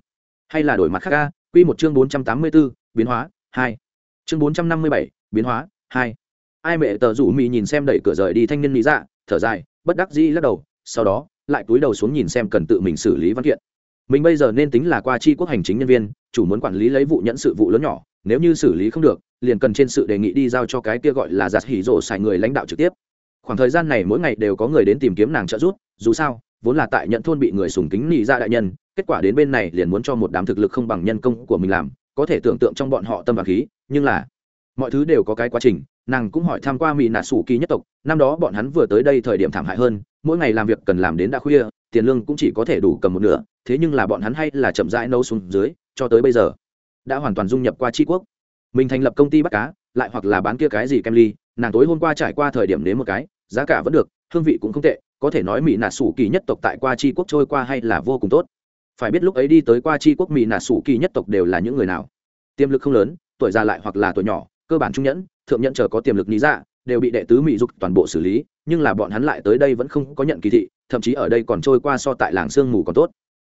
hay là đổi mặt khác ca q một chương bốn trăm tám mươi b ố biến hóa, hai. Chương bốn trăm năm mươi bảy, biến hóa, hai. Ai mẹ tờ rủ mỹ nhìn xem đẩy cửa rời đi thanh niên mỹ dạ thở dài bất đắc dĩ lắc đầu, sau đó, lại túi đầu xuống nhìn xem cần tự mình xử lý văn kiện. Mình bây giờ nên tính là qua chi quốc hành chính nhân viên, chủ muốn quản lý lấy vụ nhận sự vụ lớn nhỏ, nếu như xử lý không được, liền cần trên sự đề nghị đi giao cho cái kia gọi là giặt hỉ rộ xài người lãnh đạo trực tiếp. Khoảng thời gian này mỗi ngày đều có người đến tìm kiếm nàng trợ giúp, dù sao, vốn là tại nhận thôn bị người sùng kính nị ra đại nhân, kết quả đến bên này liền muốn cho một đám thực lực không bằng nhân công của mình làm, có thể tưởng tượng trong bọn họ tâm và khí, nhưng là mọi thứ đều có cái quá trình, nàng cũng hỏi tham q u a mỹ nạ sủ kỳ nhất tộc, năm đó bọn hắn vừa tới đây thời điểm thảm hại hơn, mỗi ngày làm việc cần làm đến đã khuya, tiền lương cũng chỉ có thể đủ cầm một nửa, thế nhưng là bọn hắn hay là chậm rãi nấu xuống dưới, cho tới bây giờ, đã hoàn toàn dung nhập qua tri quốc. Mình thành lập công ty bắt cá, lại hoặc là bán kia cái gì kem ly, nàng tối hôm qua trải qua thời điểm đến một cái, giá cả vẫn được, hương vị cũng không tệ, có thể nói mỹ nạ sủ kỳ nhất tộc tại qua tri quốc trôi qua hay là vô cùng tốt. Phải biết lúc ấy đi tới qua tri quốc mỹ nà sủ kỳ nhất tộc đều là những người nào? Tiềm lực không lớn, tuổi già lại hoặc là tuổi nhỏ cơ bản trung nhẫn, thượng nhẫn chờ có tiềm lực lý dạ đều bị đệ tứ mỹ dục toàn bộ xử lý, nhưng là bọn hắn lại tới đây vẫn không có nhận kỳ thị, thậm chí ở đây còn trôi qua so tại làng sương mù còn tốt.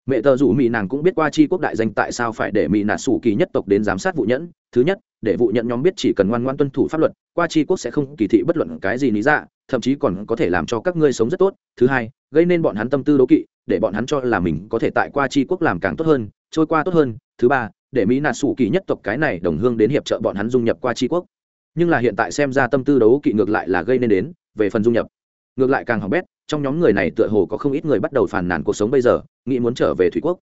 Mẹ tờ rủ mỹ nàng cũng biết qua chi quốc đại danh tại sao phải để mỹ nà sủ kỳ nhất tộc đến giám sát vụ nhẫn. Thứ nhất, để vụ nhẫn nhóm biết chỉ cần ngoan ngoan tuân thủ pháp luật, qua chi quốc sẽ không kỳ thị bất luận cái gì lý dạ thậm chí còn có thể làm cho các ngươi sống rất tốt. Thứ hai, gây nên bọn hắn tâm tư đố kỵ, để bọn hắn cho là mình có thể tại qua chi quốc làm càng tốt hơn, trôi qua tốt hơn. Thứ ba để mỹ nà sủ kỳ nhất tộc cái này đồng hương đến hiệp trợ bọn hắn dung nhập qua chi quốc. Nhưng là hiện tại xem ra tâm tư đấu kỵ ngược lại là gây nên đến, về phần dung nhập. Ngược lại càng hỏng bét, trong nhóm người này tựa hồ có không ít người bắt đầu phàn nàn cuộc sống bây giờ, nghĩ muốn trở về thủy quốc.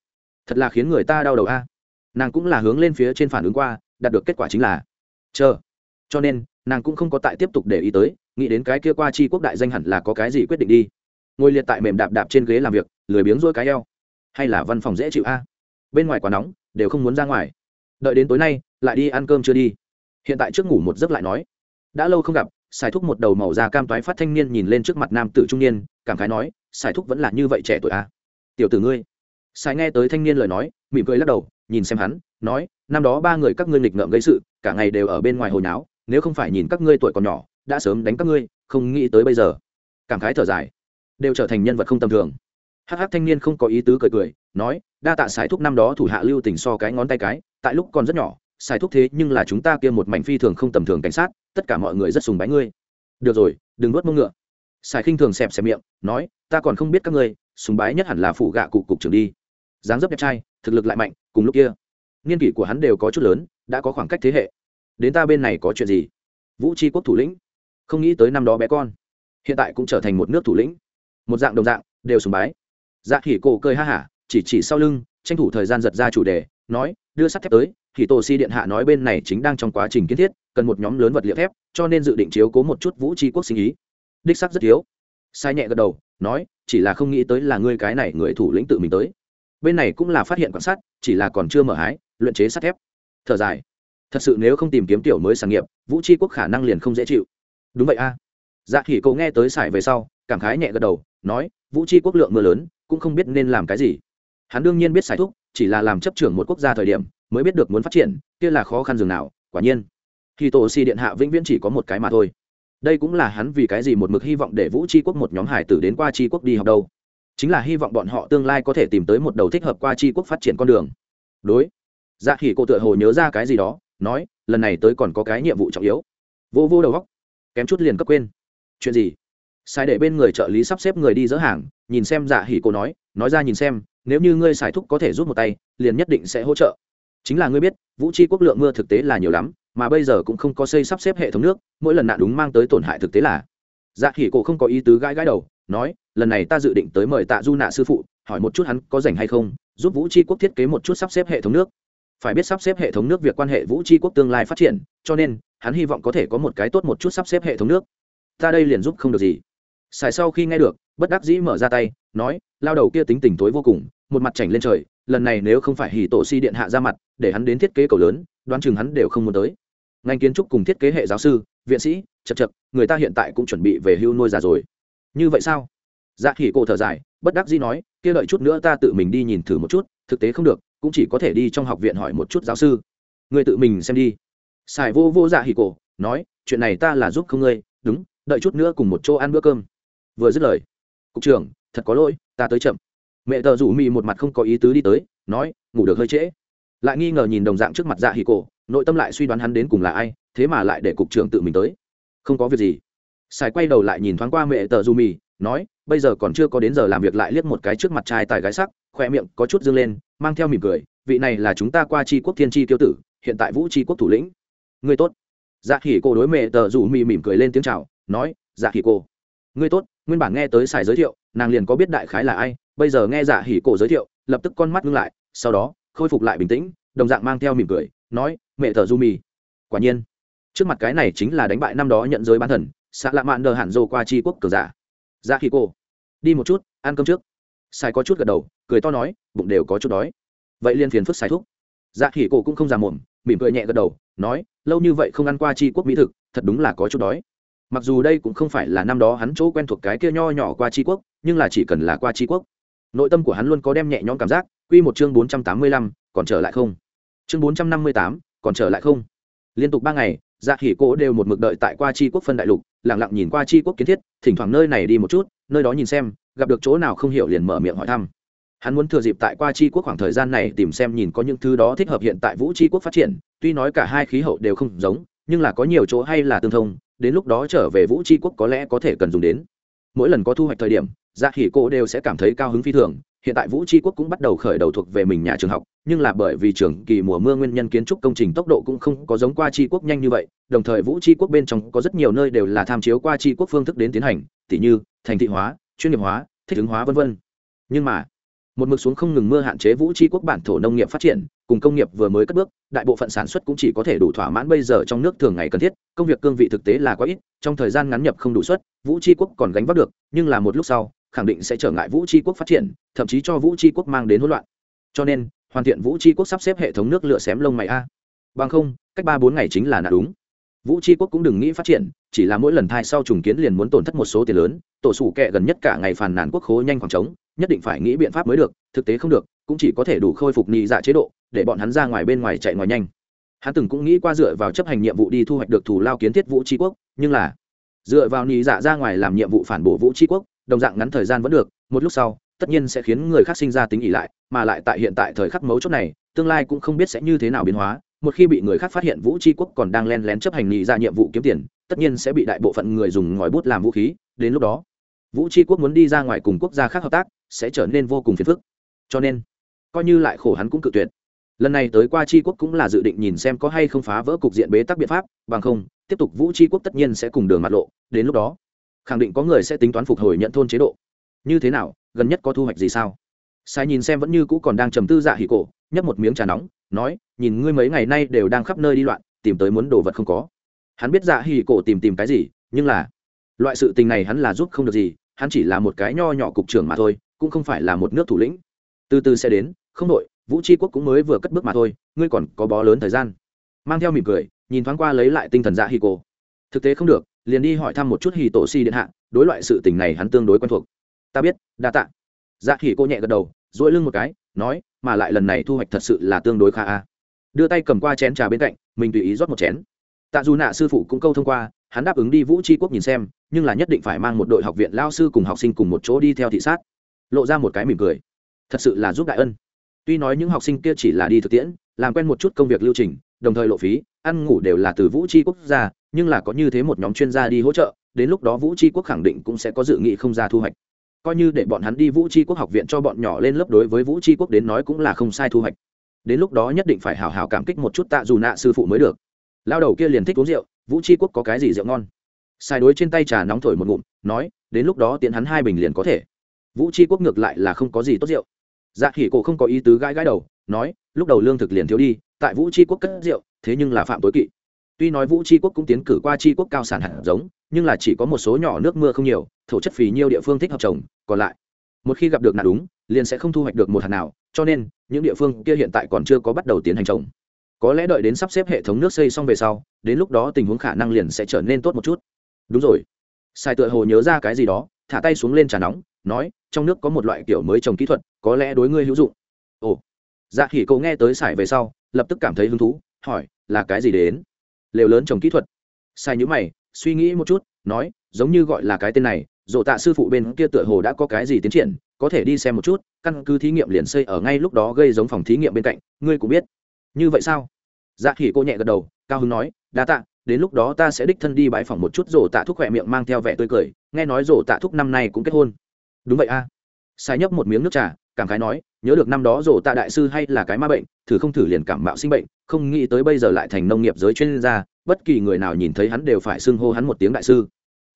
Thật là khiến người ta đau đầu a. Nàng cũng là hướng lên phía trên phản ứng qua, đạt được kết quả chính là chờ. Cho nên, nàng cũng không có tại tiếp tục để ý tới, nghĩ đến cái kia qua chi quốc đại danh hẳn là có cái gì quyết định đi. Ngồi liệt tại mềm đạp đạp trên ghế làm việc, lười biếng rôi cái eo. Hay là văn phòng dễ chịu a? Bên ngoài quá nóng đều không muốn ra ngoài. Đợi đến tối nay, lại đi ăn cơm chưa đi. Hiện tại trước ngủ một giấc lại nói. Đã lâu không gặp xài thúc một đầu màu da cam toái phát thanh niên nhìn lên trước mặt nam tử trung niên, cảm khái nói xài thúc vẫn là như vậy trẻ tuổi à? tiểu tử ngươi. Xài nghe tới thanh niên lời nói, mỉm cười lắc đầu, nhìn xem hắn, nói, năm đó ba người các ngươi nghịch ngợm gây sự, cả ngày đều ở bên ngoài hồi náo nếu không phải nhìn các ngươi tuổi còn nhỏ, đã sớm đánh các ngươi, không nghĩ tới bây giờ. Cảm khái thở dài. Đều trở thành nhân vật không tầm thường hắc hắc thanh niên không có ý tứ cười cười, nói, đa tạ sải thúc năm đó thủ hạ lưu tình so cái ngón tay cái, tại lúc còn rất nhỏ sải thúc thế nhưng là chúng ta kia một mảnh phi thường không tầm thường cảnh sát, tất cả mọi người rất sùng bái ngươi. Được rồi, đừng nuốt mông ngựa. Sải khinh thường xẹp xẹp miệng, nói, ta còn không biết các ngươi, sùng bái nhất hẳn là phụ gạ cụ cục trưởng đi. Dáng dấp đẹp trai, thực lực lại mạnh, cùng lúc kia niên kỷ của hắn đều có chút lớn, đã có khoảng cách thế hệ. Đến ta bên này có chuyện gì? Vũ tri quốc thủ lĩnh, không nghĩ tới năm đó bé con, hiện tại cũng trở thành một nước thủ lĩnh. Một dạng đồng dạng, đều sùng bái dạ khỉ cổ cười ha hả, chỉ chỉ sau lưng, tranh thủ thời gian giật ra chủ đề, nói, đưa sắt thép tới thì tổ si điện hạ nói bên này chính đang trong quá trình kiến thiết, cần một nhóm lớn vật liệu thép, cho nên dự định chiếu cố một chút vũ tri quốc sinh ý. Đích sắc rất thiếu. Sai nhẹ gật đầu, nói, chỉ là không nghĩ tới là ngươi cái này người thủ lĩnh tự mình tới. Bên này cũng là phát hiện quan sát chỉ là còn chưa mở hái, luyện chế sắt thép. Thở dài. Thật sự nếu không tìm kiếm tiểu mới sản nghiệp, vũ tri quốc khả năng liền không dễ chịu. Đúng vậy a. Dạ khỉ cậu nghe tới sải về sau, cảm khái nhẹ gật đầu, nói, vũ tri quốc lượng mưa lớn cũng không biết nên làm cái gì. Hắn đương nhiên biết sải thúc chỉ là làm chấp trưởng một quốc gia thời điểm, mới biết được muốn phát triển, kia là khó khăn dường nào, quả nhiên. Khi tổ si điện hạ vĩnh viễn chỉ có một cái mà thôi. Đây cũng là hắn vì cái gì một mực hy vọng để vũ tri quốc một nhóm hải tử đến qua tri quốc đi học đâu. Chính là hy vọng bọn họ tương lai có thể tìm tới một đầu thích hợp qua tri quốc phát triển con đường. Đối. Dạ khỉ cô tựa hồ nhớ ra cái gì đó, nói, lần này tới còn có cái nhiệm vụ trọng yếu. Vô vô đầu góc kém chút liền cấp quên. Chuyện gì? Sai để bên người trợ lý sắp xếp người đi dỡ hàng nhìn xem dạ hỉ cô nói nói ra nhìn xem, nếu như ngươi xài thúc có thể rút một tay, liền nhất định sẽ hỗ trợ. Chính là ngươi biết, vũ tri quốc lượng mưa thực tế là nhiều lắm, mà bây giờ cũng không có xây sắp xếp hệ thống nước, mỗi lần nạn đúng mang tới tổn hại thực tế là. Dạ hỉ cô không có ý tứ gãi gãi đầu, nói, lần này ta dự định tới mời tạ du nạ sư phụ, hỏi một chút hắn có rảnh hay không, giúp vũ tri quốc thiết kế một chút sắp xếp hệ thống nước. Phải biết sắp xếp hệ thống nước việc quan hệ vũ tri quốc tương lai phát triển, cho nên, hắn hy vọng có thể có một cái tốt một chút sắp xếp hệ thống nước. Ta đây liền giúp không được gì. Xài sau khi nghe được bất đắc dĩ mở ra tay, nói, lao đầu kia tính tình tối vô cùng, một mặt chảnh lên trời, lần này nếu không phải hỉ tổ si điện hạ ra mặt, để hắn đến thiết kế cầu lớn, đoán chừng hắn đều không muốn tới. Ngành kiến trúc cùng thiết kế hệ giáo sư, viện sĩ, chật chật, người ta hiện tại cũng chuẩn bị về hưu nuôi già rồi. Như vậy sao? Dạ hỉ cổ thở dài, bất đắc dĩ nói, kia đợi chút nữa ta tự mình đi nhìn thử một chút, thực tế không được, cũng chỉ có thể đi trong học viện hỏi một chút giáo sư. Người tự mình xem đi. Xài vô vô dạ hỉ cổ, nói, chuyện này ta là giúp không ngươi, đúng, đợi chút nữa cùng một chỗ ăn bữa cơm. Vừa dứt lời cục trưởng, thật có lỗi, ta tới chậm. Mẹ tờ rủ mị một mặt không có ý tứ đi tới, nói, ngủ được hơi trễ. Lại nghi ngờ nhìn đồng dạng trước mặt dạ hì cổ, nội tâm lại suy đoán hắn đến cùng là ai, thế mà lại để cục trưởng tự mình tới. Không có việc gì. Sài quay đầu lại nhìn thoáng qua mẹ tờ rủ mị nói, bây giờ còn chưa có đến giờ làm việc lại liếc một cái trước mặt trai tài gái sắc khoe miệng có chút dương lên, mang theo mỉm cười, vị này là chúng ta qua tri quốc thiên tri tiêu tử, hiện tại vũ tri quốc thủ lĩnh. Người tốt. Dạ khỉ cô đối mẹ tờ rủ mị mỉm cười lên tiếng chào, nói dạ khỉ cô Ngươi tốt, nguyên bản nghe tới xài giới thiệu, nàng liền có biết đại khái là ai, bây giờ nghe giả hỉ cổ giới thiệu, lập tức con mắt ngưng lại, sau đó, khôi phục lại bình tĩnh, đồng dạng mang theo mỉm cười, nói, mẹ tờ du mì quả nhiên, trước mặt cái này chính là đánh bại năm đó nhận giới bán thần xạ lạ mạn đờ hẳn dô qua tri quốc cờ giả. Giả hỉ cổ, đi một chút, ăn cơm trước. Sai có chút gật đầu, cười to nói, bụng đều có chút đói. Vậy liên phiền phức sai thúc. Dạ hỉ cổ cũng không già mồm mỉm cười nhẹ gật đầu, nói, lâu như vậy không ăn qua tri quốc mỹ thực, thật đúng là có chút đói mặc dù đây cũng không phải là năm đó hắn chỗ quen thuộc cái kia nho nhỏ qua tri quốc, nhưng là chỉ cần là qua tri quốc, nội tâm của hắn luôn có đem nhẹ nhõm cảm giác. Quy một chương bốn trăm tám mươi lăm, còn trở lại không? Chương bốn trăm năm mươi tám, còn trở lại không? Liên tục ba ngày dạ khỉ cổ đều một mực đợi tại qua chi quốc phân đại lục lẳng lặng nhìn qua chi quốc kiến thiết, thỉnh thoảng nơi này đi một chút, nơi đó nhìn xem, gặp được chỗ nào không hiểu liền mở miệng hỏi thăm. Hắn muốn thừa dịp tại qua chi quốc khoảng thời gian này tìm xem nhìn có những thứ đó thích hợp hiện tại vũ chi quốc phát triển, tuy nói cả hai khí hậu đều không giống nhưng là có nhiều chỗ hay là tương thông, đến lúc đó trở về vũ chi quốc có lẽ có thể cần dùng đến. Mỗi lần có thu hoạch thời điểm dạ khỉ cổ đều sẽ cảm thấy cao hứng phi thường. Hiện tại vũ tri quốc cũng bắt đầu khởi đầu thuộc về mình nhà trường học, nhưng là bởi vì trường kỳ mùa mưa nguyên nhân kiến trúc công trình tốc độ cũng không có giống qua tri quốc nhanh như vậy, đồng thời vũ tri quốc bên trong có rất nhiều nơi đều là tham chiếu qua tri quốc phương thức đến tiến hành, tỉ như thành thị hóa, chuyên nghiệp hóa, thích ứng hóa v v nhưng mà, một mực xuống không ngừng mưa hạn chế vũ tri quốc bản thổ nông nghiệp phát triển cùng công nghiệp vừa mới cất bước, đại bộ phận sản xuất cũng chỉ có thể đủ thỏa mãn bây giờ trong nước thường ngày cần thiết, công việc cương vị thực tế là quá ít, trong thời gian ngắn nhập không đủ suất, vũ tri quốc còn gánh vác được, nhưng là một lúc sau, khẳng định sẽ trở ngại vũ tri quốc phát triển, thậm chí cho vũ tri quốc mang đến hỗn loạn. Cho nên, hoàn thiện vũ tri quốc sắp xếp hệ thống nước lựa xém lông mày a. Bằng không, cách ba bốn ngày chính là nạn đúng. Vũ tri quốc cũng đừng nghĩ phát triển, chỉ là mỗi lần thai sau trùng kiến liền muốn tổn thất một số tiền lớn, tổ sủ kệ gần nhất cả ngày phàn nàn quốc khố nhanh khoảng trống, nhất định phải nghĩ biện pháp mới được, thực tế không được cũng chỉ có thể đủ khôi phục nhị dạ chế độ, để bọn hắn ra ngoài bên ngoài chạy ngoài nhanh. Hắn từng cũng nghĩ qua dựa vào chấp hành nhiệm vụ đi thu hoạch được thủ lao kiến thiết vũ tri quốc, nhưng là dựa vào nhị dạ ra ngoài làm nhiệm vụ phản bổ vũ tri quốc, đồng dạng ngắn thời gian vẫn được, một lúc sau, tất nhiên sẽ khiến người khác sinh ra tính ỉ lại, mà lại tại hiện tại thời khắc mấu chốt này, tương lai cũng không biết sẽ như thế nào biến hóa, một khi bị người khác phát hiện vũ tri quốc còn đang len lén chấp hành nhị ra nhiệm vụ kiếm tiền, tất nhiên sẽ bị đại bộ phận người dùng ngòi bút làm vũ khí, đến lúc đó, vũ tri quốc muốn đi ra ngoài cùng quốc gia khác hợp tác, sẽ trở nên vô cùng phiền phức. Cho nên coi như lại khổ hắn cũng cự tuyệt. Lần này tới qua tri quốc cũng là dự định nhìn xem có hay không phá vỡ cục diện bế tắc biện pháp, bằng không, tiếp tục vũ tri quốc tất nhiên sẽ cùng đường mặt lộ, đến lúc đó, khẳng định có người sẽ tính toán phục hồi nhận thôn chế độ. Như thế nào, gần nhất có thu hoạch gì sao? Sai nhìn xem vẫn như cũ còn đang trầm tư dạ hỉ cổ, nhấp một miếng trà nóng, nói, nhìn ngươi mấy ngày nay đều đang khắp nơi đi loạn, tìm tới muốn đồ vật không có. Hắn biết dạ hỉ cổ tìm tìm cái gì, nhưng là, loại sự tình này hắn là giúp không được gì, hắn chỉ là một cái nho nhỏ cục trưởng mà thôi, cũng không phải là một nước thủ lĩnh. Từ từ sẽ đến không đội, vũ tri quốc cũng mới vừa cất bước mà thôi, ngươi còn có bó lớn thời gian. Mang theo mỉm cười, nhìn thoáng qua lấy lại tinh thần dạ hỉ cổ. Thực tế không được, liền đi hỏi thăm một chút hì tổ si điện hạ, đối loại sự tình này hắn tương đối quen thuộc. Ta biết, đa tạ. Dạ hỉ cô nhẹ gật đầu dỗi lưng một cái, nói, mà lại lần này thu hoạch thật sự là tương đối khá a. Đưa tay cầm qua chén trà bên cạnh, mình tùy ý rót một chén. Tạ dù nạ sư phụ cũng câu thông qua, hắn đáp ứng đi vũ tri quốc nhìn xem, nhưng là nhất định phải mang một đội học viện lao sư cùng học sinh cùng một chỗ đi theo thị sát. Lộ ra một cái mỉm cười. Thật sự là giúp đại ân tuy nói những học sinh kia chỉ là đi thực tiễn, làm quen một chút công việc lưu trình, đồng thời lộ phí, ăn ngủ đều là từ vũ tri quốc gia, nhưng là có như thế một nhóm chuyên gia đi hỗ trợ, đến lúc đó vũ tri quốc khẳng định cũng sẽ có dự nghị không ra thu hoạch. Coi như để bọn hắn đi vũ tri quốc học viện cho bọn nhỏ lên lớp đối với vũ tri quốc đến nói cũng là không sai thu hoạch. Đến lúc đó nhất định phải hào hào cảm kích một chút tạ dù nạ sư phụ mới được. Lao đầu kia liền thích uống rượu, vũ tri quốc có cái gì rượu ngon? Sai đối trên tay trà nóng thổi một ngụm, nói, đến lúc đó tiến hắn hai bình liền có thể. Vũ tri quốc ngược lại là không có gì tốt rượu dạ khỉ cổ không có ý tứ gãi gãi đầu, nói, lúc đầu lương thực liền thiếu đi, tại vũ tri quốc cất rượu, thế nhưng là phạm tối kỵ. Tuy nói vũ tri quốc cũng tiến cử qua tri quốc cao sản hạt giống, nhưng là chỉ có một số nhỏ nước mưa không nhiều, thổ chất phì nhiều địa phương thích hợp trồng, còn lại, một khi gặp được nạn đúng, liền sẽ không thu hoạch được một hạt nào, cho nên, những địa phương kia hiện tại còn chưa có bắt đầu tiến hành trồng. Có lẽ đợi đến sắp xếp hệ thống nước xây xong về sau, đến lúc đó tình huống khả năng liền sẽ trở nên tốt một chút. Đúng rồi. Sai tựa hồ nhớ ra cái gì đó, thả tay xuống lên trà nóng nói, trong nước có một loại kiểu mới trồng kỹ thuật, có lẽ đối ngươi hữu dụng. Ồ. Dạ khỉ cậu nghe tới sải về sau, lập tức cảm thấy hứng thú, hỏi, là cái gì đến? Lều lớn trồng kỹ thuật. Sai nhữ mày, suy nghĩ một chút, nói, giống như gọi là cái tên này, dỗ tạ sư phụ bên kia tựa hồ đã có cái gì tiến triển, có thể đi xem một chút, căn cứ thí nghiệm liền xây ở ngay lúc đó gây giống phòng thí nghiệm bên cạnh, ngươi cũng biết. Như vậy sao? Dạ khỉ cô nhẹ gật đầu, cao hưng nói, đa tạ, đến lúc đó ta sẽ đích thân đi bãi phòng một chút rổ tạ thúc khỏe miệng mang theo vẻ tươi cười, nghe nói rổ tạ thúc năm nay cũng kết hôn đúng vậy a. À. sai nhấp một miếng nước trà, cảm khái nói, nhớ được năm đó rổ tạ đại sư hay là cái ma bệnh, thử không thử liền cảm mạo sinh bệnh, không nghĩ tới bây giờ lại thành nông nghiệp giới chuyên gia, bất kỳ người nào nhìn thấy hắn đều phải xưng hô hắn một tiếng đại sư.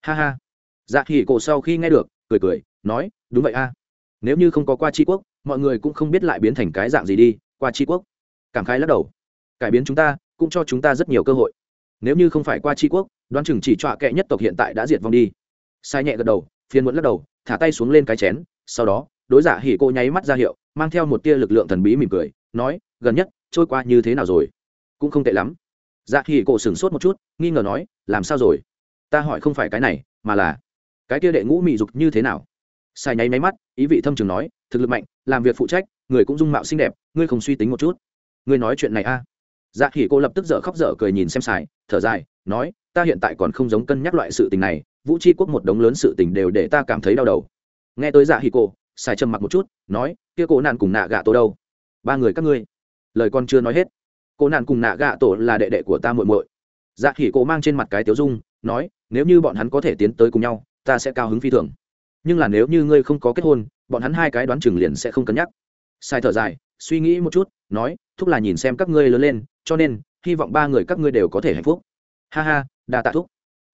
Ha ha. Dạ hỉ cổ sau khi nghe được, cười cười, nói, đúng vậy a. Nếu như không có qua tri quốc, mọi người cũng không biết lại biến thành cái dạng gì đi, qua tri quốc. Cảm khái lắc đầu. Cải biến chúng ta, cũng cho chúng ta rất nhiều cơ hội. Nếu như không phải qua tri quốc, đoán chừng chỉ trọa kệ nhất tộc hiện tại đã diệt vong đi. Sai nhẹ gật đầu phiên muộn lắc đầu thả tay xuống lên cái chén, sau đó, đối giả hỉ cô nháy mắt ra hiệu, mang theo một tia lực lượng thần bí mỉm cười, nói, gần nhất, trôi qua như thế nào rồi? Cũng không tệ lắm. Dạ hỉ cô sửng sốt một chút, nghi ngờ nói, làm sao rồi? Ta hỏi không phải cái này, mà là, cái kia đệ ngũ mị dục như thế nào? Sai nháy máy mắt, ý vị thâm trường nói, thực lực mạnh, làm việc phụ trách, người cũng dung mạo xinh đẹp, ngươi không suy tính một chút. Ngươi nói chuyện này a. Dạ hỉ cô lập tức dở khóc dở cười nhìn xem xài thở dài, nói, ta hiện tại còn không giống cân nhắc loại sự tình này vũ tri quốc một đống lớn sự tình đều để ta cảm thấy đau đầu. Nghe tới dạ hỉ cô xài trầm mặc một chút, nói, kia cô nạn cùng nạ gạ tổ đâu? Ba người các ngươi. Lời con chưa nói hết, cô nạn cùng nạ gạ tổ là đệ đệ của ta muội muội. Dạ hỉ cô mang trên mặt cái tiếu dung, nói, nếu như bọn hắn có thể tiến tới cùng nhau, ta sẽ cao hứng phi thường. Nhưng là nếu như ngươi không có kết hôn, bọn hắn hai cái đoán chừng liền sẽ không cân nhắc. Sai thở dài, suy nghĩ một chút, nói, thúc là nhìn xem các ngươi lớn lên, cho nên, hy vọng ba người các ngươi đều có thể hạnh phúc. Ha ha, đa tạ thúc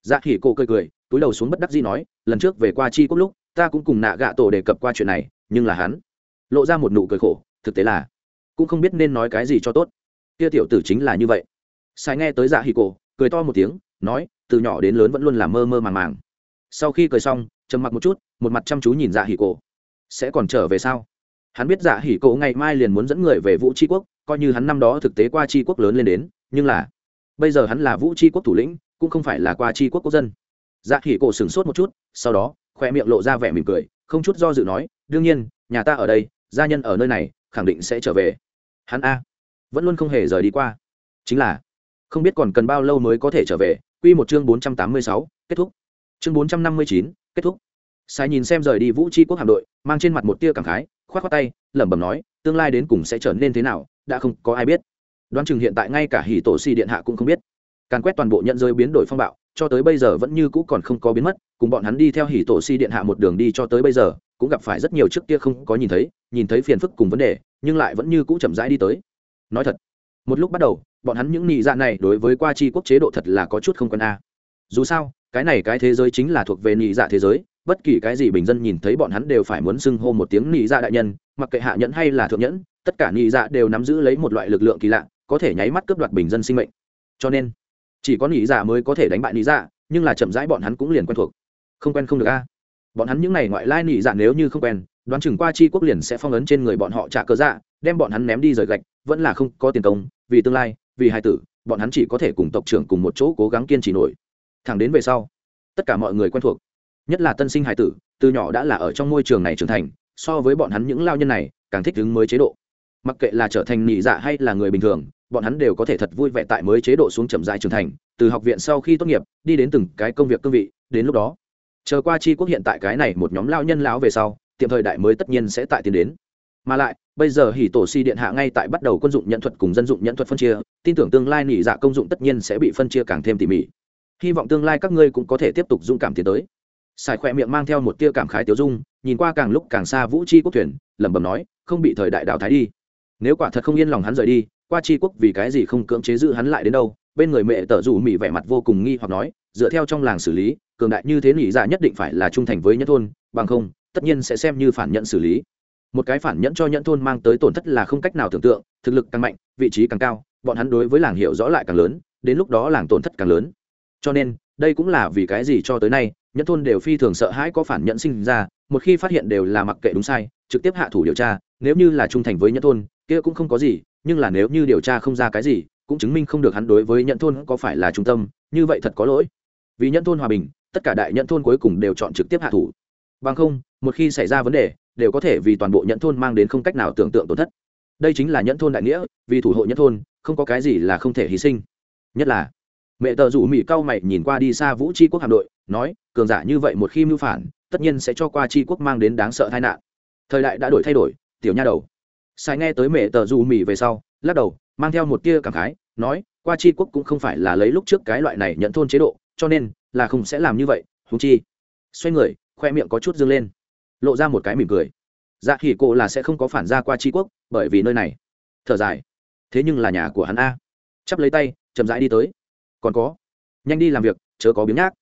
dạ khỉ cô cười cười, túi đầu xuống bất đắc dĩ nói, lần trước về qua chi cốc lúc, ta cũng cùng nạ gạ tổ đề cập qua chuyện này, nhưng là hắn lộ ra một nụ cười khổ, thực tế là cũng không biết nên nói cái gì cho tốt. Kia tiểu tử chính là như vậy. Sai nghe tới dạ hỉ cổ, cười to một tiếng, nói, từ nhỏ đến lớn vẫn luôn là mơ mơ màng màng. Sau khi cười xong, trầm mặc một chút, một mặt chăm chú nhìn dạ hỉ cổ. Sẽ còn trở về sao? Hắn biết dạ hỉ cổ ngày mai liền muốn dẫn người về vũ tri quốc, coi như hắn năm đó thực tế qua tri quốc lớn lên đến, nhưng là bây giờ hắn là vũ tri quốc thủ lĩnh cũng không phải là qua tri quốc quốc dân. Dạ hỉ cổ sửng sốt một chút, sau đó, khoe miệng lộ ra vẻ mỉm cười, không chút do dự nói, đương nhiên, nhà ta ở đây, gia nhân ở nơi này, khẳng định sẽ trở về. Hắn a vẫn luôn không hề rời đi qua. Chính là, không biết còn cần bao lâu mới có thể trở về, quy một chương bốn trăm tám mươi sáu, kết thúc. Chương bốn trăm năm mươi chín, kết thúc. Sai nhìn xem rời đi vũ tri quốc hạm đội, mang trên mặt một tia cảm khái, khoát khoát tay, lẩm bẩm nói, tương lai đến cùng sẽ trở nên thế nào, đã không có ai biết. Đoán chừng hiện tại ngay cả hỉ tổ si điện hạ cũng không biết càn quét toàn bộ nhận giới biến đổi phong bạo, cho tới bây giờ vẫn như cũ còn không có biến mất, cùng bọn hắn đi theo hỉ tổ si điện hạ một đường đi cho tới bây giờ, cũng gặp phải rất nhiều trước kia không có nhìn thấy nhìn thấy phiền phức cùng vấn đề, nhưng lại vẫn như cũ chậm rãi đi tới. Nói thật, một lúc bắt đầu, bọn hắn những nị dạ này đối với qua chi quốc chế độ thật là có chút không quân a. Dù sao, cái này cái thế giới chính là thuộc về nị dạ thế giới, bất kỳ cái gì bình dân nhìn thấy bọn hắn đều phải muốn xưng hô một tiếng nị dạ đại nhân, mặc kệ hạ nhẫn hay là thượng nhẫn, tất cả nị dạ đều nắm giữ lấy một loại lực lượng kỳ lạ, có thể nháy mắt cướp đoạt bình dân sinh mệnh. Cho nên chỉ có nị dạ mới có thể đánh bại nị dạ nhưng là chậm rãi bọn hắn cũng liền quen thuộc. Không quen không được a. À? Bọn hắn những n à y ngoại lai nị dạ nếu như không quen, đoán chừng qua chi quốc liền sẽ phong ấn trên người bọn họ trả cơ dạ đem bọn hắn ném đi rời gạch, vẫn là không có tiền công, vì tương lai, vì hai tử, bọn hắn chỉ có thể cùng tộc trưởng cùng một chỗ cố gắng kiên trì nổi. Thẳng đến về sau, tất cả mọi người quen thuộc. Nhất là tân sinh hải tử, từ nhỏ đã là ở trong môi trường này trưởng thành, so với bọn hắn những lao nhân này, càng thích ứng mới chế độ. Mặc kệ là trở thành nhị dạ hay là người bình thường bọn hắn đều có thể thật vui vẻ tại mới chế độ xuống chậm rãi trưởng thành, từ học viện sau khi tốt nghiệp, đi đến từng cái công việc cương vị, đến lúc đó, chờ qua chi quốc hiện tại cái này một nhóm lao nhân lão về sau, tiệm thời đại mới tất nhiên sẽ tại tiến đến. Mà lại, bây giờ hỉ tổ si điện hạ ngay tại bắt đầu quân dụng nhận thuật cùng dân dụng nhận thuật phân chia, tin tưởng tương lai nỉ dạ công dụng tất nhiên sẽ bị phân chia càng thêm tỉ mỉ. Hy vọng tương lai các ngươi cũng có thể tiếp tục dũng cảm tiến tới. Sài khỏe miệng mang theo một tia cảm khái tiêu dung, nhìn qua càng lúc càng xa vũ chi quốc thuyền, lẩm bẩm nói, không bị thời đại đào thái đi. Nếu quả thật không yên lòng hắn rời đi qua chi quốc vì cái gì không cưỡng chế giữ hắn lại đến đâu, bên người mẹ tở rủ mỹ vẻ mặt vô cùng nghi hoặc nói, dựa theo trong làng xử lý, cường đại như thế nghĩ dạ nhất định phải là trung thành với nhân thôn, bằng không, tất nhiên sẽ xem như phản nhận xử lý. Một cái phản nhẫn cho nhẫn thôn mang tới tổn thất là không cách nào tưởng tượng, thực lực càng mạnh, vị trí càng cao, bọn hắn đối với làng hiểu rõ lại càng lớn, đến lúc đó làng tổn thất càng lớn. Cho nên, đây cũng là vì cái gì cho tới nay, nhẫn thôn đều phi thường sợ hãi có phản nhẫn sinh ra, một khi phát hiện đều là mặc kệ đúng sai, trực tiếp hạ thủ điều tra, nếu như là trung thành với nhẫn thôn, kia cũng không có gì nhưng là nếu như điều tra không ra cái gì, cũng chứng minh không được hắn đối với nhẫn thôn có phải là trung tâm, như vậy thật có lỗi. Vì nhẫn thôn hòa bình, tất cả đại nhẫn thôn cuối cùng đều chọn trực tiếp hạ thủ. Bằng không, một khi xảy ra vấn đề, đều có thể vì toàn bộ nhẫn thôn mang đến không cách nào tưởng tượng tổn thất. Đây chính là nhẫn thôn đại nghĩa, vì thủ hộ nhẫn thôn, không có cái gì là không thể hy sinh. Nhất là, mẹ tờ rủ mỹ cao mày nhìn qua đi xa vũ tri quốc hạm đội, nói, cường giả như vậy một khi mưu phản, tất nhiên sẽ cho qua tri quốc mang đến đáng sợ tai nạn. Thời đại đã đổi thay đổi, tiểu nha đầu sai nghe tới mẹ tờ rủ mì về sau, lắc đầu, mang theo một tia cảm khái, nói, qua tri quốc cũng không phải là lấy lúc trước cái loại này nhận thôn chế độ, cho nên là không sẽ làm như vậy húng chi. Xoay người, khoe miệng có chút dương lên, lộ ra một cái mỉm cười. Dạ khỉ cổ là sẽ không có phản ra qua tri quốc, bởi vì nơi này, thở dài. Thế nhưng là nhà của hắn a. Chắp lấy tay, chậm rãi đi tới. Còn có. Nhanh đi làm việc, chớ có biếng nhác.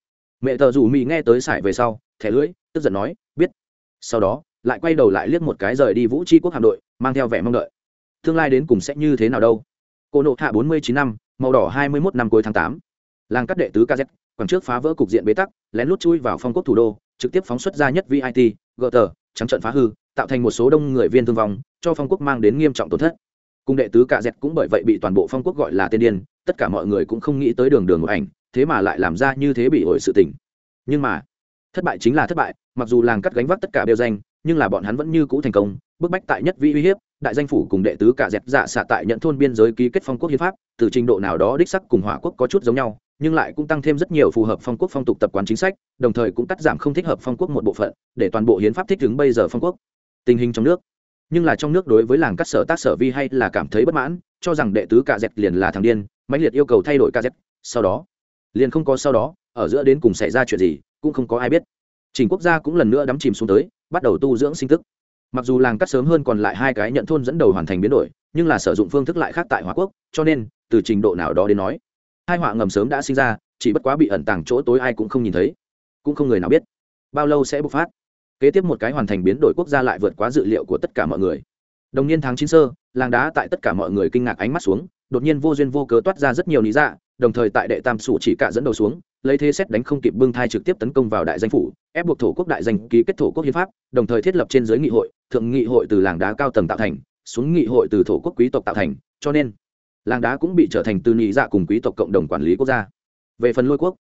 Mẹ tờ rủ mỹ nghe tới sải về sau, thẻ lưỡi, tức giận nói, biết. Sau đó lại quay đầu lại liếc một cái rời đi vũ tri quốc hạm đội, mang theo vẻ mong đợi. Tương lai đến cùng sẽ như thế nào đâu? Cô nộ hạ bốn mươi chín năm, màu đỏ hai mươi mốt năm cuối tháng tám. Làng cắt đệ tứ kz quảng trước phá vỡ cục diện bế tắc, lén lút chui vào phong quốc thủ đô, trực tiếp phóng xuất ra nhất vit gờ tờ trắng trận phá hư, tạo thành một số đông người viên thương vong, cho phong quốc mang đến nghiêm trọng tổn thất. Cùng đệ tứ cả dẹt cũng bởi vậy bị toàn bộ phong quốc gọi là tên điên, tất cả mọi người cũng không nghĩ tới đường đường một ảnh, thế mà lại làm ra như thế bị ổi sự tình. Nhưng mà, thất bại chính là thất bại, mặc dù làng cắt gánh vác tất cả đeo danh nhưng là bọn hắn vẫn như cũ thành công, bức bách tại nhất vi uy hiếp, đại danh phủ cùng đệ tứ cả dẹp dạ xạ tại nhận thôn biên giới ký kết phong quốc hiến pháp, từ trình độ nào đó đích sắc cùng hỏa quốc có chút giống nhau, nhưng lại cũng tăng thêm rất nhiều phù hợp phong quốc phong tục tập quán chính sách, đồng thời cũng cắt giảm không thích hợp phong quốc một bộ phận, để toàn bộ hiến pháp thích ứng bây giờ phong quốc. Tình hình trong nước. Nhưng là trong nước đối với làng cắt sở tác sở vi hay là cảm thấy bất mãn, cho rằng đệ tứ cả dẹp liền là thằng điên, mãnh liệt yêu cầu thay đổi cả dẹp sau đó, liền không có sau đó, ở giữa đến cùng xảy ra chuyện gì, cũng không có ai biết. Trình quốc gia cũng lần nữa đắm chìm xuống tới bắt đầu tu dưỡng sinh tức. Mặc dù làng cắt sớm hơn còn lại hai cái nhận thôn dẫn đầu hoàn thành biến đổi, nhưng là sử dụng phương thức lại khác tại hòa quốc, cho nên, từ trình độ nào đó đến nói, hai họa ngầm sớm đã sinh ra, chỉ bất quá bị ẩn tàng chỗ tối ai cũng không nhìn thấy, cũng không người nào biết bao lâu sẽ bộc phát. Kế tiếp một cái hoàn thành biến đổi quốc gia lại vượt quá dự liệu của tất cả mọi người. Đồng niên tháng chín sơ, làng đá tại tất cả mọi người kinh ngạc ánh mắt xuống, đột nhiên vô duyên vô cớ toát ra rất nhiều lý dạ đồng thời tại đệ tam sủ chỉ cả dẫn đầu xuống lấy thế xét đánh không kịp bưng thai trực tiếp tấn công vào đại danh phủ, ép buộc thổ quốc đại danh ký kết thổ quốc hiến pháp, đồng thời thiết lập trên giới nghị hội, thượng nghị hội từ làng đá cao tầng tạo thành, xuống nghị hội từ thổ quốc quý tộc tạo thành, cho nên, làng đá cũng bị trở thành từ nhị dạ cùng quý tộc cộng đồng quản lý quốc gia. Về phần lôi quốc,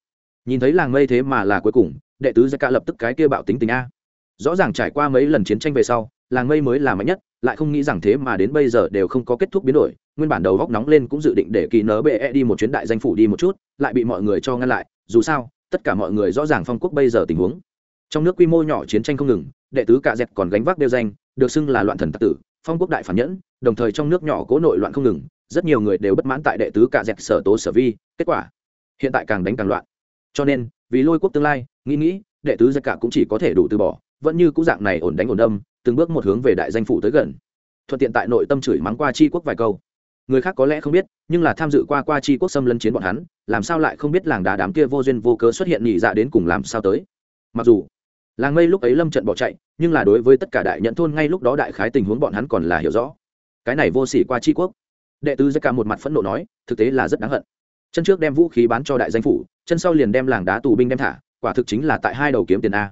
nhìn thấy làng mây thế mà là cuối cùng, đệ tứ gia ca lập tức cái kia bạo tính tình a. Rõ ràng trải qua mấy lần chiến tranh về sau, làng mây mới là mạnh nhất, lại không nghĩ rằng thế mà đến bây giờ đều không có kết thúc biến đổi, nguyên bản đầu góc nóng lên cũng dự định để kỳ nớ bệ e đi một chuyến đại danh phủ đi một chút, lại bị mọi người cho ngăn lại dù sao, tất cả mọi người rõ ràng phong quốc bây giờ tình huống. Trong nước quy mô nhỏ chiến tranh không ngừng, đệ tứ cạ dẹt còn gánh vác đeo danh, được xưng là loạn thần tặc tử, phong quốc đại phản nhẫn, đồng thời trong nước nhỏ cố nội loạn không ngừng, rất nhiều người đều bất mãn tại đệ tứ cạ dẹt sở tố sở vi, kết quả, hiện tại càng đánh càng loạn. Cho nên, vì lôi quốc tương lai, nghĩ nghĩ, đệ tứ giặc cả cũng chỉ có thể đủ từ bỏ, vẫn như cũ dạng này ổn đánh ổn đâm, từng bước một hướng về đại danh phủ tới gần. Thuận tiện tại nội tâm chửi mắng qua chi quốc vài câu người khác có lẽ không biết, nhưng là tham dự qua qua chi quốc xâm lấn chiến bọn hắn, làm sao lại không biết làng đá đám kia vô duyên vô cớ xuất hiện nhị dạ đến cùng làm sao tới. Mặc dù, làng mây lúc ấy lâm trận bỏ chạy, nhưng là đối với tất cả đại nhận thôn ngay lúc đó đại khái tình huống bọn hắn còn là hiểu rõ. Cái này vô sỉ qua chi quốc. Đệ tứ giai cả một mặt phẫn nộ nói, thực tế là rất đáng hận. Chân trước đem vũ khí bán cho đại danh phủ, chân sau liền đem làng đá tù binh đem thả, quả thực chính là tại hai đầu kiếm tiền a.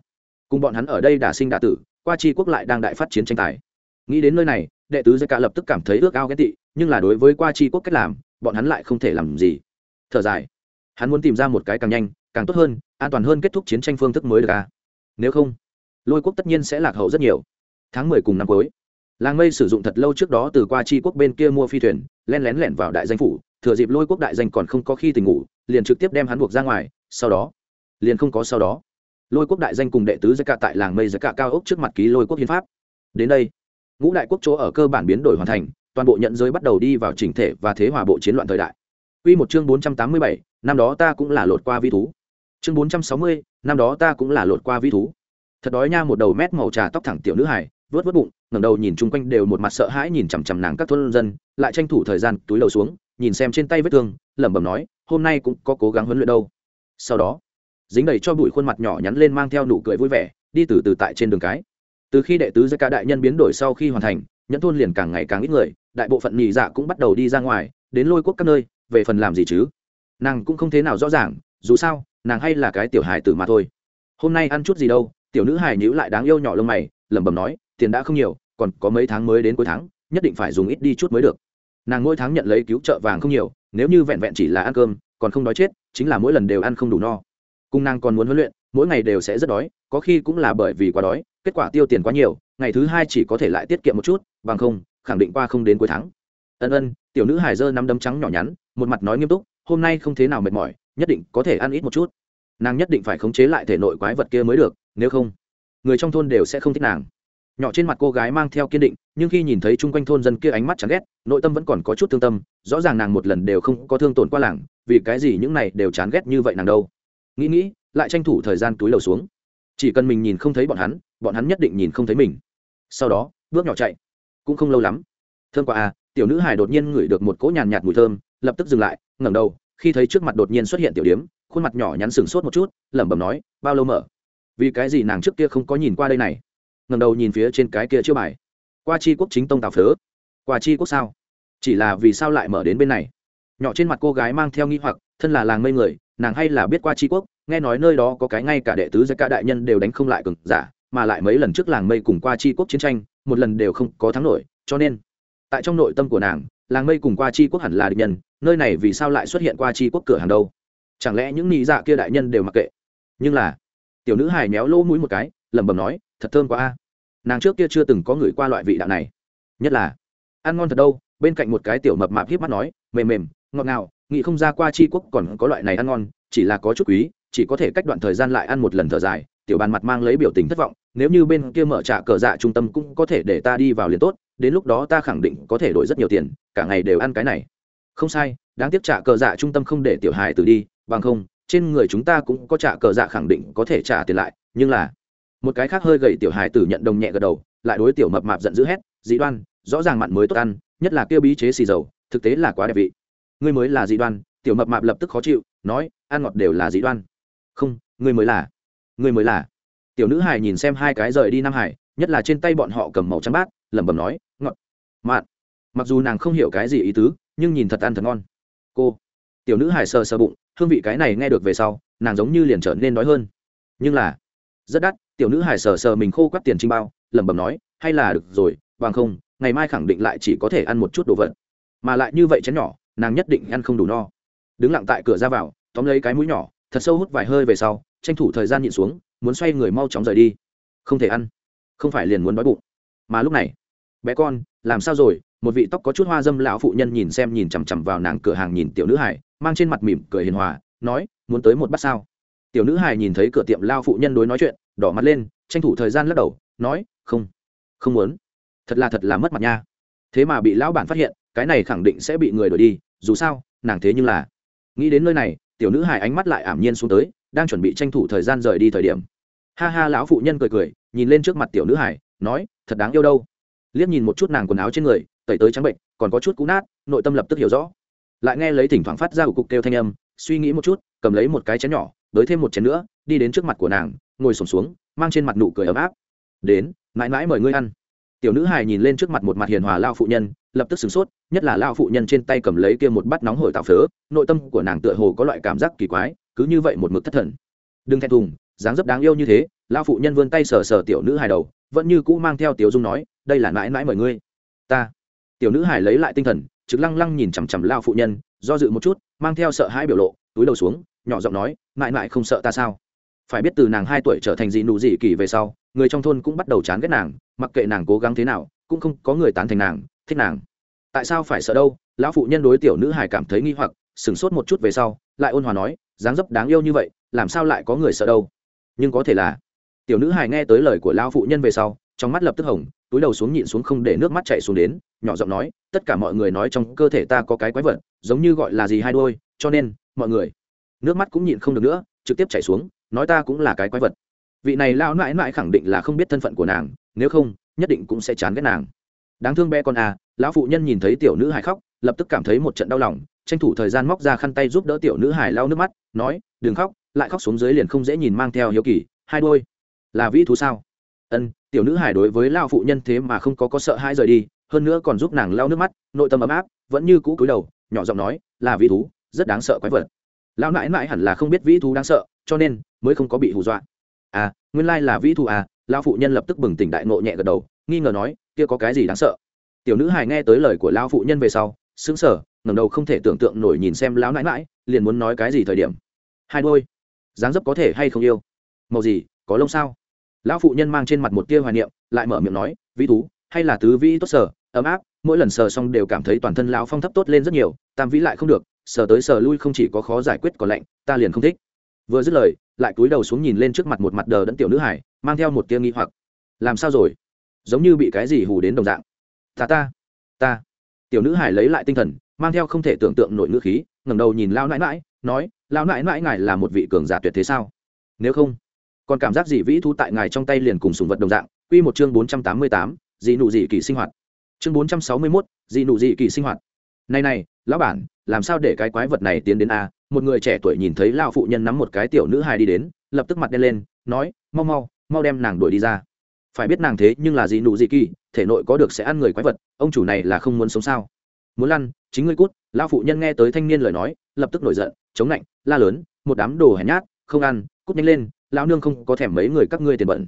Cùng bọn hắn ở đây đả sinh đả tử, qua chi quốc lại đang đại phát chiến tranh tài. Nghĩ đến nơi này, đệ tứ giai cả lập tức cảm thấy ước ao ghét tị nhưng là đối với qua chi quốc cách làm, bọn hắn lại không thể làm gì. Thở dài. Hắn muốn tìm ra một cái càng nhanh, càng tốt hơn, an toàn hơn kết thúc chiến tranh phương thức mới được à? Nếu không, lôi quốc tất nhiên sẽ lạc hậu rất nhiều. Tháng mười cùng năm cuối, làng mây sử dụng thật lâu trước đó từ qua chi quốc bên kia mua phi thuyền, len lén lẻn vào đại danh phủ, thừa dịp lôi quốc đại danh còn không có khi tình ngủ, liền trực tiếp đem hắn buộc ra ngoài, sau đó, liền không có sau đó. Lôi quốc đại danh cùng đệ tứ giới cả tại làng mây giới cả cao ốc trước mặt ký lôi quốc hiến pháp. Đến đây, ngũ đại quốc chỗ ở cơ bản biến đổi hoàn thành toàn bộ nhận giới bắt đầu đi vào chỉnh thể và thế hòa bộ chiến loạn thời đại Quy một chương 487, năm đó ta cũng là lột qua vi thú. Chương 460, năm đó ta cũng là lột qua vi thú. Thật đói nha một đầu mét màu trà tóc thẳng tiểu nữ hài vớt vớt bụng, ngẩng đầu nhìn chung quanh đều một mặt sợ hãi nhìn chằm chằm nàng các thôn dân, lại tranh thủ thời gian túi đầu xuống, nhìn xem trên tay vết thương, lẩm bẩm nói, hôm nay cũng có cố gắng huấn luyện đâu. Sau đó, dính đầy cho bụi khuôn mặt nhỏ nhắn lên mang theo nụ cười vui vẻ, đi từ từ tại trên đường cái. Từ khi đệ tứ gia ca đại nhân biến đổi sau khi hoàn thành, nhẫn thôn liền càng ngày càng ít người, đại bộ phận nhị dạ cũng bắt đầu đi ra ngoài, đến lôi quốc các nơi, về phần làm gì chứ? Nàng cũng không thế nào rõ ràng, dù sao, nàng hay là cái tiểu hài tử mà thôi. Hôm nay ăn chút gì đâu, tiểu nữ hài nhữ lại đáng yêu nhỏ lông mày, lẩm bẩm nói, tiền đã không nhiều, còn có mấy tháng mới đến cuối tháng, nhất định phải dùng ít đi chút mới được. Nàng mỗi tháng nhận lấy cứu trợ vàng không nhiều, nếu như vẹn vẹn chỉ là ăn cơm, còn không đói chết, chính là mỗi lần đều ăn không đủ no. Cung nàng còn muốn huấn luyện, mỗi ngày đều sẽ rất đói, có khi cũng là bởi vì quá đói, kết quả tiêu tiền quá nhiều, ngày thứ hai chỉ có thể lại tiết kiệm một chút, bằng không khẳng định qua không đến cuối tháng. Ân ân, tiểu nữ hải dơ năm đấm trắng nhỏ nhắn, một mặt nói nghiêm túc, hôm nay không thế nào mệt mỏi, nhất định có thể ăn ít một chút. Nàng nhất định phải khống chế lại thể nội quái vật kia mới được, nếu không, người trong thôn đều sẽ không thích nàng. Nhỏ trên mặt cô gái mang theo kiên định, nhưng khi nhìn thấy chung quanh thôn dân kia ánh mắt chán ghét, nội tâm vẫn còn có chút thương tâm, rõ ràng nàng một lần đều không có thương tổn qua làng, vì cái gì những này đều chán ghét như vậy nàng đâu. Nghĩ nghĩ, lại tranh thủ thời gian túi lầu xuống. Chỉ cần mình nhìn không thấy bọn hắn bọn hắn nhất định nhìn không thấy mình. Sau đó, bước nhỏ chạy cũng không lâu lắm. Thơm quá à tiểu nữ hải đột nhiên ngửi được một cỗ nhàn nhạt mùi thơm, lập tức dừng lại, ngẩng đầu, khi thấy trước mặt đột nhiên xuất hiện tiểu điếm, khuôn mặt nhỏ nhắn sừng sốt một chút, lẩm bẩm nói, bao lâu mở? Vì cái gì nàng trước kia không có nhìn qua đây này? Ngẩng đầu nhìn phía trên cái kia chưa bài. Qua chi quốc chính tông tào phớ. Qua chi quốc sao? Chỉ là vì sao lại mở đến bên này? Nhỏ trên mặt cô gái mang theo nghi hoặc, thân là làng mây người, nàng hay là biết qua chi quốc, nghe nói nơi đó có cái ngay cả đệ tứ giai cả đại nhân đều đánh không lại cường giả, mà lại mấy lần trước làng mây cùng qua chi quốc chiến tranh một lần đều không có thắng nổi, cho nên, tại trong nội tâm của nàng, làng mây cùng qua chi quốc hẳn là địch nhân, nơi này vì sao lại xuất hiện qua chi quốc cửa hàng đâu? Chẳng lẽ những nị dạ kia đại nhân đều mặc kệ? Nhưng là, tiểu nữ hài méo lỗ mũi một cái, lẩm bẩm nói, thật thơm quá a. Nàng trước kia chưa từng có người qua loại vị đạo này. Nhất là, ăn ngon thật đâu. Bên cạnh một cái tiểu mập mạp hiếp mắt nói, mềm mềm, ngọt ngào, nghĩ không ra qua c quốc còn có loại này ăn ngon, chỉ là có chút quý, chỉ có thể cách đoạn thời gian lại ăn một lần thở dài tiểu bàn mặt mang lấy biểu tình thất vọng, nếu như bên kia mở trả cờ dạ trung tâm cũng có thể để ta đi vào liền tốt, đến lúc đó ta khẳng định có thể đổi rất nhiều tiền, cả ngày đều ăn cái này. Không sai, đáng tiếc trả cờ dạ trung tâm không để tiểu hài tử đi, bằng không, trên người chúng ta cũng có trả cờ dạ khẳng định có thể trả tiền lại, nhưng là, một cái khác hơi gầy tiểu hài tử nhận đồng nhẹ gật đầu, lại đối tiểu mập mạp giận dữ hét, dị đoan, rõ ràng mặn mới tốt ăn, nhất là kêu bí chế xì dầu, thực tế là quá đẹp vị. Ngươi mới là dị đoan, tiểu mập mạp lập tức khó chịu, nói, ăn ngọt đều là dị đoan. Không, ngươi mới là ngươi mới là. Tiểu nữ hải nhìn xem hai cái rời đi nam hải, nhất là trên tay bọn họ cầm màu trắng bát, lẩm bẩm nói, ngọt. Mạn. Mặc dù nàng không hiểu cái gì ý tứ, nhưng nhìn thật ăn thật ngon. Cô. Tiểu nữ hải sờ sờ bụng, hương vị cái này nghe được về sau, nàng giống như liền trở nên đói hơn. Nhưng là, rất đắt, tiểu nữ hải sờ sờ mình khô quắt tiền trinh bao, lẩm bẩm nói, hay là được rồi, bằng không, ngày mai khẳng định lại chỉ có thể ăn một chút đồ vật. Mà lại như vậy chén nhỏ, nàng nhất định ăn không đủ no. Đứng lặng tại cửa ra vào, tóm lấy cái mũi nhỏ, thật sâu hút vài hơi về sau tranh thủ thời gian nhịn xuống, muốn xoay người mau chóng rời đi. Không thể ăn. Không phải liền muốn đói bụng. Mà lúc này, bé con, làm sao rồi? Một vị tóc có chút hoa dâm lão phụ nhân nhìn xem nhìn chằm chằm vào nàng cửa hàng nhìn tiểu nữ hải mang trên mặt mỉm cười hiền hòa, nói, muốn tới một bát sao? Tiểu nữ hải nhìn thấy cửa tiệm lao phụ nhân đối nói chuyện, đỏ mặt lên, tranh thủ thời gian lắc đầu, nói, không không muốn. Thật là thật là mất mặt nha. Thế mà bị lão bản phát hiện, cái này khẳng định sẽ bị người đổi đi, dù sao, nàng thế nhưng là. Nghĩ đến nơi này, tiểu nữ hải ánh mắt lại ảm nhiên xuống tới đang chuẩn bị tranh thủ thời gian rời đi thời điểm. Ha ha, lão phụ nhân cười cười, nhìn lên trước mặt tiểu nữ hải nói, thật đáng yêu đâu. Liếc nhìn một chút nàng quần áo trên người, tẩy tới trắng bệnh, còn có chút cũ nát, nội tâm lập tức hiểu rõ. Lại nghe lấy thỉnh thoảng phát ra của cục kêu thanh âm, suy nghĩ một chút, cầm lấy một cái chén nhỏ, đới thêm một chén nữa, đi đến trước mặt của nàng, ngồi sổm xuống, mang trên mặt nụ cười ấm áp. Đến, mãi mãi mời ngươi ăn tiểu nữ hài nhìn lên trước mặt một mặt hiền hòa lao phụ nhân, lập tức sửng sốt, nhất là lao phụ nhân trên tay cầm lấy kia một bát nóng hổi tạo phớ, nội tâm của nàng tựa hồ có loại cảm giác kỳ quái, cứ như vậy một mực thất thần. Đừng thẹn thùng, dáng dấp đáng yêu như thế, lao phụ nhân vươn tay sờ sờ tiểu nữ hài đầu, vẫn như cũ mang theo tiểu dung nói, đây là mãi mãi mời ngươi. Ta. Tiểu nữ hài lấy lại tinh thần, trực lăng lăng nhìn chằm chằm lao phụ nhân, do dự một chút, mang theo sợ hãi biểu lộ, túi đầu xuống, nhỏ giọng nói, mãi mãi không sợ ta sao? Phải biết từ nàng hai tuổi trở thành dị nụ dị kỳ về sau người trong thôn cũng bắt đầu chán ghét nàng, mặc kệ nàng cố gắng thế nào, cũng không có người tán thành nàng, thích nàng. Tại sao phải sợ đâu? Lão phụ nhân đối tiểu nữ hải cảm thấy nghi hoặc, sửng sốt một chút về sau, lại ôn hòa nói, dáng dấp đáng yêu như vậy, làm sao lại có người sợ đâu? Nhưng có thể là, tiểu nữ hải nghe tới lời của lão phụ nhân về sau, trong mắt lập tức hồng, túi đầu xuống nhịn xuống không để nước mắt chạy xuống đến, nhỏ giọng nói, tất cả mọi người nói trong cơ thể ta có cái quái vật, giống như gọi là gì hai đôi, cho nên, mọi người, nước mắt cũng nhịn không được nữa, trực tiếp chạy xuống, nói ta cũng là cái quái vật vị này lao mãi mãi khẳng định là không biết thân phận của nàng, nếu không, nhất định cũng sẽ chán ghét nàng. Đáng thương bé con à lão phụ nhân nhìn thấy tiểu nữ hải khóc, lập tức cảm thấy một trận đau lòng, tranh thủ thời gian móc ra khăn tay giúp đỡ tiểu nữ hải lau nước mắt, nói, đừng khóc, lại khóc xuống dưới liền không dễ nhìn mang theo hiếu kỳ, hai đôi, là vĩ thú sao? Ân, tiểu nữ hải đối với lao phụ nhân thế mà không có có sợ hai rời đi, hơn nữa còn giúp nàng lau nước mắt, nội tâm ấm áp, vẫn như cũ cúi đầu, nhỏ giọng nói, là vĩ thú, rất đáng sợ quái vật. Lão nãi mãi hẳn là không biết vĩ thú đáng sợ, cho nên mới không có bị hù dọa à nguyên lai là vĩ thú à lao phụ nhân lập tức bừng tỉnh đại nộ nhẹ gật đầu, nghi ngờ nói, kia có cái gì đáng sợ? Tiểu nữ hài nghe tới lời của lao phụ nhân về sau xứng sở ngẩng đầu không thể tưởng tượng nổi nhìn xem lão nãi mãi liền muốn nói cái gì thời điểm. Hai đôi, dáng dấp có thể hay không yêu? Màu gì, có lông sao? Lão phụ nhân mang trên mặt một tia hoài niệm, lại mở miệng nói, vĩ thú, hay là tứ vĩ tốt sở, ấm áp, mỗi lần sờ xong đều cảm thấy toàn thân lão phong thấp tốt lên rất nhiều, tam vĩ lại không được, sờ tới sờ lui không chỉ có khó giải quyết còn lạnh, ta liền không thích vừa dứt lời, lại cúi đầu xuống nhìn lên trước mặt một mặt đờ đẫn tiểu nữ hải, mang theo một tia nghi hoặc. Làm sao rồi? Giống như bị cái gì hù đến đồng dạng. Ta ta ta. Tiểu nữ hải lấy lại tinh thần, mang theo không thể tưởng tượng nổi ngữ khí, ngẩng đầu nhìn lao nãi mãi nói lao nãi mãi ngài là một vị cường giả tuyệt thế sao? Nếu không, còn cảm giác gì vĩ thú tại ngài trong tay liền cùng sùng vật đồng dạng? Quy một chương bốn trăm tám mươi tám, dị nụ dị kỳ sinh hoạt. Chương bốn trăm sáu mươi mốt, dị nụ dị kỳ sinh hoạt. Này này, lão bản, làm sao để cái quái vật này tiến đến a? Một người trẻ tuổi nhìn thấy lao phụ nhân nắm một cái tiểu nữ hài đi đến, lập tức mặt đen lên, nói, mau mau mau đem nàng đuổi đi ra. Phải biết nàng thế nhưng là gì nụ gì kỳ, thể nội có được sẽ ăn người quái vật, ông chủ này là không muốn sống sao? Muốn lăn, chính ngươi cút. Lao phụ nhân nghe tới thanh niên lời nói, lập tức nổi giận, chống lạnh, la lớn, một đám đồ hèn nhát, không ăn, cút nhanh lên, lão nương không có thèm mấy người các ngươi tiền bẩn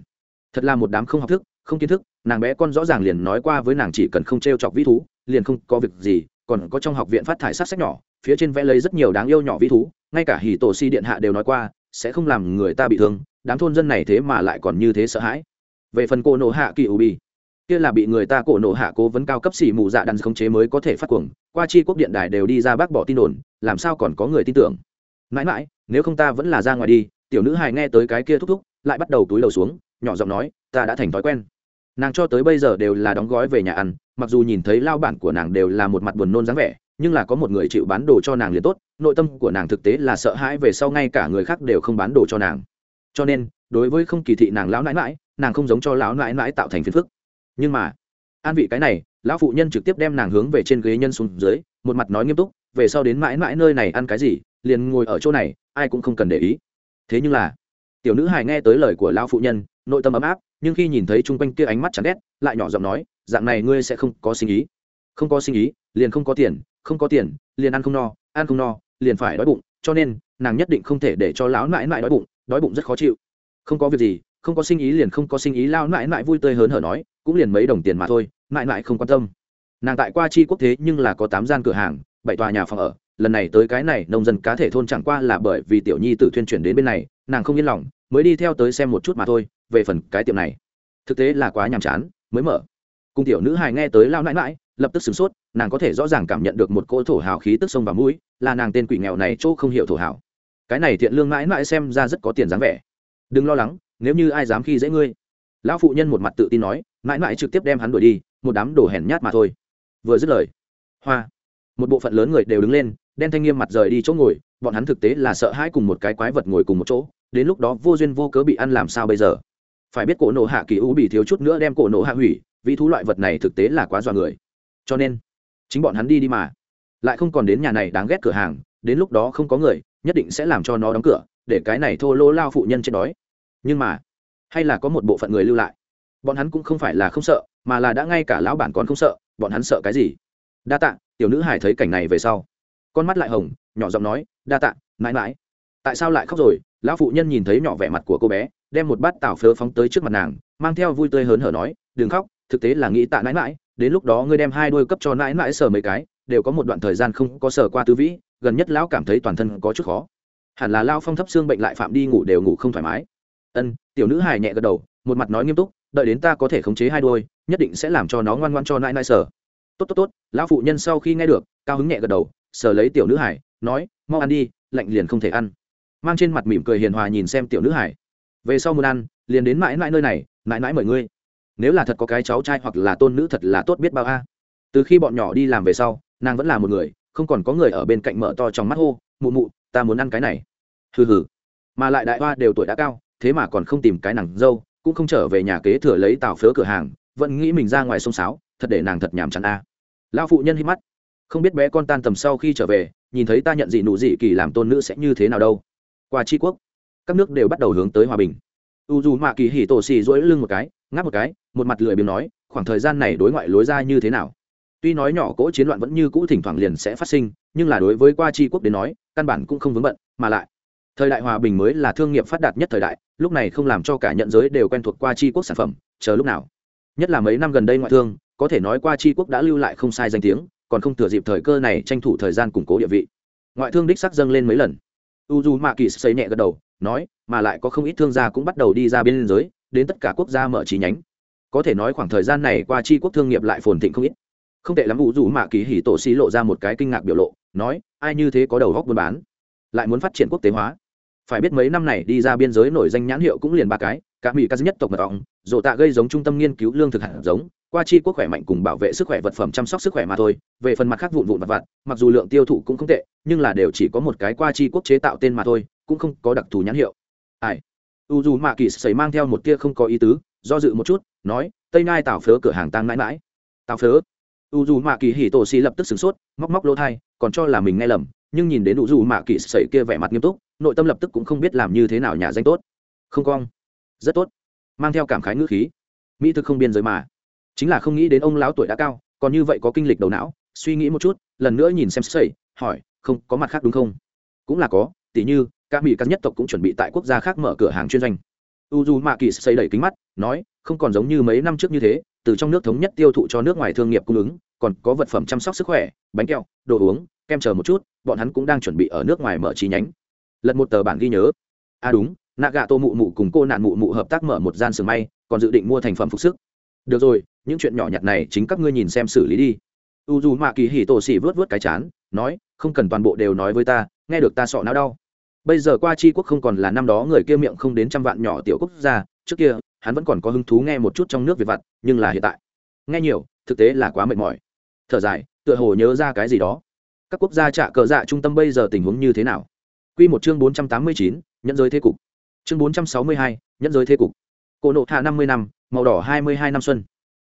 thật là một đám không học thức, không kiến thức, nàng bé con rõ ràng liền nói qua với nàng chỉ cần không t r e o chọc vĩ thú, liền không có việc gì, còn có trong học viện phát thải sát sách nhỏ phía trên vẽ lấy rất nhiều đáng yêu nhỏ vĩ thú, ngay cả hì tổ si điện hạ đều nói qua, sẽ không làm người ta bị thương, đám thôn dân này thế mà lại còn như thế sợ hãi. Về phần cổ nổ hạ kỳ ủ bi, kia là bị người ta cổ nổ hạ cố vấn cao cấp xỉ mù dạ đàn khống chế mới có thể phát cuồng, qua chi quốc điện đài đều đi ra bác bỏ tin đồn, làm sao còn có người tin tưởng. Mãi mãi, nếu không ta vẫn là ra ngoài đi, tiểu nữ hài nghe tới cái kia thúc thúc, lại bắt đầu túi đầu xuống, nhỏ giọng nói, ta đã thành thói quen. Nàng cho tới bây giờ đều là đóng gói về nhà ăn, mặc dù nhìn thấy lao bản của nàng đều là một mặt buồn nôn dáng vẻ nhưng là có một người chịu bán đồ cho nàng liền tốt, nội tâm của nàng thực tế là sợ hãi về sau ngay cả người khác đều không bán đồ cho nàng. Cho nên, đối với không kỳ thị nàng lão nãi mãi nàng không giống cho lão nãi mãi tạo thành phiền phức. Nhưng mà, an vị cái này, lão phụ nhân trực tiếp đem nàng hướng về trên ghế nhân xuống dưới, một mặt nói nghiêm túc, về sau đến mãi mãi nơi này ăn cái gì, liền ngồi ở chỗ này, ai cũng không cần để ý. Thế nhưng là, tiểu nữ hài nghe tới lời của lão phụ nhân, nội tâm ấm áp, nhưng khi nhìn thấy chung quanh kia ánh mắt chán ghét, lại nhỏ giọng nói, dạng này ngươi sẽ không có sinh ý. Không có sinh ý, liền không có tiền không có tiền, liền ăn không no, ăn không no, liền phải đói bụng, cho nên nàng nhất định không thể để cho lão mãi mãi đói bụng đói bụng rất khó chịu. Không có việc gì, không có sinh ý liền không có sinh ý lao mãi mãi vui tươi hớn hở nói, cũng liền mấy đồng tiền mà thôi mãi mãi không quan tâm. Nàng tại qua chi quốc thế nhưng là có tám gian cửa hàng, bảy tòa nhà phòng ở, lần này tới cái này, nông dân cá thể thôn chẳng qua là bởi vì tiểu nhi tự thuyên chuyển đến bên này, nàng không yên lòng, mới đi theo tới xem một chút mà thôi, về phần cái tiệm này. Thực tế là quá nhàm chán, mới mở. Cùng tiểu nữ hài nghe tới lao nãi mãi lập tức sửng sốt nàng có thể rõ ràng cảm nhận được một cỗ thổ hào khí tức sông vào mũi, là nàng tên quỷ nghèo này chỗ không hiểu thổ hào. Cái này thiện lương mãi mãi xem ra rất có tiền dáng vẻ. Đừng lo lắng, nếu như ai dám khi dễ ngươi. Lão phụ nhân một mặt tự tin nói, mãi mãi trực tiếp đem hắn đuổi đi, một đám đồ hèn nhát mà thôi. Vừa dứt lời, hoa, một bộ phận lớn người đều đứng lên, đen thanh nghiêm mặt rời đi chỗ ngồi, bọn hắn thực tế là sợ hãi cùng một cái quái vật ngồi cùng một chỗ, đến lúc đó vô duyên vô cớ bị ăn làm sao bây giờ? Phải biết cổ nổ hạ kỳ u bị thiếu chút nữa đem cổ nổ hạ hủy, vì thú loại vật này thực tế là quá dọa người. Cho nên chính bọn hắn đi đi mà. Lại không còn đến nhà này đáng ghét cửa hàng, đến lúc đó không có người, nhất định sẽ làm cho nó đóng cửa, để cái này thô lỗ lao phụ nhân chết đói. Nhưng mà, hay là có một bộ phận người lưu lại. Bọn hắn cũng không phải là không sợ, mà là đã ngay cả lão bản còn không sợ, bọn hắn sợ cái gì? Đa tạ, tiểu nữ hải thấy cảnh này về sau. Con mắt lại hồng, nhỏ giọng nói, đa tạ, mãi mãi. Tại sao lại khóc rồi? Lão phụ nhân nhìn thấy nhỏ vẻ mặt của cô bé, đem một bát tảo phớ phóng tới trước mặt nàng, mang theo vui tươi hớn hở nói, đừng khóc thực tế là nghĩ tạ nãi mãi đến lúc đó ngươi đem hai đôi cấp cho nãi mãi sờ mấy cái, đều có một đoạn thời gian không có sờ qua tứ vĩ, gần nhất lão cảm thấy toàn thân có chút khó. Hẳn là lao phong thấp xương bệnh lại phạm đi ngủ đều ngủ không thoải mái. Ân, tiểu nữ hài nhẹ gật đầu, một mặt nói nghiêm túc, đợi đến ta có thể khống chế hai đôi, nhất định sẽ làm cho nó ngoan ngoan cho nãi nãi sờ. Tốt tốt tốt, lão phụ nhân sau khi nghe được, cao hứng nhẹ gật đầu, sờ lấy tiểu nữ hải nói, mau ăn đi, lạnh liền không thể ăn. Mang trên mặt mỉm cười hiền hòa nhìn xem tiểu nữ hải về sau muốn ăn, liền đến mãi mãi nơi này, mãi mãi mời ngươi nếu là thật có cái cháu trai hoặc là tôn nữ thật là tốt biết bao a. Từ khi bọn nhỏ đi làm về sau, nàng vẫn là một người, không còn có người ở bên cạnh mở to trong mắt hô, mụ mụ, ta muốn ăn cái này. Hừ hừ. Mà lại đại hoa đều tuổi đã cao, thế mà còn không tìm cái nàng dâu, cũng không trở về nhà kế thừa lấy tàu phớ cửa hàng, vẫn nghĩ mình ra ngoài sông sáo, thật để nàng thật nhàm chán a. À. lao phụ nhân hít mắt. Không biết bé con tan tầm sau khi trở về, nhìn thấy ta nhận gì nụ dị kỳ làm tôn nữ sẽ như thế nào đâu. Qua tri quốc, các nước đều bắt đầu hướng tới hòa bình. U dù mạ kỳ hỉ tổ xì dỗi lưng một cái, ngáp một cái một mặt lười biếng nói, khoảng thời gian này đối ngoại lối ra như thế nào? Tuy nói nhỏ cỗ chiến loạn vẫn như cũ thỉnh thoảng liền sẽ phát sinh, nhưng là đối với qua tri quốc đến nói, căn bản cũng không vướng bận, mà lại, thời đại hòa bình mới là thương nghiệp phát đạt nhất thời đại, lúc này không làm cho cả nhận giới đều quen thuộc qua tri quốc sản phẩm, chờ lúc nào? Nhất là mấy năm gần đây ngoại thương, có thể nói qua tri quốc đã lưu lại không sai danh tiếng, còn không thừa dịp thời cơ này tranh thủ thời gian củng cố địa vị. Ngoại thương đích sắc dâng lên mấy lần. U dù mạ kỳ xây nhẹ gật đầu, nói, mà lại có không ít thương gia cũng bắt đầu đi ra biên giới, đến tất cả quốc gia mở chi nhánh có thể nói khoảng thời gian này qua chi quốc thương nghiệp lại phồn thịnh không ít. Không tệ lắm u dù mạ kỳ hỉ tổ xí lộ ra một cái kinh ngạc biểu lộ, nói, ai như thế có đầu góc buôn bán, lại muốn phát triển quốc tế hóa. Phải biết mấy năm này đi ra biên giới nổi danh nhãn hiệu cũng liền ba cái, cả mỹ ca nhất tộc mật ong, dồ tạ gây giống trung tâm nghiên cứu lương thực hạt giống, qua chi quốc khỏe mạnh cùng bảo vệ sức khỏe vật phẩm chăm sóc sức khỏe mà thôi, về phần mặt khác vụn vụn vặt vặt, mặc dù lượng tiêu thụ cũng không tệ, nhưng là đều chỉ có một cái qua chi quốc chế tạo tên mà thôi, cũng không có đặc thù nhãn hiệu. Ai? U dù mạ kỳ xảy mang theo một tia không có ý tứ do dự một chút, nói, tây nai tào phớ cửa hàng tăng mãi mãi. Tào phớ? U dù mạ kỳ hỉ tổ xì lập tức sửng sốt, móc móc lỗ thai, còn cho là mình nghe lầm, nhưng nhìn đến u dù mạ kỳ sẩy kia vẻ mặt nghiêm túc, nội tâm lập tức cũng không biết làm như thế nào nhà danh tốt. Không cong rất tốt. Mang theo cảm khái ngữ khí. Mỹ thực không biên giới mà. Chính là không nghĩ đến ông lão tuổi đã cao, còn như vậy có kinh lịch đầu não, suy nghĩ một chút, lần nữa nhìn xem sẩy, hỏi, không, có mặt khác đúng không? Cũng là có, tỉ như các mỹ các nhất tộc cũng chuẩn bị tại quốc gia khác mở cửa hàng chuyên doanh u d mạ kỳ xây đẩy kính mắt, nói, không còn giống như mấy năm trước như thế, từ trong nước thống nhất tiêu thụ cho nước ngoài thương nghiệp cung ứng, còn có vật phẩm chăm sóc sức khỏe, bánh kẹo, đồ uống, kem chờ một chút, bọn hắn cũng đang chuẩn bị ở nước ngoài mở chi nhánh. Lật một tờ bản ghi nhớ. À đúng nạ gạ tô mụ mụ cùng cô nạn mụ mụ hợp tác mở một gian sừng may, còn dự định mua thành phẩm phục sức. Được rồi, những chuyện nhỏ nhặt này chính các ngươi nhìn xem xử lý đi. U dù mạ kỳ hì tổ xỉ vớt vớt cái chán, nói, không cần toàn bộ đều nói với ta, nghe được ta sọ não đau bây giờ qua chi quốc không còn là năm đó người kia miệng không đến trăm vạn nhỏ tiểu quốc gia, trước kia, hắn vẫn còn có hứng thú nghe một chút trong nước việt vặt, nhưng là hiện tại. Nghe nhiều, thực tế là quá mệt mỏi. Thở dài, tựa hồ nhớ ra cái gì đó. Các quốc gia trả cờ dạ trung tâm bây giờ tình huống như thế nào? Q một chương bốn trăm tám mươi chín, nhẫn giới thế cục. Chương bốn trăm sáu mươi hai, nhẫn giới thế cục. Cổ nộ hạ năm mươi năm, màu đỏ hai mươi hai năm xuân.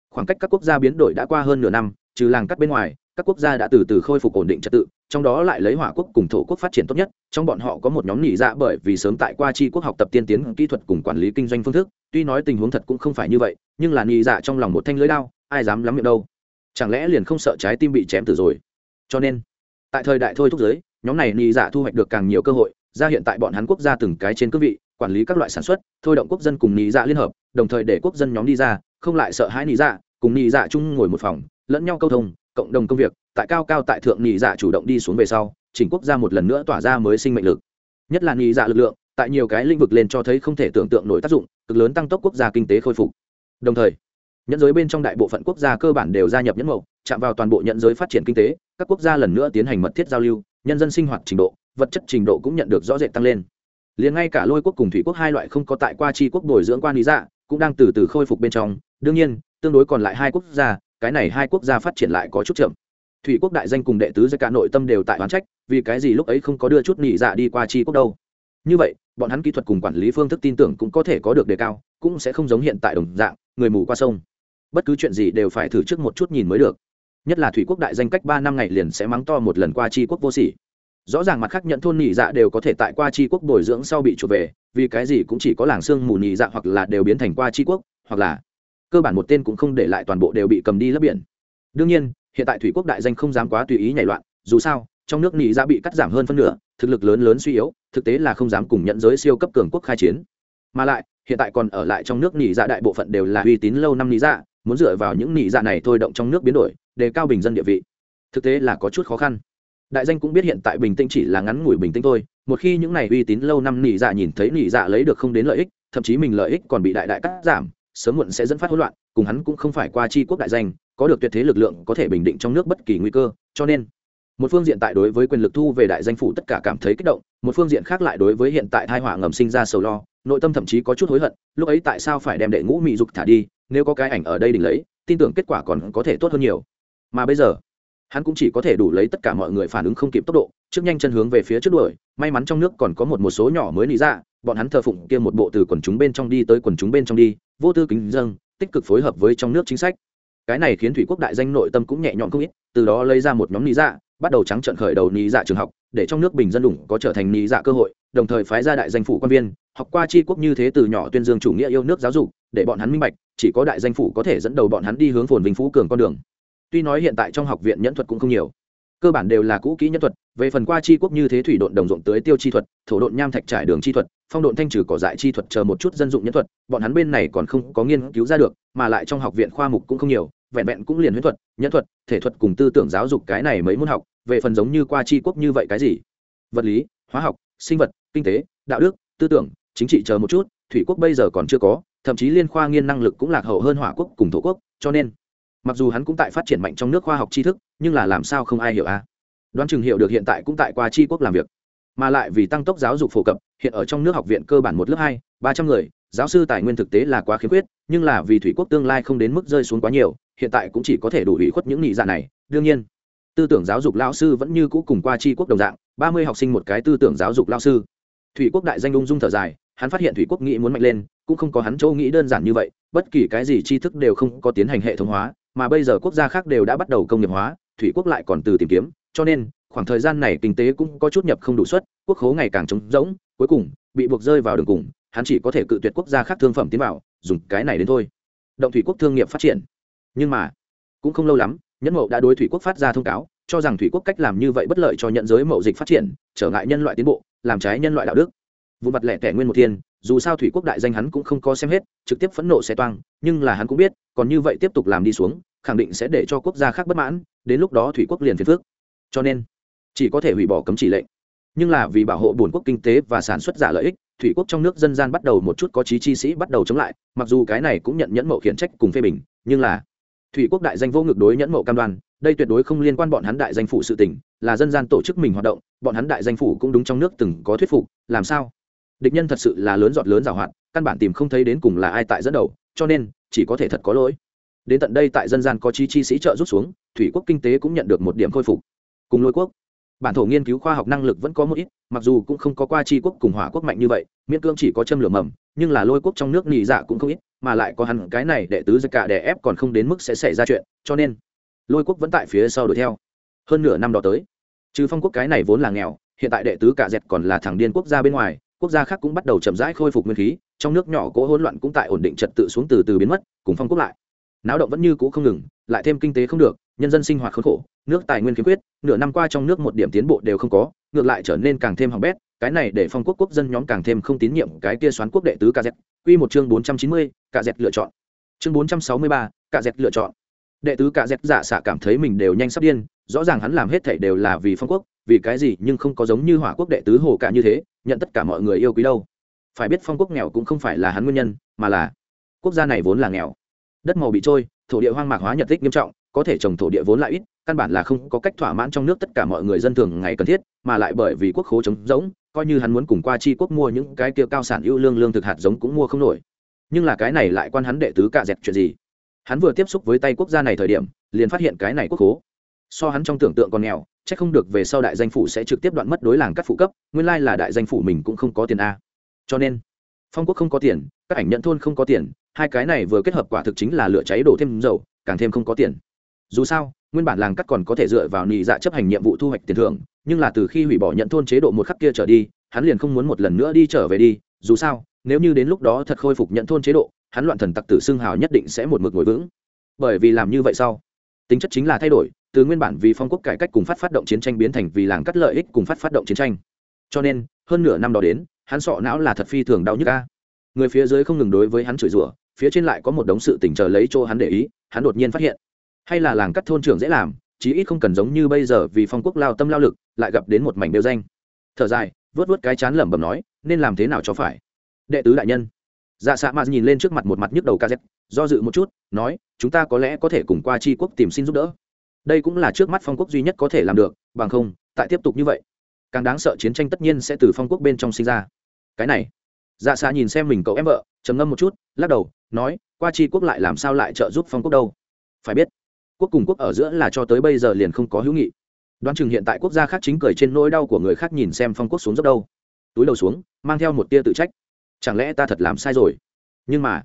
Khoảng cách các quốc gia biến đổi đã qua hơn nửa năm, trừ làng cắt bên ngoài các quốc gia đã từ từ khôi phục ổn định trật tự, trong đó lại lấy hỏa quốc cùng thổ quốc phát triển tốt nhất, trong bọn họ có một nhóm nhị dạ bởi vì sớm tại qua chi quốc học tập tiên tiến kỹ thuật cùng quản lý kinh doanh phương thức, tuy nói tình huống thật cũng không phải như vậy, nhưng là nhị dạ trong lòng một thanh lưới đao, ai dám lắm miệng đâu. Chẳng lẽ liền không sợ trái tim bị chém tử rồi? Cho nên, tại thời đại thôi thúc giới, nhóm này nhị dạ thu hoạch được càng nhiều cơ hội, ra hiện tại bọn hắn quốc gia từng cái trên cương vị, quản lý các loại sản xuất, thôi động quốc dân cùng nhị dạ liên hợp, đồng thời để quốc dân nhóm đi ra, không lại sợ hãi nhị dạ cùng nhị dạ chung ngồi một phòng, lẫn nhau câu thông cộng đồng công việc, tại cao cao tại thượng nhị dạ chủ động đi xuống về sau, chỉnh quốc gia một lần nữa tỏa ra mới sinh mệnh lực. Nhất là nhị dạ lực lượng, tại nhiều cái lĩnh vực lên cho thấy không thể tưởng tượng nổi tác dụng, cực lớn tăng tốc quốc gia kinh tế khôi phục. Đồng thời, nhẫn giới bên trong đại bộ phận quốc gia cơ bản đều gia nhập nhẫn mậu chạm vào toàn bộ nhẫn giới phát triển kinh tế, các quốc gia lần nữa tiến hành mật thiết giao lưu, nhân dân sinh hoạt trình độ, vật chất trình độ cũng nhận được rõ rệt tăng lên. Liền ngay cả lôi quốc cùng thủy quốc hai loại không có tại qua chi quốc bồi dưỡng quan lý dạ cũng đang từ từ khôi phục bên trong. Đương nhiên, tương đối còn lại hai quốc gia cái này hai quốc gia phát triển lại có chút chậm. Thủy quốc đại danh cùng đệ tứ gia cả nội tâm đều tại oán trách, vì cái gì lúc ấy không có đưa chút nhị dạ đi qua chi quốc đâu? Như vậy, bọn hắn kỹ thuật cùng quản lý phương thức tin tưởng cũng có thể có được đề cao, cũng sẽ không giống hiện tại đồng dạng, người mù qua sông. Bất cứ chuyện gì đều phải thử trước một chút nhìn mới được. Nhất là thủy quốc đại danh cách ba năm ngày liền sẽ mắng to một lần qua chi quốc vô sỉ. Rõ ràng mặt khác nhận thôn nhị dạ đều có thể tại qua chi quốc bồi dưỡng sau bị chuột về, vì cái gì cũng chỉ có làng xương mù nhị dạ hoặc là đều biến thành qua chi quốc, hoặc là cơ bản một tên cũng không để lại toàn bộ đều bị cầm đi lấp biển. Đương nhiên, hiện tại thủy quốc đại danh không dám quá tùy ý nhảy loạn, dù sao, trong nước nị dạ bị cắt giảm hơn phân nửa, thực lực lớn lớn suy yếu, thực tế là không dám cùng nhận giới siêu cấp cường quốc khai chiến. Mà lại, hiện tại còn ở lại trong nước nị dạ đại bộ phận đều là uy tín lâu năm nị dạ muốn dựa vào những nị dạ này thôi động trong nước biến đổi, đề cao bình dân địa vị. Thực tế là có chút khó khăn. Đại danh cũng biết hiện tại bình tĩnh chỉ là ngắn ngủi bình tĩnh thôi, một khi những này uy tín lâu năm nị dạ nhìn thấy nị dạ lấy được không đến lợi ích, thậm chí mình lợi ích còn bị đại đại cắt giảm sớm muộn sẽ dẫn phát hỗn loạn, cùng hắn cũng không phải qua chi quốc đại danh, có được tuyệt thế lực lượng có thể bình định trong nước bất kỳ nguy cơ, cho nên, một phương diện tại đối với quyền lực thu về đại danh phủ tất cả cảm thấy kích động, một phương diện khác lại đối với hiện tại thai họa ngầm sinh ra sầu lo, nội tâm thậm chí có chút hối hận, lúc ấy tại sao phải đem đệ ngũ mỹ dục thả đi, nếu có cái ảnh ở đây đỉnh lấy, tin tưởng kết quả còn có thể tốt hơn nhiều. Mà bây giờ, hắn cũng chỉ có thể đủ lấy tất cả mọi người phản ứng không kịp tốc độ, trước nhanh chân hướng về phía trước đuổi, may mắn trong nước còn có một một số nhỏ mới lý ra dạ, bọn hắn thờ phụng kia một bộ từ quần chúng bên trong đi tới quần chúng bên trong đi, vô tư kính dâng, tích cực phối hợp với trong nước chính sách. Cái này khiến thủy quốc đại danh nội tâm cũng nhẹ nhõm không ít, từ đó lấy ra một nhóm lý dạ bắt đầu trắng trận khởi đầu lý dạ trường học, để trong nước bình dân đủng có trở thành lý dạ cơ hội, đồng thời phái ra đại danh phủ quan viên, học qua tri quốc như thế từ nhỏ tuyên dương chủ nghĩa yêu nước giáo dục, để bọn hắn minh bạch, chỉ có đại danh phủ có thể dẫn đầu bọn hắn đi hướng phồn vinh phú cường con đường. Tuy nói hiện tại trong học viện nhẫn thuật cũng không nhiều cơ bản đều là cũ kỹ nhân thuật, về phần qua chi quốc như thế thủy độn đồng ruộng tới tiêu chi thuật, thổ độn nham thạch trải đường chi thuật, phong độn thanh trừ cỏ dại chi thuật chờ một chút dân dụng nhân thuật, bọn hắn bên này còn không có nghiên cứu ra được, mà lại trong học viện khoa mục cũng không nhiều, vẹn vẹn cũng liền huyễn thuật, nhân thuật, thể thuật cùng tư tưởng giáo dục cái này mấy môn học, về phần giống như qua chi quốc như vậy cái gì? Vật lý, hóa học, sinh vật, kinh tế, đạo đức, tư tưởng, chính trị chờ một chút, thủy quốc bây giờ còn chưa có, thậm chí liên khoa nghiên năng lực cũng lạc hậu hơn hỏa quốc cùng thổ quốc, cho nên mặc dù hắn cũng tại phát triển mạnh trong nước khoa học tri thức, nhưng là làm sao không ai hiểu a? À? đoán chừng hiểu được hiện tại cũng tại qua tri quốc làm việc. Mà lại vì tăng tốc giáo dục phổ cập, hiện ở trong nước học viện cơ bản một lớp hai, ba trăm người, giáo sư tài nguyên thực tế là quá khiếm khuyết, nhưng là vì thủy quốc tương lai không đến mức rơi xuống quá nhiều, hiện tại cũng chỉ có thể đủ ủy khuất những nghị dạ này. Đương nhiên, tư tưởng giáo dục lao sư vẫn như cũ cùng qua tri quốc đồng dạng, ba mươi học sinh một cái tư tưởng giáo dục lao sư. Thủy quốc đại danh ung dung thở dài, hắn phát hiện thủy quốc nghĩ muốn mạnh lên, cũng không có hắn châu nghĩ đơn giản như vậy, bất kỳ cái gì tri thức đều không có tiến hành hệ thống hóa mà bây giờ quốc gia khác đều đã bắt đầu công nghiệp hóa, thủy quốc lại còn từ tìm kiếm, cho nên khoảng thời gian này kinh tế cũng có chút nhập không đủ suất, quốc khố ngày càng trống rỗng, cuối cùng bị buộc rơi vào đường cùng, hắn chỉ có thể cự tuyệt quốc gia khác thương phẩm tiến vào, dùng cái này đến thôi. Động thủy quốc thương nghiệp phát triển. Nhưng mà, cũng không lâu lắm, nhẫn mậu đã đối thủy quốc phát ra thông cáo, cho rằng thủy quốc cách làm như vậy bất lợi cho nhận giới mậu dịch phát triển, trở ngại nhân loại tiến bộ, làm trái nhân loại đạo đức. Vụ mặt lẻ tẻ nguyên một thiên, dù sao thủy quốc đại danh hắn cũng không có xem hết, trực tiếp phẫn nộ xe toang, nhưng là hắn cũng biết, còn như vậy tiếp tục làm đi xuống khẳng định sẽ để cho quốc gia khác bất mãn, đến lúc đó thủy quốc liền phiền phước cho nên, chỉ có thể hủy bỏ cấm chỉ lệnh. Nhưng là vì bảo hộ bổn quốc kinh tế và sản xuất giả lợi ích, thủy quốc trong nước dân gian bắt đầu một chút có trí chi sĩ bắt đầu chống lại, mặc dù cái này cũng nhận nhẫn mậu khiển trách cùng phê bình, nhưng là thủy quốc đại danh vô ngược đối nhẫn mậu cam đoan, đây tuyệt đối không liên quan bọn hắn đại danh phủ sự tỉnh là dân gian tổ chức mình hoạt động, bọn hắn đại danh phủ cũng đúng trong nước từng có thuyết phục, làm sao? Địch nhân thật sự là lớn giọt lớn giảo hoạt, căn bản tìm không thấy đến cùng là ai tại dẫn đầu, cho nên chỉ có thể thật có lỗi đến tận đây tại dân gian có chi chi sĩ trợ rút xuống, thủy quốc kinh tế cũng nhận được một điểm khôi phục. Cùng lôi quốc, bản thổ nghiên cứu khoa học năng lực vẫn có một ít, mặc dù cũng không có qua chi quốc cùng hỏa quốc mạnh như vậy, miễn cương chỉ có châm lửa mầm, nhưng là lôi quốc trong nước nhị dạ cũng không ít, mà lại có hẳn cái này đệ tứ giật cả đè ép còn không đến mức sẽ xảy ra chuyện, cho nên lôi quốc vẫn tại phía sau đuổi theo. Hơn nửa năm đó tới, trừ phong quốc cái này vốn là nghèo, hiện tại đệ tứ cả dẹt còn là thằng điên quốc gia bên ngoài, quốc gia khác cũng bắt đầu chậm rãi khôi phục nguyên khí, trong nước nhỏ cỗ hỗn loạn cũng tại ổn định trật tự xuống từ từ biến mất, cùng phong quốc lại náo động vẫn như cũ không ngừng, lại thêm kinh tế không được, nhân dân sinh hoạt khốn khổ, nước tài nguyên khiếm khuyết, nửa năm qua trong nước một điểm tiến bộ đều không có, ngược lại trở nên càng thêm hỏng bét, cái này để phong quốc quốc dân nhóm càng thêm không tín nhiệm cái kia xoán quốc đệ tứ kz quy một chương bốn trăm chín mươi kz lựa chọn. Chương bốn trăm sáu mươi ba kz lựa chọn. Đệ tứ kz giả xạ cảm thấy mình đều nhanh sắp điên, rõ ràng hắn làm hết thảy đều là vì phong quốc, vì cái gì nhưng không có giống như hỏa quốc đệ tứ hồ cả như thế, nhận tất cả mọi người yêu quý đâu. Phải biết phong quốc nghèo cũng không phải là hắn nguyên nhân, mà là quốc gia này vốn là nghèo đất màu bị trôi, thổ địa hoang mạc hóa nhật tích nghiêm trọng, có thể trồng thổ địa vốn lại ít, căn bản là không có cách thỏa mãn trong nước tất cả mọi người dân thường ngày cần thiết, mà lại bởi vì quốc khố trống rỗng, coi như hắn muốn cùng qua chi quốc mua những cái kia cao sản ưu lương lương thực hạt giống cũng mua không nổi. Nhưng là cái này lại quan hắn đệ tứ cả dẹp chuyện gì? Hắn vừa tiếp xúc với tay quốc gia này thời điểm, liền phát hiện cái này quốc khố. So hắn trong tưởng tượng còn nghèo c h ắ c không được về sau đại danh phủ sẽ trực tiếp đoạn mất đối làng cắt phụ cấp, nguyên lai là đại danh phủ mình cũng không có tiền a. Cho nên, phong quốc không có tiền, các ảnh nhận thôn không có tiền hai cái này vừa kết hợp quả thực chính là lửa cháy đổ thêm dầu, càng thêm không có tiền. Dù sao, nguyên bản làng cắt còn có thể dựa vào nị dạ chấp hành nhiệm vụ thu hoạch tiền thưởng, nhưng là từ khi hủy bỏ nhận thôn chế độ một khắc kia trở đi, hắn liền không muốn một lần nữa đi trở về đi. Dù sao, nếu như đến lúc đó thật khôi phục nhận thôn chế độ, hắn loạn thần tặc tử xưng hào nhất định sẽ một mực ngồi vững. Bởi vì làm như vậy sau, tính chất chính là thay đổi, từ nguyên bản vì phong quốc cải cách cùng phát phát động chiến tranh biến thành vì làng cắt lợi ích cùng phát phát động chiến tranh. Cho nên, hơn nửa năm đó đến, hắn sọ não là thật phi thường đau nhức ca người phía dưới không ngừng đối với hắn chửi rủa, phía trên lại có một đống sự tình chờ lấy chỗ hắn để ý, hắn đột nhiên phát hiện. Hay là làng cắt thôn trưởng dễ làm, chí ít không cần giống như bây giờ vì phong quốc lao tâm lao lực, lại gặp đến một mảnh đeo danh. Thở dài vớt vớt cái chán lẩm bẩm nói, nên làm thế nào cho phải? Đệ tứ đại nhân. Dạ xạ mạt nhìn lên trước mặt một mặt nhức đầu kz do dự một chút, nói, chúng ta có lẽ có thể cùng qua tri quốc tìm xin giúp đỡ. Đây cũng là trước mắt phong quốc duy nhất có thể làm được, bằng không, tại tiếp tục như vậy, càng đáng sợ chiến tranh tất nhiên sẽ từ phong quốc bên trong sinh ra. Cái này dạ xa nhìn xem mình cậu em vợ, trầm ngâm một chút, lắc đầu, nói, qua Chi quốc lại làm sao lại trợ giúp phong quốc đâu? Phải biết, quốc cùng quốc ở giữa là cho tới bây giờ liền không có hữu nghị. Đoán chừng hiện tại quốc gia khác chính cười trên nỗi đau của người khác nhìn xem phong quốc xuống dốc đâu. Túi đầu xuống, mang theo một tia tự trách. Chẳng lẽ ta thật làm sai rồi? Nhưng mà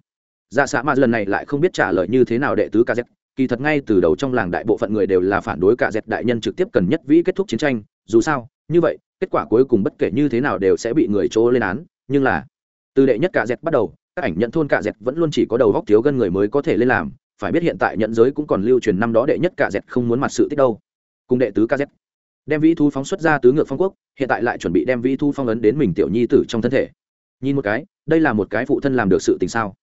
dạ xã mà lần này lại không biết trả lời như thế nào đệ tứ kz kỳ thật ngay từ đầu trong làng đại bộ phận người đều là phản đối cả dẹp đại nhân trực tiếp cần nhất vĩ kết thúc chiến tranh. Dù sao, như vậy, kết quả cuối cùng bất kể như thế nào đều sẽ bị người chỗ lên án. Nhưng là từ đệ nhất cả dẹt bắt đầu, các ảnh nhận thôn cả dẹt vẫn luôn chỉ có đầu góc thiếu gân người mới có thể lên làm, phải biết hiện tại nhận giới cũng còn lưu truyền năm đó đệ nhất cả dẹt không muốn mặt sự tích đâu. Cùng đệ tứ kz đem vĩ thu phóng xuất ra tứ ngược phong quốc, hiện tại lại chuẩn bị đem vĩ thu phong ấn đến mình tiểu nhi tử trong thân thể. Nhìn một cái, đây là một cái phụ thân làm được sự tình sao?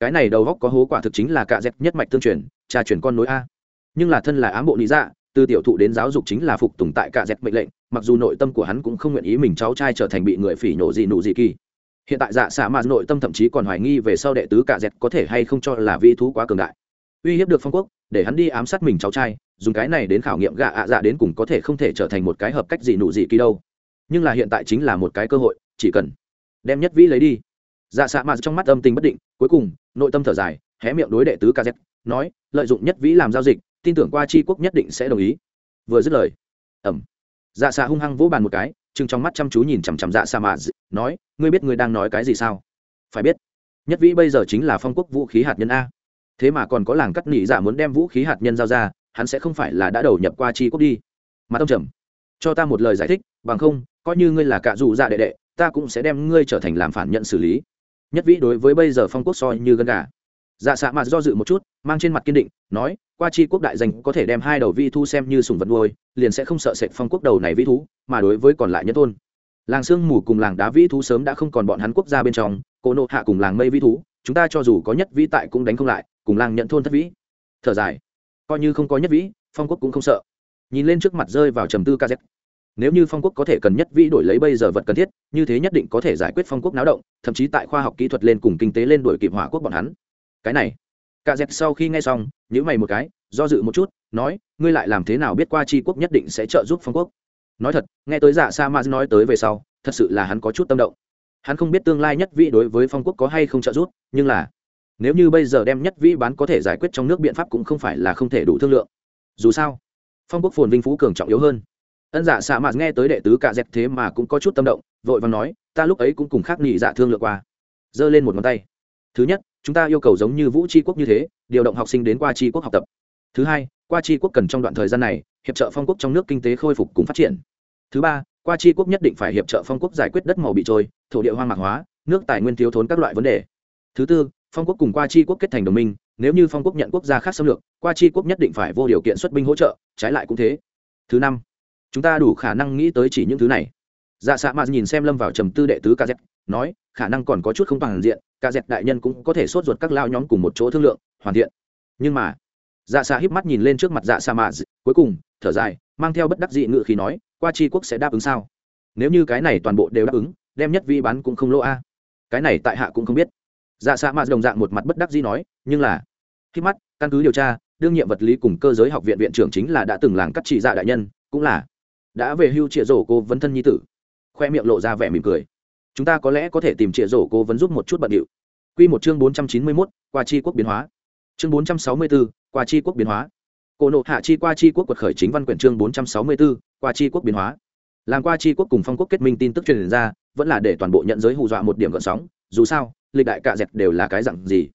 Cái này đầu góc có hố quả thực chính là cạ dẹp nhất mạch tương truyền trà truyền con nối a. Nhưng là thân là ám bộ lý dạ từ tiểu thụ đến giáo dục chính là phục tùng tại cạ dẹp mệnh lệnh, mặc dù nội tâm của hắn cũng không nguyện ý mình cháu trai trở thành bị người phỉ nhổ gì nụ gì kỳ hiện tại dạ xạ mà nội tâm thậm chí còn hoài nghi về sau đệ tứ cả dẹt có thể hay không cho là vĩ thú quá cường đại. Uy hiếp được phong quốc, để hắn đi ám sát mình cháu trai, dùng cái này đến khảo nghiệm gạ ạ dạ đến cùng có thể không thể trở thành một cái hợp cách gì nụ gì kỳ đâu. Nhưng là hiện tại chính là một cái cơ hội, chỉ cần đem nhất vĩ lấy đi. Dạ xạ mà trong mắt âm tình bất định, cuối cùng, nội tâm thở dài, hé miệng đối đệ tứ kz nói, lợi dụng nhất vĩ làm giao dịch, tin tưởng qua tri quốc nhất định sẽ đồng ý. Vừa dứt lời ẩm dạ xạ hung hăng vỗ bàn một cái chừng trong mắt chăm chú nhìn chằm chằm dạ sa mà nói, ngươi biết ngươi đang nói cái gì sao? Phải biết, nhất vĩ bây giờ chính là phong quốc vũ khí hạt nhân a. Thế mà còn có làng cắt nỉ dạ muốn đem vũ khí hạt nhân giao ra, hắn sẽ không phải là đã đầu nhập qua tri quốc đi. Mà tông trầm, cho ta một lời giải thích, bằng không, coi như ngươi là cạ dù dạ đệ đệ, ta cũng sẽ đem ngươi trở thành làm phản nhận xử lý. Nhất vĩ đối với bây giờ phong quốc soi như gân gà dạ xạ mạt do dự một chút, mang trên mặt kiên định, nói, qua chi quốc đại danh có thể đem hai đầu vi thu xem như sùng vật nuôi, liền sẽ không sợ sệt phong quốc đầu này vĩ thú, mà đối với còn lại nhất thôn làng sương mù cùng làng đá vĩ thú sớm đã không còn bọn hắn quốc gia bên trong cô nộ hạ cùng làng mây vĩ thú, chúng ta cho dù có nhất vĩ tại cũng đánh không lại, cùng làng nhận thôn thất vĩ. Thở dài. Coi như không có nhất vĩ, phong quốc cũng không sợ. Nhìn lên trước mặt rơi vào trầm tư kz. Nếu như phong quốc có thể cần nhất vĩ đổi lấy bây giờ vật cần thiết, như thế nhất định có thể giải quyết phong quốc náo động, thậm chí tại khoa học kỹ thuật lên cùng kinh tế lên đổi kịp hỏa quốc bọn hắn cái này. Cả dẹp sau khi nghe xong nhữ mày một cái, do dự một chút, nói, ngươi lại làm thế nào biết qua tri quốc nhất định sẽ trợ giúp phong quốc? Nói thật, nghe tới giả sa maz nói tới về sau, thật sự là hắn có chút tâm động. Hắn không biết tương lai nhất vĩ đối với phong quốc có hay không trợ giúp, nhưng là, nếu như bây giờ đem nhất vĩ bán có thể giải quyết trong nước biện pháp cũng không phải là không thể đủ thương lượng. Dù sao, phong quốc phồn vinh phú cường trọng yếu hơn. Ân giả sa maz nghe tới đệ tứ cả dẹp thế mà cũng có chút tâm động, vội và nói, ta lúc ấy cũng cùng khác nghỉ dạ thương lượng qua. Giơ lên một ngón tay. Thứ nhất chúng ta yêu cầu giống như vũ tri quốc như thế, điều động học sinh đến qua tri quốc học tập. Thứ hai, qua tri quốc cần trong đoạn thời gian này, hiệp trợ phong quốc trong nước kinh tế khôi phục cùng phát triển. Thứ ba, qua tri quốc nhất định phải hiệp trợ phong quốc giải quyết đất màu bị trôi, thổ địa hoang mạc hóa, nước tài nguyên thiếu thốn các loại vấn đề. Thứ tư, phong quốc cùng qua tri quốc kết thành đồng minh, nếu như phong quốc nhận quốc gia khác xâm lược, qua tri quốc nhất định phải vô điều kiện xuất binh hỗ trợ, trái lại cũng thế. Thứ năm, chúng ta đủ khả năng nghĩ tới chỉ những thứ này. Dạ xạ mạt nhìn xem lâm vào trầm tư đệ tứ kz nói khả năng còn có chút không toàn diện, cả dẹp đại nhân cũng có thể sốt ruột các lao nhóm cùng một chỗ thương lượng, hoàn thiện. Nhưng mà dạ xạ híp mắt nhìn lên trước mặt dạ sa mạ cuối cùng, thở dài, mang theo bất đắc dị ngự khi nói, qua tri quốc sẽ đáp ứng sao? Nếu như cái này toàn bộ đều đáp ứng, đem nhất vi bán cũng không lỗ a. Cái này tại hạ cũng không biết. Dạ xạ mạ đồng dạng một mặt bất đắc dĩ nói, nhưng là khi mắt, căn cứ điều tra, đương nhiệm vật lý cùng cơ giới học viện viện trưởng chính là đã từng làng cắt trị dạ đại nhân, cũng là đã về hưu trịa rổ cô vấn thân nhi tử. Khoe miệng lộ ra vẻ mỉm cười chúng ta có lẽ có thể tìm trịa rổ cô vấn giúp một chút bận điệu. Q một chương bốn trăm chín mươi mốt, qua chi quốc biến hóa. Chương bốn trăm sáu mươi bốn qua chi quốc biến hóa. Cổ nộ hạ chi qua chi quốc quật khởi chính văn quyển chương bốn trăm sáu mươi bốn qua chi quốc biến hóa. Làm qua chi quốc cùng phong quốc kết minh tin tức truyền ra, vẫn là để toàn bộ nhận giới hù dọa một điểm gợn sóng. Dù sao, lịch đại cạ dẹt đều là cái dặn gì?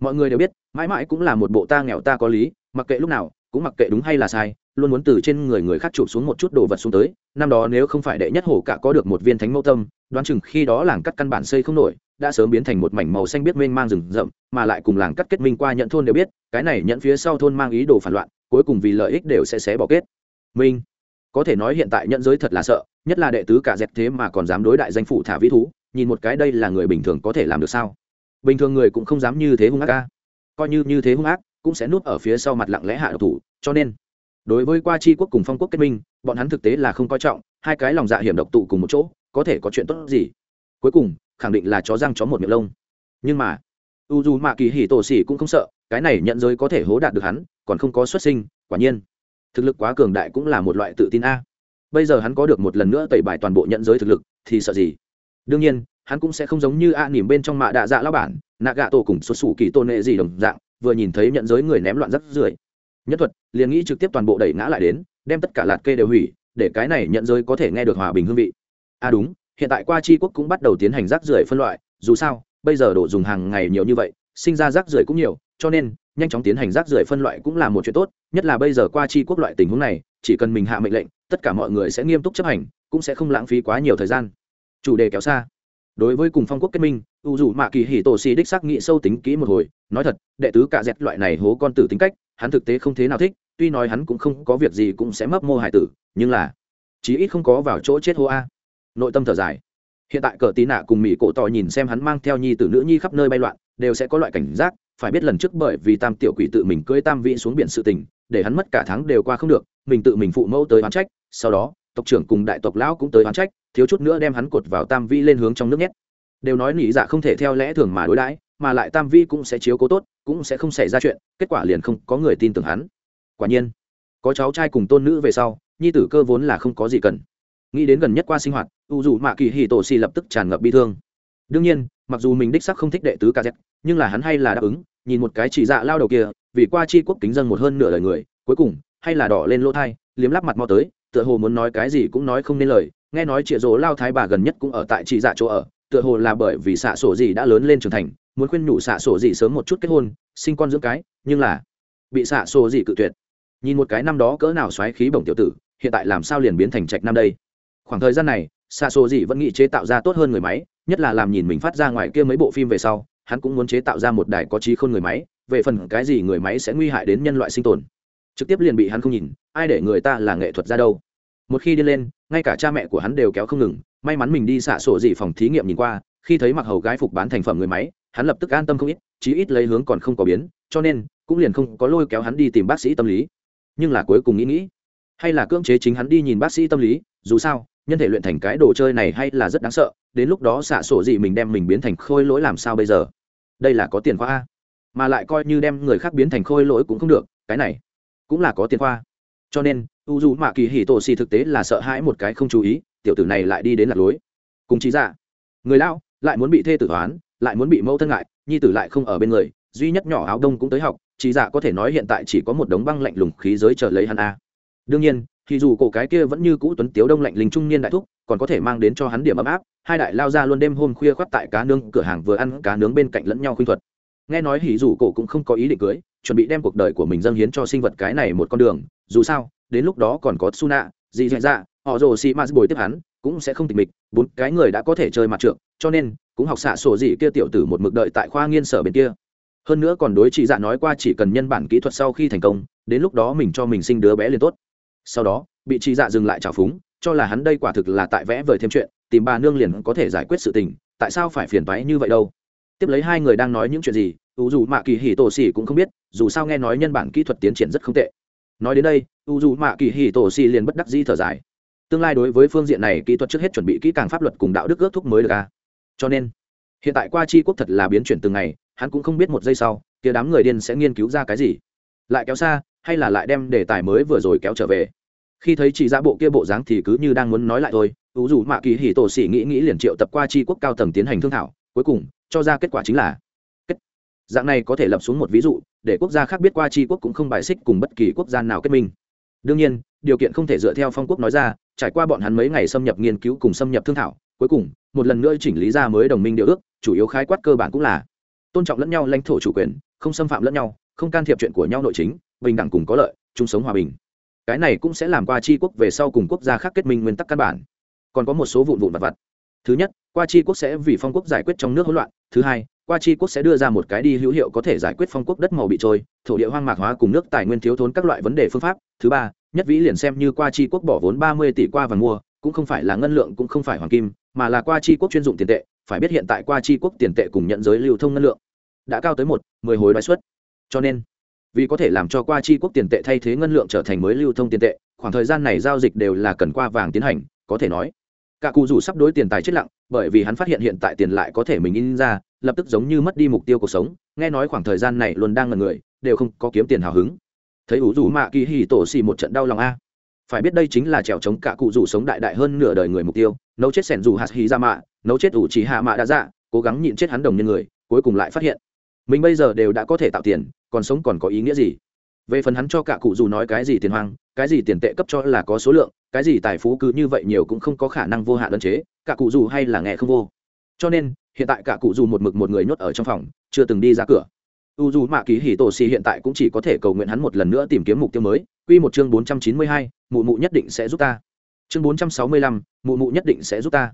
Mọi người đều biết, mãi mãi cũng là một bộ ta nghèo ta có lý, mặc kệ lúc nào, cũng mặc kệ đúng hay là sai, luôn muốn từ trên người người khác chụp xuống một chút đồ vật xuống tới năm đó nếu không phải đệ nhất hổ cả có được một viên thánh mẫu tâm, đoán chừng khi đó làng cắt căn bản xây không nổi, đã sớm biến thành một mảnh màu xanh biết mênh mang rừng rậm, mà lại cùng làng cắt kết minh qua nhận thôn đều biết, cái này nhận phía sau thôn mang ý đồ phản loạn, cuối cùng vì lợi ích đều sẽ xé bỏ kết. Minh, có thể nói hiện tại nhận giới thật là sợ, nhất là đệ tứ cả dẹp thế mà còn dám đối đại danh phủ thả vĩ thú, nhìn một cái đây là người bình thường có thể làm được sao? Bình thường người cũng không dám như thế hung ác ca. Coi như như thế hung ác, cũng sẽ nuốt ở phía sau mặt lặng lẽ hạ độc thủ, cho nên đối với qua chi quốc cùng phong quốc kết minh, bọn hắn thực tế là không coi trọng, hai cái lòng dạ hiểm độc tụ cùng một chỗ, có thể có chuyện tốt gì? Cuối cùng, khẳng định là chó răng chó một miệng lông. Nhưng mà u dù mạ kỳ hỉ tổ xỉ cũng không sợ, cái này nhận giới có thể hố đạt được hắn, còn không có xuất sinh, quả nhiên. Thực lực quá cường đại cũng là một loại tự tin a. Bây giờ hắn có được một lần nữa tẩy bài toàn bộ nhận giới thực lực, thì sợ gì? Đương nhiên, hắn cũng sẽ không giống như a nỉm bên trong mạ đạ dạ lao bản nạ gạ tổ cùng xuất xù kỳ tôn nệ gì đồng dạng, vừa nhìn thấy nhận giới người ném loạn rắc rưởi nhất thuật, liền nghĩ trực tiếp toàn bộ đẩy ngã lại đến, đem tất cả lạt kê đều hủy, để cái này nhận giới có thể nghe được hòa bình hương vị. À đúng, hiện tại qua tri quốc cũng bắt đầu tiến hành rác rưởi phân loại, dù sao, bây giờ đồ dùng hàng ngày nhiều như vậy, sinh ra rác rưởi cũng nhiều, cho nên, nhanh chóng tiến hành rác rưởi phân loại cũng là một chuyện tốt, nhất là bây giờ qua tri quốc loại tình huống này, chỉ cần mình hạ mệnh lệnh, tất cả mọi người sẽ nghiêm túc chấp hành, cũng sẽ không lãng phí quá nhiều thời gian. Chủ đề kéo xa đối với cùng phong quốc kết minh, u dù mạ kỳ hỉ tổ xì đích xác nghĩ sâu tính kỹ một hồi, nói thật, đệ tứ cả dẹt loại này hố con tử tính cách, hắn thực tế không thế nào thích, tuy nói hắn cũng không có việc gì cũng sẽ mấp mô hải tử, nhưng là, chí ít không có vào chỗ chết hô a. Nội tâm thở dài. Hiện tại cờ tí nạ cùng mỹ cổ tỏ nhìn xem hắn mang theo nhi tử nữ nhi khắp nơi bay loạn, đều sẽ có loại cảnh giác, phải biết lần trước bởi vì tam tiểu quỷ tự mình cưỡi tam vị xuống biển sự tình, để hắn mất cả tháng đều qua không được, mình tự mình phụ mẫu tới oán trách, sau đó, tộc trưởng cùng đại tộc lão cũng tới oán trách thiếu chút nữa đem hắn cột vào tam vi lên hướng trong nước nhét. Đều nói nỉ dạ không thể theo lẽ thường mà đối đãi, mà lại tam vi cũng sẽ chiếu cố tốt, cũng sẽ không xảy ra chuyện, kết quả liền không có người tin tưởng hắn. Quả nhiên, có cháu trai cùng tôn nữ về sau, nhi tử cơ vốn là không có gì cần. Nghĩ đến gần nhất qua sinh hoạt, u dù mạ kỳ hì tổ xì lập tức tràn ngập bi thương. Đương nhiên, mặc dù mình đích sắc không thích đệ tứ ca kz nhưng là hắn hay là đáp ứng, nhìn một cái chỉ dạ lao đầu kia, vì qua chi quốc kính dân một hơn nửa lời người, cuối cùng, hay là đỏ lên lỗ thai, liếm lắp mặt mò tới, tựa hồ muốn nói cái gì cũng nói không nên lời nghe nói chị dỗ lao thái bà gần nhất cũng ở tại chị dạ chỗ ở, tựa hồ là bởi vì xạ sổ gì đã lớn lên trưởng thành, muốn khuyên nhủ xạ sổ gì sớm một chút kết hôn, sinh con dưỡng cái, nhưng là bị xạ sổ gì cự tuyệt. Nhìn một cái năm đó cỡ nào xoáy khí bổng tiểu tử, hiện tại làm sao liền biến thành trạch năm đây? Khoảng thời gian này, xạ sổ gì vẫn nghĩ chế tạo ra tốt hơn người máy, nhất là làm nhìn mình phát ra ngoài kia mấy bộ phim về sau, hắn cũng muốn chế tạo ra một đài có trí khôn người máy, về phần cái gì người máy sẽ nguy hại đến nhân loại sinh tồn. Trực tiếp liền bị hắn không nhìn, ai để người ta là nghệ thuật ra đâu? Một khi đi lên, ngay cả cha mẹ của hắn đều kéo không ngừng. May mắn mình đi xả sổ dị phòng thí nghiệm nhìn qua, khi thấy mặc hầu gái phục bán thành phẩm người máy, hắn lập tức an tâm không ít, chí ít lấy hướng còn không có biến, cho nên, cũng liền không có lôi kéo hắn đi tìm bác sĩ tâm lý. Nhưng là cuối cùng nghĩ nghĩ, hay là cưỡng chế chính hắn đi nhìn bác sĩ tâm lý, dù sao, nhân thể luyện thành cái đồ chơi này hay là rất đáng sợ, đến lúc đó xả sổ gì mình đem mình biến thành khôi lỗi làm sao bây giờ? Đây là có tiền khoa a. Mà lại coi như đem người khác biến thành khôi lỗi cũng không được, cái này cũng là có tiền khoa cho nên, u dù mạ kỳ hì tổ xì thực tế là sợ hãi một cái không chú ý, tiểu tử này lại đi đến lạc lối. Cùng trí dạ. Người lão, lại muốn bị thê tử toán lại muốn bị mẫu thân ngại, nhi tử lại không ở bên người, duy nhất nhỏ áo đông cũng tới học trí dạ có thể nói hiện tại chỉ có một đống băng lạnh lùng khí giới chờ lấy hắn a. Đương nhiên, thì dù cổ cái kia vẫn như cũ tuấn tiếu đông lạnh linh trung niên đại thúc, còn có thể mang đến cho hắn điểm ấm áp, hai đại lao ra luôn đêm hôm khuya khoác tại cá nướng, cửa hàng vừa ăn cá nướng bên cạnh lẫn nhau khuyên thuật. Nghe nói hỉ dù cổ cũng không có ý định cưới chuẩn bị đem cuộc đời của mình dâng hiến cho sinh vật cái này một con đường, dù sao, đến lúc đó còn có suna dị dạ dạ họ rồ xì ma bồi tiếp hắn, cũng sẽ không tịch mịch, bốn cái người đã có thể chơi mặt trượng, cho nên, cũng học xạ sổ dị kia tiểu tử một mực đợi tại khoa nghiên sở bên kia. Hơn nữa còn đối chị dạ nói qua chỉ cần nhân bản kỹ thuật sau khi thành công, đến lúc đó mình cho mình sinh đứa bé liền tốt. Sau đó, bị chị dạ dừng lại trào phúng, cho là hắn đây quả thực là tại vẽ vời thêm chuyện, tìm bà nương liền có thể giải quyết sự tình, tại sao phải phiền toái như vậy đâu? Tiếp lấy hai người đang nói những chuyện gì u dù mạ kỳ hì tổ xì cũng không biết, dù sao nghe nói nhân bản kỹ thuật tiến triển rất không tệ. Nói đến đây, u dù mạ kỳ hì tổ xì liền bất đắc dĩ thở dài. Tương lai đối với phương diện này kỹ thuật trước hết chuẩn bị kỹ càng pháp luật cùng đạo đức ước thúc mới được a cho nên, hiện tại qua chi quốc thật là biến chuyển từng ngày, hắn cũng không biết một giây sau, kia đám người điên sẽ nghiên cứu ra cái gì? Lại kéo xa, hay là lại đem đề tài mới vừa rồi kéo trở về? Khi thấy chị ra bộ kia bộ dáng thì cứ như đang muốn nói lại thôi ủ dù mạ kỳ hì tổ xỉ nghĩ nghĩ liền triệu tập qua tri quốc cao tầng tiến hành thương thảo. Cuối cùng, cho ra kết quả chính là dạng này có thể lập xuống một ví dụ, để quốc gia khác biết qua tri quốc cũng không bài xích cùng bất kỳ quốc gia nào kết minh. Đương nhiên, điều kiện không thể dựa theo phong quốc nói ra, trải qua bọn hắn mấy ngày xâm nhập nghiên cứu cùng xâm nhập thương thảo, cuối cùng, một lần nữa chỉnh lý ra mới đồng minh điều ước, chủ yếu khái quát cơ bản cũng là tôn trọng lẫn nhau lãnh thổ chủ quyền, không xâm phạm lẫn nhau, không can thiệp chuyện của nhau nội chính, bình đẳng cùng có lợi, chung sống hòa bình. Cái này cũng sẽ làm qua tri quốc về sau cùng quốc gia khác kết minh nguyên tắc căn bản. Còn có một số vụn vụn vặt vặt thứ nhất, qua Chi quốc sẽ vì phong quốc giải quyết trong nước hỗn loạn. Thứ hai, qua Chi quốc sẽ đưa ra một cái đi hữu hiệu có thể giải quyết phong quốc đất màu bị trôi, thổ địa hoang mạc hóa cùng nước tài nguyên thiếu thốn các loại vấn đề phương pháp. Thứ ba, nhất vĩ liền xem như qua Chi quốc bỏ vốn ba mươi tỷ qua và mua, cũng không phải là ngân lượng cũng không phải hoàng kim, mà là qua Chi quốc chuyên dụng tiền tệ. Phải biết hiện tại qua Chi quốc tiền tệ cùng nhận giới lưu thông ngân lượng đã cao tới một, mười hồi đoái suất cho nên, vì có thể làm cho qua chi quốc tiền tệ thay thế ngân lượng trở thành mới lưu thông tiền tệ, khoảng thời gian này giao dịch đều là cần qua vàng tiến hành, có thể nói cả cụ rủ sắp đối tiền tài chết lặng, bởi vì hắn phát hiện hiện tại tiền lại có thể mình in ra, lập tức giống như mất đi mục tiêu cuộc sống. Nghe nói khoảng thời gian này luôn đang ngần người, đều không có kiếm tiền hào hứng. Thấy ủ rủ mạ kỳ hì tổ xì một trận đau lòng a. Phải biết đây chính là trèo chống cả cụ rủ sống đại đại hơn nửa đời người mục tiêu. Nấu chết sẻn rủ hạt hì ra mạ, nấu chết ủ chỉ hạ mạ đã dạ cố gắng nhịn chết hắn đồng nhân người, cuối cùng lại phát hiện, mình bây giờ đều đã có thể tạo tiền, còn sống còn có ý nghĩa gì? Về phần hắn cho cả cụ dù nói cái gì tiền hoang cái gì tiền tệ cấp cho là có số lượng cái gì tài phú cứ như vậy nhiều cũng không có khả năng vô hạn ân chế cả cụ dù hay là nghe không vô. Cho nên hiện tại cả cụ dù một mực một người nhốt ở trong phòng chưa từng đi ra cửa. U dù mạ ký hỉ tổ xì hiện tại cũng chỉ có thể cầu nguyện hắn một lần nữa tìm kiếm mục tiêu mới. Quy một chương bốn trăm chín mươi hai, mụ mụ nhất định sẽ giúp ta. Chương bốn trăm sáu mươi lăm, mụ mụ nhất định sẽ giúp ta.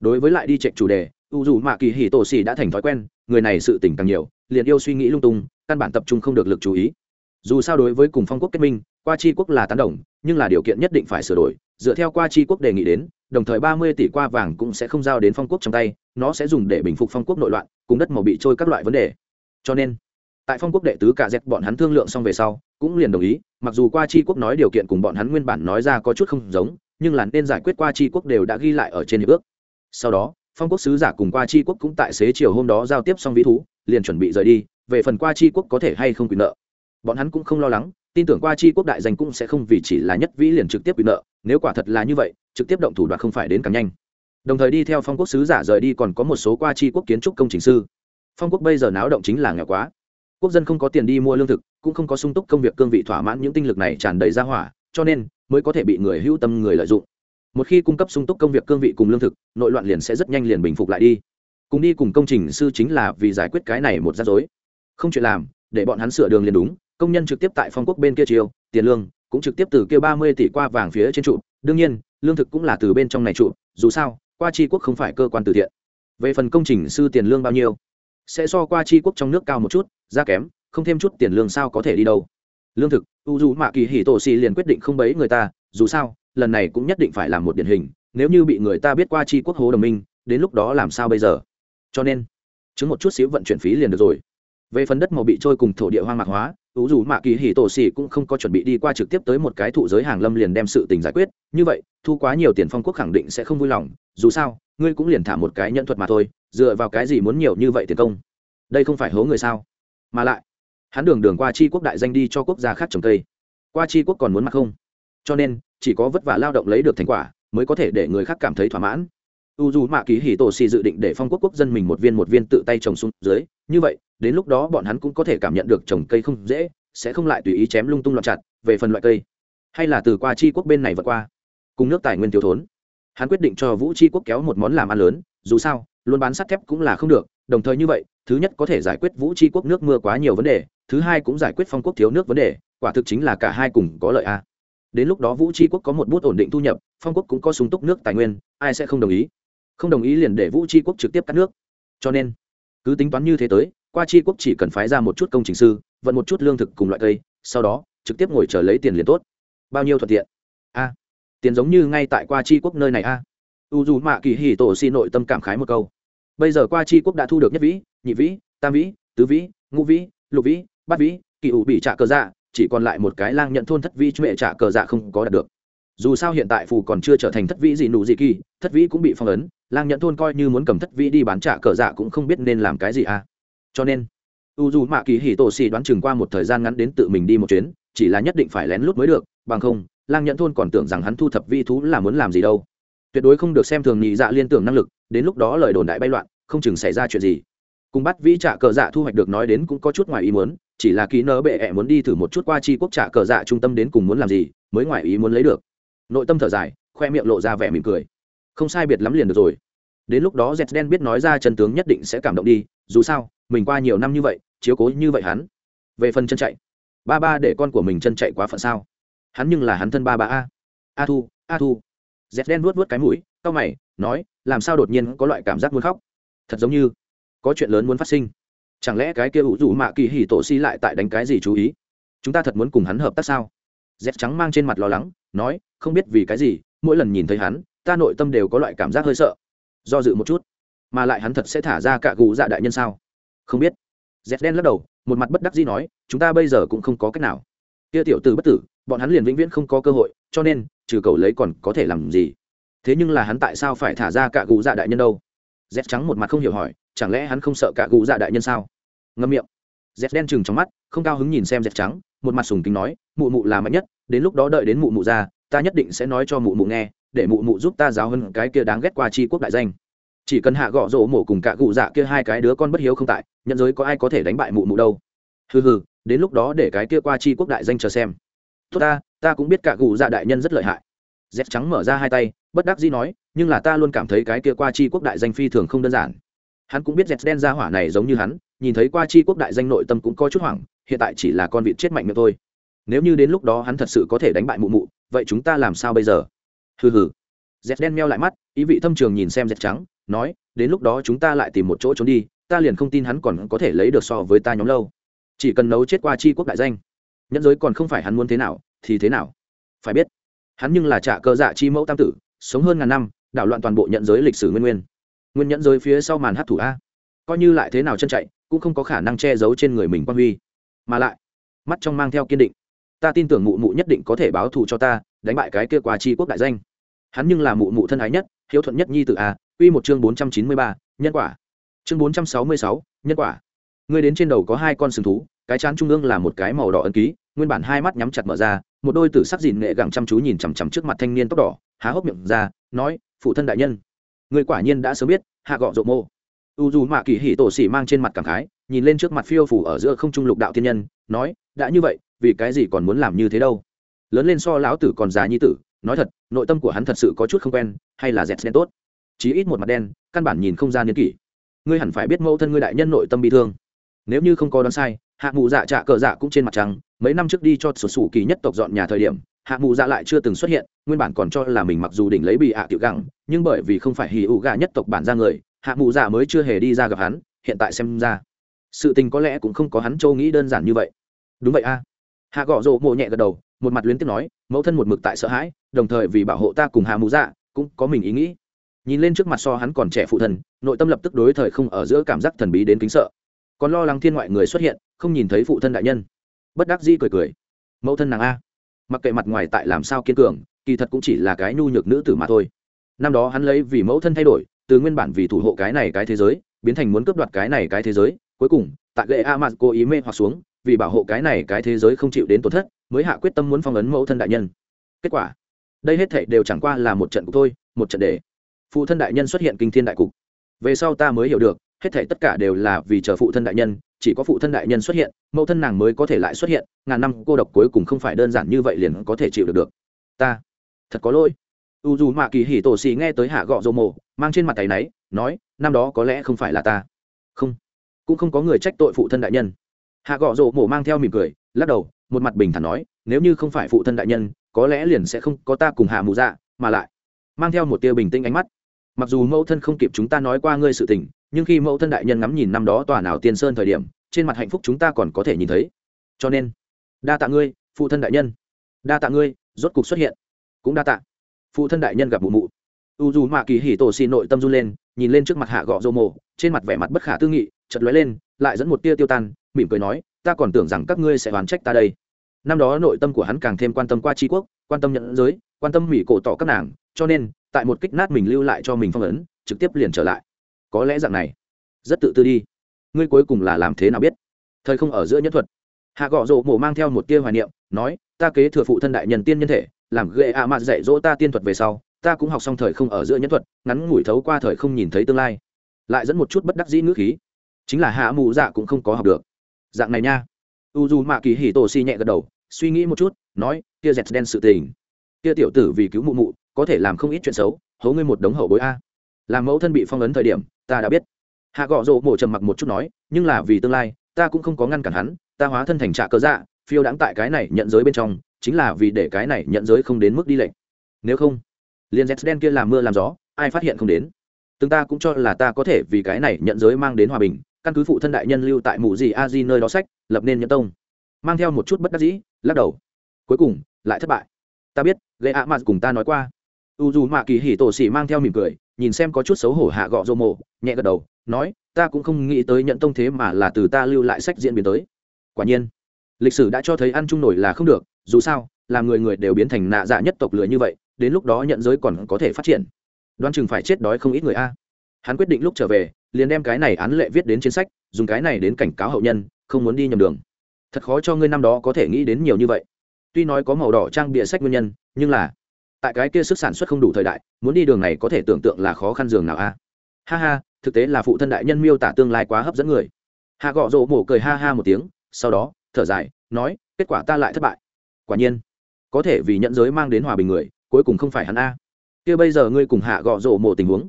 Đối với lại đi chạy chủ đề u dù mạ kỳ hỉ tổ xì đã thành thói quen người này sự tỉnh càng nhiều liền yêu suy nghĩ lung tung căn bản tập trung không được lực chú ý dù sao đối với cùng phong quốc kết minh, qua chi quốc là tán đồng, nhưng là điều kiện nhất định phải sửa đổi. Dựa theo qua chi quốc đề nghị đến, đồng thời ba mươi tỷ qua vàng cũng sẽ không giao đến phong quốc trong tay, nó sẽ dùng để bình phục phong quốc nội loạn, cùng đất màu bị trôi các loại vấn đề. Cho nên, tại phong quốc đệ tứ cả dẹp bọn hắn thương lượng xong về sau, cũng liền đồng ý, mặc dù qua chi quốc nói điều kiện cùng bọn hắn nguyên bản nói ra có chút không giống, nhưng là nên giải quyết qua chi quốc đều đã ghi lại ở trên hiệp ước. Sau đó, phong quốc sứ giả cùng qua chi quốc cũng tại xế chiều hôm đó giao tiếp xong vĩ thú, liền chuẩn bị rời đi, về phần qua chi quốc có thể hay không quyền nợ bọn hắn cũng không lo lắng, tin tưởng qua chi quốc đại danh cũng sẽ không vì chỉ là nhất vĩ liền trực tiếp bị nợ, nếu quả thật là như vậy, trực tiếp động thủ đoạn không phải đến càng nhanh. Đồng thời đi theo phong quốc sứ giả rời đi còn có một số qua chi quốc kiến trúc công trình sư. Phong quốc bây giờ náo động chính là nghèo quá. Quốc dân không có tiền đi mua lương thực, cũng không có sung túc công việc cương vị thỏa mãn những tinh lực này tràn đầy ra hỏa, cho nên mới có thể bị người hữu tâm người lợi dụng. Một khi cung cấp sung túc công việc cương vị cùng lương thực, nội loạn liền sẽ rất nhanh liền bình phục lại đi. Cùng đi cùng công trình sư chính là vì giải quyết cái này một rắc rối. Không chuyện làm, để bọn hắn sửa đường liền đúng công nhân trực tiếp tại phong quốc bên kia chiều tiền lương cũng trực tiếp từ kia ba mươi tỷ qua vàng phía trên trụ. Đương nhiên, lương thực cũng là từ bên trong này trụ, dù sao, qua tri quốc không phải cơ quan từ thiện. Về phần công trình sư tiền lương bao nhiêu, sẽ so qua tri quốc trong nước cao một chút ra kém, không thêm chút tiền lương sao có thể đi đâu. Lương thực, u dù mạ kỳ hỉ tổ xì liền quyết định không bấy người ta, dù sao, lần này cũng nhất định phải làm một điển hình, nếu như bị người ta biết qua tri quốc hố đồng minh, đến lúc đó làm sao bây giờ? Cho nên, chứng một chút xíu vận chuyển phí liền được rồi. Về phần đất màu bị trôi cùng thổ địa hoang mạc hóa ủ dù mạ kỳ hì tổ xì cũng không có chuẩn bị đi qua trực tiếp tới một cái thụ giới hàng lâm liền đem sự tình giải quyết. Như vậy, thu quá nhiều tiền phong quốc khẳng định sẽ không vui lòng. Dù sao, ngươi cũng liền thả một cái nhận thuật mà thôi, dựa vào cái gì muốn nhiều như vậy tiền công? Đây không phải hố người sao? Mà lại, hắn đường đường qua chi quốc đại danh đi cho quốc gia khác trồng cây. Qua chi quốc còn muốn mặc không? Cho nên, chỉ có vất vả lao động lấy được thành quả, mới có thể để người khác cảm thấy thỏa mãn. U dù mạ kỳ hì tổ xì dự định để phong quốc quốc dân mình một viên một viên tự tay trồng xuống dưới. Như vậy đến lúc đó bọn hắn cũng có thể cảm nhận được trồng cây không dễ, sẽ không lại tùy ý chém lung tung loạn chặt về phần loại cây. Hay là từ qua chi quốc bên này vượt qua, cùng nước tài nguyên thiếu thốn. Hắn quyết định cho vũ chi quốc kéo một món làm ăn lớn, dù sao, luôn bán sắt thép cũng là không được, đồng thời như vậy, thứ nhất có thể giải quyết vũ chi quốc nước mưa quá nhiều vấn đề, thứ hai cũng giải quyết phong quốc thiếu nước vấn đề, quả thực chính là cả hai cùng có lợi a. Đến lúc đó vũ chi quốc có một bút ổn định thu nhập, phong quốc cũng có súng túc nước tài nguyên, ai sẽ không đồng ý? Không đồng ý liền để vũ chi quốc trực tiếp cắt nước. Cho nên, cứ tính toán như thế tới qua chi quốc chỉ cần phái ra một chút công trình sư, vận một chút lương thực cùng loại cây, sau đó, trực tiếp ngồi chờ lấy tiền liền tốt. Bao nhiêu thuận tiện? A, tiền giống như ngay tại qua chi quốc nơi này a. U dù mạ kỳ hì tổ xi nội tâm cảm khái một câu. Bây giờ qua chi quốc đã thu được nhất vĩ, nhị vĩ, tam vĩ, tứ vĩ, ngũ vĩ, lục vĩ, bát vĩ, kỳ ủ bị trả cờ dạ chỉ còn lại một cái lang nhận thôn thất vĩ chú mẹ trả cờ dạ không có đạt được. Dù sao hiện tại phù còn chưa trở thành thất vĩ gì nụ gì kỳ, thất vĩ cũng bị phong ấn, lang nhận thôn coi như muốn cầm thất vĩ đi bán trả cờ dạ cũng không biết nên làm cái gì à cho nên u dù mạ kỳ hì tổ xì đoán chừng qua một thời gian ngắn đến tự mình đi một chuyến, chỉ là nhất định phải lén lút mới được, bằng không, lang nhận thôn còn tưởng rằng hắn thu thập vi thú là muốn làm gì đâu. Tuyệt đối không được xem thường nhị dạ liên tưởng năng lực, đến lúc đó lời đồn đại bay loạn, không chừng xảy ra chuyện gì. Cùng bắt vĩ trả cờ dạ thu hoạch được nói đến cũng có chút ngoài ý muốn, chỉ là ký nỡ bệ ẹ muốn đi thử một chút qua chi quốc trả cờ dạ trung tâm đến cùng muốn làm gì, mới ngoài ý muốn lấy được. Nội tâm thở dài, khoe miệng lộ ra vẻ mỉm cười. Không sai biệt lắm liền được rồi. Đến lúc đó z đen biết nói ra chân tướng nhất định sẽ cảm động đi, dù sao mình qua nhiều năm như vậy, chiếu cố như vậy hắn. Về phần chân chạy, ba ba để con của mình chân chạy quá phận sao? Hắn nhưng là hắn thân ba ba a. A thu a thu. Z đen vuốt vuốt cái mũi, cau mày, nói, làm sao đột nhiên có loại cảm giác muốn khóc? Thật giống như có chuyện lớn muốn phát sinh. Chẳng lẽ cái kia ủ rủ mạ kỳ hỉ tổ si lại tại đánh cái gì chú ý? Chúng ta thật muốn cùng hắn hợp tác sao? Z trắng mang trên mặt lo lắng, nói, không biết vì cái gì, mỗi lần nhìn thấy hắn, ta nội tâm đều có loại cảm giác hơi sợ. Do dự một chút, mà lại hắn thật sẽ thả ra cả gù dạ đại nhân sao? Không biết. Z đen lắc đầu, một mặt bất đắc dĩ nói, chúng ta bây giờ cũng không có cách nào. Kia tiểu tử bất tử, bọn hắn liền vĩnh viễn không có cơ hội, cho nên, trừ cầu lấy còn có thể làm gì? Thế nhưng là hắn tại sao phải thả ra cả gù dạ đại nhân đâu? Z trắng một mặt không hiểu hỏi, chẳng lẽ hắn không sợ cả gù dạ đại nhân sao? Ngâm miệng. Z đen chừng trong mắt, không cao hứng nhìn xem z trắng, một mặt sùng kính nói, mụ mụ là mạnh nhất, đến lúc đó đợi đến mụ mụ ra, ta nhất định sẽ nói cho mụ mụ nghe, để mụ mụ giúp ta giáo hơn cái kia đáng ghét qua chi quốc đại danh chỉ cần hạ gõ rỗ mổ cùng cả cụ dạ kia hai cái đứa con bất hiếu không tại, nhận giới có ai có thể đánh bại mụ mụ đâu. Hừ hừ, đến lúc đó để cái kia qua chi quốc đại danh chờ xem. Tốt ta ta cũng biết cả cụ dạ đại nhân rất lợi hại. Dép trắng mở ra hai tay, bất đắc dĩ nói, nhưng là ta luôn cảm thấy cái kia qua chi quốc đại danh phi thường không đơn giản. Hắn cũng biết dép đen ra hỏa này giống như hắn, nhìn thấy qua chi quốc đại danh nội tâm cũng có chút hoảng, hiện tại chỉ là con vịt chết mạnh miệng thôi. Nếu như đến lúc đó hắn thật sự có thể đánh bại mụ mụ, vậy chúng ta làm sao bây giờ? Hừ hừ. Dép đen meo lại mắt, ý vị thâm trường nhìn xem dép trắng nói, đến lúc đó chúng ta lại tìm một chỗ trốn đi, ta liền không tin hắn còn có thể lấy được so với ta nhóm lâu. Chỉ cần nấu chết qua chi quốc đại danh. Nhẫn giới còn không phải hắn muốn thế nào, thì thế nào? Phải biết, hắn nhưng là trả cơ dạ chi mẫu tam tử, sống hơn ngàn năm, đảo loạn toàn bộ nhận giới lịch sử nguyên nguyên. Nguyên nhẫn giới phía sau màn hát thủ a. Coi như lại thế nào chân chạy, cũng không có khả năng che giấu trên người mình quan huy. Mà lại, mắt trong mang theo kiên định. Ta tin tưởng mụ mụ nhất định có thể báo thù cho ta, đánh bại cái kia qua chi quốc đại danh. Hắn nhưng là mụ mụ thân ái nhất, hiếu thuận nhất nhi tự a Quy một chương 493, nhân quả. Chương 466, nhân quả. Người đến trên đầu có hai con sừng thú, cái trán trung ương là một cái màu đỏ ấn ký, nguyên bản hai mắt nhắm chặt mở ra, một đôi tử sắc dịn nghệ gặng chăm chú nhìn chằm chằm trước mặt thanh niên tóc đỏ, há hốc miệng ra, nói: "Phụ thân đại nhân." Người quả nhiên đã sớm biết, hạ gọ rộ mô. U dù mạ kỳ hỉ tổ sĩ mang trên mặt cảm khái, nhìn lên trước mặt phiêu phủ ở giữa không trung lục đạo thiên nhân, nói: "Đã như vậy, vì cái gì còn muốn làm như thế đâu?" Lớn lên so lão tử còn già như tử, nói thật, nội tâm của hắn thật sự có chút không quen, hay là dẹt đen tốt chí ít một mặt đen, căn bản nhìn không ra niên kỷ. Ngươi hẳn phải biết mẫu thân ngươi đại nhân nội tâm bị thương. Nếu như không có đoán sai, hạ mù dạ trạ cờ dạ cũng trên mặt trăng, mấy năm trước đi cho sổ sủ kỳ nhất tộc dọn nhà thời điểm, hạ mù dạ lại chưa từng xuất hiện, nguyên bản còn cho là mình mặc dù đỉnh lấy bị hạ tiểu gẳng, nhưng bởi vì không phải hì ụ gà nhất tộc bản ra người, hạ mù dạ mới chưa hề đi ra gặp hắn, hiện tại xem ra, sự tình có lẽ cũng không có hắn châu nghĩ đơn giản như vậy. Đúng vậy a. Hạ gõ rộ mộ nhẹ gật đầu, một mặt luyến tiếc nói, mẫu thân một mực tại sợ hãi, đồng thời vì bảo hộ ta cùng hạ mù dạ cũng có mình ý nghĩ nhìn lên trước mặt so hắn còn trẻ phụ thần nội tâm lập tức đối thời không ở giữa cảm giác thần bí đến kính sợ. Còn lo lắng thiên ngoại người xuất hiện, không nhìn thấy phụ thân đại nhân. Bất đắc dĩ cười cười. Mẫu thân nàng a. Mặc kệ mặt ngoài tại làm sao kiên cường, kỳ thật cũng chỉ là cái nhu nhược nữ tử mà thôi. Năm đó hắn lấy vì mẫu thân thay đổi, từ nguyên bản vì thủ hộ cái này cái thế giới, biến thành muốn cướp đoạt cái này cái thế giới, cuối cùng, tại lệ a mặt cố ý mê hoặc xuống, vì bảo hộ cái này cái thế giới không chịu đến tổn thất, mới hạ quyết tâm muốn phong ấn mẫu thân đại nhân. Kết quả, đây hết thảy đều chẳng qua là một trận cũng thôi, một trận để phụ thân đại nhân xuất hiện kinh thiên đại cục. Về sau ta mới hiểu được, hết thảy tất cả đều là vì chờ phụ thân đại nhân, chỉ có phụ thân đại nhân xuất hiện, mẫu thân nàng mới có thể lại xuất hiện, ngàn năm cô độc cuối cùng không phải đơn giản như vậy liền có thể chịu được được. Ta, thật có lỗi. U dù mạ kỳ hỉ tổ xì nghe tới hạ gọ Dô Mồ mang trên mặt tay náy, nói, năm đó có lẽ không phải là ta. Không, cũng không có người trách tội phụ thân đại nhân. Hạ gọ Dô Mồ mang theo mỉm cười, lắc đầu, một mặt bình thản nói, nếu như không phải phụ thân đại nhân, có lẽ liền sẽ không có ta cùng hạ mù dạ mà lại, mang theo một tia bình tĩnh ánh mắt mặc dù mẫu thân không kịp chúng ta nói qua ngươi sự tình, nhưng khi mẫu thân đại nhân ngắm nhìn năm đó tòa nào tiên sơn thời điểm, trên mặt hạnh phúc chúng ta còn có thể nhìn thấy. Cho nên, đa tạ ngươi, phụ thân đại nhân. Đa tạ ngươi, rốt cục xuất hiện. Cũng đa tạ. Phụ thân đại nhân gặp mụ mụ. U dù mạ kỳ hỉ tổ xì nội tâm run lên, nhìn lên trước mặt hạ gọ rô mồ trên mặt vẻ mặt bất khả tư nghị chật lóe lên, lại dẫn một tia tiêu tan, mỉm cười nói, ta còn tưởng rằng các ngươi sẽ oán trách ta đây. Năm đó nội tâm của hắn càng thêm quan tâm qua tri quốc, quan tâm nhận giới, quan tâm mỹ cổ tỏ các nàng, cho nên tại một kích nát mình lưu lại cho mình phong ấn, trực tiếp liền trở lại. Có lẽ dạng này. Rất tự tư đi. Ngươi cuối cùng là làm thế nào biết? Thời không ở giữa nhất thuật. Hạ gọ rộ mổ mang theo một tia hoài niệm, nói, ta kế thừa phụ thân đại nhân tiên nhân thể, làm ghệ ạ à dạy dỗ ta tiên thuật về sau, ta cũng học xong thời không ở giữa nhân thuật, ngắn ngủi thấu qua thời không nhìn thấy tương lai. Lại dẫn một chút bất đắc dĩ ngữ khí. Chính là hạ mù dạ cũng không có học được. Dạng này nha. U dù mạ kỳ hỉ tổ si nhẹ gật đầu, suy nghĩ một chút, nói, kia dẹt đen sự tình. Kia tiểu tử vì cứu mụ mụ có thể làm không ít chuyện xấu hấu ngươi một đống hậu bối a. Làm mẫu thân bị phong ấn thời điểm, ta đã biết. Hạ gọ rộ mổ trầm mặc một chút nói, nhưng là vì tương lai, ta cũng không có ngăn cản hắn, ta hóa thân thành trạ cơ dạ phiêu đãng tại cái này nhận giới bên trong, chính là vì để cái này nhận giới không đến mức đi lệnh nếu không, liền z đen kia làm mưa làm gió, ai phát hiện không đến? Từng ta cũng cho là ta có thể vì cái này nhận giới mang đến hòa bình, căn cứ phụ thân đại nhân lưu tại mù gì a di nơi đó sách, lập nên nhân tông. Mang theo một chút bất đắc dĩ, lắc đầu. Cuối cùng, lại thất bại. Ta biết gây ạ mặt cùng ta nói qua u dù mạ kỳ hỉ tổ xỉ mang theo mỉm cười, nhìn xem có chút xấu hổ hạ gọ rô mộ, nhẹ gật đầu, nói, ta cũng không nghĩ tới nhận tông thế mà là từ ta lưu lại sách diễn biến tới. Quả nhiên, lịch sử đã cho thấy ăn chung nổi là không được, dù sao, làm người người đều biến thành nạ dạ nhất tộc lửa như vậy, đến lúc đó nhận giới còn có thể phát triển. Đoan chừng phải chết đói không ít người a. Hắn quyết định lúc trở về, liền đem cái này án lệ viết đến trên sách, dùng cái này đến cảnh cáo hậu nhân, không muốn đi nhầm đường. Thật khó cho ngươi năm đó có thể nghĩ đến nhiều như vậy. Tuy nói có màu đỏ trang bịa sách nguyên nhân, nhưng là tại cái kia sức sản xuất không đủ thời đại, muốn đi đường này có thể tưởng tượng là khó khăn dường nào a. Ha ha, thực tế là phụ thân đại nhân miêu tả tương lai quá hấp dẫn người. Hạ gọ rộ mổ cười ha ha một tiếng, sau đó, thở dài, nói, kết quả ta lại thất bại. Quả nhiên, có thể vì nhận giới mang đến hòa bình người, cuối cùng không phải hắn a. Kia bây giờ ngươi cùng hạ gọ rộ mổ tình huống.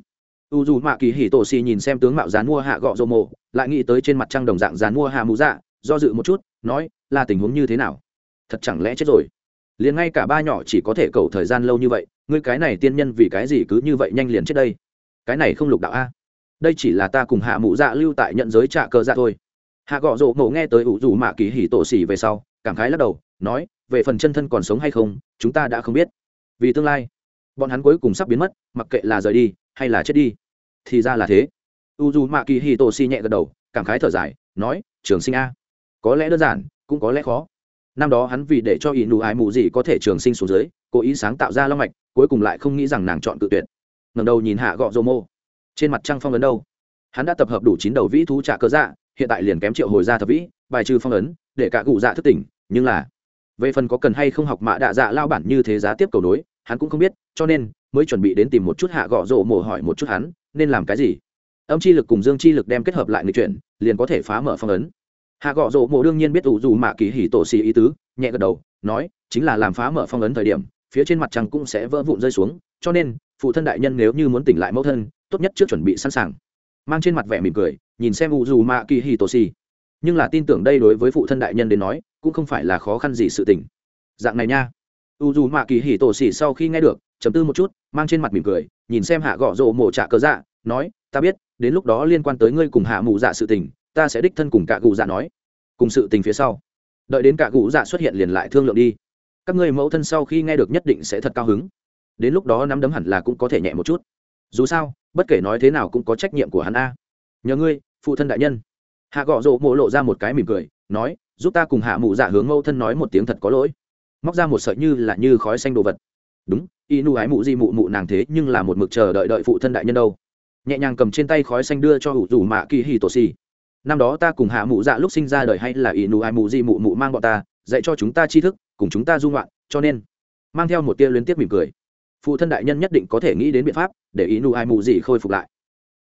U dù mạ kỳ hỉ tổ xì nhìn xem tướng mạo dán mua hạ gọ rộ mổ, lại nghĩ tới trên mặt trăng đồng dạng dán mua hạ mũ dạ do dự một chút, nói, là tình huống như thế nào? Thật chẳng lẽ chết rồi? Liền ngay cả ba nhỏ chỉ có thể cầu thời gian lâu như vậy, ngươi cái này tiên nhân vì cái gì cứ như vậy nhanh liền chết đây? Cái này không lục đạo a. Đây chỉ là ta cùng hạ mụ dạ lưu tại nhận giới trạ cơ dạ thôi. Hạ gọ rộ ngộ nghe tới ủ dù mạ kỳ hỉ tổ xỉ về sau, cảm khái lắc đầu, nói, về phần chân thân còn sống hay không, chúng ta đã không biết. Vì tương lai, bọn hắn cuối cùng sắp biến mất, mặc kệ là rời đi, hay là chết đi, thì ra là thế. U dù mạ kỳ hì tổ si nhẹ gật đầu, cảm khái thở dài, nói, trường sinh a. Có lẽ đơn giản, cũng có lẽ khó năm đó hắn vì để cho ý nụ ái mù gì có thể trường sinh xuống dưới, cố ý sáng tạo ra long mạch, cuối cùng lại không nghĩ rằng nàng chọn tự tuyệt. Ngầm đầu nhìn hạ gọ rô mô. Trên mặt trăng phong ấn đâu? Hắn đã tập hợp đủ chín đầu vĩ thú trả cơ dạ hiện tại liền kém triệu hồi ra thập vĩ, bài trừ phong ấn, để cả cụ dạ thức tỉnh, nhưng là, về phần có cần hay không học mạ đạ dạ lao bản như thế giá tiếp cầu nối, hắn cũng không biết, cho nên mới chuẩn bị đến tìm một chút hạ gọ rộ mổ hỏi một chút hắn, nên làm cái gì? Âm chi lực cùng dương chi lực đem kết hợp lại người chuyển, liền có thể phá mở phong ấn hạ gõ rộ mộ đương nhiên biết ủ dù mạ kỳ hỉ tổ xì ý tứ, nhẹ gật đầu, nói, chính là làm phá mở phong ấn thời điểm, phía trên mặt trăng cũng sẽ vỡ vụn rơi xuống, cho nên, phụ thân đại nhân nếu như muốn tỉnh lại mẫu thân, tốt nhất trước chuẩn bị sẵn sàng. Mang trên mặt vẻ mỉm cười, nhìn xem ủ dù mạ kỳ hỉ tổ xì. Nhưng là tin tưởng đây đối với phụ thân đại nhân đến nói, cũng không phải là khó khăn gì sự tỉnh. dạng này nha. U dù mạ kỳ hỉ tổ xì sau khi nghe được chấm tư một chút, mang trên mặt mỉm cười, nhìn xem hạ gõ rộ mổ trả cớ dạ nói, ta biết, đến lúc đó liên quan tới ngươi cùng hạ mù dạ sự tình ta sẽ đích thân cùng cả cụ dạ nói. Cùng sự tình phía sau. Đợi đến cả cụ dạ xuất hiện liền lại thương lượng đi. Các ngươi mẫu thân sau khi nghe được nhất định sẽ thật cao hứng. Đến lúc đó nắm đấm hẳn là cũng có thể nhẹ một chút. Dù sao, bất kể nói thế nào cũng có trách nhiệm của hắn a. Nhờ ngươi, phụ thân đại nhân. Hạ gõ rộ mộ lộ ra một cái mỉm cười, nói, giúp ta cùng hạ mụ dạ hướng mẫu thân nói một tiếng thật có lỗi. Móc ra một sợi như là như khói xanh đồ vật. Đúng, y nu ái mụ di mụ mụ nàng thế nhưng là một mực chờ đợi đợi phụ thân đại nhân đâu. Nhẹ nhàng cầm trên tay khói xanh đưa cho hủ rủ mạ kỳ hì tổ xì năm đó ta cùng hạ mụ dạ lúc sinh ra đời hay là ỷ nụ ai mụ di mụ mụ mang bọn ta, dạy cho chúng ta tri thức, cùng chúng ta dung loạn cho nên mang theo một tia liên tiếp mỉm cười. Phụ thân đại nhân nhất định có thể nghĩ đến biện pháp để y nụ ai mụ gì khôi phục lại.